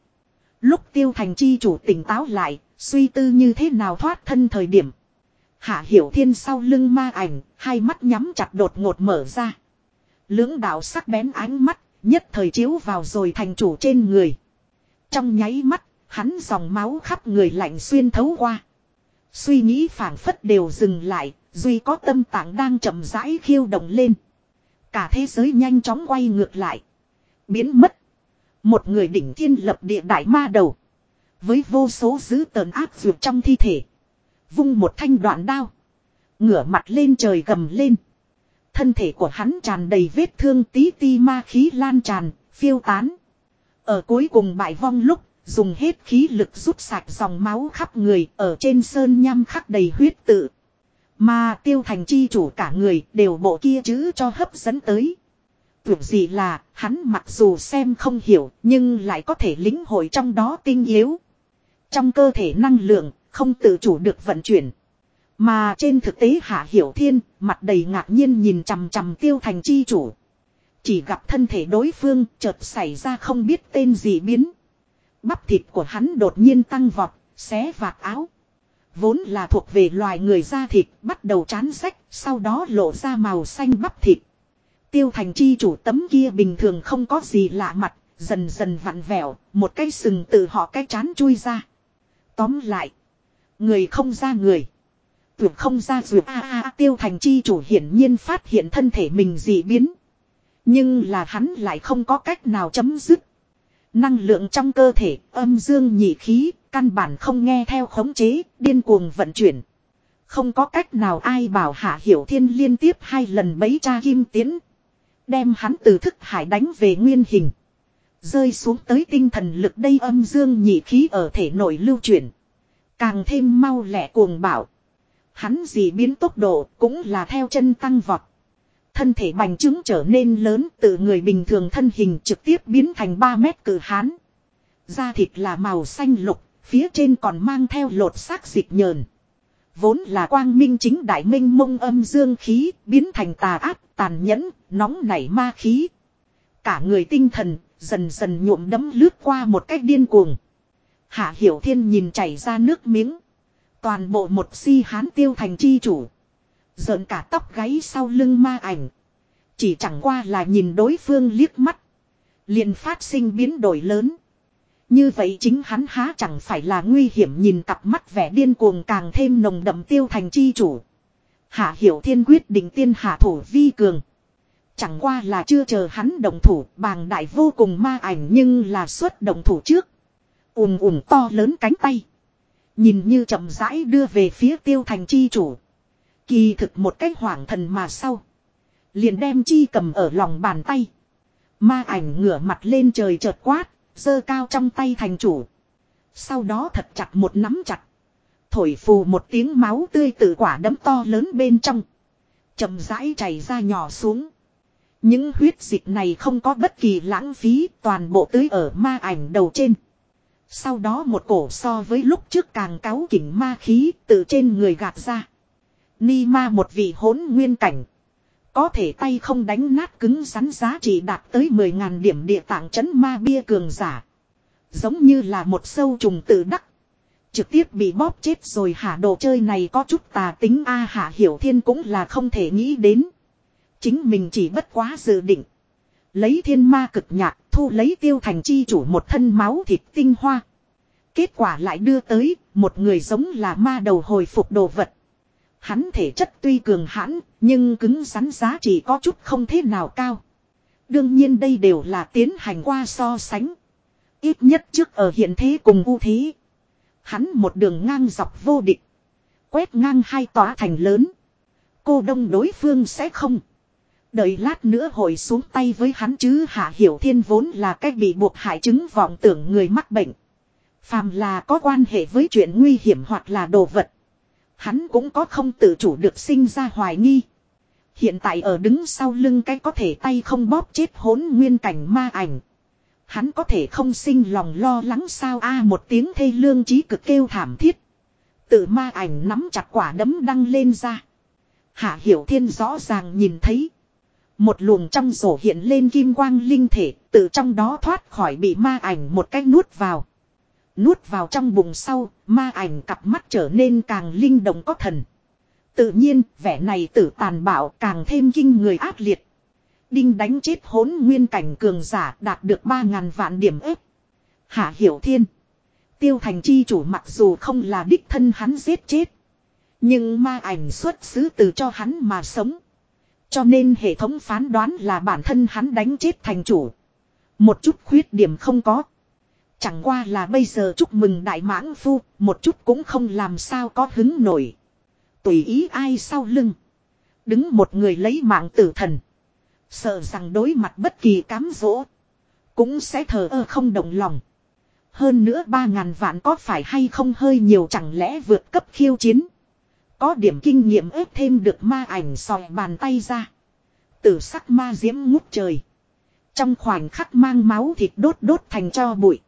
[SPEAKER 1] Lúc tiêu thành chi chủ tỉnh táo lại, suy tư như thế nào thoát thân thời điểm. Hạ hiểu thiên sau lưng ma ảnh, hai mắt nhắm chặt đột ngột mở ra. Lưỡng đạo sắc bén ánh mắt, nhất thời chiếu vào rồi thành chủ trên người. Trong nháy mắt, hắn dòng máu khắp người lạnh xuyên thấu qua. Suy nghĩ phảng phất đều dừng lại, duy có tâm tạng đang chậm rãi khiêu động lên. Cả thế giới nhanh chóng quay ngược lại. Biến mất. Một người đỉnh thiên lập địa đại ma đầu. Với vô số dữ tờn áp vượt trong thi thể. Vung một thanh đoạn đao. Ngửa mặt lên trời gầm lên. Thân thể của hắn tràn đầy vết thương tí ti ma khí lan tràn, phiêu tán. Ở cuối cùng bại vong lúc, dùng hết khí lực rút sạch dòng máu khắp người ở trên sơn nham khắc đầy huyết tự. Mà tiêu thành chi chủ cả người đều bộ kia chữ cho hấp dẫn tới. Tưởng gì là hắn mặc dù xem không hiểu nhưng lại có thể lính hội trong đó tinh yếu. Trong cơ thể năng lượng không tự chủ được vận chuyển. Mà trên thực tế Hạ Hiểu Thiên mặt đầy ngạc nhiên nhìn chằm chằm tiêu thành chi chủ. Chỉ gặp thân thể đối phương chợt xảy ra không biết tên gì biến. Bắp thịt của hắn đột nhiên tăng vọt, xé vạt áo. Vốn là thuộc về loài người da thịt, bắt đầu chán rách, sau đó lộ ra màu xanh bắp thịt. Tiêu thành chi chủ tấm kia bình thường không có gì lạ mặt, dần dần vặn vẹo, một cái sừng từ họ cái chán chui ra. Tóm lại, người không ra người. Tuyệt không ra duyệt a a tiêu thành chi chủ hiển nhiên phát hiện thân thể mình dị biến. Nhưng là hắn lại không có cách nào chấm dứt. Năng lượng trong cơ thể, âm dương nhị khí, căn bản không nghe theo khống chế, điên cuồng vận chuyển. Không có cách nào ai bảo Hạ Hiểu Thiên liên tiếp hai lần bấy cha kim tiến. Đem hắn từ thức hải đánh về nguyên hình. Rơi xuống tới tinh thần lực đây âm dương nhị khí ở thể nội lưu chuyển. Càng thêm mau lẹ cuồng bảo. Hắn gì biến tốc độ cũng là theo chân tăng vọt. Thân thể bành trướng trở nên lớn từ người bình thường thân hình trực tiếp biến thành 3 mét cử hán. Da thịt là màu xanh lục, phía trên còn mang theo lột xác dịch nhờn. Vốn là quang minh chính đại minh mông âm dương khí, biến thành tà ác, tàn nhẫn, nóng nảy ma khí. Cả người tinh thần, dần dần nhuộm đấm lướt qua một cách điên cuồng. Hạ Hiểu Thiên nhìn chảy ra nước miếng. Toàn bộ một si hán tiêu thành chi chủ. Giỡn cả tóc gáy sau lưng ma ảnh. Chỉ chẳng qua là nhìn đối phương liếc mắt. liền phát sinh biến đổi lớn. Như vậy chính hắn há chẳng phải là nguy hiểm nhìn cặp mắt vẻ điên cuồng càng thêm nồng đậm tiêu thành chi chủ. Hạ Hiểu Thiên quyết định tiên hạ thủ vi cường. Chẳng qua là chưa chờ hắn động thủ, bàng đại vô cùng ma ảnh nhưng là xuất động thủ trước. ùm ùm to lớn cánh tay. Nhìn như chậm rãi đưa về phía tiêu thành chi chủ. Kỳ thực một cách hoảng thần mà sau. Liền đem chi cầm ở lòng bàn tay. Ma ảnh ngửa mặt lên trời chợt quát, giơ cao trong tay thành chủ. Sau đó thật chặt một nắm chặt. Thổi phù một tiếng máu tươi từ quả đấm to lớn bên trong. chậm rãi chảy ra nhỏ xuống. Những huyết dịch này không có bất kỳ lãng phí toàn bộ tưới ở ma ảnh đầu trên. Sau đó một cổ so với lúc trước càng cáo kỉnh ma khí từ trên người gạt ra. Ni ma một vị hỗn nguyên cảnh. Có thể tay không đánh nát cứng rắn giá trị đạt tới 10.000 điểm địa tạng chấn ma bia cường giả. Giống như là một sâu trùng tự đắc. Trực tiếp bị bóp chết rồi hả đồ chơi này có chút tà tính a hạ hiểu thiên cũng là không thể nghĩ đến. Chính mình chỉ bất quá dự định. Lấy thiên ma cực nhạc thu lấy tiêu thành chi chủ một thân máu thịt tinh hoa. Kết quả lại đưa tới một người giống là ma đầu hồi phục đồ vật. Hắn thể chất tuy cường hãn, nhưng cứng rắn giá trị có chút không thế nào cao. Đương nhiên đây đều là tiến hành qua so sánh. Ít nhất trước ở hiện thế cùng ưu thế. Hắn một đường ngang dọc vô địch. Quét ngang hai tòa thành lớn. Cô đông đối phương sẽ không. Đợi lát nữa hồi xuống tay với hắn chứ Hạ Hiểu Thiên vốn là cách bị buộc hại chứng vọng tưởng người mắc bệnh. Phàm là có quan hệ với chuyện nguy hiểm hoặc là đồ vật. Hắn cũng có không tự chủ được sinh ra hoài nghi. Hiện tại ở đứng sau lưng cái có thể tay không bóp chết hỗn nguyên cảnh ma ảnh. Hắn có thể không sinh lòng lo lắng sao a, một tiếng thê lương trí cực kêu thảm thiết. Tự ma ảnh nắm chặt quả đấm đăng lên ra. Hạ Hiểu Thiên rõ ràng nhìn thấy. Một luồng trong rổ hiện lên kim quang linh thể, từ trong đó thoát khỏi bị ma ảnh một cách nuốt vào. Nuốt vào trong bụng sau, ma ảnh cặp mắt trở nên càng linh động có thần. Tự nhiên, vẻ này tử tàn bạo càng thêm kinh người ác liệt. Đinh đánh chết hỗn nguyên cảnh cường giả đạt được 3.000 vạn điểm ếp. Hạ Hiểu Thiên. Tiêu thành chi chủ mặc dù không là đích thân hắn giết chết. Nhưng ma ảnh xuất xứ từ cho hắn mà sống. Cho nên hệ thống phán đoán là bản thân hắn đánh chết thành chủ. Một chút khuyết điểm không có. Chẳng qua là bây giờ chúc mừng đại mãng phu, một chút cũng không làm sao có hứng nổi. Tùy ý ai sau lưng. Đứng một người lấy mạng tử thần. Sợ rằng đối mặt bất kỳ cám dỗ. Cũng sẽ thờ ơ không động lòng. Hơn nữa ba ngàn vạn có phải hay không hơi nhiều chẳng lẽ vượt cấp khiêu chiến. Có điểm kinh nghiệm ép thêm được ma ảnh sòi bàn tay ra. Tử sắc ma diễm ngút trời. Trong khoảnh khắc mang máu thịt đốt đốt thành cho bụi.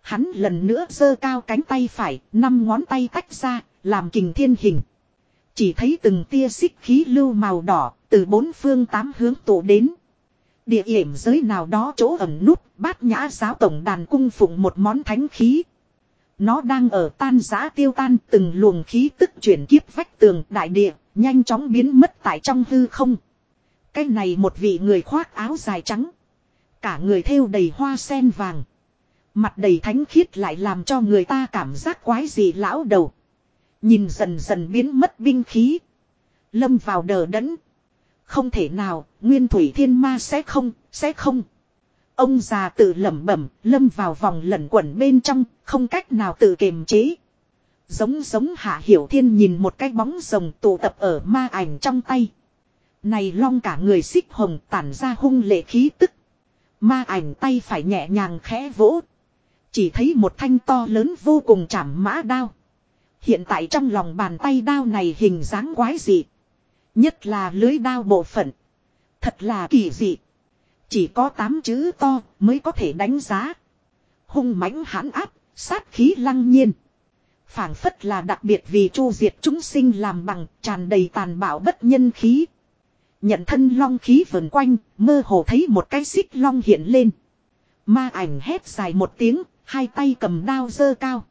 [SPEAKER 1] Hắn lần nữa giơ cao cánh tay phải, năm ngón tay tách ra, làm kình thiên hình. Chỉ thấy từng tia xích khí lưu màu đỏ, từ bốn phương tám hướng tụ đến. Địa hiểm giới nào đó chỗ ẩn nút, bát nhã giáo tổng đàn cung phụng một món thánh khí. Nó đang ở tan giã tiêu tan từng luồng khí tức chuyển kiếp vách tường đại địa, nhanh chóng biến mất tại trong hư không. Cái này một vị người khoác áo dài trắng. Cả người thêu đầy hoa sen vàng. Mặt đầy thánh khiết lại làm cho người ta cảm giác quái gì lão đầu. Nhìn dần dần biến mất binh khí. Lâm vào đờ đẫn. Không thể nào, nguyên thủy thiên ma sẽ không, sẽ không. Ông già tự lẩm bẩm, lâm vào vòng lẩn quẩn bên trong, không cách nào tự kiềm chế. Giống giống hạ hiểu thiên nhìn một cái bóng rồng tụ tập ở ma ảnh trong tay. Này long cả người xích hồng tản ra hung lệ khí tức. Ma ảnh tay phải nhẹ nhàng khẽ vỗ. Chỉ thấy một thanh to lớn vô cùng chảm mã đao. Hiện tại trong lòng bàn tay đao này hình dáng quái dị. Nhất là lưới đao bộ phận. Thật là kỳ dị. Chỉ có tám chữ to mới có thể đánh giá. Hung mãnh hãn áp, sát khí lăng nhiên. phảng phất là đặc biệt vì chu diệt chúng sinh làm bằng tràn đầy tàn bạo bất nhân khí. Nhận thân long khí vần quanh, mơ hồ thấy một cái xích long hiện lên. Ma ảnh hét dài một tiếng, hai tay cầm đao dơ cao.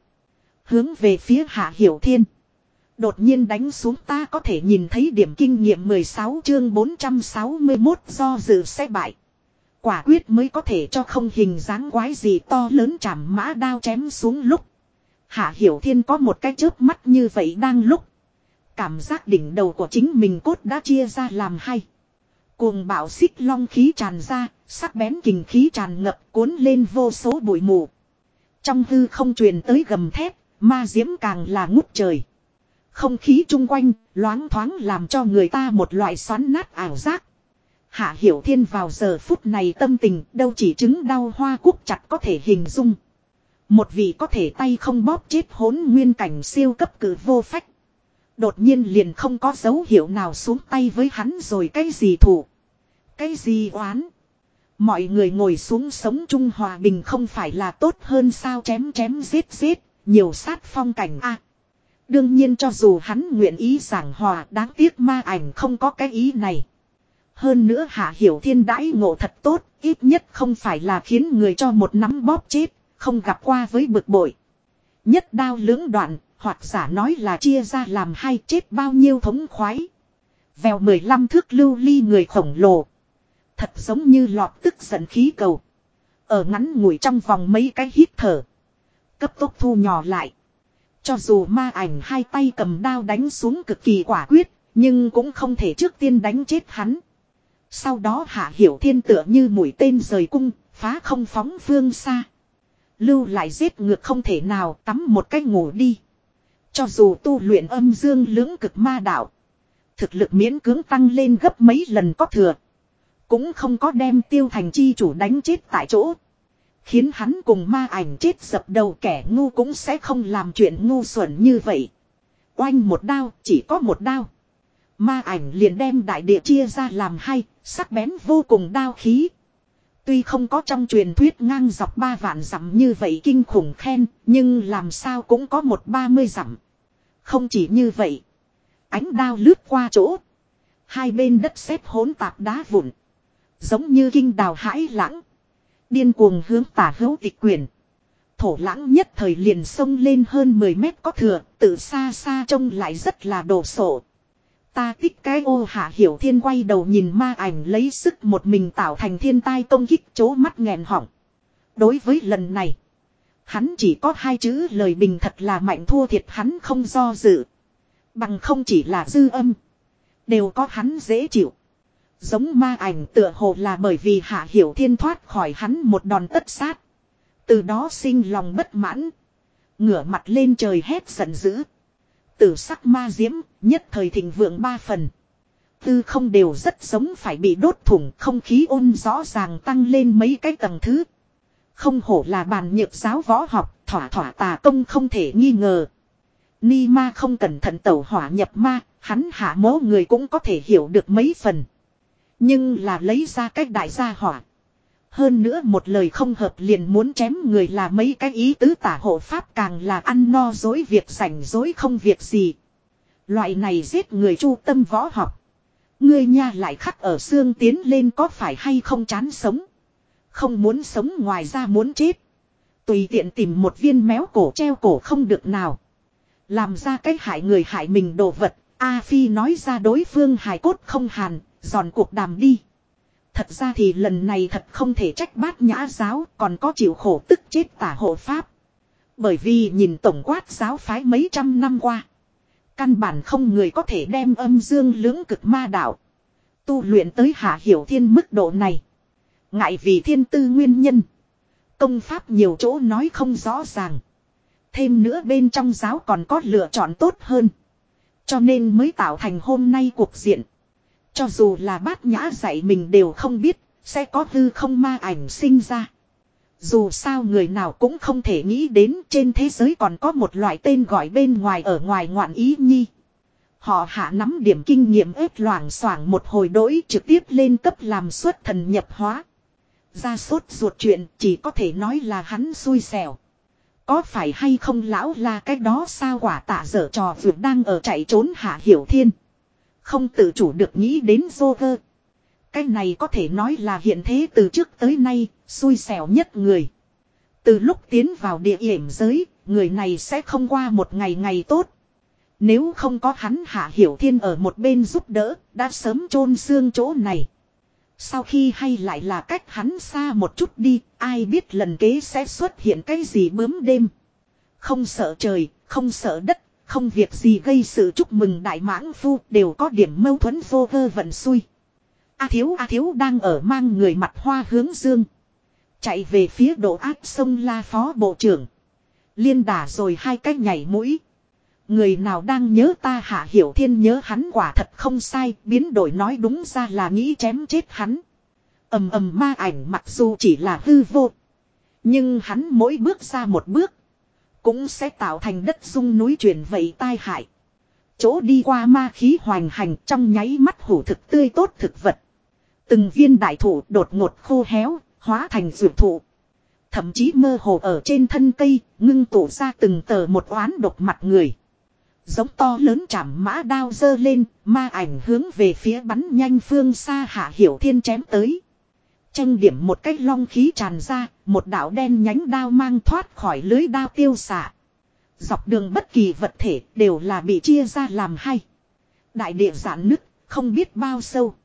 [SPEAKER 1] Hướng về phía hạ hiểu thiên. Đột nhiên đánh xuống ta có thể nhìn thấy điểm kinh nghiệm 16 chương 461 do dự sẽ bại. Quả quyết mới có thể cho không hình dáng quái gì to lớn chảm mã đao chém xuống lúc. Hạ Hiểu Thiên có một cái chớp mắt như vậy đang lúc. Cảm giác đỉnh đầu của chính mình cốt đã chia ra làm hai. Cuồng bạo xích long khí tràn ra, sắc bén kình khí tràn ngập cuốn lên vô số bụi mù. Trong hư không truyền tới gầm thép, ma diễm càng là ngút trời. Không khí chung quanh, loáng thoáng làm cho người ta một loại xoắn nát ảo giác. Hạ Hiểu Thiên vào giờ phút này tâm tình đâu chỉ chứng đau hoa cúc chặt có thể hình dung. Một vị có thể tay không bóp chết hốn nguyên cảnh siêu cấp cử vô phách. Đột nhiên liền không có dấu hiệu nào xuống tay với hắn rồi cái gì thủ. Cái gì oán. Mọi người ngồi xuống sống chung hòa bình không phải là tốt hơn sao chém chém giết giết, nhiều sát phong cảnh a. đương nhiên cho dù hắn nguyện ý giảng hòa đáng tiếc ma ảnh không có cái ý này. Hơn nữa hạ hiểu thiên đãi ngộ thật tốt, ít nhất không phải là khiến người cho một nắm bóp chết, không gặp qua với bực bội. Nhất đao lưỡng đoạn, hoặc giả nói là chia ra làm hai chết bao nhiêu thống khoái. Vèo 15 thước lưu ly người khổng lồ. Thật giống như lọt tức giận khí cầu. Ở ngắn ngủi trong vòng mấy cái hít thở. Cấp tốc thu nhỏ lại. Cho dù ma ảnh hai tay cầm đao đánh xuống cực kỳ quả quyết, nhưng cũng không thể trước tiên đánh chết hắn. Sau đó hạ hiểu thiên tựa như mũi tên rời cung, phá không phóng phương xa. Lưu lại giết ngược không thể nào tắm một cách ngủ đi. Cho dù tu luyện âm dương lưỡng cực ma đạo. Thực lực miễn cưỡng tăng lên gấp mấy lần có thừa. Cũng không có đem tiêu thành chi chủ đánh chết tại chỗ. Khiến hắn cùng ma ảnh chết dập đầu kẻ ngu cũng sẽ không làm chuyện ngu xuẩn như vậy. Oanh một đao, chỉ có một đao. Ma ảnh liền đem đại địa chia ra làm hai, sắc bén vô cùng đao khí. Tuy không có trong truyền thuyết ngang dọc ba vạn dặm như vậy kinh khủng khen, nhưng làm sao cũng có một ba mươi dặm. Không chỉ như vậy. Ánh đao lướt qua chỗ. Hai bên đất xếp hỗn tạp đá vụn. Giống như kinh đào hãi lãng. Điên cuồng hướng tả hữu tịch quyền. Thổ lãng nhất thời liền sông lên hơn 10 mét có thừa, từ xa xa trông lại rất là đồ sộ. Ta tích cái ô hạ hiểu thiên quay đầu nhìn ma ảnh lấy sức một mình tạo thành thiên tai công kích chố mắt nghẹn họng. Đối với lần này, hắn chỉ có hai chữ lời bình thật là mạnh thua thiệt hắn không do dự. Bằng không chỉ là dư âm. Đều có hắn dễ chịu. Giống ma ảnh tựa hồ là bởi vì hạ hiểu thiên thoát khỏi hắn một đòn tất sát. Từ đó sinh lòng bất mãn. Ngửa mặt lên trời hét giận dữ. Tử sắc ma diễm, nhất thời thịnh vượng ba phần. Tư không đều rất giống phải bị đốt thủng không khí ôn rõ ràng tăng lên mấy cái tầng thứ. Không hổ là bàn nhược giáo võ học, thỏa thỏa tà công không thể nghi ngờ. Ni ma không cẩn thận tẩu hỏa nhập ma, hắn hạ mố người cũng có thể hiểu được mấy phần. Nhưng là lấy ra cách đại gia hỏa. Hơn nữa một lời không hợp liền muốn chém người là mấy cái ý tứ tả hộ pháp càng là ăn no dối việc rảnh dối không việc gì. Loại này giết người chu tâm võ học. Ngươi nha lại khắc ở xương tiến lên có phải hay không chán sống. Không muốn sống ngoài ra muốn chết. Tùy tiện tìm một viên méo cổ treo cổ không được nào. Làm ra cái hại người hại mình đồ vật. A Phi nói ra đối phương hài cốt không hàn, giòn cuộc đàm đi. Thật ra thì lần này thật không thể trách bát nhã giáo, còn có chịu khổ tức chết tả hộ pháp. Bởi vì nhìn tổng quát giáo phái mấy trăm năm qua. Căn bản không người có thể đem âm dương lưỡng cực ma đạo. Tu luyện tới hạ hiểu thiên mức độ này. Ngại vì thiên tư nguyên nhân. Công pháp nhiều chỗ nói không rõ ràng. Thêm nữa bên trong giáo còn có lựa chọn tốt hơn. Cho nên mới tạo thành hôm nay cuộc diện. Cho dù là bát nhã dạy mình đều không biết, sẽ có hư không ma ảnh sinh ra. Dù sao người nào cũng không thể nghĩ đến trên thế giới còn có một loại tên gọi bên ngoài ở ngoài ngoạn ý nhi. Họ hạ nắm điểm kinh nghiệm ếp loảng xoảng một hồi đỗi trực tiếp lên cấp làm xuất thần nhập hóa. Ra sốt ruột chuyện chỉ có thể nói là hắn xui xẻo. Có phải hay không lão là cái đó sao quả tạ dở trò vượt đang ở chạy trốn hạ hiểu thiên. Không tự chủ được nghĩ đến vô. Cái này có thể nói là hiện thế từ trước tới nay, xui xẻo nhất người. Từ lúc tiến vào địa hiểm giới, người này sẽ không qua một ngày ngày tốt. Nếu không có hắn hạ hiểu thiên ở một bên giúp đỡ, đã sớm chôn xương chỗ này. Sau khi hay lại là cách hắn xa một chút đi, ai biết lần kế sẽ xuất hiện cái gì bướm đêm. Không sợ trời, không sợ đất, không việc gì gây sự chúc mừng đại mãng phu đều có điểm mâu thuẫn vô vơ vận xui. A thiếu A thiếu đang ở mang người mặt hoa hướng dương. Chạy về phía độ áp sông la phó bộ trưởng. Liên đả rồi hai cách nhảy mũi. Người nào đang nhớ ta hạ hiểu thiên nhớ hắn quả thật không sai, biến đổi nói đúng ra là nghĩ chém chết hắn. ầm ầm ma ảnh mặc dù chỉ là hư vô. Nhưng hắn mỗi bước ra một bước. Cũng sẽ tạo thành đất sung núi chuyển vậy tai hại. Chỗ đi qua ma khí hoành hành trong nháy mắt hủ thực tươi tốt thực vật. Từng viên đại thụ đột ngột khô héo, hóa thành dược thụ. Thậm chí mơ hồ ở trên thân cây, ngưng tụ ra từng tờ một oán độc mặt người. Giống to lớn chạm mã đao dơ lên, ma ảnh hướng về phía bắn nhanh phương xa hạ hiểu thiên chém tới. Tranh điểm một cách long khí tràn ra, một đạo đen nhánh đao mang thoát khỏi lưới đao tiêu xạ. Dọc đường bất kỳ vật thể đều là bị chia ra làm hai. Đại địa giãn nứt, không biết bao sâu.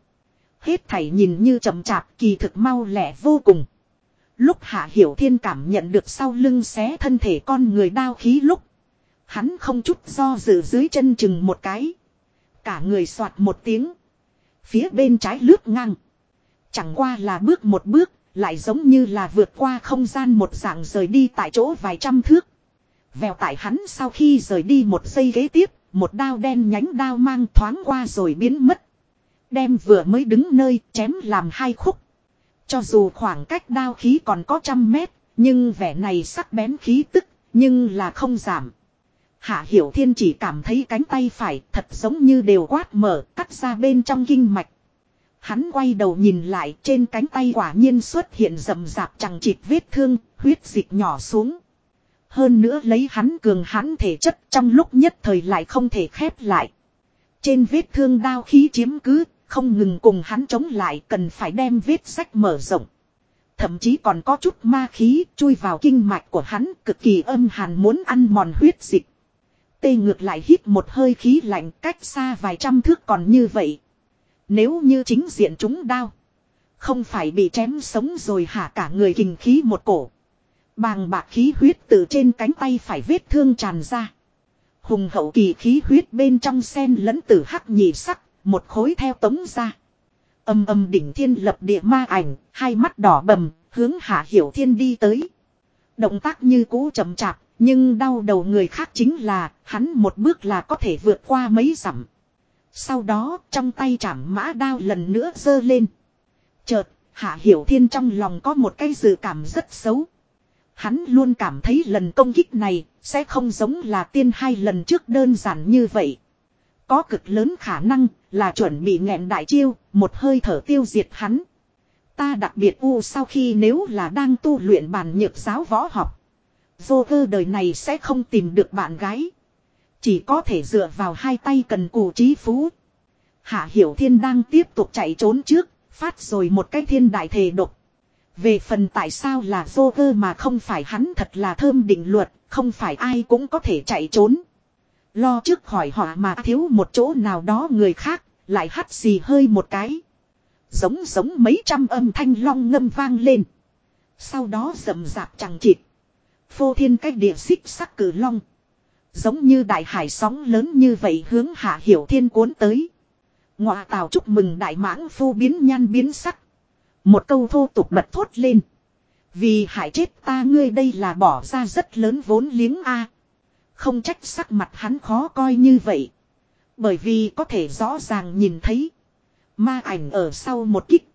[SPEAKER 1] Hết thảy nhìn như chậm chạp kỳ thực mau lẻ vô cùng. Lúc Hạ Hiểu Thiên cảm nhận được sau lưng xé thân thể con người đao khí lúc. Hắn không chút do dự dưới chân chừng một cái. Cả người soạt một tiếng. Phía bên trái lướt ngang. Chẳng qua là bước một bước, lại giống như là vượt qua không gian một dạng rời đi tại chỗ vài trăm thước. Vèo tại hắn sau khi rời đi một giây ghế tiếp, một đao đen nhánh đao mang thoáng qua rồi biến mất. Đem vừa mới đứng nơi chém làm hai khúc. Cho dù khoảng cách đao khí còn có trăm mét, nhưng vẻ này sắc bén khí tức, nhưng là không giảm. Hạ Hiểu Thiên chỉ cảm thấy cánh tay phải thật giống như đều quát mở, cắt ra bên trong kinh mạch. Hắn quay đầu nhìn lại trên cánh tay quả nhiên xuất hiện rầm rạp chẳng chịt vết thương, huyết dịch nhỏ xuống. Hơn nữa lấy hắn cường hắn thể chất trong lúc nhất thời lại không thể khép lại. Trên vết thương đao khí chiếm cứ, không ngừng cùng hắn chống lại cần phải đem vết sách mở rộng. Thậm chí còn có chút ma khí chui vào kinh mạch của hắn cực kỳ âm hàn muốn ăn mòn huyết dịch. Tê ngược lại hít một hơi khí lạnh cách xa vài trăm thước còn như vậy. Nếu như chính diện chúng đao. Không phải bị chém sống rồi hả cả người kình khí một cổ. Bàng bạc khí huyết từ trên cánh tay phải vết thương tràn ra. Hùng hậu kỳ khí huyết bên trong sen lẫn tử hắc nhị sắc, một khối theo tống ra. Âm âm đỉnh thiên lập địa ma ảnh, hai mắt đỏ bầm, hướng hạ hiểu thiên đi tới. Động tác như cũ chậm chạp, nhưng đau đầu người khác chính là, hắn một bước là có thể vượt qua mấy dặm. Sau đó, trong tay chảm mã đao lần nữa giơ lên. Chợt, Hạ Hiểu Thiên trong lòng có một cái dự cảm rất xấu. Hắn luôn cảm thấy lần công kích này sẽ không giống là tiên hai lần trước đơn giản như vậy. Có cực lớn khả năng là chuẩn bị nghẹn đại chiêu, một hơi thở tiêu diệt hắn. Ta đặc biệt u sau khi nếu là đang tu luyện bản nhược giáo võ học. Vô cơ đời này sẽ không tìm được bạn gái. Chỉ có thể dựa vào hai tay cần cù trí phú. Hạ Hiểu Thiên đang tiếp tục chạy trốn trước, phát rồi một cái thiên đại thề độc. Về phần tại sao là vô cơ mà không phải hắn thật là thơm định luật, không phải ai cũng có thể chạy trốn. Lo trước hỏi họ mà thiếu một chỗ nào đó người khác, lại hắt xì hơi một cái. Giống giống mấy trăm âm thanh long ngâm vang lên. Sau đó rầm rạp chẳng chịt. Phô thiên cách địa xích sắc cử long. Giống như đại hải sóng lớn như vậy hướng hạ hiểu thiên cuốn tới. Ngọa tào chúc mừng đại mãng phu biến nhan biến sắc. Một câu thô tục bật thốt lên. Vì hại chết ta ngươi đây là bỏ ra rất lớn vốn liếng a. Không trách sắc mặt hắn khó coi như vậy. Bởi vì có thể rõ ràng nhìn thấy. Ma ảnh ở sau một kích.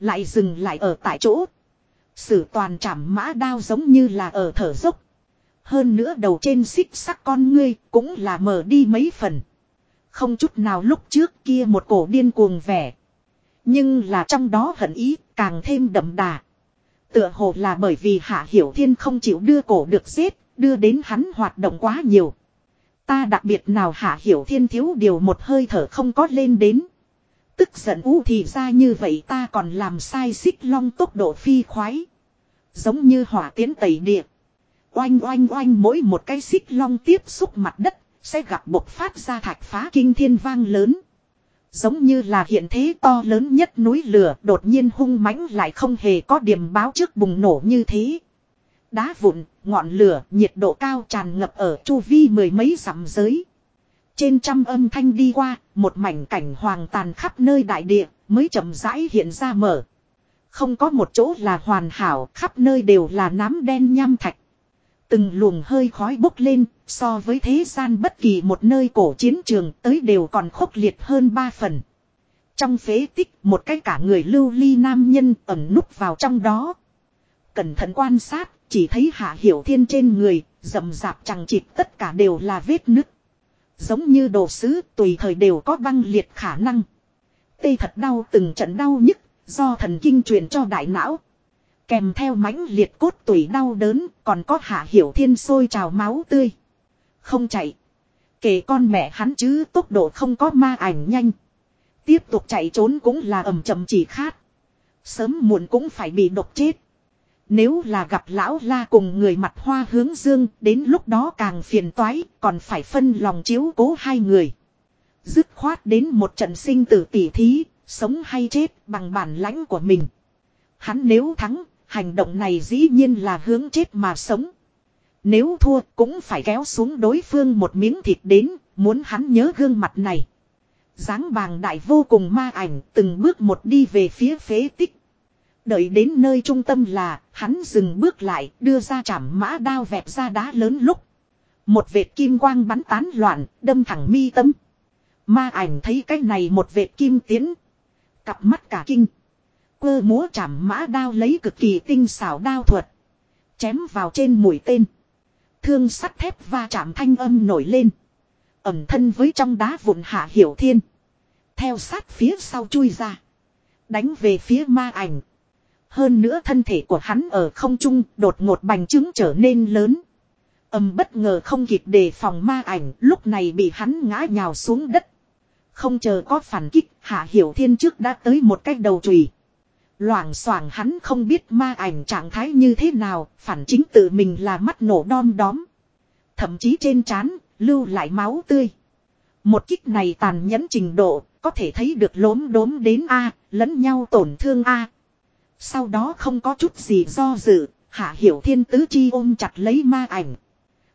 [SPEAKER 1] Lại dừng lại ở tại chỗ. Sử toàn trảm mã đao giống như là ở thở dốc. Hơn nữa đầu trên xích sắc con ngươi cũng là mở đi mấy phần. Không chút nào lúc trước kia một cổ điên cuồng vẻ. Nhưng là trong đó hận ý càng thêm đậm đà. Tựa hồ là bởi vì Hạ Hiểu Thiên không chịu đưa cổ được giết, đưa đến hắn hoạt động quá nhiều. Ta đặc biệt nào Hạ Hiểu Thiên thiếu điều một hơi thở không có lên đến. Tức giận u thì ra như vậy ta còn làm sai xích long tốc độ phi khoái. Giống như hỏa tiến tẩy địa. Oanh oanh oanh mỗi một cái xích long tiếp xúc mặt đất sẽ gặp bộc phát ra thạch phá kinh thiên vang lớn. Giống như là hiện thế to lớn nhất núi lửa đột nhiên hung mãnh lại không hề có điểm báo trước bùng nổ như thế. Đá vụn, ngọn lửa, nhiệt độ cao tràn ngập ở chu vi mười mấy dặm giới. Trên trăm âm thanh đi qua, một mảnh cảnh hoàng tàn khắp nơi đại địa, mới chậm rãi hiện ra mở. Không có một chỗ là hoàn hảo, khắp nơi đều là nám đen nham thạch. Từng luồng hơi khói bốc lên, so với thế gian bất kỳ một nơi cổ chiến trường tới đều còn khốc liệt hơn ba phần. Trong phế tích, một cái cả người lưu ly nam nhân ẩn núp vào trong đó. Cẩn thận quan sát, chỉ thấy hạ hiểu thiên trên người, rầm rạp chẳng chịt tất cả đều là vết nứt. Giống như đồ sứ tùy thời đều có băng liệt khả năng. Tê thật đau từng trận đau nhức, do thần kinh truyền cho đại não. Kèm theo mãnh liệt cốt tủy đau đớn, còn có hạ hiểu thiên sôi trào máu tươi. Không chạy. Kể con mẹ hắn chứ tốc độ không có ma ảnh nhanh. Tiếp tục chạy trốn cũng là ầm chậm chỉ khát. Sớm muộn cũng phải bị độc chết. Nếu là gặp lão la cùng người mặt hoa hướng dương, đến lúc đó càng phiền toái, còn phải phân lòng chiếu cố hai người. Dứt khoát đến một trận sinh tử tỉ thí, sống hay chết bằng bản lãnh của mình. Hắn nếu thắng, hành động này dĩ nhiên là hướng chết mà sống. Nếu thua cũng phải kéo xuống đối phương một miếng thịt đến, muốn hắn nhớ gương mặt này. dáng bàng đại vô cùng ma ảnh từng bước một đi về phía phế tích. Đợi đến nơi trung tâm là, hắn dừng bước lại, đưa ra chảm mã đao vẹp ra đá lớn lúc. Một vệt kim quang bắn tán loạn, đâm thẳng mi tâm. Ma ảnh thấy cái này một vệt kim tiến. Cặp mắt cả kinh cơ múa chảm mã đao lấy cực kỳ tinh xảo đao thuật. Chém vào trên mũi tên. Thương sắt thép va chạm thanh âm nổi lên. Ẩm thân với trong đá vụn hạ hiểu thiên. Theo sát phía sau chui ra. Đánh về phía ma ảnh. Hơn nữa thân thể của hắn ở không trung đột ngột bành trướng trở nên lớn. Âm bất ngờ không kịp đề phòng ma ảnh, lúc này bị hắn ngã nhào xuống đất. Không chờ có phản kích, hạ hiểu thiên trước đã tới một cách đầu chùy. Loảng xoảng hắn không biết ma ảnh trạng thái như thế nào, phản chính tự mình là mắt nổ đom đóm. Thậm chí trên trán lưu lại máu tươi. Một kích này tàn nhẫn trình độ, có thể thấy được lốm đốm đến A, lẫn nhau tổn thương A. Sau đó không có chút gì do dự, hạ hiểu thiên tứ chi ôm chặt lấy ma ảnh.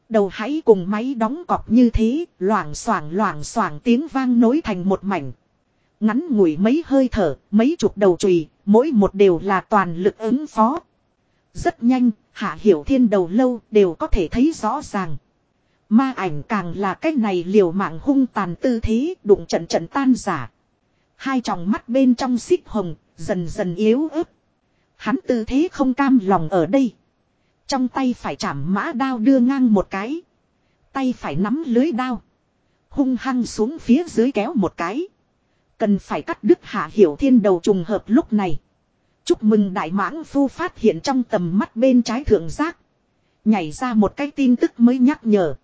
[SPEAKER 1] Đầu hãy cùng máy đóng cọp như thế, loảng xoảng loảng xoảng tiếng vang nối thành một mảnh. Ngắn ngủi mấy hơi thở, mấy chục đầu chùy, mỗi một đều là toàn lực ứng phó. Rất nhanh, hạ hiểu thiên đầu lâu đều có thể thấy rõ ràng. Ma ảnh càng là cái này liều mạng hung tàn tư thế đụng trận trận tan giả. Hai tròng mắt bên trong xích hồng, dần dần yếu ớt. Hắn tư thế không cam lòng ở đây. Trong tay phải chạm mã đao đưa ngang một cái. Tay phải nắm lưới đao. Hung hăng xuống phía dưới kéo một cái. Cần phải cắt đứt hạ hiểu thiên đầu trùng hợp lúc này. Chúc mừng đại mãng phu phát hiện trong tầm mắt bên trái thượng giác. Nhảy ra một cái tin tức mới nhắc nhở.